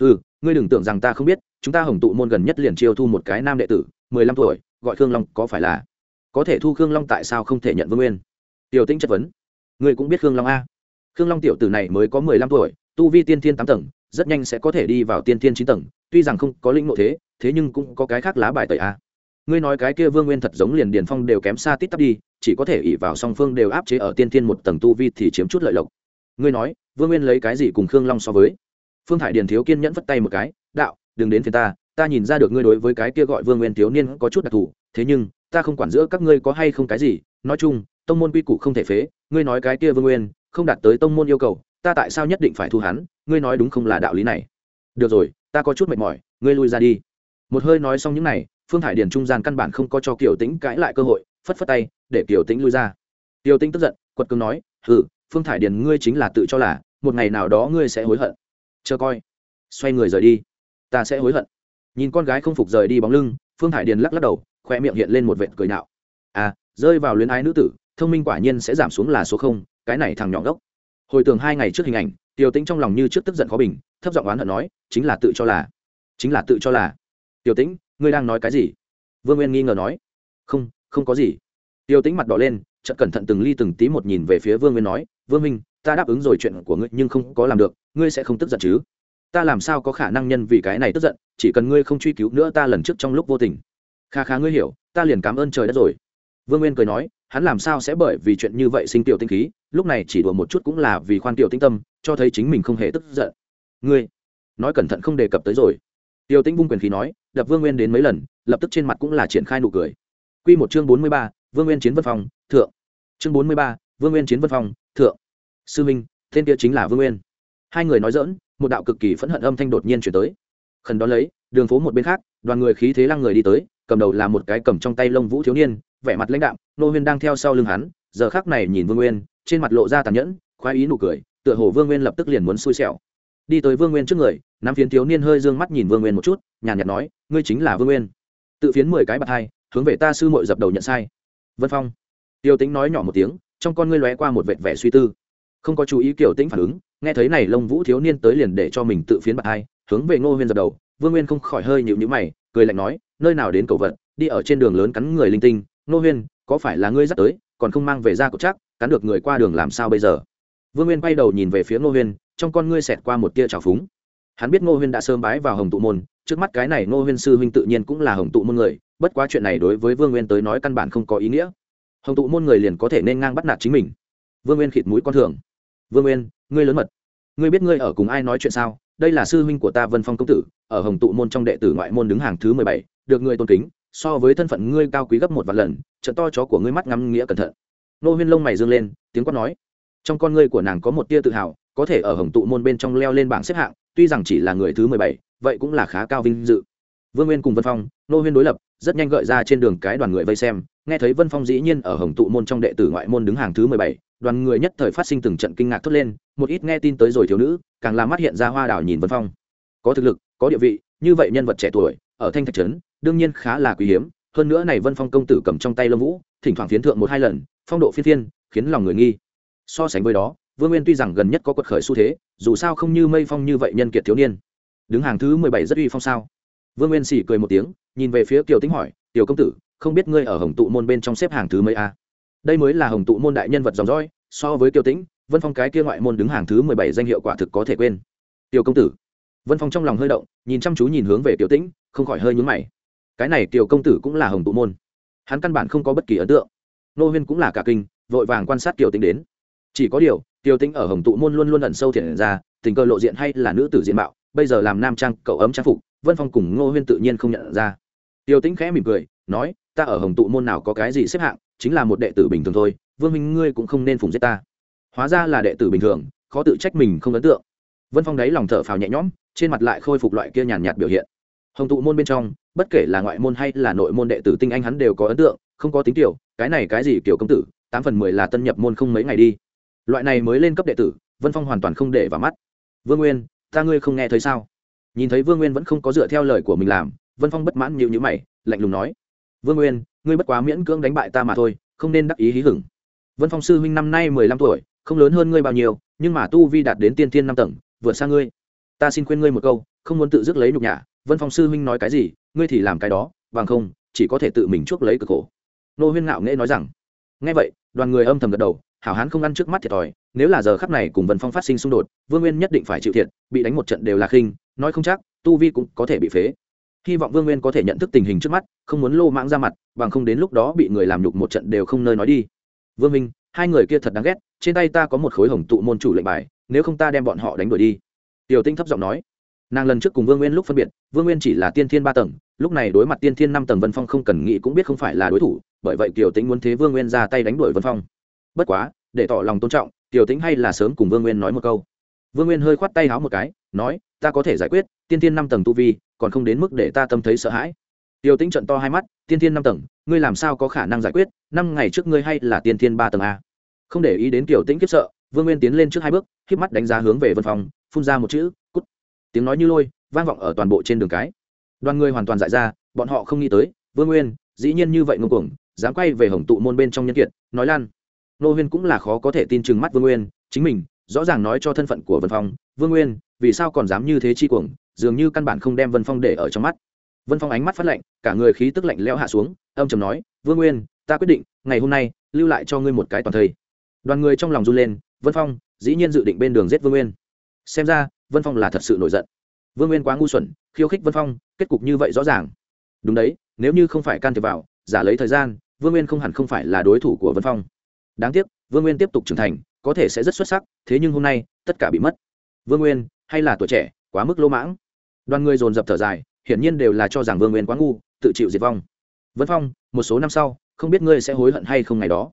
Ừ ngươi đừng tưởng rằng ta không biết, chúng ta hồng tụ môn gần nhất liền chiêu thu một cái nam đệ tử, mười lăm tuổi, gọi khương long có phải là có thể thu khương long tại sao không thể nhận vương nguyên? Tiểu tinh chất vấn. Ngươi cũng biết khương long a. Khương long tiểu tử này mới có mười lăm tuổi, tu vi tiên thiên tám tầng, rất nhanh sẽ có thể đi vào tiên thiên chín tầng, tuy rằng không có linh ngộ thế thế nhưng cũng có cái khác lá bài tẩy a. Ngươi nói cái kia vương nguyên thật giống liền điền phong đều kém xa tít tắp đi, chỉ có thể ỉ vào song phương đều áp chế ở tiên thiên một tầng tu vi thì chiếm chút lợi lộc. Ngươi nói, vương nguyên lấy cái gì cùng khương long so với? Phương thải điền thiếu kiên nhẫn vất tay một cái, đạo, đừng đến phía ta ta nhìn ra được ngươi đối với cái kia gọi vương nguyên thiếu niên có chút đặc thù, thế nhưng ta không quản giữa các ngươi có hay không cái gì, nói chung, tông môn quy củ không thể phế, ngươi nói cái kia vương nguyên, không đạt tới tông môn yêu cầu, ta tại sao nhất định phải thu hắn, ngươi nói đúng không là đạo lý này. Được rồi, ta có chút mệt mỏi, ngươi lui ra đi. Một hơi nói xong những này, phương thải điền trung gian căn bản không có cho kiều tĩnh cãi lại cơ hội, phất phất tay, để kiều tĩnh lui ra. Kiều tĩnh tức giận, quật cường nói ừ phương thải điền, ngươi chính là tự cho là, một ngày nào đó ngươi sẽ hối hận. Chờ coi. Xoay người rời đi. Ta sẽ hối hận. Nhìn con gái không phục rời đi bóng lưng, phương thải điền lắc lắc đầu khoe miệng hiện lên một vệt cười nạo. À rơi vào luyến ái nữ tử, thông minh quả nhiên sẽ giảm xuống là số không, cái này thằng nhỏ gốc hồi tưởng hai ngày trước hình ảnh, tiểu tĩnh trong lòng như trước tức giận khó bình, thấp giọng oán hận nói, chính là tự cho là, chính là tự cho là. Tiểu tĩnh, ngươi đang nói cái gì? Vương nguyên nghi ngờ nói. Không không có gì. Tiểu tĩnh mặt đỏ lên, chợt cẩn thận từng ly từng tí một nhìn về phía vương nguyên nói, vương minh, ta đáp ứng rồi chuyện của ngươi nhưng không có làm được, ngươi sẽ không tức giận chứ? Ta làm sao có khả năng nhân vì cái này tức giận, chỉ cần ngươi không truy cứu nữa ta lần trước trong lúc vô tình kha khá ngươi hiểu, ta liền cảm ơn trời đất rồi. Vương nguyên cười nói, hắn làm sao sẽ bởi vì chuyện như vậy sinh tiểu tinh khí, lúc này chỉ đùa một chút cũng là vì khoan tiểu tinh tâm, cho thấy chính mình không hề tức giận. Ngươi, nói cẩn thận không đề cập tới rồi. Tiểu Tinh vung quyền khí nói, đập vương nguyên đến mấy lần, lập tức trên mặt cũng là triển khai nụ cười. Q một chương bốn mươi ba, vương nguyên chiến vân phòng, thượng. Chương bốn mươi ba, vương nguyên chiến vân phòng, thượng. Sư minh, tên kia chính là vương nguyên. Hai người nói dỡn một đạo cực kỳ phẫn hận âm thanh đột nhiên chuyển tới. Khẩn đón lấy, đường phố một bên khác, đoàn người khí thế lăng người đi tới cầm đầu là một cái cầm trong tay lông vũ thiếu niên, vẻ mặt lãnh đạm, nô huyên đang theo sau lưng hắn, giờ khác này nhìn vương nguyên, trên mặt lộ ra tàn nhẫn, khoái ý nụ cười, tựa hồ vương nguyên lập tức liền muốn xui xẻo. Đi tới vương nguyên trước người, nắm phiến thiếu niên hơi d ư ơ n g mắt nhìn vương nguyên một chút, nhàn nhạt nói, ngươi chính là vương nguyên. Tự phiến mười cái bạc hai, hướng về ta sư mội dập đầu nhận sai. Vân phong. Tiêu tính nói nhỏ một tiếng, trong con ngươi lóe qua một vệt vẻ suy tư. Không có chú ý kiểu tĩnh phản ứng, nghe thấy này lông vũ thiếu niên tới liền để cho mình tự phiến bạc hai, hướng về ngô huyên dập đầu. Vương nguyên không khỏi hơi nhịu nhữ mày, cười lạnh nói nơi nào đến cầu vật, đi ở trên đường lớn cắn người linh tinh ngô huyên, có phải là ngươi dắt tới, còn không mang về ra cột chắc, cắn được người qua đường làm sao bây giờ? Vương nguyên quay đầu nhìn về phía ngô huyên, trong con ngươi xẹt qua một tia trào phúng. Hắn biết ngô huyên đã sớm bái vào hồng tụ môn, trước mắt cái này ngô huyên sư huynh tự nhiên cũng là hồng tụ môn người, bất quá chuyện này đối với vương nguyên tới nói căn bản không có ý nghĩa. Hồng tụ môn người liền có thể nên ngang bắt nạt chính mình. Vương nguyên khịt mũi con thường. Vương nguyên, ngươi lớn mật. Ngươi biết ngươi ở cùng ai nói chuyện sao? Đây là sư huynh của ta vân phong công tử, ở hồng tụ môn trong đệ tử ngoại môn đứng hàng thứ mười bảy được người tôn kính, so với thân phận ngươi cao quý gấp một vạn lần, trận to chó của ngươi mắt ngắm nghĩa cẩn thận. Nô huyên lông mày dương lên, tiếng quát nói, trong con ngươi của nàng có một tia tự hào, có thể ở hồng tụ môn bên trong leo lên bảng xếp hạng, tuy rằng chỉ là người thứ mười bảy, vậy cũng là khá cao vinh dự. Vương nguyên cùng vân phong, nô huyên đối lập, rất nhanh gợi ra trên đường cái đoàn người vây xem, nghe thấy vân phong dĩ nhiên ở hồng tụ môn trong đệ tử ngoại môn đứng hàng thứ mười bảy, đoàn người nhất thời phát sinh từng trận kinh ngạc thốt lên, một ít nghe tin tới rồi thiếu nữ, càng làm mắt hiện ra hoa đảo nhìn vân phong. Có thực lực, có địa vị, như vậy nhân vật trẻ tuổi, ở thanh thạch trấn đương nhiên khá là quý hiếm, hơn nữa này vân phong công tử cầm trong tay lâm vũ, thỉnh thoảng phiến thượng một hai lần, phong độ phiên thiên khiến lòng người nghi. So sánh với đó, vương nguyên tuy rằng gần nhất có quật khởi xu thế, dù sao không như mây phong như vậy nhân kiệt thiếu niên. Đứng hàng thứ mười bảy rất uy phong sao? Vương nguyên xỉ cười một tiếng, nhìn về phía kiều tính hỏi, tiểu công tử, không biết ngươi ở hồng tụ môn bên trong xếp hàng thứ mấy a? Đây mới là hồng tụ môn đại nhân vật dòng dõi, so với kiều tĩnh, vân phong cái kia ngoại môn đứng hàng thứ mười bảy danh hiệu quả thực có thể quên. Tiểu công tử. Vân phong trong lòng hơi động, nhìn chăm chú nhìn hướng về kiều tĩnh, không khỏi hơi nhúng mày cái này kiều công tử cũng là hồng tụ môn. Hắn căn bản không có bất kỳ ấn tượng. Nô huyên cũng là cả kinh, vội vàng quan sát kiều tính đến. Chỉ có điều tiểu tính ở hồng tụ môn luôn luôn ẩn sâu thiện ra, tình cờ lộ diện hay là nữ tử diện mạo, bây giờ làm nam trang, cậu ấm trang phục, vân phong cùng ngô huyên tự nhiên không nhận ra. Tiêu tính khẽ mỉm cười, nói, ta ở hồng tụ môn nào có cái gì xếp hạng, chính là một đệ tử bình thường thôi, vương minh ngươi cũng không nên phùng giết ta. Hóa ra là đệ tử bình thường, khó tự trách mình không ấn tượng. Vân phong đáy lòng thở phào nhẹ nhõm, trên mặt lại khôi phục loại kia nhàn nhạt biểu hiện. Hồng tụ môn bên trong bất kể là ngoại môn hay là nội môn đệ tử tinh anh hắn đều có ấn tượng, không có tính tiểu, cái này cái gì kiểu công tử, tám phần mười là tân nhập môn không mấy ngày đi. Loại này mới lên cấp đệ tử, vân phong hoàn toàn không để vào mắt. Vương nguyên, ta ngươi không nghe thấy sao? Nhìn thấy vương nguyên vẫn không có dựa theo lời của mình làm, vân phong bất mãn nhịu nhữ mày, lạnh lùng nói, vương nguyên, ngươi bất quá miễn cưỡng đánh bại ta mà thôi, không nên đắc ý hí hửng. Vân phong sư huynh năm nay mười lăm tuổi, không lớn hơn ngươi bao nhiêu, nhưng mà tu vi đạt đến tiên tiên năm tầng, vượt xa ngươi. Ta xin khuyên ngươi một câu, không muốn tự dứt lấy nhục nhã vân phong sư huynh nói cái gì, ngươi thì làm cái đó, bằng không, chỉ có thể tự mình chuốc lấy cực khổ. Nô huyên ngạo nghễ nói rằng, nghe vậy, đoàn người âm thầm gật đầu, hảo hán không ăn trước mắt thiệt thòi, nếu là giờ khắp này cùng vân phong phát sinh xung đột, vương nguyên nhất định phải chịu thiệt, bị đánh một trận đều là khinh, nói không chắc, tu vi cũng có thể bị phế. Hy vọng vương nguyên có thể nhận thức tình hình trước mắt, không muốn lô mãng ra mặt, bằng không đến lúc đó bị người làm nhục một trận đều không nơi nói đi. Vương minh hai người kia thật đáng ghét, trên tay ta có một khối hồng tụ môn chủ lệnh bài, nếu không ta đem bọn họ đánh đuổi đi. Tiểu tinh thấp giọng nói nàng lần trước cùng vương nguyên lúc phân biệt, vương nguyên chỉ là tiên thiên ba tầng, lúc này đối mặt tiên thiên năm tầng vân phong không cần nghĩ cũng biết không phải là đối thủ, bởi vậy kiều tĩnh muốn thế vương nguyên ra tay đánh đuổi vân phong. Bất quá, để tỏ lòng tôn trọng, kiều tĩnh hay là sớm cùng vương nguyên nói một câu. Vương nguyên hơi khoát tay háo một cái, nói, ta có thể giải quyết, tiên Thiên năm tầng tu vi, còn không đến mức để ta tâm thấy sợ hãi. Kiều tĩnh trận to hai mắt, tiên Thiên năm tầng, ngươi làm sao có khả năng giải quyết, năm ngày trước ngươi hay là tiên Thiên ba tầng a? Không để ý đến kiều tĩnh kiếp sợ, vương nguyên tiến lên trước hai bước k mắt đánh giá hướng về vân phong, phun ra một chữ tiếng nói như lôi, vang vọng ở toàn bộ trên đường cái. Đoàn người hoàn toàn dại ra, bọn họ không nghĩ tới, vương nguyên, dĩ nhiên như vậy ngông cuồng, dám quay về hồng tụ môn bên trong nhân kiệt, nói lan. Nô huyên cũng là khó có thể tin chừng mắt vương nguyên, chính mình, rõ ràng nói cho thân phận của vân phong, vương nguyên, vì sao còn dám như thế chi cuồng, dường như căn bản không đem vân phong để ở trong mắt. Vân phong ánh mắt phát lạnh, cả người khí tức lạnh lẽo hạ xuống, âm trầm nói, vương nguyên, ta quyết định, ngày hôm nay, lưu lại cho ngươi một cái toàn thây. Đoàn người trong lòng run lên, vân phong, dĩ nhiên dự định bên đường giết vương nguyên xem ra, vân phong là thật sự nổi giận. Vương nguyên quá ngu xuẩn, khiêu khích vân phong, kết cục như vậy rõ ràng. Đúng đấy, nếu như không phải can thiệp vào, giả lấy thời gian, vương nguyên không hẳn không phải là đối thủ của vân phong. Đáng tiếc, vương nguyên tiếp tục trưởng thành, có thể sẽ rất xuất sắc, thế nhưng hôm nay, tất cả bị mất. Vương nguyên, hay là tuổi trẻ, quá mức lỗ mãng. Đoàn người dồn dập thở dài, hiển nhiên đều là cho rằng vương nguyên quá ngu, tự chịu diệt vong. Vân phong, một số năm sau, không biết ngươi sẽ hối hận hay không ngày đó.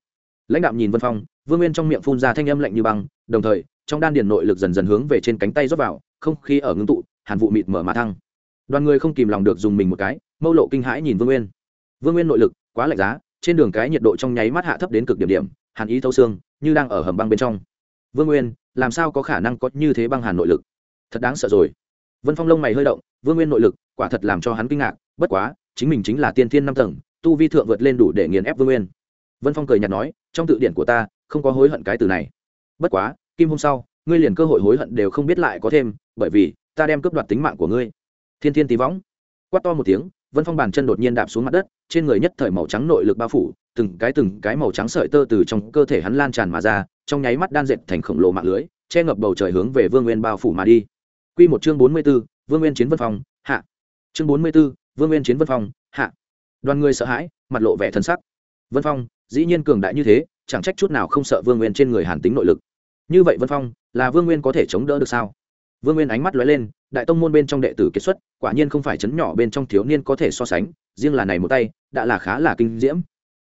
Lãnh đạo nhìn vân phong, vương nguyên trong miệng phun ra thanh âm lạnh như băng, đồng thời trong đan điền nội lực dần dần hướng về trên cánh tay rót vào, không khí ở ngưng tụ, hàn vụ mịt mở mà thăng. Đoàn người không kìm lòng được dùng mình một cái, mâu lộ kinh hãi nhìn vương nguyên. Vương nguyên nội lực quá lạnh giá, trên đường cái nhiệt độ trong nháy mắt hạ thấp đến cực điểm điểm, hàn ý thâu xương, như đang ở hầm băng bên trong. Vương nguyên, làm sao có khả năng có như thế băng hàn nội lực? Thật đáng sợ rồi. Vân phong lông mày hơi động, vương nguyên nội lực quả thật làm cho hắn kinh ngạc, bất quá, chính mình chính là tiên thiên năm tầng, tu vi thượng vượt lên đủ để nghiền ép vương nguyên. Vân phong cười nhạt nói, trong tự điển của ta, không có hối hận cái từ này. Bất quá kim hôm sau, ngươi liền cơ hội hối hận đều không biết lại có thêm, bởi vì ta đem cướp đoạt tính mạng của ngươi. Thiên thiên tí võng. Quát to một tiếng, vân phong bàn chân đột nhiên đạp xuống mặt đất, trên người nhất thời màu trắng nội lực bao phủ, từng cái từng cái màu trắng sợi tơ từ trong cơ thể hắn lan tràn mà ra, trong nháy mắt đan dệt thành khổng lồ mạng lưới, che ngập bầu trời hướng về vương nguyên bao phủ mà đi. Q một chương bốn mươi b ố vương nguyên chiến vân phong, hạ. Chương bốn mươi b ố vương nguyên chiến vân phong, hạ. Đoàn người sợ hãi, mặt lộ vẻ thân sắc. Vân phong, dĩ nhiên cường đại như thế, chẳng trách chút nào không sợ vương nguyên trên người hàn tính nội lực như vậy vân phong, là vương nguyên có thể chống đỡ được sao? Vương nguyên ánh mắt lóe lên, đại tông môn bên trong đệ tử kết xuất, quả nhiên không phải chấn nhỏ bên trong thiếu niên có thể so sánh, riêng là này một tay, đã là khá là kinh diễm.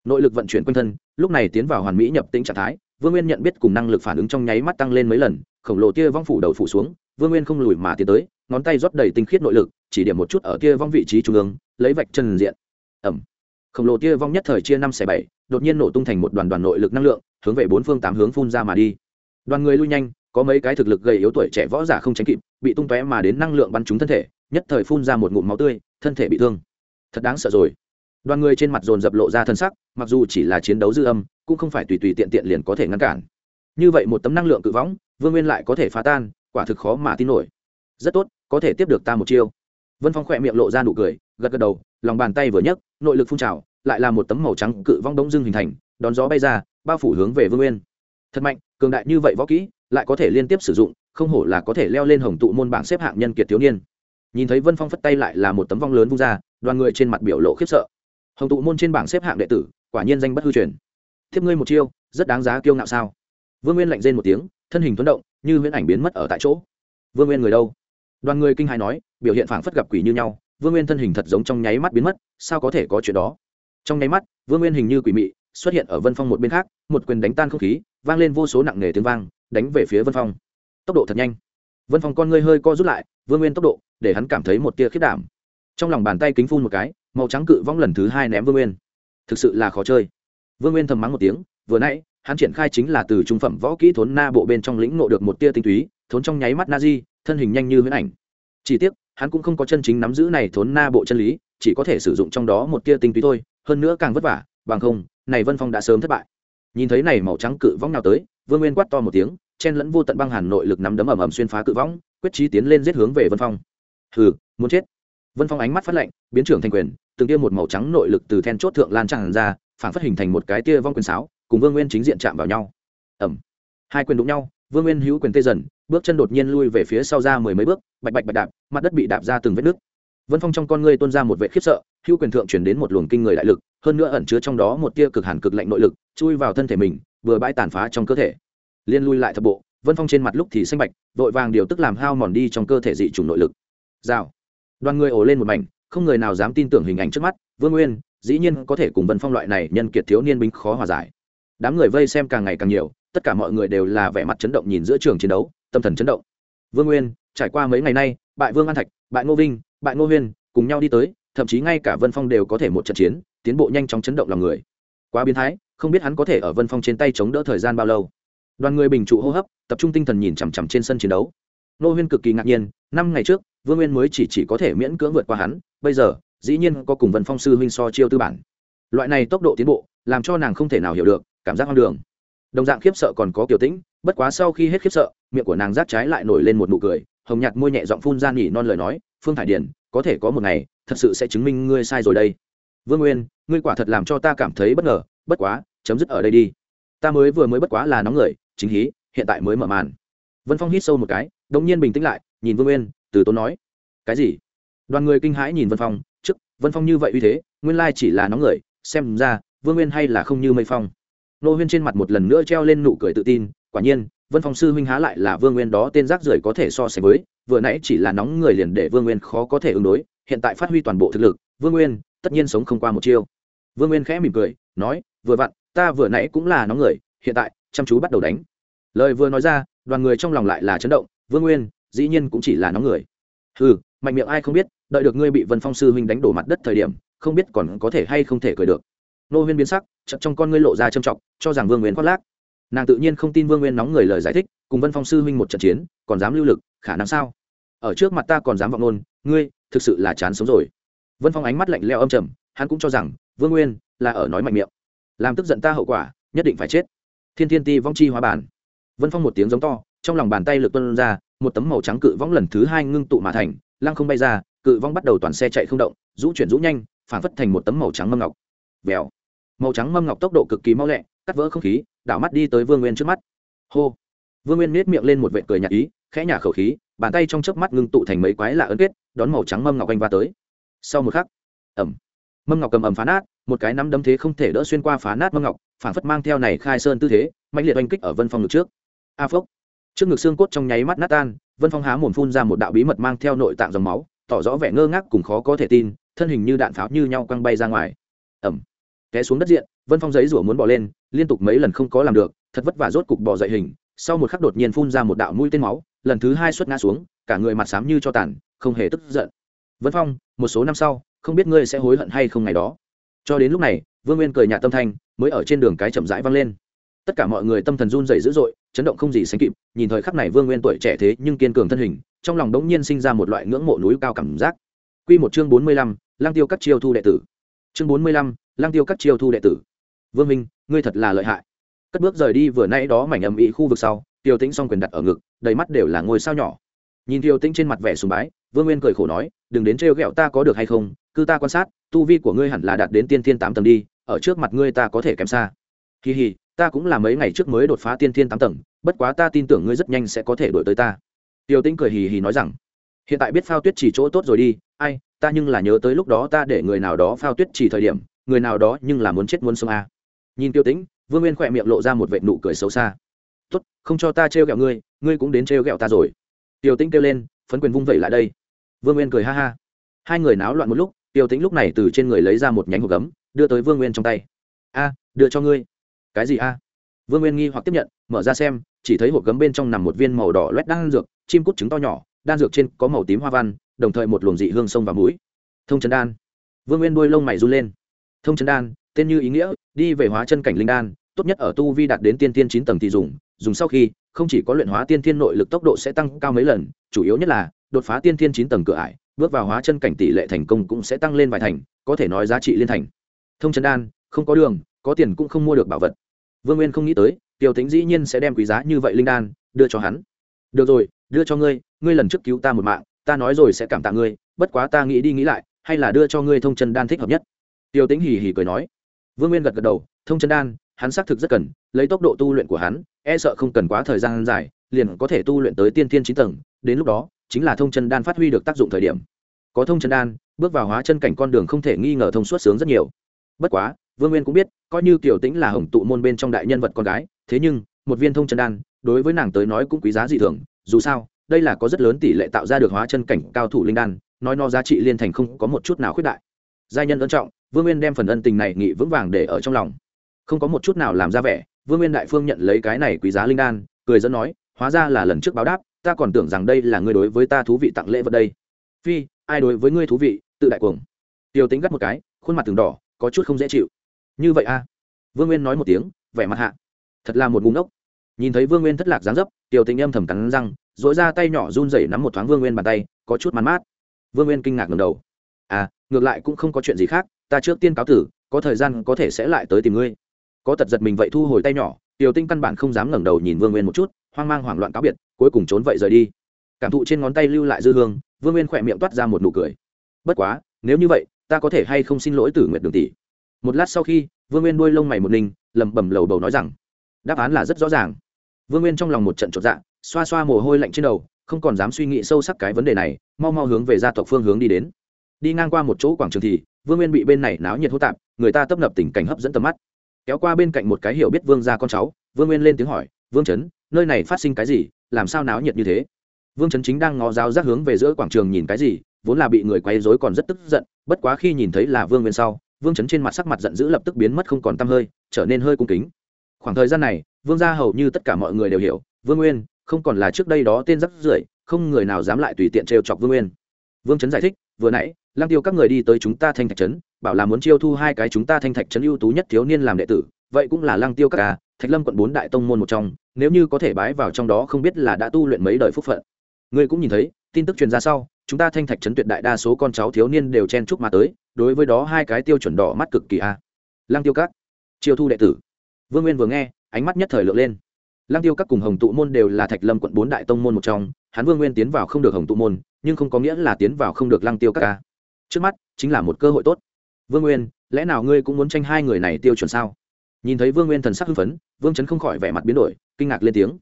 Nội lực vận chuyển quanh thân, lúc này tiến vào hoàn mỹ nhập tính trạng thái, vương nguyên nhận biết cùng năng lực phản ứng trong nháy mắt tăng lên mấy lần, khổng lồ tia vong phủ đầu phủ xuống, vương nguyên không lùi mà tiến tới, ngón tay rót đầy tinh khiết nội lực, chỉ điểm một chút ở tia vong vị trí trung ương, lấy vạch chân diện. Ẩm. Khổng lồ tia vong nhất thời chia năm xẻ bảy, đột nhiên nổ tung thành một đoàn đoàn nội lực năng lượng, hướng về bốn phương tám hướng phun ra mà đi đoàn người lui nhanh, có mấy cái thực lực gầy yếu tuổi trẻ võ giả không tránh kịp, bị tung tóe mà đến năng lượng bắn trúng thân thể, nhất thời phun ra một ngụm máu tươi, thân thể bị thương. Thật đáng sợ rồi. Đoàn người trên mặt dồn dập lộ ra thân sắc, mặc dù chỉ là chiến đấu dư âm, cũng không phải tùy tùy tiện tiện liền có thể ngăn cản. Như vậy một tấm năng lượng cự võng, vương nguyên lại có thể phá tan, quả thực khó mà tin nổi. Rất tốt, có thể tiếp được ta một chiêu. Vân phong khỏe miệng lộ ra nụ cười, gật gật đầu, lòng bàn tay vừa nhấc, nội lực phun trào, lại là một tấm màu trắng cự vong đông dưng hình thành, đón gió bay ra, bao phủ hướng về vương nguyên. Thật mạnh cường đại như vậy võ kỹ, lại có thể liên tiếp sử dụng, không hổ là có thể leo lên hồng tụ môn bảng xếp hạng nhân kiệt thiếu niên. Nhìn thấy vân phong phất tay lại là một tấm vong lớn vung ra, đoàn người trên mặt biểu lộ khiếp sợ. Hồng tụ môn trên bảng xếp hạng đệ tử, quả nhiên danh bất hư truyền. Thiếp ngươi một chiêu, rất đáng giá kiêu ngạo sao? Vương nguyên lạnh rên một tiếng, thân hình tuấn động, như huyễn ảnh biến mất ở tại chỗ. Vương nguyên người đâu? Đoàn người kinh hài nói, biểu hiện phảng phất gặp quỷ như nhau, vương nguyên thân hình thật giống trong nháy mắt biến mất, sao có thể có chuyện đó? Trong nháy mắt, vương nguyên hình như quỷ mị xuất hiện ở vân phong một bên khác, một quyền đánh tan không khí, vang lên vô số nặng nề tiếng vang, đánh về phía vân phong. Tốc độ thật nhanh. Vân phong con ngươi hơi co rút lại, vương nguyên tốc độ, để hắn cảm thấy một tia khiết đảm. Trong lòng bàn tay kính phun một cái, màu trắng cự vong lần thứ hai ném vương nguyên. Thực sự là khó chơi. Vương nguyên thầm mắng một tiếng, vừa nãy, hắn triển khai chính là từ trung phẩm võ kỹ thốn na bộ bên trong lĩnh ngộ được một tia tinh túy, thốn trong nháy mắt na di, thân hình nhanh như huyễn ảnh. Chỉ tiếc, hắn cũng không có chân chính nắm giữ này thốn na bộ chân lý, chỉ có thể sử dụng trong đó một tia tinh túy thôi, hơn nữa càng vất vả, bằng không này vân phong đã sớm thất bại. Nhìn thấy này màu trắng cự vong nào tới, vương nguyên quát to một tiếng, chen lẫn vô tận băng hàn nội lực nắm đấm ầm ầm xuyên phá cự võng quyết trí tiến lên giết hướng về vân phong. Hừ, muốn chết. Vân phong ánh mắt phát lạnh, biến trưởng thành quyền, từng tia một màu trắng nội lực từ then chốt thượng lan tràn ra phản phát hình thành một cái tia vong quyền sáo, cùng vương nguyên chính diện chạm vào nhau. Ẩm hai quyền đụng nhau, vương nguyên hữu quyền tê dần, bước chân đột nhiên lui về phía sau ra mười mấy bước, bạch bạch bạch đạp, mặt đất bị đạp ra từng vết nước. vân phong trong con ngươi tuôn ra một vệ khiếp sợ hữu quyền thượng chuyển đến một luồng kinh người đại lực, hơn nữa ẩn chứa trong đó một tia cực hàn cực lạnh nội lực, chui vào thân thể mình, vừa bãi tàn phá trong cơ thể. Liên lui lại thập bộ, vân phong trên mặt lúc thì xanh bạch, vội vàng điều tức làm hao mòn đi trong cơ thể dị chủng nội lực. Rào. Đoàn người ồ lên một mảnh, không người nào dám tin tưởng hình ảnh trước mắt, vương nguyên, dĩ nhiên có thể cùng vân phong loại này nhân kiệt thiếu niên binh khó hòa giải. Đám người vây xem càng ngày càng nhiều, tất cả mọi người đều là vẻ mặt chấn động nhìn giữa trường chiến đấu, tâm thần chấn động. Vương nguyên, trải qua mấy ngày nay, bại vương an thạch, bại ngô vinh, bại ngô huyên, cùng nhau đi tới thậm chí ngay cả vân phong đều có thể một trận chiến tiến bộ nhanh chóng chấn động lòng người. Quá biến thái không biết hắn có thể ở vân phong trên tay chống đỡ thời gian bao lâu. Đoàn người bình trụ hô hấp tập trung tinh thần nhìn chằm chằm trên sân chiến đấu. Nô huyên cực kỳ ngạc nhiên năm ngày trước vương nguyên mới chỉ, chỉ có thể miễn cưỡng vượt qua hắn bây giờ dĩ nhiên có cùng vân phong sư huynh so chiêu tư bản. Loại này tốc độ tiến bộ làm cho nàng không thể nào hiểu được cảm giác hoang đường. Đồng dạng khiếp sợ còn có kiểu tĩnh bất quá sau khi hết khiếp sợ miệng của nàng rát trái lại nổi lên một nụ cười hồng nhạt môi nhẹ giọng phun ra nghỉ non lời nói phương thải điền có thể có một ngày thật sự sẽ chứng minh ngươi sai rồi đây. Vương nguyên, ngươi quả thật làm cho ta cảm thấy bất ngờ, bất quá, chấm dứt ở đây đi. Ta mới vừa mới bất quá là nóng người, chính hí, hiện tại mới mở màn. Vân phong hít sâu một cái, đống nhiên bình tĩnh lại, nhìn vương nguyên, từ tốn nói. Cái gì? Đoàn người kinh hãi nhìn vân phong, trước, vân phong như vậy uy thế, nguyên lai chỉ là nóng người, xem ra, vương nguyên hay là không như mây phong. Nô huyên trên mặt một lần nữa treo lên nụ cười tự tin, quả nhiên, vân phong sư huynh há lại là vương nguyên đó, tên rác rưởi có thể so sánh với vừa nãy chỉ là nóng người liền để vương nguyên khó có thể ứng đối, hiện tại phát huy toàn bộ thực lực, vương nguyên, tất nhiên sống không qua một chiêu. Vương nguyên khẽ mỉm cười, nói, vừa vặn, ta vừa nãy cũng là nóng người, hiện tại, chăm chú bắt đầu đánh. Lời vừa nói ra, đoàn người trong lòng lại là chấn động, vương nguyên, dĩ nhiên cũng chỉ là nóng người. Ừ mạnh miệng ai không biết, đợi được ngươi bị vân phong sư huynh đánh đổ mặt đất thời điểm, không biết còn có thể hay không thể cười được. Nô huyên biến sắc chậm trong con ngươi lộ ra trầm trọng, cho rằng vương nguyên khoác lác nàng tự nhiên không tin vương nguyên nóng người lời giải thích, cùng vân phong sư huynh một trận chiến, còn dám lưu lực, khả năng sao? Ở trước mặt ta còn dám vọng nôn ngươi, thực sự là chán sống rồi. Vân phong ánh mắt lạnh leo âm trầm, hắn cũng cho rằng, vương nguyên là ở nói mạnh miệng. Làm tức giận ta hậu quả, nhất định phải chết. Thiên thiên ti vong chi hóa bản. Vân phong một tiếng giống to, trong lòng bàn tay lực tuân ra, một tấm màu trắng cự võng lần thứ hai ngưng tụ mà thành, lăng không bay ra, cự vong bắt đầu toàn xe chạy không động, rũ chuyển rũ nhanh, phản phất thành một tấm màu trắng mâm ngọc. Vèo. Màu trắng mâm ngọc tốc độ cực kỳ mau lẹ, cắt vỡ không khí đảo mắt đi tới vương nguyên trước mắt. Hô. Vương nguyên nết miệng lên một vệ cười nhạt ý, khẽ nhả khẩu khí, bàn tay trong chớp mắt ngưng tụ thành mấy quái lạ ấn kết, đón màu trắng mâm ngọc anh va tới. Sau một khắc ẩm mâm ngọc cầm ẩm phá nát, một cái nắm đấm thế không thể đỡ xuyên qua phá nát mâm ngọc, phản phất mang theo này khai sơn tư thế mạnh liệt oanh kích ở vân phong ngực trước. A phốc. Trước ngực xương cốt trong nháy mắt nát tan, vân phong há mồm phun ra một đạo bí mật mang theo nội tạng dòng máu, tỏ rõ vẻ ngơ ngác cùng khó có thể tin, thân hình như đạn pháo như nhau quăng bay ra ngoài. Ẩm té xuống đất diện, vân phong giấy rủa muốn bỏ lên liên tục mấy lần không có làm được, thật vất vả rốt cục bỏ dậy hình, sau một khắc đột nhiên phun ra một đạo mũi tên máu, lần thứ hai xuất ngã xuống, cả người mặt xám như cho tàn, không hề tức giận. Vân phong, một số năm sau, không biết ngươi sẽ hối hận hay không ngày đó. Cho đến lúc này, vương nguyên cười nhạt tâm thanh, mới ở trên đường cái chậm rãi vang lên. Tất cả mọi người tâm thần run dày dữ dội, chấn động không gì sánh kịp, nhìn thời khắc này vương nguyên tuổi trẻ thế nhưng kiên cường thân hình, trong lòng đống nhiên sinh ra một loại ngưỡng mộ núi cao cảm giác. Q một chương bốn mươi lăm lang tiêu các chiêu thu đệ tử. Chương bốn mươi lăm lang tiêu các chiêu thu đệ tử. Vương minh ngươi thật là lợi hại. Cất bước rời đi vừa nãy đó mảnh ầm ĩ khu vực sau, tiêu tĩnh song quyền đặt ở ngực, đầy mắt đều là ngôi sao nhỏ. Nhìn tiêu tĩnh trên mặt vẻ sùng bái, vương nguyên cười khổ nói, đừng đến trêu ghẹo ta có được hay không, cứ ta quan sát, tu vi của ngươi hẳn là đạt đến tiên thiên tám tầng đi, ở trước mặt ngươi ta có thể kém xa. Kỳ hì ta cũng là mấy ngày trước mới đột phá tiên thiên tám tầng, bất quá ta tin tưởng ngươi rất nhanh sẽ có thể đổi tới ta. Tiêu tĩnh cười hì hì nói rằng, hiện tại biết phao tuyết chỉ chỗ tốt rồi đi, ai, ta nhưng là nhớ tới lúc đó ta để người nào đó phao tuyết chỉ thời điểm, người nào đó nhưng là muốn chết muốn sống a à nhìn tiêu tĩnh, vương nguyên khỏe miệng lộ ra một vệ nụ cười xấu xa. Tốt, không cho ta trêu ghẹo ngươi ngươi cũng đến trêu ghẹo ta rồi. Tiêu tĩnh kêu lên, phấn quyền vung vẩy lại đây. Vương nguyên cười ha ha. Hai người náo loạn một lúc tiêu tĩnh lúc này từ trên người lấy ra một nhánh hộp gấm, đưa tới vương nguyên trong tay. A, đưa cho ngươi. Cái gì a? Vương nguyên nghi hoặc tiếp nhận, mở ra xem, chỉ thấy hộp gấm bên trong nằm một viên màu đỏ loét đan dược, chim cút trứng to nhỏ, đan dược trên có màu tím hoa văn, đồng thời một luồng dị hương sông và mũi. Thông trấn đan. Vương nguyên đuôi lông mày run lên. Thông trấn đan tên như ý nghĩa, đi về hóa chân cảnh linh đan, tốt nhất ở tu vi đạt đến tiên tiên chín tầng thì dùng dùng sau khi, không chỉ có luyện hóa tiên thiên nội lực tốc độ sẽ tăng cao mấy lần, chủ yếu nhất là, đột phá tiên thiên chín tầng cửa ải, bước vào hóa chân cảnh tỷ lệ thành công cũng sẽ tăng lên vài thành, có thể nói giá trị liên thành. Thông chân đan, không có đường, có tiền cũng không mua được bảo vật. Vương nguyên không nghĩ tới, Tiêu tính dĩ nhiên sẽ đem quý giá như vậy linh đan, đưa cho hắn. Được rồi, đưa cho ngươi ngươi lần trước cứu ta một mạng, ta nói rồi sẽ cảm tạ ngươi, bất quá ta nghĩ đi nghĩ lại, hay là đưa cho ngươi thông chân đan thích hợp nhất. Tiêu tính hì hì cười nói vương nguyên gật gật đầu, thông chân đan, hắn xác thực rất cần, lấy tốc độ tu luyện của hắn e sợ không cần quá thời gian dài, liền có thể tu luyện tới tiên tiên chín tầng, đến lúc đó, chính là thông chân đan phát huy được tác dụng thời điểm. Có thông chân đan, bước vào hóa chân cảnh con đường không thể nghi ngờ thông suốt sướng rất nhiều. Bất quá, vương nguyên cũng biết, coi như kiểu tĩnh là hồng tụ môn bên trong đại nhân vật con gái, thế nhưng, một viên thông chân đan, đối với nàng tới nói cũng quý giá dị thường, dù sao, đây là có rất lớn tỷ lệ tạo ra được hóa chân cảnh cao thủ linh đan, nói nó giá trị liên thành không có một chút nào khuyết đại. Giai nhân ân trọng vương nguyên đem phần ân tình này nghị vững vàng để ở trong lòng. Không có một chút nào làm ra vẻ, vương nguyên đại phương nhận lấy cái này quý giá linh đan, cười dẫn nói, hóa ra là lần trước báo đáp, ta còn tưởng rằng đây là ngươi đối với ta thú vị tặng lễ vật đây. Phi, ai đối với ngươi thú vị? Tự đại cuồng. Tiêu tính gắt một cái, khuôn mặt từng đỏ, có chút không dễ chịu. Như vậy a? À? vương nguyên nói một tiếng, vẻ mặt hạ. Thật là một ngúng ốc nhìn thấy vương nguyên thất lạc dáng dấp, tiêu tính âm thầm cắn răng dỗi ra tay nhỏ run rẩy nắm một thoáng vương nguyên bàn tay, có chút mắn mát. Vương nguyên kinh ngạc ngầm đầu. À ngược lại cũng không có chuyện gì khác ta trước tiên cáo tử, có thời gian có thể sẽ lại tới tìm ngươi. Có tật giật mình vậy thu hồi tay nhỏ, tiểu tinh căn bản không dám ngẩng đầu nhìn vương nguyên một chút, hoang mang hoảng loạn cáo biệt, cuối cùng trốn vậy rời đi. Cảm thụ trên ngón tay lưu lại dư hương, vương nguyên khỏe miệng toát ra một nụ cười. Bất quá, nếu như vậy, ta có thể hay không xin lỗi tử nguyệt đường tỷ? Một lát sau khi, vương nguyên đuôi lông mày một ninh, lẩm bẩm lầu bầu nói rằng, đáp án là rất rõ ràng. Vương nguyên trong lòng một trận chột dạ xoa xoa mồ hôi lạnh trên đầu, không còn dám suy nghĩ sâu sắc cái vấn đề này, mau mau hướng về gia tộc phương hướng đi đến. Đi ngang qua một chỗ quảng trường thì vương nguyên bị bên này náo nhiệt hô tạp, người ta tấp nập tình cảnh hấp dẫn tầm mắt. Kéo qua bên cạnh một cái hiểu biết vương ra con cháu, vương nguyên lên tiếng hỏi, vương trấn nơi này phát sinh cái gì? Làm sao náo nhiệt như thế? Vương trấn chính đang ngó giáo giác hướng về giữa quảng trường nhìn cái gì, vốn là bị người quay dối còn rất tức giận, bất quá khi nhìn thấy là vương nguyên sau, vương trấn trên mặt sắc mặt giận dữ lập tức biến mất không còn t hơi, trở nên hơi cung kính. Khoảng thời gian này, vương gia hầu như tất cả mọi người đều hiểu, vương nguyên, không còn là trước đây đó tên rắc rưởi, không người nào dám lại tùy tiện trêu chọc vương nguyên. Vương trấn giải thích vừa nãy, lăng tiêu các người đi tới chúng ta thanh thạch trấn, bảo là muốn chiêu thu hai cái chúng ta thanh thạch trấn ưu tú nhất thiếu niên làm đệ tử, vậy cũng là lăng tiêu các ca thạch lâm quận bốn đại tông môn một trong, nếu như có thể bái vào trong đó không biết là đã tu luyện mấy đời phúc phận. Ngươi cũng nhìn thấy, tin tức truyền ra sau, chúng ta thanh thạch trấn tuyệt đại đa số con cháu thiếu niên đều chen chúc mà tới, đối với đó hai cái tiêu chuẩn đỏ mắt cực kỳ a lăng tiêu các, chiêu thu đệ tử. Vương nguyên vừa nghe, ánh mắt nhất thời lượng lên lăng tiêu các cùng hồng tụ môn đều là thạch lâm quận bốn đại tông môn một trong, hắn vương nguyên tiến vào không được hồng tụ môn, nhưng không có nghĩa là tiến vào không được lăng tiêu các ca. Trước mắt, chính là một cơ hội tốt. Vương nguyên, lẽ nào ngươi cũng muốn tranh hai người này tiêu chuẩn sao? Nhìn thấy vương nguyên thần sắc hưng phấn, vương trấn không khỏi vẻ mặt biến đổi, kinh ngạc lên tiếng.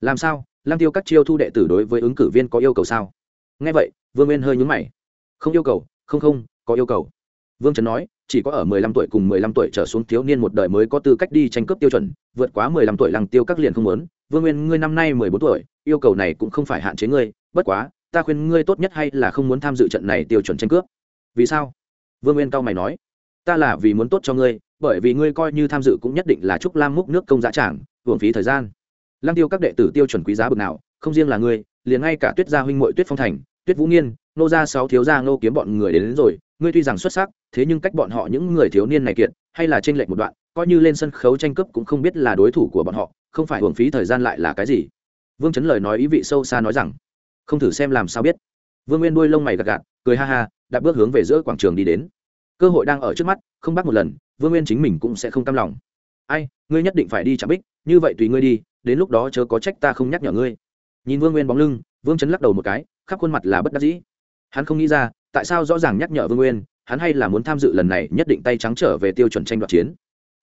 Làm sao? Lăng tiêu các chiêu thu đệ tử đối với ứng cử viên có yêu cầu sao? Nghe vậy, vương nguyên hơi nhướng mày. Không yêu cầu, không không, có yêu cầu. Vương trấn nói, chỉ có ở mười lăm tuổi cùng mười lăm tuổi trở xuống thiếu niên một đời mới có tư cách đi tranh cướp tiêu chuẩn vượt quá mười lăm tuổi lăng tiêu các liền không muốn. Vương nguyên ngươi năm nay mười bốn tuổi yêu cầu này cũng không phải hạn chế ngươi bất quá ta khuyên ngươi tốt nhất hay là không muốn tham dự trận này tiêu chuẩn tranh cướp. Vì sao? Vương nguyên cao mày nói. Ta là vì muốn tốt cho ngươi bởi vì ngươi coi như tham dự cũng nhất định là chúc lam múc nước công giá trảng hưởng phí thời gian. Lăng tiêu các đệ tử tiêu chuẩn quý giá bực nào không riêng là ngươi liền ngay cả tuyết gia huynh mội tuyết phong thành tuyết vũ nghiên nô gia sáu thiếu gia nô kiếm bọn người đến, đến rồi ngươi tuy rằng xuất sắc thế nhưng cách bọn họ những người thiếu niên này kiệt hay là tranh lệch một đoạn coi như lên sân khấu tranh cướp cũng không biết là đối thủ của bọn họ, không phải hưởng phí thời gian lại là cái gì. Vương chấn lời nói ý vị sâu xa nói rằng, không thử xem làm sao biết. Vương nguyên đuôi lông mày gạt gạt cười ha ha, đã bước hướng về giữa quảng trường đi đến. Cơ hội đang ở trước mắt, không bắt một lần, vương nguyên chính mình cũng sẽ không cam lòng. Ai, ngươi nhất định phải đi chạm bích, như vậy tùy ngươi đi, đến lúc đó chớ có trách ta không nhắc nhở ngươi. Nhìn vương nguyên bóng lưng, vương chấn lắc đầu một cái, khắp khuôn mặt là bất đắc dĩ. Hắn không nghĩ ra, tại sao rõ ràng nhắc nhở vương nguyên, hắn hay là muốn tham dự lần này nhất định tay trắng trở về tiêu chuẩn tranh đoạt chiến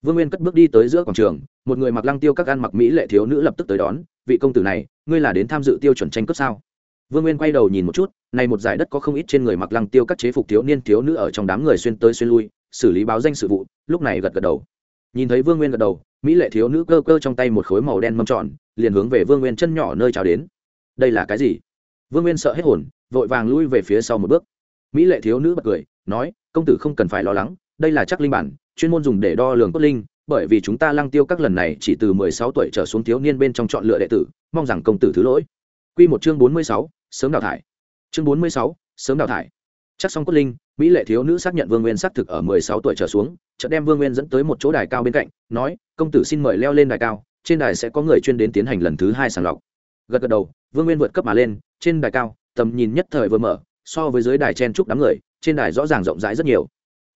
vương nguyên cất bước đi tới giữa quảng trường, một người mặc lăng tiêu các ăn mặc mỹ lệ thiếu nữ lập tức tới đón, vị công tử này, ngươi là đến tham dự tiêu chuẩn tranh cướp sao? Vương nguyên quay đầu nhìn một chút, này một giải đất có không ít trên người mặc lăng tiêu các chế phục thiếu niên thiếu nữ ở trong đám người xuyên tới xuyên lui, xử lý báo danh sự vụ, lúc này gật gật đầu. Nhìn thấy vương nguyên gật đầu, mỹ lệ thiếu nữ cơ cơ trong tay một khối màu đen mâm tròn, liền hướng về vương nguyên chân nhỏ nơi chào đến. Đây là cái gì? Vương nguyên sợ hết hồn, vội vàng lui về phía sau một bước. Mỹ lệ thiếu nữ bật cười, nói, công tử không cần phải lo lắng, đây là chắc linh bản chuyên môn dùng để đo lường cốt linh, bởi vì chúng ta lăng tiêu các lần này chỉ từ mười sáu tuổi trở xuống thiếu niên bên trong chọn lựa đệ tử, mong rằng công tử thứ lỗi. Quy một chương bốn mươi sáu, sớm đào thải. Chương bốn mươi sáu, sớm đào thải. Chắc xong cốt linh, mỹ lệ thiếu nữ xác nhận vương nguyên xác thực ở mười sáu tuổi trở xuống, chợt đem vương nguyên dẫn tới một chỗ đài cao bên cạnh, nói, công tử xin mời leo lên đài cao, trên đài sẽ có người chuyên đến tiến hành lần thứ hai sàng lọc. Gật gật đầu, vương nguyên vượt cấp mà lên, trên đài cao, tầm nhìn nhất thời vừa mở, so với dưới đài chen trúc đám người, trên đài rõ ràng rộng rãi rất nhiều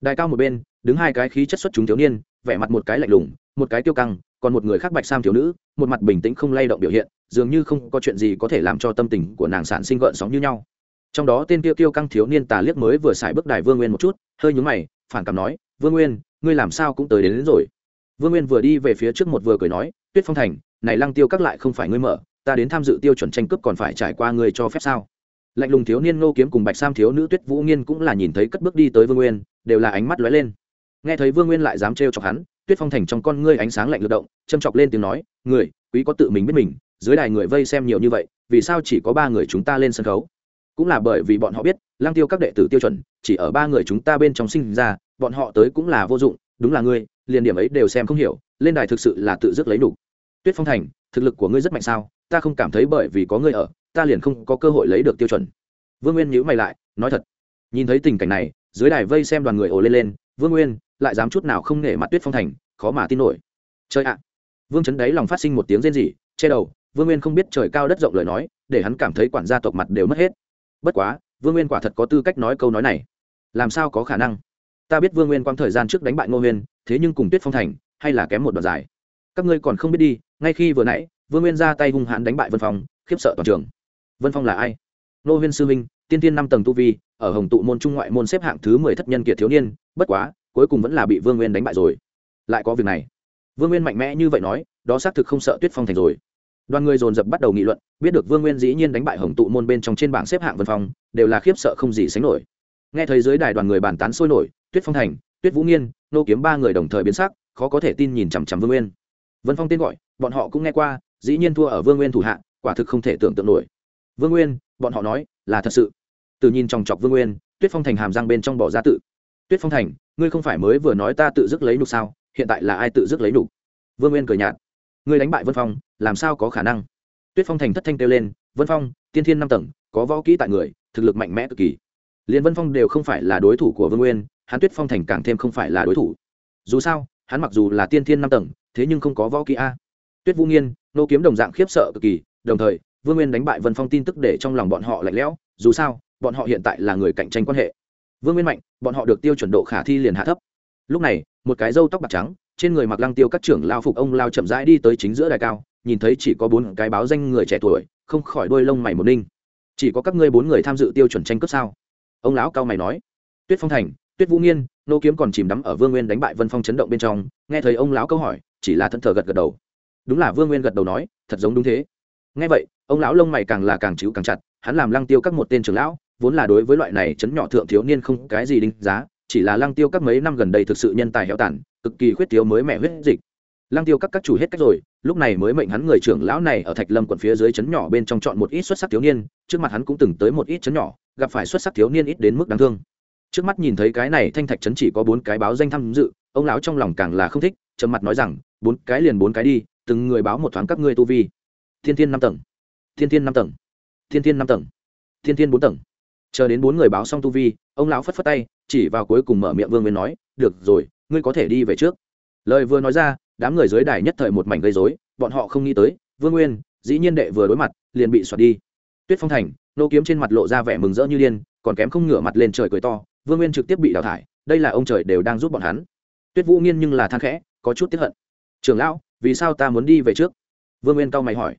đài cao một bên đứng hai cái khí chất xuất chúng thiếu niên vẻ mặt một cái lạnh lùng một cái tiêu căng còn một người khác bạch sam thiếu nữ một mặt bình tĩnh không lay động biểu hiện dường như không có chuyện gì có thể làm cho tâm tình của nàng sản sinh gợn sóng như nhau. Trong đó tên tiêu tiêu căng thiếu niên tà liếc mới vừa xài bước đài vương nguyên một chút hơi nhúng mày phản cảm nói vương nguyên ngươi làm sao cũng tới đến, đến rồi. Vương nguyên vừa đi về phía trước một vừa cười nói tuyết phong thành này lăng tiêu các lại không phải ngươi mở ta đến tham dự tiêu chuẩn tranh cướp còn phải trải qua ngươi cho phép sao? Lạnh lùng thiếu niên ngô kiếm cùng bạch sam thiếu nữ tuyết vũ nghiên cũng là nhìn thấy cất bước đi tới vương nguyên đều là ánh mắt lóe lên. Nghe thấy vương nguyên lại dám trêu chọc hắn, tuyết phong thành trong con ngươi ánh sáng lạnh lượt động, châm chọc lên tiếng nói, người, quý có tự mình biết mình, dưới đài người vây xem nhiều như vậy, vì sao chỉ có ba người chúng ta lên sân khấu? Cũng là bởi vì bọn họ biết lang tiêu các đệ tử tiêu chuẩn, chỉ ở ba người chúng ta bên trong sinh ra, bọn họ tới cũng là vô dụng, đúng là ngươi, liền điểm ấy đều xem không hiểu, lên đài thực sự là tự dứt lấy đủ. Tuyết phong thành, thực lực của ngươi rất mạnh sao, ta không cảm thấy bởi vì có ngươi ở, ta liền không có cơ hội lấy được tiêu chuẩn. Vương nguyên nhíu mày lại, nói thật, nhìn thấy tình cảnh này dưới đài vây xem đoàn người ồ lên lên, vương nguyên lại dám chút nào không nể mặt tuyết phong thành, khó mà tin nổi. Chơi ạ! Vương chấn đáy lòng phát sinh một tiếng rên rỉ, che đầu, vương nguyên không biết trời cao đất rộng lời nói, để hắn cảm thấy quản gia tộc mặt đều mất hết. Bất quá, vương nguyên quả thật có tư cách nói câu nói này. Làm sao có khả năng? Ta biết vương nguyên quang thời gian trước đánh bại ngô huyên, thế nhưng cùng tuyết phong thành, hay là kém một đoạn dài. Các ngươi còn không biết đi, ngay khi vừa nãy, vương nguyên ra tay hung hãn đánh bại vân phong, khiếp sợ toàn trường. Vân phong là ai? Ngô huyên sư minh tiên tiên năm tầng tu vi ở hồng tụ môn trung ngoại môn xếp hạng thứ mười thất nhân kiệt thiếu niên, bất quá, cuối cùng vẫn là bị vương nguyên đánh bại rồi. Lại có việc này. Vương nguyên mạnh mẽ như vậy nói, đó xác thực không sợ tuyết phong thành rồi. Đoàn người dồn dập bắt đầu nghị luận, biết được vương nguyên dĩ nhiên đánh bại hồng tụ môn bên trong trên bảng xếp hạng vân phong, đều là khiếp sợ không gì sánh nổi. Nghe thấy dưới đài đoàn người bàn tán sôi nổi, tuyết phong thành, tuyết vũ nghiên, nô kiếm ba người đồng thời biến sắc, khó có thể tin nhìn chằm chằm vương nguyên. Vân phong tên gọi, bọn họ cũng nghe qua, dĩ nhiên thua ở vương nguyên thủ hạ, quả thực không thể tưởng tượng nổi. Vương nguyên, bọn họ nói, là thật sự từ nhìn chòng chọc vương nguyên, tuyết phong thành hàm răng bên trong bỏ ra tự. Tuyết phong thành, ngươi không phải mới vừa nói ta tự dứt lấy nhục sao? Hiện tại là ai tự dứt lấy nhục vương nguyên cười nhạt. Ngươi đánh bại vân phong, làm sao có khả năng? Tuyết phong thành thất thanh kêu lên, vân phong, tiên thiên năm tầng, có võ kỹ tại người, thực lực mạnh mẽ cực kỳ. Liền vân phong đều không phải là đối thủ của vương nguyên, hắn tuyết phong thành càng thêm không phải là đối thủ. Dù sao, hắn mặc dù là tiên thiên năm tầng, thế nhưng không có võ kỹ a. Tuyết vũ nghiên, nô kiếm đồng dạng khiếp sợ cực kỳ, đồng thời, vương nguyên đánh bại vân phong tin tức để trong lòng bọn họ lạnh lẽo. Dù sao bọn họ hiện tại là người cạnh tranh quan hệ. Vương nguyên mạnh, bọn họ được tiêu chuẩn độ khả thi liền hạ thấp. Lúc này, một cái râu tóc bạc trắng, trên người mặc lăng tiêu các trưởng lao phục ông lao chậm rãi đi tới chính giữa đài cao, nhìn thấy chỉ có bốn cái báo danh người trẻ tuổi, không khỏi đôi lông mày một ninh. Chỉ có các ngươi bốn người tham dự tiêu chuẩn tranh cướp sao? Ông lão cao mày nói. Tuyết phong thành, tuyết vũ nghiên, nô kiếm còn chìm đắm ở vương nguyên đánh bại vân phong chấn động bên trong, nghe thấy ông lão câu hỏi, chỉ là thân thờ gật gật đầu. Đúng là vương nguyên gật đầu nói, thật giống đúng thế. Nghe vậy, ông lão lông mày càng là càng chịu càng chặt, hắn làm lăng tiêu các một tên trưởng lão vốn là đối với loại này chấn nhỏ thượng thiếu niên không cái gì đinh giá, chỉ là lăng tiêu các mấy năm gần đây thực sự nhân tài heo tản cực kỳ khuyết thiếu mới mẹ huyết dịch. Lăng tiêu các các chủ hết cách rồi, lúc này mới mệnh hắn người trưởng lão này ở thạch lâm quận phía dưới chấn nhỏ bên trong chọn một ít xuất sắc thiếu niên, trước mặt hắn cũng từng tới một ít chấn nhỏ, gặp phải xuất sắc thiếu niên ít đến mức đáng thương. Trước mắt nhìn thấy cái này thanh thạch chấn chỉ có bốn cái báo danh tham dự, ông lão trong lòng càng là không thích, trầm mặt nói rằng, bốn cái liền bốn cái đi, từng người báo một thoáng các ngươi tu vi. Thiên thiên năm tầng. Thiên thiên năm tầng. Thiên thiên năm tầng. Thiên thiên bốn tầng chờ đến bốn người báo xong tu vi, ông lão phất phất tay, chỉ vào cuối cùng mở miệng vương nguyên nói, được rồi, ngươi có thể đi về trước. Lời vừa nói ra, đám người dưới đài nhất thời một mảnh gây dối bọn họ không nghĩ tới, vương nguyên, dĩ nhiên đệ vừa đối mặt, liền bị xoạt đi. Tuyết phong thành, nô kiếm trên mặt lộ ra vẻ mừng rỡ như điên, còn kém không ngửa mặt lên trời cười to, vương nguyên trực tiếp bị đào thải, đây là ông trời đều đang giúp bọn hắn. Tuyết vũ nghiên nhưng là than khẽ, có chút tiếp hận. Trưởng lão, vì sao ta muốn đi về trước? Vương nguyên cao mày hỏi.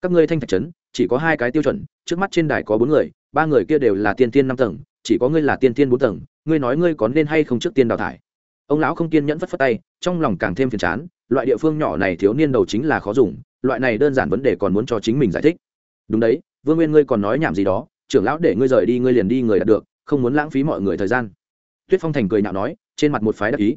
Các ngươi thanh thạch trấn, chỉ có hai cái tiêu chuẩn, trước mắt trên đài có bốn người ba người kia đều là tiên tiên năm tầng, chỉ có ngươi là tiên tiên bốn tầng, ngươi nói ngươi có nên hay không trước tiên đào thải? Ông lão không kiên nhẫn phất phất tay, trong lòng càng thêm phiền chán, loại địa phương nhỏ này thiếu niên đầu chính là khó dùng, loại này đơn giản vấn đề còn muốn cho chính mình giải thích. Đúng đấy, vương nguyên ngươi còn nói nhảm gì đó, trưởng lão để ngươi rời đi ngươi liền đi người đạt được, không muốn lãng phí mọi người thời gian. Tuyết phong thành cười nhạo nói, trên mặt một phái đắc ý.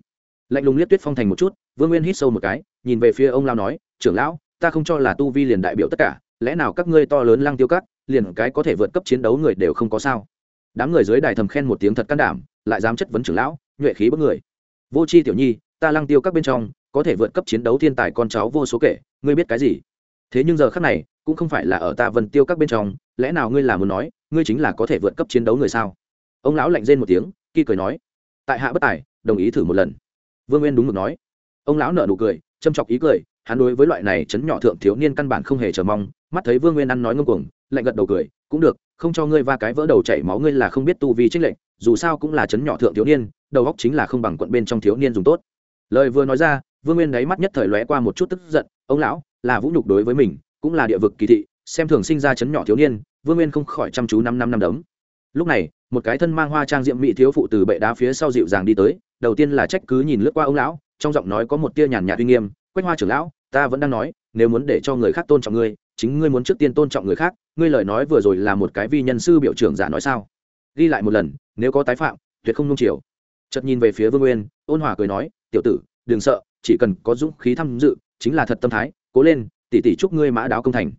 Lạnh lùng liếc tuyết phong thành một chút, vương nguyên hít sâu một cái, nhìn về phía ông lao nói, trưởng lão, ta không cho là tu vi liền đại biểu tất cả, lẽ nào các ngươi to lớn lăng tiêu cắt liền cái có thể vượt cấp chiến đấu người đều không có sao. Đám người dưới đài thầm khen một tiếng thật can đảm, lại dám chất vấn trưởng lão, nhuệ khí bất người. Vô c h i tiểu nhi, ta lăng tiêu các bên trong, có thể vượt cấp chiến đấu thiên tài con cháu vô số kể, ngươi biết cái gì? Thế nhưng giờ khác này, cũng không phải là ở ta vân tiêu các bên trong, lẽ nào ngươi là muốn nói, ngươi chính là có thể vượt cấp chiến đấu người sao? Ông lão lạnh rên một tiếng, kỳ cười nói, tại hạ bất tài, đồng ý thử một lần. Vương nguyên đúng mực nói. Ông lão nợ nụ cười, châm chọc ý cười, hắn đối với loại này chấn nhỏ thượng thiếu niên căn bản không hề chờ mong, mắt thấy vương nguyên ăn nói ngông cuồng lạnh gật đầu cười, cũng được, không cho ngươi va cái vỡ đầu chảy máu ngươi là không biết tu vi trích lệnh dù sao cũng là chấn nhỏ thượng thiếu niên, đầu góc chính là không bằng quận bên trong thiếu niên dùng tốt. Lời vừa nói ra, vương nguyên đáy mắt nhất thời lóe qua một chút tức giận, ông lão, là vũ nhục đối với mình, cũng là địa vực kỳ thị, xem thường sinh ra chấn nhỏ thiếu niên, vương nguyên không khỏi chăm chú năm năm năm đấm. Lúc này, một cái thân mang hoa trang diệm mỹ thiếu phụ từ bệ đá phía sau dịu dàng đi tới, đầu tiên là trách cứ nhìn lướt qua ông lão, trong giọng nói có một tia nhàn nhạt uy nghiêm, quách hoa trưởng lão, ta vẫn đang nói, nếu muốn để cho người khác tôn trọng ngươi, chính ngươi muốn trước tiên tôn trọng người khác ngươi lời nói vừa rồi là một cái vi nhân sư biểu trưởng giả nói sao? Ghi lại một lần, nếu có tái phạm, tuyệt không nung chiều. Chật nhìn về phía vương nguyên, ôn hòa cười nói, tiểu tử, đừng sợ, chỉ cần có dũng khí tham dự, chính là thật tâm thái, cố lên, tỷ tỷ chúc ngươi mã đáo công thành.